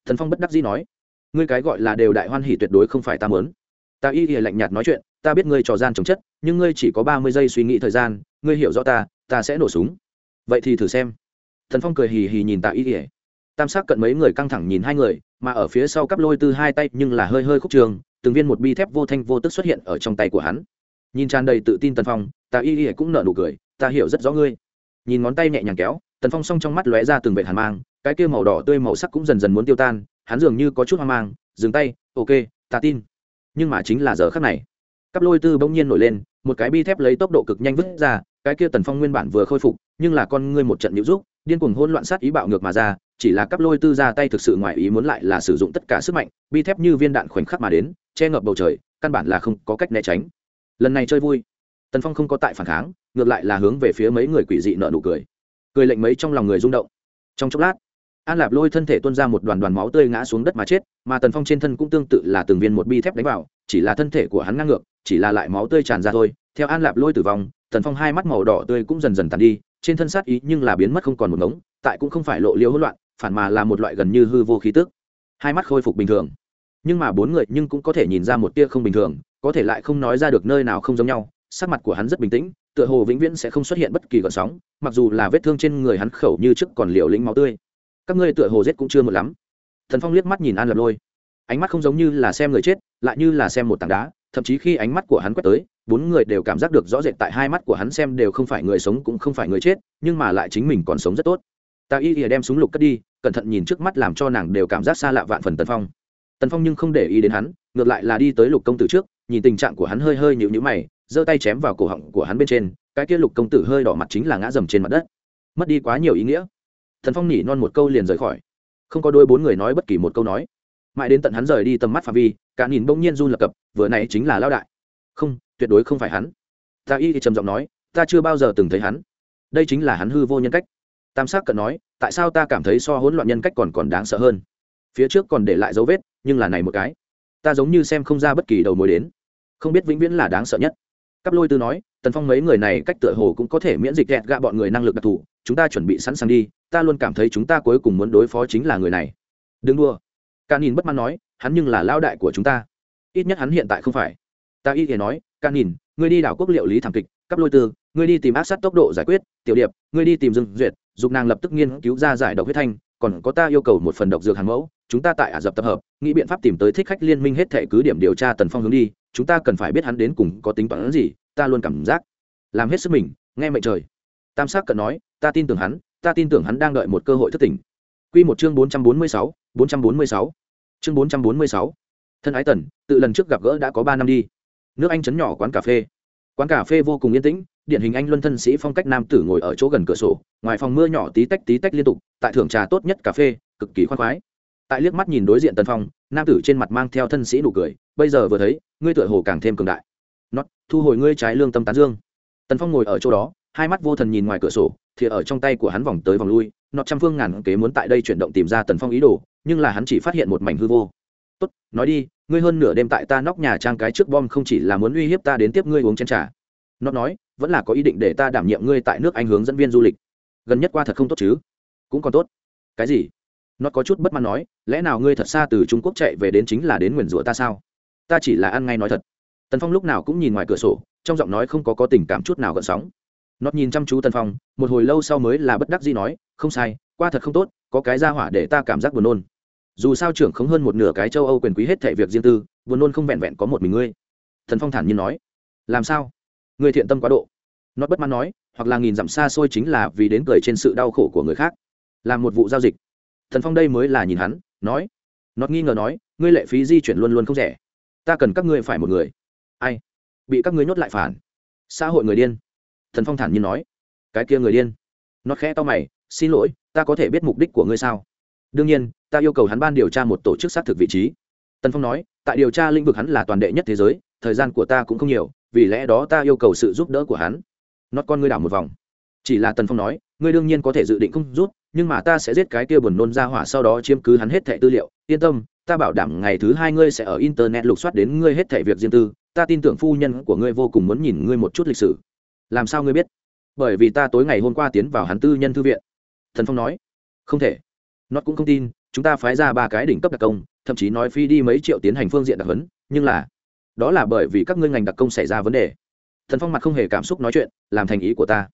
Thần phong bất đắc dĩ nói, ngươi cái gọi là đều đại hoan hỉ tuyệt đối không phải ta muốn. Ta y y lạnh nhạt nói chuyện, ta biết ngươi trò gian chống chất, nhưng ngươi chỉ có ba mươi giây suy nghĩ thời gian, ngươi hiểu rõ ta ta sẽ nổ súng. Vậy thì thử xem. Thần phong cười hì hì nhìn ta y y tam sắc cận mấy người căng thẳng nhìn hai người, mà ở phía sau cắp lôi Tư hai tay nhưng là hơi hơi khúc trường, từng viên một bi thép vô thanh vô tức xuất hiện ở trong tay của hắn. Nhìn tràn đầy tự tin tần phong tạ y y cũng nở nụ cười, ta hiểu rất rõ ngươi. Nhìn ngón tay nhẹ nhàng kéo, tần phong s trong mắt lóe ra từng vệ hàn mang, cái kia màu đỏ tươi màu sắc cũng dần dần muốn tiêu tan, hắn dường như có chút hoang mang, dừng tay, ok, ta tin. Nhưng mà chính là giờ khắc này, cắp lôi tư bỗng nhiên nổi lên, một cái bi thép lấy tốc độ cực nhanh vứt ra, cái kia tần phong nguyên bản vừa khôi phục, nhưng là con ngươi một trận nhũ rúc điên cuồng hỗn loạn sát ý bạo ngược mà ra, chỉ là cắp lôi tư ra tay thực sự ngoài ý muốn lại là sử dụng tất cả sức mạnh, bi thép như viên đạn khoảnh khắc mà đến, che ngập bầu trời, căn bản là không có cách né tránh. Lần này chơi vui. Tần phong không có tại phản kháng, ngược lại là hướng về phía mấy người quỷ dị nợ nụ cười. Cười lệnh mấy trong lòng người rung động. Trong chốc lát, an lạp lôi thân thể tuôn ra một đoàn đoàn máu tươi ngã xuống đất mà chết, mà tần phong trên thân cũng tương tự là từng viên một bi thép đánh vào, chỉ là thân thể của hắn ngang ngược, chỉ là lại máu tươi tràn ra thôi. Theo an lạp lôi tử vong, tần phong hai mắt màu đỏ tươi cũng dần dần tàn đi trên thân sát ý nhưng là biến mất không còn một ngống, tại cũng không phải lộ liễu hỗn loạn, phản mà là một loại gần như hư vô khí tức. Hai mắt khôi phục bình thường. Nhưng mà bốn người nhưng cũng có thể nhìn ra một tia không bình thường, có thể lại không nói ra được nơi nào không giống nhau, sắc mặt của hắn rất bình tĩnh, tựa hồ vĩnh viễn sẽ không xuất hiện bất kỳ gợn sóng, mặc dù là vết thương trên người hắn khẩu như trước còn liều lĩnh máu tươi. Các ngươi tựa hồ giết cũng chưa một lắm. Thần phong liếc mắt nhìn an lập lôi. Ánh mắt không giống như là xem người chết, lại như là xem một tảng đá, thậm chí khi ánh mắt của hắn quét tới bốn người đều cảm giác được rõ rệt tại hai mắt của hắn xem đều không phải người sống cũng không phải người chết, nhưng mà lại chính mình còn sống rất tốt. Ta y ỉa đem súng lục cất đi, cẩn thận nhìn trước mắt làm cho nàng đều cảm giác xa lạ vạn phần tần phong. Tần phong nhưng không để ý đến hắn, ngược lại là đi tới lục công tử trước, nhìn tình trạng của hắn hơi hơi nhịu nhữ mày, giơ tay chém vào cổ họng của hắn bên trên, cái kia lục công tử hơi đỏ mặt chính là ngã dầm trên mặt đất. Mất đi quá nhiều ý nghĩa. Thần phong nỉ non một câu liền rời khỏi. Không có đôi bốn người nói bất kỳ một câu nói. Mãi đến tận hắn rời đi tầm mắt phạm vi, cả nhìn bỗng nhiên run lập cập, vừa này chính là lao đại không, tuyệt đối không phải hắn. Ta y thì trầm giọng nói, ta chưa bao giờ từng thấy hắn. Đây chính là hắn hư vô nhân cách. Tam sắc cận nói, tại sao ta cảm thấy so hỗn loạn nhân cách còn còn đáng sợ hơn? Phía trước còn để lại dấu vết, nhưng là này một cái. Ta giống như xem không ra bất kỳ đầu mối đến. Không biết vĩnh viễn là đáng sợ nhất. Cắp lôi tư nói, tần phong mấy người này cách tựa hồ cũng có thể miễn dịch ghẹt gạ bọn người năng lực đặc thù, chúng ta chuẩn bị sẵn sàng đi, ta luôn cảm thấy chúng ta cuối cùng muốn đối phó chính là người này. Đừng đua ca nhìn bất mãn nói, hắn nhưng là lao đại của chúng ta. Ít nhất hắn hiện tại không phải ta y thì nói Can nhìn, ngươi đi đảo quốc liệu lý thảm kịch, cắp lôi tư, ngươi đi tìm áp sát tốc độ giải quyết, tiểu điệp, ngươi đi tìm dương duyệt, dục nàng lập tức nghiên cứu ra giải độc huyết thanh, còn có ta yêu cầu một phần độc dược hàng mẫu, chúng ta tại ả dập tập hợp, nghĩ biện pháp tìm tới thích khách liên minh hết thể cứ điểm điều tra tần phong hướng đi, chúng ta cần phải biết hắn đến cùng có tính toán gì, ta luôn cảm giác làm hết sức mình, nghe mệnh trời. Tam sắc cận nói, ta tin tưởng hắn, ta tin tưởng hắn đang đợi một cơ hội thất tỉnh. Q một chương bốn trăm bốn mươi sáu, bốn trăm bốn mươi sáu. Chương bốn trăm bốn mươi sáu. Thân ái tần, tự lần trước gặp gỡ đã có ba năm đi nước anh chấn nhỏ quán cà phê. Quán cà phê vô cùng yên tĩnh, điển hình anh luân thân sĩ phong cách nam tử ngồi ở chỗ gần cửa sổ, ngoài phòng mưa nhỏ tí tách tí tách liên tục, tại thưởng trà tốt nhất cà phê, cực kỳ khoan khoái. Tại liếc mắt nhìn đối diện tần phong, nam tử trên mặt mang theo thân sĩ nụ cười, bây giờ vừa thấy, ngươi tựa hồ càng thêm cường đại. Nó thu hồi ngươi trái lương tâm tán dương. Tần phong ngồi ở chỗ đó, hai mắt vô thần nhìn ngoài cửa sổ, thì ở trong tay của hắn vòng tới vòng lui, nọt trăm phương ngàn kế muốn tại đây chuyển động tìm ra tần phong ý đồ, nhưng là hắn chỉ phát hiện một mảnh hư vô. Tốt, nói đi ngươi hơn nửa đêm tại ta nóc nhà trang cái trước bom không chỉ là muốn uy hiếp ta đến tiếp ngươi uống chén trà. Nó nói, vẫn là có ý định để ta đảm nhiệm ngươi tại nước anh hướng dẫn viên du lịch. Gần nhất qua thật không tốt chứ? Cũng còn tốt. Cái gì? Nó có chút bất mãn nói, lẽ nào ngươi thật xa từ trung quốc chạy về đến chính là đến nguyền rủa ta sao? Ta chỉ là ăn ngay nói thật. Tần phong lúc nào cũng nhìn ngoài cửa sổ, trong giọng nói không có có tình cảm chút nào gợn sóng. Nó nhìn chăm chú tần phong, một hồi lâu sau mới là bất đắc gì nói, không sai, qua thật không tốt, có cái ra hỏa để ta cảm giác buồn nôn dù sao trưởng không hơn một nửa cái châu âu quyền quý hết thệ việc riêng tư, buồn nôn không vẹn vẹn có một mình ngươi. Thần phong thản nhiên nói. Làm sao? Người thiện tâm quá độ. Nó bất mãn nói, hoặc là nghìn dặm xa xôi chính là vì đến cười trên sự đau khổ của người khác, làm một vụ giao dịch. Thần phong đây mới là nhìn hắn, nói. Nó nghi ngờ nói, ngươi lệ phí di chuyển luôn luôn không rẻ. Ta cần các ngươi phải một người. Ai? Bị các ngươi nhốt lại phản? Xã hội người điên. Thần phong thản nhiên nói. Cái kia người điên. Nó khẽ to mày, xin lỗi, ta có thể biết mục đích của ngươi sao? Đương nhiên ta yêu cầu hắn ban điều tra một tổ chức xác thực vị trí. Tần phong nói, tại điều tra lĩnh vực hắn là toàn đệ nhất thế giới, thời gian của ta cũng không nhiều, vì lẽ đó ta yêu cầu sự giúp đỡ của hắn. Nót con ngươi đảo một vòng. Chỉ là tần phong nói, ngươi đương nhiên có thể dự định không rút nhưng mà ta sẽ giết cái kia buồn nôn ra hỏa sau đó chiếm cứ hắn hết thẻ tư liệu. Yên tâm, ta bảo đảm ngày thứ hai ngươi sẽ ở internet lục soát đến ngươi hết thẻ việc riêng tư. Ta tin tưởng phu nhân của ngươi vô cùng muốn nhìn ngươi một chút lịch sử. Làm sao ngươi biết? Bởi vì ta tối ngày hôm qua tiến vào hắn tư nhân thư viện. Thần phong nói, không thể. Nó cũng không tin chúng ta phái ra ba cái đỉnh cấp đặc công, thậm chí nói phi đi mấy triệu tiến hành phương diện đặc hấn nhưng là, đó là bởi vì các ngươi ngành đặc công xảy ra vấn đề. Thần phong mặt không hề cảm xúc nói chuyện, làm thành ý của ta.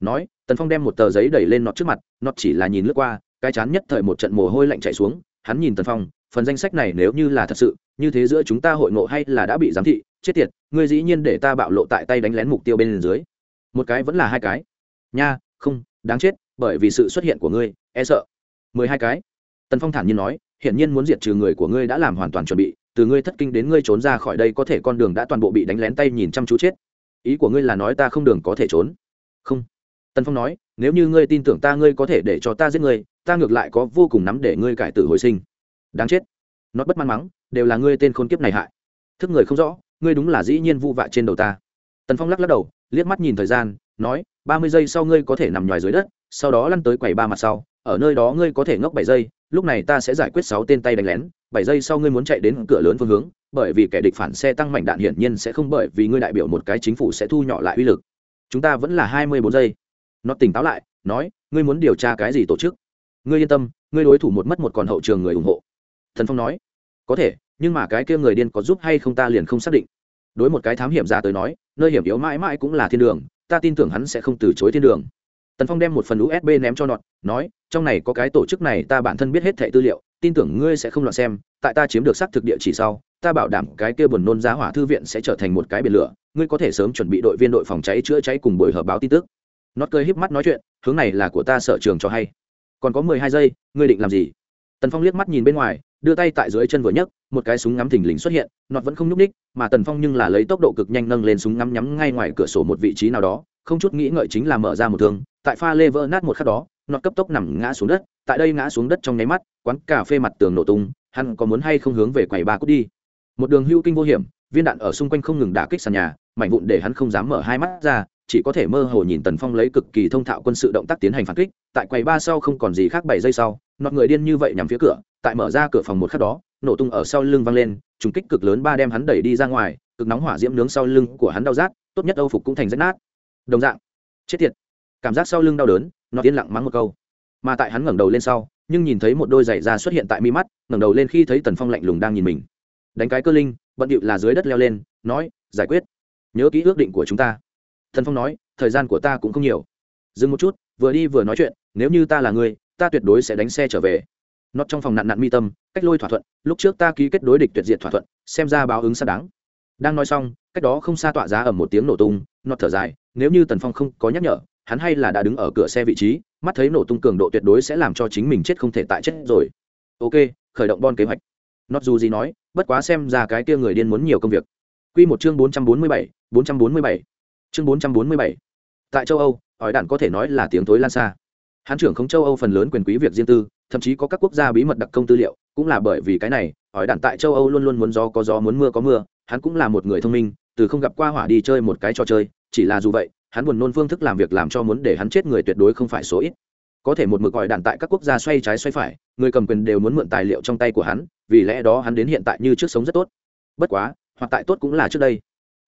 Nói, tần phong đem một tờ giấy đẩy lên nọt trước mặt, nọt chỉ là nhìn lướt qua, cái chán nhất thời một trận mồ hôi lạnh chạy xuống, hắn nhìn tần phong, phần danh sách này nếu như là thật sự, như thế giữa chúng ta hội ngộ hay là đã bị giám thị, chết tiệt, ngươi dĩ nhiên để ta bạo lộ tại tay đánh lén mục tiêu bên dưới. Một cái vẫn là hai cái. Nha, không, đáng chết, bởi vì sự xuất hiện của ngươi e sợ. Mười hai cái tần phong thản nhiên nói, hiển nhiên muốn diệt trừ người của ngươi đã làm hoàn toàn chuẩn bị, từ ngươi thất kinh đến ngươi trốn ra khỏi đây có thể con đường đã toàn bộ bị đánh lén tay nhìn chăm chú chết. Ý của ngươi là nói ta không đường có thể trốn. Không. Tần phong nói, nếu như ngươi tin tưởng ta, ngươi có thể để cho ta giết ngươi, ta ngược lại có vô cùng nắm để ngươi cải tử hồi sinh. Đáng chết. Nó bất mãn mắng, đều là ngươi tên khôn kiếp này hại. Thức người không rõ, ngươi đúng là dĩ nhiên vu vạ trên đầu ta. Tần phong lắc lắc đầu, liếc mắt nhìn thời gian, nói, ba mươi giây sau ngươi có thể nằm nhòi dưới đất, sau đó lăn tới quầy ba mặt sau ở nơi đó ngươi có thể ngốc bảy giây, lúc này ta sẽ giải quyết sáu tên tay đánh lén, bảy giây sau ngươi muốn chạy đến cửa lớn phương hướng, bởi vì kẻ địch phản xe tăng mạnh đạn hiển nhiên sẽ không bởi vì ngươi đại biểu một cái chính phủ sẽ thu nhỏ lại uy lực. Chúng ta vẫn là hai mươi bốn giây. Nó tỉnh táo lại, nói, ngươi muốn điều tra cái gì tổ chức? Ngươi yên tâm, ngươi đối thủ một mất một còn hậu trường người ủng hộ. Thần phong nói, có thể, nhưng mà cái kia người điên có giúp hay không ta liền không xác định. Đối một cái thám hiểm ra tới nói, nơi hiểm yếu mãi mãi cũng là thiên đường, ta tin tưởng hắn sẽ không từ chối thiên đường tần phong đem một phần usb ném cho nọt, nói, trong này có cái tổ chức này, ta bản thân biết hết thẻ tư liệu, tin tưởng ngươi sẽ không loạn xem, tại ta chiếm được xác thực địa chỉ sau, ta bảo đảm cái kia buồn nôn giá hỏa thư viện sẽ trở thành một cái biển lửa, ngươi có thể sớm chuẩn bị đội viên đội phòng cháy chữa cháy cùng buổi họp báo tin tức. Nọt cười híp mắt nói chuyện, hướng này là của ta sở trường cho hay. Còn có mười hai giây, ngươi định làm gì? Tần phong liếc mắt nhìn bên ngoài, đưa tay tại dưới chân vừa nhấc, một cái súng ngắm thình lình xuất hiện, nọt vẫn không nhúc ních mà tần phong nhưng là lấy tốc độ cực nhanh nâng lên súng ngắm nhắm ngay ngoài cửa sổ một vị trí nào đó, không chút nghĩ ngợi chính là mở ra một thương tại pha lê vỡ nát một khắc đó, nọt cấp tốc nằm ngã xuống đất, tại đây ngã xuống đất trong nháy mắt, quán cà phê mặt tường nổ tung, hắn có muốn hay không hướng về quầy ba cút đi. Một đường hưu kinh vô hiểm, viên đạn ở xung quanh không ngừng đả kích sàn nhà, mảnh vụn để hắn không dám mở hai mắt ra, chỉ có thể mơ hồ nhìn tần phong lấy cực kỳ thông thạo quân sự động tác tiến hành phản kích, tại quầy ba sau không còn gì khác bảy giây sau, nọt người điên như vậy nhằm phía cửa, tại mở ra cửa phòng một khắc đó, nổ tung ở sau lưng văng lên, trùng kích cực lớn ba đem hắn đẩy đi ra ngoài, cực nóng hỏa diễm nướng sau lưng của hắn đau rát, tốt nhất âu phục cũng thành rách nát. Đồng dạng, chết tiệt cảm giác sau lưng đau đớn, nó yên lặng mắng một câu. Mà tại hắn ngẩng đầu lên sau, nhưng nhìn thấy một đôi giày da xuất hiện tại mi mắt, ngẩng đầu lên khi thấy tần phong lạnh lùng đang nhìn mình. Đánh cái cơ linh, bận điệu là dưới đất leo lên, nói, giải quyết. Nhớ kỹ ước định của chúng ta. Thần phong nói, thời gian của ta cũng không nhiều. Dừng một chút, vừa đi vừa nói chuyện, nếu như ta là người, ta tuyệt đối sẽ đánh xe trở về. Nó trong phòng nặn nặn mi tâm, cách lôi thỏa thuận, lúc trước ta ký kết đối địch tuyệt diệt thỏa thuận, xem ra báo ứng xác đáng. Đang nói xong, cách đó không xa tọa giá ở một tiếng nổ tung nó thở dài, nếu như tần phong không có nhắc nhở hắn hay là đã đứng ở cửa xe vị trí, mắt thấy nổ tung cường độ tuyệt đối sẽ làm cho chính mình chết không thể tại chết rồi. Ok, khởi động bon kế hoạch. Nó dù gì nói, bất quá xem ra cái kia người điên muốn nhiều công việc. Q một chương bốn trăm bốn mươi bảy, bốn trăm bốn mươi bảy. Chương bốn trăm bốn mươi bảy. Tại châu âu, hỏi đạn có thể nói là tiếng tối lan xa. Hán trưởng không châu âu phần lớn quyền quý việc riêng tư, thậm chí có các quốc gia bí mật đặc công tư liệu, cũng là bởi vì cái này, hỏi đạn tại châu âu luôn luôn muốn gió có gió muốn mưa có mưa, hắn cũng là một người thông minh, từ không gặp qua hỏa đi chơi một cái trò chơi, chỉ là dù vậy hắn buồn nôn phương thức làm việc làm cho muốn để hắn chết người tuyệt đối không phải số ít. Có thể một mực gọi đàn tại các quốc gia xoay trái xoay phải, người cầm quyền đều muốn mượn tài liệu trong tay của hắn, vì lẽ đó hắn đến hiện tại như trước sống rất tốt. Bất quá, hoặc tại tốt cũng là trước đây.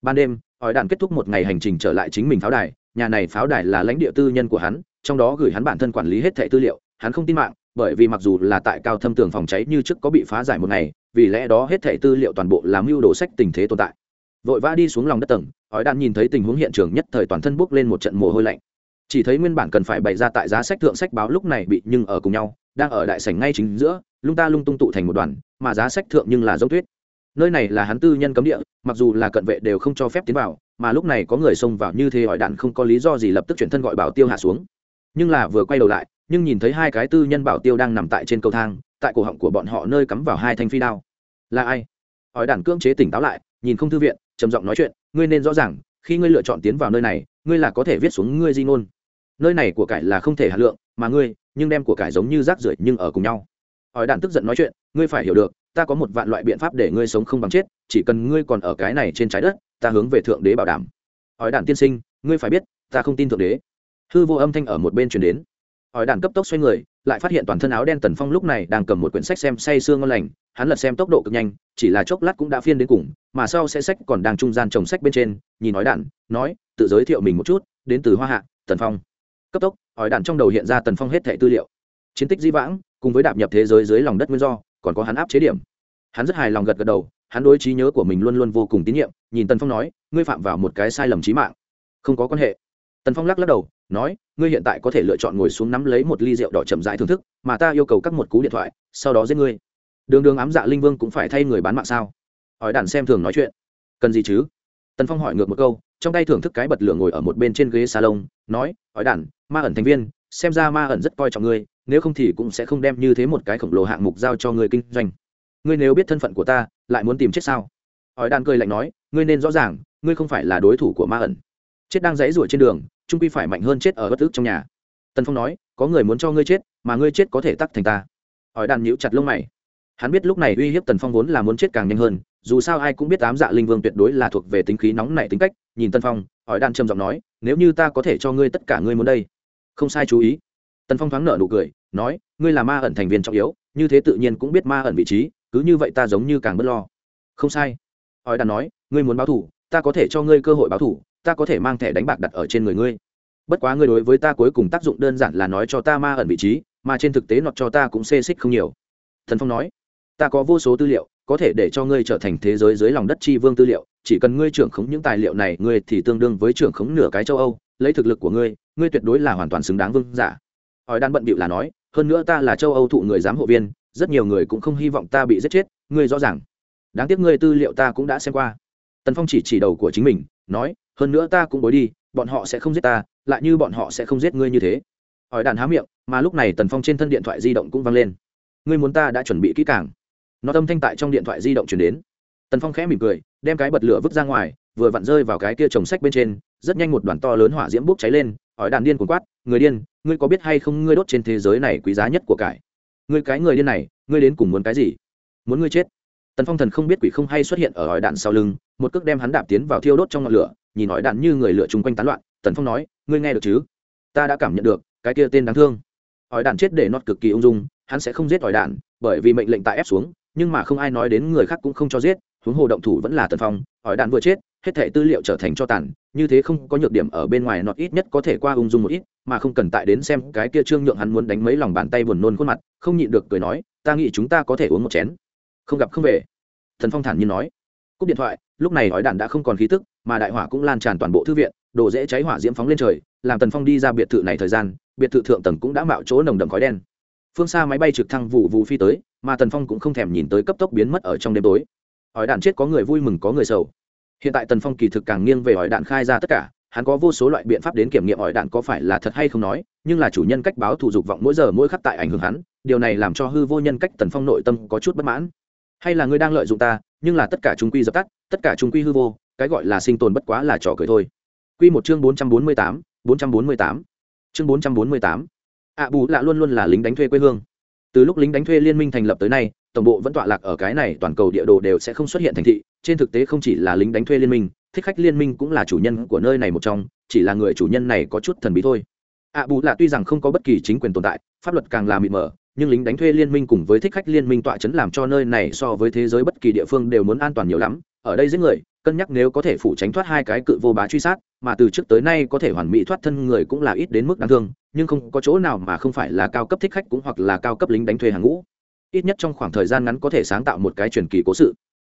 Ban đêm hỏi đàn kết thúc một ngày hành trình trở lại chính mình pháo đài, nhà này pháo đài là lãnh địa tư nhân của hắn, trong đó gửi hắn bản thân quản lý hết thẻ tư liệu, hắn không tin mạng, bởi vì mặc dù là tại cao thâm tường phòng cháy như trước có bị phá giải một ngày, vì lẽ đó hết thẻ tư liệu toàn bộ làm mưu đồ sách tình thế tồn tại vội vã đi xuống lòng đất tầng hỏi đạn nhìn thấy tình huống hiện trường nhất thời toàn thân bốc lên một trận mồ hôi lạnh. Chỉ thấy nguyên bản cần phải bày ra tại giá sách thượng sách báo lúc này bị nhưng ở cùng nhau, đang ở đại sảnh ngay chính giữa, lung ta lung tung tụ thành một đoàn, mà giá sách thượng nhưng là giống tuyết. Nơi này là hắn tư nhân cấm địa, mặc dù là cận vệ đều không cho phép tiến vào, mà lúc này có người xông vào như thế hỏi đạn không có lý do gì lập tức chuyển thân gọi bảo tiêu hạ xuống. Nhưng là vừa quay đầu lại, nhưng nhìn thấy hai cái tư nhân bảo tiêu đang nằm tại trên cầu thang, tại cổ họng của bọn họ nơi cắm vào hai thanh phi đao. Là ai? Hỏi đạn cưỡng chế tỉnh táo lại, nhìn không thư viện trầm giọng nói chuyện, ngươi nên rõ ràng, khi ngươi lựa chọn tiến vào nơi này, ngươi là có thể viết xuống ngươi di ngôn. Nơi này của cải là không thể hạt lượng, mà ngươi, nhưng đem của cải giống như rác rưởi nhưng ở cùng nhau. Hỏi đạn tức giận nói chuyện, ngươi phải hiểu được, ta có một vạn loại biện pháp để ngươi sống không bằng chết, chỉ cần ngươi còn ở cái này trên trái đất, ta hướng về thượng đế bảo đảm. Hỏi đạn tiên sinh, ngươi phải biết, ta không tin thượng đế. Hư vô âm thanh ở một bên chuyển đến. Hỏi đạn cấp tốc xoay người, lại phát hiện toàn thân áo đen tần phong lúc này đang cầm một quyển sách xem say sương ngon lành hắn lật xem tốc độ cực nhanh, chỉ là chốc lát cũng đã phiên đến cùng, mà sau sẽ sách còn đang trung gian trồng sách bên trên, nhìn nói đạn, nói, tự giới thiệu mình một chút, đến từ hoa hạ, tần phong. Cấp tốc, hỏi đạn trong đầu hiện ra tần phong hết thẻ tư liệu. Chiến tích di vãng, cùng với đạp nhập thế giới dưới lòng đất nguyên do, còn có hắn áp chế điểm. Hắn rất hài lòng gật gật đầu, hắn đối trí nhớ của mình luôn luôn vô cùng tín nhiệm, nhìn tần phong nói, ngươi phạm vào một cái sai lầm trí mạng. Không có quan hệ. Tần phong lắc lắc đầu, nói, ngươi hiện tại có thể lựa chọn ngồi xuống nắm lấy một ly rượu đỏ chậm rãi thưởng thức, mà ta yêu cầu các một cú điện thoại, sau đó giết ngươi đường đường ám dạ linh vương cũng phải thay người bán mạng sao? Hỏi đàn xem thường nói chuyện. Cần gì chứ? Tần phong hỏi ngược một câu, trong tay thưởng thức cái bật lửa ngồi ở một bên trên ghế salon, nói, hỏi đàn, ma ẩn thành viên, xem ra ma ẩn rất coi trọng ngươi, nếu không thì cũng sẽ không đem như thế một cái khổng lồ hạng mục giao cho ngươi kinh doanh. Ngươi nếu biết thân phận của ta, lại muốn tìm chết sao? Hỏi đàn cười lạnh nói, ngươi nên rõ ràng, ngươi không phải là đối thủ của ma ẩn. Chết đang dãy rủa trên đường, trung quy phải mạnh hơn chết ở bất ức trong nhà. Tần phong nói, có người muốn cho ngươi chết, mà ngươi chết có thể tắc thành ta. Hỏi đàn nhíu chặt lông mày hắn biết lúc này uy hiếp tần phong vốn là muốn chết càng nhanh hơn, dù sao ai cũng biết tám dạ linh vương tuyệt đối là thuộc về tính khí nóng nảy tính cách, nhìn tần phong, hỏi đan trầm giọng nói, nếu như ta có thể cho ngươi tất cả ngươi muốn đây? Không sai, chú ý. Tần phong thoáng nợ nụ cười, nói, ngươi là ma ẩn thành viên trọng yếu, như thế tự nhiên cũng biết ma ẩn vị trí, cứ như vậy ta giống như càng bớt lo. Không sai. Hỏi đan nói, ngươi muốn báo thủ, ta có thể cho ngươi cơ hội báo thủ, ta có thể mang thẻ đánh bạc đặt ở trên người ngươi. Bất quá ngươi đối với ta cuối cùng tác dụng đơn giản là nói cho ta ma ẩn vị trí, mà trên thực tế nọt cho ta cũng xê xích không nhiều. Thần phong nói ta có vô số tư liệu, có thể để cho ngươi trở thành thế giới dưới lòng đất tri vương tư liệu, chỉ cần ngươi trưởng khống những tài liệu này, ngươi thì tương đương với trưởng khống nửa cái châu âu, lấy thực lực của ngươi ngươi tuyệt đối là hoàn toàn xứng đáng vương giả. Hỏi đan bận bịu là nói, hơn nữa ta là châu âu thụ người giám hộ viên, rất nhiều người cũng không hy vọng ta bị giết chết, ngươi rõ ràng. Đáng tiếc ngươi tư liệu ta cũng đã xem qua. Tần phong chỉ chỉ đầu của chính mình, nói, hơn nữa ta cũng bối đi, bọn họ sẽ không giết ta, lại như bọn họ sẽ không giết ngươi như thế. Hỏi đàn há miệng, mà lúc này tần phong trên thân điện thoại di động cũng vang lên. Ngươi muốn ta đã chuẩn bị kỹ càng nó tâm thanh tại trong điện thoại di động chuyển đến. Tần phong khẽ mỉm cười, đem cái bật lửa vứt ra ngoài, vừa vặn rơi vào cái kia trồng sách bên trên, rất nhanh một đoàn to lớn hỏa diễm bốc cháy lên, hỏi đàn điên cuồng quát, người điên, ngươi có biết hay không ngươi đốt trên thế giới này quý giá nhất của cải? Ngươi cái người điên này, ngươi đến cùng muốn cái gì? Muốn ngươi chết. Tần phong thần không biết quỷ không hay xuất hiện ở hỏi đạn sau lưng, một cước đem hắn đạp tiến vào thiêu đốt trong ngọn lửa, nhìn hỏi đạn như người lửa chung quanh tán loạn, tần phong nói, ngươi nghe được chứ? Ta đã cảm nhận được, cái kia tên đáng thương. Hỏi đạn chết để nót cực kỳ ung dung, hắn sẽ không giết hỏi đạn bởi vì mệnh lệnh tại ép xuống nhưng mà không ai nói đến người khác cũng không cho giết, huống hồ động thủ vẫn là tần phong, hỏi đạn vừa chết, hết thể tư liệu trở thành cho tàn, như thế không có nhược điểm ở bên ngoài nọt ít nhất có thể qua ung dung một ít, mà không cần tại đến xem cái kia trương nhượng hắn muốn đánh mấy lòng bàn tay buồn nôn khuôn mặt, không nhịn được cười nói, ta nghĩ chúng ta có thể uống một chén. Không gặp không về. Thần phong thản nhiên nói. Cúp điện thoại, lúc này hỏi đạn đã không còn khí tức, mà đại hỏa cũng lan tràn toàn bộ thư viện, đồ dễ cháy hỏa diễm phóng lên trời, làm tần phong đi ra biệt thự này thời gian, biệt thự thượng tầng cũng đã mạo chỗ nồng đậm khói đen phương xa máy bay trực thăng vụ vụ phi tới mà tần phong cũng không thèm nhìn tới cấp tốc biến mất ở trong đêm tối hỏi đạn chết có người vui mừng có người sầu hiện tại tần phong kỳ thực càng nghiêng về hỏi đạn khai ra tất cả hắn có vô số loại biện pháp đến kiểm nghiệm hỏi đạn có phải là thật hay không nói nhưng là chủ nhân cách báo thủ dục vọng mỗi giờ mỗi khắc tại ảnh hưởng hắn điều này làm cho hư vô nhân cách tần phong nội tâm có chút bất mãn hay là ngươi đang lợi dụng ta nhưng là tất cả chúng quy dập tắt tất cả chúng quy hư vô cái gọi là sinh tồn bất quá là trò cười thôi Quy một chương 448, 448. Chương 448 ạ bù lạ luôn luôn là lính đánh thuê quê hương. Từ lúc lính đánh thuê liên minh thành lập tới nay, tổng bộ vẫn tọa lạc ở cái này toàn cầu địa đồ đều sẽ không xuất hiện thành thị. Trên thực tế không chỉ là lính đánh thuê liên minh, thích khách liên minh cũng là chủ nhân của nơi này một trong, chỉ là người chủ nhân này có chút thần bí thôi. Ạ bù lạ tuy rằng không có bất kỳ chính quyền tồn tại, pháp luật càng là mịt mờ, nhưng lính đánh thuê liên minh cùng với thích khách liên minh tọa chấn làm cho nơi này so với thế giới bất kỳ địa phương đều muốn an toàn nhiều lắm. Ở đây giết người, cân nhắc nếu có thể phủ tránh thoát hai cái cự vô bá truy sát, mà từ trước tới nay có thể hoàn mỹ thoát thân người cũng là ít đến mức đáng thương nhưng không có chỗ nào mà không phải là cao cấp thích khách cũng hoặc là cao cấp lính đánh thuê hàng ngũ. Ít nhất trong khoảng thời gian ngắn có thể sáng tạo một cái truyền kỳ cố sự.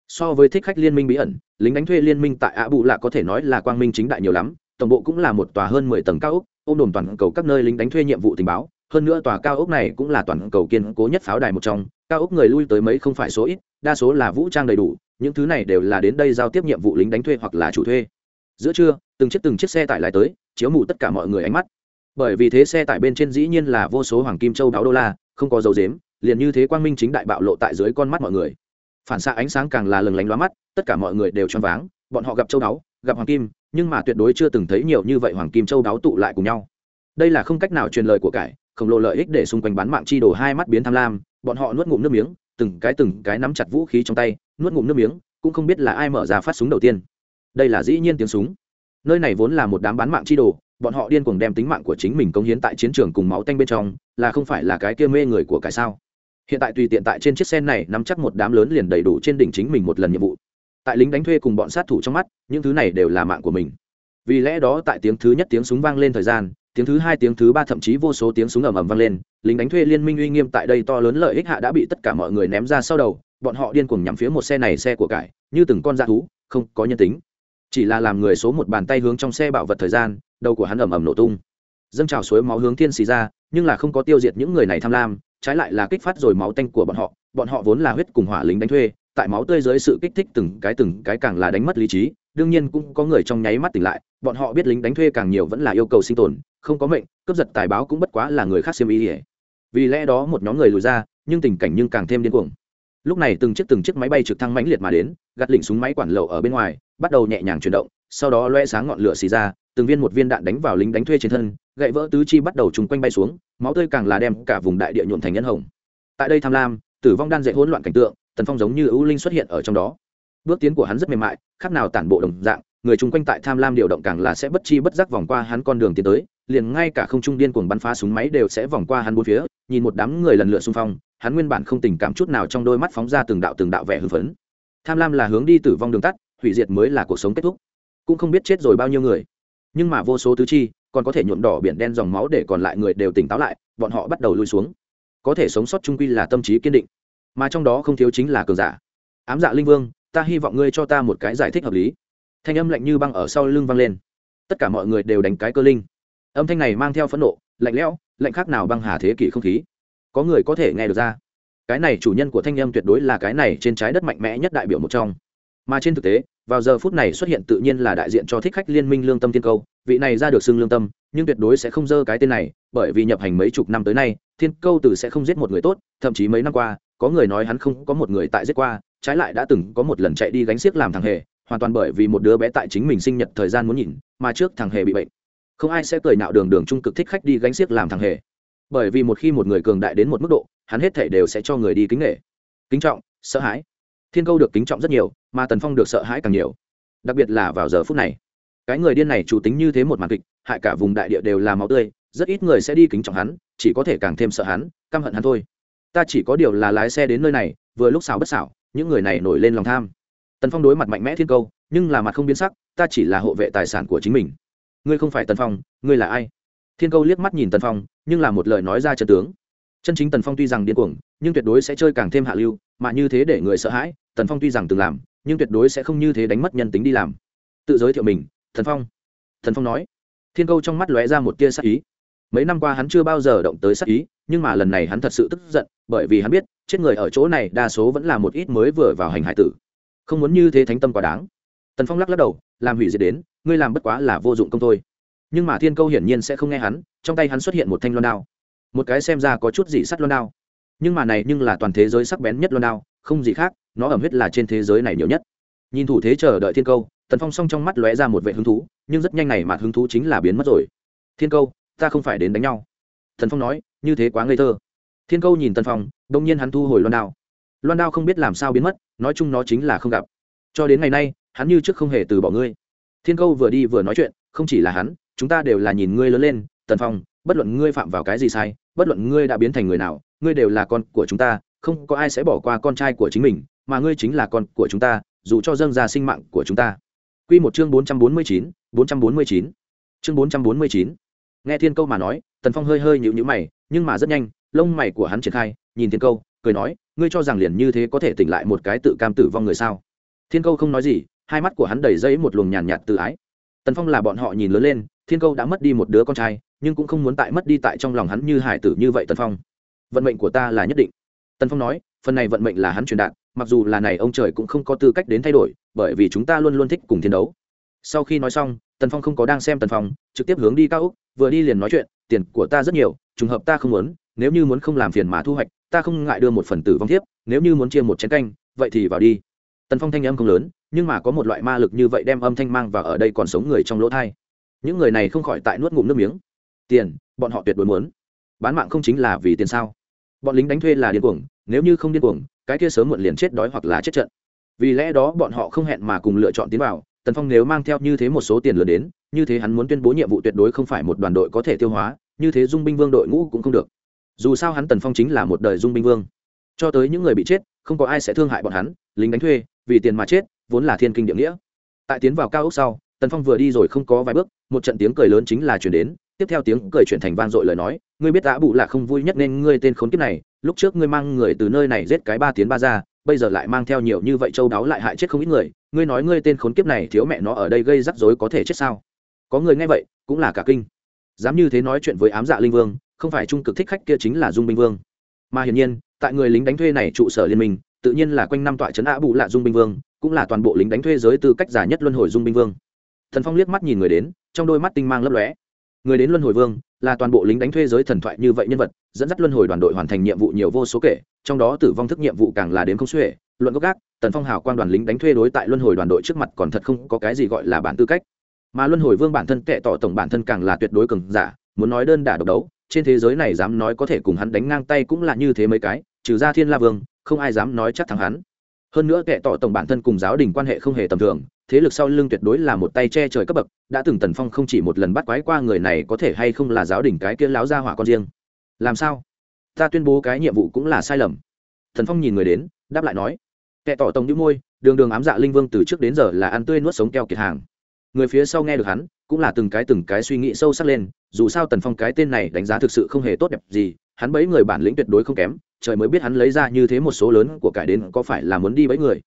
So với thích khách liên minh bí ẩn, lính đánh thuê liên minh tại ạ bù lạ có thể nói là quang minh chính đại nhiều lắm, tổng bộ cũng là một tòa hơn mười tầng cao ốc, ôm đồn toàn cầu các nơi lính đánh thuê nhiệm vụ tình báo. Hơn nữa tòa cao ốc này cũng là toàn cầu kiên cố nhất pháo đài một trong, cao ốc người lui tới mấy không phải số ít, đa số là vũ trang đầy đủ, những thứ này đều là đến đây giao tiếp nhiệm vụ lính đánh thuê hoặc là chủ thuê. Giữa trưa, từng chiếc từng chiếc xe tải lái tới, chiếu mù tất cả mọi người ánh mắt bởi vì thế xe tải bên trên dĩ nhiên là vô số hoàng kim châu đáo đô la, không có dấu dếm liền như thế quang minh chính đại bạo lộ tại dưới con mắt mọi người. Phản xạ ánh sáng càng là lừng lánh loa mắt, tất cả mọi người đều choáng váng, bọn họ gặp châu đáo, gặp hoàng kim, nhưng mà tuyệt đối chưa từng thấy nhiều như vậy hoàng kim châu đáo tụ lại cùng nhau. Đây là không cách nào truyền lời của cải, khổng lồ lợi ích để xung quanh bán mạng chi đổ hai mắt biến tham lam, bọn họ nuốt ngụm nước miếng, từng cái từng cái nắm chặt vũ khí trong tay, nuốt ngụm nước miếng, cũng không biết là ai mở ra phát súng đầu tiên. Đây là dĩ nhiên tiếng súng. Nơi này vốn là một đám bán mạng chi đồ bọn họ điên cuồng đem tính mạng của chính mình công hiến tại chiến trường cùng máu tanh bên trong, là không phải là cái kia mê người của cái sao? Hiện tại tùy tiện tại trên chiếc xe này nắm chắc một đám lớn liền đầy đủ trên đỉnh chính mình một lần nhiệm vụ. Tại lính đánh thuê cùng bọn sát thủ trong mắt, những thứ này đều là mạng của mình. Vì lẽ đó tại tiếng thứ nhất tiếng súng vang lên thời gian, tiếng thứ hai tiếng thứ ba thậm chí vô số tiếng súng ầm ầm vang lên, lính đánh thuê liên minh uy nghiêm tại đây to lớn lợi ích hạ đã bị tất cả mọi người ném ra sau đầu, bọn họ điên cuồng nhắm phía một xe này xe của cải, như từng con da thú, không có nhân tính chỉ là làm người số một bàn tay hướng trong xe bảo vật thời gian, đầu của hắn ầm ầm nổ tung. Dâng trào suối máu hướng thiên xì ra, nhưng là không có tiêu diệt những người này tham lam, trái lại là kích phát rồi máu tanh của bọn họ. Bọn họ vốn là huyết cùng hỏa lính đánh thuê, tại máu tươi dưới sự kích thích từng cái từng cái càng là đánh mất lý trí, đương nhiên cũng có người trong nháy mắt tỉnh lại. Bọn họ biết lính đánh thuê càng nhiều vẫn là yêu cầu sinh tồn, không có mệnh, cướp giật tài báo cũng bất quá là người khác xiêm ý ỉa vì lẽ đó một nhóm người lùi ra, nhưng tình cảnh nhưng càng thêm điên cuồng lúc này từng chiếc từng chiếc máy bay trực thăng mãnh liệt mà đến, gạt lỉnh súng máy quản lậu ở bên ngoài, bắt đầu nhẹ nhàng chuyển động, sau đó loe sáng ngọn lửa xì ra, từng viên một viên đạn đánh vào lính đánh thuê trên thân, gậy vỡ tứ chi bắt đầu trùng quanh bay xuống, máu tươi càng là đem cả vùng đại địa nhuộn thành nhân hồng. Tại đây tham lam, tử vong đan dạy hỗn loạn cảnh tượng, tần phong giống như ưu linh xuất hiện ở trong đó. Bước tiến của hắn rất mềm mại khác nào tản bộ đồng dạng, người chung quanh tại tham lam điều động càng là sẽ bất chi bất giác vòng qua hắn con đường tiến tới, liền ngay cả không trung điên cuồng bắn phá súng máy đều sẽ vòng qua hắn bốn phía, nhìn một đám người lần lượt xung phong hắn nguyên bản không tình cảm chút nào trong đôi mắt phóng ra từng đạo từng đạo vẻ hưng phấn. Tham lam là hướng đi tử vong đường tắt, hủy diệt mới là cuộc sống kết thúc. Cũng không biết chết rồi bao nhiêu người. Nhưng mà vô số tứ chi, còn có thể nhuộm đỏ biển đen dòng máu để còn lại người đều tỉnh táo lại, bọn họ bắt đầu lui xuống. Có thể sống sót trung quy là tâm trí kiên định. Mà trong đó không thiếu chính là cường giả. Ám dạ linh vương, ta hy vọng ngươi cho ta một cái giải thích hợp lý. Thanh âm lạnh như băng ở sau lưng vang lên. Tất cả mọi người đều đánh cái cơ linh. Âm thanh này mang theo phẫn nộ, lạnh lẽo, lạnh khác nào băng hà thế kỷ không khí có người có thể nghe được ra. Cái này chủ nhân của thanh âm tuyệt đối là cái này trên trái đất mạnh mẽ nhất đại biểu một trong. Mà trên thực tế, vào giờ phút này xuất hiện tự nhiên là đại diện cho thích khách liên minh lương tâm thiên câu. Vị này ra được xưng lương tâm, nhưng tuyệt đối sẽ không dơ cái tên này, bởi vì nhập hành mấy chục năm tới nay, thiên câu từ sẽ không giết một người tốt, thậm chí mấy năm qua, có người nói hắn không có một người tại giết qua, trái lại đã từng có một lần chạy đi gánh xiếc làm thằng hề, hoàn toàn bởi vì một đứa bé tại chính mình sinh nhật thời gian muốn nhìn, mà trước thằng hề bị bệnh. Không ai sẽ cười nạo đường đường trung cực thích khách đi gánh xiếc làm thằng hề bởi vì một khi một người cường đại đến một mức độ, hắn hết thể đều sẽ cho người đi kính nghệ kính trọng, sợ hãi. Thiên câu được kính trọng rất nhiều, mà tần phong được sợ hãi càng nhiều. Đặc biệt là vào giờ phút này. Cái người điên này chủ tính như thế một màn kịch, hại cả vùng đại địa đều là máu tươi, rất ít người sẽ đi kính trọng hắn, chỉ có thể càng thêm sợ hắn, căm hận hắn thôi. Ta chỉ có điều là lái xe đến nơi này, vừa lúc xào bất xảo, những người này nổi lên lòng tham. Tần phong đối mặt mạnh mẽ thiên câu, nhưng là mặt không biến sắc, ta chỉ là hộ vệ tài sản của chính mình. Ngươi không phải tần phong, ngươi là ai? Thiên câu liếc mắt nhìn tần phong, nhưng là một lời nói ra chân tướng. Chân chính tần phong tuy rằng điên cuồng, nhưng tuyệt đối sẽ chơi càng thêm hạ lưu, mà như thế để người sợ hãi, tần phong tuy rằng từng làm, nhưng tuyệt đối sẽ không như thế đánh mất nhân tính đi làm. Tự giới thiệu mình thần phong. Thần phong nói. Thiên câu trong mắt lóe ra một tia sắc ý. Mấy năm qua hắn chưa bao giờ động tới sắc ý, nhưng mà lần này hắn thật sự tức giận, bởi vì hắn biết, chết người ở chỗ này đa số vẫn là một ít mới vừa vào hành hải tử. Không muốn như thế thánh tâm quá đáng. Tần phong lắc lắc đầu, làm hủy diệt đến, ngươi làm bất quá là vô dụng công thôi nhưng mà thiên câu hiển nhiên sẽ không nghe hắn, trong tay hắn xuất hiện một thanh loan đao. Một cái xem ra có chút gì sắt loan đao. Nhưng mà này nhưng là toàn thế giới sắc bén nhất loan đao, không gì khác, nó ẩm huyết là trên thế giới này nhiều nhất. Nhìn thủ thế chờ đợi thiên câu, tần phong s trong mắt lóe ra một vệ hứng thú, nhưng rất nhanh này mà hứng thú chính là biến mất rồi. Thiên câu, ta không phải đến đánh nhau. Thần phong nói, như thế quá ngây thơ. Thiên câu nhìn tần phong đông nhiên hắn thu hồi loan đao. Loan đao không biết làm sao biến mất, nói chung nó chính là không gặp. Cho đến ngày nay, hắn như trước không hề từ bỏ ngươi. Thiên câu vừa đi vừa nói chuyện, không chỉ là hắn chúng ta đều là nhìn ngươi lớn lên, tần phong, bất luận ngươi phạm vào cái gì sai, bất luận ngươi đã biến thành người nào, ngươi đều là con của chúng ta, không có ai sẽ bỏ qua con trai của chính mình, mà ngươi chính là con của chúng ta, dù cho dâng ra sinh mạng của chúng ta. Quy một chương bốn trăm bốn mươi chín, bốn trăm bốn mươi chín. Chương bốn trăm bốn mươi chín. Nghe thiên câu mà nói, tần phong hơi hơi nhịu nhữ mày, nhưng mà rất nhanh, lông mày của hắn triển khai, nhìn thiên câu, cười nói, ngươi cho rằng liền như thế có thể tỉnh lại một cái tự cam tử vong người sao? Thiên câu không nói gì, hai mắt của hắn đầy dây một luồng nhàn nhạt tự ái tần phong là bọn họ nhìn lớn lên, thiên câu đã mất đi một đứa con trai, nhưng cũng không muốn tại mất đi tại trong lòng hắn như hải tử như vậy tần phong. Vận mệnh của ta là nhất định. Tần phong nói, phần này vận mệnh là hắn truyền đạt, mặc dù là này ông trời cũng không có tư cách đến thay đổi, bởi vì chúng ta luôn luôn thích cùng thiên đấu. Sau khi nói xong, tần phong không có đang xem tần phong, trực tiếp hướng đi cao úc, vừa đi liền nói chuyện, tiền của ta rất nhiều, trùng hợp ta không muốn, nếu như muốn không làm phiền mà thu hoạch, ta không ngại đưa một phần tử vong thiếp, nếu như muốn chia một chén canh, vậy thì vào đi tần phong thanh âm không lớn, nhưng mà có một loại ma lực như vậy đem âm thanh mang vào ở đây còn sống người trong lỗ thai. Những người này không khỏi tại nuốt ngụm nước miếng. Tiền, bọn họ tuyệt đối muốn. Bán mạng không chính là vì tiền sao? Bọn lính đánh thuê là điên cuồng, nếu như không điên cuồng, cái kia sớm muộn liền chết đói hoặc là chết trận. Vì lẽ đó bọn họ không hẹn mà cùng lựa chọn tiến vào, tần phong nếu mang theo như thế một số tiền lớn đến, như thế hắn muốn tuyên bố nhiệm vụ tuyệt đối không phải một đoàn đội có thể tiêu hóa, như thế dung binh vương đội ngũ cũng không được. Dù sao hắn tần phong chính là một đời dung binh vương. Cho tới những người bị chết, không có ai sẽ thương hại bọn hắn, lính đánh thuê vì tiền mà chết, vốn là thiên kinh địa nghĩa. Tại tiến vào cao ốc sau, tần phong vừa đi rồi không có vài bước, một trận tiếng cười lớn chính là chuyển đến. Tiếp theo tiếng cười chuyển thành vang dội lời nói, ngươi biết đã bụ là không vui nhất nên ngươi tên khốn kiếp này, lúc trước ngươi mang người từ nơi này giết cái ba tiếng ba ra bây giờ lại mang theo nhiều như vậy châu đáo lại hại chết không ít người, ngươi nói ngươi tên khốn kiếp này thiếu mẹ nó ở đây gây rắc rối có thể chết sao? Có người nghe vậy, cũng là cả kinh. Dám như thế nói chuyện với ám dạ linh vương, không phải trung cực thích khách kia chính là dung binh vương. Mà hiển nhiên, tại người lính đánh thuê này trụ sở liên minh tự nhiên là quanh năm tọa trấn ạ bụ lạ dung binh vương, cũng là toàn bộ lính đánh thuê giới tư cách giả nhất luân hồi dung binh vương. Thần phong liếc mắt nhìn người đến, trong đôi mắt tinh mang lấp lóe. Người đến luân hồi vương, là toàn bộ lính đánh thuê giới thần thoại như vậy nhân vật, dẫn dắt luân hồi đoàn đội hoàn thành nhiệm vụ nhiều vô số kể, trong đó tử vong thức nhiệm vụ càng là đến không xuể. Luận gốc gác, tần phong hào quan đoàn lính đánh thuê đối tại luân hồi đoàn đội trước mặt còn thật không có cái gì gọi là bản tư cách. Mà luân hồi vương bản thân kệ tỏ tổng bản thân càng là tuyệt đối cường giả, muốn nói đơn đả độc đấu, trên thế giới này dám nói có thể cùng hắn đánh ngang tay cũng là như thế mấy cái, trừ ra thiên la vương không ai dám nói chắc thắng hắn. Hơn nữa kệ tỏ tổng bản thân cùng giáo đình quan hệ không hề tầm thường, thế lực sau lưng tuyệt đối là một tay che trời cấp bậc, đã từng tần phong không chỉ một lần bắt quái qua người này có thể hay không là giáo đình cái kia láo ra hỏa con riêng. Làm sao? Ta tuyên bố cái nhiệm vụ cũng là sai lầm. Thần phong nhìn người đến, đáp lại nói, kẻ tỏ tổng đĩu môi, đường đường ám dạ linh vương từ trước đến giờ là ăn tươi nuốt sống keo kiệt hàng. Người phía sau nghe được hắn, cũng là từng cái từng cái suy nghĩ sâu sắc lên, dù sao tần phong cái tên này đánh giá thực sự không hề tốt đẹp gì, hắn bấy người bản lĩnh tuyệt đối không kém trời mới biết hắn lấy ra như thế một số lớn của cải đến có phải là muốn đi bẫy người.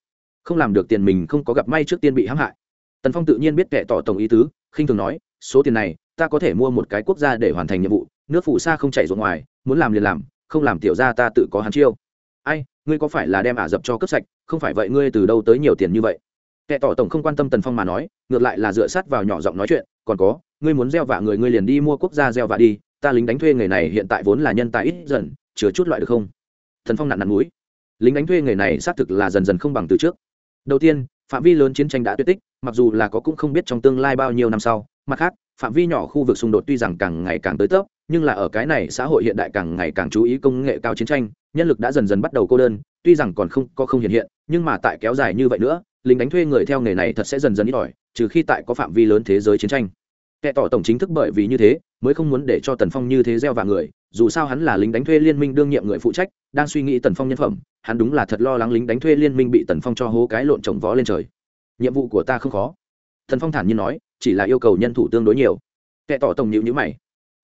Không làm được tiền mình không có gặp may trước tiên bị hãm hại. Tần phong tự nhiên biết kẻ tỏ tổng ý tứ, khinh thường nói, số tiền này, ta có thể mua một cái quốc gia để hoàn thành nhiệm vụ, nước phụ xa không chảy ruộng ngoài, muốn làm liền làm, không làm tiểu ra ta tự có hắn chiêu. Ai, ngươi có phải là đem ả dập cho cướp sạch, không phải vậy ngươi từ đâu tới nhiều tiền như vậy? Kẻ tỏ tổng không quan tâm tần phong mà nói, ngược lại là dựa sát vào nhỏ giọng nói chuyện, còn có, ngươi muốn gieo vạ người ngươi liền đi mua quốc gia gieo vạ đi, ta lính đánh thuê nghề này hiện tại vốn là nhân tài ít dần, chứa chút loại được không? Thần phong nặn nặn mũi, lính đánh thuê nghề này xác thực là dần dần không bằng từ trước. Đầu tiên phạm vi lớn chiến tranh đã tuyệt tích mặc dù là có cũng không biết trong tương lai bao nhiêu năm sau. Mặt khác phạm vi nhỏ khu vực xung đột tuy rằng càng ngày càng tới tấp nhưng là ở cái này xã hội hiện đại càng ngày càng chú ý công nghệ cao chiến tranh nhân lực đã dần dần bắt đầu cô đơn tuy rằng còn không có không hiện hiện nhưng mà tại kéo dài như vậy nữa lính đánh thuê người theo nghề này thật sẽ dần dần ít ỏi trừ khi tại có phạm vi lớn thế giới chiến tranh kẻ tỏ tổng chính thức bởi vì như thế, mới không muốn để cho tần phong như thế gieo vào người, dù sao hắn là lính đánh thuê liên minh đương nhiệm người phụ trách, đang suy nghĩ tần phong nhân phẩm, hắn đúng là thật lo lắng lính đánh thuê liên minh bị tần phong cho hố cái lộn trồng vó lên trời. Nhiệm vụ của ta không khó. Tần phong thản nhiên nói, chỉ là yêu cầu nhân thủ tương đối nhiều. Kẻ tỏ tổng nhịu nhữ mày.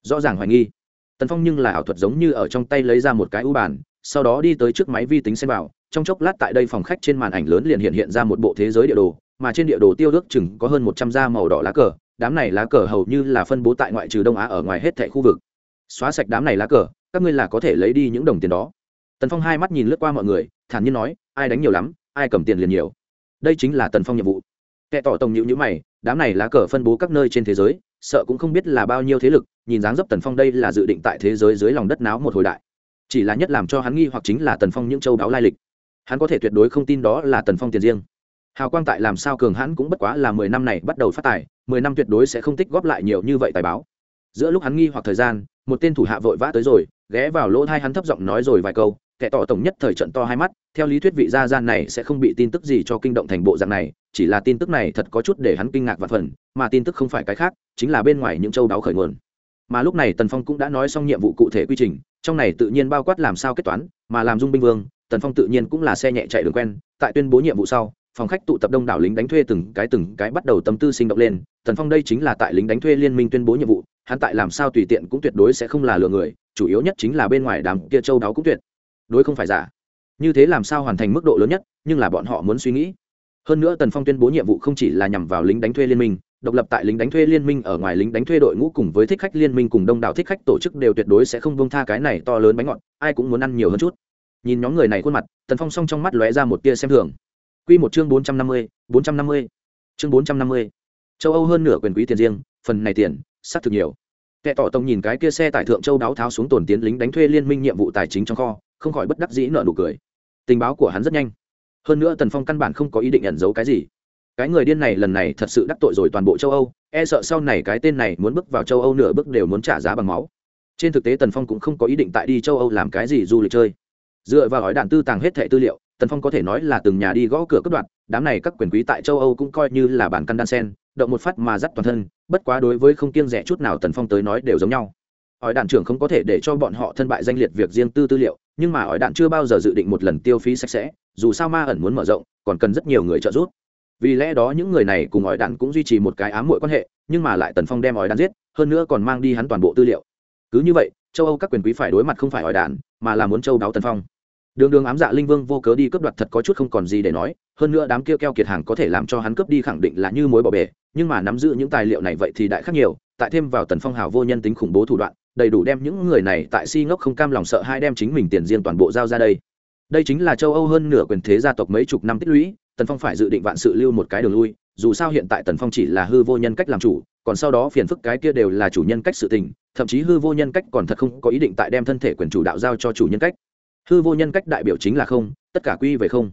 Rõ ràng hoài nghi. Tần phong nhưng là ảo thuật giống như ở trong tay lấy ra một cái ưu bản sau đó đi tới trước máy vi tính xem vào trong chốc lát tại đây phòng khách trên màn ảnh lớn liền hiện hiện ra một bộ thế giới địa đồ, mà trên địa đồ tiêu ước chừng có hơn một trăm da màu đỏ lá cờ đám này lá cờ hầu như là phân bố tại ngoại trừ đông á ở ngoài hết thẻ khu vực. Xóa sạch đám này lá cờ, các ngươi là có thể lấy đi những đồng tiền đó. Tần phong hai mắt nhìn lướt qua mọi người, thản nhiên nói, ai đánh nhiều lắm, ai cầm tiền liền nhiều. Đây chính là tần phong nhiệm vụ. Kẻ tỏ tổng nhịu nhữ mày, đám này lá cờ phân bố các nơi trên thế giới, sợ cũng không biết là bao nhiêu thế lực, nhìn dáng dấp tần phong đây là dự định tại thế giới dưới lòng đất náo một hồi đại. Chỉ là nhất làm cho hắn nghi hoặc chính là tần phong những châu đáo lai lịch. Hắn có thể tuyệt đối không tin đó là tần phong tiền riêng. Hào quang tại làm sao cường hãn cũng bất quá là mười năm này bắt đầu phát tài mười năm tuyệt đối sẽ không tích góp lại nhiều như vậy tài báo. Giữa lúc hắn nghi hoặc thời gian, một tên thủ hạ vội vã tới rồi, ghé vào lỗ thai hắn thấp giọng nói rồi vài câu, kẻ tỏ tổng nhất thời trận to hai mắt, theo lý thuyết vị gia gian này sẽ không bị tin tức gì cho kinh động thành bộ dạng này, chỉ là tin tức này thật có chút để hắn kinh ngạc và phần, mà tin tức không phải cái khác, chính là bên ngoài những châu đáo khởi nguồn. Mà lúc này tần phong cũng đã nói xong nhiệm vụ cụ thể quy trình, trong này tự nhiên bao quát làm sao kết toán, mà làm dung binh vương, tần phong tự nhiên cũng là xe nhẹ chạy đường quen, tại tuyên bố nhiệm vụ sau phòng khách tụ tập đông đảo lính đánh thuê từng cái từng cái bắt đầu tâm tư sinh động lên. Tần phong đây chính là tại lính đánh thuê liên minh tuyên bố nhiệm vụ, hắn tại làm sao tùy tiện cũng tuyệt đối sẽ không là lừa người, chủ yếu nhất chính là bên ngoài đám kia châu đáo cũng tuyệt. Đối không phải giả. Như thế làm sao hoàn thành mức độ lớn nhất, nhưng là bọn họ muốn suy nghĩ. Hơn nữa tần phong tuyên bố nhiệm vụ không chỉ là nhằm vào lính đánh thuê liên minh, độc lập tại lính đánh thuê liên minh ở ngoài lính đánh thuê đội ngũ cùng với thích khách liên minh cùng đông đảo thích khách tổ chức đều tuyệt đối sẽ không bông tha cái này to lớn bánh ngọt, ai cũng muốn ăn nhiều hơn chút. Nhìn nhóm người này khuôn mặt, tần phong s trong mắt lóe ra một tia xem thường. Quy một chương 450, 450. Chương 450. Châu Âu hơn nửa quyền quý tiền riêng, phần này tiền, sát thực nhiều. Kẻ tỏ tông nhìn cái kia xe tải thượng châu đáo tháo xuống tổn tiến lính đánh thuê liên minh nhiệm vụ tài chính trong kho, không khỏi bất đắc dĩ nở nụ cười. Tình báo của hắn rất nhanh. Hơn nữa Tần Phong căn bản không có ý định ẩn giấu cái gì. cái người điên này lần này thật sự đắc tội rồi toàn bộ châu âu e sợ sau này cái tên này muốn bước vào châu âu nửa bước đều muốn trả giá bằng máu trên thực tế tần phong cũng không có ý định tại đi châu âu làm cái gì du lịch chơi dựa vào hỏi đạn tư tàng hết thảy tư liệu tần phong có thể nói là từng nhà đi gõ cửa cất đoạn đám này các quyền quý tại châu âu cũng coi như là bản căn đan sen, động một phát mà dắt toàn thân, bất quá đối với không kiêng rẻ chút nào tần phong tới nói đều giống nhau. Hỏi đạn trưởng không có thể để cho bọn họ thân bại danh liệt việc riêng tư tư liệu, nhưng mà hỏi đạn chưa bao giờ dự định một lần tiêu phí sạch sẽ, dù sao ma ẩn muốn mở rộng, còn cần rất nhiều người trợ giúp. Vì lẽ đó những người này cùng hỏi đạn cũng duy trì một cái ám muội quan hệ, nhưng mà lại tần phong đem hỏi đạn giết, hơn nữa còn mang đi hắn toàn bộ tư liệu. Cứ như vậy, châu âu các quyền quý phải đối mặt không phải hỏi đạn, mà là muốn châu đáo tần phong đường đường ám dạ linh vương vô cớ đi cướp đoạt thật có chút không còn gì để nói, hơn nữa đám kia keo kiệt hàng có thể làm cho hắn cướp đi khẳng định là như mối bỏ bể, nhưng mà nắm giữ những tài liệu này vậy thì đại khác nhiều, tại thêm vào tần phong hào vô nhân tính khủng bố thủ đoạn, đầy đủ đem những người này tại si ngốc không cam lòng sợ hai đem chính mình tiền riêng toàn bộ giao ra đây. Đây chính là châu âu hơn nửa quyền thế gia tộc mấy chục năm tích lũy, tần phong phải dự định vạn sự lưu một cái đường lui, dù sao hiện tại tần phong chỉ là hư vô nhân cách làm chủ, còn sau đó phiền phức cái kia đều là chủ nhân cách sự tình, thậm chí hư vô nhân cách còn thật không có ý định tại đem thân thể quyền chủ đạo giao cho chủ nhân cách hư vô nhân cách đại biểu chính là không, tất cả quy về không.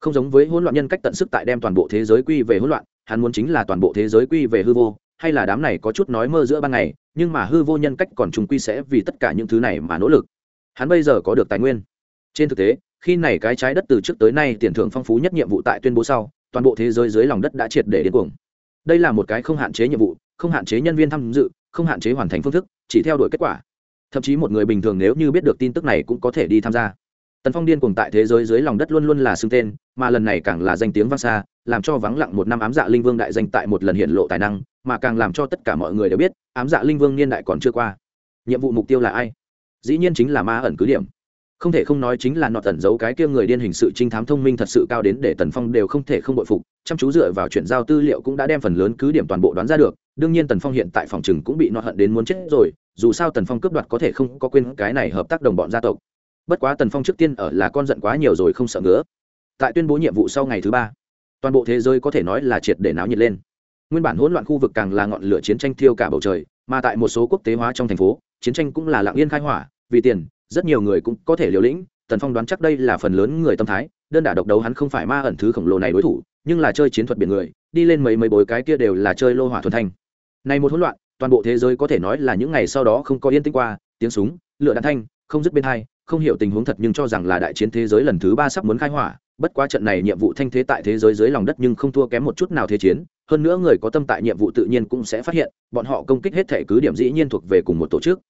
Không giống với hỗn loạn nhân cách tận sức tại đem toàn bộ thế giới quy về hỗn loạn, hắn muốn chính là toàn bộ thế giới quy về hư vô, hay là đám này có chút nói mơ giữa ban ngày, nhưng mà hư vô nhân cách còn trùng quy sẽ vì tất cả những thứ này mà nỗ lực. Hắn bây giờ có được tài nguyên. Trên thực tế, khi này cái trái đất từ trước tới nay tiền thưởng phong phú nhất nhiệm vụ tại tuyên bố sau, toàn bộ thế giới dưới lòng đất đã triệt để đến cuồng. Đây là một cái không hạn chế nhiệm vụ, không hạn chế nhân viên tham dự, không hạn chế hoàn thành phương thức, chỉ theo đuổi kết quả thậm chí một người bình thường nếu như biết được tin tức này cũng có thể đi tham gia. Tần phong điên cuồng tại thế giới dưới lòng đất luôn luôn là xưng tên, mà lần này càng là danh tiếng vang xa, làm cho vắng lặng một năm ám dạ linh vương đại danh tại một lần hiện lộ tài năng, mà càng làm cho tất cả mọi người đều biết, ám dạ linh vương niên đại còn chưa qua. Nhiệm vụ mục tiêu là ai? Dĩ nhiên chính là ma ẩn cứ điểm không thể không nói chính là nọ tẩn giấu cái kia người điên hình sự trinh thám thông minh thật sự cao đến để tần phong đều không thể không bội phục, chăm chú dựa vào chuyển giao tư liệu cũng đã đem phần lớn cứ điểm toàn bộ đoán ra được, đương nhiên tần phong hiện tại phòng chừng cũng bị nọ hận đến muốn chết rồi, dù sao tần phong cướp đoạt có thể không có quên cái này hợp tác đồng bọn gia tộc. Bất quá tần phong trước tiên ở là con giận quá nhiều rồi không sợ ngứa. Tại tuyên bố nhiệm vụ sau ngày thứ ba, toàn bộ thế giới có thể nói là triệt để náo nhiệt lên. Nguyên bản hỗn loạn khu vực càng là ngọn lửa chiến tranh thiêu cả bầu trời, mà tại một số quốc tế hóa trong thành phố, chiến tranh cũng là lạng yên khai hỏa, vì tiền rất nhiều người cũng có thể liều lĩnh, tần phong đoán chắc đây là phần lớn người tâm thái, đơn đả độc đấu hắn không phải ma ẩn thứ khổng lồ này đối thủ, nhưng là chơi chiến thuật biển người, đi lên mấy mấy bối cái kia đều là chơi lô hỏa thuần thanh. Này một hỗn loạn, toàn bộ thế giới có thể nói là những ngày sau đó không có yên tĩnh qua, tiếng súng, lửa đạn thanh, không dứt bên hai, không hiểu tình huống thật nhưng cho rằng là đại chiến thế giới lần thứ ba sắp muốn khai hỏa, bất quá trận này nhiệm vụ thanh thế tại thế giới dưới lòng đất nhưng không thua kém một chút nào thế chiến, hơn nữa người có tâm tại nhiệm vụ tự nhiên cũng sẽ phát hiện, bọn họ công kích hết thể cứ điểm dĩ nhiên thuộc về cùng một tổ chức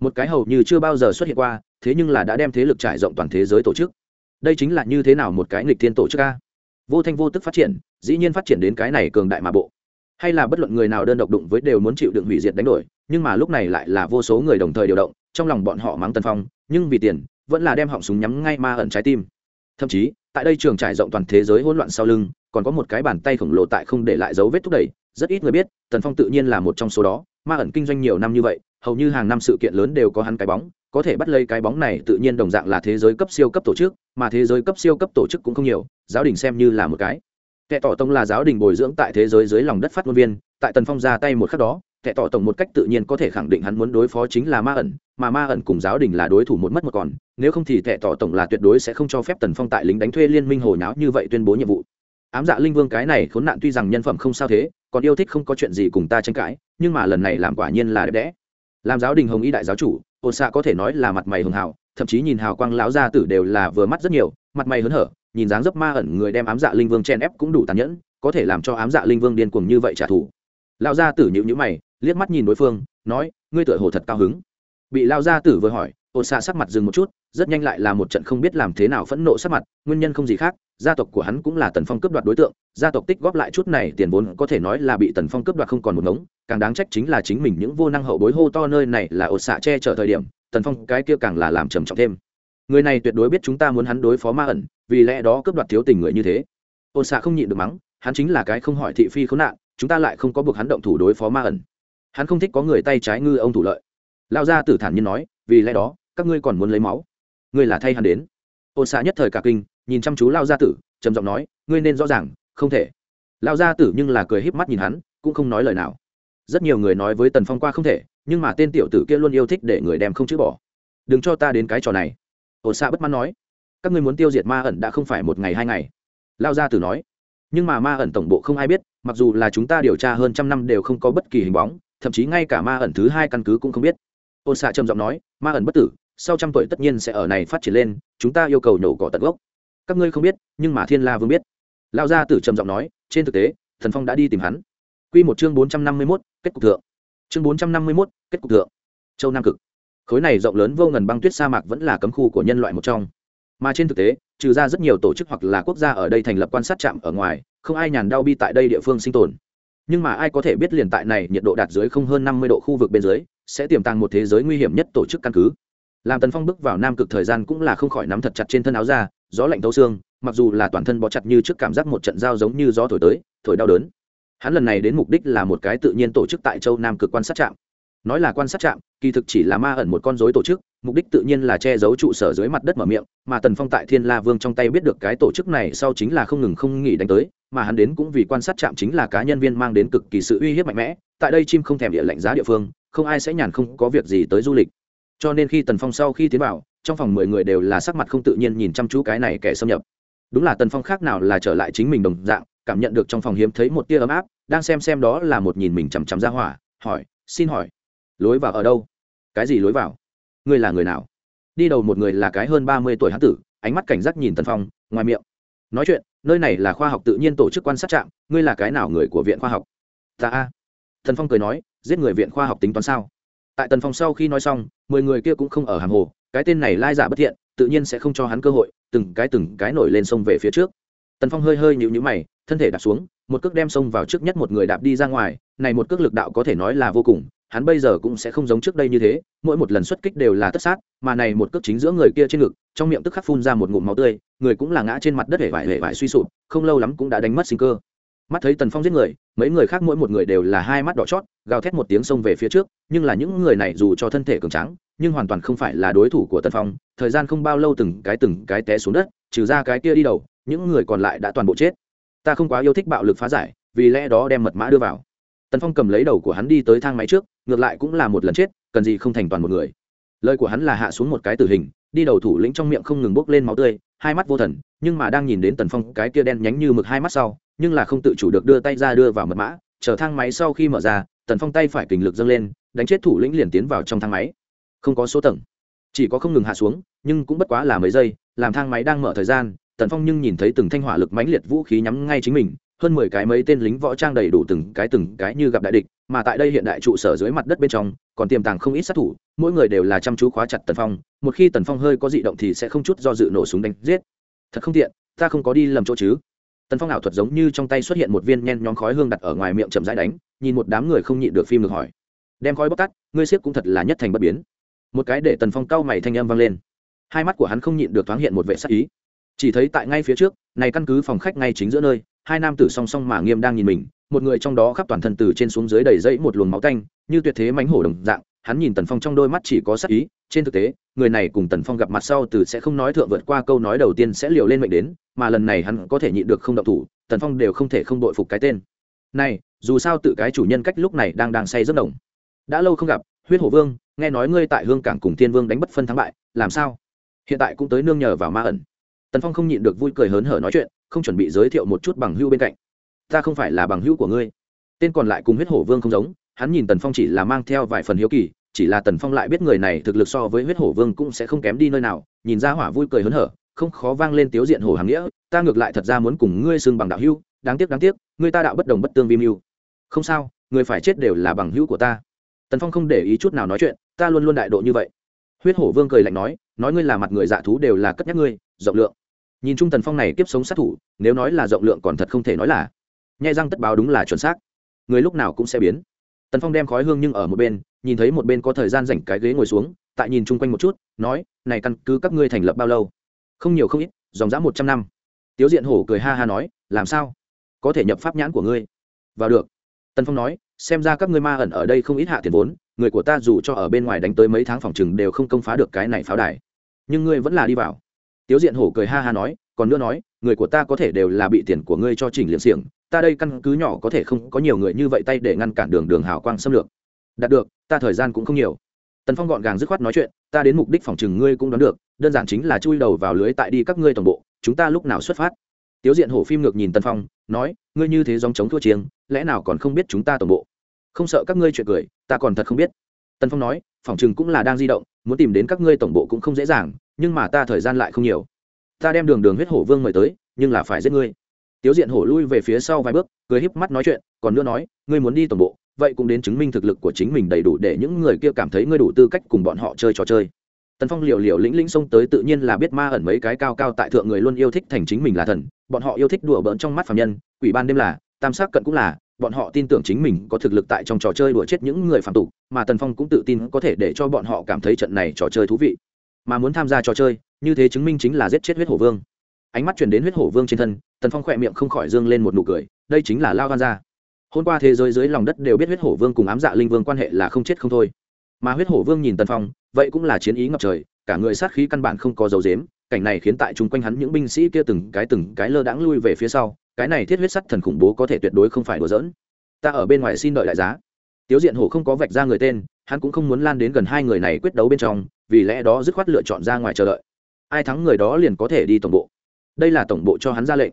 một cái hầu như chưa bao giờ xuất hiện qua, thế nhưng là đã đem thế lực trải rộng toàn thế giới tổ chức. Đây chính là như thế nào một cái nghịch thiên tổ chức a? Vô thanh vô tức phát triển, dĩ nhiên phát triển đến cái này cường đại mà bộ. Hay là bất luận người nào đơn độc đụng với đều muốn chịu đựng hủy diệt đánh đổi, nhưng mà lúc này lại là vô số người đồng thời điều động, trong lòng bọn họ mắng tân phong, nhưng vì tiền, vẫn là đem họng súng nhắm ngay ma ẩn trái tim. Thậm chí, tại đây trường trải rộng toàn thế giới hỗn loạn sau lưng, còn có một cái bàn tay khổng lồ tại không để lại dấu vết thúc đẩy, rất ít người biết, tần phong tự nhiên là một trong số đó, ma ẩn kinh doanh nhiều năm như vậy hầu như hàng năm sự kiện lớn đều có hắn cái bóng, có thể bắt lấy cái bóng này tự nhiên đồng dạng là thế giới cấp siêu cấp tổ chức, mà thế giới cấp siêu cấp tổ chức cũng không nhiều, giáo đình xem như là một cái. Kẻ tỏ tông là giáo đình bồi dưỡng tại thế giới dưới lòng đất phát ngôn viên, tại tần phong ra tay một khắc đó, kẻ tỏ tổng một cách tự nhiên có thể khẳng định hắn muốn đối phó chính là ma ẩn, mà ma ẩn cùng giáo đình là đối thủ một mất một còn, nếu không thì kẻ tỏ tổng là tuyệt đối sẽ không cho phép tần phong tại lính đánh thuê liên minh hồi nháo như vậy tuyên bố nhiệm vụ. Ám dạ linh vương cái này khốn nạn tuy rằng nhân phẩm không sao thế, còn yêu thích không có chuyện gì cùng ta tranh cãi, nhưng mà lần này làm quả nhiên là đẹp đẽ làm giáo đình hồng y đại giáo chủ ột xạ có thể nói là mặt mày hường hào thậm chí nhìn hào quang lão gia tử đều là vừa mắt rất nhiều, mặt mày hớn hở, nhìn dáng dấp ma ẩn người đem ám dạ linh vương chen ép cũng đủ tàn nhẫn, có thể làm cho ám dạ linh vương điên cuồng như vậy trả thù. Lão gia tử nhịu nhữ mày, liếc mắt nhìn đối phương, nói, ngươi tựa hồ thật cao hứng. Bị lão gia tử vừa hỏi ột xạ sắc mặt dừng một chút rất nhanh lại là một trận không biết làm thế nào phẫn nộ sắc mặt, nguyên nhân không gì khác, gia tộc của hắn cũng là tần phong cướp đoạt đối tượng, gia tộc tích góp lại chút này tiền vốn có thể nói là bị tần phong cướp đoạt không còn một ngống, càng đáng trách chính là chính mình những vô năng hậu bối hô to nơi này là ột xạ che chở thời điểm, tần phong cái kia càng là làm trầm trọng thêm. Người này tuyệt đối biết chúng ta muốn hắn đối phó ma ẩn, vì lẽ đó cướp đoạt thiếu tình người như thế. Ột xạ không nhịn được mắng, hắn chính là cái không hỏi thị phi khốn nạn, chúng ta lại không có buộc hắn động thủ đối phó ma ẩn. Hắn không thích có người tay trái ngư ông thủ lợi. Lao ra tử thản nhiên nói, vì lẽ đó, các ngươi còn muốn lấy máu ngươi là thay hắn đến. Ôn xạ nhất thời cả kinh, nhìn chăm chú lao gia tử, trầm giọng nói, ngươi nên rõ ràng, không thể. Lao gia tử nhưng là cười híp mắt nhìn hắn, cũng không nói lời nào. Rất nhiều người nói với tần phong qua không thể, nhưng mà tên tiểu tử kia luôn yêu thích để người đem không chữ bỏ. Đừng cho ta đến cái trò này. Ôn xạ bất mãn nói, các ngươi muốn tiêu diệt ma ẩn đã không phải một ngày hai ngày. Lao gia tử nói, nhưng mà ma ẩn tổng bộ không ai biết, mặc dù là chúng ta điều tra hơn trăm năm đều không có bất kỳ hình bóng, thậm chí ngay cả ma ẩn thứ hai căn cứ cũng không biết. Ôn xạ trầm giọng nói, ma ẩn bất tử sau trăm tuổi tất nhiên sẽ ở này phát triển lên, chúng ta yêu cầu nhổ cỏ tận gốc. Các ngươi không biết, nhưng mà thiên la vương biết. Lao gia tử trầm giọng nói, trên thực tế, thần phong đã đi tìm hắn. Q một chương bốn trăm năm mươi mốt, kết cục thượng. Chương bốn trăm năm mươi mốt, kết cục thượng. Châu nam cực. Khối này rộng lớn vô ngần băng tuyết sa mạc vẫn là cấm khu của nhân loại một trong. Mà trên thực tế, trừ ra rất nhiều tổ chức hoặc là quốc gia ở đây thành lập quan sát trạm ở ngoài, không ai nhàn đau bi tại đây địa phương sinh tồn. Nhưng mà ai có thể biết liền tại này nhiệt độ đạt dưới không hơn năm mươi độ khu vực bên dưới, sẽ tiềm tàng một thế giới nguy hiểm nhất tổ chức căn cứ làm tần phong bước vào nam cực thời gian cũng là không khỏi nắm thật chặt trên thân áo ra, gió lạnh thấu xương, mặc dù là toàn thân bó chặt như trước cảm giác một trận dao giống như gió thổi tới, thổi đau đớn. Hắn lần này đến mục đích là một cái tự nhiên tổ chức tại châu nam cực quan sát trạm. Nói là quan sát trạm, kỳ thực chỉ là ma ẩn một con dối tổ chức, mục đích tự nhiên là che giấu trụ sở dưới mặt đất mở miệng, mà tần phong tại thiên la vương trong tay biết được cái tổ chức này sau chính là không ngừng không nghỉ đánh tới, mà hắn đến cũng vì quan sát trạm chính là cá nhân viên mang đến cực kỳ sự uy hiếp mạnh mẽ, tại đây chim không thèm địa lạnh giá địa phương, không ai sẽ nhàn không có việc gì tới du lịch cho nên khi tần phong sau khi tiến vào, trong phòng mười người đều là sắc mặt không tự nhiên nhìn chăm chú cái này kẻ xâm nhập. Đúng là tần phong khác nào là trở lại chính mình đồng dạng, cảm nhận được trong phòng hiếm thấy một tia ấm áp, đang xem xem đó là một nhìn mình chằm chằm ra hỏa, hỏi, xin hỏi, lối vào ở đâu? Cái gì lối vào? Ngươi là người nào? Đi đầu một người là cái hơn ba mươi tuổi hán tử, ánh mắt cảnh giác nhìn tần phong, ngoài miệng. Nói chuyện, nơi này là khoa học tự nhiên tổ chức quan sát trạm, ngươi là cái nào người của viện khoa học? Ta a. Tần phong cười nói, giết người viện khoa học tính toán sao? Tại tần phong sau khi nói xong, mười người kia cũng không ở hàng hồ, cái tên này lai giả bất thiện, tự nhiên sẽ không cho hắn cơ hội, từng cái từng cái nổi lên sông về phía trước. Tần phong hơi hơi nhịu nhữ mày, thân thể đạp xuống, một cước đem sông vào trước nhất một người đạp đi ra ngoài, này một cước lực đạo có thể nói là vô cùng, hắn bây giờ cũng sẽ không giống trước đây như thế, mỗi một lần xuất kích đều là tất sát, mà này một cước chính giữa người kia trên ngực, trong miệng tức khắc phun ra một ngụm máu tươi, người cũng là ngã trên mặt đất hể vải hể vải suy sụp, không lâu lắm cũng đã đánh mất sinh cơ mắt thấy tần phong giết người, mấy người khác mỗi một người đều là hai mắt đỏ chót, gào thét một tiếng xông về phía trước, nhưng là những người này dù cho thân thể cường tráng, nhưng hoàn toàn không phải là đối thủ của tần phong, thời gian không bao lâu từng cái từng cái té xuống đất, trừ ra cái kia đi đầu, những người còn lại đã toàn bộ chết. Ta không quá yêu thích bạo lực phá giải, vì lẽ đó đem mật mã đưa vào. Tần phong cầm lấy đầu của hắn đi tới thang máy trước, ngược lại cũng là một lần chết, cần gì không thành toàn một người. Lời của hắn là hạ xuống một cái tử hình, đi đầu thủ lĩnh trong miệng không ngừng bốc lên máu tươi, hai mắt vô thần, nhưng mà đang nhìn đến tần phong cái kia đen nhánh như mực hai mắt sau nhưng là không tự chủ được đưa tay ra đưa vào mật mã, chờ thang máy sau khi mở ra, tần phong tay phải kình lực dâng lên, đánh chết thủ lĩnh liền tiến vào trong thang máy. Không có số tầng, chỉ có không ngừng hạ xuống, nhưng cũng bất quá là mấy giây, làm thang máy đang mở thời gian, tần phong nhưng nhìn thấy từng thanh hỏa lực mãnh liệt vũ khí nhắm ngay chính mình, hơn mười cái mấy tên lính võ trang đầy đủ từng cái từng cái như gặp đại địch, mà tại đây hiện đại trụ sở dưới mặt đất bên trong, còn tiềm tàng không ít sát thủ, mỗi người đều là chăm chú khóa chặt tần phong, một khi tần phong hơi có dị động thì sẽ không chút do dự nổ súng đánh giết. Thật không tiện, ta không có đi lầm chỗ chứ tần phong ảo thuật giống như trong tay xuất hiện một viên nhen nhóm khói hương đặt ở ngoài miệng chậm rãi đánh, nhìn một đám người không nhịn được phim được hỏi. Đem khói bóc tắt, ngươi siếc cũng thật là nhất thành bất biến. Một cái để tần phong cau mày thanh âm vang lên. Hai mắt của hắn không nhịn được thoáng hiện một vệ sắc ý. Chỉ thấy tại ngay phía trước, này căn cứ phòng khách ngay chính giữa nơi, hai nam tử song song mà nghiêm đang nhìn mình, một người trong đó khắp toàn thân từ trên xuống dưới đầy dẫy một luồng máu tanh, như tuyệt thế mánh hổ đồng dạng hắn nhìn tần phong trong đôi mắt chỉ có sắc ý, trên thực tế, người này cùng tần phong gặp mặt sau từ sẽ không nói thượng vượt qua câu nói đầu tiên sẽ liều lên mệnh đến, mà lần này hắn có thể nhịn được không động thủ, tần phong đều không thể không đội phục cái tên. Này, dù sao tự cái chủ nhân cách lúc này đang đang say rất đồng. Đã lâu không gặp, huyết hổ vương, nghe nói ngươi tại hương cảng cùng thiên vương đánh bất phân thắng bại, làm sao? Hiện tại cũng tới nương nhờ vào ma ẩn. Tần phong không nhịn được vui cười hớn hở nói chuyện, không chuẩn bị giới thiệu một chút bằng hữu bên cạnh. Ta không phải là bằng hữu của ngươi. Tên còn lại cùng huyết hổ vương không giống, hắn nhìn tần phong chỉ là mang theo vài phần hiếu kỳ chỉ là tần phong lại biết người này thực lực so với huyết hổ vương cũng sẽ không kém đi nơi nào, nhìn ra hỏa vui cười hớn hở, không khó vang lên tiếu diện hổ hàng nghĩa, ta ngược lại thật ra muốn cùng ngươi xưng bằng đạo hữu, đáng tiếc đáng tiếc, ngươi ta đạo bất đồng bất tương vi mưu. Không sao, người phải chết đều là bằng hữu của ta. Tần phong không để ý chút nào nói chuyện, ta luôn luôn đại độ như vậy. Huyết hổ vương cười lạnh nói nói ngươi là mặt người dạ thú đều là cất nhắc ngươi, rộng lượng. Nhìn trung tần phong này kiếp sống sát thủ, nếu nói là rộng lượng còn thật không thể nói là. Nhai răng tất báo đúng là chuẩn xác. Người lúc nào cũng sẽ biến. Tần phong đem khói hương nhưng ở một bên nhìn thấy một bên có thời gian rảnh cái ghế ngồi xuống, tại nhìn chung quanh một chút, nói, này căn cứ các ngươi thành lập bao lâu? Không nhiều không ít, dòng dã một trăm năm. Tiếu diện hổ cười ha ha nói, làm sao? Có thể nhập pháp nhãn của ngươi. Vào được. Tần phong nói, xem ra các ngươi ma ẩn ở đây không ít hạ tiền vốn, người của ta dù cho ở bên ngoài đánh tới mấy tháng phòng chừng đều không công phá được cái này pháo đài. Nhưng ngươi vẫn là đi vào. Tiếu diện hổ cười ha ha nói, còn nữa nói, người của ta có thể đều là bị tiền của ngươi cho chỉnh liệm xiềng, ta đây căn cứ nhỏ có thể không có nhiều người như vậy tay để ngăn cản đường đường hào quang xâm lược đạt được, ta thời gian cũng không nhiều. Tần phong gọn gàng dứt khoát nói chuyện, ta đến mục đích phòng chừng ngươi cũng đoán được, đơn giản chính là chui đầu vào lưới tại đi các ngươi toàn bộ, chúng ta lúc nào xuất phát. Tiếu diện hổ phim ngược nhìn tần phong, nói, ngươi như thế dòng chống thua chiêng, lẽ nào còn không biết chúng ta tổng bộ? Không sợ các ngươi chuyện cười, ta còn thật không biết. Tần phong nói, phòng chừng cũng là đang di động, muốn tìm đến các ngươi tổng bộ cũng không dễ dàng, nhưng mà ta thời gian lại không nhiều. Ta đem đường đường huyết hổ vương mời tới, nhưng là phải giết ngươi. Tiếu diện hổ lui về phía sau vài bước, cười híp mắt nói chuyện, còn nữa nói, ngươi muốn đi tổng bộ vậy cũng đến chứng minh thực lực của chính mình đầy đủ để những người kia cảm thấy ngươi đủ tư cách cùng bọn họ chơi trò chơi. Tần phong liều liều lĩnh lĩnh xông tới tự nhiên là biết ma ẩn mấy cái cao cao tại thượng người luôn yêu thích thành chính mình là thần, bọn họ yêu thích đùa bỡn trong mắt phạm nhân, quỷ ban đêm là, tam sắc cận cũng là, bọn họ tin tưởng chính mình có thực lực tại trong trò chơi đùa chết những người phạm tục, mà tần phong cũng tự tin có thể để cho bọn họ cảm thấy trận này trò chơi thú vị. Mà muốn tham gia trò chơi, như thế chứng minh chính là giết chết huyết hổ vương. Ánh mắt chuyển đến huyết hổ vương trên thân, tần phong khỏe miệng không khỏi dương lên một nụ cười, đây chính là lao gan ra hôm qua thế giới dưới lòng đất đều biết huyết hổ vương cùng ám dạ linh vương quan hệ là không chết không thôi. Mà huyết hổ vương nhìn tần phong, vậy cũng là chiến ý ngập trời, cả người sát khí căn bản không có dấu dếm cảnh này khiến tại chung quanh hắn những binh sĩ kia từng cái từng cái lơ đãng lui về phía sau, cái này thiết huyết sắt thần khủng bố có thể tuyệt đối không phải đùa giỡn. Ta ở bên ngoài xin đợi đại giá. Tiếu diện hổ không có vạch ra người tên, hắn cũng không muốn lan đến gần hai người này quyết đấu bên trong, vì lẽ đó dứt khoát lựa chọn ra ngoài chờ đợi. Ai thắng người đó liền có thể đi tổng bộ. Đây là tổng bộ cho hắn ra lệnh.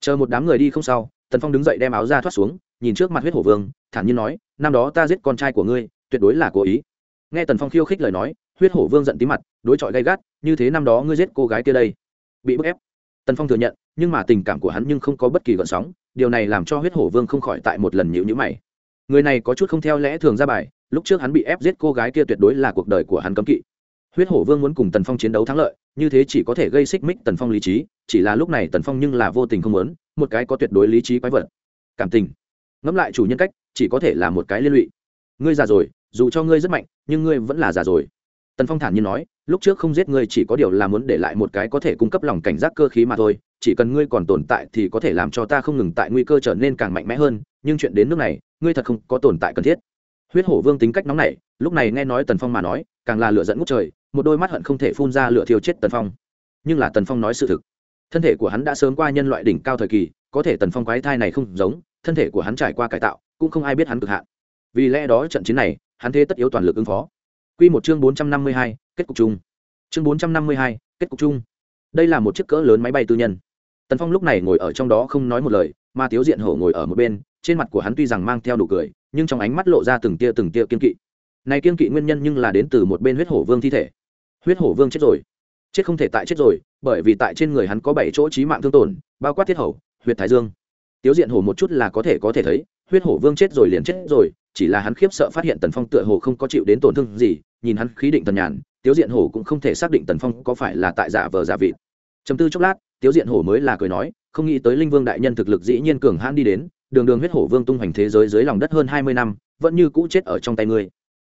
Chờ một đám người đi không sau, tần phong đứng dậy đem áo ra thoát xuống nhìn trước mặt huyết hổ vương, thản nhiên nói, năm đó ta giết con trai của ngươi, tuyệt đối là cố ý. Nghe tần phong khiêu khích lời nói, huyết hổ vương giận tí mặt, đối chọi gay gắt, như thế năm đó ngươi giết cô gái kia đây, bị bức ép. Tần phong thừa nhận, nhưng mà tình cảm của hắn nhưng không có bất kỳ gợn sóng, điều này làm cho huyết hổ vương không khỏi tại một lần nhịu nhữ mày. Người này có chút không theo lẽ thường ra bài, lúc trước hắn bị ép giết cô gái kia tuyệt đối là cuộc đời của hắn cấm kỵ. Huyết hổ vương muốn cùng tần phong chiến đấu thắng lợi, như thế chỉ có thể gây xích mích tần phong lý trí, chỉ là lúc này tần phong nhưng là vô tình không muốn, một cái có tuyệt đối lý trí quái vật. Cảm tình ngẫm lại chủ nhân cách, chỉ có thể là một cái liên lụy. Ngươi già rồi, dù cho ngươi rất mạnh, nhưng ngươi vẫn là già rồi. Tần phong thản nhiên nói, lúc trước không giết ngươi chỉ có điều là muốn để lại một cái có thể cung cấp lòng cảnh giác cơ khí mà thôi, chỉ cần ngươi còn tồn tại thì có thể làm cho ta không ngừng tại nguy cơ trở nên càng mạnh mẽ hơn, nhưng chuyện đến nước này, ngươi thật không có tồn tại cần thiết. Huyết hổ vương tính cách nóng nảy, lúc này nghe nói tần phong mà nói, càng là lửa dẫn ngút trời, một đôi mắt hận không thể phun ra lửa thiêu chết tần phong. Nhưng là tần phong nói sự thực. Thân thể của hắn đã sớm qua nhân loại đỉnh cao thời kỳ, có thể tần phong quái thai này không giống thân thể của hắn trải qua cải tạo cũng không ai biết hắn cực hạn vì lẽ đó trận chiến này hắn thế tất yếu toàn lực ứng phó Quy một chương 452, kết cục chung. Chương 452, kết cục chung. Đây là một chiếc cỡ lớn máy bay tư nhân. Tần Phong lúc này ngồi ở trong đó không nói một lời, mà Tiếu Diện Hổ ngồi ở một bên, trên mặt của hắn tuy rằng mang theo nụ cười, nhưng trong ánh mắt lộ ra từng tia từng tia kiên kỵ. Này kiên kỵ nguyên nhân nhưng là đến từ một bên huyết hổ vương thi thể. Huyết hổ vương chết rồi. Chết không thể tại chết rồi, bởi vì tại trên người hắn có bảy chỗ chí mạng thương tổn, bao quát thiết hầu, huyệt thái dương. Tiếu Diện Hổ một chút là có thể có thể thấy, huyết hổ vương chết rồi liền chết rồi, chỉ là hắn khiếp sợ phát hiện tần phong tựa hồ không có chịu đến tổn thương gì nhìn hắn khí định tần nhàn tiếu diện hổ cũng không thể xác định tần phong có phải là tại giả vờ giả vịt. Chấm tư chốc lát tiếu diện hổ mới là cười nói không nghĩ tới linh vương đại nhân thực lực dĩ nhiên cường hãn đi đến đường đường huyết hổ vương tung hoành thế giới dưới lòng đất hơn hai mươi năm vẫn như cũ chết ở trong tay ngươi.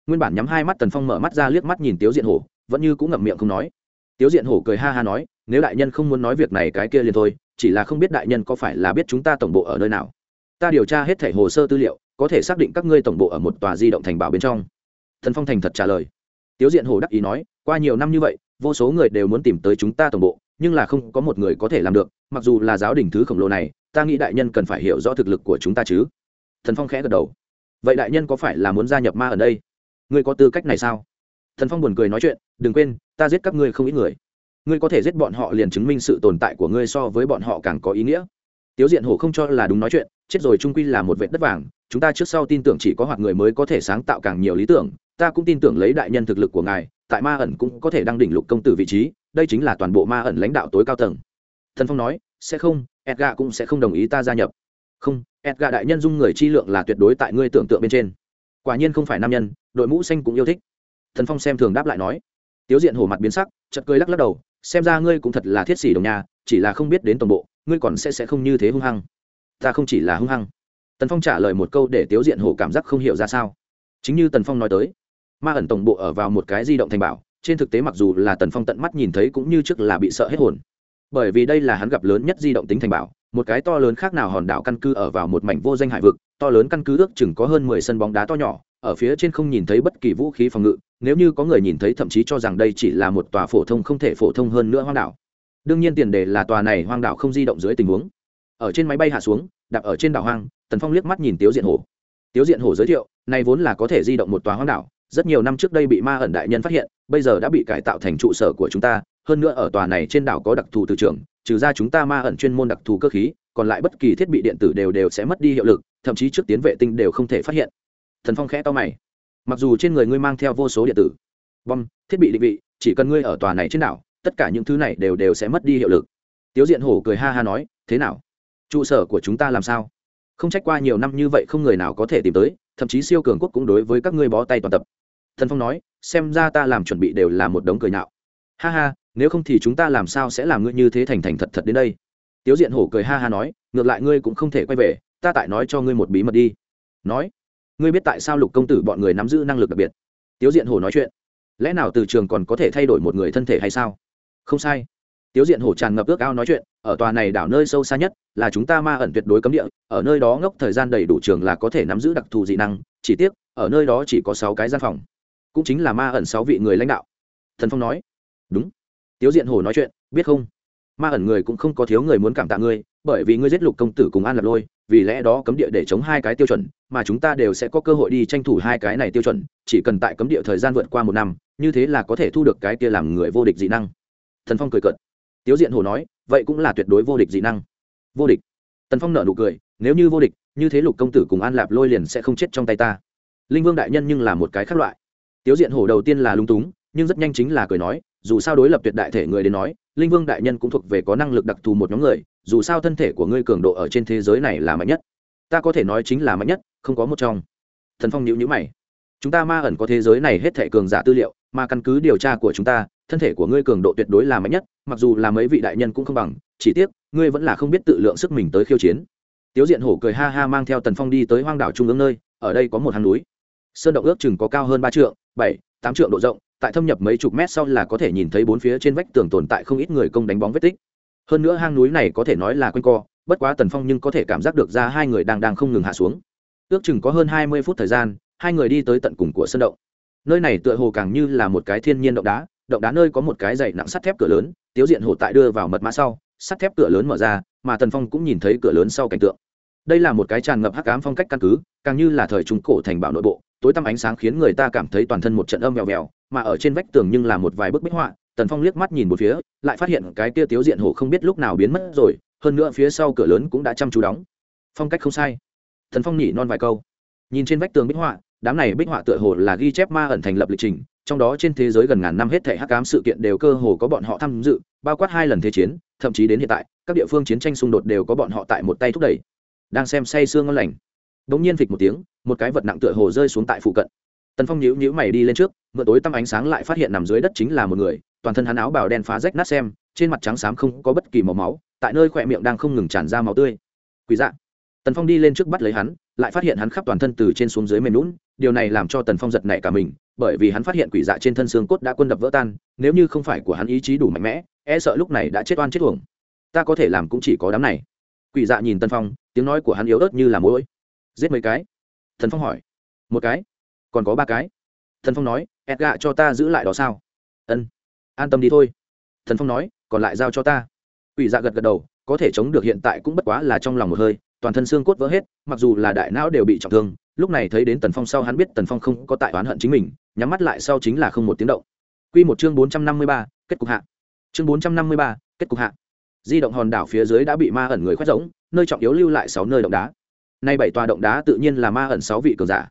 Nguyên bản nhắm hai mắt tần phong mở mắt ra liếc mắt nhìn tiếu diện hổ vẫn như cũ ngậm miệng không nói. Tiếu diện hổ cười ha ha nói nếu đại nhân không muốn nói việc này cái kia liền thôi chỉ là không biết đại nhân có phải là biết chúng ta tổng bộ ở nơi nào. Ta điều tra hết thẻ hồ sơ tư liệu, có thể xác định các ngươi tổng bộ ở một tòa di động thành bảo bên trong. Thần phong thành thật trả lời. Tiếu diện hồ đắc ý nói, qua nhiều năm như vậy, vô số người đều muốn tìm tới chúng ta tổng bộ, nhưng là không có một người có thể làm được, mặc dù là giáo đình thứ khổng lồ này, ta nghĩ đại nhân cần phải hiểu rõ thực lực của chúng ta chứ. Thần phong khẽ gật đầu. Vậy đại nhân có phải là muốn gia nhập ma ở đây? Ngươi có tư cách này sao? Thần phong buồn cười nói chuyện, đừng quên, ta giết các ngươi không ít người ngươi có thể giết bọn họ liền chứng minh sự tồn tại của ngươi so với bọn họ càng có ý nghĩa. Tiếu diện hổ không cho là đúng nói chuyện, chết rồi trung quy là một vệ đất vàng, chúng ta trước sau tin tưởng chỉ có hoặc người mới có thể sáng tạo càng nhiều lý tưởng, ta cũng tin tưởng lấy đại nhân thực lực của ngài, tại ma ẩn cũng có thể đăng đỉnh lục công tử vị trí, đây chính là toàn bộ ma ẩn lãnh đạo tối cao tầng. Thần phong nói, sẽ không edga cũng sẽ không đồng ý ta gia nhập. Không edga đại nhân dung người chi lượng là tuyệt đối tại ngươi tưởng tượng bên trên. Quả nhiên không phải nam nhân, đội mũ xanh cũng yêu thích. Thần phong xem thường đáp lại nói. Tiếu diện hổ mặt biến sắc chật cười lắc lắc đầu xem ra ngươi cũng thật là thiết sĩ đồng nhà chỉ là không biết đến tổng bộ, ngươi còn sẽ sẽ không như thế hung hăng. Ta không chỉ là hung hăng. Tần phong trả lời một câu để tiếu diện hổ cảm giác không hiểu ra sao. Chính như tần phong nói tới, ma ẩn tổng bộ ở vào một cái di động thành bảo, trên thực tế mặc dù là tần phong tận mắt nhìn thấy cũng như trước là bị sợ hết hồn. Bởi vì đây là hắn gặp lớn nhất di động tính thành bảo, một cái to lớn khác nào hòn đảo căn cứ ở vào một mảnh vô danh hải vực, to lớn căn cứ ước chừng có hơn mười sân bóng đá to nhỏ ở phía trên không nhìn thấy bất kỳ vũ khí phòng ngự, nếu như có người nhìn thấy thậm chí cho rằng đây chỉ là một tòa phổ thông không thể phổ thông hơn nữa hoang đảo. Đương nhiên tiền đề là tòa này hoang đảo không di động dưới tình huống. Ở trên máy bay hạ xuống, đạp ở trên đảo hoang, tần phong liếc mắt nhìn tiếu diện hổ. Tiếu diện hổ giới thiệu, này vốn là có thể di động một tòa hoang đảo, rất nhiều năm trước đây bị ma ẩn đại nhân phát hiện, bây giờ đã bị cải tạo thành trụ sở của chúng ta, hơn nữa ở tòa này trên đảo có đặc thù từ trường trừ ra chúng ta ma ẩn chuyên môn đặc thù cơ khí, còn lại bất kỳ thiết bị điện tử đều đều sẽ mất đi hiệu lực, thậm chí trước tiến vệ tinh đều không thể phát hiện thần phong khẽ to mày. Mặc dù trên người ngươi mang theo vô số điện tử, bom, thiết bị định vị, chỉ cần ngươi ở tòa này trên đảo, tất cả những thứ này đều đều sẽ mất đi hiệu lực. Tiếu diện hổ cười ha ha nói, thế nào? Trụ sở của chúng ta làm sao? Không trách qua nhiều năm như vậy không người nào có thể tìm tới, thậm chí siêu cường quốc cũng đối với các ngươi bó tay toàn tập. Thần phong nói, xem ra ta làm chuẩn bị đều là một đống cười nhạo. Ha ha, nếu không thì chúng ta làm sao sẽ làm ngươi như thế thành thành thật thật đến đây? Tiếu diện hổ cười ha ha nói, ngược lại ngươi cũng không thể quay về, ta tại nói cho ngươi một bí mật đi. Nói ngươi biết tại sao lục công tử bọn người nắm giữ năng lực đặc biệt? Tiếu diện hổ nói chuyện. Lẽ nào từ trường còn có thể thay đổi một người thân thể hay sao? Không sai. Tiếu diện hổ tràn ngập ước ao nói chuyện, ở tòa này đảo nơi sâu xa nhất, là chúng ta ma ẩn tuyệt đối cấm địa, ở nơi đó ngốc thời gian đầy đủ trường là có thể nắm giữ đặc thù dị năng, chỉ tiếc, ở nơi đó chỉ có sáu cái gian phòng. Cũng chính là ma ẩn sáu vị người lãnh đạo. Thần phong nói. Đúng. Tiếu diện hổ nói chuyện, biết không? Ma ẩn người cũng không có thiếu người muốn cảm tạ ngươi bởi vì ngươi giết lục công tử cùng an lạp lôi, vì lẽ đó cấm địa để chống hai cái tiêu chuẩn, mà chúng ta đều sẽ có cơ hội đi tranh thủ hai cái này tiêu chuẩn, chỉ cần tại cấm địa thời gian vượt qua một năm, như thế là có thể thu được cái kia làm người vô địch dị năng. Thần phong cười cợt. Tiếu diện hồ nói, vậy cũng là tuyệt đối vô địch dị năng. Vô địch? Tần phong nợ nụ cười, nếu như vô địch, như thế lục công tử cùng an lạp lôi liền sẽ không chết trong tay ta. Linh vương đại nhân nhưng là một cái khác loại. Tiếu diện hổ đầu tiên là lung túng, nhưng rất nhanh chính là cười nói, dù sao đối lập tuyệt đại thể người đến nói, linh vương đại nhân cũng thuộc về có năng lực đặc thù một nhóm người dù sao thân thể của ngươi cường độ ở trên thế giới này là mạnh nhất. Ta có thể nói chính là mạnh nhất, không có một trong. Thần phong nhữ nhữ mày. Chúng ta ma ẩn có thế giới này hết thể cường giả tư liệu, mà căn cứ điều tra của chúng ta, thân thể của ngươi cường độ tuyệt đối là mạnh nhất, mặc dù là mấy vị đại nhân cũng không bằng, chỉ tiếc, ngươi vẫn là không biết tự lượng sức mình tới khiêu chiến. Tiếu diện hổ cười ha ha mang theo tần phong đi tới hoang đảo trung ương nơi, ở đây có một hang núi. Sơn động ước chừng có cao hơn ba trượng, bảy, tám trượng độ rộng, tại thâm nhập mấy chục mét sau là có thể nhìn thấy bốn phía trên vách tường tồn tại không ít người công đánh bóng vết tích hơn nữa hang núi này có thể nói là quanh co, bất quá tần phong nhưng có thể cảm giác được ra hai người đang đang không ngừng hạ xuống. Ước chừng có hơn hai mươi phút thời gian, hai người đi tới tận cùng của sân động. Nơi này tựa hồ càng như là một cái thiên nhiên động đá động đá nơi có một cái dày nặng sắt thép cửa lớn, tiếu diện hồ tại đưa vào mật mã sau, sắt thép cửa lớn mở ra, mà tần phong cũng nhìn thấy cửa lớn sau cảnh tượng. Đây là một cái tràn ngập hắc ám phong cách căn cứ, càng như là thời trung cổ thành bảo nội bộ, tối tăm ánh sáng khiến người ta cảm thấy toàn thân một trận âm vèo vèo, mà ở trên vách tường nhưng là một vài bức bích họa tần phong liếc mắt nhìn một phía, lại phát hiện cái kia tiếu diện hồ không biết lúc nào biến mất rồi, hơn nữa phía sau cửa lớn cũng đã chăm chú đóng. Phong cách không sai. Tần phong nhỉ non vài câu. Nhìn trên vách tường bích họa, đám này bích họa tựa hồ là ghi chép ma ẩn thành lập lịch trình, trong đó trên thế giới gần ngàn năm hết thể hắc ám sự kiện đều cơ hồ có bọn họ tham dự, bao quát hai lần thế chiến, thậm chí đến hiện tại, các địa phương chiến tranh xung đột đều có bọn họ tại một tay thúc đẩy. Đang xem say sương ngon lành. Đ ỗ n g nhiên phịch một tiếng, một cái vật nặng tựa hồ rơi xuống tại phụ cận tần phong nhíu nhíu mày đi lên trước, mượn tối tăm ánh sáng lại phát hiện nằm dưới đất chính là một người, toàn thân hắn áo bào đen phá rách nát xem, trên mặt trắng xám không có bất kỳ màu máu, tại nơi khỏe miệng đang không ngừng tràn ra máu tươi. Quỷ dạ. Tần phong đi lên trước bắt lấy hắn, lại phát hiện hắn khắp toàn thân từ trên xuống dưới mềm lún điều này làm cho tần phong giật nảy cả mình, bởi vì hắn phát hiện quỷ dạ trên thân xương cốt đã quân đập vỡ tan, nếu như không phải của hắn ý chí đủ mạnh mẽ e sợ lúc này đã chết oan chết uổng. Ta có thể làm cũng chỉ có đám này. Quỷ dạ nhìn tần phong, tiếng nói của hắn yếu ớt như là mỗi giết mấy cái? Thần phong hỏi. Một cái còn có ba cái. Thần phong nói, ẹt gạ cho ta giữ lại đó sao? Ân, an tâm đi thôi. Thần phong nói, còn lại giao cho ta. Ủy dạ gật gật đầu, có thể chống được hiện tại cũng bất quá là trong lòng một hơi, toàn thân xương cốt vỡ hết, mặc dù là đại não đều bị trọng thương, lúc này thấy đến tần phong sau hắn biết tần phong không có tại oán hận chính mình, nhắm mắt lại sau chính là không một tiếng động. Q một chương bốn trăm năm mươi ba, kết cục hạ. Chương bốn trăm năm mươi ba, kết cục hạ. Di động hòn đảo phía dưới đã bị ma ẩn người khoét rỗng, nơi trọng yếu lưu lại sáu nơi động đá. Nay bảy tòa động đá tự nhiên là ma ẩn sáu vị cường giả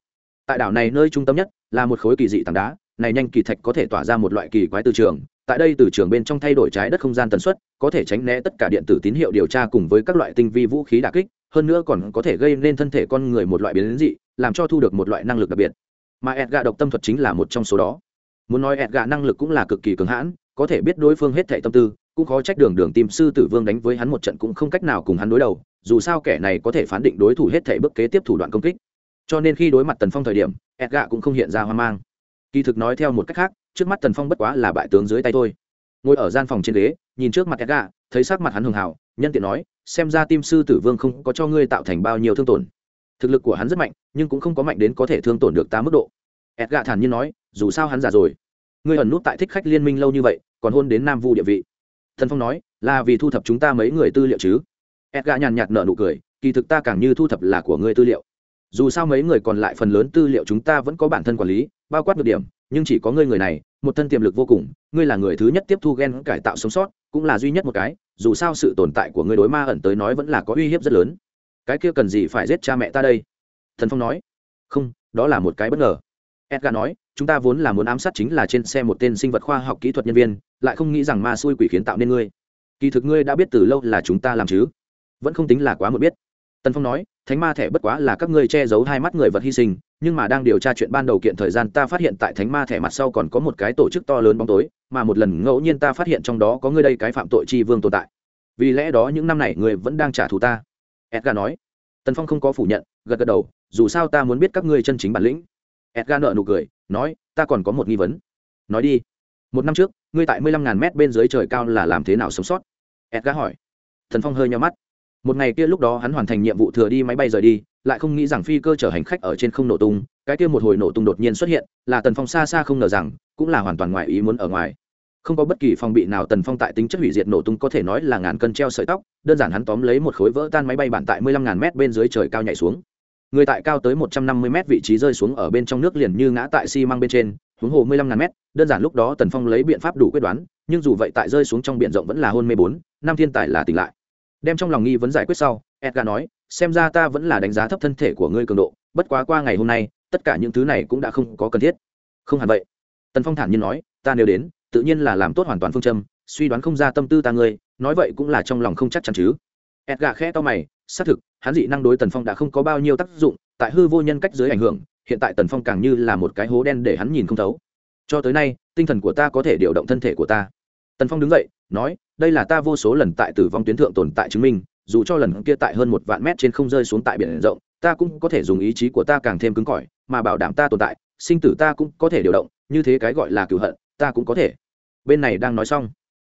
tại đảo này nơi trung tâm nhất là một khối kỳ dị tảng đá, này nhanh kỳ thạch có thể tỏa ra một loại kỳ quái từ trường. Tại đây từ trường bên trong thay đổi trái đất không gian tần suất, có thể tránh né tất cả điện tử tín hiệu điều tra cùng với các loại tinh vi vũ khí đà kích, hơn nữa còn có thể gây nên thân thể con người một loại biến dị, làm cho thu được một loại năng lực đặc biệt. Mà ẹt độc tâm thuật chính là một trong số đó. Muốn nói ẹt năng lực cũng là cực kỳ cứng hãn, có thể biết đối phương hết thệ tâm tư, cũng khó trách đường đường tìm sư tử vương đánh với hắn một trận cũng không cách nào cùng hắn đối đầu, dù sao kẻ này có thể phán định đối thủ hết thệ bước kế tiếp thủ đoạn công kích cho nên khi đối mặt tần phong thời điểm edga cũng không hiện ra hoang mang. Kỳ thực nói theo một cách khác, trước mắt tần phong bất quá là bại tướng dưới tay thôi. Ngồi ở gian phòng trên ghế, nhìn trước mặt edga thấy sắc mặt hắn hường hảo, nhân tiện nói, xem ra tim sư tử vương không có cho ngươi tạo thành bao nhiêu thương tổn. Thực lực của hắn rất mạnh, nhưng cũng không có mạnh đến có thể thương tổn được ta mức độ. Edga thản nhiên nói, dù sao hắn già rồi. Ngươi ẩn nút tại thích khách liên minh lâu như vậy, còn hôn đến nam vu địa vị. Thần phong nói, là vì thu thập chúng ta mấy người tư liệu chứ? Edga nhàn nhạt nở nụ cười, kỳ thực ta càng như thu thập là của ngươi tư liệu dù sao mấy người còn lại phần lớn tư liệu chúng ta vẫn có bản thân quản lý, bao quát được điểm, nhưng chỉ có ngươi người này, một thân tiềm lực vô cùng, ngươi là người thứ nhất tiếp thu gen cải tạo sống sót, cũng là duy nhất một cái, dù sao sự tồn tại của ngươi đối ma ẩn tới nói vẫn là có uy hiếp rất lớn. Cái kia cần gì phải giết cha mẹ ta đây? Thần phong nói. Không, đó là một cái bất ngờ. Edgar nói, chúng ta vốn là muốn ám sát chính là trên xe một tên sinh vật khoa học kỹ thuật nhân viên, lại không nghĩ rằng ma xui quỷ khiến tạo nên ngươi. Kỳ thực ngươi đã biết từ lâu là chúng ta làm chứ, vẫn không tính là quá một biết. Tần phong nói thánh ma thẻ bất quá là các ngươi che giấu hai mắt người vật hy sinh, nhưng mà đang điều tra chuyện ban đầu kiện thời gian, ta phát hiện tại thánh ma thẻ mặt sau còn có một cái tổ chức to lớn bóng tối, mà một lần ngẫu nhiên ta phát hiện trong đó có ngươi đây cái phạm tội tri vương tồn tại. Vì lẽ đó những năm này người vẫn đang trả thù ta. Edgar nói. Tần phong không có phủ nhận, gật gật đầu, dù sao ta muốn biết các ngươi chân chính bản lĩnh. Edgar nợ nụ cười, nói, ta còn có một nghi vấn. Nói đi. Một năm trước, ngươi tại mười lăm ngàn mét bên dưới trời cao là làm thế nào sống sót? Edgar hỏi. Thần phong hơi nhau mắt một ngày kia lúc đó hắn hoàn thành nhiệm vụ thừa đi máy bay rời đi, lại không nghĩ rằng phi cơ chở hành khách ở trên không nổ tung, cái kia một hồi nổ tung đột nhiên xuất hiện, là tần phong xa xa không ngờ rằng, cũng là hoàn toàn ngoài ý muốn ở ngoài. Không có bất kỳ phòng bị nào tần phong tại tính chất hủy diệt nổ tung có thể nói là ngàn cân treo sợi tóc, đơn giản hắn tóm lấy một khối vỡ tan máy bay bản tại mười lăm ngàn mét bên dưới trời cao nhảy xuống. Người tại cao tới một trăm năm mươi mét vị trí rơi xuống ở bên trong nước liền như ngã tại xi măng bên trên, huống hồ mười lăm ngàn mét, đơn giản lúc đó tần phong lấy biện pháp đủ quyết đoán, nhưng dù vậy tại rơi xuống trong biển rộng vẫn là hôn mê bốn, năm thiên tài là tỉnh lại đem trong lòng nghi vấn giải quyết sau, edgar nói, xem ra ta vẫn là đánh giá thấp thân thể của ngươi cường độ, bất quá qua ngày hôm nay, tất cả những thứ này cũng đã không có cần thiết. Không hẳn vậy. Tần phong thản nhiên nói, ta nếu đến, tự nhiên là làm tốt hoàn toàn phương châm, suy đoán không ra tâm tư ta ngươi, nói vậy cũng là trong lòng không chắc chắn chứ. Edgar khẽ to mày, xác thực, hắn dị năng đối tần phong đã không có bao nhiêu tác dụng, tại hư vô nhân cách dưới ảnh hưởng, hiện tại tần phong càng như là một cái hố đen để hắn nhìn không thấu. Cho tới nay, tinh thần của ta có thể điều động thân thể của ta. Tần phong đứng dậy, nói đây là ta vô số lần tại tử vong tuyến thượng tồn tại chứng minh, dù cho lần kia tại hơn một vạn mét trên không rơi xuống tại biển rộng, ta cũng có thể dùng ý chí của ta càng thêm cứng cỏi, mà bảo đảm ta tồn tại, sinh tử ta cũng có thể điều động, như thế cái gọi là cửu hận, ta cũng có thể. Bên này đang nói xong.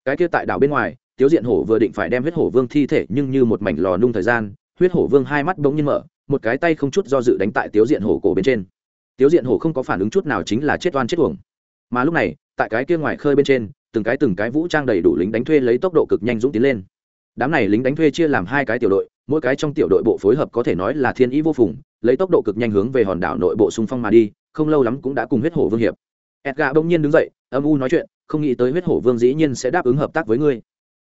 Cái kia tại đảo bên ngoài, tiếu diện hổ vừa định phải đem huyết hổ vương thi thể, nhưng như một mảnh lò nung thời gian, huyết hổ vương hai mắt bỗng nhiên mở, một cái tay không chút do dự đánh tại tiếu diện hổ cổ bên trên. Tiếu diện hổ không có phản ứng chút nào chính là chết oan chết uổng. Mà lúc này, tại cái kia ngoài khơi bên trên từng cái từng cái vũ trang đầy đủ lính đánh thuê lấy tốc độ cực nhanh dũng tiến lên. Đám này lính đánh thuê chia làm hai cái tiểu đội, mỗi cái trong tiểu đội bộ phối hợp có thể nói là thiên ý vô phùng, lấy tốc độ cực nhanh hướng về hòn đảo nội bộ xung phong mà đi, không lâu lắm cũng đã cùng huyết hổ vương hiệp. Edgar bỗng nhiên đứng dậy, âm u nói chuyện, không nghĩ tới huyết hổ vương dĩ nhiên sẽ đáp ứng hợp tác với ngươi.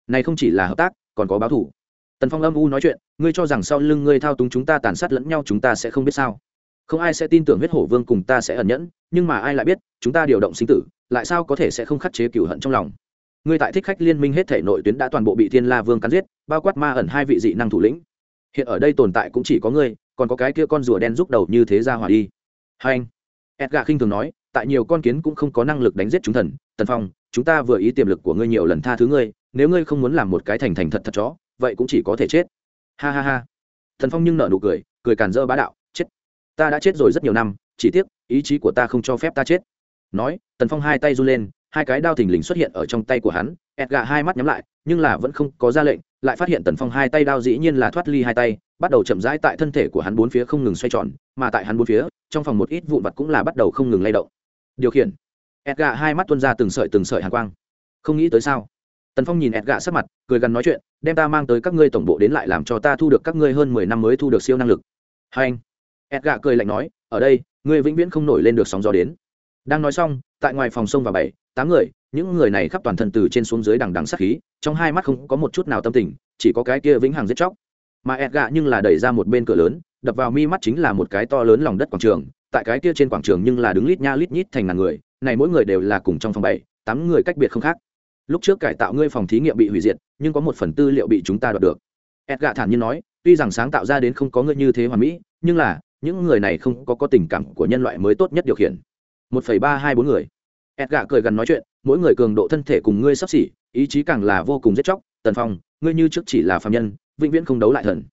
Này không chỉ là hợp tác, còn có báo thủ. Tần phong âm u nói chuyện, ngươi cho rằng sau lưng ngươi thao túng chúng ta tàn sát lẫn nhau chúng ta sẽ không biết sao? Không ai sẽ tin tưởng huyết hổ vương cùng ta sẽ ẩn nhẫn, nhưng mà ai lại biết, chúng ta điều động sinh tử, lại sao có thể sẽ không khắc chế cửu hận trong lòng? Ngươi tại thích khách liên minh hết thể nội tuyến đã toàn bộ bị thiên la vương cắn giết, bao quát ma ẩn hai vị dị năng thủ lĩnh. Hiện ở đây tồn tại cũng chỉ có ngươi, còn có cái kia con rùa đen rút đầu như thế ra hỏa đi. Hai anh, edgar khinh thường nói, tại nhiều con kiến cũng không có năng lực đánh giết chúng thần, tần phong, chúng ta vừa ý tiềm lực của ngươi nhiều lần tha thứ ngươi, nếu ngươi không muốn làm một cái thành thành thật thật chó, vậy cũng chỉ có thể chết. Ha ha ha. Thần phong nhưng nợ nụ cười cười càn dơ bá đạo ta đã chết rồi rất nhiều năm, chỉ tiếc, ý chí của ta không cho phép ta chết. Nói, tần phong hai tay run lên, hai cái đao thình lình xuất hiện ở trong tay của hắn. Edgà hai mắt nhắm lại, nhưng là vẫn không có ra lệnh, lại phát hiện tần phong hai tay đao dĩ nhiên là thoát ly hai tay, bắt đầu chậm rãi tại thân thể của hắn bốn phía không ngừng xoay tròn, mà tại hắn bốn phía, trong phòng một ít vụn vặt cũng là bắt đầu không ngừng lay động. Điều khiển. Edgà hai mắt tuân ra từng sợi từng sợi hàn quang. Không nghĩ tới sao? Tần phong nhìn edgà sắc mặt, cười gần nói chuyện, đem ta mang tới các ngươi tổng bộ đến lại làm cho ta thu được các ngươi hơn mười năm mới thu được siêu năng lực. Hai anh edgà cười lạnh nói, ở đây, ngươi vĩnh viễn không nổi lên được sóng gió đến. Đang nói xong, tại ngoài phòng sông và bảy, tám người, những người này khắp toàn thân từ trên xuống dưới đằng đằng sát khí, trong hai mắt không có một chút nào tâm tình, chỉ có cái kia vĩnh hằng giết chóc. Mà ẹt nhưng là đẩy ra một bên cửa lớn, đập vào mi mắt chính là một cái to lớn lòng đất quảng trường, tại cái kia trên quảng trường nhưng là đứng lít nha lít nhít thành ngàn người, này mỗi người đều là cùng trong phòng bảy, tám người cách biệt không khác. Lúc trước cải tạo ngươi phòng thí nghiệm bị hủy diệt, nhưng có một phần tư liệu bị chúng ta đoạt được. Ẹt thản nhiên nói, tuy rằng sáng tạo ra đến không có ngươi như thế hoàn mỹ, nhưng là những người này không có có tình cảm của nhân loại mới tốt nhất điều khiển. Một phẩy ba hai bốn người. Edgà cười gần nói chuyện, mỗi người cường độ thân thể cùng ngươi sắp xỉ, ý chí càng là vô cùng giết chóc. Tần phong, ngươi như trước chỉ là phạm nhân, vĩnh viễn không đấu lại thần.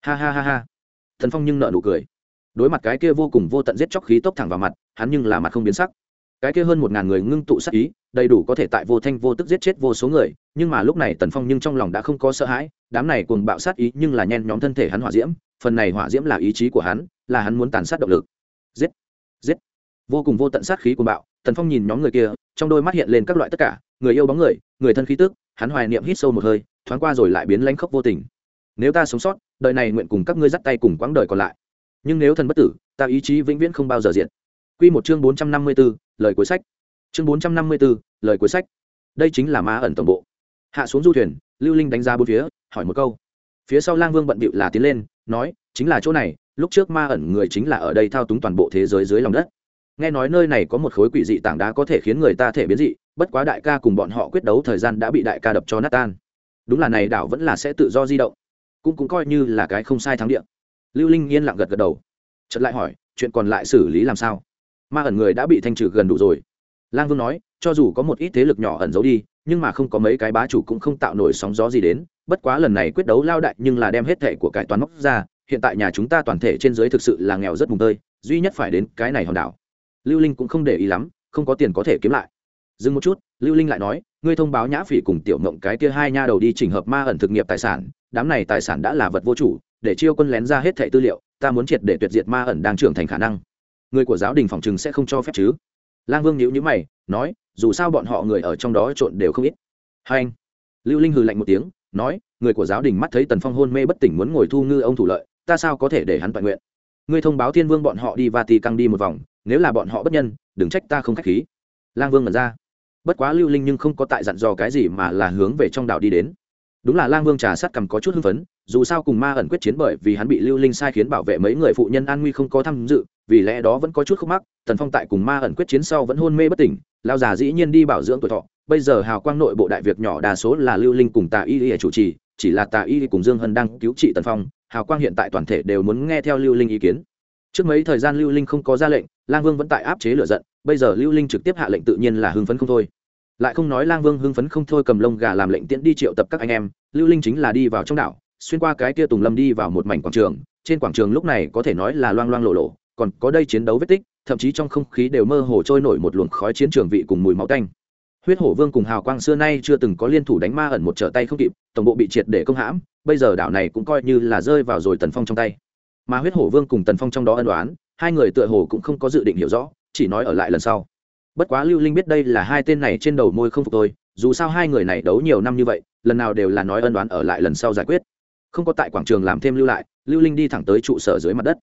Ha ha ha ha. Thần phong nhưng nợ nụ cười. Đối mặt cái kia vô cùng vô tận giết chóc khí tốc thẳng vào mặt, hắn nhưng là mặt không biến sắc. Cái kia hơn một ngàn người ngưng tụ sát ý, đầy đủ có thể tại vô thanh vô tức giết chết vô số người, nhưng mà lúc này tần phong nhưng trong lòng đã không có sợ hãi, đám này cùng bạo sát ý nhưng là nhen nhóm thân thể hắn hỏa diễm, phần này hỏa diễm là ý chí của hắn là hắn muốn tàn sát động lực. Giết giết. Vô cùng vô tận sát khí cuồng bạo, tần phong nhìn nhóm người kia, trong đôi mắt hiện lên các loại tất cả, người yêu bóng người người thân khí tức, hắn hoài niệm hít sâu một hơi, thoáng qua rồi lại biến lánh khóc vô tình. Nếu ta sống sót, đời này nguyện cùng các ngươi dắt tay cùng quãng đời còn lại. Nhưng nếu thần bất tử, ta ý chí vĩnh viễn không bao giờ diện q một chương bốn trăm năm mươi b ố lời cuối sách. Chương bốn trăm năm mươi b ố lời cuối sách. Đây chính là ma ẩn tổng bộ. Hạ xuống du thuyền, lưu linh đánh ra bốn phía, hỏi một câu. Phía sau lang vương bận bịu là tiến lên, nói, chính là chỗ này lúc trước ma ẩn người chính là ở đây thao túng toàn bộ thế giới dưới lòng đất. Nghe nói nơi này có một khối quỷ dị tảng đá có thể khiến người ta thể biến dị, bất quá đại ca cùng bọn họ quyết đấu thời gian đã bị đại ca đập cho nát tan. Đúng là này đảo vẫn là sẽ tự do di động. Cũng cũng coi như là cái không sai thắng điện lưu linh yên lặng gật gật đầu. Chật lại hỏi, chuyện còn lại xử lý làm sao? Ma ẩn người đã bị thanh trừ gần đủ rồi. Lang vương nói, cho dù có một ít thế lực nhỏ ẩn giấu đi, nhưng mà không có mấy cái bá chủ cũng không tạo nổi sóng gió gì đến. Bất quá lần này quyết đấu lao đại nhưng là đem hết thệ của cải toán móc ra hiện tại nhà chúng ta toàn thể trên dưới thực sự là nghèo rất mùng tơi, duy nhất phải đến cái này hòn đảo. Lưu linh cũng không để ý lắm, không có tiền có thể kiếm lại. Dừng một chút, lưu linh lại nói, ngươi thông báo nhã phỉ cùng tiểu mộng cái kia hai nha đầu đi chỉnh hợp ma ẩn thực nghiệp tài sản, đám này tài sản đã là vật vô chủ, để chiêu quân lén ra hết thẻ tư liệu, ta muốn triệt để tuyệt diệt ma ẩn đang trưởng thành khả năng. Người của giáo đình phòng chừng sẽ không cho phép chứ? Lang vương nhíu nhíu mày, nói, dù sao bọn họ người ở trong đó trộn đều không ít. Hai anh, lưu linh hừ lạnh một tiếng, nói, người của giáo đình mắt thấy tần phong hôn mê bất tỉnh muốn ngồi thu ngư ông thủ lợi ta sao có thể để hắn toàn nguyện? Ngươi thông báo thiên vương bọn họ đi và tì căng đi một vòng, nếu là bọn họ bất nhân, đừng trách ta không k h á c h khí. Lang vương ngẩn ra. Bất quá lưu linh nhưng không có tại dặn dò cái gì mà là hướng về trong đảo đi đến. Đúng là lang vương trà sát cầm có chút hưng phấn, dù sao cùng ma ẩn quyết chiến bởi vì hắn bị lưu linh sai khiến bảo vệ mấy người phụ nhân an nguy không có tham dự, vì lẽ đó vẫn có chút khúc mắc, tần phong tại cùng ma ẩn quyết chiến sau vẫn hôn mê bất tỉnh lao già dĩ nhiên đi bảo dưỡng tuổi thọ, bây giờ hào quang nội bộ đại việc nhỏ đa số là lưu linh cùng tà y y chủ trì, chỉ là tà y cùng dương hân đang cứu trị tần phong hào quang hiện tại toàn thể đều muốn nghe theo lưu linh ý kiến. Trước mấy thời gian lưu linh không có ra lệnh, lang vương vẫn tại áp chế lửa giận, bây giờ lưu linh trực tiếp hạ lệnh tự nhiên là hưng phấn không thôi. Lại không nói lang vương hưng phấn không thôi cầm lông gà làm lệnh tiễn đi triệu tập các anh em, lưu linh chính là đi vào trong đảo, xuyên qua cái kia tùng lâm đi vào một mảnh quảng trường, trên quảng trường lúc này có thể nói là loang loang lộ lộ còn có đây chiến đấu vết tích, thậm chí trong không khí đều mơ hồ trôi nổi một luồng khói chiến trường vị cùng mùi máu tanh huyết hổ vương cùng hào quang xưa nay chưa từng có liên thủ đánh ma ẩn một trở tay không kịp, tổng bộ bị triệt để công hãm, bây giờ đảo này cũng coi như là rơi vào rồi tần phong trong tay. Mà huyết hổ vương cùng tần phong trong đó ân đoán hai người tựa hồ cũng không có dự định hiểu rõ, chỉ nói ở lại lần sau. Bất quá lưu linh biết đây là hai tên này trên đầu môi không phục tôi dù sao hai người này đấu nhiều năm như vậy, lần nào đều là nói ân đoán ở lại lần sau giải quyết. Không có tại quảng trường làm thêm lưu lại, lưu linh đi thẳng tới trụ sở dưới mặt đất.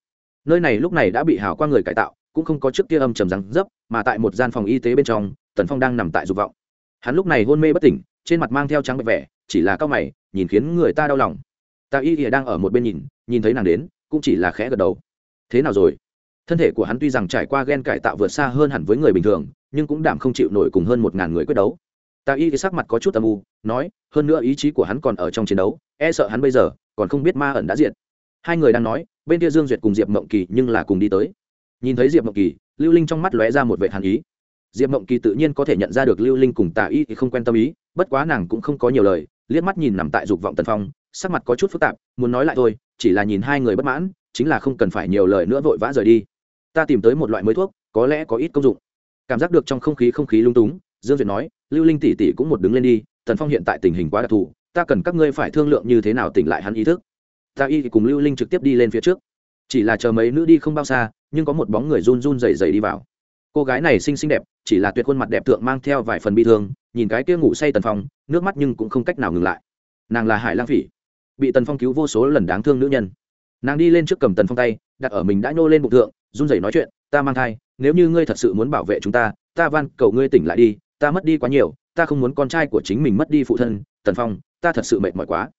Nơi này lúc này đã bị hào quang người cải tạo cũng không có trước kia âm trầm rắn dấp, mà tại một gian phòng y tế bên trong, tần phong đang nằm tại dục vọng. Hắn lúc này hôn mê bất tỉnh, trên mặt mang theo trắng bệ vẻ, chỉ là cao mày, nhìn khiến người ta đau lòng. Tạ y ỉa đang ở một bên nhìn nhìn thấy nàng đến, cũng chỉ là khẽ gật đầu. Thế nào rồi? Thân thể của hắn tuy rằng trải qua g e n cải tạo vượt xa hơn hẳn với người bình thường, nhưng cũng đảm không chịu nổi cùng hơn một ngàn người quyết đấu. Tạ y thì sắc mặt có chút âm u, nói, hơn nữa ý chí của hắn còn ở trong chiến đấu e sợ hắn bây giờ còn không biết ma ẩn đã diện hai người đang nói, bên kia dương duyệt cùng diệp mộng kỳ nhưng là cùng đi tới nhìn thấy diệp mộng kỳ, lưu linh trong mắt lóe ra một vệ hàn ý. Diệp mộng kỳ tự nhiên có thể nhận ra được lưu linh cùng tạ y thì không quen tâm ý, bất quá nàng cũng không có nhiều lời, liếc mắt nhìn nằm tại dục vọng tần phong, sắc mặt có chút phức tạp, muốn nói lại thôi, chỉ là nhìn hai người bất mãn, chính là không cần phải nhiều lời nữa vội vã rời đi. Ta tìm tới một loại mới thuốc, có lẽ có ít công dụng. Cảm giác được trong không khí không khí lung túng, dương duyệt nói, lưu linh tỷ tỷ cũng một đứng lên đi, tần phong hiện tại tình hình quá đặc thù, ta cần các ngươi phải thương lượng như thế nào tỉnh lại hắn ý thức. Ta y cùng lưu linh trực tiếp đi lên phía trước. Chỉ là chờ mấy nữ đi không bao xa nhưng có một bóng người run run rẩy rẩy đi vào. Cô gái này xinh xinh đẹp, chỉ là tuyệt khuôn mặt đẹp tượng mang theo vài phần bi thương, nhìn cái kia ngủ say tần phong, nước mắt nhưng cũng không cách nào ngừng lại. Nàng là hải lang phỉ, bị tần phong cứu vô số lần đáng thương nữ nhân. Nàng đi lên trước cầm tần phong tay, đặt ở mình đã nhô lên bụng thượng, run rẩy nói chuyện, ta mang thai, nếu như ngươi thật sự muốn bảo vệ chúng ta ta van cầu ngươi tỉnh lại đi, ta mất đi quá nhiều, ta không muốn con trai của chính mình mất đi phụ thân, tần phong, ta thật sự mệt mỏi quá.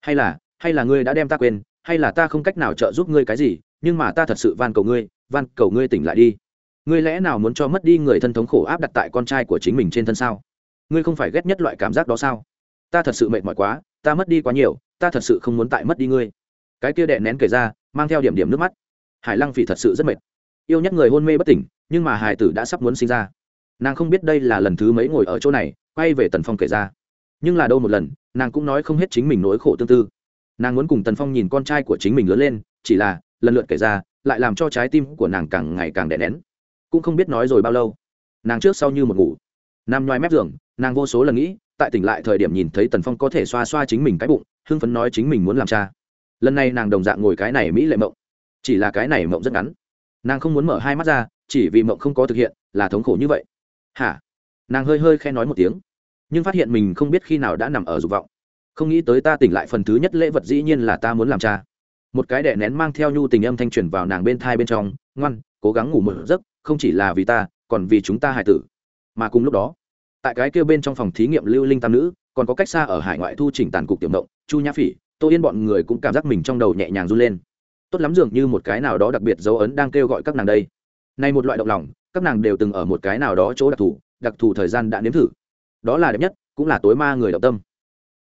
Hay là hay là ngươi đã đem ta quên, hay là ta không cách nào trợ giúp ngươi cái gì nhưng mà ta thật sự van cầu ngươi, van cầu ngươi tỉnh lại đi. Ngươi lẽ nào muốn cho mất đi người thân thống khổ áp đặt tại con trai của chính mình trên thân sao? Ngươi không phải ghét nhất loại cảm giác đó sao? Ta thật sự mệt mỏi quá, ta mất đi quá nhiều, ta thật sự không muốn tại mất đi ngươi. Cái kia đè nén kể ra, mang theo điểm điểm nước mắt. Hải lăng phỉ thật sự rất mệt. Yêu nhất người hôn mê bất tỉnh, nhưng mà hải tử đã sắp muốn sinh ra. Nàng không biết đây là lần thứ mấy ngồi ở chỗ này, quay về tần phong kể ra. Nhưng là đâu một lần, nàng cũng nói không hết chính mình nỗi khổ tương tư. Nàng muốn cùng tần phong nhìn con trai của chính mình lớn lên, chỉ là lần lượt kể ra, lại làm cho trái tim của nàng càng ngày càng đè nén. Cũng không biết nói rồi bao lâu, nàng trước sau như một ngủ. Nằm nhoai mép giường, nàng vô số lần nghĩ, tại tỉnh lại thời điểm nhìn thấy tần phong có thể xoa xoa chính mình cái bụng, hưng phấn nói chính mình muốn làm cha. Lần này nàng đồng dạng ngồi cái này mỹ lệ mộng. Chỉ là cái này mộng rất ngắn. Nàng không muốn mở hai mắt ra, chỉ vì mộng không có thực hiện, là thống khổ như vậy. Hả? Nàng hơi hơi khe nói một tiếng. Nhưng phát hiện mình không biết khi nào đã nằm ở dục vọng. Không nghĩ tới ta tỉnh lại phần thứ nhất lễ vật dĩ nhiên là ta muốn làm cha một cái đẻ nén mang theo nhu tình âm thanh truyền vào nàng bên thai bên trong, ngoan, cố gắng ngủ một giấc, không chỉ là vì ta, còn vì chúng ta hài tử. Mà cùng lúc đó, tại cái kia bên trong phòng thí nghiệm lưu linh tam nữ, còn có cách xa ở hải ngoại thu chỉnh tàn cục tiểu động, chu nhã phỉ, tô yên bọn người cũng cảm giác mình trong đầu nhẹ nhàng run lên. Tốt lắm dường như một cái nào đó đặc biệt dấu ấn đang kêu gọi các nàng đây. Nay một loại động lòng, các nàng đều từng ở một cái nào đó chỗ đặc thù đặc thù thời gian đã nếm thử. Đó là đẹp nhất, cũng là tối ma người động tâm.